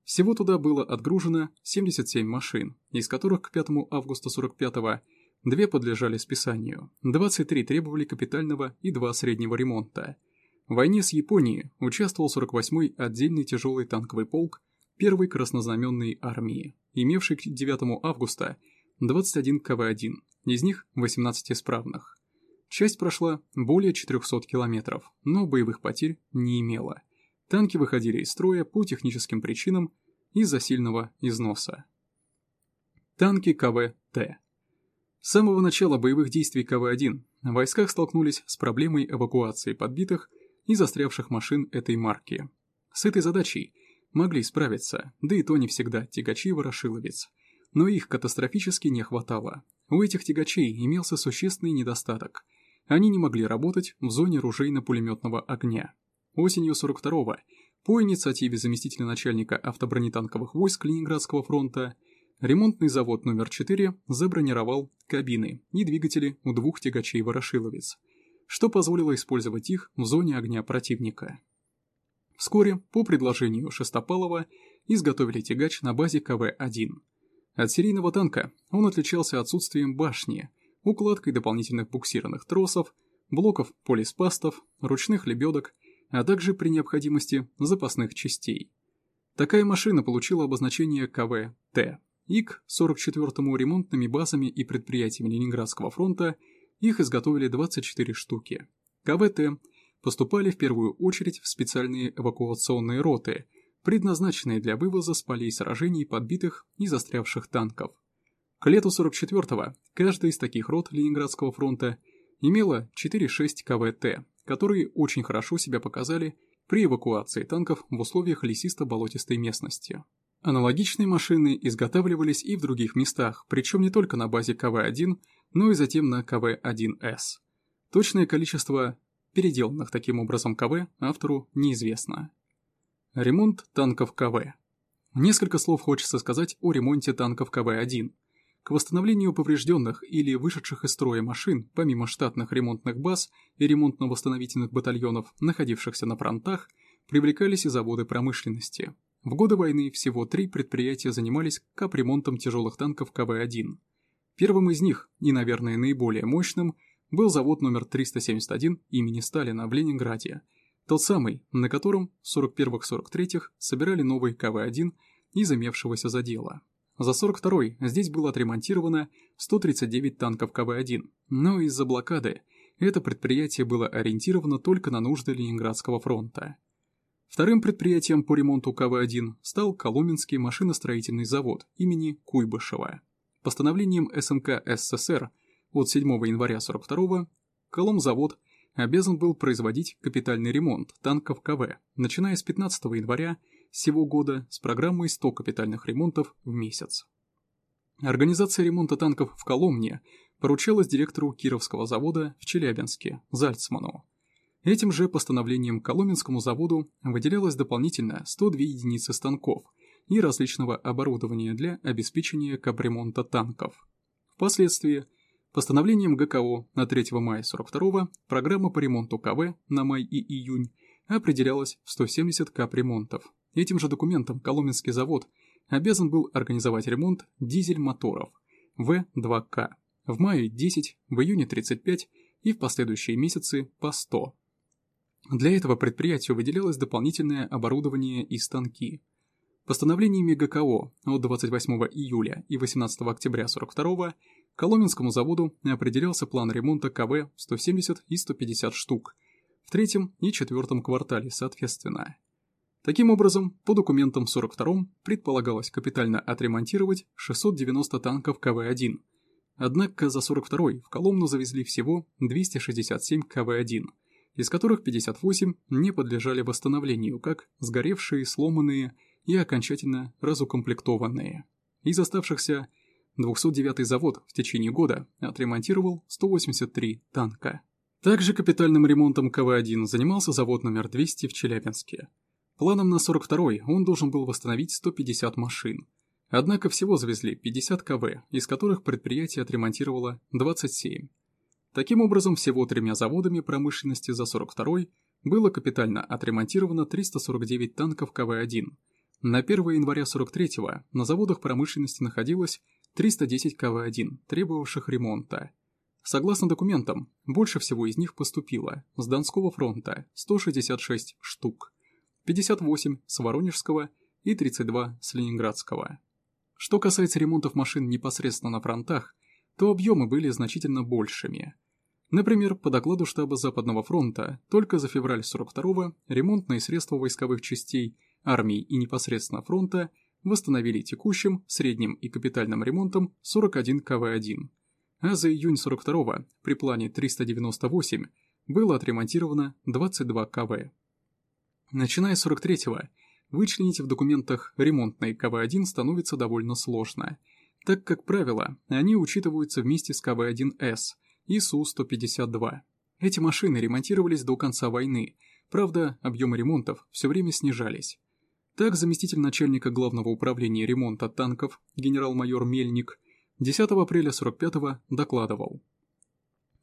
Всего туда было отгружено 77 машин, из которых к 5 августа 45-го две подлежали списанию, 23 требовали капитального и 2 среднего ремонта. В войне с Японией участвовал 48-й отдельный тяжелый танковый полк первой краснознаменной армии, имевший к 9 августа 21 КВ-1, из них 18 исправных. Часть прошла более 400 километров, но боевых потерь не имела. Танки выходили из строя по техническим причинам из-за сильного износа. Танки КВ-Т. С самого начала боевых действий КВ-1 в войсках столкнулись с проблемой эвакуации подбитых и застрявших машин этой марки. С этой задачей могли справиться, да и то не всегда, тягачи Ворошиловец. Но их катастрофически не хватало. У этих тягачей имелся существенный недостаток – они не могли работать в зоне ружейно-пулеметного огня. Осенью 42-го, по инициативе заместителя начальника автобронетанковых войск Ленинградского фронта, ремонтный завод номер 4 забронировал кабины и двигатели у двух тягачей «Ворошиловец», что позволило использовать их в зоне огня противника. Вскоре, по предложению Шестопалова, изготовили тягач на базе КВ-1. От серийного танка он отличался отсутствием башни, укладкой дополнительных буксированных тросов, блоков полиспастов, ручных лебедок, а также при необходимости запасных частей. Такая машина получила обозначение КВ-Т. И к 44-му ремонтными базами и предприятиями Ленинградского фронта их изготовили 24 штуки. КВ-Т поступали в первую очередь в специальные эвакуационные роты, предназначенные для вывоза с полей сражений подбитых и застрявших танков. К лету 44-го каждая из таких рот Ленинградского фронта имела 4-6 КВТ, которые очень хорошо себя показали при эвакуации танков в условиях лесисто-болотистой местности. Аналогичные машины изготавливались и в других местах, причем не только на базе КВ-1, но и затем на КВ-1С. Точное количество переделанных таким образом КВ автору неизвестно. Ремонт танков КВ. Несколько слов хочется сказать о ремонте танков КВ-1. К восстановлению поврежденных или вышедших из строя машин, помимо штатных ремонтных баз и ремонтно-восстановительных батальонов, находившихся на фронтах, привлекались и заводы промышленности. В годы войны всего три предприятия занимались капремонтом тяжелых танков КВ-1. Первым из них, и, наверное, наиболее мощным, был завод номер 371 имени Сталина в Ленинграде, тот самый, на котором в 41-43 собирали новый КВ-1 из имевшегося задела. За 42-й здесь было отремонтировано 139 танков КВ-1, но из-за блокады это предприятие было ориентировано только на нужды Ленинградского фронта. Вторым предприятием по ремонту КВ-1 стал Коломенский машиностроительный завод имени Куйбышева. Постановлением СНК СССР от 7 января 42-го Коломзавод обязан был производить капитальный ремонт танков КВ, начиная с 15 января сего года с программой 100 капитальных ремонтов в месяц. Организация ремонта танков в Коломне поручалось директору Кировского завода в Челябинске, Зальцману. Этим же постановлением Коломенскому заводу выделялось дополнительно 102 единицы станков и различного оборудования для обеспечения капремонта танков. Впоследствии, постановлением ГКО на 3 мая 42 программа по ремонту КВ на май и июнь определялась в 170 капремонтов. Этим же документом Коломенский завод обязан был организовать ремонт дизель-моторов В2К в мае 10, в июне 35 и в последующие месяцы по 100. Для этого предприятию выделялось дополнительное оборудование и станки. Постановлениями ГКО от 28 июля и 18 октября 42 Коломенскому заводу определялся план ремонта КВ 170 и 150 штук в третьем и четвертом квартале соответственно. Таким образом, по документам в 42-м предполагалось капитально отремонтировать 690 танков КВ-1, однако за 42-й в Коломну завезли всего 267 КВ-1, из которых 58 не подлежали восстановлению, как сгоревшие, сломанные и окончательно разукомплектованные. Из оставшихся 209-й завод в течение года отремонтировал 183 танка. Также капитальным ремонтом КВ-1 занимался завод номер 200 в Челябинске. Планом на 42-й он должен был восстановить 150 машин. Однако всего завезли 50 КВ, из которых предприятие отремонтировало 27. Таким образом, всего тремя заводами промышленности за 42-й было капитально отремонтировано 349 танков КВ-1. На 1 января 43-го на заводах промышленности находилось 310 КВ-1, требовавших ремонта. Согласно документам, больше всего из них поступило с Донского фронта – 166 штук, 58 с Воронежского и 32 с Ленинградского. Что касается ремонтов машин непосредственно на фронтах, то объемы были значительно большими – Например, по докладу штаба Западного фронта, только за февраль 42-го ремонтные средства войсковых частей, армии и непосредственно фронта восстановили текущим, средним и капитальным ремонтом 41 КВ-1, а за июнь 42-го при плане 398 было отремонтировано 22 КВ. Начиная с 43-го, вычленить в документах ремонтные КВ-1 становится довольно сложно, так как правило, они учитываются вместе с КВ-1С – и Су-152. Эти машины ремонтировались до конца войны, правда, объемы ремонтов все время снижались. Так заместитель начальника главного управления ремонта танков генерал-майор Мельник 10 апреля 45-го докладывал.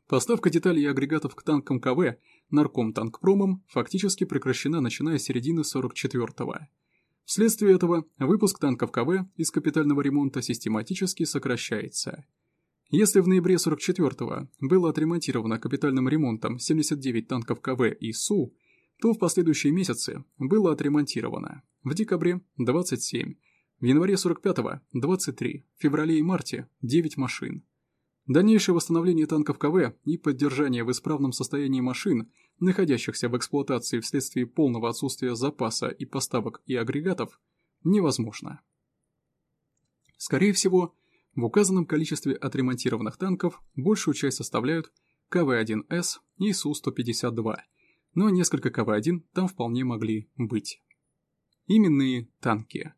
Поставка деталей и агрегатов к танкам КВ нарком танкпромом фактически прекращена начиная с середины 44-го. Вследствие этого выпуск танков КВ из капитального ремонта систематически сокращается – если в ноябре 44-го было отремонтировано капитальным ремонтом 79 танков КВ и СУ, то в последующие месяцы было отремонтировано в декабре 27, в январе 45-го 23, в феврале и марте 9 машин. Дальнейшее восстановление танков КВ и поддержание в исправном состоянии машин, находящихся в эксплуатации вследствие полного отсутствия запаса и поставок и агрегатов, невозможно. Скорее всего, в указанном количестве отремонтированных танков большую часть составляют КВ-1С и Су-152, но несколько КВ-1 там вполне могли быть. Именные танки.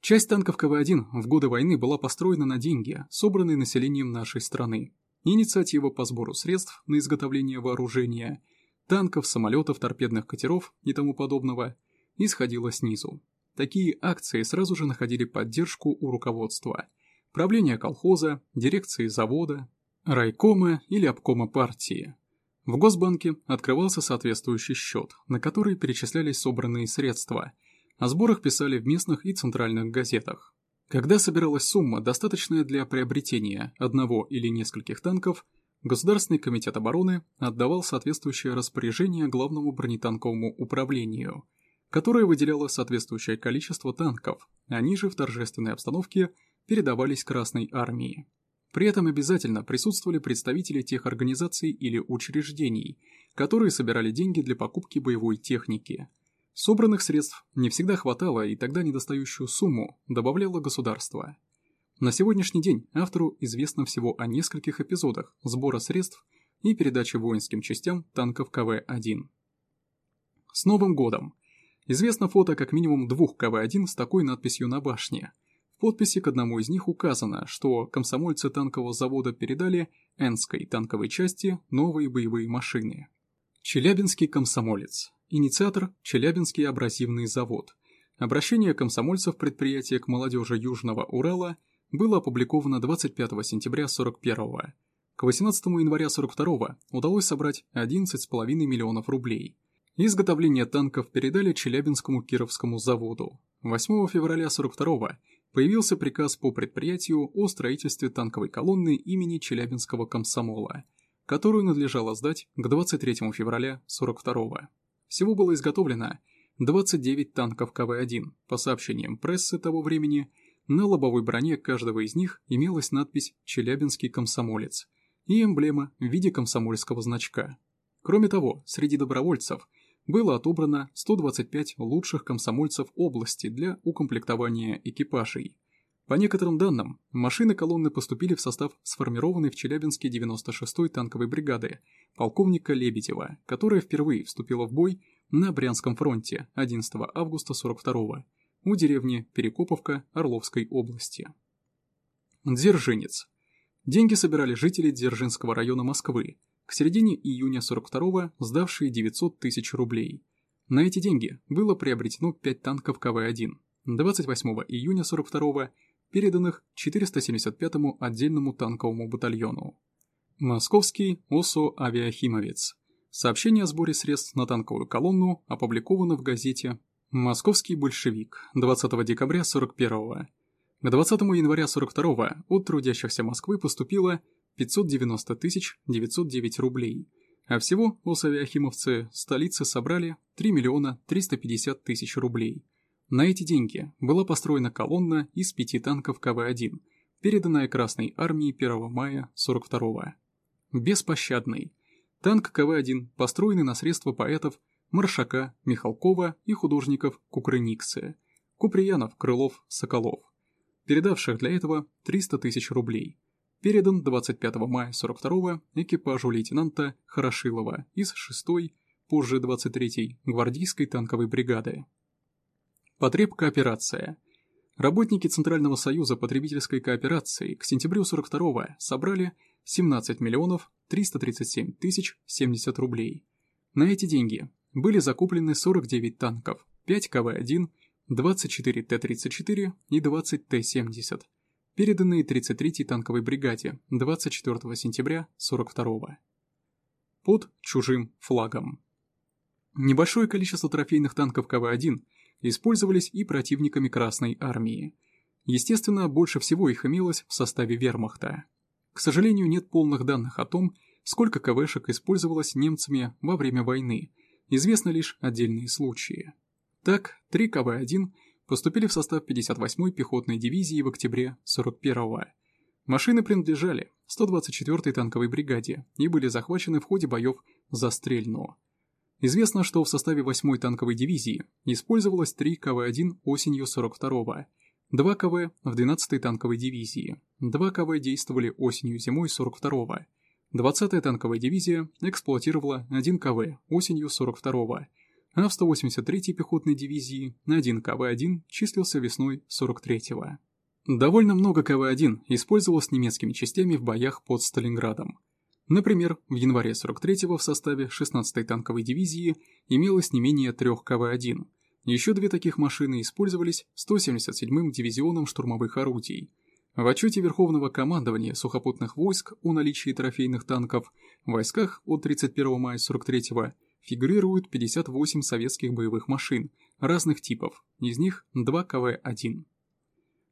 Часть танков КВ-1 в годы войны была построена на деньги, собранные населением нашей страны. Инициатива по сбору средств на изготовление вооружения, танков, самолетов, торпедных катеров и тому подобного исходила снизу. Такие акции сразу же находили поддержку у руководства – правления колхоза, дирекции завода, райкома или обкома партии. В Госбанке открывался соответствующий счет, на который перечислялись собранные средства. О сборах писали в местных и центральных газетах. Когда собиралась сумма, достаточная для приобретения одного или нескольких танков, Государственный комитет обороны отдавал соответствующее распоряжение Главному бронетанковому управлению, которое выделяло соответствующее количество танков, они же в торжественной обстановке – передавались Красной Армии. При этом обязательно присутствовали представители тех организаций или учреждений, которые собирали деньги для покупки боевой техники. Собранных средств не всегда хватало, и тогда недостающую сумму добавляло государство. На сегодняшний день автору известно всего о нескольких эпизодах сбора средств и передачи воинским частям танков КВ-1. С Новым годом! Известно фото как минимум двух КВ-1 с такой надписью на башне – подписи к одному из них указано, что комсомольцы танкового завода передали Энской танковой части новые боевые машины. Челябинский комсомолец. Инициатор – Челябинский абразивный завод. Обращение комсомольцев предприятия к молодежи Южного Урала было опубликовано 25 сентября 41 -го. К 18 января 42 удалось собрать 11,5 миллионов рублей. Изготовление танков передали Челябинскому Кировскому заводу. 8 февраля 42 появился приказ по предприятию о строительстве танковой колонны имени Челябинского комсомола, которую надлежало сдать к 23 февраля 42 Всего было изготовлено 29 танков КВ-1. По сообщениям прессы того времени, на лобовой броне каждого из них имелась надпись «Челябинский комсомолец» и эмблема в виде комсомольского значка. Кроме того, среди добровольцев – было отобрано 125 лучших комсомольцев области для укомплектования экипажей. По некоторым данным, машины колонны поступили в состав сформированной в Челябинске 96-й танковой бригады полковника Лебедева, которая впервые вступила в бой на Брянском фронте 11 августа 42 у деревни Перекоповка Орловской области. Дзержинец. Деньги собирали жители Дзержинского района Москвы, к середине июня 42-го сдавшие 900 тысяч рублей. На эти деньги было приобретено 5 танков КВ-1, 28 июня 42-го переданных 475-му отдельному танковому батальону. Московский ОСО «Авиахимовец». Сообщение о сборе средств на танковую колонну опубликовано в газете «Московский большевик» 20 декабря 41 К 20 января 42 от трудящихся Москвы поступило 590 909 рублей, а всего осавиахимовцы столицы собрали 3 миллиона 350 тысяч рублей. На эти деньги была построена колонна из пяти танков КВ-1, переданная Красной армии 1 мая 42-го. Беспощадный. Танк КВ-1, построенный на средства поэтов Маршака, Михалкова и художников Кукрыниксы, Куприянов, Крылов, Соколов, передавших для этого 300 тысяч рублей – передан 25 мая 42 экипажу лейтенанта Хорошилова из 6-й, позже 23-й, гвардейской танковой бригады. Потреб кооперация. Работники Центрального союза потребительской кооперации к сентябрю 42 собрали 17 миллионов 337 тысяч 70 рублей. На эти деньги были закуплены 49 танков, 5 КВ-1, 24 Т-34 и 20 Т-70, переданные 33-й танковой бригаде 24 сентября 42 Под чужим флагом. Небольшое количество трофейных танков КВ-1 использовались и противниками Красной Армии. Естественно, больше всего их имелось в составе вермахта. К сожалению, нет полных данных о том, сколько КВшек использовалось немцами во время войны, известны лишь отдельные случаи. Так, 3 КВ-1 поступили в состав 58-й пехотной дивизии в октябре 41-го. Машины принадлежали 124-й танковой бригаде и были захвачены в ходе боев за Стрельну. Известно, что в составе 8-й танковой дивизии использовалось 3 КВ-1 осенью 42-го, 2 КВ в 12-й танковой дивизии, 2 КВ действовали осенью-зимой 42-го, 20-я танковая дивизия эксплуатировала 1 КВ осенью 42-го, а в 183-й пехотной дивизии на 1 КВ-1 числился весной 43-го. Довольно много КВ-1 использовалось немецкими частями в боях под Сталинградом. Например, в январе 43-го в составе 16-й танковой дивизии имелось не менее трех КВ-1. Еще две таких машины использовались 177-м дивизионом штурмовых орудий. В отчете Верховного командования сухопутных войск о наличии трофейных танков в войсках от 31 мая 43-го фигурируют 58 советских боевых машин разных типов, из них 2 КВ-1.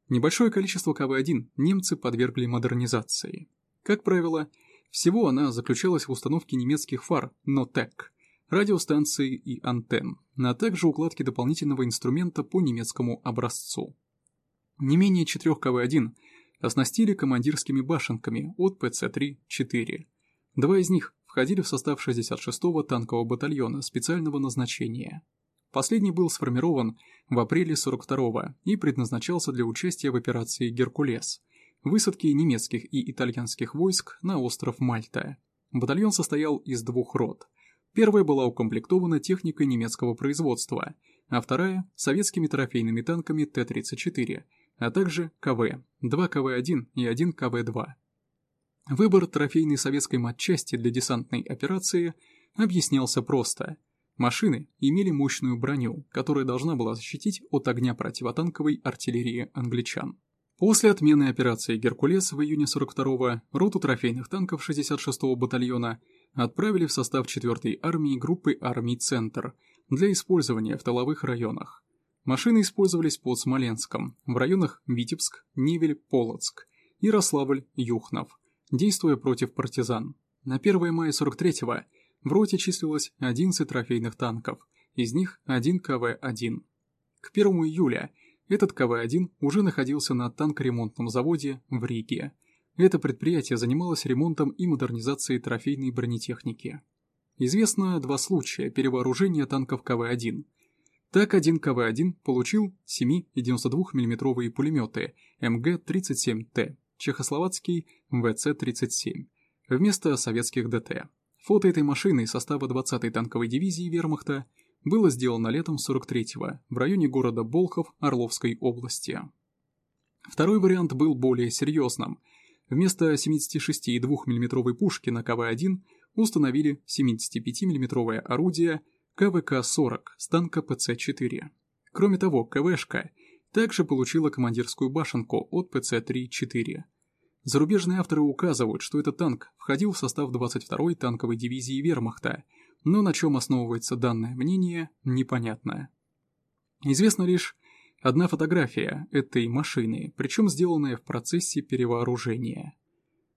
Небольшое количество КВ-1 немцы подвергли модернизации. Как правило, всего она заключалась в установке немецких фар «Нотек», радиостанции и антенн, а также укладке дополнительного инструмента по немецкому образцу. Не менее четырех КВ-1 оснастили командирскими башенками от ПЦ-3-4. Два из них входили в состав 66-го танкового батальона специального назначения. Последний был сформирован в апреле 42-го и предназначался для участия в операции «Геркулес» – высадке немецких и итальянских войск на остров Мальта. Батальон состоял из двух рот. Первая была укомплектована техникой немецкого производства, а вторая – советскими трофейными танками Т-34, а также КВ, 2 КВ-1 и 1 КВ-2. Выбор трофейной советской матчасти для десантной операции объяснялся просто. Машины имели мощную броню, которая должна была защитить от огня противотанковой артиллерии англичан. После отмены операции «Геркулес» в июне 42-го роту трофейных танков 66-го батальона отправили в состав 4-й армии группы армий «Центр» для использования в тыловых районах. Машины использовались под Смоленском, в районах Витебск, Невель, Полоцк, Ярославль, Юхнов, действуя против партизан. На 1 мая 43-го в роте числилось 11 трофейных танков, из них один КВ-1. К 1 июля этот КВ-1 уже находился на танкоремонтном заводе в Риге. Это предприятие занималось ремонтом и модернизацией трофейной бронетехники. Известно два случая перевооружения танков КВ-1. Так один КВ-1 получил 7 и 92 мм пулеметы МГ-37Т, чехословацкий ВЦ-37, вместо советских ДТ. Фото этой машины из состава 20-й танковой дивизии вермахта было сделано летом 43-го в районе города Болхов Орловской области. Второй вариант был более серьезным. Вместо 76,2 мм пушки на КВ-1 установили 75 мм орудие КВК-40 с танка ПЦ-4. Кроме того, КВшка также получила командирскую башенку от ПЦ-3-4. Зарубежные авторы указывают, что этот танк входил в состав 22-й танковой дивизии вермахта – но на чем основывается данное мнение, непонятно. Известна лишь одна фотография этой машины, причем сделанная в процессе перевооружения.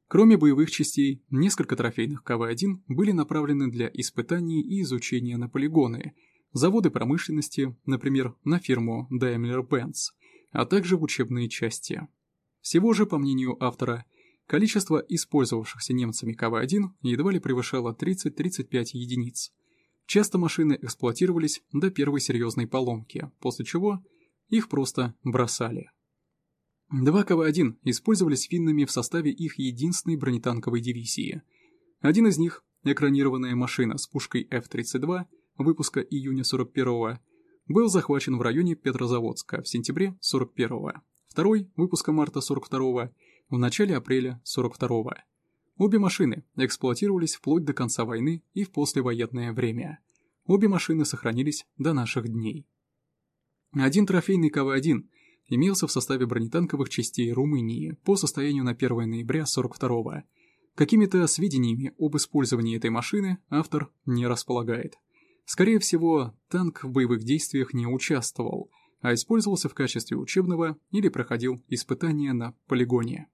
Кроме боевых частей, несколько трофейных КВ-1 были направлены для испытаний и изучения на полигоны, заводы промышленности, например, на фирму Daimler-Benz, а также в учебные части. Всего же, по мнению автора, Количество использовавшихся немцами КВ-1 едва ли превышало 30-35 единиц. Часто машины эксплуатировались до первой серьезной поломки, после чего их просто бросали. Два КВ-1 использовались финнами в составе их единственной бронетанковой дивизии. Один из них, экранированная машина с пушкой F-32 выпуска июня 41-го, был захвачен в районе Петрозаводска в сентябре 41-го. Второй, выпуска марта 42-го, в начале апреля 42-го. Обе машины эксплуатировались вплоть до конца войны и в послевоенное время. Обе машины сохранились до наших дней. Один трофейный КВ-1 имелся в составе бронетанковых частей Румынии по состоянию на 1 ноября 42-го. Какими-то сведениями об использовании этой машины автор не располагает. Скорее всего, танк в боевых действиях не участвовал, а использовался в качестве учебного или проходил испытания на полигоне.